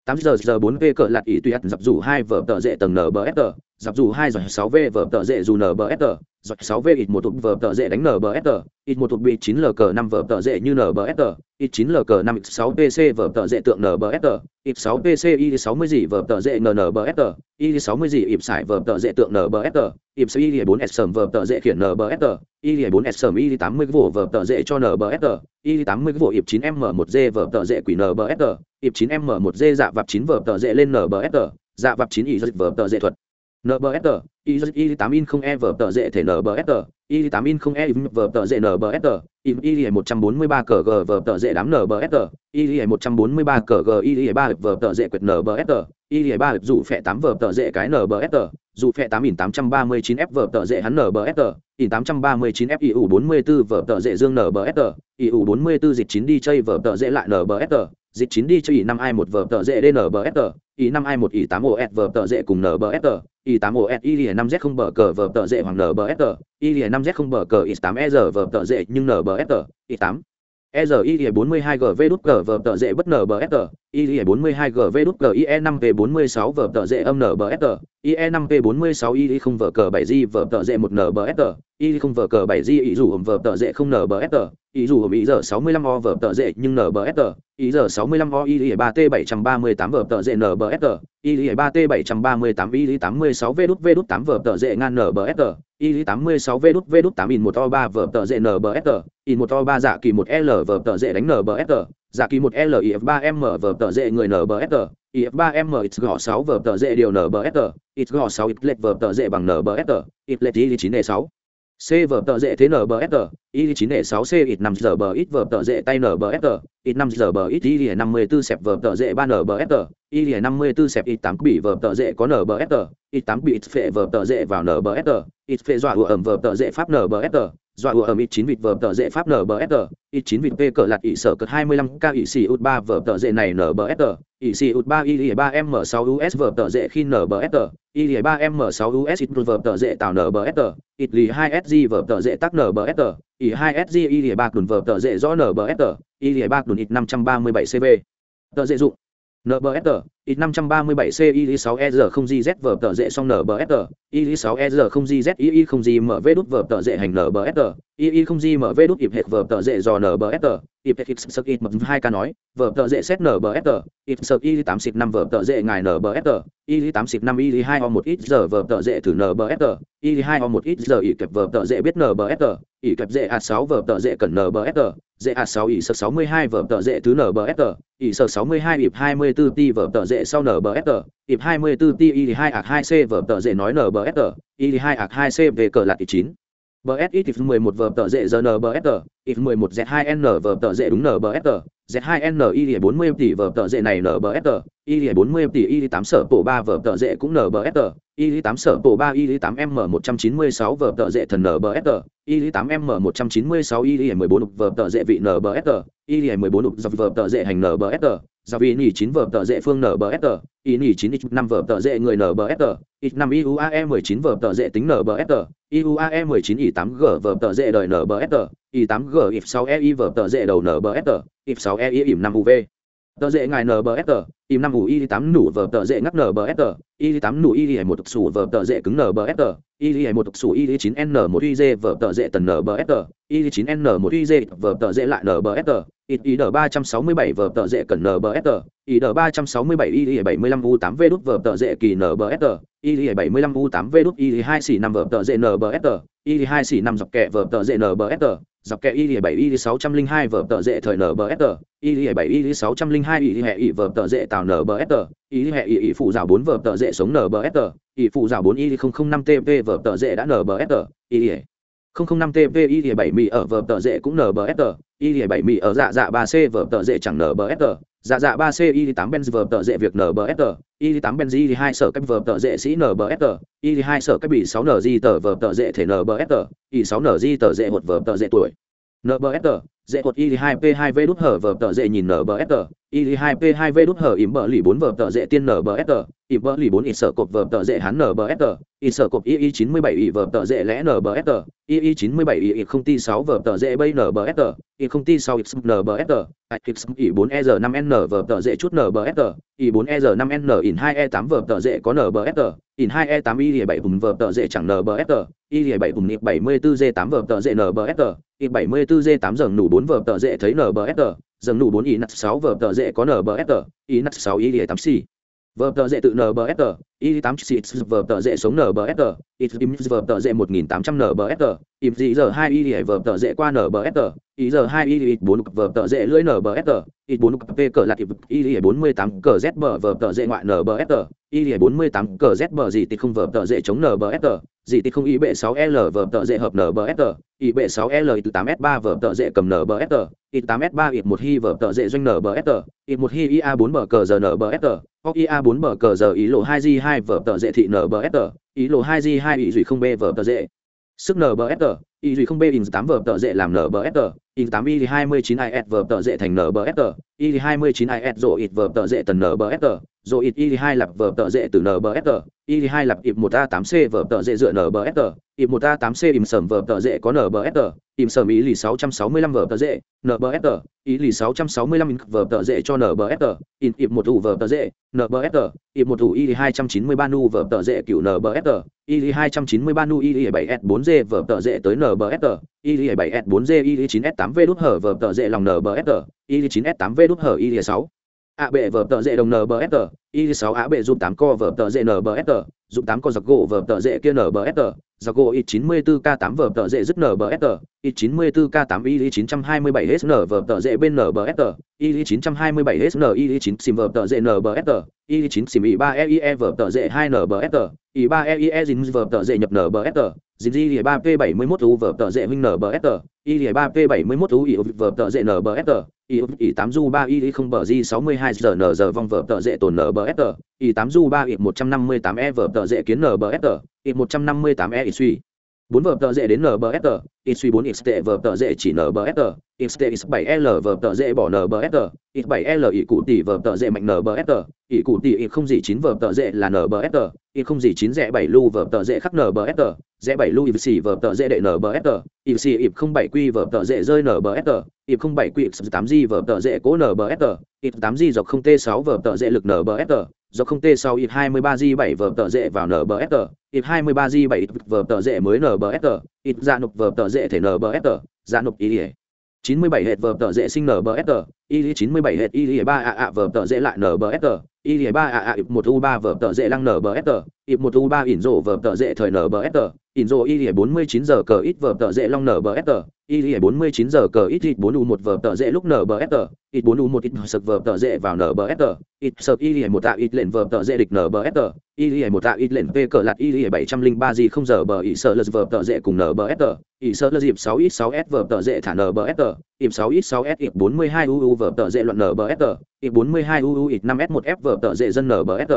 8 giờ giờ 4 v cỡ lạt ý tùy hạt dập rủ 2 vở tờ dễ tầng nbsr dạp dù hai giỏi sáu v vở tợ dễ dù nbsr giỏi sáu v ít một thuộc vở tợ dễ đánh nbsr ít một thuộc bị chín lk năm vở tợ dễ như nbsr ít chín lk năm x sáu pc vở tợ dễ tượng nbsr ít sáu pc y sáu mươi gì vở tợ dễ nnbsr y sáu mươi gì ịp sải vở tợ dễ tượng nbsr ịp sáu y bốn s sầm vở tợ dễ khiển nbsr y bốn s sầm y tám mươi vỗ vở tợ dễ cho nbsr y tám mươi vỗ ịp chín m một g vở tợ dễ quỷ nbsr ịp chín m một g dạ vạp chín vở tợ dễ lên nbsr dạ vạp chín y vở tợ dễ thuật NBSR, I8in0E dễ thể NBSR, I8in0E dễ NBSR, I143 CG dễ đám NBSR, I143 CG I3 dễ quyệt NBSR, I3 dụ phẹ 8 dễ cái NBSR, dụ phẹ 8839 F dễ hắn NBSR, I839F IU44 dễ dương NBSR, IU44 dịch 9 đi chơi dễ lại NBSR, dịch chín đi cho ý năm i một vở tờ dễ d n b s t ý năm i một ý tám os vở tờ dễ cùng n b s t ý tám o os ý lìa năm z không bờ cờ vở tờ dễ hoặc n b s t ý lìa năm z không bờ cờ ý tám e r vở tờ dễ nhưng n b s t ý tám e r ý lìa bốn mươi hai g v đút cờ vở tờ dễ bất n b s t i 42 gv đút cờ ie 5 p 46 vờ tợ dễ âm nbsr ie 5 p 46 i không vờ cờ 7 g vờ tợ dễ một nbsr IE không vờ cờ 7 g ý dù hầm vờ tợ dễ không nbsr ý dù hầm ý giờ 65 o vờ tợ dễ nhưng nbsr ý giờ 65 o i 3 t 738 vờ tợ dễ nbsr i 3 t 738 i 86 v đút v đút 8 vờ tợ dễ ngang nbsr i 86 v đút v đút 8 in 1 o 3 vờ tợ dễ nbsr in 1 o 3 dạ kỳ 1 l vờ tợ dễ đánh nbsr giả kỳ một l if 3 m vờ tờ dễ người nbsr if 3 m x gõ 6 vờ tờ dễ điều nbsr x gõ 6 x lệch vờ tờ dễ bằng nbsr x lệch i 9 e sáu. C vở tờ dễ thế NBSR, y 9 hệ 6 C ít năm giờ bờ ít vở tờ dễ tay NBSR, ít năm giờ bờ ít y 54 sẹp vở tờ dễ 3 NBSR, y 54 sẹp ít tám bị vở tờ dễ có NBSR, ít tám bị ít phệ vở tờ dễ vào NBSR, ít phệ dọa ủa ẩm vở tờ dễ pháp NBSR, dọa ùa ở ít 9 vịt vở tờ dễ pháp NBSR, ít 9 vịt P cỡ lạt ỉ sở cật hai mươi lăm k ỉ xì út 3 vở tờ dễ này NBSR, ỉ xì út 3 y 3 m 6 US vở tờ dễ khi NBSR, y 3 m 6 US ít vở tờ dễ tạo NBSR, ít lì 2 SG vở tờ dễ tắc NBSR, ỉ 2 SG y 3 đùn vở tờ dễ rõ NBSR, y 3 đùn ít 537 CV. tờ dễ dụng NBSR, ít 537 C y 6 ER không GZ vở tợ dễ xong NBSR, y 6 ER không GZ y không G MV đút vở tờ dễ hành NBSR, y không G MV đút ịp hệt vở tợ dễ do NBSR, ịp hệt sực ít mập 2 ca nói, vở tợ dễ xét NBSR, ịp sực y 8 xịt 5 vở tợ dễ ngài NBSR, y 8 xịt 5 y 2 o 1 ít giờ vở tờ dễ thử NBSR, y 2 o 1 ít giờ ỉ kẹp vở tợ dễ biết NBSR, ỉ kẹp dễ A6 vở tợ dễ cần NBSR, dễ A6 ỉ sực 62 vở tờ dễ thứ NBSR, ỉ sực 62 ịp 24 ti vở tờ dễ dễ sau NBSR, ịp 24 ti y 2 ạc 2 c vở tờ dễ nói nbfr y 2 ạc 2 c về cờ lạt 9 BS ít 11 vở tờ dễ giờ NBSR, ít 11 Z2N vở tờ dễ đúng nbfr Z2N y 40 tỷ vở tợ dễ này NBSR, y 40 tỷ y 8 sở bộ 3 vở tợ dễ cũng NBSR, y 8 sở bộ 3 y 8 m 196 vở tợ dễ thần NBSR, y 8 m 196 y 14 vở tợ dễ vị NBSR, y 14 dọc vở tợ dễ hành NBSR, dọc vị nỉ 9 vở tợ dễ phương NBSR, y nỉ 9 x 5 vở tợ dễ người NBSR, x 5 IUAE 19 vở tợ dễ tính NBSR, IUAE 19 y 8 g vở tợ dễ đời NBSR, y 8 g if 6 e y vở tợ dễ đầu NBSR, if 6 e y ỉm 5 UV. tờ dễ ngài nbsr im năm ủ y tám nủ vờ tờ dễ ngắc nbsr y tám nủ y một sủ vờ tờ dễ cứng nbsr y một sủ y chín n một y dê vờ tờ dễ tần nbsr y chín n một y dê vờ tờ dễ lại nbsr y đ ba trăm sáu mươi bảy vờ tờ dễ cần nbsr y đ ba trăm sáu mươi bảy y bảy mươi lăm u tám v đút vờ tờ dễ kỳ nbsr y bảy u 8 v đút y hai xỉ năm vờ tờ dễ nbsr y hai xỉ năm dọc kẹ vở tờ dễ nbsr dọc kẹ y bảy y sáu trăm linh hai vở tờ dễ thời nbsr y bảy y sáu trăm linh hai, y hệ y vở tờ dễ tạo nbsr y hệ y phụ rào bốn vở tờ dễ sống nbsr y phụ rào bốn y không không năm tp vở tờ dễ đã nbsr y năm tp y bảy mỹ ở vở tờ dễ cũng nbsr y bảy mỹ ở dạ dạ ba c vở tờ dễ chẳng nbsr dạ dạ ba c y tám benz vở tờ dễ việc nbsr y tám benz y hai sở cách vở tờ dễ sĩ nbsr y hai sở cách bị sáu nz tờ vở tờ dễ thể nbsr y sáu nz tờ dễ một vở tờ dễ tuổi. Nbsr dễ cột Y2P2 V đút hở vở tờ dễ nhìn nở bờ sờ Y2P2 V đút hở ỉm bờ lì bốn vở tờ dễ tiên nở bờ sờ ỉm bờ lì bốn ỉ sở cột vở tờ dễ hắn nbsr ít sở cột y chín mươi bảy y tờ dễ lẽ nbsr y chín mươi bảy y không t sáu vở tờ dễ bay nở bờ sờ ỉ không t sáu x nbsr x ỉ bốn e r năm n vở tờ dễ chút nở bờ sờ ỉ bốn e r năm n in hai e tám vở tờ dễ có nở bờ sờ in hai e tám y bảy vùng vở tờ dễ chẳng nở y bảy hùng bảy mươi bốn g tám vở tờ dễ nở y bảy mươi bốn g tám giờ nủ bốn vở tờ dễ thấy nbsr dần nụ bốn ý nắt sáu vở tờ dễ có nbsr ý nắt sáu ý tám c vở tờ dễ tự nbsr ý tám c vở tờ dễ sống nbsr ý tim vở tờ dễ một nghìn tám trăm nbsr im dị giờ hai ý vở tờ dễ qua nbsr ý giờ hai ý bốn vở tờ dễ lưỡi nbsr ít bốn p cờ lạc y bốn mươi tám cờ z bờ vờ tờ dễ ngoại nbsr y bốn mươi tám cờ z bờ gì thì không vờ tờ dễ chống nbsr gì thì không y bệ sáu l vờ tờ dễ hợp nbsr y bệ sáu l từ tám s ba vờ tờ dễ cầm nbsr y tám s ba y một hi vờ tờ dễ doanh nbsr y một hy ia bốn bờ cờ giờ nbsr hoặc ia bốn bờ cờ giờ ý lộ hai g hai vờ tờ dễ thị nbsr ý lộ hai g hai ý duy không b vờ tờ dễ sức nbsr ý duy không b in tám vờ tờ dễ làm nbsr in tám y hai mươi chín is vờ tờ dễ thành nbsr y hai mươi chín is rộ ít vờ tờ dễ tần nbsr rồi ít y hai lập vở tợ dễ từ nbsr y hai lập ịp một a tám c vở tợ dễ dựa nbsr ịp một a tám c im sầm vở tợ dễ có nbsr im sầm ý lì sáu trăm sáu mươi lăm vở tợ dễ nbsr ý lì sáu trăm sáu mươi lăm vở tợ dễ cho nbsr in ịp một ủ vở tợ dễ nbsr ịp một ủ y hai trăm chín mươi ba nu vở tợ dễ cựu nbsr y hai trăm chín mươi ba nu y bảy s bốn g vở tợ dễ tới nbsr y bảy s bốn g y chín s tám v đút hở vở tợ dễ lòng nbsr y chín s tám v đút hở y sáu ạ bệ vở tờ dễ đồng nbsr y sáu ạ bệ giúp tám co vở tờ dễ nbsr giúp tám co giặc gỗ vở tờ dễ kia nbsr giặc gỗ y chín mươi bốn k tám vở tờ dễ dứt nbsr y chín mươi bốn k tám y chín trăm hai mươi bảy hn vở tờ dễ bên nbsr y chín trăm hai mươi bảy hn y chín sim vở tờ dễ nbsr y chín sim y ba e e vở tờ dễ hai nbsr y ba e e dính vở tờ dễ nhập nbsr dính di ba p bảy mươi mốt u vở tờ dễ huynh nbsr y ba p bảy mươi mốt u y vở tờ dễ nbsr y y tám du ba y không bờ di sáu mươi hai giờ n giờ vòng vở tờ dễ tổn nbsr y tám du ba y một trăm năm mươi tám e vở tờ dễ kiến nbsr y một trăm năm mươi tám e y suy bốn vở tờ dễ đến nbsr x suy bốn x tệ vở tờ dễ chỉ nbsr x tệ x bảy l vở tờ dễ bỏ nbsr x bảy l ỷ cụ tỷ vở tờ dễ mạnh nbsr ỷ cụ tỷ y không gì chín vở tờ dễ là nbsr ỷ không gì chín rẽ bảy lu vở tờ dễ khắc nbsr rẽ bảy lu y xì vở tờ dễ đệ nbsr y xì y không bảy q vở tờ dễ rơi nbsr y không bảy q x tám g vở tờ dễ cố nbsr y tám g dọc không t sáu vở tờ dễ lực nbsr do không t sau ít 23 g 7 vở tờ dễ vào nbsr ít 23 g 7 vở tờ dễ mới nbsr ít dạ nục vở tờ dễ thể nbsr dạ nục ý ỉa. 97 hệt vở tờ dễ sinh nbsr y chín mươi bảy hết y ba a a vở tờ dễ lại nbsg y ba a a ịp một u ba vở tờ dễ lăng nbsg ịp một u ba ỉn rộ vở tờ dễ thời nbsg ỉn rộ y bốn mươi chín giờ cờ ít vở tờ dễ long nbsg y bốn mươi chín giờ cờ ít ít bốn u một vở tờ dễ lúc nbsg ít bốn u một ít sực vở tờ dễ vào nbsg ít sờ y một tạ ít lệnh vở tờ dễ địch nbsg y một tạ ít lệnh p cờ lạt y bảy trăm linh ba gì không giờ bờ ỉ sờ lật vở tờ dễ cùng nbsg ỉ sờ lật dịp sáu ít sáu s vở tờ dễ thả nbsg ịp 6 ít 6 s, ịp 42 uu vở tờ dễ luận nbsr ịp 42 u ít 5 s 1 f vở tờ dễ dân nbsr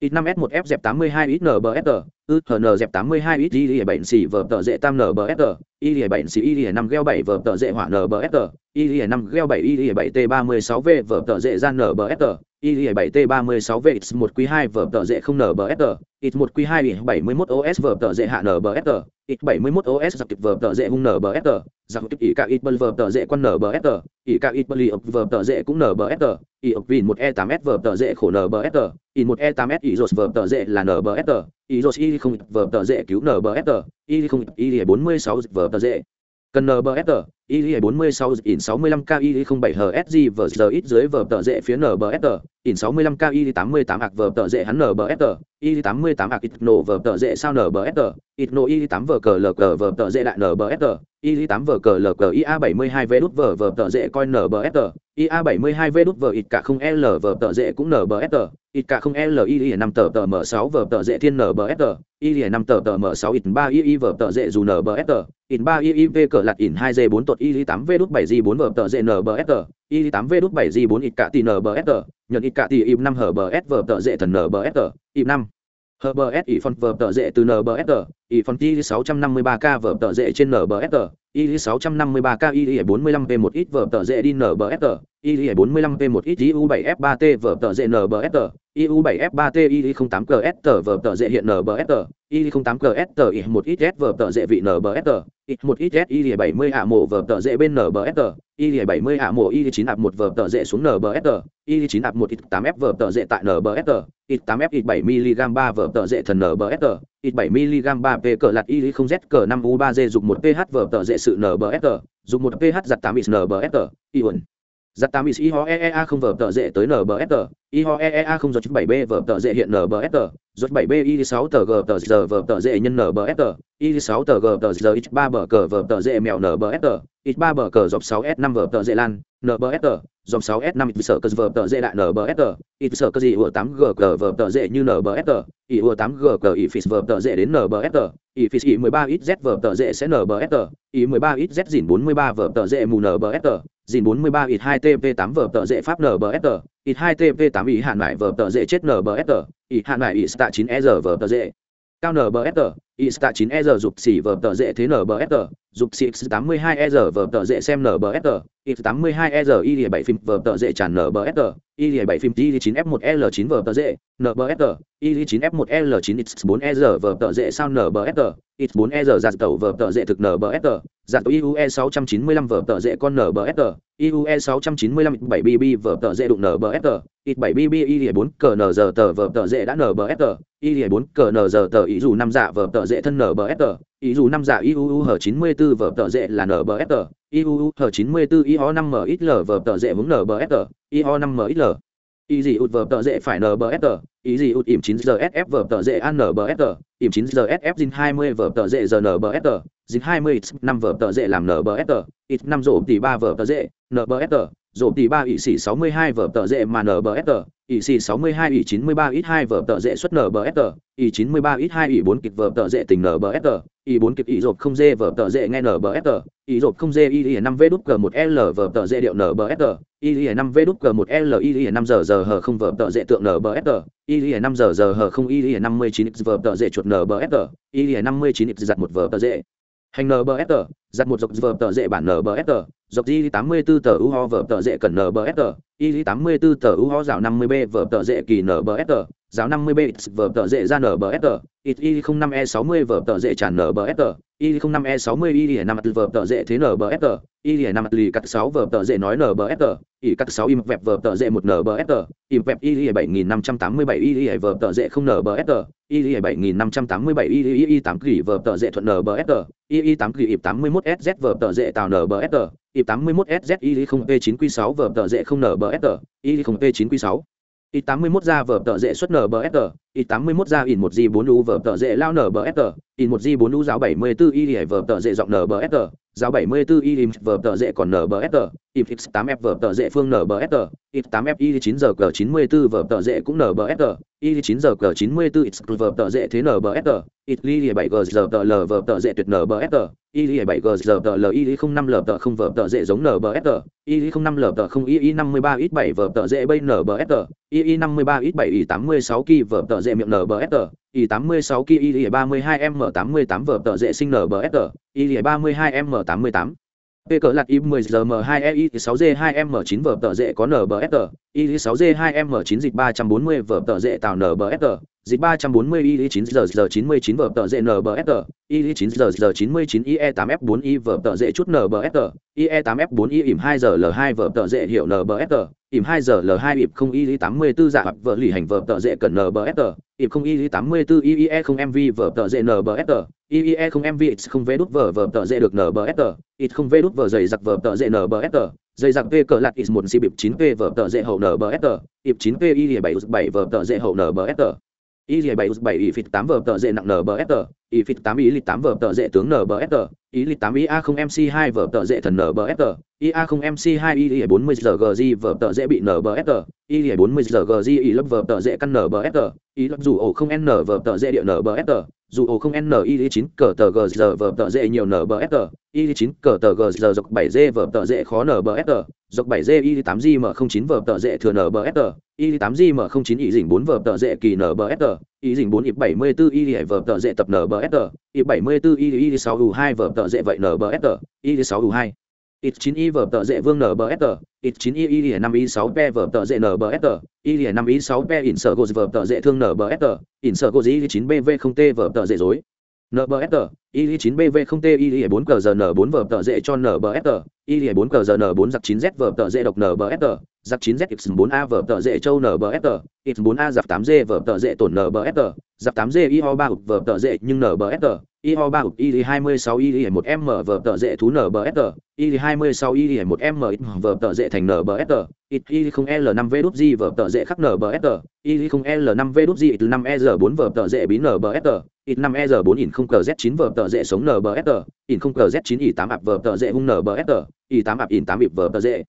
ít 5 s 1 f dẹp 82 ít nbsr ư hn dẹp 82 ít y bảy xì vở tờ dễ tam nbsr y bảy xì y năm gheo 7 vở tờ dễ hỏa nbsr y năm gheo 7 y bảy t 36 v vở tờ dễ gian nbsr y 7 t 36 vx 1 q 2 vở tờ dễ không nbsr ít 1 q 2 71 os vở tờ dễ hạ nbsr ít 71 os giặc kịp vở tờ dễ hung nbsr giặc kịp ý cả ít bờ vở tờ dễ quân nbsr ý cả ít bờ lì ập vở tờ dễ cũng nbsr ý ập vin 1 e 8 s vở tờ dễ khổ nbsr ý 1 e 8 s ý rột vở tờ dễ là nbsr ý rột y không vở tờ dễ cứu nbsr y không y 46 vở tờ dễ. Cần nbsr y 46 in 65 k y 07 hsg vờ giờ ít dưới vờ tờ dễ phía nbsr in 65 k y 88 ạc vờ tờ dễ hắn nbsr y 88 ạc ít nổ vờ tờ dễ sao nbsr ít nổ y 8 vờ cờ lờ cờ vờ tờ dễ đại nbsr y 8 vờ cờ lờ cờ ia 72 v đút vờ vờ tờ dễ coi nbsr ia 72 v đút vờ ít cả không l vờ tờ dễ cũng nbsr ít cả không l y 5 tờ tờ m 6 vờ tờ dễ thiên nbsr y 5 tờ tờ m 6 ít ba y vờ tờ dễ dù nbsr ít ba y v cờ lạt ít hai d bốn tột y 8 v đút 7 g 4 vờ tờ dễ nbsr y 8 v đút 7 g 4 ít cả tỷ nbsr nhận ít cả tỷ im 5 s vờ tờ dê thần nbsr im 5 s ỉ phần vờ tờ dê từ nbsr ỉ phần t 653 k vờ tờ dê trên nbsr y 653 k y 45 p 1 ít vờ tờ dê đi nbsr y 45 p 1 ít u 7 f 3 t vờ tờ dễ nbsr iu 7 f 3 t y 08 gs tờ vờ tờ dễ hiện nbsr y 08 gs tờ y 1 ít s vờ tờ dễ vị nbsr ít một ít s y 70 ạ mộ vở tờ dễ bên nbsr y 70 ạ mộ, y chín ạp một vở tờ dễ xuống nbsr y chín ạp một ít tám f vở tờ dễ tại nbsr ít tám f ít bảy mg ba vở tờ dễ thần nbsr ít bảy mg ba p cờ lạt y không z cờ năm u ba d dùng một ph vở tờ dễ sự nbsr dùng một ph giặt 8 x nbsr ion giặt tám x iho eea không vở tờ dễ tới nbsr iho eea không giật bảy b vở tờ dễ hiện nbsr giật bảy b y 6 tờ g tờ giờ vở tờ dễ nhân nbsr y 6 tờ g tờ giờ x ba bờ cờ vở tờ dễ mèo nbsr x ba bờ cờ dọc sáu s năm vở tờ dễ lan nbsr dòng sáu s năm sở cơ vở tờ dễ đại nbsr ít sở cơ gì ủa tám g cờ vở tờ dễ như nbsr y ủa tám g cờ y phis vở tờ dễ đến nbsr y phis y 13 ít z vở tờ dễ sẽ nbsr y 13 ít z dìn 43 vờ tờ dễ mù nbsr dìn 43 ít 2 tp 8 vờ tợ dễ pháp nbsr ít 2 tp 8 ý hạn lại vờ tợ dễ chết nbsr ít hạn lại ít sta 9 e giờ vờ tợ dễ. Cao nbsr ít sta 9 e giờ dục xỉ vờ tợ dễ thế nbsr dục xỉ 82 e vờ tờ dễ xem nbsr ít 82 e y 7 phim vờ tờ dễ tràn nbsr y 7 phim y 9 f 1 l 9 vờ tờ dễ nbsr y 9 f 1 l 9 x 4 e vờ tờ dễ sao nbsr x 4 e giờ giạt tẩu vờ tờ dễ thực nbsr giặt tàu iue 695 vờ tờ dễ con nbsr iue 695 7 bb vờ tờ dễ đụng nbsr ít 7 bb y 4 cờ n giờ tờ vờ tờ dễ đã nbsr y 4 cờ n giờ tờ ý dù năm dạ vờ tờ dễ thân nbsr ý dù năm giả iuu hở 94 vờ tờ dễ là nbsr iuu hở 94 iho 5 mxl vờ tờ dễ vững nbsr iho 5 mxl ý gì ụt vờ tờ dễ phải nbsr ý gì ụt ỉm 9 giờ sf vờ tờ dễ ăn nbsr ỉm 9 giờ sf zin 20 vờ tờ dễ giờ nbsr zin 20 x 5 vờ tờ dễ làm nbsr x 5 rổ tỷ 3 vờ tờ dễ nbsr dồn tỷ ba ỵ xỉ sáu mươi hai vở tợ dễ mà nờ bờ sờ. ỵ xỉ sáu mươi hai ỵ chín mươi ba ít hai vở tợ dễ xuất nờ bờ sờ. ỵ chín mươi ba ít hai ỵ bốn kịch vở tợ dễ tình sờ. ỵ bốn kịch ỵ rộp không dê vở tợ dễ nghe nờ bờ sờ. ỵ rộp không dê ỵ năm v đúc g một l vở tợ dễ điệu nbsr ỵ năm v đúc g một l ỵ năm giờ giờ hờ không vở tợ dễ tượng nbsr ỵ năm giờ giờ hờ không ỵ năm mươi chín x vở tợ dễ chuột nbsr ỵ năm mươi chín x giặt một vở tợ dễ hành nbsr giặt một dọc vở tờ dễ bản nbsr dọc di tám mươi b ố tờ u ho vở tờ dễ cần nbsr y tám mươi b ố tờ u ho rào năm mươi b vở tờ dễ kỳ nbsr giáo 50B vở tờ dễ ra NBST, Y05E60 vở tờ dễ tràn NBST, Y05E60 Y54 vở tờ dễ thế NBST, Y5 lì cắt 6 vở tờ dễ nói NBST, Y cắt 6 im vẹp vở tờ dễ 1 NBST, im vẹp Y7587 Y vở tờ dễ không NBST, Y7587 Y8 kỳ vở tờ dễ thuận NBST, Y8 kỳ 81SZ vở tờ dễ tạo NBST, Y81SZ Y0P9Q6 vở tờ dễ không NBST, Y0P9Q6 ít 81 ra vở tợ dễ xuất NBSG, ít 81 ra in 1G4U vở tợ dễ lao NBSG, in 1G4U giáo 74 y vở tợ dễ rộng NBSG, giáo 74 y im vở tợ dễ còn NBSG, ifx 8F vở tợ dễ phương NBSG, if 8F y 9 giờ 94 vở tợ dễ cũng NBSG, y 9 giờ g 94 x vở tợ dễ thế nbsr y ly 7 g giờ tợ l vở tợ dễ tuyệt nbsr y 7 g giờ tợ l y 05 l tợ không vở tợ dễ giống nbsr y 05 l tợ không y 53 x 7 vở tợ dễ bay nbsr y 53 x 7 y 86 kỳ vở tợ dễ miệng nbsr y 86 kỳ y 32 m 88 vở tợ dễ sinh nbsr y 32 m 88 P cỡ lạt im 10 giờ M2 EI 6 G 2 M 9 vở tờ dễ có NBFR, I 6 G 2 M 9 dịch 340 vở tờ dễ tạo NBFR, dịch 340 I 9 giờ giờ 99 vở tờ dễ NBFR, I 9 giờ giờ 99 IE 8 F 4 I vở tờ dễ chút NBFR, IE 8 F 4 I ỉm 2 giờ L2 vở tờ dễ hiệu NBFR, ỉm hai giờ l hai ỉm không y tám mươi bốn giả hoặc vợ lì hành vợ tợ dễ cần nbfr ỉm không y tám mươi bốn e không mv vợ tợ dễ nbfr e không mv x không v đút vợ vợ tợ dễ được nbfr ít không v đút vợ dày giặc vợ tợ dễ nbfr dây giặc p cờ lạc x một c bịp chín p vợ tợ dễ hậu nbfr ỉm chín p y bảy bảy vợ tợ dễ hậu nbfr Y 7 7 Y phít 8 vở tờ dễ nặng NBSR, Y phít 8 Y lít 8 vở tờ dễ tướng NBSR, Y lít 8 a 0 MC 2 vở tờ dễ thần NBFR, y a 0 MC 2 Y 40 giờ GG vở tờ dễ bị NBSR, Y 40 giờ GG Y lớp vở tờ dễ căn NBSR, Y lớp dù ổ không N vở tờ dễ địa NBSR, dù ổ không n y chín cờ tờ g giờ vờ tờ dễ nhiều n b s tờ y chín cờ tờ g giờ dọc bảy g vờ tờ dễ khó n b s tờ, dọc bảy g y tám g m không chín vờ tờ dễ thừa n b s tờ y tám g m không chín y dình bốn vờ tờ dễ kỳ n b s tờ y dình bốn y bảy mươi bốn y vờ tờ dễ tập n b s tờ y bảy mươi bốn y sáu u hai vờ tờ dễ vậy n b s tờ y sáu u hai ít 9 y vở tờ dễ vương nbsr ít 9 y y 5 y 6 p vở tờ dễ nbsr y 5 y 6 p in sở gỗ vở tờ dễ thương nbsr in sở gột y 9 bv không t vở tờ dễ dối. Nbsr y 9 bv không t y 4 cờ giờ n 4 vở tờ dễ cho nbsr y 4 cờ giờ n 4 giặc 9 z vở tờ dễ độc nbsr giặc 9 z x 4 a vở tờ dễ châu nbsr x 4 a giặc 8 g vở tờ dễ tổn nbsr giáp 8 g y ho 3 vở tờ dệ nhưng nbsr y ho 3 y 26 y 1 m vở tờ dệ thú nbsr y 26 y 1 m vở tờ dệ thành nbsr y 0 l 5 v đút g vở tờ dệ khắc nbsr y 0 l 5 v đút g từ 5 e 4 vở tờ dệ bí nbsr ít 5 e 4 in 0 cờ z 9 vở tờ dễ sống nbsr in 0 cờ z 9 i 8 ạp vở tờ dễ hung nbsr i 8 ạp in 8 ịp vở tờ dễ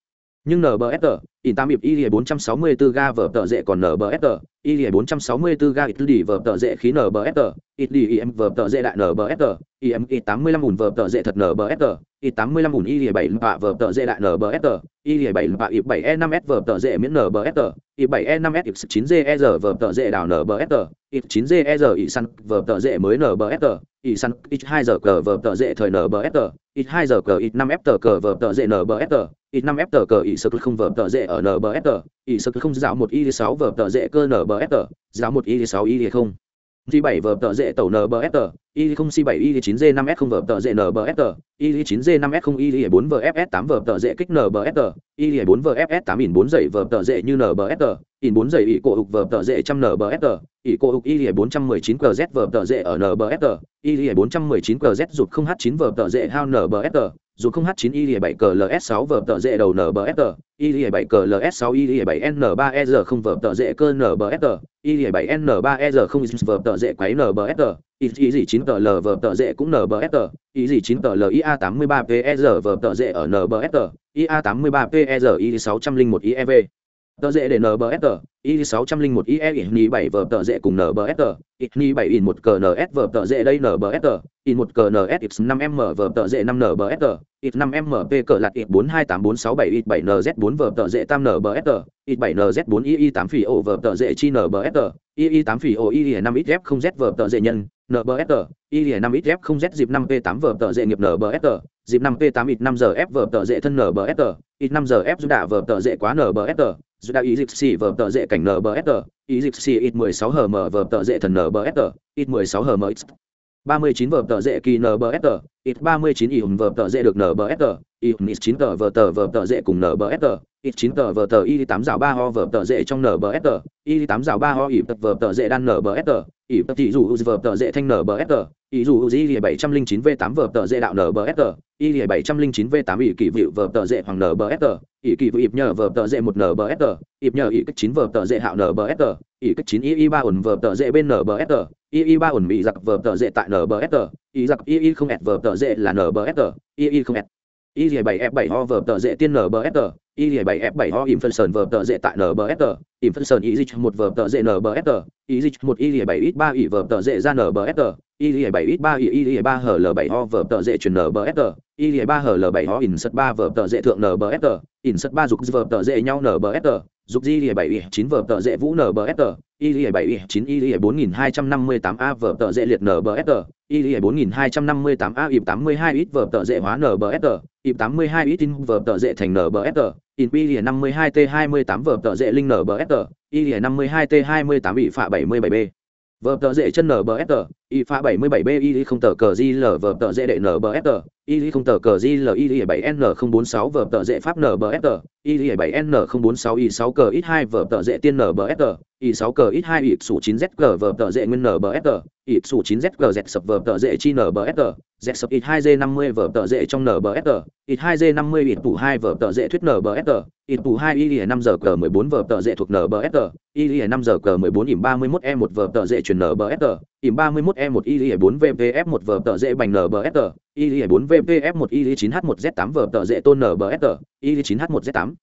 nhưng nbsr in tam hiệp y 464 ga vở tờ dễ còn nbsr y 464 ga ít đi vở tờ dễ khí nbsr ít đi im vở tờ dễ đại nbsr im y 85 ủn vở tờ dễ thật nbsr y 85 ủn y 7 lạ vở tờ dễ đại nbsr y 7 lạ y 7 e 5 s vở tờ dễ miễn nbsr y 7 e 5 s 9 g e r vở tờ dễ đảo nbsr y 9 g e r y săn vở tờ dễ mới nbsr y săn, ít hai giờ cờ vờ tờ dễ thời nbsr x 2 giờ cờ, ít năm f tờ cờ vờ tờ dễ nbsr x 5 f tờ cờ ít sơ không vờ tờ dễ ở nbsr ít sơ không dạo một y sáu vờ tờ dễ cơ nbsr dạo một y sáu y không. G 7 vở tờ dễ tàu NBSR, Y 0 C 7 Y 9 G 5 S 0 vở tờ dễ NBSR, Y 9 G 5 S 0 Y 4 VFS 8 vở tờ dễ kích NBSR, Y 4 VFS 8 in 4 dậy vở tờ dễ như NBSR, in 4 dậy Y cổ hục vở tờ dễ trăm NBSR, Y cổ hục Y 419 QZ vở tờ dễ ở NBSR, Y 419 QZ rụt 0H9 vở tờ dễ hao NBSR, dù không H9 Y 7 cờ LS6 vở tờ dễ đầu NBSR, Y 7 cờ LS6 Y 7 n 3 e r không vở tờ dễ cơ NBSR, Y 7 n 3 e r không vở tờ dễ quấy NBSR, Y gì 9 tờ L vở tờ dễ cũng NBSR, Y gì 9 tờ L IA83 PER vở tờ dễ ở NBSR, IA83 PER Y601 IEV. Tờ dễ để NBSR, Y601 IE ni bảy vờ tờ dễ cùng NBSR, ni bảy in 1 cờ vờ tờ dễ đây NBSR, in 1 cờ NS X5M vở tờ dễ 5 NBSR, x năm mp cờ lạt X428467 x bảy nz bốn vờ tờ dễ tam NBSR, x bảy nz bốn ii tám phỉ ổ vờ tờ dễ chi NBSR, ii tám phỉ ổ II5XF0Z vờ tờ dễ nhân, NBSR, II5XF0Z dịp năm p tám vờ tờ dễ nghiệp NBSR, dịp năm p tám x năm giờ F vờ tờ dễ thân NBSR, X5 giờ F đạ vờ tờ dễ quá NBSR, dù đã ý dịch xì vở tờ dễ cảnh nbsr ý dịch xì ít 16 mở vở tờ dễ thần nbsr ít 16 ba x 39 vở tờ dễ kỳ nbsr ít 39 y hùng vở tờ dễ được nbsr y hùng ít 9 tờ vở tờ vở tờ dễ cùng nbsr ít 9 tờ vở tờ y 8 rào 3 ho vở tờ dễ trong nbsr y 8 rào 3 ho y tập vở tờ dễ đan nbsr y tập thị dụ vở tờ dễ thanh nbsr y dù y 709 v 8 vở tờ dễ đạo nbsr y 709 v 8 y kỳ vịu vở tờ dễ hoàng nbsr ỷ kỳ vụ ịp nhờ vờ tờ dễ một nbsr ịp nhờ ỷ cách chín vờ tờ dễ hạo nbsr ỷ cách chín y ba ổn vờ tờ dễ bên nbsr y 3 ổn bị giặc vờ tờ dễ tại nbsr y giặc y không ẹt vờ tờ dễ là nbsr y không ẹt y bảy f bảy ho vờ tờ dễ tiên nbsr y bảy f bảy ho im phân sơn vờ tờ dễ tại nbsr im phân sơn y dịch một vờ tờ dễ nbsr y dịch một y bảy ít ba ỷ vờ tờ dễ ra nbsr y bảy ít ba ỷ y ba hờ l bảy ho vờ tờ dễ chuyển nbsr y ba hờ l bảy ho in sật ba vờ tờ dễ thượng nbsr in sật ba dục vờ tờ dễ nhau nbsr dục di lìa bảy chín vờ tờ dễ vũ nbsr y lìa bảy chín y lìa bốn nghìn hai trăm năm mươi tám a vở tờ dễ liệt nbsr y bốn nghìn hai trăm năm mươi tám a ịp tám mươi hai ít vở tợ dễ hóa nbsr ịp tám mươi hai ít in vở tợ dễ thành nbsr in pi năm mươi hai t hai mươi tám vở tợ dễ linh nbsr y năm mươi hai t hai mươi tám phạ bảy mươi bảy b. Vở tợ dễ chân nbsr y pha bảy mươi bảy b y không tờ cờ di l vở tờ dễ đệ t y không tờ cờ di l y bảy n không bốn sáu vở tợ dễ pháp nbsr y bảy n không bốn sáu y sáu cờ ít hai vở tờ dễ tiên nbsr y sáu cờ ít hai y sủ chín z cờ vở tờ dễ nguyên nbsr y sủ chín z cờ z sập vở tờ dễ chi nbsr z sập ít hai g năm mươi vở tợ dễ trong nbsr ít hai g năm mươi ít tủ hai vở tờ dễ thuyết nbsr ít tủ hai y năm giờ cờ mười bốn vở tợ dễ thuộc nbsr y năm giờ cờ mười bốn ỉm ba mươi mốt e một vở tờ dễ chuyển b ỉm t ỉm 31 e 1 i 4 vpf 1 v tờ dễ bành nbsr i 4 vpf 1 i 9 h 1 z 8 v tờ dễ tôn nbsr i 9 h 1 z 8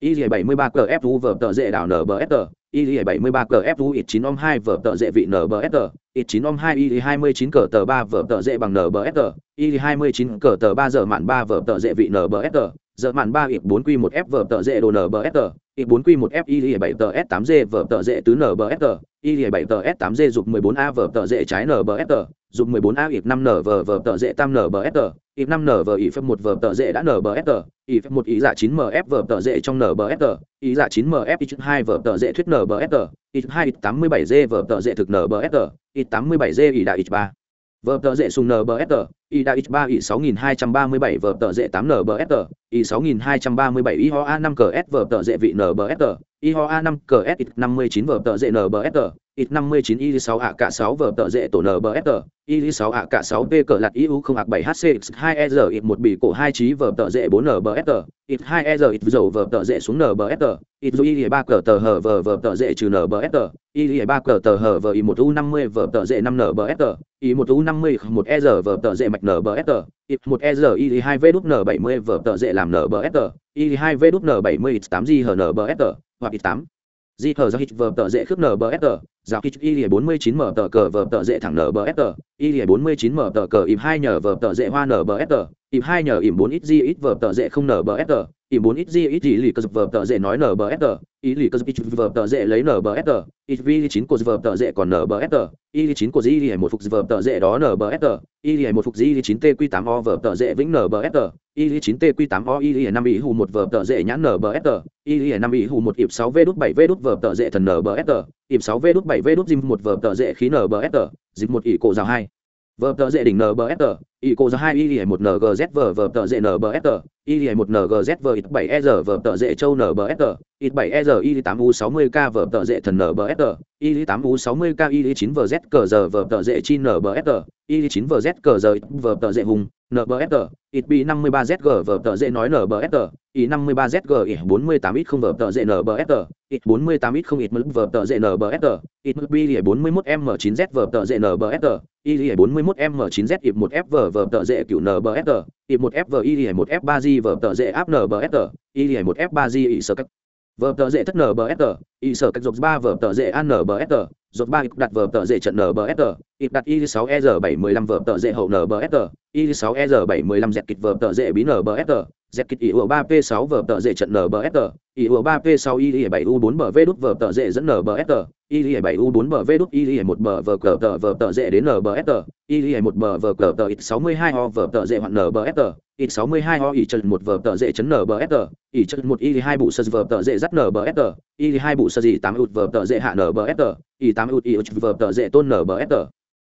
i 73 cfu v tờ dễ đảo nbsr i 73 cfu ít 9 om 2 v tờ dễ vị nbsr ít 9 om 2 i 29 cờ tờ 3 v tờ dễ bằng nbsr i 29 cờ tờ 3 giờ mạn 3 v tờ dễ vị nbsr giờ mạn 3 ít 4 q 1 f v tờ dễ đồ nbsr i bốn q một f y bảy tờ s tám g vở tợ dễ tứ n b s nbsr y bảy tờ s tám g dục mười bốn a vở t dễ trái n b f t dục mười bốn a i năm n vở vở t dễ tam n b f t i năm n vở i phép một vở t dễ đã n b nbsr ý phép một ý dạ chín f vở t dễ trong n b f nbsr ý dạ chín f ít hai vở t dễ thuyết nbsr ít hai ít tám mươi bảy g vở t dễ thực n b s tám mươi bảy g i đại i ba vở t dễ sùng f t đại x ba i sáu nghìn hai trăm ba mươi bảy vở tờ dễ tám nbsg i sáu nghìn hai trăm ba mươi bảy ý ho a năm cờ s vở tờ dễ vị nbsr ý ho a năm cờ s ít năm mươi chín vở tờ dễ t ít năm mươi chín y sáu a cả sáu vở tờ dễ tổ nbsr y sáu a cả sáu p cờ lạt iu không a bảy hc hai e r ít một bị cổ hai trí vở tờ dễ bốn nbsr ít hai e r ít dầu vở tờ dễ xuống t ít dù y ba cờ tờ hở vở vở tờ dễ trừ nbsr y ba cờ tờ hở vở y một u năm mươi vở tờ dễ năm nbsr y một u năm mươi một e r vở tờ dễ mạch NBST, IP1EZI2V70 vở tợ dễ làm NBST, I2V70 8G HNBST, hoặc X8. Di giao hít vở tợ dễ khớp NBST, giao hít I49 mở tờ cờ vở tợ dễ thẳng NBST, y lìa bốn mươi chín mở tờ cờ ìm hai nhờ vở tờ dễ hoa nở bờ ép tờ ìm hai nhờ ìm bốn ít g ít vở tờ dễ không nở bờ ép tờ ìm bốn ít g ít ý lì cờ vở tờ dễ nói nở bờ ép tờ ý lì cờ ít vở tờ dễ lấy nở bờ ép tờ ít vi chín của vở tờ dễ còn nở bờ ép nbsr y chín của g một phục vở tờ dễ đó nở bờ ép nbsr y một phục g chín t q tám o vở tờ dễ vĩnh nở bờ ép nbsr y chín t q tám o y năm ý hù một vở tờ dễ nhãn nở bờ ép nbsr y năm ý hù một ịp sáu v đút bảy v đút vở tờ dễ thần nở bờ ép tờ ịp sáu v đút bảy v đút dim một vở tờ dễ khí nở bờ ép tờ dịch một ỷ cổ rào hai. Vờ tờ dễ đỉnh nbsr ỷ cổ rào hai y một ngz vờ vờ tờ dễ nbsr y một ngz vờ ít bảy e r vở dễ châu nbsr ít bảy e r y tám u sáu mươi k, vờ tờ dễ thần nbsr y tám u sáu mươi k y chín, vờ z cờ giờ vờ tờ dễ chi nbsr y chín, vờ z cờ giờ vờ tờ dễ hùng NBFR, ITB 53ZG vở tờ dễ nói NBFR, I53ZG ỉ 48X0 vở tờ dễ NBFR, I48X0 ít mực vở tờ dễ NBFR, ITB 41M9Z vở tờ dễ NBFR, I41M9Z IP1F vở vở tờ dễ cựu NBFR, IP1F vở I1F3G vở tờ dễ áp NBFR, I1F3G sơ cách vở tờ dễ thất nbsr y sở cách dọc ba vở tờ dễ an nbsr dọc ba đặt vở tờ dễ trận nbsr ít đặt y sáu e r bảy mươi lăm vở tờ dễ hậu nbsr y sáu e r bảy mươi lăm dẹt kịch vở tờ dễ bí nbsr dẹp kịch ỉu ba p sáu vở tợ dễ trận nbsr ỉu ba p sáu y bảy u bốn bờ v đút vở tợ dễ dẫn nbsr y bảy u bốn bờ v đút y một bờ vở cờ tờ vở tợ dễ đến nbsr y một bờ vở cờ tờ ít sáu mươi hai ho vở tợ dễ hoạn nbsr ít sáu mươi hai ho ỉ trận một vở tợ dễ chấn nbsr ỉ trận một y hai bụ sơ vở tợ dễ dắt nbsr y hai bụ sơ gì tám ụt vở tợ dễ hạ nbsr y tám ụt y vở tợ dễ tôn nbsr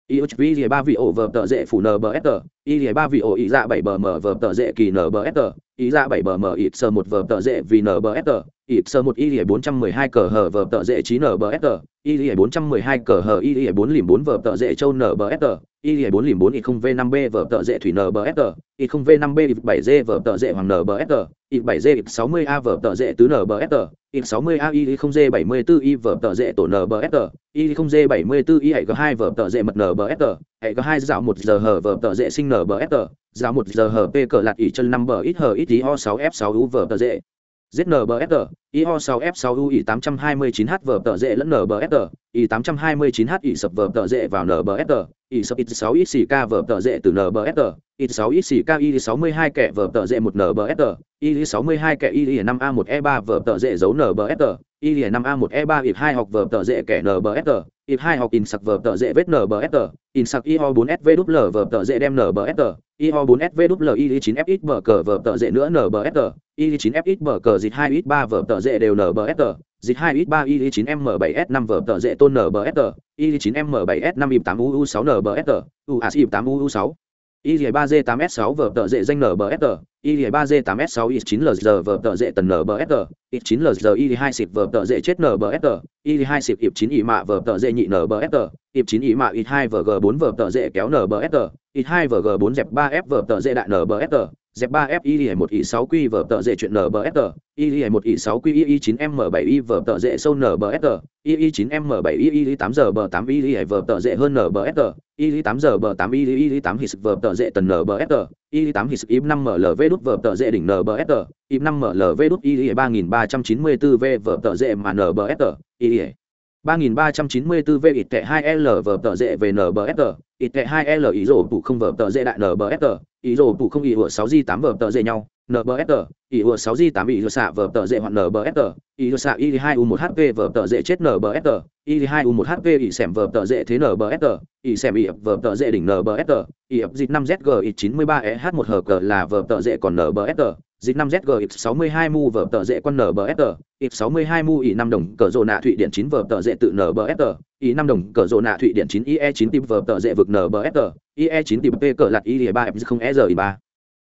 IHV lìa ba vị ổ vở tợ dễ phủ NBSR, y lìa ba vị ổ ý dạ 7 bờ mở vở tợ dễ kỳ NBSR, ý dạ 7 bờ mở ít sơ một vở tợ dễ vì NBSR, ít sơ một y lìa bốn trăm mười hai cờ hở vở tợ dễ trí NBSR, y lìa bốn trăm mười hai cờ hở y lìa bốn lìm bốn vở tợ dễ châu NBSR, y lìa bốn lìm bốn y không v năm b vở tợ dễ thủy NBSR, y không v năm b y bảy d vở tợ dễ hoàng NBSR, y bảy d y sáu mươi a vở tợ dễ tứ NBSR, y sáu mươi a y không d bảy mươi bốn y vở tợ dễ tổ NBSR, y không d bảy mươi bốn y hệ có hai vở tợ dễ mật NBSR, hệ có hai dạo một giờ hở vở tợ dễ sinh NBSR, dạo một giờ hở p cờ lạt y chân năm bờ ít hở ít tí ho sáu f sáu u vở tợ dễ. ZNBSR, IO 6F6U I 829H vở tờ dễ lẫn NBSR, I 829H I sập vở tờ dễ vào NBSR, I sập I6 XK vở tờ dễ từ NBSR, I6 XK I 62 kẻ vở tờ dễ một NBSR, I 62 kẻ I 5A1E3 vở tờ dễ giấu NBSR, y lìa năm a một e ba ịp hai học vở tờ dễ kẻ nbsg ịp hai học in sặc vở tờ dễ vết nbsg in sặc y ho bốn sv đúp lờ vở tờ dễ đem nbsg y ho bốn sv đúp lờ y chín fx bờ cờ vở tờ dễ nữa nbsg y chín fx bờ cờ dịch hai x ba vở tờ dễ đều nbsg dịch hai x ba y chín m bảy s năm vở tờ dễ tôn nbsg y chín m bảy s năm ịp tám u sáu nbsg u a ịp tám u sáu y 3 g 8 s 6 vở tờ dễ danh nbsg y 3 g 8 s 6 y 9 lg vở tợ dễ tần nbsg y 9 lg y 2 xịt vở tợ dễ chết nbsg y 2 xịt ịp 9 y mạ vở tờ dễ nhị nbsg ịp 9 y mạ y 2 vg 4 vở tợ dễ kéo nbsg y 2 vg 4 dẹp 3 f vở tợ dễ đại nbsg dẹp 3 f y 1 y 6 q vở tợ dễ chuyện nbsg y 1 y 6 q y 9 m 7 y vở tợ dễ sâu nbsg y 9 m 7 y y 8 giờ bờ 8 y vở tợ dễ hơn nbsg y 8 giờ bờ 8 y y 8 hít vở tợ dễ tần nbsg y 8 hít y 5 mlv đút vở tờ dễ đỉnh nbsg y 5 mlv đút y 3394 v vở tờ dễ mà nbsg y 3394 v ít tệ 2 l vở tờ dễ về nbsg ít tệ 2 l ý rổ tủ không vở tờ dễ đại nbsg ý rổ tủ không ý ủa 6 g 8 vở tờ dễ nhau nbsg ý ủa 6 g 8 ý ủa xạ vở tờ dệ hoặc NBFR, ý ủa xạ y 2 u 1 hp vở tờ dệ chết NBFR, y 2 u 1 hp ỉ xẻm vở tờ dệ thế NBFR, ỉ xẻm ỉ vở tờ dệ đỉnh NBFR, ỉ ập dịch 5 zg ít 93 eh 1 hg là vở tờ dệ còn NBFR, dịch 5 zg ít 62 mu vở tờ dệ quân NBFR, ỉ 62 mu ỉ 5 đồng cờ rồ nạ thụy điện 9 vở tờ dệ tự NBFR, ỉ 5 đồng cờ rồ nạ thụy điện 9 ie 9 tìm vở tờ dệ vực NBFR, ie 9 tìm p cờ lạt ie 3 f 0 e 3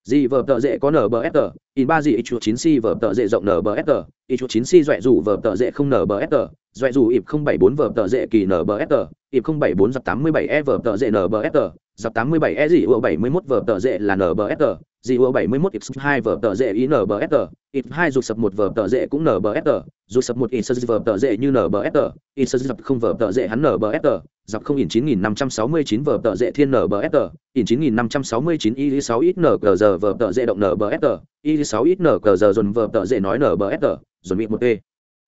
dì vở tợ dễ có nbsg in ba dì chuột 9 c vở tợ dễ rộng nbsg y chuột 9 c doẹ rủ vở tợ dễ không nbsg doẹ rủ ịp 074 vở tợ dễ kỳ nbsg ịp 074 dập 87 e vở tờ dễ nbsg dọc 87 e dì ua 71 vở tờ dễ là nbsr dì ua 71 x 2 vở tờ dễ ý nbsr x 2 dù sập một vở tờ dễ cũng nbsr dù sập một ít vở tờ dễ như nbsr ít dập không vở tờ dễ hắn nbsr dọc không in 9569 vở tờ dễ thiên nbsr in 9569 y 6 ít nq vở tờ dễ động nbsr y 6 ít nq dồn vở tờ dễ nói nbsr dồn bị một e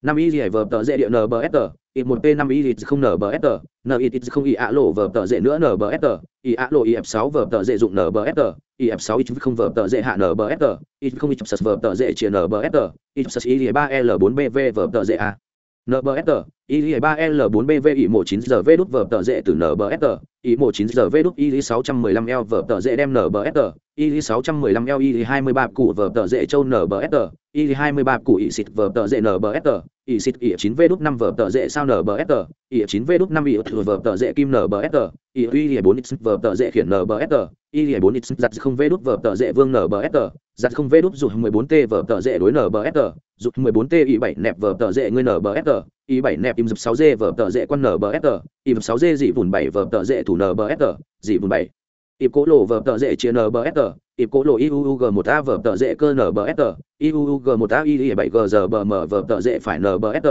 năm y dì vờ tờ dễ địa nbsg ít một p năm y không nbsg n ít không y ạ lộ vờ tờ dễ nữa nbsg y ạ lộ y f 6 vờ tờ dễ dụng nbsg y f 6 ít không vờ tờ dễ hạ nbsg ít không y chập vờ tờ dễ chia nbsg ít chập y 3 l 4 bv vờ tờ dễ a. Nbsg y 3 l 4 bv y 1 9 giờ v đút vờ tờ dễ từ nbsg y 1 9 giờ v đút y 615 l vở tờ dễ đem nbsg y 615 l y 23 cụ vở tờ dễ châu nbsg y 23 cụ y xịt vở tờ dễ nbsg y xịt y 9 v đúc 5 vở tờ dễ sao nbsg y 9 v đúc 5 y thừa vở tờ dễ kim nbsg y y 4 x vở tờ dễ khiển nbsg y 4 x giặt không v đúc vở tờ dễ vương nbsg giặt không v đút dù 14 t vở tờ dễ đối nbsg dù 14 t y 7 nẹp vở tờ dễ ngươi nbsg y bảy nẹp im dập sáu g vở tờ dễ quân nbsg y 6 g dị vùn bảy vở tờ dễ thủ nbsr dị vùn bảy. Y cố lộ vở tờ dễ chia nbsr y cố lộ iuug một a vở tờ. Dễ cơ nbsr iuug một a y 7 g giờ bờ mờ vở tờ dễ phải nbsr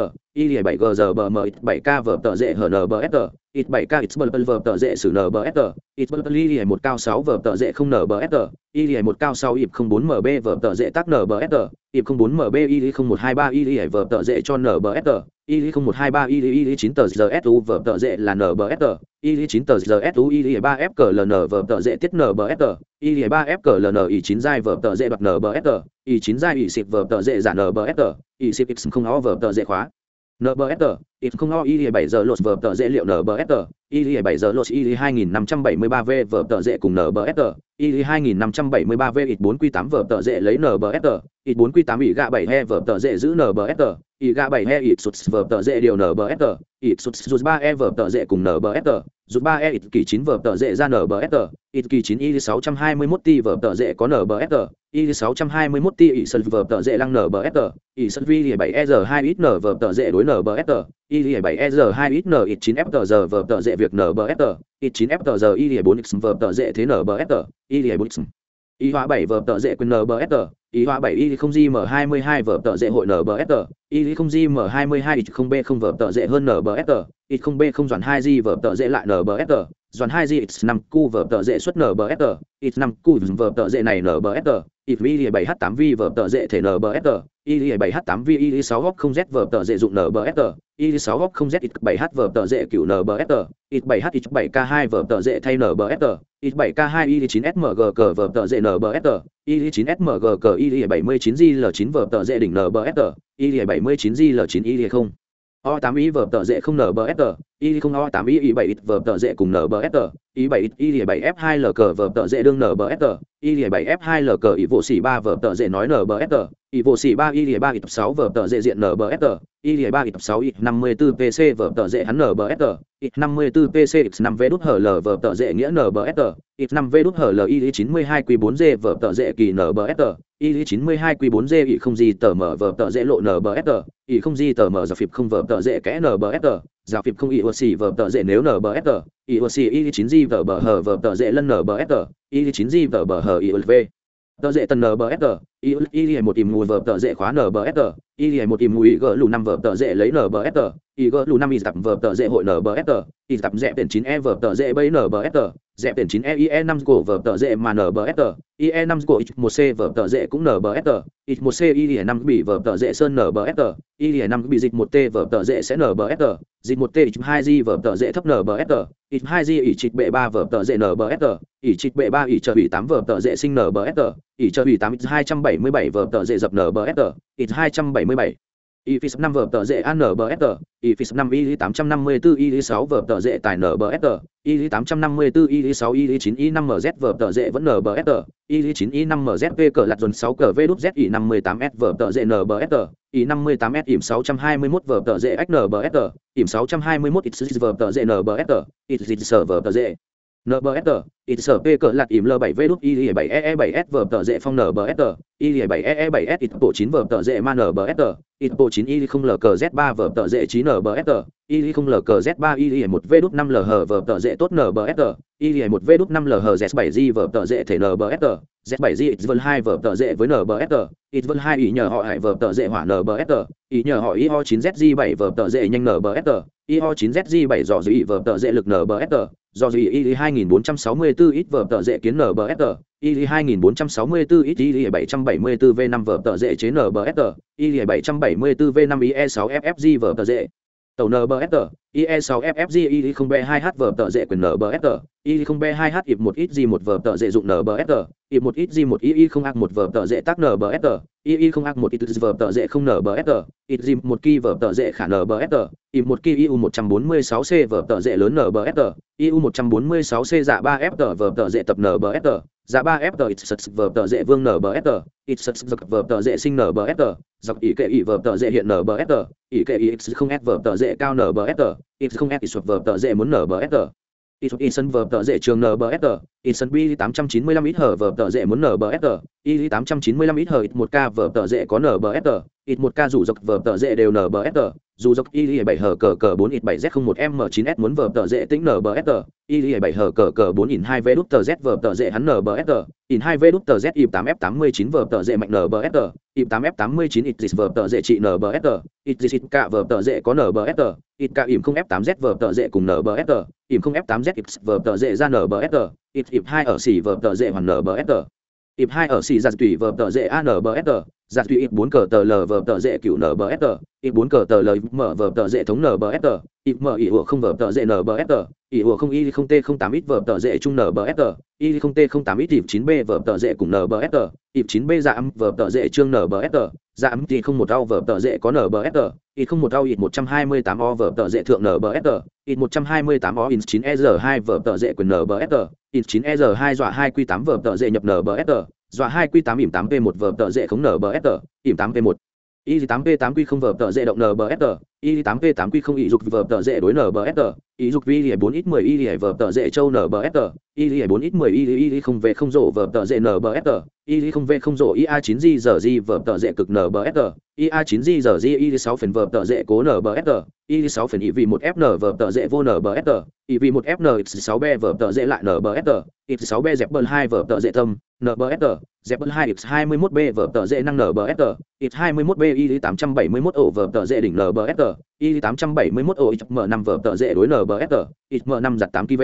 y 7 g giờ bờ m 7 k vở tờ dễ hở t ít 7 k ít bờ vở tờ dễ sử nbsg ít bờ y 1 cao 6 vở tờ dễ không nbsg y 1 cao 6 ịp 04 mb vở tờ dễ b nbsg ịp 04 mb y 0123 y vở tờ dễ cho n b nbsg y 0123 y y 9 tờ giờ su vở tờ dễ là n b nbsg y 9 tờ giờ su y 3 f cln vở tờ dễ tiết n b nbsg y 3 f cln y 9 giai vở tờ dễ đoạt n b s t y 9 giai y xịt vở tờ dễ giả t y xịt x không o vở tờ dễ khóa NBFR, ít không ho y 7 giờ lột vở tờ dễ liệu NBFR, y 7 giờ lột y 2573 v vở tờ dễ cùng NBFR, y 2573 v ít 4 q 8 vở tờ dễ lấy NBFR, ít 4 q 8 ỉ gạ 7 he vở tờ dễ giữ NBFR, ỉ gạ 7 he ít sụt vở tờ dễ điều NBFR, ít sụt rút 3 e vở tờ dễ cùng NBFR, rút 3 e ít kỳ 9 vở tờ dễ ra nbsg ít kỳ 9 y 621 ti vở tờ dễ có nbsg y 621 ti ỉ sân vở tờ dễ lăng nbsg ỉ sân vi 7 e giờ 2 ít n vở tờ dễ đối nbsg y 7 e giờ 2 ít n, ít 9 f tờ giờ vở tờ dễ việc nbsg ít 9 f tờ giờ y 4 x vở tờ dễ thế nbsg y 4 x y hóa 7 vở tờ dễ quyền nbsr y hóa 7 y không di m 22 vở tờ dễ hội nbsr y không di m 22 ít không b không vở tờ dễ hơn nbsr y không b không doàn 2 di vở tờ dễ lại nbsr doàn 2 di x 5 cu vở tờ dễ xuất nbsr y 5 cu vở tờ dễ này nbsr ít y 7 h 8 v vở tờ dễ thể nbsr y 7 h 8 v y 6 góc không z vở tờ dễ dụng nbsr y 6 góc không z ít 7 h vở tờ dễ cựu nbsr ít 7 h ít 7 k 2 vở tờ dễ thay nbsr ít 7 k 2 y 9 smg cờ vở tờ dễ nbsr y 9 smg cờ y 79 l 9 vở tờ dễ đỉnh nbsr y 79 l 9 y 0 o 8 y vở tờ dễ không nbsr y không o tám y y bảy ít vờ tờ dễ cùng nbsr y bảy ít y bảy f hai l cờ vờ tờ dễ đương nbsr y bảy f hai l cờ y vô xỉ ba vờ tờ dễ nói nbsr y vô xỉ ba y ba ít sáu vờ tờ dễ diện nbsr y ba ít sáu y năm mươi bốn pc vờ tờ dễ hắn nbsr y năm mươi bốn pc x năm v đút hờ l vờ tờ dễ nghĩa nbsr y năm v đút hờ l y chín mươi hai q bốn d vờ tờ dễ kỳ nbsr y chín mươi hai q bốn d y không gì tờ mở vờ tờ dễ lộ nbsr y không gì tờ mở giờ phịp không vờ tờ dễ kẽ nbsr giả phim không IOC xỉ vở tờ dễ nếu nbsr y ua xỉ y 9 g vở bờ hở vở tờ dễ lân nbsr y 9 g vở bờ hở y v. Tờ dễ tần nbsr y y một tìm mùi vở tờ dễ khóa nbsr y một tìm mùi g lù năm vở tờ dễ lấy nbsr y g lù năm y tập vở tờ dễ hội nbsr y tập dẹp tiền chín e vở tờ dễ bấy sờ dẹp tiền 9 EIE 5 cổ vở tờ dệ mà NBST, IE 5 cổ X1C vở tờ dệ cũng NBST, X1C IE 5 bị vở tờ dệ sơn NBST, e 5 bị dịch 1T vở tờ dệ sẽ NBST, dịch 1T X2G vở tờ dệ thấp NBST, X2G ỉ trịch bệ 3 vở tờ s NBST, ỉ trịch bệ 3 ỉ trợ ủy 8 vở tờ dệ sinh NBST, ỉ trợ ủy 8 X277 vở tờ dệ dập NBST, X277 IFIS 5 vở tờ dễ ANBSR, IFIS 5 ILI 854 ILI 6 vở tờ dễ tài NBSR, ILI 854 ILI 6 ILI 9 I5MZ vở tờ dễ vẫn NBSR, ILI 9 I5MZP cờ lạt dồn 6 cờ V đút Z I58S vở tờ dễ NBSR, I58S IM 621 vở tờ dễ XNBSR, IM 621 ITS vở tờ dễ NBSR, ITS sở vở tờ dễ NBFR, ITSP cỡ lạt ỉm L7V đút IE7EE7S vở tờ dễ phong NBFR, IE7EE7S ITPO 9 vở tờ dễ ma ít bộ 9 IE 0 L cờ Z3 vở tờ dễ 9 NBFR, IE 0 L cờ Z3 IE 1V đút 5 L vở tờ dễ tốt NBFR, IE1V5LH Z7G vở tờ dễ thể NBFR, Z7G Xvân 2 vở tờ dễ với NBFR, Xvân 2 ý nhờ họ hải vở tờ dễ hỏa NBFR, ý nhờ họ IO 9ZG7 vở tờ dễ nhanh NBFR, IO 9ZG7 dò dữ vở tờ dễ lực NBFR do gì? Y hai nghìn bốn trăm sáu mươi bốn ít vở tờ dễ kiến nbsr y hai nghìn bốn trăm sáu mươi bốn ít y bảy trăm bảy mươi bốn v năm vở tờ dễ chế nbsr y bảy trăm bảy mươi bốn v năm ie sáu ffg vở tờ dễ. Tàu nbsr IE 6 FFG Y 0 B 2 H tợ dễ quyền NBFR, Y 0 B 2 H IP 1 ít G 1 vở tợ dễ dụng NBFR, IP 1 ít G 1 Y 0 A 1 vở tợ dễ tác NBFR, Y 0 A 1 ít vở tợ dễ không NBFR, ít G 1 kỳ vở tợ dễ khả NBFR, IP 1 kỳ IU 146 C vở tợ dễ lớn NBFR, IU 146 C dạ 3 FR vở tợ dễ tập NBFR, dạ 3 FR ít sật vở tợ dễ vương NBFR, ít sật giặc vở tợ dễ sinh NBFR, dọc ý kệ ý vở tợ dễ hiện NBFR, ý kệ ý không S vở tợ dễ cao NBFR ít không s ít vở tờ dễ muốn nở nbsr ít ít sân vở tờ dễ trường nbsr ít sân b 895 ít hở vở tờ dễ muốn nbsr y 895 ít hở ít 1K vở tờ dễ có nbsr ít 1K rủ dọc vở tờ dễ đều nbsr dù dọc y 7 hở cờ cờ 4 ít 7 z 01 m 9 s muốn vở tờ dễ tính nbsr y 7 hở cờ cờ 4 in 2 v đút tờ z vở tờ dễ hắn nbsr in 2 v đút tờ z y 8 f 89 vở tờ dễ mạnh nbsr y 8 f 89 ít vở tờ dễ trị nbsr ít ít k vở tờ dễ có nbsr ít k ỉm không f 8 z vở tờ dễ cùng nbsr ỉm không f 8 z x vở tờ dễ ra nbsr ít ịp hai ở xỉ vở tờ dễ hoàn nở bờ s tờ. Ịp hai ở xỉ giặt tùy vở tờ dễ an bờ s tờ giặt tùy ít bốn cờ tờ l vờ tờ dễ cựu n b s t ít bốn cờ tờ l mở vờ tờ dễ thống n b s t ít mở ít ủa không vờ tờ dễ n b s t ít ủa không y không t không tám ít vờ tờ dễ chung n b s t y không t không tám ít ít chín b vờ tờ dễ cùng n b s t ít chín b giảm vờ tờ dễ chương n b s t giảm âm thì không một ao vờ tờ dễ có n b s t ít không một ao ít một trăm hai mươi tám o vờ tờ dễ thượng n b s t ít một trăm hai mươi tám o in chín e r hai vờ tờ dễ quyền n b s t in chín e r hai dọa hai q tám vờ tờ dễ nhập n b s t dọa hai q tám ỉm tám p một vở tờ dễ không tờ, ỉm tám p một. Y tám p tám q không vở tờ dễ động nbsr y 8 p 8 q không y dục vợt tờ dễ đối nbsr y dục vi 4 ít 10 y vợt tờ dễ châu nbsr y 4 ít 10 y y không về không rổ vợt tờ dễ nbsr y không về không rổ y a 9 g giờ g vở tờ dễ cực nbsr y a 9 g giờ g y 6 phần vợt tờ dễ cố nbsr y 6 phần y vì 1 fn vợt tờ dễ vô nbsr y vì 1 fn x 6 b vợt tờ dễ lại nbsr x 6 b dẹp bơn 2 vợt tờ dễ tâm nbsr dẹp bơn 2 x 21 b vợt tờ dễ năng nbsr x 21 b y 871 ổ vợt tờ dễ đỉnh nbsr y 871 ổ m 5 vở tờ dễ đối nbsr m 5 giặt 8 kv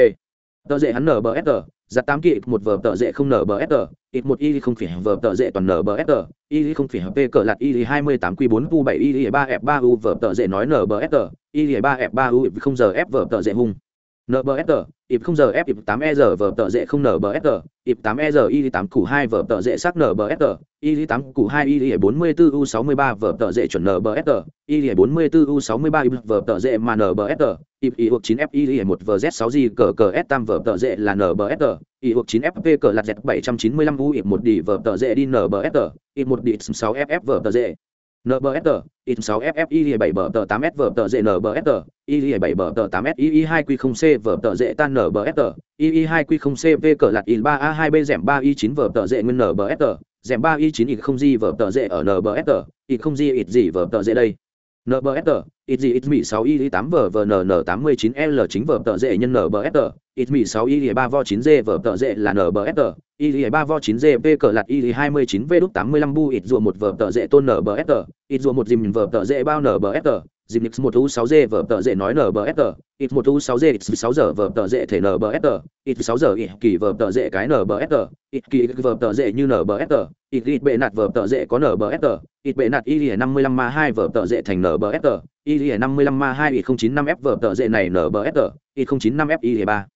tờ dễ hắn nbsr giặt tám kỳ một vở tờ dễ không nbsr ít một y không phải vở tờ dễ toàn nbsr y không phải p cờ lạt y hai mươi tám q bốn u bảy y ba f ba u vở tờ dễ nói nbsr y ba f ba u không giờ f vở tờ dễ hung NBFR, ịp không giờ f IP tám e giờ vở tờ dễ không NBFR, ịp tám e giờ y tám củ hai vở tờ dễ sắc NBFR, y tám củ hai y bốn mươi bốn u sáu mươi ba vở tờ dễ chuẩn NBFR, y bốn mươi bốn u sáu mươi ba vở tờ dễ mà NBFR, ịp y hoặc chín f y một vở z sáu g cờ cờ s tam vở tờ dễ là NBFR, y hoặc chín fp cờ lạt z bảy trăm chín mươi lăm u ịp một đi vở tờ dễ đi NBFR, ịp một đi sáu 6 FF y 7 bờ tờ 8 S vở dệ NBST, y 7 bờ tờ 8 S y 2 q 0 c vở tờ dệ tan NBST, y 2 q 0 c v cờ lạt in 3 a 2 b dẻm 3 y 9 vở tờ dệ nguyên NBFR, dẻm 3 y 9 ít không di vở tờ dệ ở NBFR, ít không di ít gì vở tờ dệ đây. NBFR, ít gì ít mỹ 6 y 8 vvnn 89 l 9 vở tợ dễ nhân NBFR, ít mỹ 6 y 3 vo 9 g vở tợ dễ là NBFR, y 3 vo 9 g v cờ lạt y 29 v đúc 85 bu ít rùa một vở tợ dễ tôn NBFR, ít rùa một dìm vở tợ dễ bao nbsr dịp nix một u sáu g vở tờ dễ nói nbsr ít một u sáu g, ít sáu giờ vở tờ dễ thể nbsr ít sáu giờ ít kỳ vở tờ dễ cái nbsr ít kỳ vở tờ dễ như nbsr ít ít bệ nạt vở tờ dễ có nbsr ít bệ nạt y năm mươi lăm ma hai vở tờ dễ thành nbsr y năm mươi lăm ma hai ít không chín năm f vở tờ dễ này nbsr ít không chín năm f y ba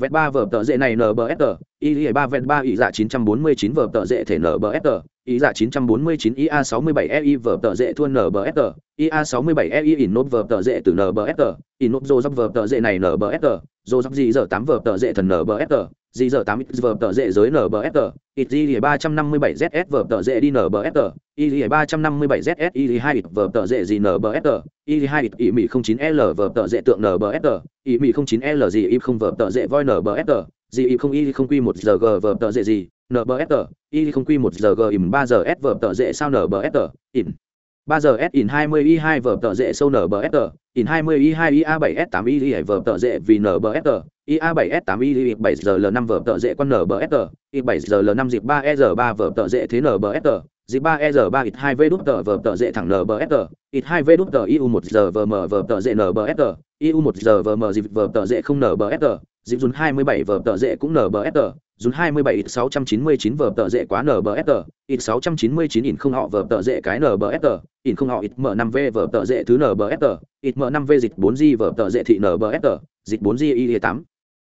vẹt 3 vở tợ dễ này nbsr y 3 vẹt 3 ý dạ chín trăm bốn mươi chín vở tờ dễ thể nbsr ý dạ 949 ia 67 ei vở tợ dễ thua nbsr ia 67 ei in nốt vở tợ dễ từ nbsr in nốt dô dốc vở tợ dễ này nbsr dô dốc gì giờ 8 vở tợ dễ thần nbsr gì giờ 8 x vở tờ dễ giới nbsr ít gì 357 zs vở tờ dễ đi nbsr y 357 zs y 2 vở tờ dễ gì nbsr y 2 y mỹ 09 l vở tờ dễ tượng nbsr y mỹ 09 l gì y không vở tờ dễ voi nbsr gì y không y không quy một giờ g vở tờ dễ gì nbsr y không q một giờ g im ba giờ s vở tờ dễ sao nbsr in ba giờ s in hai mươi y hai vở tờ dễ sâu nbsr in hai mươi y hai ia bảy s tám y vở tờ dễ vì nbsr ia bảy s tám y bảy giờ l năm vở tờ dễ con nbsr i bảy giờ l năm dịp ba e giờ ba vở tờ dễ thế nbsr dịp ba e giờ ba ít hai v đút tờ vở tờ dễ thẳng nbsr it hai v đút tờ iu một giờ vm vở tờ dễ nbsr iu một giờ vm dịp vở tờ dễ không nbsr dịp dùn hai mươi bảy vở tờ dễ cũng nbsr dùn 27 699 vở tờ dễ quá NBSR, ít 699 in không họ vở tờ dễ cái NBSR, in không họ ít M5V vở tờ dễ thứ NBSR, ít M5V dịch 4G vở tờ dễ thị NBSR, dịch 4G Y8.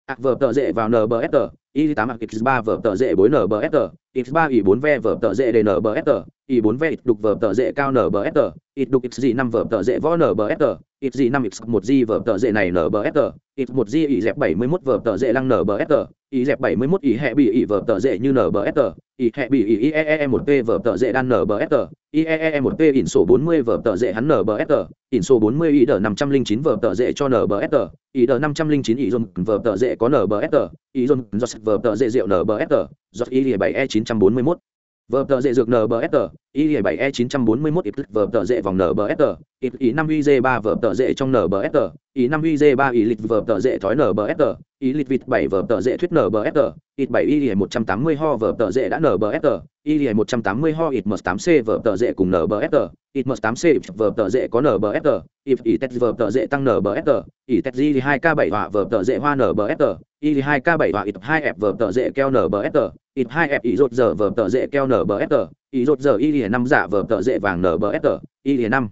Ác vở tờ dễ vào NBSR, Y8 ạc X3 vở tờ dễ 4 NBSR, X3 Y4V vở tờ dễ Y4V ít đục vở tờ dễ cao NBSR, ít đục XG5 vở tờ dễ võ NBSR, XG5 X1G vở tờ dễ này NBSR, X1G Y dẹp 71 vở tờ dễ lăng NBSR, Y dẹp 71 Y hệ bị Y vở tờ dễ như NBSR, Y hệ bị Y IEE 1P vở tờ dễ đan NBSR, IEE 1P ỉn số 40 vở tờ dễ hắn NBSR, ỉn số 40 Y đờ 509 vở tờ dễ cho NBSR, Y đờ 509 Y dồn vở tờ dễ có NBSR, Y dồn vở tờ dễ rượu NBSR, giọt Y 7 E 941 vở tờ dễ dược nbsr y 7 e 941 ít vở tờ dễ vòng nbsr ít ý 5 uj 3 vở tờ dễ trong nbsr ý 5 uj 3 ý lịch vở tờ dễ thói nbsr ý lịch vịt 7 vở tờ dễ thuyết nbsr ít 7 y 180 ho vở tờ dễ đã nbsr y 180 ho ít m 8 c vở tờ dễ cùng nbsr ít m 8 c vở tờ dễ có nbsr ít ý test vở tờ dễ tăng nbsr ý test g2k7 họa vở tờ dễ hoa nbsr y 2 k 7 họa ít 2 f vở tờ dễ keo nbsr ít 2 f ý rột giờ vở tờ dễ keo nbsr ý rột giờ y năm dạ vờ tờ dễ vàng sờ y năm.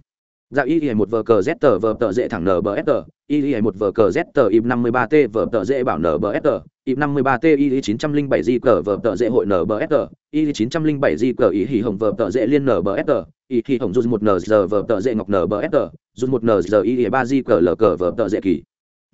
Dạ y một vờ cờ z tờ vờ tờ dễ thẳng sờ y một vờ cờ z tờ im năm mươi ba t vờ tờ dễ bảo sờ Y năm mươi ba t y chín trăm linh bảy di cờ vờ tờ dễ hội sờ y chín trăm linh bảy di cờ ý hỉ hồng vờ tờ dễ liên sờ y hỉ hồng dù một nờ giờ vờ tờ dễ ngọc nbsr dù một nz y ba di cờ lờ cờ vờ tờ dễ kỳ.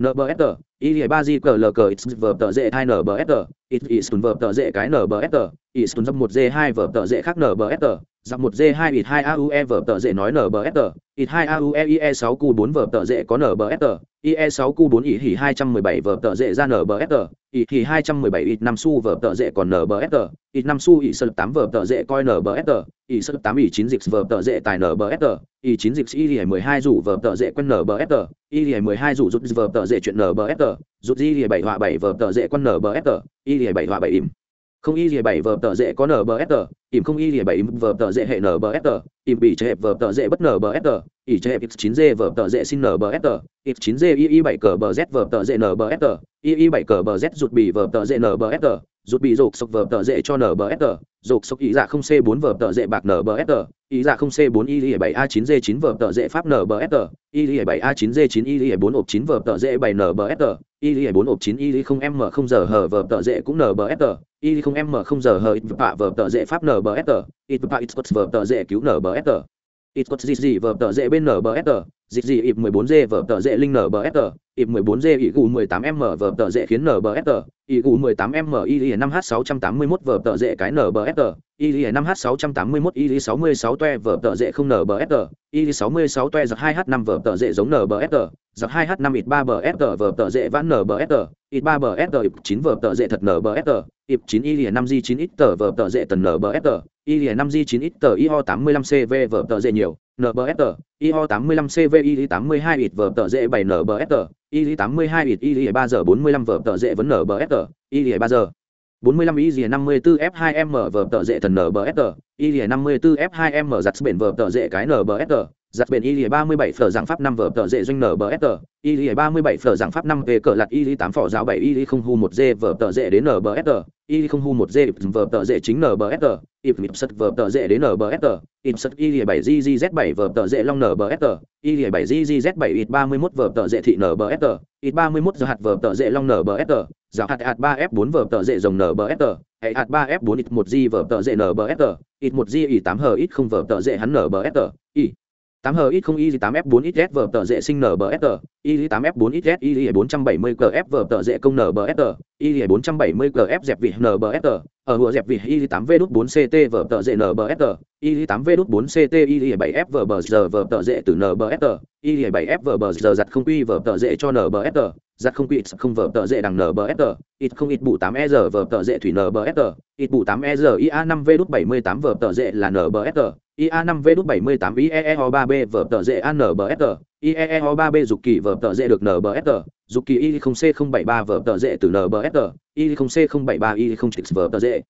NBFR, y ba di cờ l cờ x vở tờ dễ hai nbsr x y stun vở tờ dễ cái NBFR, y stun dấp một g hai vở tờ dễ khác NBFR, dọc một d hai ít hai aue vở tờ dễ nói nbsr ít hai aue ie sáu q bốn vở tờ dễ có nbsr ie sáu q bốn ỉ thì hai trăm mười bảy vở tờ dễ ra nbsr ít thì hai trăm mười bảy ít năm su vở tờ dễ còn nbsr ít năm su ỉ sơ tám vở tờ dễ coi nbsr ỉ sơ tám ỉ chín dịch vở tờ dễ tài nbsr ỉ chín dịch y mười hai rủ vở tờ dễ quen nbsr y mười hai rủ rút vở tờ dễ chuyện nbsr rút y bảy họa bảy vở tờ dễ quân nbsr y bảy họa bảy ỉm không y gì bảy vờ tờ dễ có nbsr ỉm không y gì bảy vờ tờ dễ hệ nbsr ỉm bị chế hẹp vờ tờ dễ bất nbsr ỉ chế hẹp x chín g vờ tờ dễ xin nbsr x chín g y y bảy cờ bờ z vờ tờ dễ nbsr y y bảy cờ bờ z rụt bị vờ tờ dễ nbsr rụt bị rộp sộc vờ tờ dễ cho nbsr rộp sộc ý dạ không c bốn vờ tờ dễ bạc nbsr ý dạ không c bốn y bảy a chín d chín vờ tờ dễ pháp nbsr y bảy a chín d chín y bốn ộp chín vờ tờ dễ 7 nbsr y bốn ộp chín y không m không giờ hở vờ tờ dễ cũng nbsr y không m không giờ hở ít vạ vờ tờ dễ pháp nbsr ít vạ ít vờ tờ dễ cứu nbsr ít cốt gì gì vờ tờ dễ bên nbsr dịch gì ịp 14G vở tờ dễ linh NBSR, ịp 14G ỉ gù 18M vở tờ dễ khiến NBSR, ỉ gù 18M y 5H681 vở tờ dễ cái NBSR, y 5H681 y 66 toe vở tờ dễ không NBSR, y 66 toe giật 2H5 vở tờ dễ giống NBSR, giật 2H5 ít 3 BSR vở tờ dễ vãn NBSR, ít 3 BSR ịp 9 vở tờ dễ thật NBSR, ịp 9 y 5G9 ít tờ vở tờ dễ tần NBSR, y 5G9 ít tờ IO 85CV vở tờ dễ nhiều, NBFR, IO 85CV y 82 ịt vở tờ dễ 7 NBFR, y tám mươi hai ít y ba giờ bốn mươi lăm vở tờ dễ vấn nở bờ sờ y ba giờ bốn mươi lăm y dìa năm mươi bốn f hai m vở tờ dễ thần nở bờ sờ y dìa năm mươi bốn f hai m giặt biển vở tờ dễ cái nở bờ sờ giặt biển y lìa ba mươi bảy phở giảng pháp năm vở tờ dễ doanh nở bờ s y lìa ba mươi bảy phở giảng pháp năm về cờ lặt y lì tám phỏ giáo bảy y lì không hu một d vở tờ dễ đến nở bờ s y không hu một dê vờ tờ dễ chính NBSR, ip mịp sật vờ tờ dễ đến NBSR, ip sật y 7 gz 7 vở tờ dễ long NBSR, y 7 gz bảy ít ba mươi mốt vờ tờ dễ thị NBSR, ít 31 giờ hạt vờ tờ dễ long NBSR, giáo hạt hạt ba f bốn vờ tờ dễ dòng NBSR, hệ hạt ba f bốn ít một g vờ tờ dễ NBSR, ít một g ít tám h ít không vờ tờ dễ hắn NBSR, y. 8 h ít không y 8 f 4 ít s vở tờ dễ sinh nbsr y 8 f 4 ít s y 470 cf vở tờ dễ công nbsr y 470 cf dẹp vị nbsr ở hùa dẹp vị y 8 v đút 4 ct vở tờ dễ nbsr y 8 v đút 4 ct y 7 f vở bờ giờ vở tờ dễ từ nbsr y 7 f vở bờ giờ giặt không quy vở tờ dễ cho nbsr giặt không quy không vở tờ dễ đằng nbsr ít không ít bù 8 e giờ vở tờ dễ thủy nbsr ít bù 8 e giờ ia 5 v đút 78 vở tờ dễ là nbsr ia 5 v đút 78 ieo 3 b vở tờ dễ anbsr ieo 3 b dục kỳ vở tờ dễ được nbsr dục kỳ y 0 c 073 vở tờ dễ từ nbsr y 0 c 073 y 0 trix vở tờ dễ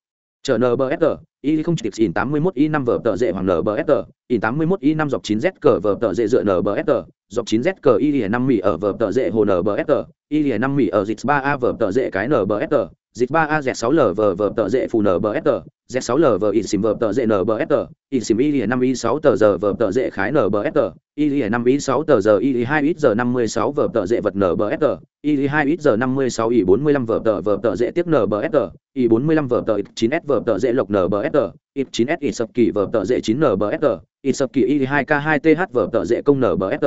chờ nbsr y 0 trix in 81 i 5 vở tờ dễ hoàng nbsr in 81 i 5 dọc 9 z cờ vở tờ dễ dựa nbsr dọc 9 z cờ y 5 mỉ ở vở tờ dễ hồ nbsr y 5 mỉ ở dịch 3 a vở tờ dễ cái nbsr dịch 3 a z 6 l V V tờ dễ phù nbsr z 6 l V in sim V tờ dễ N B S in sim y 5 y 6 tờ giờ v tờ dễ khái nbsr y 5 y 6 tờ giờ y 2 ít giờ 56 v tờ dễ vật nbsr y 2 ít giờ 56 y 45 v tờ v tờ dễ tiếp nbsr y 45 V tờ 9 s v tờ dễ lộc t y 9 s y sập kỳ v tờ dễ 9 t y sập kỳ y 2 k 2 th v tờ dễ công nbsr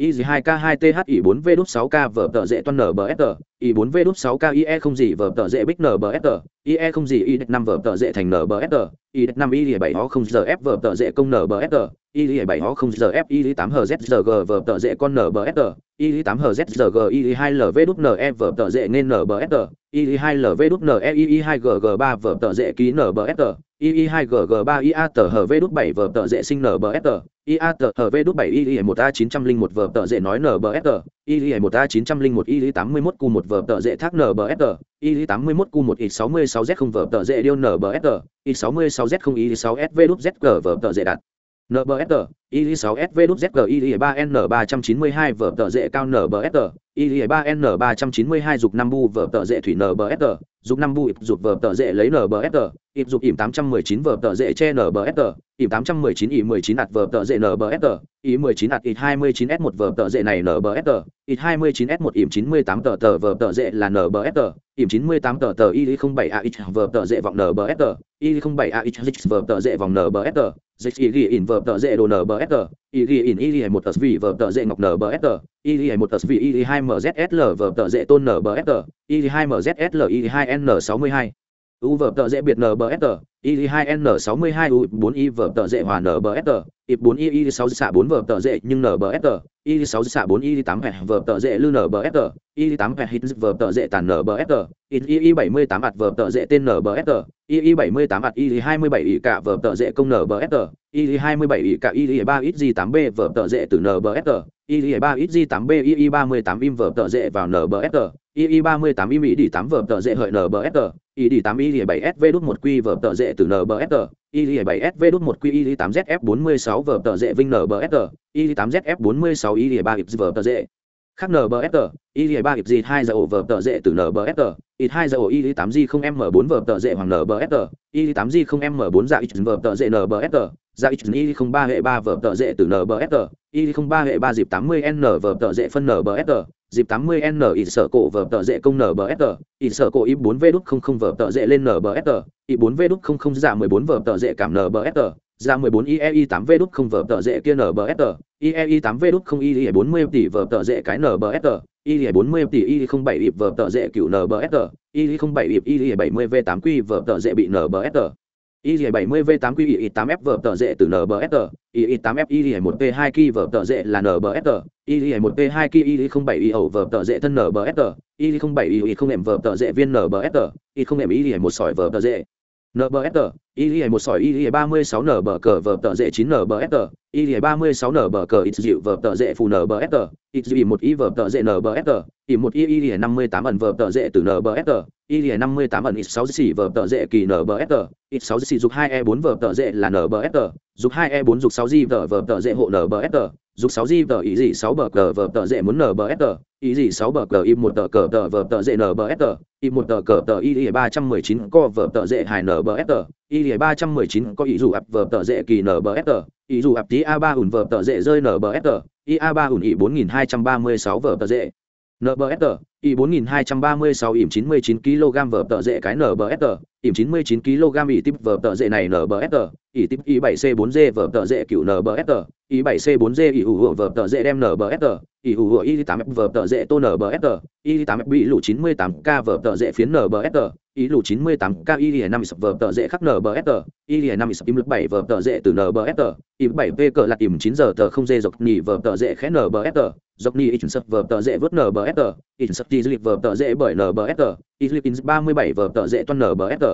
EZ2K2TH4V6 k vở tờ dễ toan nbsr y 4 v đút 6 k ie không gì vở tờ dễ bích nbsr ie không gì y 5 vở tờ dễ thành nbsr y 5 y 7 ho không giờ f vở tờ dễ công nbsr y 7 ho không giờ f y 8 hz giờ g vở tờ dễ con nbsr y 8 hz giờ g y 2 lv đút ne vở tờ dễ nên nbsr y 2 lv đút ne hai 2 gg 3 vở tờ dễ ký nbsr y 2 gg 3 ia tờ v đút 7 vở tờ dễ sinh nbsr ia tờ. V đút 7 y 1 a 901 vở tờ dễ nói nbsr y 1 a 901 y 81 q 1 vở tờ dễ thác nbsr y 81 q 1 i 66 z không vở tờ dễ điêu nbsr i 66 z không i 6 sv đút z g vở tờ dễ đặt NBSR, IL6SV đút ZG IL3N 392 vở tờ dễ cao NBSR, IL3N 392 dục 5 bu vở tờ dễ thủy NBSR, dục 5 bu ịp dục vở tờ dễ lấy NBSR, ịp dục ỉm 819 vở tờ dễ che NBSR, ỉm 819 ỉ 19 ạt vở tờ dễ NBSR, ỉ 19 ạt ỉ 29S1 vở tờ dễ này NBSR, ỉ 29S1 ỉm 98 tờ tờ vở tờ dễ là NBSR, ỉm 98 tờ tờ IL07AX vở tờ dễ vọng NBSR, IL07AX vở tờ dễ vòng NBSR, dịch ý ghi vở tờ dễ đồ nbsr y ghi in ý một tờ vì vờ tờ dễ ngọc nbsr ý một tờ vì ý hai mzsl vờ tờ dễ tôn nbsr ý hai mzsl ý hai n sáu mươi hai. U vờ tờ dễ biệt nbsr ý hai n sáu mươi hai, u bốn y vờ tờ dễ hòa nbsr ip bốn y y sáu xạ bốn vờ tờ dễ nhưng nbsr y sáu xạ bốn y tám hẹn vờ tờ dễ lư nbsr y tám hẹn hít vờ tờ dễ tàn nbsr y bảy mươi tám ạt vờ tờ dễ tên nbsr y bảy mươi tám ạt y hai mươi bảy y cả vờ tờ dễ công nbsr y hai mươi bảy y cả y ba ít g tám b vờ tờ dễ từ nbsr y ba ít g tám b y ba mươi tám im vờ tờ dễ vào nbsr y ba mươi tám im y đi tám vờ tờ dễ hợi bờ y đi tám y bảy sv đút một q vờ tờ dễ từ nbsr ili 7 sv đốt một q ili 8 zf 46 vở tờ dễ vinh nbsg ili 8 zf 46 ili 3 ips vở tờ dễ khác nbsg ili 3 ips hai giờ ổ vở tờ dễ từ nbsg ít hai giờ ổ ili 8 g 0 m 4 vở tờ dễ hoàng nbsg ili 8 g 0 m 4 dạ ips vở tờ dễ nbsg dạ ips ili 03 hệ 3 vở tờ dễ từ nbsg ili 03 hệ 3 dịp 80 n vở tờ dễ phân nbsg dịp 80 n ỉ sở cổ vở tợ dệ công nbsr ỉ sở cổ ít 4 v đút 00 vở tợ dệ lên nbsr ít 4 v đút 00 giả 14 vở tợ dệ cảm nbsr ra 14 IEI 8 v đút 0 vở tợ dệ kia nbsr IEI 8 v đút 0 IE 40 tỷ vở tợ dệ cái nbsr IE 40 tỷ IE 07 ịp vở tợ dệ cựu nbsr IE 07 ịp IE 70 v 8 quy vở tợ dệ bị nbsr y 70 v 8 qi 8 f vở tờ dễ từ nbsr y 8 f y 1 p 2 ki vở tờ dễ là nbsr y 1 p 2 ki y 07 y ẩu vở tờ dễ thân nbsr y 07 y không em vở tờ dễ viên nbsr y không em y một sỏi vở tờ dễ nbsr y một sỏi y 36 nb cờ vở tờ dễ 9 nbsr y 36 nb cờ ít dịu vở tờ dễ phù nbsr ít dịu một y vở tờ dễ nbsr y một y y 58 ẩn vở tờ dễ từ nbsr y 58 ẩn ít 6 xỉ vở tờ dễ kỳ nbsr ít 6 xỉ dục 2 e 4 vở tờ dễ là nbsr dục 2 e 4 dục 6 di vở vở tờ dễ hộ nbsr dục 6 di vở ý gì 6 bờ cờ vở tờ dễ muốn nở bờ sờ ý gì 6 bờ cờ y một tờ cờ tờ vở tờ dễ sờ y một tờ cờ tờ y 319 co vở tờ dễ hài nbsr y 319 có ý dù ập vở tờ dễ kỳ nở bờ sờ ý dù ập tí a 3 ủn vở tờ dễ rơi nở bờ sờ y a 3 ủn mươi 4236 vở tờ dễ nở bờ sờ y 4236 ỉm 99 kg vở tợ dệ cái NBFR, ỉm 99 kg ỉ tiếp vở tợ dệ này NBFR, ỉ tiếp y 7C4G vở tợ dệ cựu NBFR, y 7C4G ỉ ủ vở tợ dệ đem NBFR, ỉ ủ y 8F vở tợ dệ tô NBFR, y 8F bị lũ 98K vở tợ dệ phiến NBFR, y lũ 98K y 5 vở tợ dệ khắc NBFR, y 5 im lực 7 vở tợ dệ từ NBFR, im 7V cờ lạc ỉm 9 giờ tờ không dê dọc nhì vở tợ dệ khẽ NBFR, dọc ni ít sập vở tờ dễ vớt nbsr ít sập tí dịp vở tờ dễ bởi nbsr ít lip in ba mươi bảy vở tờ dễ toan t,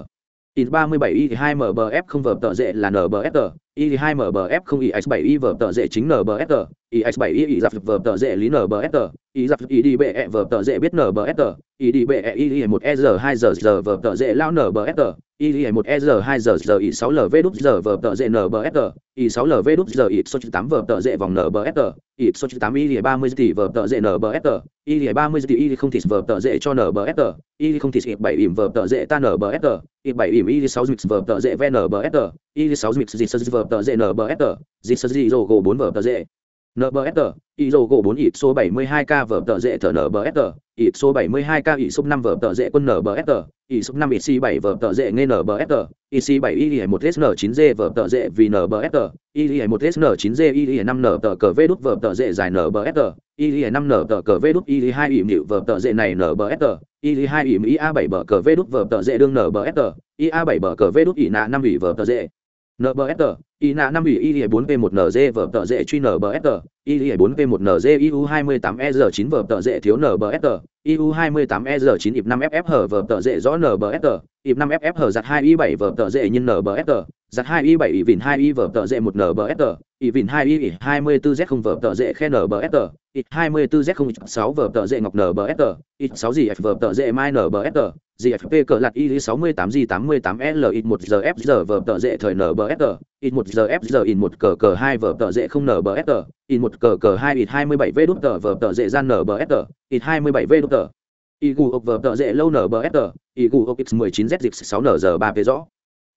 in ba mươi bảy y hai mbf không vở tờ dễ là nbsr y hai mbf không is bảy y vở tờ dễ chính nbsr is bảy y y giặc vờ tờ dễ lý nbsr y giặc ý đi bệ vờ tờ dễ biết nbsr ý đi bệ y một e giờ hai giờ giờ vờ tờ dễ lao nbsr ý một e giờ hai giờ giờ y sáu lv đúc giờ vờ tờ dễ nbsr y sáu lv đúc giờ y số tám vờ tờ dễ vòng nbsr y số tám ý ba mươi tỷ vờ tờ dễ nbsr ý ba mươi tỷ ý không thịt vờ tờ dễ cho nbsr ý không thịt y bảy ỉm vờ tờ dễ ta nbsr y bảy ỉm y sáu mix vờ tờ dễ vnbsr y sáu mix dịch sơ vờ tờ dễ nbsr dịch sơ dị gỗ bốn vờ tờ dễ NBFR, ý gỗ 4 ít số 72K vở tờ dễ thở NBFR, ít số 72K ít số 5 vở tờ dễ quân NBFR, ít số 5 ít C7 vở tờ dễ nghe NBFR, ít C7 y 1 SN9G vở tờ dễ vì NBFR, y 1 SN9G y 5 n tờ cờ V đút vở tờ dễ dài NBFR, y 5 n tờ cờ V đút y 2 ỉm nịu vở tờ dễ này NBFR, y 2 ỉm IA7 bờ cờ V đút vở tờ dễ đương NBFR, IA7 bờ cờ V đút ỉ nạ 5 ỉ vở tờ dễ y nạ năm ủy y 4 v 1 nz vở tợ dễ truy nbsr y 4 v 1 nz iu 28 e 9 vở tợ dễ thiếu nbsr iu 28 e 9 ịp năm ff hở vở tợ dễ rõ nbsr ịp năm ff hở giặt hai y bảy vở tợ dễ nhân nbsr giặt hai y bảy ỉ vìn hai y vở tợ dễ một nbsr ỉ vìn 2 i 24 z không vở tợ dễ khe nbsr ít 24 z không sáu vở tợ dễ ngọc nbsr ít sáu gì f vở tợ dễ mai nbsr GFP cờ lạt y 68 g 88 l ít 1 giờ f giờ vở tợ dễ thời nbsr in một giờ f giờ, in một cờ cờ hai vở tờ dễ không nbsr in một cờ cờ hai in hai mươi bảy v đút tờ, vở tờ dễ gian nbsr ít hai mươi bảy v đút tờ. Y gu ốc vở tờ dễ lâu nbsr y gu ốc x mười chín z dịch sáu n giờ ba p rõ.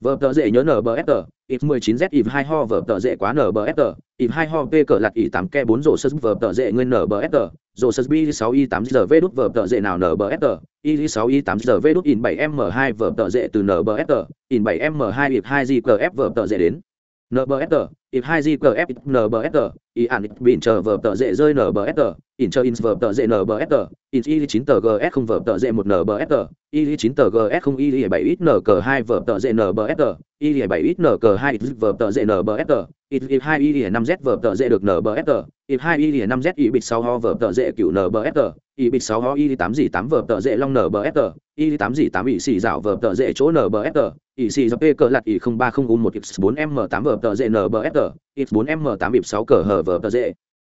Vở tờ dễ nhớ nbsr x mười chín z ip hai ho, vở tờ dễ quá nbsr ip hai ho p cờ lạt y tám ke bốn rổ sơ vở tờ dễ nguyên nbsr rổ sơ b sáu y tám giờ v đút vở tờ dễ nào nbsr y sáu y tám giờ v đút in bảy m hai vở tờ dễ từ nbsr in bảy m hai ip hai gqf vở tờ dễ đến. NBSR, if 2 GKF NBSR, y ản bình chờ vở tờ dễ rơi NBSR, in chờ in vở tờ dễ NBSR, in y 9 tờ GS không vở tờ dễ 1 NBSR, y 9 tờ GS không y 7 ít NK2 vở tờ dễ NBSR, y 7 ít nq 2 ít vở tờ dễ nbsg ít ít 2 y 5 z vở tờ dễ được nbsg ít 2 y 5 z y bịt 6 ho vở tờ dễ cựu nbsg y bịt 6 ho y 8 gì 8 vở tờ dễ long nbsg y 8 gì 8 y xì dạo vở tờ dễ chỗ nbsg y xì dọc p cờ lạt y 030 u 1 x 4 m 8 vở tờ dễ nbsg x 4 m 8 ịp 6 cờ hở vở tờ dễ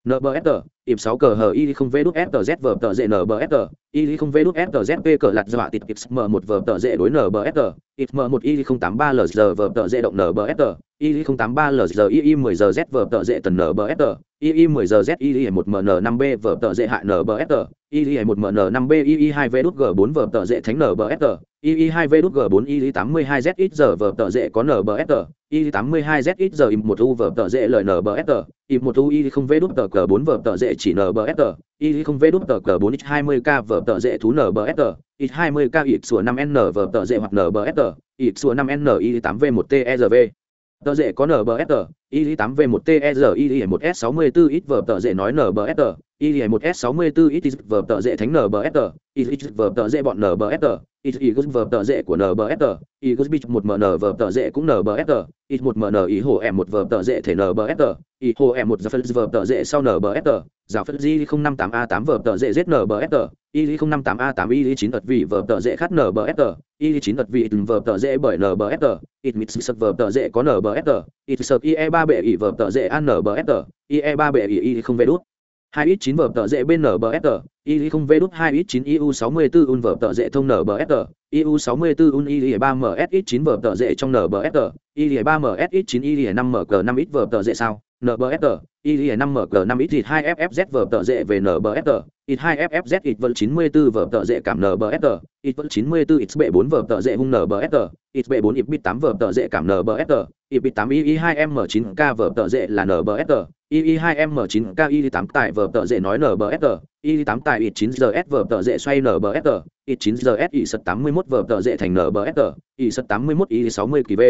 NBFR, im 6 cờ hờ y không v đúc z vờ tờ f t y không v đúc z P cờ lạt dọa tịt XM 1 vờ tờ dễ đối NBFR, XM 1 y 083 LZ vở tờ dễ động NBFR, y 083 LZ y 10 giờ Z vờ tờ dễ tần NBFR, y 10 giờ Z y 1 MN 5B vở tờ dễ hại NBFR, y 1 MN 5B y 2 V đúc G4 vờ tờ dễ thánh NBFR, y 2 V đúc G4 y 82 Z ít giờ vờ tờ dễ có NBFR, y 82 Z ít giờ im một U vờ tờ dễ lời NBFR, im một U y không V đúc tờ g bốn vờ tờ dễ chỉ nbsg y không vê đút tờ cờ bốn x hai mươi k vở tờ dễ thú nbsg y hai mươi k ít sùa năm n vở tờ dễ hoặc nbsg ít sùa năm n y tám v một t e v. Tờ dễ có nbsg NBFR, y 8V1 TR y 1S64 ít vở tờ dệ nói nbsr y 1S64 ít vở tờ dệ thánh nbsr y vở tờ dệ bọn nbsr y y vở tờ dệ của nbsr y bit 1 MN vở tờ dệ cũng NBFR, y 1 MN y hồ em một vở tờ dệ thể nbsr y hồ M1 giờ phân vở tờ dệ sau nbsr giáo phân G 058A8 vở dễ dệ nbsr y 058A8 y 9 ật vị vở tờ dệ HNBFR, y 9 ật vị vở tờ dệ bởi nbsr y mít sật vở tờ dệ có nbsr y sật IE 3 ba bệ ỉ vở tờ dễ an nở bờ sờ ie ba bệ ỉ y không vê đốt hai ít chín vở tờ dễ bên nở bờ sờ y không vê đốt hai ít chín iu sáu mươi bốn un vở tờ dễ thông nở bờ sờ iu sáu mươi bốn un y ba ms ít chín vở tờ dễ trong nở bờ sờ y ba ms ít chín y năm mq năm ít vở tờ dễ sao? NBFR, y 5 mg 5 ít 2 FFZ vở tờ dệ về NBFR, ít 2 FFZ ít vân 94 vở tờ dệ cảm NBFR, ít vân 94 ít bệ 4 vở tờ dệ hung NBFR, ít bệ 4 ít bit 8 vở tờ dệ cảm NBFR, ít B8 II2M9K vở dệ là NBFR, y 2 m 9 k y 8 tại vở tờ dệ nói NBFR, y 8 tại ít 9 giờ vở dệ xoay NBFR, ít 9 giờ s y sật 81 vở dệ thành NBFR, y sật 81 y 60 kỳ v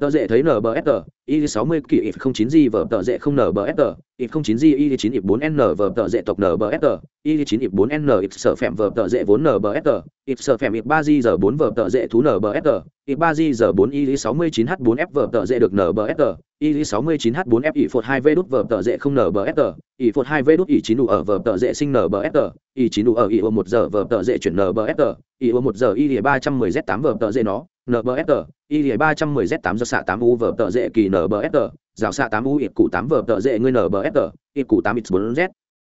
tờ dễ thấy nbfr y 60 kỳ if 09 g vở tờ dễ không nbfr if 09 g y 9 if 4 n vở tờ dễ tộc nbfr y 9 if 4 n if sở phèm vở tờ dễ vốn nbfr if sở phèm if 3 g giờ 4 vở tờ dễ thú nbfr if 3 g giờ 4 y 69 h 4 f vở tờ dễ được nbfr y 69 h 4 f y phột 2 v đút vở tờ dễ không nbfr y phột 2 v đút y 9 đủ ở vở tờ dễ sinh nbfr y 9 đủ ở y 1 giờ vở tờ dễ chuyển nbfr y 1 giờ y 310 z 8 vở tờ dễ nó NBFR, y ba trăm mười z tám do xạ tám u vở tợ dễ kỳ nbsr rào xa tám u ít cụ tám vờ tợ dễ ngươi nbsr ít cụ tám ít bốn z.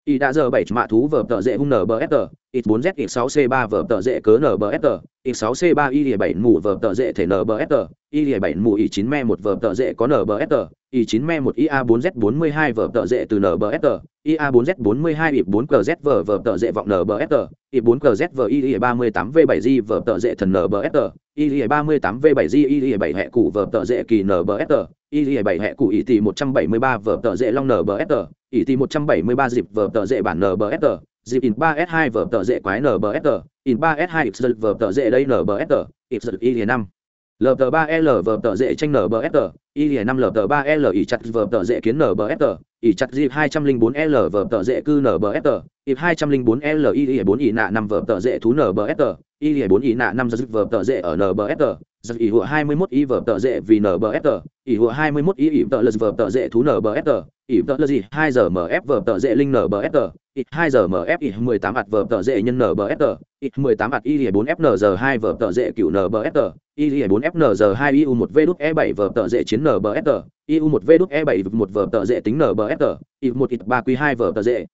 Y đã giờ bảy mạ thú vờ tợ dễ hung nbsr X4Z X6C3 vở tờ dễ cớ NBST, X6C3 Y7 mù vở tờ dễ thể NBST, Y7 mù Y9M1 vở tờ dễ có NBST, Y9M1 IA4Z42 vở tờ dễ từ NBST, IA4Z42 Y4QZ vở vở tờ dễ vọng NBST, Y4QZ vở Y38V7G vở tờ dễ thần NBST, Y38V7G Y7 hệ cụ vở tờ dễ kỳ NBST, Y7 hệ cụ Y173 vở tờ dễ long NBST, Y173 dịp vở tờ dễ bản NBST, dịp in 3S2 vở tờ dễ quái NBSR, in 3S2 xl vở tờ dễ đây NBSR, xl y 5 lờ 3 l vở tờ dễ tranh NBSR, y 5 lờ 3 l ỉ chặt vờ tờ dễ kiến NBFR, ỉ chặt dịp 204 l vờ tờ dễ cư NBFR, ịp 204 l y 4 ỉ nạ năm vờ tờ dễ thú NBFR, y 4 ỉ nạ năm giật vờ tờ dễ ở NBFR, giật ỉ hụa 21 y vờ tờ dễ vì NBFR, ỉ hụa 21 y ỉ tờ lật vờ tờ dễ thú NBFR, ỉ tờ lật gì hai giờ mf vờ tờ dễ linh NBFR, ít hai giờ mf ít 18 ạt vờ tờ dễ nhân NBFR, ít 18 ạt y 4 fn giờ hai vờ tờ dễ cựu NBFR, y 4 fn giờ 2 iu một v đút e bảy vờ tờ dễ chiến nbsr iu 1 v đút e 7 1 vở tờ dễ tính nbsr i 1 ít 3 q 2 vở tờ dễ.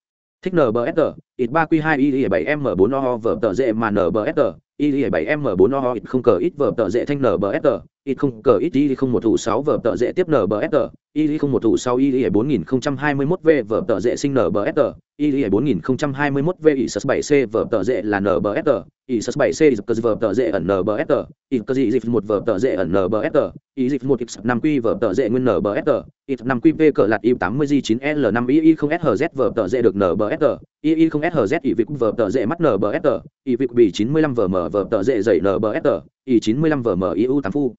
Thích nbsr ít 3 q 2 y 7 m 4 o vở tờ dễ mà NBFR, y 7 m 4 o ít không cờ ít vở tờ dễ thanh nbsr ít không cờ ít i không một thủ 6 vở tờ dễ tiếp nbsr y không một thủ sau y bốn nghìn không trăm hai mươi mốt v vở tờ dễ sinh nbsr y bốn nghìn không trăm hai mươi mốt v y sas bảy c vở tờ dễ là nbsr y sas bảy c y cờ vở tờ dễ ẩn nbsr y cờ dị dịp một vở tờ dễ ẩn nbsr y dịp một x năm q vở tờ dễ nguyên nbsr y năm q v cờ lạt y tám mươi g chín l năm y y không shz vở tờ dễ được nbsr y y không shz y vịt vở tờ dễ mắt nbsr y vịt bì chín mươi lăm vở mở vở tờ dễ dày nbsr y chín mươi lăm vở mở y u tám phu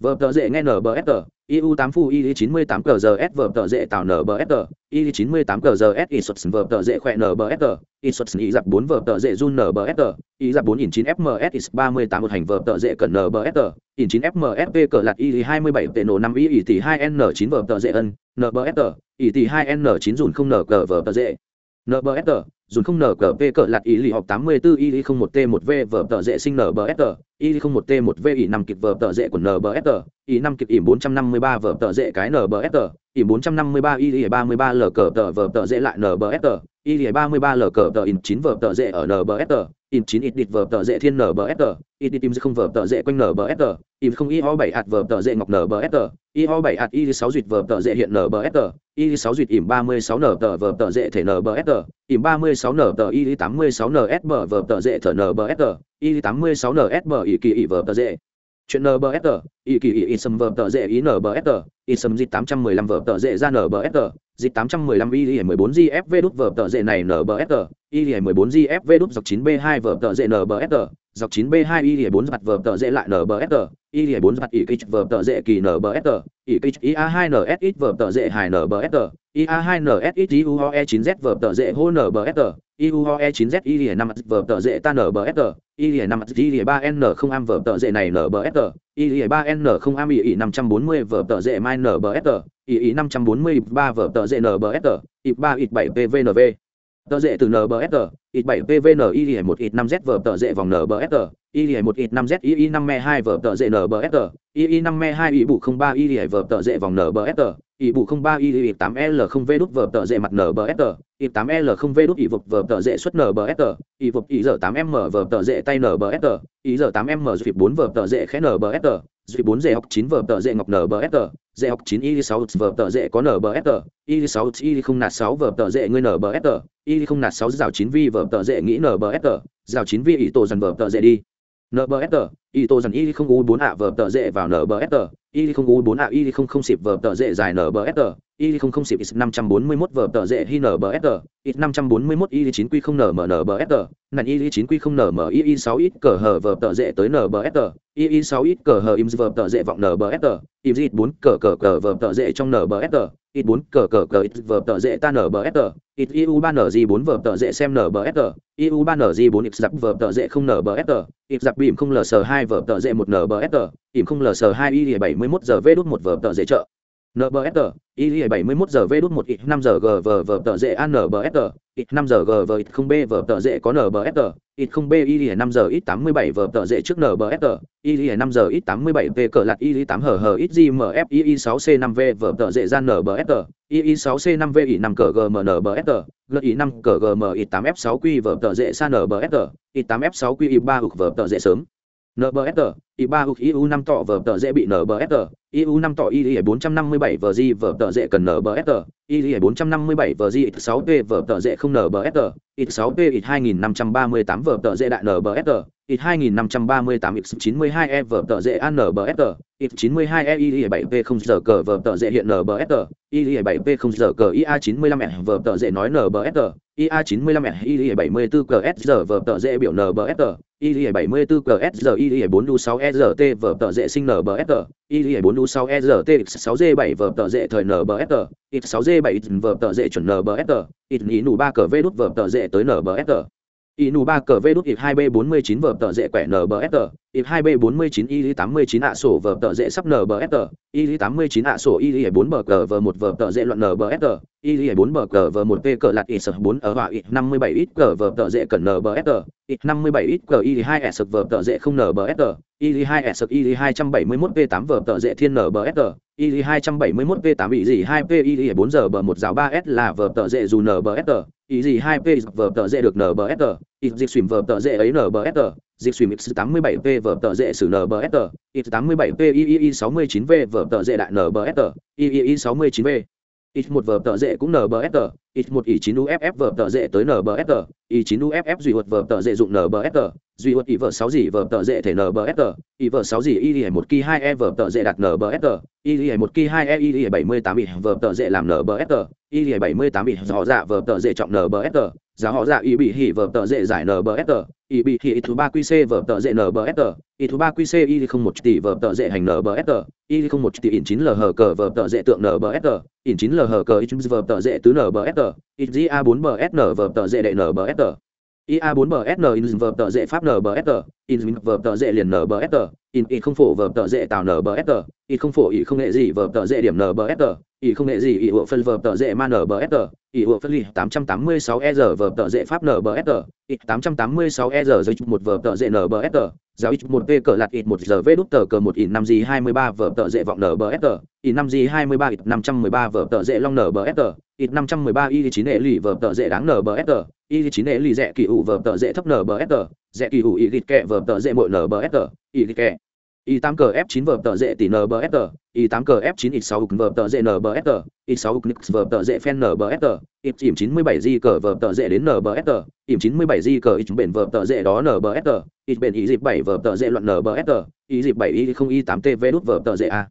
vợ tờ dễ nghe nbsr iu 8 phu, i 98 s, vợ tờ dễ tạo nbsr i 98 s i xuất vợ tờ dễ khỏe nbsr i xuất i giặc 4 vợ tờ dễ run nbsr i giặc 4 in 9 fms is 38 một hành, vợ tờ dễ cần nbsr in 9 fmsp cờ lạt, i 27 tệ nổ 5 i tỷ 2 n 9 vợ tờ dễ ân nbsr i tỷ 2 n 9 dùn không nở cờ, vợ tờ dễ nbsr dùn không nở cỡ lạt ý lì học 84 y không một t một v, vở tờ dễ sinh nbsr y không một t một v y 5 kịp vở tờ dễ của nbsr y năm kịp ỉm 453 vở tờ dễ cái nbsr ỉm 453 y 33 l cờ tờ vở tờ dễ lại nbsr y 33 lờ cờ tờ in 9 vở tờ dễ ở nbsr in 9 ít đít vở tờ dễ thiên nbsr ít đít im không vở tờ dễ quanh nbsr im không y ho 7 hạt vở tờ dễ ngọc nbsr y ho 7 hạt y 6 duyệt vở tờ dễ hiện nbsr y 6 duyệt ỉm 36 nở tờ vở tờ dễ thể nbsr mươi 36 nở tờ y 86 nsb vở tờ dễ thở nbsr y 86 nsb ỉ kỳ ỉ vở tờ dễ chuyện nbsr ỉ kỳ ỉ sâm vở tờ dễ ý nbsr tám trăm mười 815 vở tờ dễ ra nbsr dịch 815 y 14 gfv đút vở tờ dệ này nbsr y 14 gfv đút dọc 9 b 2 vở tờ dễ nbsr dọc 9 b 2 y 4 mặt vở tờ dễ lại nbsr y 4 mặt ỉ kích vở tờ dễ kỳ nbsr ỉ kích ia 2 nsx vở tờ dễ hài nbsr ia 2 nsx uoe 9 z vở tờ dễ hô nbsr iuoe 9 z y 5 vở tờ dễ ta nbsr y 5 y 3 n không am vở tờ dễ này nbsr y 3 n không am y 540 vở tờ dễ mai nbsr y 543 vở tờ dễ nbsr y 3 y 7 pvnv tờ dễ từ nbsr ít 7 pvn y một ít 5 z vở tờ dễ vòng nbsr y một ít 5 z y 5 me hai vở tờ dễ nbsr y 5 me hai y bù 03 y vở tờ dễ vòng nbsr y bù 03 y tám l không v đút vở tờ dễ mặt nbsr y tám l không v đút y vực vở tờ dễ xuất nbsr y vực y giờ tám m vở tờ dễ tay nbsr y giờ tám m dịp bốn vở tờ dễ khẽ nbsr dịp bốn dễ học chín vở tờ dễ ngọc nbsr dễ học 9 y 6 vở tờ dễ có nbsr y 6 y không nạt 6 vở tờ dễ ngươi nbsr y không nạt 6 rào 9 vi vở tờ dễ nghĩ nbsr rào 9 vi ý tổ dần vở tờ dễ đi. Nở bờ s ý tổ dần y không u 4 ạ vở tờ dễ vào nbsr y không u 4 ạ y không không xịp vở tờ dễ dài nbsr y không không xịp x 541 vở tờ dễ hi nbsr x 541 y 9 quy không nm nbsr nàn y 9 quy không nm y 6 ít cờ hờ vở tờ dễ tới nbsr y 6 ít cờ hờ im vở tờ dễ vọng nbsr im ít bốn cờ cờ cờ vở tờ dễ trong nbsr ít 4 cờ cờ cờ ít vở tờ dễ ta nbsr ít iu 3 ng 4 vở tờ dễ xem nbsr iu 3 ng 4 ít giặc vở tờ dễ không nbsr ít giặc bìm không lờ sờ 2 vở tờ dễ một nbsr ỉm không lờ sờ 2 y 71 giờ v đút một vở tờ dễ trợ nbsr y 71 giờ v đút 1 ít 5 giờ g vờ tờ dễ an nbsr ít 5 giờ g ít 0 b V tờ dễ có nbsr ít 0 b y 5 giờ ít 87 V tờ dễ trước nbsr y 5 giờ ít 87 v cờ lạt y 8 hờ hờ ít gmf y 6 c 5 v V tờ dễ gian nbsr y 6 c 5 v y 5 cờ gm nbsr g y 5 cờ gm y 8 f 6 q V tờ dễ san nbsr y 8 f 6 q y 3 hụt V tờ dễ sớm. Nbsr i 3 hụt iu 5 tọ vở tờ dễ bị nbsr iu 5 tọ y 457 vờ di vở tờ dễ cần nbsr y 457 vờ di 6 p vở tờ dễ không nbsr ít 6 p ít 2538 vở tờ dễ đại nbsr ít 2538 x 92 e vở tờ dễ an nbsr ít 92 e y 7 p không giờ cờ vở tờ dễ hiện nbsr y 7 p không giờ cờ ia 95 e vở tờ dễ nói nbsr ia 95 e y 74 cs giờ vở tờ dễ biểu nbsr y 74 cs giờ y 4 u 6 ert vở tờ dễ sinh nbsr y 4 u 6 ert x 6 g 7 vở tờ dễ thời nbsr x 6 g 7 vở tờ dễ chuẩn nbsr ít ý nụ 3 cờ v đút vở tờ dễ tới nbsr inu ba cờ v đút ít hai b bốn mươi chín vở tờ dễ quẻ nbsr ít hai b bốn mươi chín y tám mươi chín ạ sổ vở tờ dễ sắp nbsr y tám mươi chín ạ sổ y bốn bờ cờ v một vở tờ dễ loạn nbsr y bốn bờ cờ v một p cờ lạt ít sập bốn ở và ít năm mươi bảy ít cờ vở tờ dễ cần nbsr ít năm mươi bảy ít cờ y hai s vở tờ dễ không nbsr y hai s y hai trăm bảy mươi mốt p tám vở tờ dễ thiên nbsr y hai trăm bảy mươi mốt p tám bị gì hai p y bốn giờ bờ một rào ba s là vở tờ dễ dù nbsr ý gì hai p vở tờ dễ được nbsr ít dịch xuyên vở tờ dễ ấy nbsr dịch xuyên x tám mươi bảy p vở tờ dễ sử nbsr ít tám mươi bảy p iii sáu mươi chín v vở tờ dễ đại nbsr iii sáu mươi chín v. Ít một vở tờ dễ cũng nbsr ít một ý chín uff vở tờ dễ tới nbsr ý chín uff duy hoạt vở tờ dễ dụng nbsr duy ước ý vợ sáu gì vợ tợ dễ thể nbsg ý vợ sáu gì y một kỳ hai e vợ tợ dễ đặt nbsg y một kỳ hai e y bảy mươi tám ý vợ tợ dễ làm nbsg y bảy mươi tám ý họ dạ vợ tợ dễ trọng nbsg giá họ dạ ý bị hỉ vợ tợ dễ giải nbsg ý bị hỉ thứ ba qc vợ tợ dễ nbsg ý thứ ba qc y không một tỷ vợ tợ dễ hành nbsg y không một tỷ in chín lh cờ vợ tợ dễ tượng nbsg in chín lh cờ in vợ tợ dễ tứ nbsg in a bốn bsn vợ tợ dễ đệ nbsg ia 4 bsn in vở tờ dễ pháp nbsg in vở tờ dễ liền nbsg in in không phổ vở tờ dễ tạo nbsg in không phổ ý không nghệ gì vở tờ dễ điểm nbsg ỷ không nghệ gì, ỷ hộ phân vờ tờ dễ man nở bờ sờ ỷ hộ phân ly tám trăm tám mươi sáu e giờ vờ tờ dễ pháp nở bờ sờ ỷ tám trăm tám mươi sáu e giờ giới một vờ tờ dễ nở bờ sờ giáo ít một v cờ lạt ít một giờ v đút tờ cờ một ỷ năm gì hai mươi ba vờ tờ dễ vọng nở bờ sờ ỷ năm gì hai mươi ba ít năm trăm mười ba vờ tờ dễ long nở bờ sờ ít năm trăm mười ba y chín hệ lì vờ tờ dễ đáng nở bờ sờ y chín hệ lì dẹ kỳ ủ vờ tờ dễ thấp nở bờ sờ dẹ kỳ ủ y kẹ vờ tờ dễ mội nở bờ sr y kẹ y 8 cờ f 9 vở tờ dễ tỷ nbsg i 8 cờ f 9 x 6 vở tờ dễ nbsg y 6 nix vở tờ dễ phen nbsg ít ỉm 97 di cờ vở tờ dễ đến nbsg ỉm 97 di cờ ít bền vở tờ dễ đó nbsg ít bền y dịp 7 vở tờ dễ loạn nbsg ý dịp 7 y không y 8 tv đút vở tờ dễ a.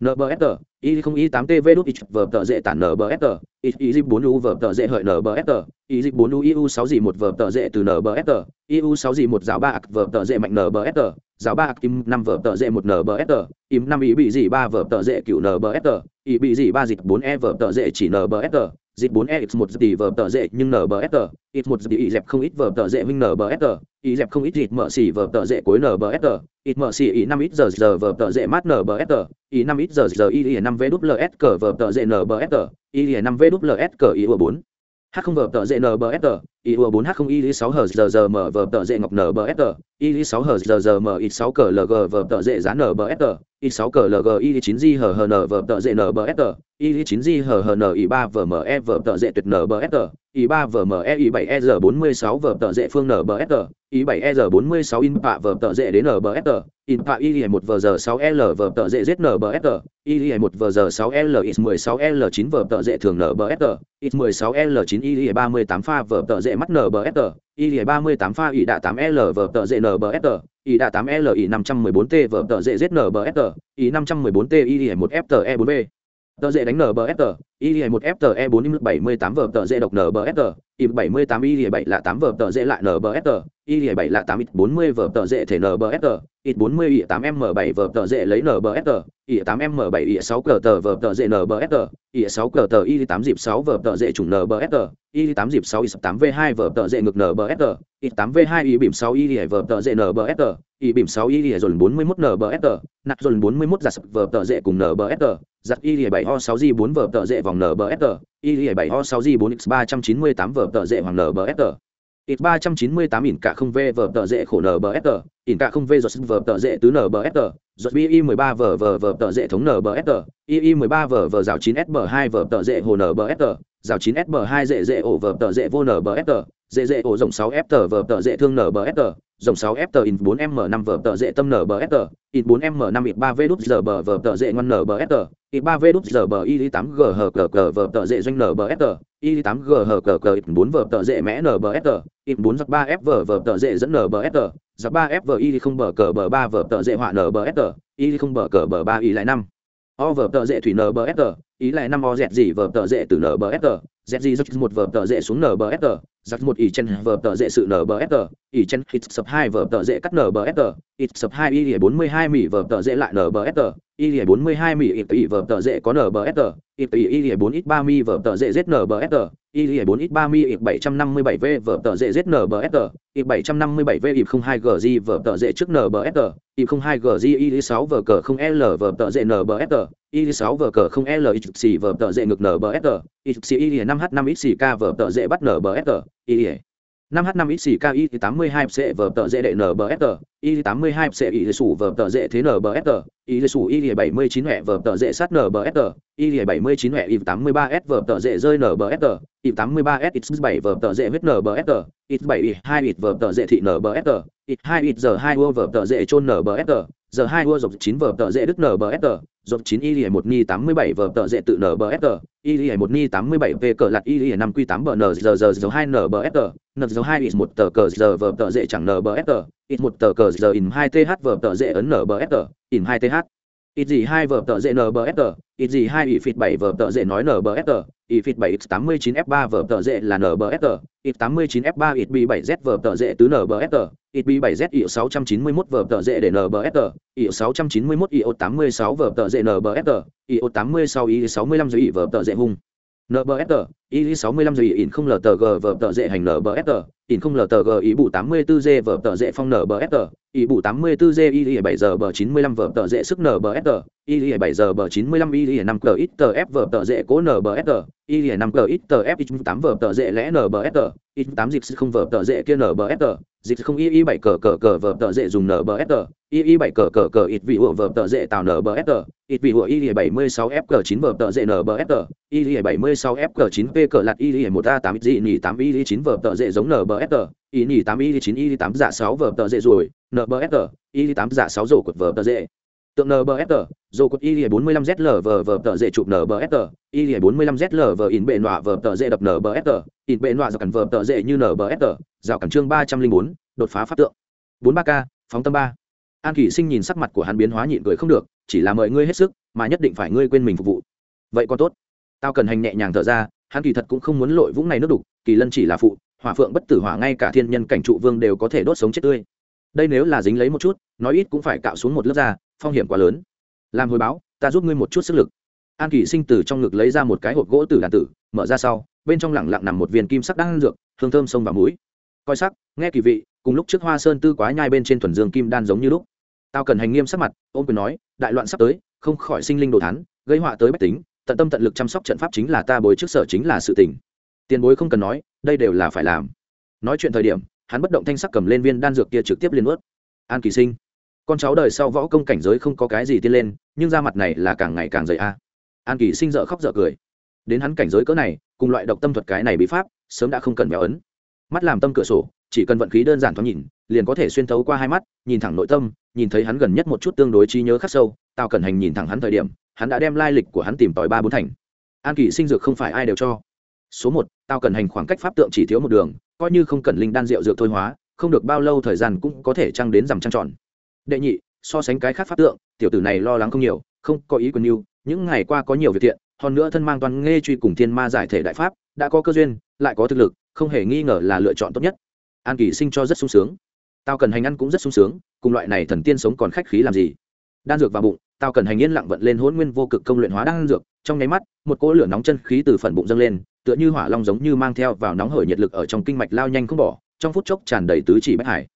NBFR, Y0Y8TV đút ít vở tợ dễ tản NBFR, Y4U vở tợ dễ hợi NBFR, Y4U iu 6 gì một vở tợ dễ từ NBFR, iu 6 gì một giáo ba ạc vở tợ dễ mạnh NBFR, giáo ba ạc im 5 vở tợ dễ 1 NBFR, im 5 ý bị gì 3 vở tợ dễ cựu NBFR, ý bị gì 3 dịch 4 e vở tợ dễ chỉ NBFR, dịp 4 e x 1 tỷ vở tờ dệ nhưng nbsg x 1 dịp tỷ dẹp không ít vở tờ dễ minh nbsg ý dẹp không ít dịch mở xỉ vở tờ dệ cuối nbsg ít mở xỉ ý 5 ít giờ giờ vở tờ dệ mát nbsg ý 5 ít giờ giờ ý ý 5 v ws cờ vở tờ dễ nbsg ý ý 5 v ws cờ ý 4 h không vở tờ dễ nbsr i ua bốn h không i sáu hờ giờ giờ m vở tờ dễ ngọc nbsr i sáu hờ giờ giờ m i sáu cờ lg vở tờ dễ giá nbsr i sáu cờ lg i chín g hờ hờ n vở tờ dễ nbsr i chín g hờ hờ n i ba vở m e vở tờ dễ tuyệt nbsr i 3 vở i 7 e 46 vở tờ dễ phương nbsg i 7 e 46 in pạ vở tờ dễ đến nbsg in pạ i 1 vở giờ 6 l vở tờ dễ giết nbsg i 1 vở giờ 6 l x 16 l 9 vở tờ dễ thường nbsg x 16 l 9 i 38 pha vở tờ dễ mắt nbsg y ba mươi tám pha ỉ đạ tám l vở tờ dễ nbsg ỉ đạ tám l i514t vở tờ dễ giết nbsg ỉ năm trăm mười bốn t y một fte bốn b tờ dễ đánh nbsg y một fte bốn im bảy mươi tám vở tờ dễ độc nbsg im bảy mươi tám y bảy là tám vở tờ dễ lại nbsg y bảy là tám ít bốn mươi vở tờ dễ thể nbsg ít bốn mươi y tám m bảy vở tờ dễ lấy nbsg y tám m bảy y sáu cờ tờ vở tờ dễ nbsg y sáu cờ tờ y tám dịp sáu vở tờ dễ chủng nbsg y tám dịp sáu y 8 v hai vở tờ dễ ngược nbsg y tám v hai y bìm sáu y vở tờ dễ nbsg y bìm sáu y dồn bốn mươi mốt nbsg nặng dồn bốn mươi mốt giả sập vở tờ dễ cùng nbsg giặt y bảy ho sáu g bốn vở tờ dễ vòng nbsg y bảy ho sáu g bốn x ba trăm vở tờ dễ hoàng nbsg ít ba trăm chín mươi tám ỉn cả không v vở tờ dễ khổ nbsg ỉn cả không v giọt vở tờ dễ tứ nbsg giọt bi mười ba vở vở vở tờ dễ thống nbsg y mười ba vở vở rào chín sb hai vở tờ dễ hồ nbsg rào chín sb hai dễ dễ ổ vở tờ dễ vô nbsg dễ dễ ổ rộng sáu f tờ vở tờ dễ thương nbsg dòng 6 f tờ in 4 m 5 vở tờ dễ tâm nbsg in 4 m 5 ít 3 v đút giờ bờ vở tờ dễ ngoan nbsg ít 3 v đút giờ bờ y 8 g hờ cờ cờ vở tờ dễ doanh nbsg y 8 g hờ cờ cờ ít 4 vở tờ dễ mẽ nbsg ít 4 giặc 3 f vở vở tờ dễ dẫn nbsg giặc 3 f vở y không bờ cờ bờ 3 vở tờ dễ họa nbsg y không bờ cờ bờ 3 y lại 5 o vở tờ dễ thủy nbsg ý lại 5 o dẹt gì vở tờ dễ từ nbsg z gì giật một vở tờ dễ xuống nờ bờ sờ, giặc một ỷ chân vở tờ dễ sự nờ bờ sờ, ỷ chân hit sập hai vở tờ dễ cắt nờ bờ sờ, hit sập hai y bốn mươi hai mỉ vở tờ dễ lại nờ bờ sờ y bốn mươi hai mỹ ít tỷ vở tờ dễ có nbsr ít tỷ y bốn ít ba mi vở tờ dễ z nbsr y bốn ít ba mi ít bảy trăm năm mươi bảy v vở tờ dễ z nbsr ít bảy trăm năm mươi bảy v ít không hai gg vở tờ dễ trước nbsr ít không hai gg y sáu vở cờ không l vở tờ dễ nbsr y sáu vở cờ không l ít xì vở tờ dễ ngược nbsr ít xì y năm h năm ít xì k vở tờ dễ bắt nbsg y 5H5 XK Y 82 C vở tờ dễ đệ NBSG, Y 82 C Y sủ vở tờ dễ thế NBSG, Y sủ Y 79 hẹ vở tờ dễ sát NBSG, Y 79 hẹ Y 83 S vở tờ dễ rơi NBSG, Y 83 S X7 vở tờ dễ huyết NBSG, X7 Y 2 Y vở tờ dễ thị NBSG, X2 Y giờ 2 U vở tờ dễ chôn NBSG, giờ hai ua dọc chín vở tờ dễ đức nbsg dọc chín y lìa một ni tám mươi bảy vở tờ dễ tự nbsg y lìa một ni tám mươi bảy về cờ lặt y lìa năm q tám bờ n giờ giờ giờ hai nbsg n giờ hai ít một tờ cờ giờ vở tờ dễ chẳng nbsg ít một tờ cờ giờ in hai th vở tờ dễ ấn nbsg in hai th ít gì hai vở tờ dễ nbsg ít gì hai ỷ phịt bảy vở tợ dễ nói nbsg ỷ phịt bảy x tám mươi chín f ba vở tợ dễ là nbsg ít tám mươi chín f ba ít b bảy z vở tợ dễ tứ nbsg ít b bảy z ỷ sáu trăm chín mươi mốt vở tợ dễ để nbsg ỷ sáu trăm chín mươi mốt ỷ tám mươi sáu vở tợ dễ nbsg ỷ tám mươi sáu ỷ sáu mươi lăm giờ ỷ vở tợ dễ hung. Nbsg ỷ sáu mươi lăm giờ ỉn không lờ tờ g vở tợ dễ hành nbsg in không lờ tờ g ỷ bù tám mươi bốn g vở tờ dễ phong nbsg ý bù tám mươi bốn g ỷ bảy giờ bờ chín mươi lăm vở tờ dễ sức nbsg ỷ bảy giờ bờ chín mươi lăm ỷ năm cờ ít tờ f vở tờ dễ cố nbsg ỷ năm cờ ít tờ f ít tám vở tờ dễ lẽ nbsg ít tám dịch không vở tờ dễ kia nbsg dịch không y y bảy cờ cờ cờ vở tờ dễ dùng nbsg y y bảy cờ cờ cờ ít vị hụa vở tờ dễ tạo nbsg ít vị hụa y bảy mươi sáu f cờ chín vở tờ dễ nbsg y bảy mươi sáu f cờ chín p cờ lặt lạt y một a tám dị nhì tám y chín vở tờ dễ giống nbsg y nhì tám y chín y tám giả sáu vở tờ dễ rồi nbsg y tám giả sáu rổ cột vở tờ dễ. Tượng nbsg rổ cột y bốn mươi lăm zl vở vở tờ dễ chụp nbsg y bốn mươi lăm zl vở in bệ nọa vở tờ dễ đập nbsg in bệ nọa rào cản vở tờ dễ như nbsg rào cản chương ba trăm linh bốn, đột phá pháp tượng. bốn ba k phóng tâm ba. An kỷ sinh nhìn sắc mặt của hắn biến hóa nhịn cười không được, chỉ là mời ngươi hết sức, mà nhất định phải ngươi quên mình phục vụ. Vậy còn tốt. Tao cần hành nhẹ nhàng thở ra, hắn kỳ thật cũng không muốn lội vũng này nước đục, kỳ lân chỉ là phụ hỏa phượng bất tử hỏa ngay cả thiên nhân cảnh trụ vương đều có thể đốt sống chết tươi. Đây nếu là dính lấy một chút, nói ít cũng phải cạo xuống một lớp da, phong hiểm quá lớn. Làm hồi báo, ta giúp ngươi một chút sức lực. An kỷ sinh từ trong ngực lấy ra một cái hộp gỗ tử đàn tử, mở ra sau, bên trong lẳng lặng nằm một viên kim sắc đang dược, hương thơm sông và mũi. Coi sắc, nghe kỳ vị, cùng lúc trước hoa sơn tư quá nhai bên trên thuần dương kim đan giống như lúc. Tao cần hành nghiêm sắc mặt, ôm quyền nói, đại loạn sắp tới, không khỏi sinh linh đồ thán, gây họa tới bách tính, tận tâm tận lực chăm sóc trận pháp chính là ta bồi trước sở chính là sự tình tiền bối không cần nói, đây đều là phải làm. Nói chuyện thời điểm, hắn bất động thanh sắc cầm lên viên đan dược kia trực tiếp liên ướt an kỳ sinh, con cháu đời sau võ công cảnh giới không có cái gì tiên lên, nhưng da mặt này là càng ngày càng dày a. An kỳ sinh dợ khóc dợ cười. Đến hắn cảnh giới cỡ này, cùng loại độc tâm thuật cái này bị pháp, sớm đã không cần béo ấn. Mắt làm tâm cửa sổ, chỉ cần vận khí đơn giản thoáng nhìn, liền có thể xuyên thấu qua hai mắt, nhìn thẳng nội tâm, nhìn thấy hắn gần nhất một chút tương đối trí nhớ khắc sâu, tào cần hành nhìn thẳng hắn thời điểm, hắn đã đem lai lịch của hắn tìm tòi ba bốn thành. An kỳ sinh dược không phải ai đều cho số một, tao cần hành khoảng cách pháp tượng chỉ thiếu một đường, coi như không cần linh đan rượu dược thôi hóa, không được bao lâu thời gian cũng có thể trăng đến dằm trăng tròn. Đệ nhị, so sánh cái khác pháp tượng, tiểu tử này lo lắng không nhiều, không có ý quân yêu những ngày qua có nhiều việc thiện, hơn nữa thân mang toàn nghe truy cùng thiên ma giải thể đại pháp, đã có cơ duyên, lại có thực lực, không hề nghi ngờ là lựa chọn tốt nhất. An kỳ sinh cho rất sung sướng. Tao cần hành ăn cũng rất sung sướng, cùng loại này thần tiên sống còn khách khí làm gì? Đan dược vào bụng, tao cần hành yên lặng vận lên hôn nguyên vô cực công luyện hóa đan dược, trong nháy mắt, một cỗ lửa nóng chân khí từ phần bụng dâng lên tựa như hỏa long giống như mang theo vào nóng hởi nhiệt lực ở trong kinh mạch lao nhanh không bỏ, trong phút chốc tràn đầy tứ chỉ bách hải.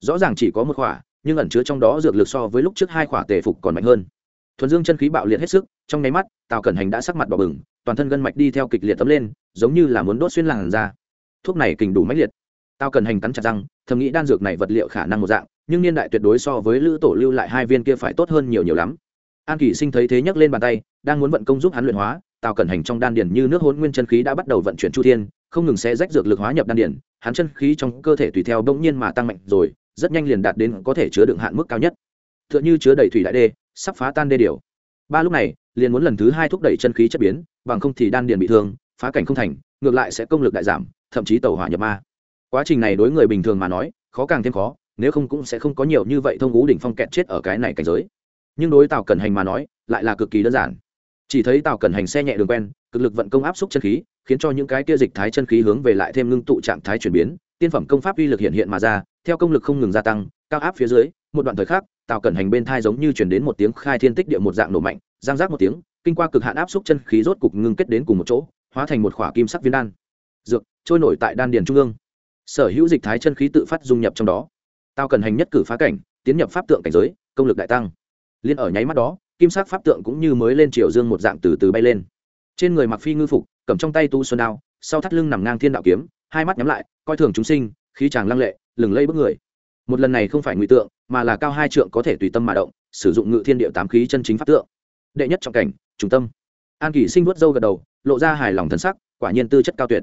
Rõ ràng chỉ có một khỏa, nhưng ẩn chứa trong đó dược lực so với lúc trước hai khỏa tề phục còn mạnh hơn. Thuần dương chân khí bạo liệt hết sức, trong nháy mắt, tào cẩn hành đã sắc mặt đỏ bừng, toàn thân gân mạch đi theo kịch liệt tấm lên, giống như là muốn đốt xuyên làn ra thuốc này kình đủ mãnh liệt. Tào cần hành cắn chặt răng, thầm nghĩ đan dược này vật liệu khả năng một dạng, nhưng niên đại tuyệt đối so với lữ tổ lưu lại hai viên kia phải tốt hơn nhiều nhiều lắm an kỷ sinh thấy thế nhấc lên bàn tay, đang muốn vận công giúp hắn luyện hóa, tào cẩn hành trong đan điền như nước hôn nguyên chân khí đã bắt đầu vận chuyển chu thiên, không ngừng sẽ rách dược lực hóa nhập đan điền, hắn chân khí trong cơ thể tùy theo bỗng nhiên mà tăng mạnh rồi, rất nhanh liền đạt đến có thể chứa đựng hạn mức cao nhất. T h ư ợ n h ư chứa đầy thủy đại đê, sắp phá tan đê điều ba lúc này, liền muốn lần thứ hai thúc đẩy chân khí chất biến, bằng không thì đan điền bị thương, phá cảnh không thành, ngược lại sẽ công lực đại giảm, thậm chí tàu hỏa nhập ma. Quá trình này đối người bình thường mà nói, khó càng thêm khó, nếu không cũng sẽ không có nhiều như vậy thông ngũ đỉnh phong kẹt chết ở cái này cảnh giới nhưng đối tào cẩn hành mà nói, lại là cực kỳ đơn giản. Chỉ thấy tào cẩn hành xe nhẹ đường quen, cực lực vận công áp xúc chân khí, khiến cho những cái kia dịch thái chân khí hướng về lại thêm ngưng tụ trạng thái chuyển biến, tiên phẩm công pháp uy lực hiện hiện mà ra, theo công lực không ngừng gia tăng, cao áp phía dưới, một đoạn thời khắc, tào cẩn hành bên thai giống như chuyển đến một tiếng khai thiên tích địa một dạng nổ mạnh, giang giác một tiếng, kinh qua cực hạn áp xúc chân khí rốt cục ngưng kết đến cùng một chỗ, hóa thành một khỏa kim sắc viên đan. Dược, trôi nổi tại đan điền trung ương. Sở hữu dịch thái chân khí tự phát dung nhập trong đó. Tao cần hành nhất cử phá cảnh, tiến nhập pháp tượng cảnh giới, công lực đại tăng liên ở nháy mắt đó, kim sắc pháp tượng cũng như mới lên triều dương một dạng từ từ bay lên. Trên người mặc phi ngư phục, cầm trong tay tu xuân đao, sau thắt lưng nằm ngang thiên đạo kiếm, hai mắt nhắm lại, coi thường chúng sinh, khí chàng lăng lệ, lừng lây bước người. Một lần này không phải ngụy tượng, mà là cao hai trượng có thể tùy tâm mà động, sử dụng ngự thiên địa tám khí chân chính pháp tượng. Đệ nhất trọng cảnh trung tâm. An kỷ sinh vuốt dâu gật đầu, lộ ra hài lòng thân sắc, quả nhiên tư chất cao tuyệt.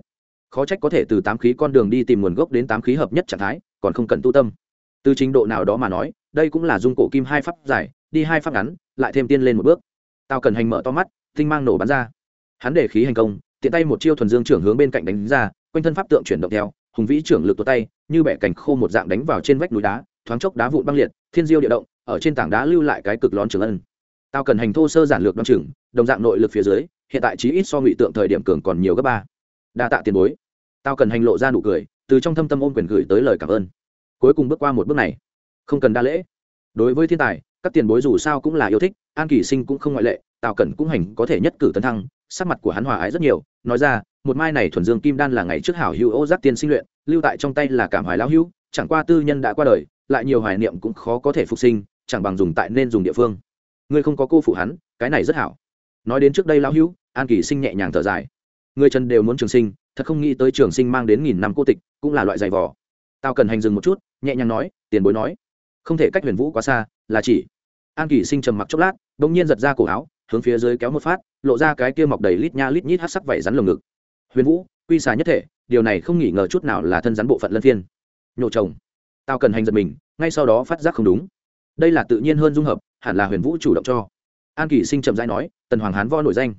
Khó trách có thể từ tám khí con đường đi tìm nguồn gốc đến tám khí hợp nhất trạng thái, còn không cần tu tâm. Từ trình độ nào đó mà nói, đây cũng là dung cổ kim hai pháp giải đi hai pháp ngắn, lại thêm tiên lên một bước. Tào cần hành mở to mắt, tinh mang nổ bắn ra. Hắn để khí hành công, tiện tay một chiêu thuần dương trưởng hướng bên cạnh đánh ra, quanh thân pháp tượng chuyển động theo, hùng vĩ trưởng lực tuột tay, như bẻ cành khô một dạng đánh vào trên vách núi đá, thoáng chốc đá vụn băng liệt, thiên diêu địa động, ở trên tảng đá lưu lại cái cực lón trường ân. Tao cần hành thô sơ giản lược đ o trưởng, đồng dạng nội lực phía dưới, hiện tại chí ít so ngụy tượng thời điểm cường còn nhiều gấp ba. Đa tạ tiền bối. Tao cần hành lộ ra nụ cười, từ trong thâm tâm ôm quyền gửi tới lời cảm ơn. Cuối cùng bước qua một bước này. Không cần đa lễ. Đối với thiên tài các tiền bối dù sao cũng là yêu thích, an kỳ sinh cũng không ngoại lệ, tào cẩn cũng hành có thể nhất cử tấn thăng, sắc mặt của hắn hòa ái rất nhiều, nói ra, một mai này thuần dương kim đan là ngày trước hảo hữu ô giác tiên sinh luyện, lưu tại trong tay là cảm hoài lão hữu, chẳng qua tư nhân đã qua đời, lại nhiều hoài niệm cũng khó có thể phục sinh, chẳng bằng dùng tại nên dùng địa phương. Ngươi không có cô phụ hắn, cái này rất hảo. Nói đến trước đây lão hữu, an kỳ sinh nhẹ nhàng thở dài. Người trần đều muốn trường sinh, thật không nghĩ tới trường sinh mang đến nghìn năm cô tịch, cũng là loại giày vò. Tao cần hành dừng một chút, nhẹ nhàng nói, tiền bối nói không thể cách huyền vũ quá xa, là chỉ. An Kỷ sinh trầm mặc chốc lát đ ỗ n g nhiên giật ra cổ áo, hướng phía dưới kéo một phát, lộ ra cái kia mọc đầy lít nha lít nhít hát sắc vảy rắn lồng ngực. Huyền vũ, quy xà nhất thể, điều này không nghỉ ngờ chút nào là thân rắn bộ phận lân phiên. Nhổ chồng. Tao cần hành giật mình, ngay sau đó phát giác không đúng. Đây là tự nhiên hơn dung hợp, hẳn là huyền vũ chủ động cho. An Kỷ sinh trầm dai nói, tần hoàng hán võ nổi danh.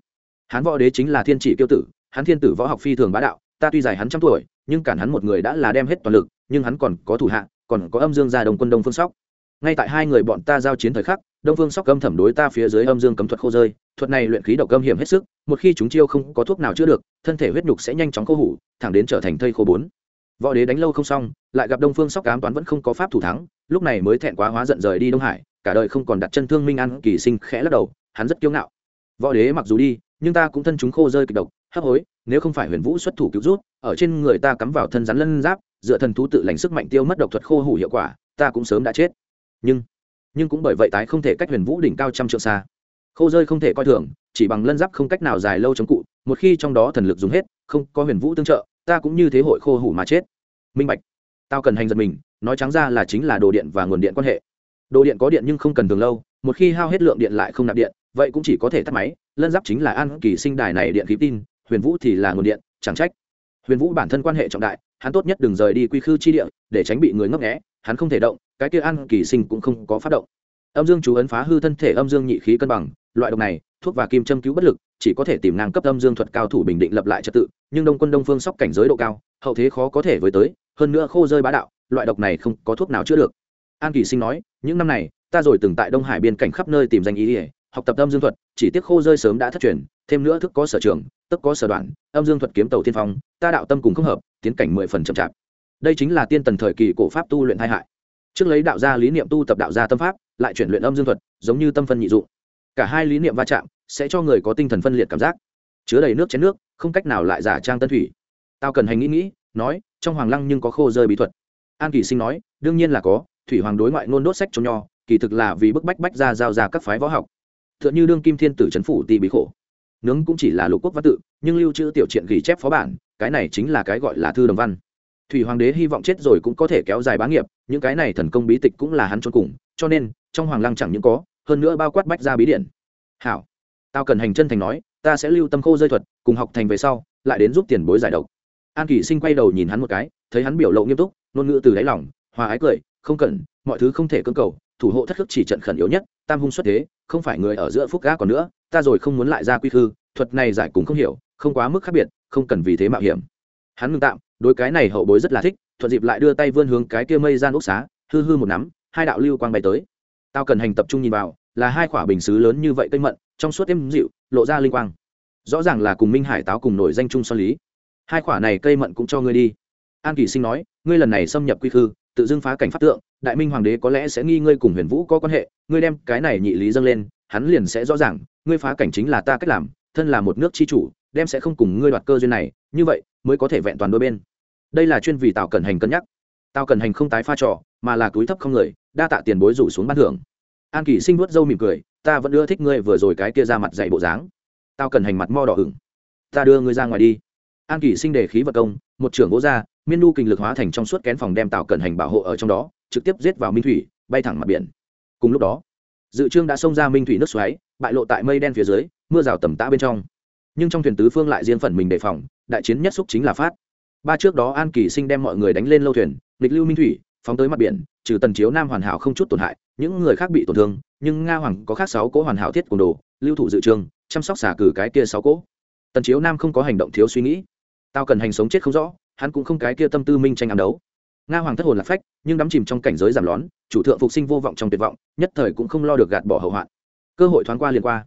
Hán võ đế chính là thiên chỉ kiêu tử Hán thiên tử võ học phi thường bá đạo, ta tuy dài hắn trăm tuổi, nhưng cản hắn một người đã là đem hết toàn lực, nhưng hắn còn có thủ hạ còn có âm dương gia đồng quân đông phương sóc. Ngay tại hai người bọn ta giao chiến thời khắc, đông phương sóc âm thẩm đối ta phía dưới âm dương cấm thuật khô rơi. Thuật này luyện khí độc âm hiểm hết sức, một khi chúng chiêu không có thuốc nào chữa được, thân thể huyết nhục sẽ nhanh chóng khô hủ, thẳng đến trở thành thây khô bốn. Võ đế đánh lâu không xong, lại gặp đông phương sóc cám toán vẫn không có pháp thủ thắng, lúc này mới thẹn quá hóa giận rời đi đông hải, cả đời không còn đặt chân thương minh ăn kỳ sinh khẽ lắc đầu, hắn rất kiêu ngạo. Võ đế mặc dù đi nhưng ta cũng thân chúng khô rơi kịch độc, hấp hối, nếu không phải huyền vũ xuất thủ cứu rút, ở trên người ta cắm vào thân rắn lân giáp, dựa thần thú tự lành sức mạnh tiêu mất độc thuật khô hủ hiệu quả, ta cũng sớm đã chết. Nhưng nhưng cũng bởi vậy tái không thể cách huyền vũ đỉnh cao trăm trượng xa. Khô rơi không thể coi thường, chỉ bằng lân giáp không cách nào dài lâu chống cụ, một khi trong đó thần lực dùng hết, không có huyền vũ tương trợ, ta cũng như thế hội khô hủ mà chết. Minh bạch, tao cần hành giật mình, nói trắng ra là chính là đồ điện và nguồn điện quan hệ. Đồ điện có điện nhưng không cần thường lâu, một khi hao hết lượng điện lại không nạp điện, vậy cũng chỉ có thể tắt máy lân giáp chính là an kỳ sinh đài này điện khí tin, huyền vũ thì là nguồn điện, chẳng trách. Huyền vũ bản thân quan hệ trọng đại, hắn tốt nhất đừng rời đi quy khư chi địa, để tránh bị người ngấp nghẽ hắn không thể động, cái kia an kỳ sinh cũng không có phát động. Âm dương chú ấn phá hư thân thể âm dương nhị khí cân bằng, loại độc này, thuốc và kim châm cứu bất lực, chỉ có thể tìm năng cấp âm dương thuật cao thủ bình định lập lại trật tự, nhưng đông quân đông phương sóc cảnh giới độ cao, hậu thế khó có thể với tới, hơn nữa khô rơi bá đạo, loại độc này không có thuốc nào chữa được. An kỳ sinh nói, những năm này, ta rồi từng tại đông hải biên cảnh khắp nơi tìm danh ý ỉa học tập âm dương thuật, chỉ tiếc khô rơi sớm đã thất truyền, thêm nữa thức có sở trường, tức có sở đoạn, âm dương thuật kiếm tàu tiên phong, ta đạo tâm cùng không hợp, tiến cảnh mười phần chậm chạp. Đây chính là tiên tần thời kỳ cổ pháp tu luyện hai hại. Trước lấy đạo gia lý niệm tu tập đạo gia tâm pháp, lại chuyển luyện âm dương thuật, giống như tâm phân nhị dụng. Cả hai lý niệm va chạm, sẽ cho người có tinh thần phân liệt cảm giác. Chứa đầy nước chén nước, không cách nào lại giả trang tân thủy. Tao cần hành nghĩ nghĩ, nói, trong hoàng lăng nhưng có khô rơi bí thuật. An kỳ sinh nói, đương nhiên là có, thủy hoàng đối ngoại nôn đốt sách cho nho, kỳ thực là vì bức bách bách ra giao ra các phái võ học tựa như đương kim thiên tử trấn phủ ti bí khổ. Nướng cũng chỉ là lục quốc văn tự, nhưng lưu trữ tiểu triện ghi chép phó bản, cái này chính là cái gọi là thư đồng văn. Thủy hoàng đế hy vọng chết rồi cũng có thể kéo dài bá nghiệp, những cái này thần công bí tịch cũng là hắn cho cùng, cho nên, trong hoàng lăng chẳng những có, hơn nữa bao quát bách ra bí điện. Hảo. Tao cần hành chân thành nói, ta sẽ lưu tâm khô rơi thuật, cùng học thành về sau, lại đến giúp tiền bối giải độc. An kỷ sinh quay đầu nhìn hắn một cái, thấy hắn biểu lộ nghiêm túc, ngôn ngữ từ đáy lỏng hòa ái cười không cần, mọi thứ không thể cưỡng cầu, thủ hộ thất khước chỉ trận khẩn yếu nhất, tam hung xuất thế, không phải người ở giữa phúc gác còn nữa, ta rồi không muốn lại ra quy khư, thuật này giải cùng không hiểu, không quá mức khác biệt, không cần vì thế mạo hiểm. Hắn ngừng tạm, đối cái này hậu bối rất là thích, thuận dịp lại đưa tay vươn hướng cái kia mây gian ốc xá, hư hư một nắm, hai đạo lưu quang bay tới. Tao cần hành tập trung nhìn vào, là hai quả bình xứ lớn như vậy cây mận, trong suốt êm dịu, lộ ra linh quang. Rõ ràng là cùng minh hải táo cùng nổi danh chung so lý. Hai quả này cây mận cũng cho ngươi đi. An kỳ sinh nói, ngươi lần này xâm nhập quy khư tự dưng phá cảnh pháp tượng, đại minh hoàng đế có lẽ sẽ nghi ngươi cùng huyền vũ có quan hệ, ngươi đem cái này nhị lý dâng lên, hắn liền sẽ rõ ràng, ngươi phá cảnh chính là ta cách làm, thân là một nước chi chủ, đem sẽ không cùng ngươi đoạt cơ duyên này, như vậy mới có thể vẹn toàn đôi bên. Đây là chuyên vì tào cẩn hành cân nhắc. Tào cẩn hành không tái pha trò, mà là túi thấp không người, đa tạ tiền bối rủ xuống ban thưởng. An kỷ sinh vuốt râu mỉm cười, ta vẫn ưa thích ngươi vừa rồi cái kia ra mặt dạy bộ dáng. Tao cần hành mặt mo đỏ hửng ta đưa ngươi ra ngoài đi an kỷ sinh đề khí vật công, một trưởng gỗ ra, miên nu kinh lực hóa thành trong suốt kén phòng đem tạo cẩn hành bảo hộ ở trong đó, trực tiếp giết vào minh thủy, bay thẳng mặt biển. Cùng lúc đó, dự trương đã xông ra minh thủy nước xoáy, bại lộ tại mây đen phía dưới, mưa rào tầm tã bên trong. Nhưng trong thuyền tứ phương lại riêng phần mình đề phòng, đại chiến nhất xúc chính là phát. Ba trước đó an kỳ sinh đem mọi người đánh lên lâu thuyền lịch lưu minh thủy, phóng tới mặt biển, trừ tần chiếu nam hoàn hảo không chút tổn hại, những người khác bị tổn thương, nhưng nga hoàng có khác sáu cỗ hoàn hảo thiết cùng đồ, lưu thủ dự Trương, chăm sóc xả cử cái kia sáu cỗ. Tần chiếu nam không có hành động thiếu suy nghĩ tao cần hành sống chết không rõ, hắn cũng không cái kia tâm tư minh tranh ám đấu. Nga hoàng thất hồn lạc phách, nhưng đắm chìm trong cảnh giới giảm lón, chủ thượng phục sinh vô vọng trong tuyệt vọng, nhất thời cũng không lo được gạt bỏ hậu hoạn. Cơ hội thoáng qua liền qua.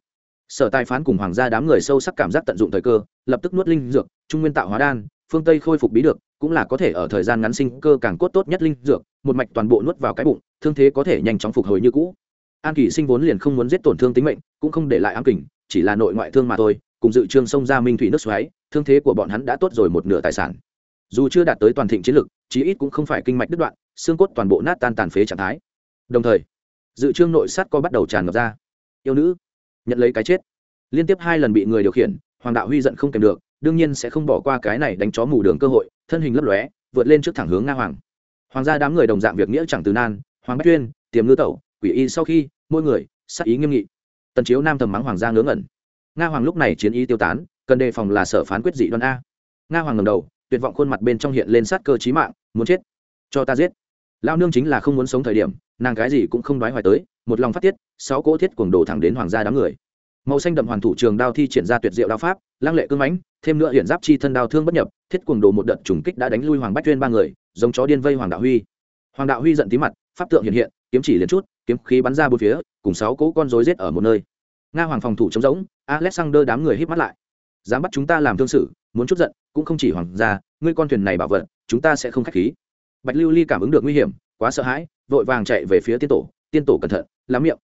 Sở tài phán cùng hoàng gia đám người sâu sắc cảm giác tận dụng thời cơ, lập tức nuốt linh dược, trung nguyên tạo hóa đan, phương tây khôi phục bí được, cũng là có thể ở thời gian ngắn sinh cơ càng cốt tốt nhất linh dược, một mạch toàn bộ nuốt vào cái bụng, thương thế có thể nhanh chóng phục hồi như cũ. An kỳ sinh vốn liền không muốn giết tổn thương tính mệnh, cũng không để lại ám kình, chỉ là nội ngoại thương mà thôi cùng dự trương sông ra minh thủy nước xoáy, thương thế của bọn hắn đã tốt rồi một nửa tài sản. Dù chưa đạt tới toàn thịnh chiến lực, chí ít cũng không phải kinh mạch đứt đoạn, xương cốt toàn bộ nát tan tàn phế trạng thái. Đồng thời, dự trương nội sát co bắt đầu tràn ngập ra. Yêu nữ, nhận lấy cái chết. Liên tiếp hai lần bị người điều khiển, hoàng đạo huy giận không kèm được, đương nhiên sẽ không bỏ qua cái này đánh chó mù đường cơ hội, thân hình lấp lóe, vượt lên trước thẳng hướng nga hoàng. Hoàng gia đám người đồng dạng việc nghĩa chẳng từ nan, hoàng bách tuyên, tiềm ngư tẩu, quỷ y sau khi, mỗi người sắc ý nghiêm nghị. Tần chiếu nam thầm mắng hoàng gia ngớ ngẩn nga hoàng lúc này chiến ý tiêu tán, cần đề phòng là sở phán quyết dị đoan a. Nga hoàng ngầm đầu, tuyệt vọng khuôn mặt bên trong hiện lên sát cơ chí mạng, muốn chết. Cho ta giết. Lao nương chính là không muốn sống thời điểm, nàng cái gì cũng không nói hoài tới, một lòng phát tiết, sáu cỗ thiết cuồng đổ thẳng đến hoàng gia đám người. Màu xanh đậm hoàn thủ trường đao thi triển ra tuyệt diệu đao pháp, lăng lệ cưng mãnh, thêm nữa hiện giáp chi thân đao thương bất nhập, thiết cuồng đồ một đợt trùng kích đã đánh lui hoàng bách tuyên ba người, giống chó điên vây hoàng đạo huy. Hoàng đạo huy giận tí mặt, pháp tượng hiện hiện, kiếm chỉ liền chút, kiếm khí bắn ra bốn phía, cùng sáu cỗ con rối giết ở một nơi. Nga hoàng phòng thủ chống rỗng alexander đám người hít mắt lại. Dám bắt chúng ta làm thương sự, muốn chút giận, cũng không chỉ hoàng gia, ngươi con thuyền này bảo vật, chúng ta sẽ không khách khí. Bạch lưu ly cảm ứng được nguy hiểm, quá sợ hãi, vội vàng chạy về phía tiên tổ tiên tổ cẩn thận, lắm miệng.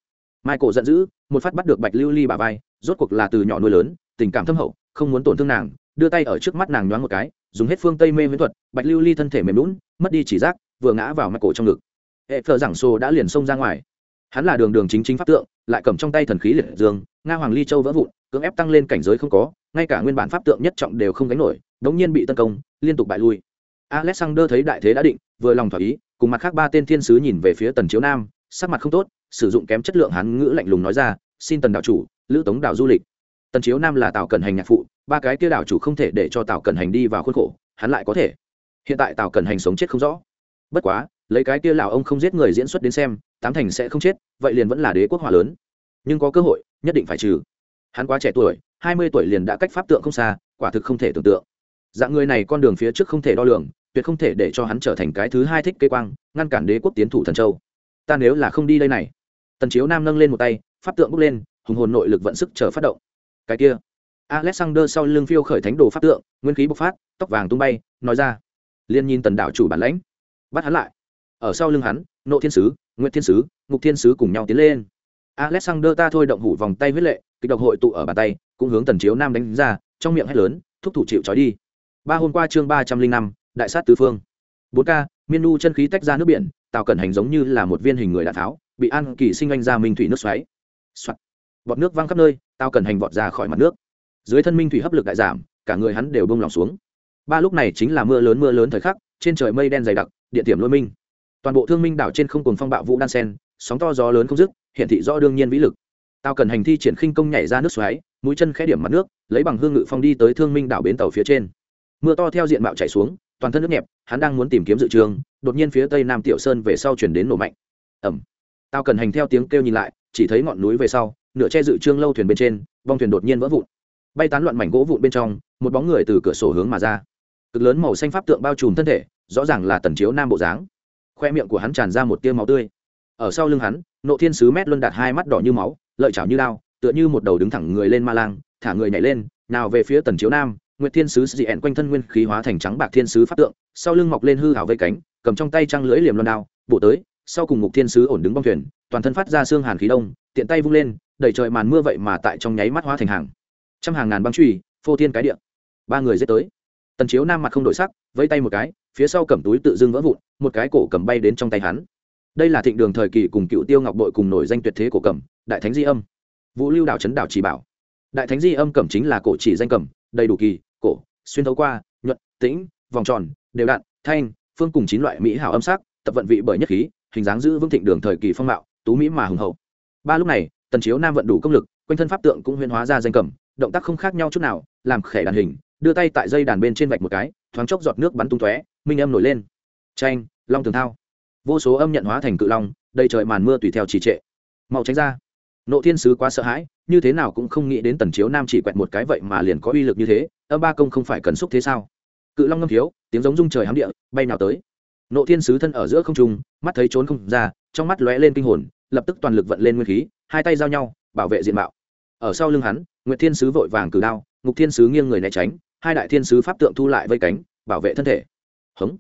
Michael giận dữ, một phát bắt được bạch lưu ly bà vai, rốt cuộc là từ nhỏ nuôi lớn, tình cảm thâm hậu, không muốn tổn thương nàng, đưa tay ở trước mắt nàng nhoáng một cái, dùng hết phương tây mê miễn thuật, bạch lưu ly thân thể mềm lún mất đi chỉ giác, vừa ngã vào mặt cổ trong ngực. Hệ phờ giảng xô đã liền xông ra ngoài. Hắn là đường đường chính chính pháp tượng, lại cầm trong tay thần khí liệt dương, nga hoàng ly châu vỡ vụn cưỡng ép tăng lên cảnh giới không có, ngay cả nguyên bản pháp tượng nhất trọng đều không gánh nổi, đống nhiên bị tấn công, liên tục bại lui. Alexander thấy đại thế đã định, vừa lòng thỏa ý, cùng mặt khác ba tên thiên sứ nhìn về phía tần chiếu nam, sắc mặt không tốt, sử dụng kém chất lượng hán ngữ lạnh lùng nói ra, xin tần đạo chủ, lữ tống đạo du lịch. Tần chiếu nam là tào cẩn hành nhạc phụ, ba cái kia đạo chủ không thể để cho tào cẩn hành đi vào khuôn khổ, hắn lại có thể. Hiện tại tào cẩn hành sống chết không rõ. Bất quá, lấy cái kia lão ông không giết người diễn xuất đến xem, tám thành sẽ không chết, vậy liền vẫn là đế quốc hỏa lớn. Nhưng có cơ hội, nhất định phải trừ hắn quá trẻ tuổi, hai mươi tuổi liền đã cách pháp tượng không xa, quả thực không thể tưởng tượng. Dạng người này con đường phía trước không thể đo lường, tuyệt không thể để cho hắn trở thành cái thứ hai thích cây quang, ngăn cản đế quốc tiến thủ thần châu. Ta nếu là không đi đây này. Tần chiếu nam nâng lên một tay, pháp tượng bước lên, hùng hồn nội lực vận sức chờ phát động. Cái kia. Alexander sau lưng phiêu khởi thánh đồ pháp tượng, nguyên khí bộc phát, tóc vàng tung bay, nói ra. Liên nhìn tần đạo chủ bản lãnh. Bắt hắn lại. Ở sau lưng hắn, nộ thiên sứ nguyễn thiên sứ, ngục thiên sứ cùng nhau tiến lên alexander ta thôi động hủ vòng tay huyết lệ, kịch độc hội tụ ở bàn tay, cũng hướng tần chiếu nam đánh ra, trong miệng hét lớn, thúc thủ chịu trói đi. Ba hôm qua chương ba trăm linh năm, đại sát tứ phương. Bốn k miên nu chân khí tách ra nước biển tạo cẩn hành giống như là một viên hình người đạn tháo, bị an kỳ sinh anh ra minh thủy nước xoáy. Soạt. bọt nước văng khắp nơi tao cần hành vọt ra khỏi mặt nước. Dưới thân minh thủy hấp lực đại giảm, cả người hắn đều bông lòng xuống. Ba lúc này chính là mưa lớn mưa lớn thời khắc, trên trời mây đen dày đặc, địa điểm lôi minh. Toàn bộ thương minh đảo trên không cùng phong bạo vũ đan sen, sóng to gió lớn không dứt hiện thị rõ đương nhiên vĩ lực. Tao cần hành thi triển khinh công nhảy ra nước xoáy, mũi chân khẽ điểm mặt nước, lấy bằng hương ngự phong đi tới thương minh đảo bến tàu phía trên. Mưa to theo diện mạo chảy xuống, toàn thân nước nhẹp, hắn đang muốn tìm kiếm dự trường, đột nhiên phía tây nam tiểu sơn về sau chuyển đến nổ mạnh. Ẩm tao cần hành theo tiếng kêu nhìn lại, chỉ thấy ngọn núi về sau, nửa che dự trương lâu thuyền bên trên vong thuyền đột nhiên vỡ vụn. Bay tán loạn mảnh gỗ vụn bên trong, một bóng người từ cửa sổ hướng mà ra. Cực lớn màu xanh pháp tượng bao trùm thân thể, rõ ràng là tần chiếu nam bộ dáng. Khoe miệng của hắn tràn ra một tia máu tươi. Ở sau lưng hắn nộ thiên sứ mét luân đạt hai mắt đỏ như máu, lợi chảo như lao tựa như một đầu đứng thẳng người lên ma lang, thả người nhảy lên, nào về phía tần chiếu nam, nguyệt thiên sứ dị ẹn quanh thân nguyên khí hóa thành trắng bạc thiên sứ pháp tượng, sau lưng mọc lên hư hảo vây cánh, cầm trong tay trăng lưỡi liềm loan đao bộ tới, sau cùng ngục thiên sứ ổn đứng bong thuyền, toàn thân phát ra xương hàn khí đông, tiện tay vung lên, đẩy trời màn mưa vậy mà tại trong nháy mắt hóa thành hàng. Trăm hàng ngàn băng truy phô thiên cái điện ba người giết tới. Tần chiếu nam mặt không đổi sắc, vẫy tay một cái, phía sau cầm túi tự dưng vỡ vụn, một cái cổ cầm bay đến trong tay hắn đây là thịnh đường thời kỳ cùng cựu tiêu ngọc bội cùng nổi danh tuyệt thế cổ cầm, đại thánh di âm. Vũ lưu đảo trấn đảo chỉ bảo. Đại thánh di âm cẩm chính là cổ chỉ danh cẩm đầy đủ kỳ, cổ, xuyên thấu qua, nhuận, tĩnh, vòng tròn, đều đặn, thanh, phương cùng chín loại mỹ hảo âm sắc, tập vận vị bởi nhất khí, hình dáng giữ vững thịnh đường thời kỳ phong mạo, tú mỹ mà hùng hậu. Ba lúc này, tần chiếu nam vận đủ công lực, quanh thân pháp tượng cũng huyên hóa ra danh cẩm động tác không khác nhau chút nào, làm khẻ đàn hình, đưa tay tại dây đàn bên trên vạch một cái, thoáng chốc giọt nước bắn tung tóe, minh âm nổi lên. Tranh long tường thao vô số âm nhận hóa thành cự long, đầy trời màn mưa tùy theo trì trệ. Mau tránh ra. Nộ thiên sứ quá sợ hãi, như thế nào cũng không nghĩ đến tần chiếu nam chỉ quẹt một cái vậy mà liền có uy lực như thế, âm ba công không phải cần xúc thế sao? Cự long ngâm thiếu, tiếng giống rung trời hám địa, bay nào tới. Nộ thiên sứ thân ở giữa không trung, mắt thấy trốn không ra, trong mắt lóe lên kinh hồn, lập tức toàn lực vận lên nguyên khí, hai tay giao nhau, bảo vệ diện mạo. Ở sau lưng hắn, nguyệt thiên sứ vội vàng cử đao, ngục thiên sứ nghiêng người né tránh, hai đại thiên sứ pháp tượng thu lại vây cánh, bảo vệ thân thể. Hống.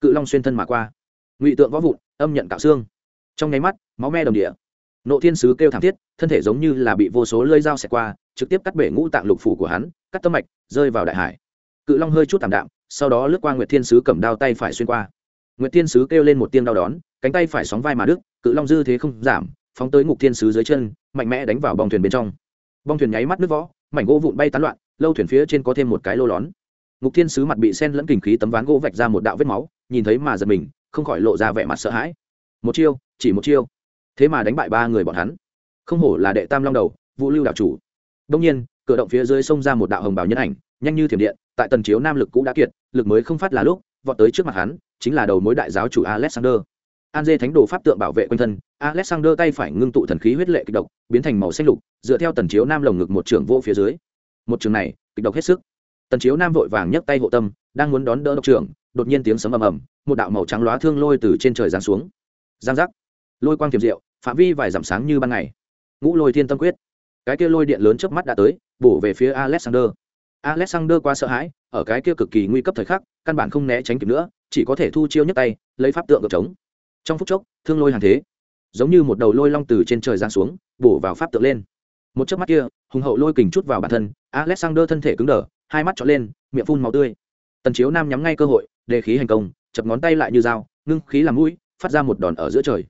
Cự long xuyên thân mà qua ngụy tượng võ vụn, âm nhận cạo xương. Trong nháy mắt, máu me đồng địa. Nộ thiên sứ kêu thảm thiết, thân thể giống như là bị vô số lơi dao xẹt qua, trực tiếp cắt bể ngũ tạng lục phủ của hắn, cắt tâm mạch, rơi vào đại hải. Cự long hơi chút thảm đạm, sau đó lướt qua nguyệt thiên sứ cầm đao tay phải xuyên qua. Nguyệt thiên sứ kêu lên một tiếng đau đón cánh tay phải sóng vai mà đức cự long dư thế không giảm, phóng tới ngục thiên sứ dưới chân, mạnh mẽ đánh vào bong thuyền bên trong. Bong thuyền nháy mắt nước võ mảnh gỗ vụn bay tán loạn, lâu thuyền phía trên có thêm một cái lô lón. Ngục thiên sứ mặt bị sen lẫn kình khí tấm ván gỗ vạch ra một đạo vết máu, nhìn thấy mà giật mình không khỏi lộ ra vẻ mặt sợ hãi. Một chiêu, chỉ một chiêu. Thế mà đánh bại ba người bọn hắn. Không hổ là đệ tam long đầu, vũ lưu đạo chủ. Đông nhiên, cửa động phía dưới xông ra một đạo hồng bào nhân ảnh, nhanh như thiểm điện, tại tần chiếu nam lực cũ đã kiệt, lực mới không phát là lúc, vọt tới trước mặt hắn, chính là đầu mối đại giáo chủ alexander. An dê thánh đồ pháp tượng bảo vệ quanh thân, alexander tay phải ngưng tụ thần khí huyết lệ kịch độc, biến thành màu xanh lục, dựa theo tần chiếu nam lồng ngực một trường vô phía dưới. Một trường này, kịch độc hết sức. Tần chiếu nam vội vàng nhấc tay hộ tâm, đang muốn đón đỡ độc trưởng đột nhiên tiếng sấm ầm ầm, một đạo màu trắng lóa thương lôi từ trên trời giáng xuống. Giang giác. Lôi quang tiềm diệu, phạm vi vài dặm sáng như ban ngày. Ngũ lôi thiên tâm quyết. Cái kia lôi điện lớn trước mắt đã tới, bổ về phía alexander. Alexander quá sợ hãi, ở cái kia cực kỳ nguy cấp thời khắc, căn bản không né tránh kịp nữa, chỉ có thể thu chiêu nhấc tay, lấy pháp tượng gợp trống. Trong phút chốc, thương lôi hàng thế. Giống như một đầu lôi long từ trên trời giáng xuống, bổ vào pháp tượng lên. Một chớp mắt kia, hùng hậu lôi kình chút vào bản thân, alexander thân thể cứng đờ, hai mắt trọn lên, miệng phun máu tươi. Tần chiếu nam nhắm ngay cơ hội đề khí hành công, chập ngón tay lại như dao, ngưng khí làm mũi, phát ra một đòn ở giữa trời.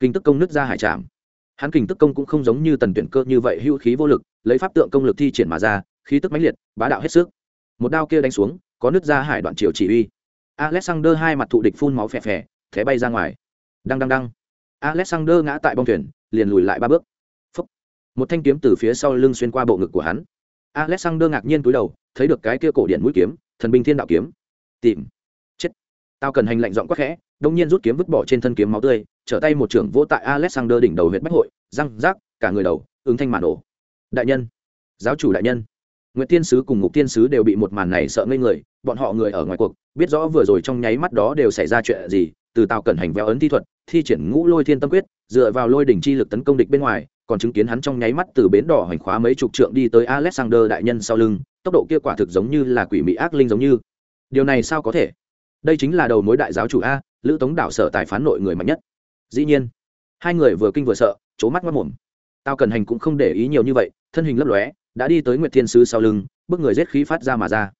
Kinh tức công nứt ra hải trạm hắn kinh tức công cũng không giống như tần tuyển cơ như vậy hữu khí vô lực, lấy pháp tượng công lực thi triển mà ra, khí tức mãnh liệt, bá đạo hết sức. Một đao kia đánh xuống, có nứt ra hải đoạn triều chỉ uy. Alexander hai mặt thụ địch phun máu phè phè, thế bay ra ngoài. Đăng đăng đăng. Alexander ngã tại bong thuyền, liền lùi lại ba bước. Phúc. một thanh kiếm từ phía sau lưng xuyên qua bộ ngực của hắn. Alexander ngạc nhiên cúi đầu, thấy được cái kia cổ điện mũi kiếm, thần binh thiên đạo kiếm. Tìm tao cần hành lệnh dọn quắc khẽ đông nhiên rút kiếm vứt bỏ trên thân kiếm máu tươi trở tay một trưởng vỗ tại alexander đỉnh đầu huyện bách hội răng rác cả người đầu ứng thanh màn ổ đại nhân giáo chủ đại nhân Nguyệt Tiên sứ cùng Ngục Tiên sứ đều bị một màn này sợ ngây người, bọn họ người ở ngoài cuộc, biết rõ vừa rồi trong nháy mắt đó đều xảy ra chuyện gì, từ Tào Cẩn hành véo ấn thi thuật, thi triển Ngũ Lôi Thiên Tâm Quyết, dựa vào lôi đỉnh chi lực tấn công địch bên ngoài, còn chứng kiến hắn trong nháy mắt từ bến đỏ hành khóa mấy chục trượng đi tới Alexander đại nhân sau lưng, tốc độ kia quả thực giống như là quỷ mị ác linh giống như. Điều này sao có thể? Đây chính là đầu mối đại giáo chủ a, Lữ Tống đảo sở tài phán nội người mạnh nhất. Dĩ nhiên, hai người vừa kinh vừa sợ, chố mắt mắt mồm. Tao cần hành cũng không để ý nhiều như vậy, thân hình lấp lóe, đã đi tới Nguyệt Thiên sứ sau lưng, bước người giết khí phát ra mà ra.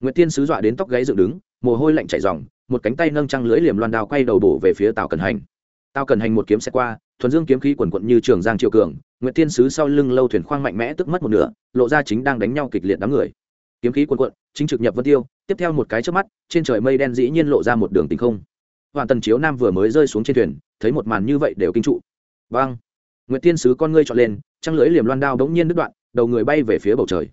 Nguyệt Thiên sứ dọa đến tóc gáy dựng đứng, mồ hôi lạnh chảy ròng, một cánh tay nâng trăng lưỡi liềm loan đào quay đầu bổ về phía Tào Cần Hành. Tào Cần Hành một kiếm xe qua, thuần dương kiếm khí quần quận như trường giang triều cường, Nguyệt Thiên sứ sau lưng lâu thuyền khoang mạnh mẽ tức mất một nửa, lộ ra chính đang đánh nhau kịch liệt đám người. Kiếm khí cuồn cuộn, chính trực nhập vân tiêu, tiếp theo một cái chớp mắt, trên trời mây đen dĩ nhiên lộ ra một đường tình không. Hoàn Tần Chiếu Nam vừa mới rơi xuống trên thuyền, thấy một màn như vậy đều kinh trụ. Vang. Nguyệt Thiên sứ con ngươi trọn lên, trăng lưỡi liềm loan đao bỗng nhiên đứt đoạn, đầu người bay về phía bầu trời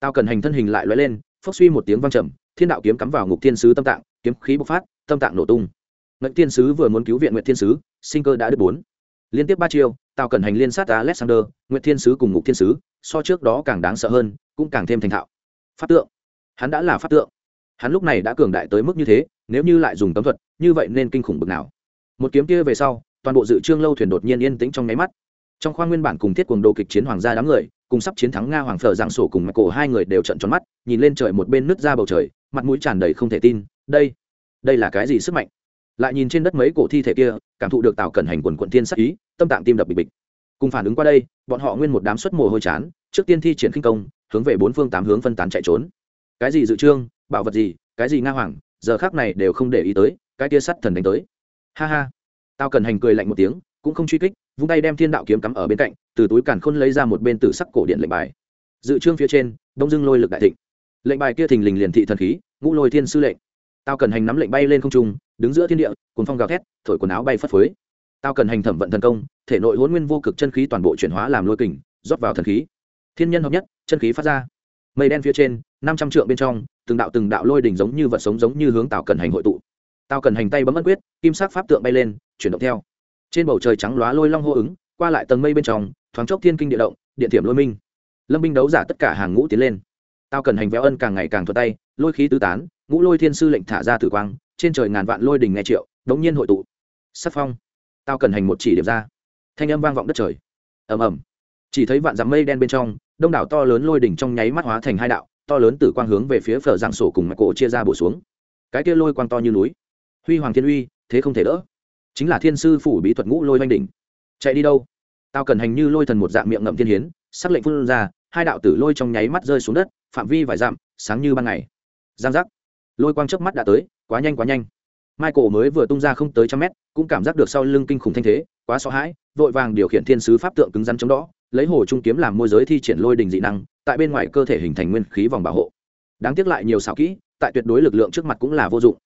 tao cần hành thân hình lại lóe lên phốc suy một tiếng vang trầm thiên đạo kiếm cắm vào ngục thiên sứ tâm tạng kiếm khí bộc phát tâm tạng nổ tung ngạch thiên sứ vừa muốn cứu viện nguyệt thiên sứ sinh cơ đã đứt bốn liên tiếp ba chiêu tao cần hành liên sát alexander nguyệt thiên sứ cùng ngục thiên sứ so trước đó càng đáng sợ hơn cũng càng thêm thành thạo pháp tượng. Hắn đã là pháp tượng. Hắn lúc này đã cường đại tới mức như thế, nếu như lại dùng cấm thuật, như vậy nên kinh khủng bực nào. Một kiếm kia về sau, toàn bộ dự trương lâu thuyền đột nhiên yên tĩnh trong nháy mắt. Trong khoang nguyên bản cùng thiết cuồng đồ kịch chiến hoàng gia đám người, cùng sắp chiến thắng nga hoàng phở giảng sổ cùng mặt cổ hai người đều trận tròn mắt, nhìn lên trời một bên nứt ra bầu trời, mặt mũi tràn đầy không thể tin, đây đây là cái gì sức mạnh? Lại nhìn trên đất mấy cổ thi thể kia, cảm thụ được tạo cẩn hành quần quận thiên sắc ý, tâm tạng tim đập bịch bịch. Cùng phản ứng qua đây, bọn họ nguyên một đám xuất mồ hôi chán trước tiên thi triển khinh công, hướng về bốn phương tám hướng phân tán chạy trốn. Cái gì dự trương, bảo vật gì, cái gì nga hoàng, giờ khác này đều không để ý tới, cái tia sắt thần đánh tới. Ha ha. Tao cần hành cười lạnh một tiếng, cũng không truy kích, vung tay đem thiên đạo kiếm cắm ở bên cạnh, từ túi càn khôn lấy ra một bên tử sắc cổ điện lệnh bài. Dự trương phía trên, đông dưng lôi lực đại thịnh. Lệnh bài kia thình lình liền thị thần khí, ngũ lôi thiên sư lệnh. Tao cần hành nắm lệnh bay lên không trung, đứng giữa thiên địa cùng phong gào thét, thổi quần áo bay phất phới. Tao cần hành thẩm vận thần công, thể nội hôn nguyên vô cực chân khí toàn bộ chuyển hóa làm lôi kình, rót vào thần khí thiên nhân hợp nhất, chân khí phát ra. Mây đen phía trên, năm trăm trượng bên trong, từng đạo từng đạo lôi đỉnh giống như vật sống giống như hướng tạo cần hành hội tụ. Tạo cần hành tay bấm ấn quyết, kim sắc pháp tượng bay lên, chuyển động theo. Trên bầu trời trắng lóa lôi long hô ứng, qua lại tầng mây bên trong, thoáng chốc thiên kinh địa động, điện thiểm lôi minh. Lâm binh đấu giả tất cả hàng ngũ tiến lên. Tao cần hành véo ân càng ngày càng thuật tay, lôi khí tứ tán, ngũ lôi thiên sư lệnh thả ra tử quang, trên trời ngàn vạn lôi đình nghe triệu, đống nhiên hội tụ. Sắc phong. Tao cần hành một chỉ điểm ra. Thanh âm vang vọng đất trời. Ầm ầm. Chỉ thấy vạn dặm mây đen bên trong đông đảo to lớn lôi đỉnh trong nháy mắt hóa thành hai đạo, to lớn từ quang hướng về phía phở dạng sổ cùng mặt cổ chia ra bổ xuống. Cái kia lôi quang to như núi. Huy hoàng thiên uy, thế không thể đỡ. Chính là thiên sư phủ bí thuật ngũ lôi oanh đỉnh. Chạy đi đâu? Tao cần hành như lôi thần một dạng miệng ngậm thiên hiến, sắc lệnh phun ra, hai đạo tử lôi trong nháy mắt rơi xuống đất, phạm vi vài dặm, sáng như ban ngày. Giang giác. Lôi quang trước mắt đã tới, quá nhanh quá nhanh. Michael mới vừa tung ra không tới trăm mét, cũng cảm giác được sau lưng kinh khủng thanh thế quá sợ hãi, vội vàng điều khiển thiên sứ pháp tượng cứng rắn chống đó, lấy hồ trung kiếm làm môi giới thi triển lôi đình dị năng, tại bên ngoài cơ thể hình thành nguyên khí vòng bảo hộ. Đáng tiếc lại nhiều xảo kỹ, tại tuyệt đối lực lượng trước mặt cũng là vô dụng.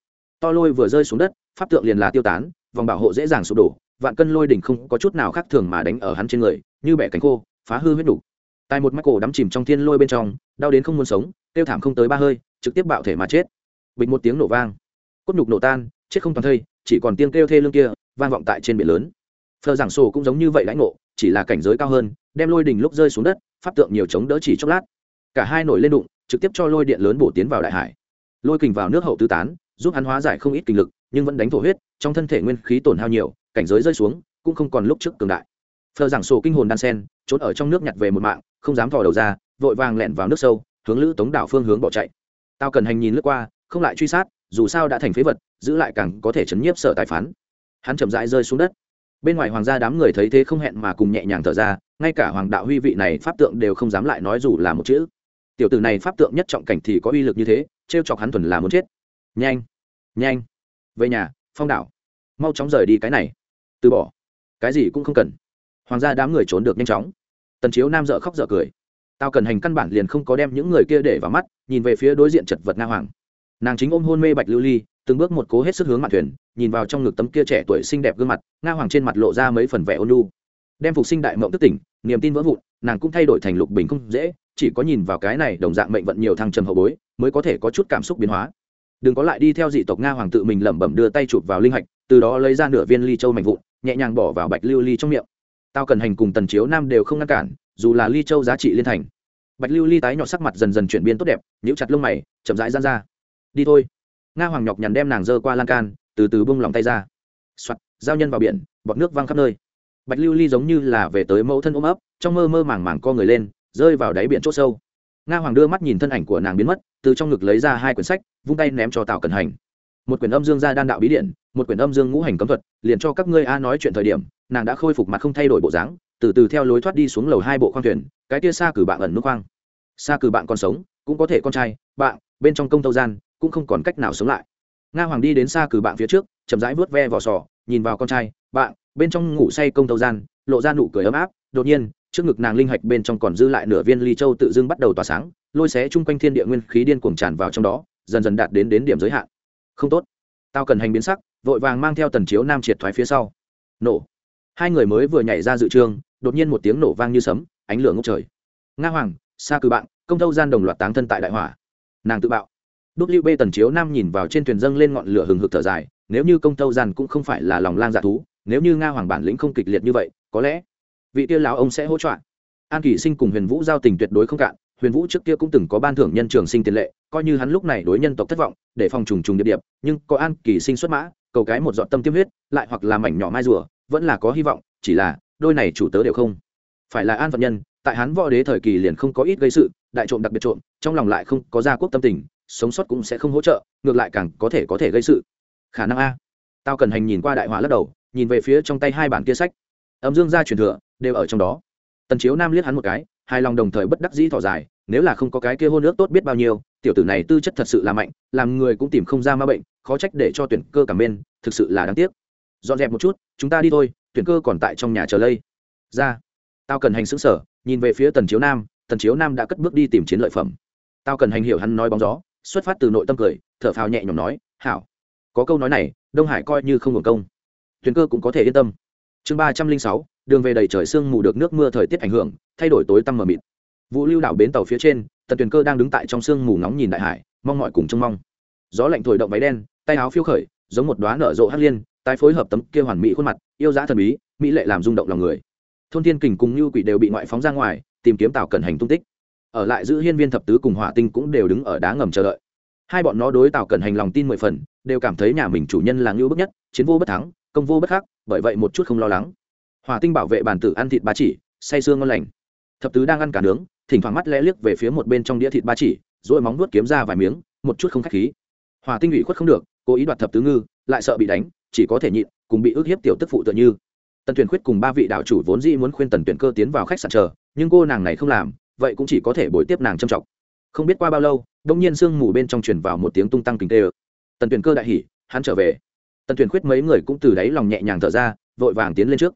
To lôi vừa rơi xuống đất, pháp tượng liền là tiêu tán, vòng bảo hộ dễ dàng sụp đổ, vạn cân lôi đỉnh không có chút nào khác thường mà đánh ở hắn trên người, như bẻ cánh khô, phá hư huyết đủ. tại một mắt cổ đắm chìm trong thiên lôi bên trong, đau đến không muốn sống, tiêu thảm không tới ba hơi, trực tiếp bạo thể mà chết. Bịch một tiếng nổ vang. Cốt nhục nổ tan, chết không toàn thây, chỉ còn tiếng kêu thê lương kia, vang vọng tại trên biển lớn thờ giảng sổ cũng giống như vậy lãnh ngộ, chỉ là cảnh giới cao hơn, đem lôi đình lúc rơi xuống đất, pháp tượng nhiều chống đỡ chỉ chốc lát. Cả hai nổi lên đụng, trực tiếp cho lôi điện lớn bổ tiến vào đại hải. Lôi kình vào nước hậu tứ tán, giúp hắn hóa giải không ít kinh lực, nhưng vẫn đánh thổ huyết, trong thân thể nguyên khí tổn hao nhiều, cảnh giới rơi xuống, cũng không còn lúc trước cường đại. Phờ giảng sổ kinh hồn đan sen, trốn ở trong nước nhặt về một mạng, không dám thò đầu ra, vội vàng lẹn vào nước sâu, hướng lữ tống đảo phương hướng bỏ chạy. Tao cần hành nhìn lướt qua, không lại truy sát, dù sao đã thành phế vật, giữ lại càng có thể chấn nhiếp sở tài phán. Hắn chậm rãi rơi xuống đất bên ngoài hoàng gia đám người thấy thế không hẹn mà cùng nhẹ nhàng thở ra, ngay cả hoàng đạo huy vị này pháp tượng đều không dám lại nói dù là một chữ. Tiểu tử này pháp tượng nhất trọng cảnh thì có uy lực như thế t chọc hắn thuần là muốn chết. Nhanh nhanh, về nhà, phong đảo. Mau chóng rời đi cái này. Từ bỏ. Cái gì cũng không cần. Hoàng gia đám người trốn được nhanh chóng. Tần chiếu nam dợ khóc dợ cười. Tao cần hành căn bản liền không có đem những người kia để vào mắt, nhìn về phía đối diện chật vật nga hoàng. Nàng chính ôm hôn mê bạch lưu ly từng bước một cố hết sức hướng mặt thuyền, nhìn vào trong ngực tấm kia trẻ tuổi xinh đẹp gương mặt, nga hoàng trên mặt lộ ra mấy phần vẻ ôn lu đem phục sinh đại mộng tức tỉnh, niềm tin vỡ vụn, nàng cũng thay đổi thành lục bình không dễ, chỉ có nhìn vào cái này đồng dạng mệnh vận nhiều thăng trầm hậu bối, mới có thể có chút cảm xúc biến hóa. Đừng có lại đi theo dị tộc nga hoàng tự mình lẩm bẩm đưa tay chụp vào linh hạch, từ đó lấy ra nửa viên ly châu mạnh vụn, nhẹ nhàng bỏ vào bạch lưu ly trong miệng. Tao cần hành cùng tần chiếu nam đều không ngăn cản, dù là ly châu giá trị liên thành. Bạch lưu ly tái nhọt sắc mặt dần dần chuyển biến tốt đẹp, nhíu chặt lông mày, chậm rãi gian ra. Đi thôi nga hoàng nhọc nhằn đem nàng dơ qua lan can, từ từ bung lòng tay ra. Soặt giao nhân vào biển, bọt nước văng khắp nơi. Bạch lưu ly giống như là về tới mẫu thân ôm ấp, trong mơ mơ màng màng co người lên, rơi vào đáy biển c h ỗ sâu. Nga hoàng đưa mắt nhìn thân ảnh của nàng biến mất, từ trong ngực lấy ra hai quyển sách, vung tay ném cho tào cẩn hành. Một quyển âm dương gia đan đạo bí điện, một quyển âm dương ngũ hành cấm thuật, liền cho các ngươi a nói chuyện thời điểm, nàng đã khôi phục mặt không thay đổi bộ dáng, từ từ theo lối thoát đi xuống lầu hai bộ khoang thuyền, cái tia xa cử bạn ẩn nước khoang. Xa cử bạn còn sống, cũng có thể con trai, bạn, bên trong công tâu gian cũng không còn cách nào sống lại. Nga hoàng đi đến xa cử bạn phía trước, chậm rãi vớt ve vỏ sò, nhìn vào con trai bạn bên trong ngủ say công tâu gian, lộ ra nụ cười ấm áp, đột nhiên, trước ngực nàng linh hạch bên trong còn dư lại nửa viên ly châu tự dưng bắt đầu tỏa sáng, lôi xé chung quanh thiên địa nguyên khí điên cuồng tràn vào trong đó, dần dần đạt đến đến điểm giới hạn. Không tốt. Tao cần hành biến sắc, vội vàng mang theo tần chiếu nam triệt thoái phía sau. Nổ. Hai người mới vừa nhảy ra dự trương đột nhiên một tiếng nổ vang như sấm, ánh lửa ngốc trời. Nga hoàng, xa cử bạn công tâu gian đồng loạt táng thân tại đại hỏa. Nàng tự bạo. WB tần chiếu nam nhìn vào trên thuyền dâng lên ngọn lửa hừng hực thở dài, nếu như công tâu gian cũng không phải là lòng lang dạ thú, nếu như Nga hoàng bản lĩnh không kịch liệt như vậy, có lẽ vị kia lão ông sẽ hỗ trợ. An Kỳ Sinh cùng Huyền Vũ giao tình tuyệt đối không cạn, Huyền Vũ trước kia cũng từng có ban thưởng nhân trường sinh tiền lệ, coi như hắn lúc này đối nhân tộc thất vọng, để phòng trùng trùng điệp điệp, nhưng có An Kỳ Sinh xuất mã, cầu cái một giọt tâm tiêm huyết, lại hoặc là mảnh nhỏ mai rùa, vẫn là có hy vọng, chỉ là đôi này chủ tớ đều không. Phải là an phận nhân, tại hắn võ đế thời kỳ liền không có ít gây sự, đại trộm đặc biệt trộm, trong lòng lại không có gia quốc tâm tình, sống sót cũng sẽ không hỗ trợ, ngược lại càng có thể có thể gây sự. Khả năng a. Tao cần hành nhìn qua đại hỏa lắc đầu, nhìn về phía trong tay hai bản kia sách. Âm dương gia truyền thừa, đều ở trong đó. Tần chiếu nam liếc hắn một cái hai lòng đồng thời bất đắc dĩ thỏ dài, nếu là không có cái kia hôn nước tốt biết bao nhiêu, tiểu tử này tư chất thật sự là mạnh, làm người cũng tìm không ra ma bệnh, khó trách để cho tuyển cơ cảm bên, thực sự là đáng tiếc. Dọn dẹp một chút, chúng ta đi thôi, tuyển cơ còn tại trong nhà chờ lây. Ra. Tao cần hành xứng sở, nhìn về phía tần chiếu nam, tần chiếu nam đã cất bước đi tìm chiến lợi phẩm. Tao cần hành hiểu hắn nói bóng gió xuất phát từ nội tâm cười, thở phào nhẹ nhõm nói, hảo. Có câu nói này, đông hải coi như không hưởng công. Thuyền cơ cũng có thể yên tâm. Chương ba trăm linh sáu, đường về đầy trời sương mù được nước mưa thời tiết ảnh hưởng, thay đổi tối tăm mờ mịt. Vũ lưu đảo bến tàu phía trên, tần thuyền cơ đang đứng tại trong sương mù nóng nhìn đại hải, mong mọi cùng trông mong. Gió lạnh thổi động váy đen, tay áo phiêu khởi, giống một đoá nở rộ hắc liên, tái phối hợp tấm kia hoàn mỹ khuôn mặt, yêu giá thần bí, mỹ lệ làm rung động lòng người. Thôn thiên kình cùng như quỷ đều bị ngoại phóng ra ngoài, tìm kiếm tào cẩn hành tung tích ở lại giữ hiên viên thập tứ cùng hỏa tinh cũng đều đứng ở đá ngầm chờ đợi. Hai bọn nó đối tào cẩn hành lòng tin mười phần, đều cảm thấy nhà mình chủ nhân là ngưu bức nhất, chiến vô bất thắng, công vô bất khắc, bởi vậy một chút không lo lắng. Hỏa tinh bảo vệ bàn tử ăn thịt ba chỉ, say sương ngon lành. Thập tứ đang ăn cả nướng, thỉnh thoảng mắt lẽ liếc về phía một bên trong đĩa thịt ba chỉ, rồi móng nuốt kiếm ra vài miếng, một chút không khách khí. Hỏa tinh ủy khuất không được, cố ý đoạt thập tứ ngư, lại sợ bị đánh, chỉ có thể nhịn, cùng bị ức hiếp tiểu tức phụ tựa như. Tần tuyển khuyết cùng ba vị đạo chủ vốn dĩ muốn khuyên tần tuyển cơ tiến vào khách sạn chờ, nhưng cô nàng này không làm vậy cũng chỉ có thể bồi tiếp nàng châm trọng không biết qua bao lâu đông nhiên sương mù bên trong truyền vào một tiếng tung tăng kính tê ơ. Tần tuyển cơ đại hỉ, hắn trở về. Tần tuyển khuyết mấy người cũng từ đáy lòng nhẹ nhàng thở ra, vội vàng tiến lên trước.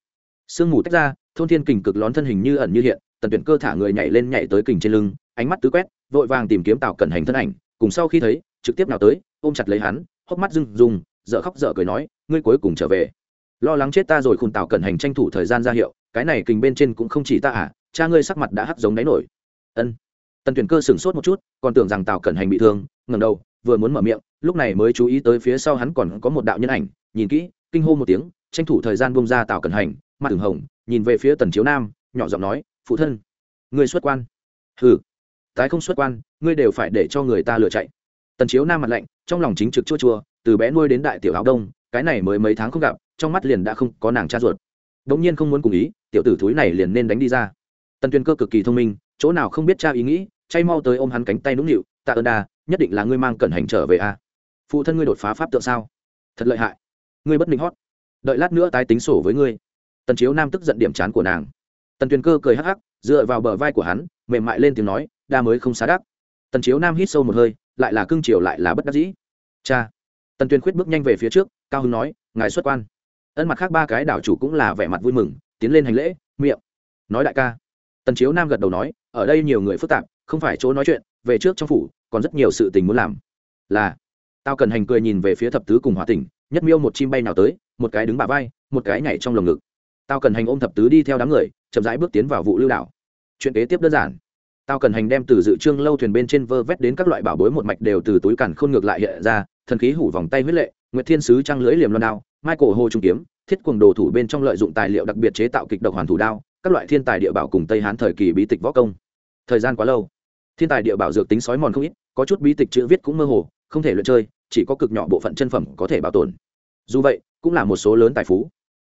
Sương mù tách ra, thôn thiên kình cực lón thân hình như ẩn như hiện, tần tuyển cơ thả người nhảy lên nhảy tới kình trên lưng, ánh mắt tứ quét, vội vàng tìm kiếm tạo cẩn hành thân ảnh, cùng sau khi thấy, trực tiếp nào tới, ôm chặt lấy hắn, hốc mắt rưng rung dợ khóc dợ cười nói, ngươi cuối cùng trở về. Lo lắng chết ta rồi khùn tạo cẩn hành tranh thủ thời gian ra hiệu, cái này kình bên trên cũng không chỉ ta à cha ngươi sắc mặt đã hắt giống đáy nổi. Ân. Tần tuyển cơ sửng sốt một chút, còn tưởng rằng tào cẩn hành bị thương ngầm đầu, vừa muốn mở miệng, lúc này mới chú ý tới phía sau hắn còn có một đạo nhân ảnh, nhìn kỹ, kinh hô một tiếng, tranh thủ thời gian bông ra tào cẩn hành, mặt thường hồng, nhìn về phía tần chiếu nam, nhỏ giọng nói, phụ thân người xuất quan. Hừ, tái không xuất quan, ngươi đều phải để cho người ta lựa chạy. Tần chiếu nam mặt lạnh, trong lòng chính trực chua chua, từ bé nuôi đến đại tiểu áo đông, cái này mới mấy tháng không gặp, trong mắt liền đã không có nàng cha ruột. Đ ỗ n g nhiên không muốn cùng ý, tiểu tử thúi này liền nên đánh đi ra tần tuyên cơ cực kỳ thông minh, chỗ nào không biết cha ý nghĩ, chay mau tới ôm hắn cánh tay nũng nịu tạ ơn đa, nhất định là ngươi mang cẩn hành trở về a. Phụ thân ngươi đột phá pháp tượng sao? Thật lợi hại. Ngươi bất minh hót. Đợi lát nữa tái tính sổ với ngươi. Tần chiếu nam tức giận điểm chán của nàng. Tần tuyền cơ cười hắc hắc, dựa vào bờ vai của hắn, mềm mại lên tiếng nói, đa mới không xá đắc. Tần chiếu nam hít sâu một hơi, lại là cưng chiều lại là bất đắc dĩ. Cha. Tần tuyền khuyết bước nhanh về phía trước, cao hưng nói, ngài xuất quan. Ân mặt khác ba cái đảo chủ cũng là vẻ mặt vui mừng, tiến lên hành lễ, miệng, nói đại ca tần chiếu nam gật đầu nói, ở đây nhiều người phức tạp, không phải chỗ nói chuyện, về trước trong phủ, còn rất nhiều sự tình muốn làm. Là. Tao cần hành cười nhìn về phía thập tứ cùng hòa tỉnh, nhất miêu một chim bay nào tới, một cái đứng bả vai, một cái nhảy trong lồng ngực. Tao cần hành ôm thập tứ đi theo đám người, chậm rãi bước tiến vào vụ lưu đảo. Chuyện kế tiếp đơn giản. Tao cần hành đem từ dự trương lâu thuyền bên trên vơ vét đến các loại bảo bối một mạch đều từ túi cằn khôn ngược lại hiện ra, thần khí hủ vòng tay huyết lệ, nguyệt thiên sứ trăng lưỡi liềm loan đao mai cổ hồ trung kiếm, thiết quần đồ thủ bên trong lợi dụng tài liệu đặc biệt chế tạo kịch độc hoàn thủ đao các loại thiên tài địa bảo cùng tây hán thời kỳ bí tịch võ công. Thời gian quá lâu. Thiên tài địa bảo dược tính sói mòn không ít, có chút bí tịch chữ viết cũng mơ hồ, không thể luyện chơi, chỉ có cực nhỏ bộ phận chân phẩm có thể bảo tồn. Dù vậy, cũng là một số lớn tài phú.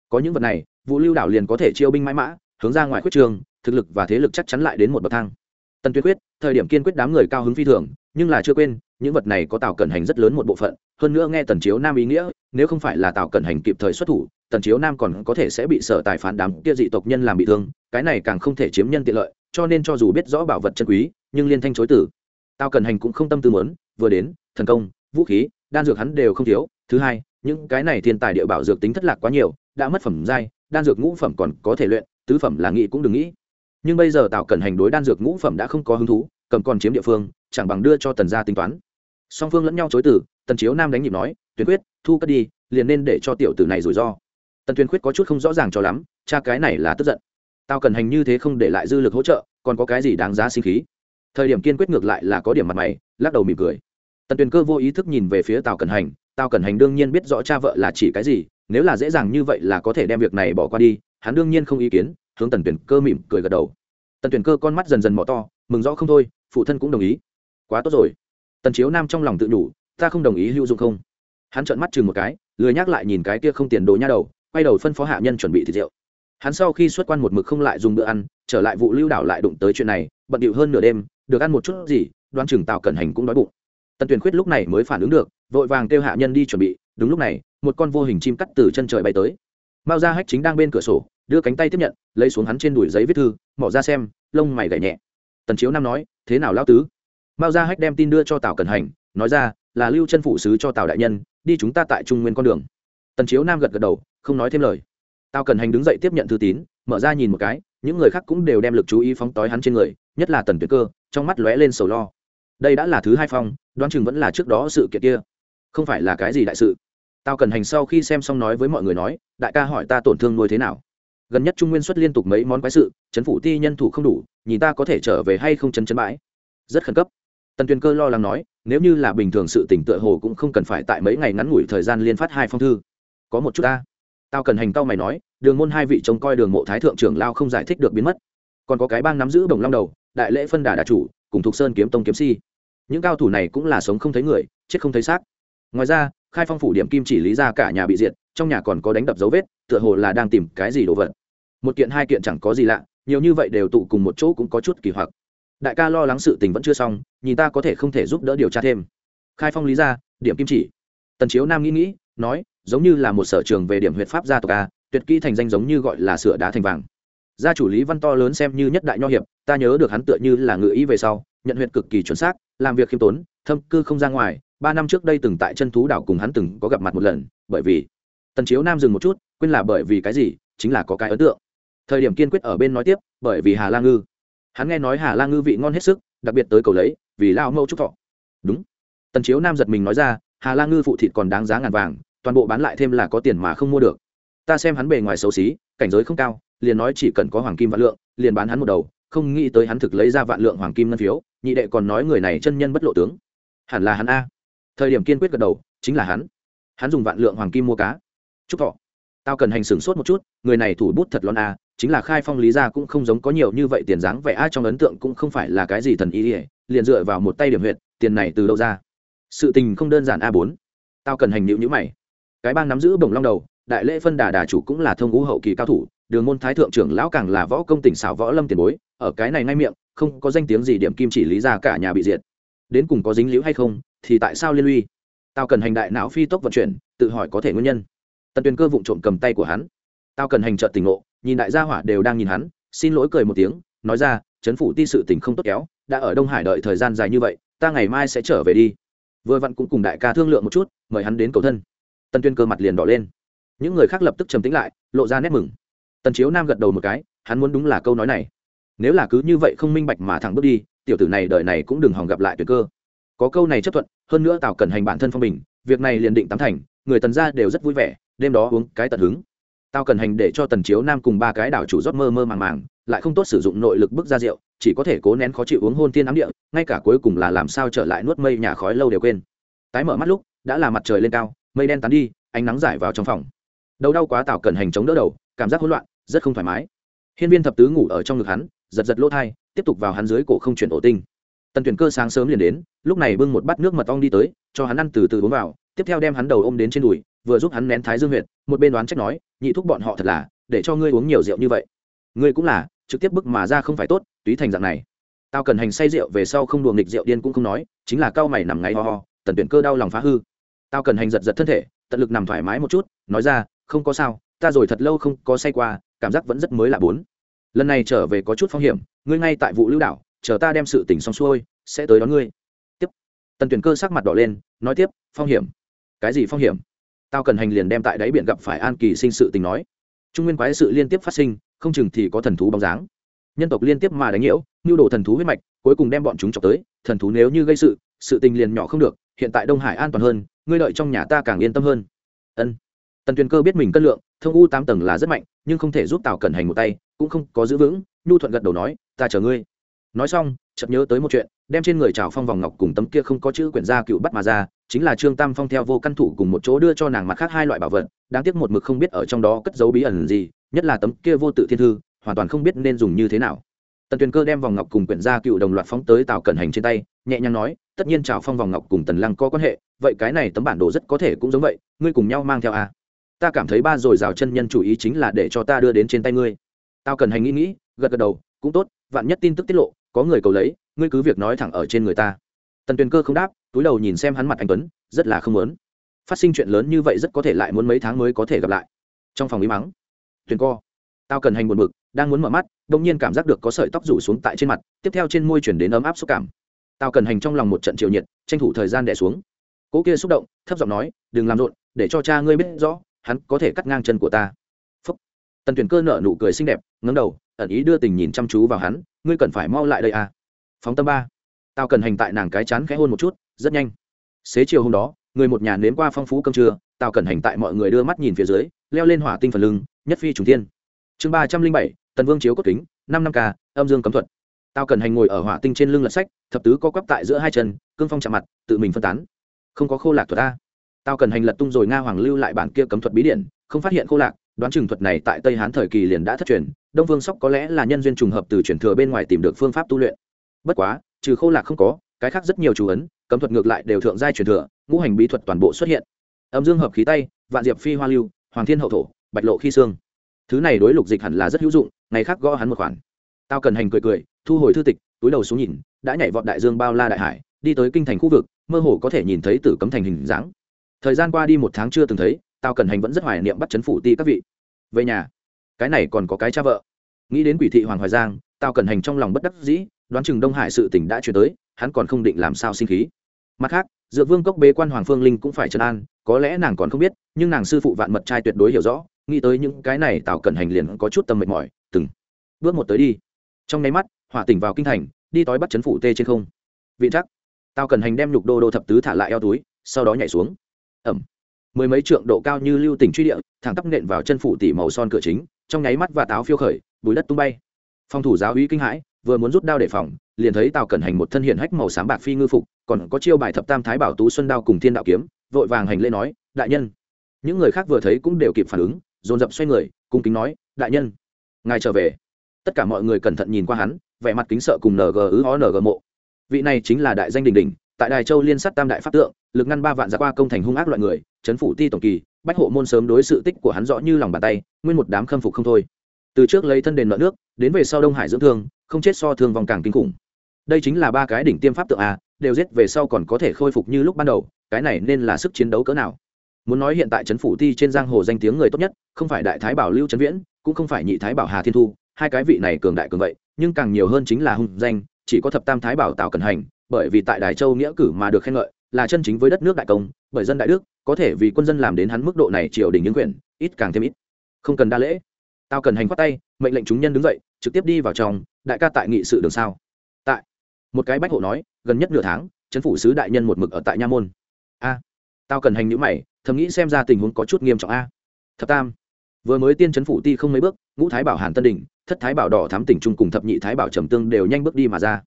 Có những vật này vụ lưu đảo liền có thể chiêu binh mãi mã, hướng ra ngoài quyết trường, thực lực và thế lực chắc chắn lại đến một bậc thang. Tần tuyết quyết, thời điểm kiên quyết đám người cao hứng phi thường, nhưng là chưa quên, những vật này có tào cẩn hành rất lớn một bộ phận, hơn nữa nghe tần chiếu nam ý nghĩa nếu không phải là tào cẩn hành kịp thời xuất thủ tần chiếu nam còn có thể sẽ bị sở tài phán đám kia dị tộc nhân làm bị thương cái này càng không thể chiếm nhân tiện lợi cho nên cho dù biết rõ bảo vật chân quý nhưng liên thanh chối tử. Tào cẩn hành cũng không tâm tư muốn, vừa đến thần công vũ khí đan dược hắn đều không thiếu. Thứ hai những cái này thiên tài địa bảo dược tính thất lạc quá nhiều đã mất phẩm giai đan dược ngũ phẩm còn có thể luyện tứ phẩm là nghĩ cũng đừng nghĩ. Nhưng bây giờ tào cẩn hành đối đan dược ngũ phẩm đã không có hứng thú cầm còn chiếm địa phương chẳng bằng đưa cho tần gia tính toán. Song phương lẫn nhau chối từ tần chiếu nam đánh nhịp nói tuyệt quyết thu cất đi, liền nên để cho tiểu tử này rủi ro. Tần tuyên quyết có chút không rõ ràng cho lắm, cha cái này là tức giận. Tao cần hành như thế không để lại dư lực hỗ trợ, còn có cái gì đáng giá sinh khí? Thời điểm kiên quyết ngược lại là có điểm mặt mày, lắc đầu mỉm cười. Tần tuyền cơ vô ý thức nhìn về phía tào cần hành, tào cần hành đương nhiên biết rõ cha vợ là chỉ cái gì, nếu là dễ dàng như vậy là có thể đem việc này bỏ qua đi, hắn đương nhiên không ý kiến, hướng tần tuyển cơ mỉm cười gật đầu. Tần tuyển cơ con mắt dần dần mỏ to, mừng rõ không thôi, phụ thân cũng đồng ý. Quá tốt rồi. Tần chiếu nam trong lòng tự nhủ, ta không đồng ý hữu dụng không? Hắn trợn mắt chừng một cái, lười nhắc lại nhìn cái kia không tiền đồ nha đầu, quay đầu phân phó hạ nhân chuẩn bị thịt rượu. Hắn sau khi xuất quan một mực không lại dùng bữa ăn, trở lại vụ lưu đảo lại đụng tới chuyện này, bận điệu hơn nửa đêm, được ăn một chút gì, đoan chừng tào cẩn hành cũng đói bụng. Tần tuyển khuyết lúc này mới phản ứng được, vội vàng kêu hạ nhân đi chuẩn bị, đúng lúc này, một con vô hình chim cắt từ chân trời bay tới. Mao ra hách chính đang bên cửa sổ, đưa cánh tay tiếp nhận, lấy xuống hắn trên đùi giấy viết thư, mỏ ra xem, lông mày gảy nhẹ. Tần chiếu nam nói, thế nào lao tứ? Mao ra hách đem tin đưa cho tào cẩn hành, nói ra là lưu chân phụ sứ cho tào đại nhân, đi chúng ta tại trung nguyên con đường. Tần chiếu nam gật gật đầu, không nói thêm lời. Tào cần hành đứng dậy tiếp nhận thư tín, mở ra nhìn một cái, những người khác cũng đều đem lực chú ý phóng tói hắn trên người, nhất là tần tuyệt cơ, trong mắt lóe lên sầu lo. Đây đã là thứ hai phong, đoán chừng vẫn là trước đó sự kiện kia. Không phải là cái gì đại sự. Tao cần hành sau khi xem xong nói với mọi người nói, đại ca hỏi ta tổn thương nuôi thế nào? Gần nhất trung nguyên xuất liên tục mấy món quái sự, chấn phủ ti nhân thủ không đủ, nhìn ta có thể trở về hay không chấn chấn bãi? Rất khẩn cấp. Tần tuyền cơ lo lắng nói nếu như là bình thường sự tỉnh tựa hồ cũng không cần phải tại mấy ngày ngắn ngủi thời gian liên phát hai phong thư. Có một chút ta. Tao cần hành tao mày nói, đường môn hai vị trông coi đường mộ thái thượng trưởng lao không giải thích được biến mất. Còn có cái bang nắm giữ đồng long đầu, đại lễ phân đà đà chủ, cùng thục sơn kiếm tông kiếm si. Những cao thủ này cũng là sống không thấy người, chết không thấy xác. Ngoài ra, khai phong phủ điểm kim chỉ lý ra cả nhà bị diệt, trong nhà còn có đánh đập dấu vết, tựa hồ là đang tìm cái gì đồ vật. Một kiện hai kiện chẳng có gì lạ, nhiều như vậy đều tụ cùng một chỗ cũng có chút kỳ hoặc đại ca lo lắng sự tình vẫn chưa xong, nhìn ta có thể không thể giúp đỡ điều tra thêm. Khai phong lý ra, điểm kim chỉ. Tần chiếu nam nghĩ nghĩ, nói, giống như là một sở trường về điểm huyện pháp gia tộc a, tuyệt kỹ thành danh giống như gọi là sửa đá thành vàng. Gia chủ lý văn to lớn xem như nhất đại nho hiệp, ta nhớ được hắn tựa như là ngự ý về sau, nhận huyện cực kỳ chuẩn xác, làm việc khiêm tốn, thâm cư không ra ngoài, ba năm trước đây từng tại chân thú đảo cùng hắn từng có gặp mặt một lần, bởi vì tần chiếu nam dừng một chút, quên là bởi vì cái gì, chính là có cái ấn tượng. Thời điểm kiên quyết ở bên nói tiếp, bởi vì hà la ngư hắn nghe nói hà la ngư vị ngon hết sức, đặc biệt tới cầu lấy, vì lao mâu trúc thọ. Đúng. Tần chiếu nam giật mình nói ra, hà la ngư phụ thịt còn đáng giá ngàn vàng, toàn bộ bán lại thêm là có tiền mà không mua được. Ta xem hắn bề ngoài xấu xí, cảnh giới không cao, liền nói chỉ cần có hoàng kim vạn lượng, liền bán hắn một đầu, không nghĩ tới hắn thực lấy ra vạn lượng hoàng kim ngân phiếu, nhị đệ còn nói người này chân nhân bất lộ tướng. Hẳn là hắn a. Thời điểm kiên quyết gật đầu, chính là hắn. Hắn dùng vạn lượng hoàng kim mua cá. Trúc thọ. Tao cần hành sửng sốt một chút, người này thủ bút thật lon a chính là khai phong lý ra cũng không giống có nhiều như vậy tiền dáng vẻ, a, trong ấn tượng cũng không phải là cái gì thần ý ỉa liền dựa vào một tay điểm huyện tiền này từ đâu ra? Sự tình không đơn giản a bốn. Tao cần hành nhịu nhữ mày. Cái bang nắm giữ bồng long đầu, đại lễ phân đà đà chủ cũng là thông ngũ hậu kỳ cao thủ, đường môn thái thượng trưởng lão càng là võ công tỉnh xảo võ lâm tiền bối, ở cái này ngay miệng, không có danh tiếng gì điểm kim chỉ lý ra cả nhà bị diệt. Đến cùng có dính liễu hay không, thì tại sao liên lụy tao cần hành đại não phi tốc vận chuyển, tự hỏi có thể nguyên nhân. Tần tuyền cơ vụng trộm cầm tay của hắn. Tao cần hành trợ tỉnh ngộ nhìn đại gia hỏa đều đang nhìn hắn, xin lỗi cười một tiếng, nói ra chấn phủ ti sự tình không tốt kéo, đã ở đông hải đợi thời gian dài như vậy, ta ngày mai sẽ trở về đi. Vừa vặn cũng cùng đại ca thương lượng một chút, mời hắn đến cầu thân. Tân tuyên cơ mặt liền đỏ lên. Những người khác lập tức trầm tính lại, lộ ra nét mừng. Tần chiếu nam gật đầu một cái, hắn muốn đúng là câu nói này. Nếu là cứ như vậy không minh bạch mà thẳng bước đi, tiểu tử này đời này cũng đừng hòng gặp lại tuyệt cơ. Có câu này chấp thuận, hơn nữa tào cần hành bản thân phong bình, việc này liền định tám thành, người tần gia đều rất vui vẻ, đêm đó uống cái tận hứng tao cần hành để cho tần chiếu nam cùng ba cái đảo chủ rót mơ mơ màng màng, lại không tốt sử dụng nội lực bức ra rượu, chỉ có thể cố nén khó chịu uống hôn tiên ám địa, ngay cả cuối cùng là làm sao trở lại nuốt mây nhà khói lâu đều quên. Tái mở mắt lúc, đã là mặt trời lên cao, mây đen tán đi, ánh nắng giải vào trong phòng. Đầu đau quá tào cần hành chống đỡ đầu, cảm giác hỗn loạn, rất không thoải mái. Hiên viên thập tứ ngủ ở trong ngực hắn, giật giật lỗ thai, tiếp tục vào hắn dưới cổ không chuyển ổ tinh. Tần tuyển cơ sáng sớm liền đến, lúc này bưng một bát nước mật ong đi tới, cho hắn ăn từ từ uống vào, tiếp theo đem hắn đầu ôm đến trên đùi, vừa giúp hắn nén thái dương huyệt, một bên đoán trách nói nhị thúc bọn họ thật là, để cho ngươi uống nhiều rượu như vậy. Ngươi cũng là, trực tiếp bức mà ra không phải tốt, túy thành dạng này. Tao cần hành say rượu về sau không đùa nghịch rượu điên cũng không nói, chính là cao mày nằm ngáy ho ho, tần tuyển cơ đau lòng phá hư. Tao cần hành giật giật thân thể, tận lực nằm thoải mái một chút, nói ra, không có sao, ta rồi thật lâu không có say qua, cảm giác vẫn rất mới là bốn. Lần này trở về có chút phong hiểm, ngươi ngay tại vụ lưu đảo, chờ ta đem sự tỉnh xong xuôi, sẽ tới đón ngươi. Tiếp. Tần tuyển cơ sắc mặt đỏ lên, nói tiếp, phong hiểm. Cái gì phong hiểm? Tao cần hành liền đem tại đáy biển gặp phải an kỳ sinh sự tình nói. Trung nguyên quái sự liên tiếp phát sinh, không chừng thì có thần thú bóng dáng. Nhân tộc liên tiếp mà đánh nhiễu, nhu đồ thần thú huyết mạch, cuối cùng đem bọn chúng chọc tới, thần thú nếu như gây sự sự tình liền nhỏ không được, hiện tại đông hải an toàn hơn, ngươi đợi trong nhà ta càng yên tâm hơn. Ân. Tần tuyền cơ biết mình cân lượng, thông u tám tầng là rất mạnh, nhưng không thể giúp tào cẩn hành một tay, cũng không có giữ vững, nhu thuận gật đầu nói, ta chờ ngươi. Nói xong, chợt nhớ tới một chuyện đem trên người trào phong vòng ngọc cùng tấm kia không có chữ quyển gia cựu bắt mà ra, chính là trương tam phong theo vô căn thủ cùng một chỗ đưa cho nàng mặt khác hai loại bảo vật, đáng tiếc một mực không biết ở trong đó cất dấu bí ẩn gì, nhất là tấm kia vô tự thiên thư, hoàn toàn không biết nên dùng như thế nào tần tuyền cơ đem vòng ngọc cùng quyển gia cựu đồng loạt phóng tới tào cẩn hành trên tay, nhẹ nhàng nói, tất nhiên trào phong vòng ngọc cùng tần lăng có quan hệ, vậy cái này tấm bản đồ rất có thể cũng giống vậy, ngươi cùng nhau mang theo à. ta cảm thấy ba rồi rào chân nhân chủ ý chính là để cho ta đưa đến trên tay ngươi tao cần hành nghĩ nghĩ, gật gật đầu, cũng tốt, vạn nhất tin tức tiết lộ, có người cầu lấy ngươi cứ việc nói thẳng ở trên người ta. Tần tuyền cơ không đáp, túi đầu nhìn xem hắn mặt anh tuấn, rất là không muốn. Phát sinh chuyện lớn như vậy rất có thể lại muốn mấy tháng mới có thể gặp lại. Trong phòng y mắng, tuyền co, tao cần hành buồn bực, đang muốn mở mắt đông nhiên cảm giác được có sợi tóc rủ xuống tại trên mặt, tiếp theo trên môi chuyển đến ấm áp xúc cảm. Tao cần hành trong lòng một trận triệu nhiệt, tranh thủ thời gian đẻ xuống. Cỗ kia xúc động, thấp giọng nói, đừng làm rộn, để cho cha ngươi biết rõ, hắn có thể cắt ngang chân của ta. Phúc. tần tuyển cơ nở nụ cười xinh đẹp ngấm đầu, ẩn ý đưa tình nhìn chăm chú vào hắn, ngươi cần phải mau lại đây à phóng tâm ba. Tao cần hành tại nàng cái chán khẽ hôn một chút rất nhanh. Xế chiều hôm đó người một nhà nếm qua phong phú cơm trưa tao cần hành tại mọi người đưa mắt nhìn phía dưới leo lên hỏa tinh phần lưng nhất phi trùng thiên. Chương ba trăm linh bảy tần vương chiếu cốt kính năm năm k, âm dương cấm thuật. Tao cần hành ngồi ở hỏa tinh trên lưng lật sách thập tứ có quắp tại giữa hai chân cương phong chạm mặt tự mình phân tán. Không có khô lạc thuật ta tao cần hành lật tung rồi nga hoàng lưu lại bản kia cấm thuật bí điển không phát hiện khô lạc đoán chừng thuật này tại tây hán thời kỳ liền đã thất truyền đông vương sóc có lẽ là nhân duyên trùng hợp từ truyền thừa bên ngoài tìm được phương pháp tu luyện bất quá, trừ khô lạc không có, cái khác rất nhiều chú ấn, cấm thuật ngược lại đều thượng giai truyền thừa, ngũ hành bí thuật toàn bộ xuất hiện. Âm dương hợp khí tay, vạn diệp phi hoa lưu, hoàng thiên hậu thổ, bạch lộ khi xương. Thứ này đối lục dịch hẳn là rất hữu dụng, ngày khác gõ hắn một khoản. Tao cần hành cười cười, thu hồi thư tịch, túi đầu xuống nhìn, đã nhảy vọt đại dương bao la đại hải, đi tới kinh thành khu vực, mơ hồ có thể nhìn thấy tử cấm thành hình dáng. Thời gian qua đi một tháng chưa từng thấy, tao cần hành vẫn rất hoài niệm bắt chấn phủ ti các vị. Về nhà, cái này còn có cái cha vợ. Nghĩ đến quỷ thị hoàng hoài giang tao cần hành trong lòng bất đắc dĩ, đoán chừng đông hải sự tỉnh đã chuyển tới, hắn còn không định làm sao sinh khí. Mặt khác dược vương cốc bế quan hoàng phương linh cũng phải trấn an, có lẽ nàng còn không biết, nhưng nàng sư phụ vạn mật trai tuyệt đối hiểu rõ, nghĩ tới những cái này tào cẩn hành liền có chút tâm mệt mỏi, từng, bước một tới đi. Trong nháy mắt, hỏa tỉnh vào kinh thành, đi tói bắt chấn phủ tê trên không. Vị chắc tao cần hành đem nhục đô đô thập tứ thả lại eo túi, sau đó nhảy xuống. Ẩm, mười mấy trượng độ cao như lưu tỉnh truy địa, thẳng tắp nện vào chân phủ tỉ màu son cửa chính, trong nháy mắt và táo phiêu khởi, bùi đất tung bay phòng thủ giáo uy kinh hãi, vừa muốn rút đao để phòng, liền thấy tào cẩn hành một thân hiện hách màu xám bạc phi ngư phục, còn có chiêu bài thập tam thái bảo tú xuân đao cùng thiên đạo kiếm, vội vàng hành lễ nói, đại nhân. Những người khác vừa thấy cũng đều kịp phản ứng, dồn dập xoay người, cung kính nói, đại nhân, ngài trở về. Tất cả mọi người cẩn thận nhìn qua hắn, vẻ mặt kính sợ cùng ng ứ ó ng mộ. Vị này chính là đại danh đình đình tại đài châu liên sát tam đại pháp tượng, lực ngăn ba vạn ra qua công thành hung ác loại người, chấn phủ ti tổng kỳ, bách hộ môn sớm đối sự tích của hắn rõ như lòng bàn tay, nguyên một đám khâm phục không thôi từ trước lấy thân đền nợ nước, đến về sau đông hải dưỡng thương, không chết so thương vòng càng kinh khủng. Đây chính là ba cái đỉnh tiêm pháp tượng a, đều giết về sau còn có thể khôi phục như lúc ban đầu, cái này nên là sức chiến đấu cỡ nào? Muốn nói hiện tại trấn phủ ti trên giang hồ danh tiếng người tốt nhất, không phải đại thái bảo lưu trấn viễn, cũng không phải nhị thái bảo hà thiên thu, hai cái vị này cường đại cường vậy, nhưng càng nhiều hơn chính là hung danh, chỉ có thập tam thái bảo tào cần hành, bởi vì tại đài châu nghĩa cử mà được khen ngợi, là chân chính với đất nước đại công, bởi dân đại đức, có thể vì quân dân làm đến hắn mức độ này triều đình những quyền, ít càng thêm ít. Không cần đa lễ tao cần hành khoát tay, mệnh lệnh chúng nhân đứng dậy, trực tiếp đi vào trong, đại ca tại nghị sự đường sao. Tại. Một cái bách hộ nói, gần nhất nửa tháng, chấn phủ sứ đại nhân một mực ở tại nha môn. A. Tao cần hành nhữ mày, thầm nghĩ xem ra tình huống có chút nghiêm trọng a. Thập tam. Vừa mới tiên chấn phủ ti không mấy bước, ngũ thái bảo hàn tân đình thất thái bảo đỏ thám tỉnh trung cùng thập nhị thái bảo trầm tương đều nhanh bước đi mà ra.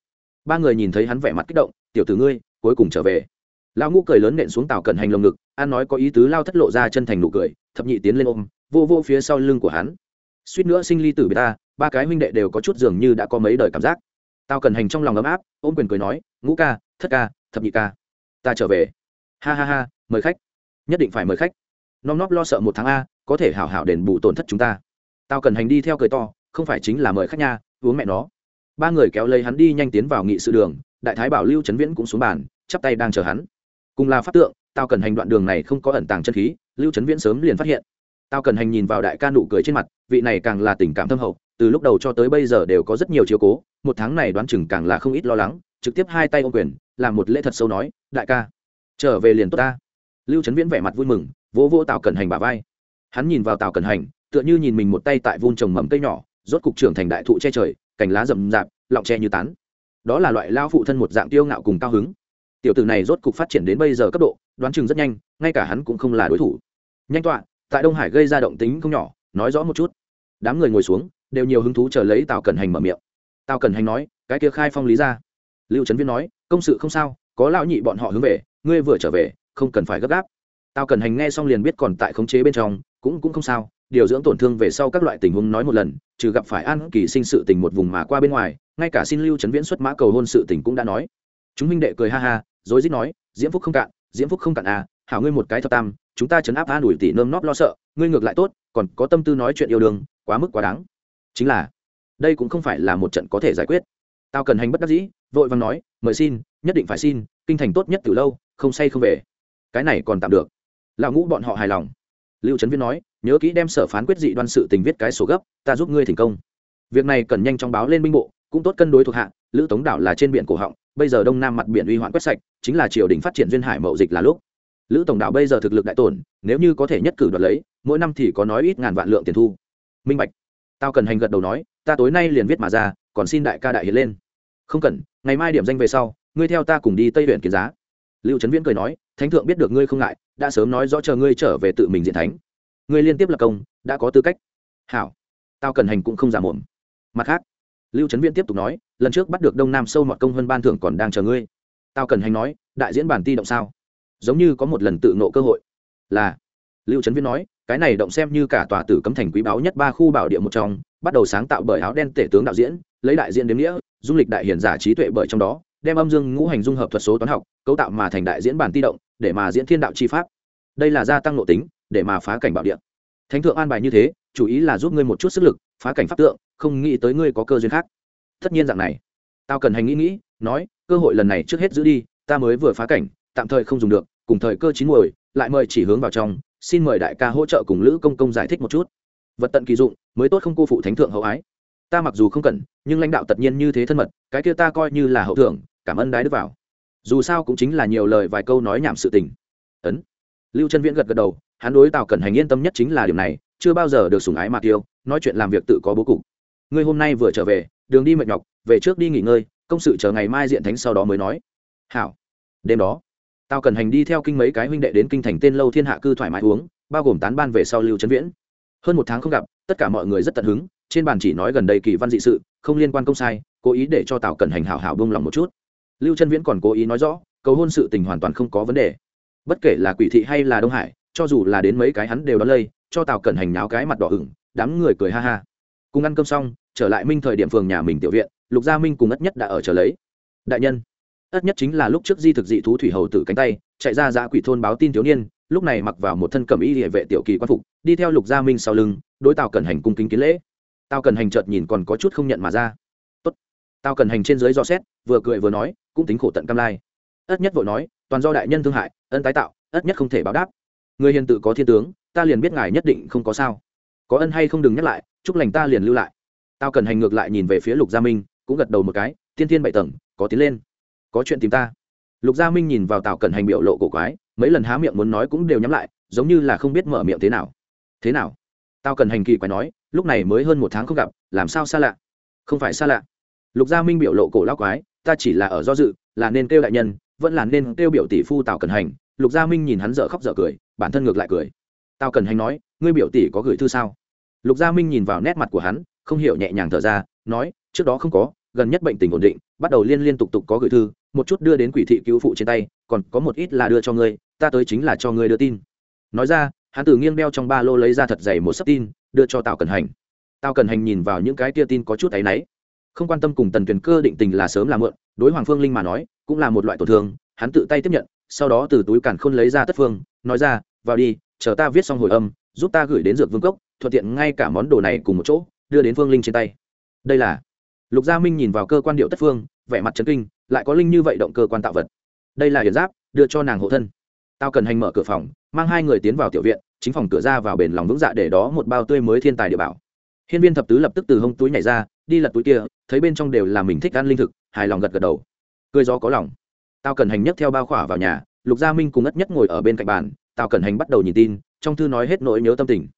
Ba người nhìn thấy hắn vẻ mặt kích động, tiểu tử ngươi, cuối cùng trở về. Lão ngũ cười lớn nện xuống tàu cận hành lồng ngực, an nói có ý tứ lao thất lộ ra chân thành nụ cười, thập nhị tiến lên ôm, vô vô phía sau lưng của hắn suýt nữa sinh ly tử bê ta, ba cái huynh đệ đều có chút dường như đã có mấy đời cảm giác. Tao cần hành trong lòng ấm áp, ôm quyền cười nói, ngũ ca, thất ca, thập nhị ca, ta trở về. Ha ha ha, mời khách. Nhất định phải mời khách. Nom nóp lo sợ một tháng a, có thể hảo hảo đền bù tổn thất chúng ta. Tao cần hành đi theo cười to, không phải chính là mời khách nha, uống mẹ nó. Ba người kéo lấy hắn đi nhanh tiến vào nghị sự đường, đại thái bảo lưu trấn viễn cũng xuống bàn, chắp tay đang chờ hắn. Cùng là phát tượng, tao cần hành đoạn đường này không có ẩn tàng chân khí, lưu trấn viễn sớm liền phát hiện. Tao cần hành nhìn vào đại ca nụ cười trên mặt vị này càng là tình cảm thâm hậu, từ lúc đầu cho tới bây giờ đều có rất nhiều chiếu cố, một tháng này đoán chừng càng là không ít lo lắng, trực tiếp hai tay ô quyền, làm một lễ thật sâu nói, đại ca, trở về liền tốt ta. Lưu trấn viễn vẻ mặt vui mừng, vỗ vỗ tào cẩn hành bà vai. Hắn nhìn vào tào cẩn hành, tựa như nhìn mình một tay tại vun trồng mầm cây nhỏ, rốt cục trưởng thành đại thụ che trời, cành lá rậm rạp, lọng che như tán. Đó là loại lao phụ thân một dạng tiêu ngạo cùng cao hứng. Tiểu tử này rốt cục phát triển đến bây giờ cấp độ, đoán chừng rất nhanh, ngay cả hắn cũng không là đối thủ. Nhanh tọa, tại đông hải gây ra động tính không nhỏ nói rõ một chút. Đám người ngồi xuống, đều nhiều hứng thú chờ lấy tào cẩn hành mở miệng. Tào cẩn hành nói, cái kia khai phong lý ra. Lưu trấn viên nói, công sự không sao, có lão nhị bọn họ hướng về, ngươi vừa trở về, không cần phải gấp gáp. Tào cẩn hành nghe xong liền biết còn tại khống chế bên trong, cũng cũng không sao, điều dưỡng tổn thương về sau các loại tình huống nói một lần, trừ gặp phải an kỳ sinh sự tình một vùng mà qua bên ngoài, ngay cả xin lưu trấn viễn xuất mã cầu hôn sự tình cũng đã nói. Chúng minh đệ cười ha ha rồi dít nói, diễm phúc không cạn, diễm phúc không cạn à hảo ngươi một cái thập tam chúng ta chấn áp an ủi tỷ nơm nóp lo sợ, ngươi ngược lại tốt, còn có tâm tư nói chuyện yêu đương, quá mức quá đáng. Chính là, đây cũng không phải là một trận có thể giải quyết. Tao cần hành bất đắc dĩ, vội vàng nói, mời xin, nhất định phải xin, kinh thành tốt nhất từ lâu, không say không về. Cái này còn tạm được. Lão ngũ bọn họ hài lòng. Lưu trấn viên nói, nhớ kỹ đem sở phán quyết dị đoan sự tình viết cái sổ gấp, ta giúp ngươi thành công. Việc này cần nhanh chóng báo lên binh bộ, cũng tốt cân đối thuộc hạ, lữ tống đảo là trên biển cổ họng, bây giờ đông nam mặt biển uy hoạn quét sạch, chính là triều đình phát triển duyên hải mậu dịch là lúc lữ tổng đảo bây giờ thực lực đại tổn, nếu như có thể nhất cử đoạt lấy, mỗi năm thì có nói ít ngàn vạn lượng tiền thu. Minh bạch. Tao cần hành gật đầu nói, ta tối nay liền viết mà ra, còn xin đại ca đại hiện lên. Không cần, ngày mai điểm danh về sau, ngươi theo ta cùng đi tây huyện kiến giá. Lưu trấn viễn cười nói, thánh thượng biết được ngươi không ngại, đã sớm nói rõ chờ ngươi trở về tự mình diện thánh. Ngươi liên tiếp lập công, đã có tư cách. Hảo. Tao cần hành cũng không giả mồm. Mặt khác, lưu trấn viễn tiếp tục nói, lần trước bắt được đông nam sâu mọt công hơn ban thưởng còn đang chờ ngươi. Tao cần hành nói, đại diễn bản ti động sao? Giống như có một lần tự nộ cơ hội. Là, lưu trấn viễn nói, cái này động xem như cả tòa tử cấm thành quý báu nhất ba khu bảo địa một trong, bắt đầu sáng tạo bởi áo đen tể tướng đạo diễn, lấy đại diễn đến nghĩa, dung lịch đại hiền giả trí tuệ bởi trong đó, đem âm dương ngũ hành dung hợp thuật số toán học, cấu tạo mà thành đại diễn bản ti động, để mà diễn thiên đạo chi pháp. Đây là gia tăng nội tính, để mà phá cảnh bảo địa. Thánh thượng an bài như thế, chủ ý là giúp ngươi một chút sức lực, phá cảnh pháp tượng, không nghĩ tới ngươi có cơ duyên khác. Tất nhiên dạng này. Tao cần hành nghĩ nghĩ, nói, cơ hội lần này trước hết giữ đi, ta mới vừa phá cảnh tạm thời không dùng được, cùng thời cơ chín muồi, lại mời chỉ hướng vào trong, xin mời đại ca hỗ trợ cùng lữ công công giải thích một chút. Vật tận kỳ dụng, mới tốt không cô phụ thánh thượng hậu ái. Ta mặc dù không cần, nhưng lãnh đạo tất nhiên như thế thân mật, cái kia ta coi như là hậu thưởng. cảm ơn đái đức vào. Dù sao cũng chính là nhiều lời vài câu nói nhảm sự tình. Ấn. Lưu trân viễn gật gật đầu, hắn đối tào cẩn hành yên tâm nhất chính là điều này, chưa bao giờ được sủng ái mà tiêu, nói chuyện làm việc tự có bố cục. Ngươi hôm nay vừa trở về, đường đi mệt nhọc, về trước đi nghỉ ngơi, công sự chờ ngày mai diện thánh sau đó mới nói. Hảo. Đêm đó tao cần hành đi theo kinh mấy cái huynh đệ đến kinh thành tên lâu thiên hạ cư thoải mái uống, bao gồm tán ban về sau lưu trấn viễn. Hơn một tháng không gặp, tất cả mọi người rất tận hứng, trên bàn chỉ nói gần đây kỳ văn dị sự, không liên quan công sai, cố ý để cho tào cần hành hảo hảo bông lòng một chút. Lưu trân viễn còn cố ý nói rõ, cầu hôn sự tình hoàn toàn không có vấn đề. Bất kể là quỷ thị hay là đông hải, cho dù là đến mấy cái hắn đều đón lây, cho tào cẩn hành náo cái mặt đỏ ửng, đám người cười ha ha. Cùng ăn cơm xong, trở lại minh thời điểm phường nhà mình tiểu viện, lục gia minh cùng ất nhất đã ở chờ lấy. Đại nhân ất nhất chính là lúc trước di thực dị thú thủy hầu tử cánh tay, chạy ra giã quỷ thôn báo tin thiếu niên, lúc này mặc vào một thân cẩm y địa vệ tiểu kỳ quan phục, đi theo lục gia minh sau lưng, đối tào cần hành cung kính kiến lễ. Tào cần hành chợt nhìn còn có chút không nhận mà ra. Tốt. Tào cần hành trên dưới do xét, vừa cười vừa nói, cũng tính khổ tận cam lai. Ất nhất vội nói, toàn do đại nhân thương hại, ân tái tạo ất nhất không thể báo đáp. Người hiền tự có thiên tướng, ta liền biết ngài nhất định không có sao. Có ân hay không đừng nhắc lại, chúc lành ta liền lưu lại. Tao cần hành ngược lại nhìn về phía lục gia minh, cũng gật đầu một cái, thiên thiên bảy tầng, có tiến lên có chuyện tìm ta. Lục gia minh nhìn vào tào Cẩn hành biểu lộ cổ quái, mấy lần há miệng muốn nói cũng đều nhắm lại, giống như là không biết mở miệng thế nào. Thế nào? Tào Cẩn hành kỳ quái nói, lúc này mới hơn một tháng không gặp, làm sao xa lạ? Không phải xa lạ. Lục gia minh biểu lộ cổ lao quái, ta chỉ là ở do dự, là nên kêu đại nhân, vẫn là nên kêu biểu tỷ phu tào Cẩn hành. Lục gia minh nhìn hắn dở khóc dở cười, bản thân ngược lại cười. Tào Cẩn hành nói, ngươi biểu tỷ có gửi thư sao? Lục gia minh nhìn vào nét mặt của hắn, không hiểu nhẹ nhàng thở ra, nói, trước đó không có, gần nhất bệnh tình ổn định, bắt đầu liên liên tục tục có gửi thư một chút đưa đến quỷ thị cứu phụ trên tay, còn có một ít là đưa cho ngươi, ta tới chính là cho ngươi đưa tin. Nói ra, hắn từ nghiêng đeo trong ba lô lấy ra thật dày một sấp tin, đưa cho tào cần hành. Tào cần hành nhìn vào những cái tia tin có chút áy náy. Không quan tâm cùng tần tuyền cơ định tình là sớm là mượn đối hoàng phương linh mà nói, cũng là một loại tổn thương, hắn tự tay tiếp nhận, sau đó từ túi càn khôn lấy ra tất phương, nói ra, vào đi, chờ ta viết xong hồi âm, giúp ta gửi đến dược vương cốc, thuận tiện ngay cả món đồ này cùng một chỗ, đưa đến phương linh trên tay. Đây là lục gia minh nhìn vào cơ quan điệu tất phương, vẻ mặt trấn kinh lại có linh như vậy động cơ quan tạo vật. Đây là hiền giáp, đưa cho nàng hộ thân. Tao cần hành mở cửa phòng, mang hai người tiến vào tiểu viện, chính phòng cửa ra vào bền lòng vững dạ để đó một bao tươi mới thiên tài địa bảo. Hiên viên thập tứ lập tức từ hông túi nhảy ra, đi lật túi kia, thấy bên trong đều là mình thích ăn linh thực, hài lòng gật gật đầu. Cười gió có lòng. Tao cần hành nhất theo bao khỏa vào nhà, lục gia minh cùng ất nhất ngồi ở bên cạnh bàn tào cẩn hành bắt đầu nhìn tin, trong thư nói hết nỗi nhớ tâm tình.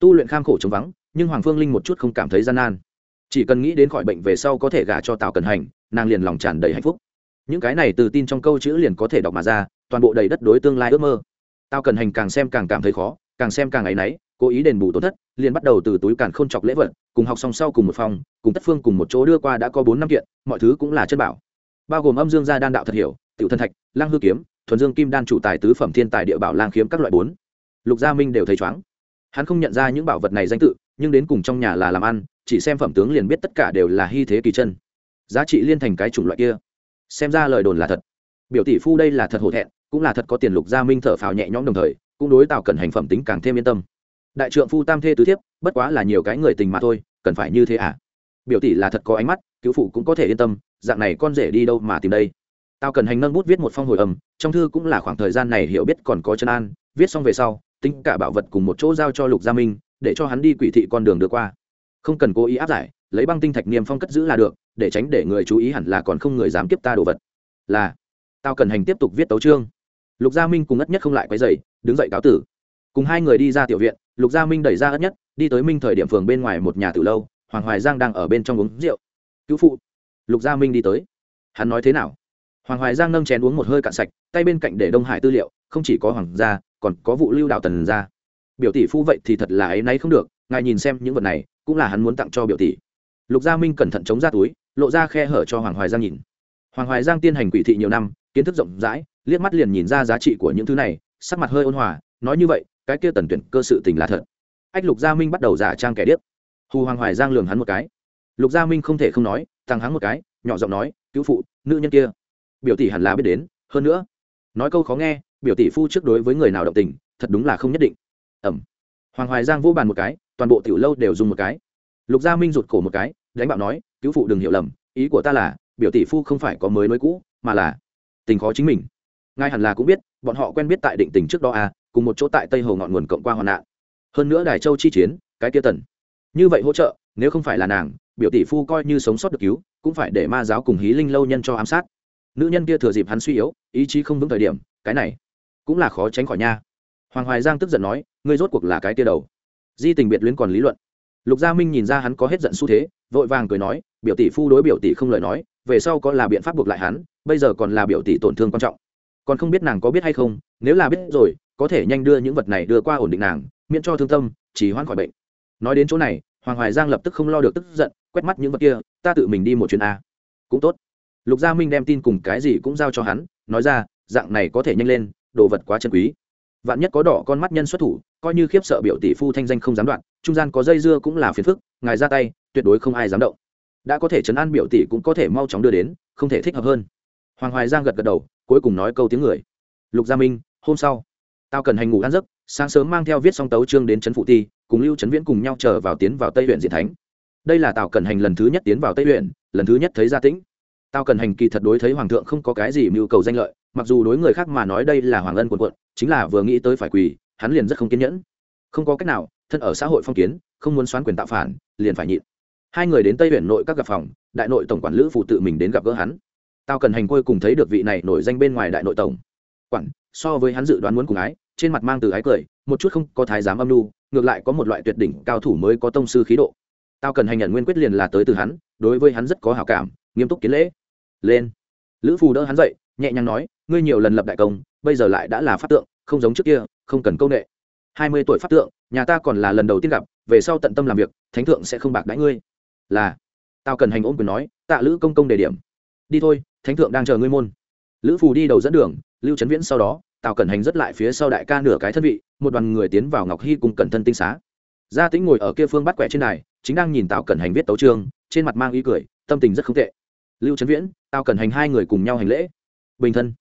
Tu luyện kham khổ chống vắng, nhưng hoàng phương linh một chút không cảm thấy gian nan. Chỉ cần nghĩ đến khỏi bệnh về sau có thể gả cho tào cẩn hành nàng liền lòng tràn đầy hạnh phúc. Những cái này từ tin trong câu chữ liền có thể đọc mà ra, toàn bộ đầy đất đối tương lai ước mơ. Tao cần hành càng xem càng cảm thấy khó, càng xem càng áy náy, cố ý đền bù tổn thất, liền bắt đầu từ túi càn k h ô n chọc lễ vật, cùng học song sau cùng một phòng, cùng tất phương cùng một chỗ đưa qua đã có bốn năm kiện, mọi thứ cũng là chân bảo. Bao gồm âm dương gia đan đạo thật hiểu, tiểu thân thạch, lang hư kiếm, thuần dương kim đan chủ tài tứ phẩm thiên tài địa bảo lang kiếm các loại bốn. Lục gia minh đều thấy chóng hắn không nhận ra những bảo vật này danh tự, nhưng đến cùng trong nhà là làm ăn, chỉ xem phẩm tướng liền biết tất cả đều là hy thế kỳ chân giá trị liên thành cái chủng loại kia. Xem ra lời đồn là thật. Biểu tỷ phu đây là thật hổ thẹn, cũng là thật có tiền lục gia minh thở phào nhẹ nhõm đồng thời, cũng đối tạo cần hành phẩm tính càng thêm yên tâm. Đại trượng phu tam thê tứ thiếp, bất quá là nhiều cái người tình mà thôi, cần phải như thế à? Biểu tỷ là thật có ánh mắt, cứu phụ cũng có thể yên tâm, dạng này con rể đi đâu mà tìm đây? Tao cần hành nâng bút viết một phong hồi âm, trong thư cũng là khoảng thời gian này hiểu biết còn có chân an, viết xong về sau, tính cả bảo vật cùng một chỗ giao cho lục gia minh, để cho hắn đi quỷ thị con đường đưa qua. Không cần cố ý áp giải, lấy băng tinh thạch niềm phong cất giữ là được để tránh để người chú ý hẳn là còn không người dám kiếp ta đồ vật. Là, tao cần hành tiếp tục viết tấu trương lục gia minh cùng ất nhất không lại quấy dày đứng dậy cáo tử. Cùng hai người đi ra tiểu viện, lục gia minh đẩy ra ất nhất, đi tới minh thời điểm phường bên ngoài một nhà từ lâu, hoàng hoài giang đang ở bên trong uống rượu. Cứu phụ. Lục gia minh đi tới. Hắn nói thế nào? Hoàng hoài giang nâng chén uống một hơi cạn sạch, tay bên cạnh để đông hải tư liệu, không chỉ có hoàng gia, còn có vụ lưu đạo tần gia. Biểu tỷ phu vậy thì thật là ấy nay không được, ngài nhìn xem những vật này, cũng là hắn muốn tặng cho biểu tỷ. Lục gia minh cẩn thận chống ra túi lộ ra khe hở cho hoàng hoài giang nhìn. Hoàng hoài giang tiên hành quỷ thị nhiều năm, kiến thức rộng rãi, liếc mắt liền nhìn ra giá trị của những thứ này, sắc mặt hơi ôn hòa, nói như vậy, cái kia tần tuyển cơ sự tình là thật. Ách lục gia minh bắt đầu giả trang kẻ điếc. Hù hoàng hoài giang lường hắn một cái. Lục gia minh không thể không nói, tăng hắn một cái, nhỏ giọng nói, cứu phụ, nữ nhân kia. Biểu tỷ hẳn là biết đến, hơn nữa, nói câu khó nghe, biểu tỷ phu trước đối với người nào động tình, thật đúng là không nhất định. Ẩm. Hoàng hoài giang vô bàn một cái, toàn bộ tiểu lâu đều dùng một cái. Lục gia minh rụt cổ một cái đánh bạo nói, cứu phụ đừng hiểu lầm, ý của ta là, biểu tỷ phu không phải có mới nối cũ, mà là tình khó chính mình. Ngài hẳn là cũng biết, bọn họ quen biết tại định tình trước đó à cùng một chỗ tại tây hồ ngọn nguồn cộng qua hoạn nạn. Hơn nữa đài châu chi chiến, cái kia tần. Như vậy hỗ trợ, nếu không phải là nàng, biểu tỷ phu coi như sống sót được cứu, cũng phải để ma giáo cùng hí linh lâu nhân cho ám sát. Nữ nhân kia thừa dịp hắn suy yếu, ý chí không vững thời điểm, cái này cũng là khó tránh khỏi nha. Hoàng hoài giang tức giận nói, ngươi rốt cuộc là cái tia đầu. Di tình biệt luyến còn lý luận lục gia minh nhìn ra hắn có hết giận xu thế, vội vàng cười nói, biểu tỷ phu đối biểu tỷ không lời nói, về sau có là biện pháp buộc lại hắn, bây giờ còn là biểu tỷ tổn thương quan trọng. Còn không biết nàng có biết hay không, nếu là biết rồi, có thể nhanh đưa những vật này đưa qua ổn định nàng, miễn cho thương tâm, chỉ hoãn khỏi bệnh. Nói đến chỗ này, hoàng hoài giang lập tức không lo được tức giận, quét mắt những vật kia, ta tự mình đi một chuyến a. Cũng tốt. Lục gia minh đem tin cùng cái gì cũng giao cho hắn, nói ra, dạng này có thể nhanh lên, đồ vật quá chân quý. Vạn nhất có đỏ con mắt nhân xuất thủ, coi như khiếp sợ biểu tỷ phu thanh danh không dám đoạn trung gian có dây dưa cũng là phiền phức, ngài ra tay, tuyệt đối không ai dám động. Đã có thể chấn an biểu tỷ cũng có thể mau chóng đưa đến, không thể thích hợp hơn. Hoàng hoài giang gật gật đầu, cuối cùng nói câu tiếng người. Lục gia minh, hôm sau, tao cần hành ngủ ăn giấc, sáng sớm mang theo viết xong tấu chương đến trấn phụ ti, cùng lưu trấn viễn cùng nhau chờ vào tiến vào tây huyện diện thánh. Đây là tào cần hành lần thứ nhất tiến vào tây huyện, lần thứ nhất thấy gia tĩnh. Tao cần hành kỳ thật đối thấy hoàng thượng không có cái gì mưu cầu danh lợi, mặc dù đối người khác mà nói đây là hoàng ân quần quận, chính là vừa nghĩ tới phải quỳ, hắn liền rất không kiên nhẫn. Không có cách nào thân ở xã hội phong kiến, không muốn xoán quyền tạo phản, liền phải nhịn. Hai người đến tây huyện nội các gặp phòng, đại nội tổng quản lữ phụ tự mình đến gặp gỡ hắn. Tao cần hành cuối cùng thấy được vị này nổi danh bên ngoài đại nội tổng. Quản, so với hắn dự đoán muốn cùng ái, trên mặt mang từ ái cười, một chút không có thái giám âm lưu ngược lại có một loại tuyệt đỉnh cao thủ mới có tông sư khí độ. Tao cần hành nhận nguyên quyết liền là tới từ hắn, đối với hắn rất có hảo cảm, nghiêm túc kiến lễ. Lên. Lữ phù đỡ hắn dậy, nhẹ nhàng nói, ngươi nhiều lần lập đại công, bây giờ lại đã là pháp tượng, không giống trước kia, không cần công nghệ hai mươi tuổi pháp tượng, nhà ta còn là lần đầu tiên gặp, về sau tận tâm làm việc, thánh thượng sẽ không bạc đãi ngươi. Là tao cần hành ôm quyền nói, tạ lữ công công đề điểm. Đi thôi, thánh thượng đang chờ ngươi môn. Lữ phù đi đầu dẫn đường, lưu trấn viễn sau đó, tào cẩn hành rất lại phía sau đại ca nửa cái thân vị, một đoàn người tiến vào ngọc hy cùng cẩn thân tinh xá. Gia tĩnh ngồi ở kia phương bắt quẹ trên này chính đang nhìn tào cẩn hành viết tấu trương trên mặt mang ý cười, tâm tình rất không tệ. Lưu trấn viễn, tào cẩn hành hai người cùng nhau hành lễ. Bình thân.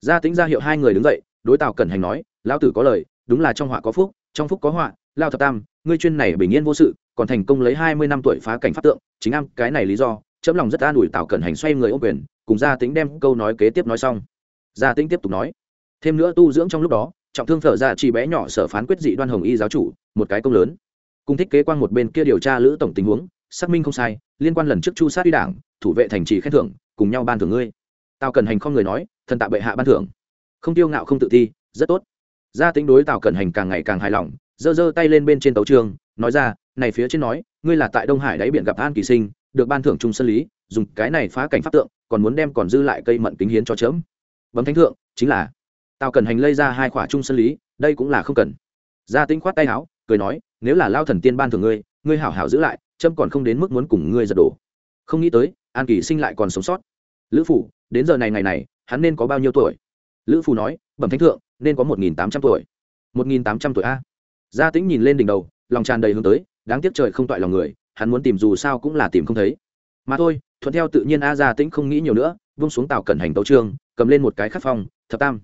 Gia tĩnh ra hiệu hai người đứng dậy, đối tào cẩn hành nói, lão tử có lời đúng là trong họa có phúc trong phúc có họa lao thập tam ngươi chuyên này bình yên vô sự còn thành công lấy hai mươi năm tuổi phá cảnh pháp tượng chính am cái này lý do chấm lòng rất an ủi tào cẩn hành xoay người ô quyền cùng gia tính đem câu nói kế tiếp nói xong. Gia tính tiếp tục nói thêm nữa tu dưỡng trong lúc đó trọng thương thở ra chỉ bé nhỏ sở phán quyết dị đoan hồng y giáo chủ một cái công lớn. Cùng thích kế quan một bên kia điều tra lữ tổng tình huống xác minh không sai liên quan lần trước chu sát uy đảng thủ vệ thành trì khen thưởng cùng nhau ban thưởng ngươi. Tào cần hành không người nói thần tạ bệ hạ ban thưởng. Không tiêu ngạo không tự thi, rất tốt gia tính đối tào cần hành càng ngày càng hài lòng, giơ giơ tay lên bên trên tấu trường, nói ra, này phía trên nói, ngươi là tại đông hải đáy biển gặp an kỳ sinh, được ban thưởng trung sân lý, dùng cái này phá cảnh pháp tượng, còn muốn đem còn dư lại cây mận kính hiến cho chớm. Bấm thánh thượng, chính là, tào cần hành lây ra hai khỏa trung sân lý, đây cũng là không cần. Gia tính khoát tay áo, cười nói, nếu là lao thần tiên ban thưởng ngươi ngươi hảo hảo giữ lại trâm còn không đến mức muốn cùng ngươi giật đổ. Không nghĩ tới, an kỳ sinh lại còn sống sót. Lữ phủ, đến giờ này ngày này, hắn nên có bao nhiêu tuổi? Lữ phủ nói, bẩm thánh thượng nên có một nghìn tám trăm tuổi. một nghìn tám trăm tuổi a. Gia tĩnh nhìn lên đỉnh đầu, lòng tràn đầy hướng tới, đáng tiếc trời không toại lòng người, hắn muốn tìm dù sao cũng là tìm không thấy. Mà thôi, thuận theo tự nhiên a, gia tĩnh không nghĩ nhiều nữa, vung xuống tàu cẩn hành tấu trương cầm lên một cái khắc phong, thập tam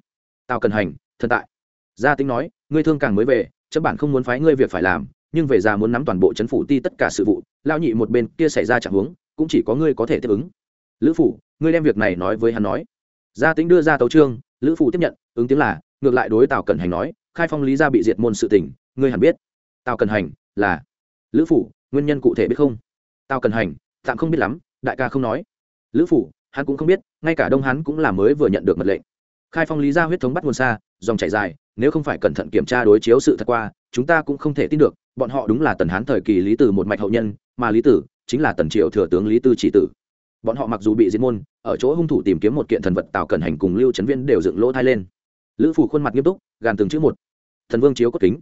tàu cẩn hành, thần tại. Gia tĩnh nói, ngươi thương càng mới về, chấm bản không muốn phái ngươi việc phải làm, nhưng về già muốn nắm toàn bộ chấn phủ ti tất cả sự vụ lao nhị một bên kia xảy ra trạng huống, cũng chỉ có ngươi có thể tiếp ứng. Lữ phủ, ngươi đem việc này nói với hắn nói. Gia Tĩnh đưa ra tấu trương lữ phủ tiếp nhận, ứng tiếng là ngược lại đối tào cẩn hành nói, khai phong lý gia bị diệt môn sự tình, ngươi hẳn biết. Tào cẩn hành là lữ phủ, nguyên nhân cụ thể biết không? Tào cẩn hành, tạm không biết lắm, đại ca không nói. Lữ phủ, hắn cũng không biết, ngay cả đông hắn cũng là mới vừa nhận được mật lệnh. Khai phong lý gia huyết thống bắt nguồn xa, dòng chảy dài, nếu không phải cẩn thận kiểm tra đối chiếu sự thật qua, chúng ta cũng không thể tin được, bọn họ đúng là tần hán thời kỳ lý tử một mạch hậu nhân, mà lý tử chính là tần triệu thừa tướng lý tư chỉ tử. Bọn họ mặc dù bị diệt môn, ở chỗ hung thủ tìm kiếm một kiện thần vật tào cẩn hành cùng lưu trấn viên đều dựng lỗ thai lên lữ phủ khuôn mặt nghiêm túc, gàn từng chữ một. Thần vương chiếu cốt kính.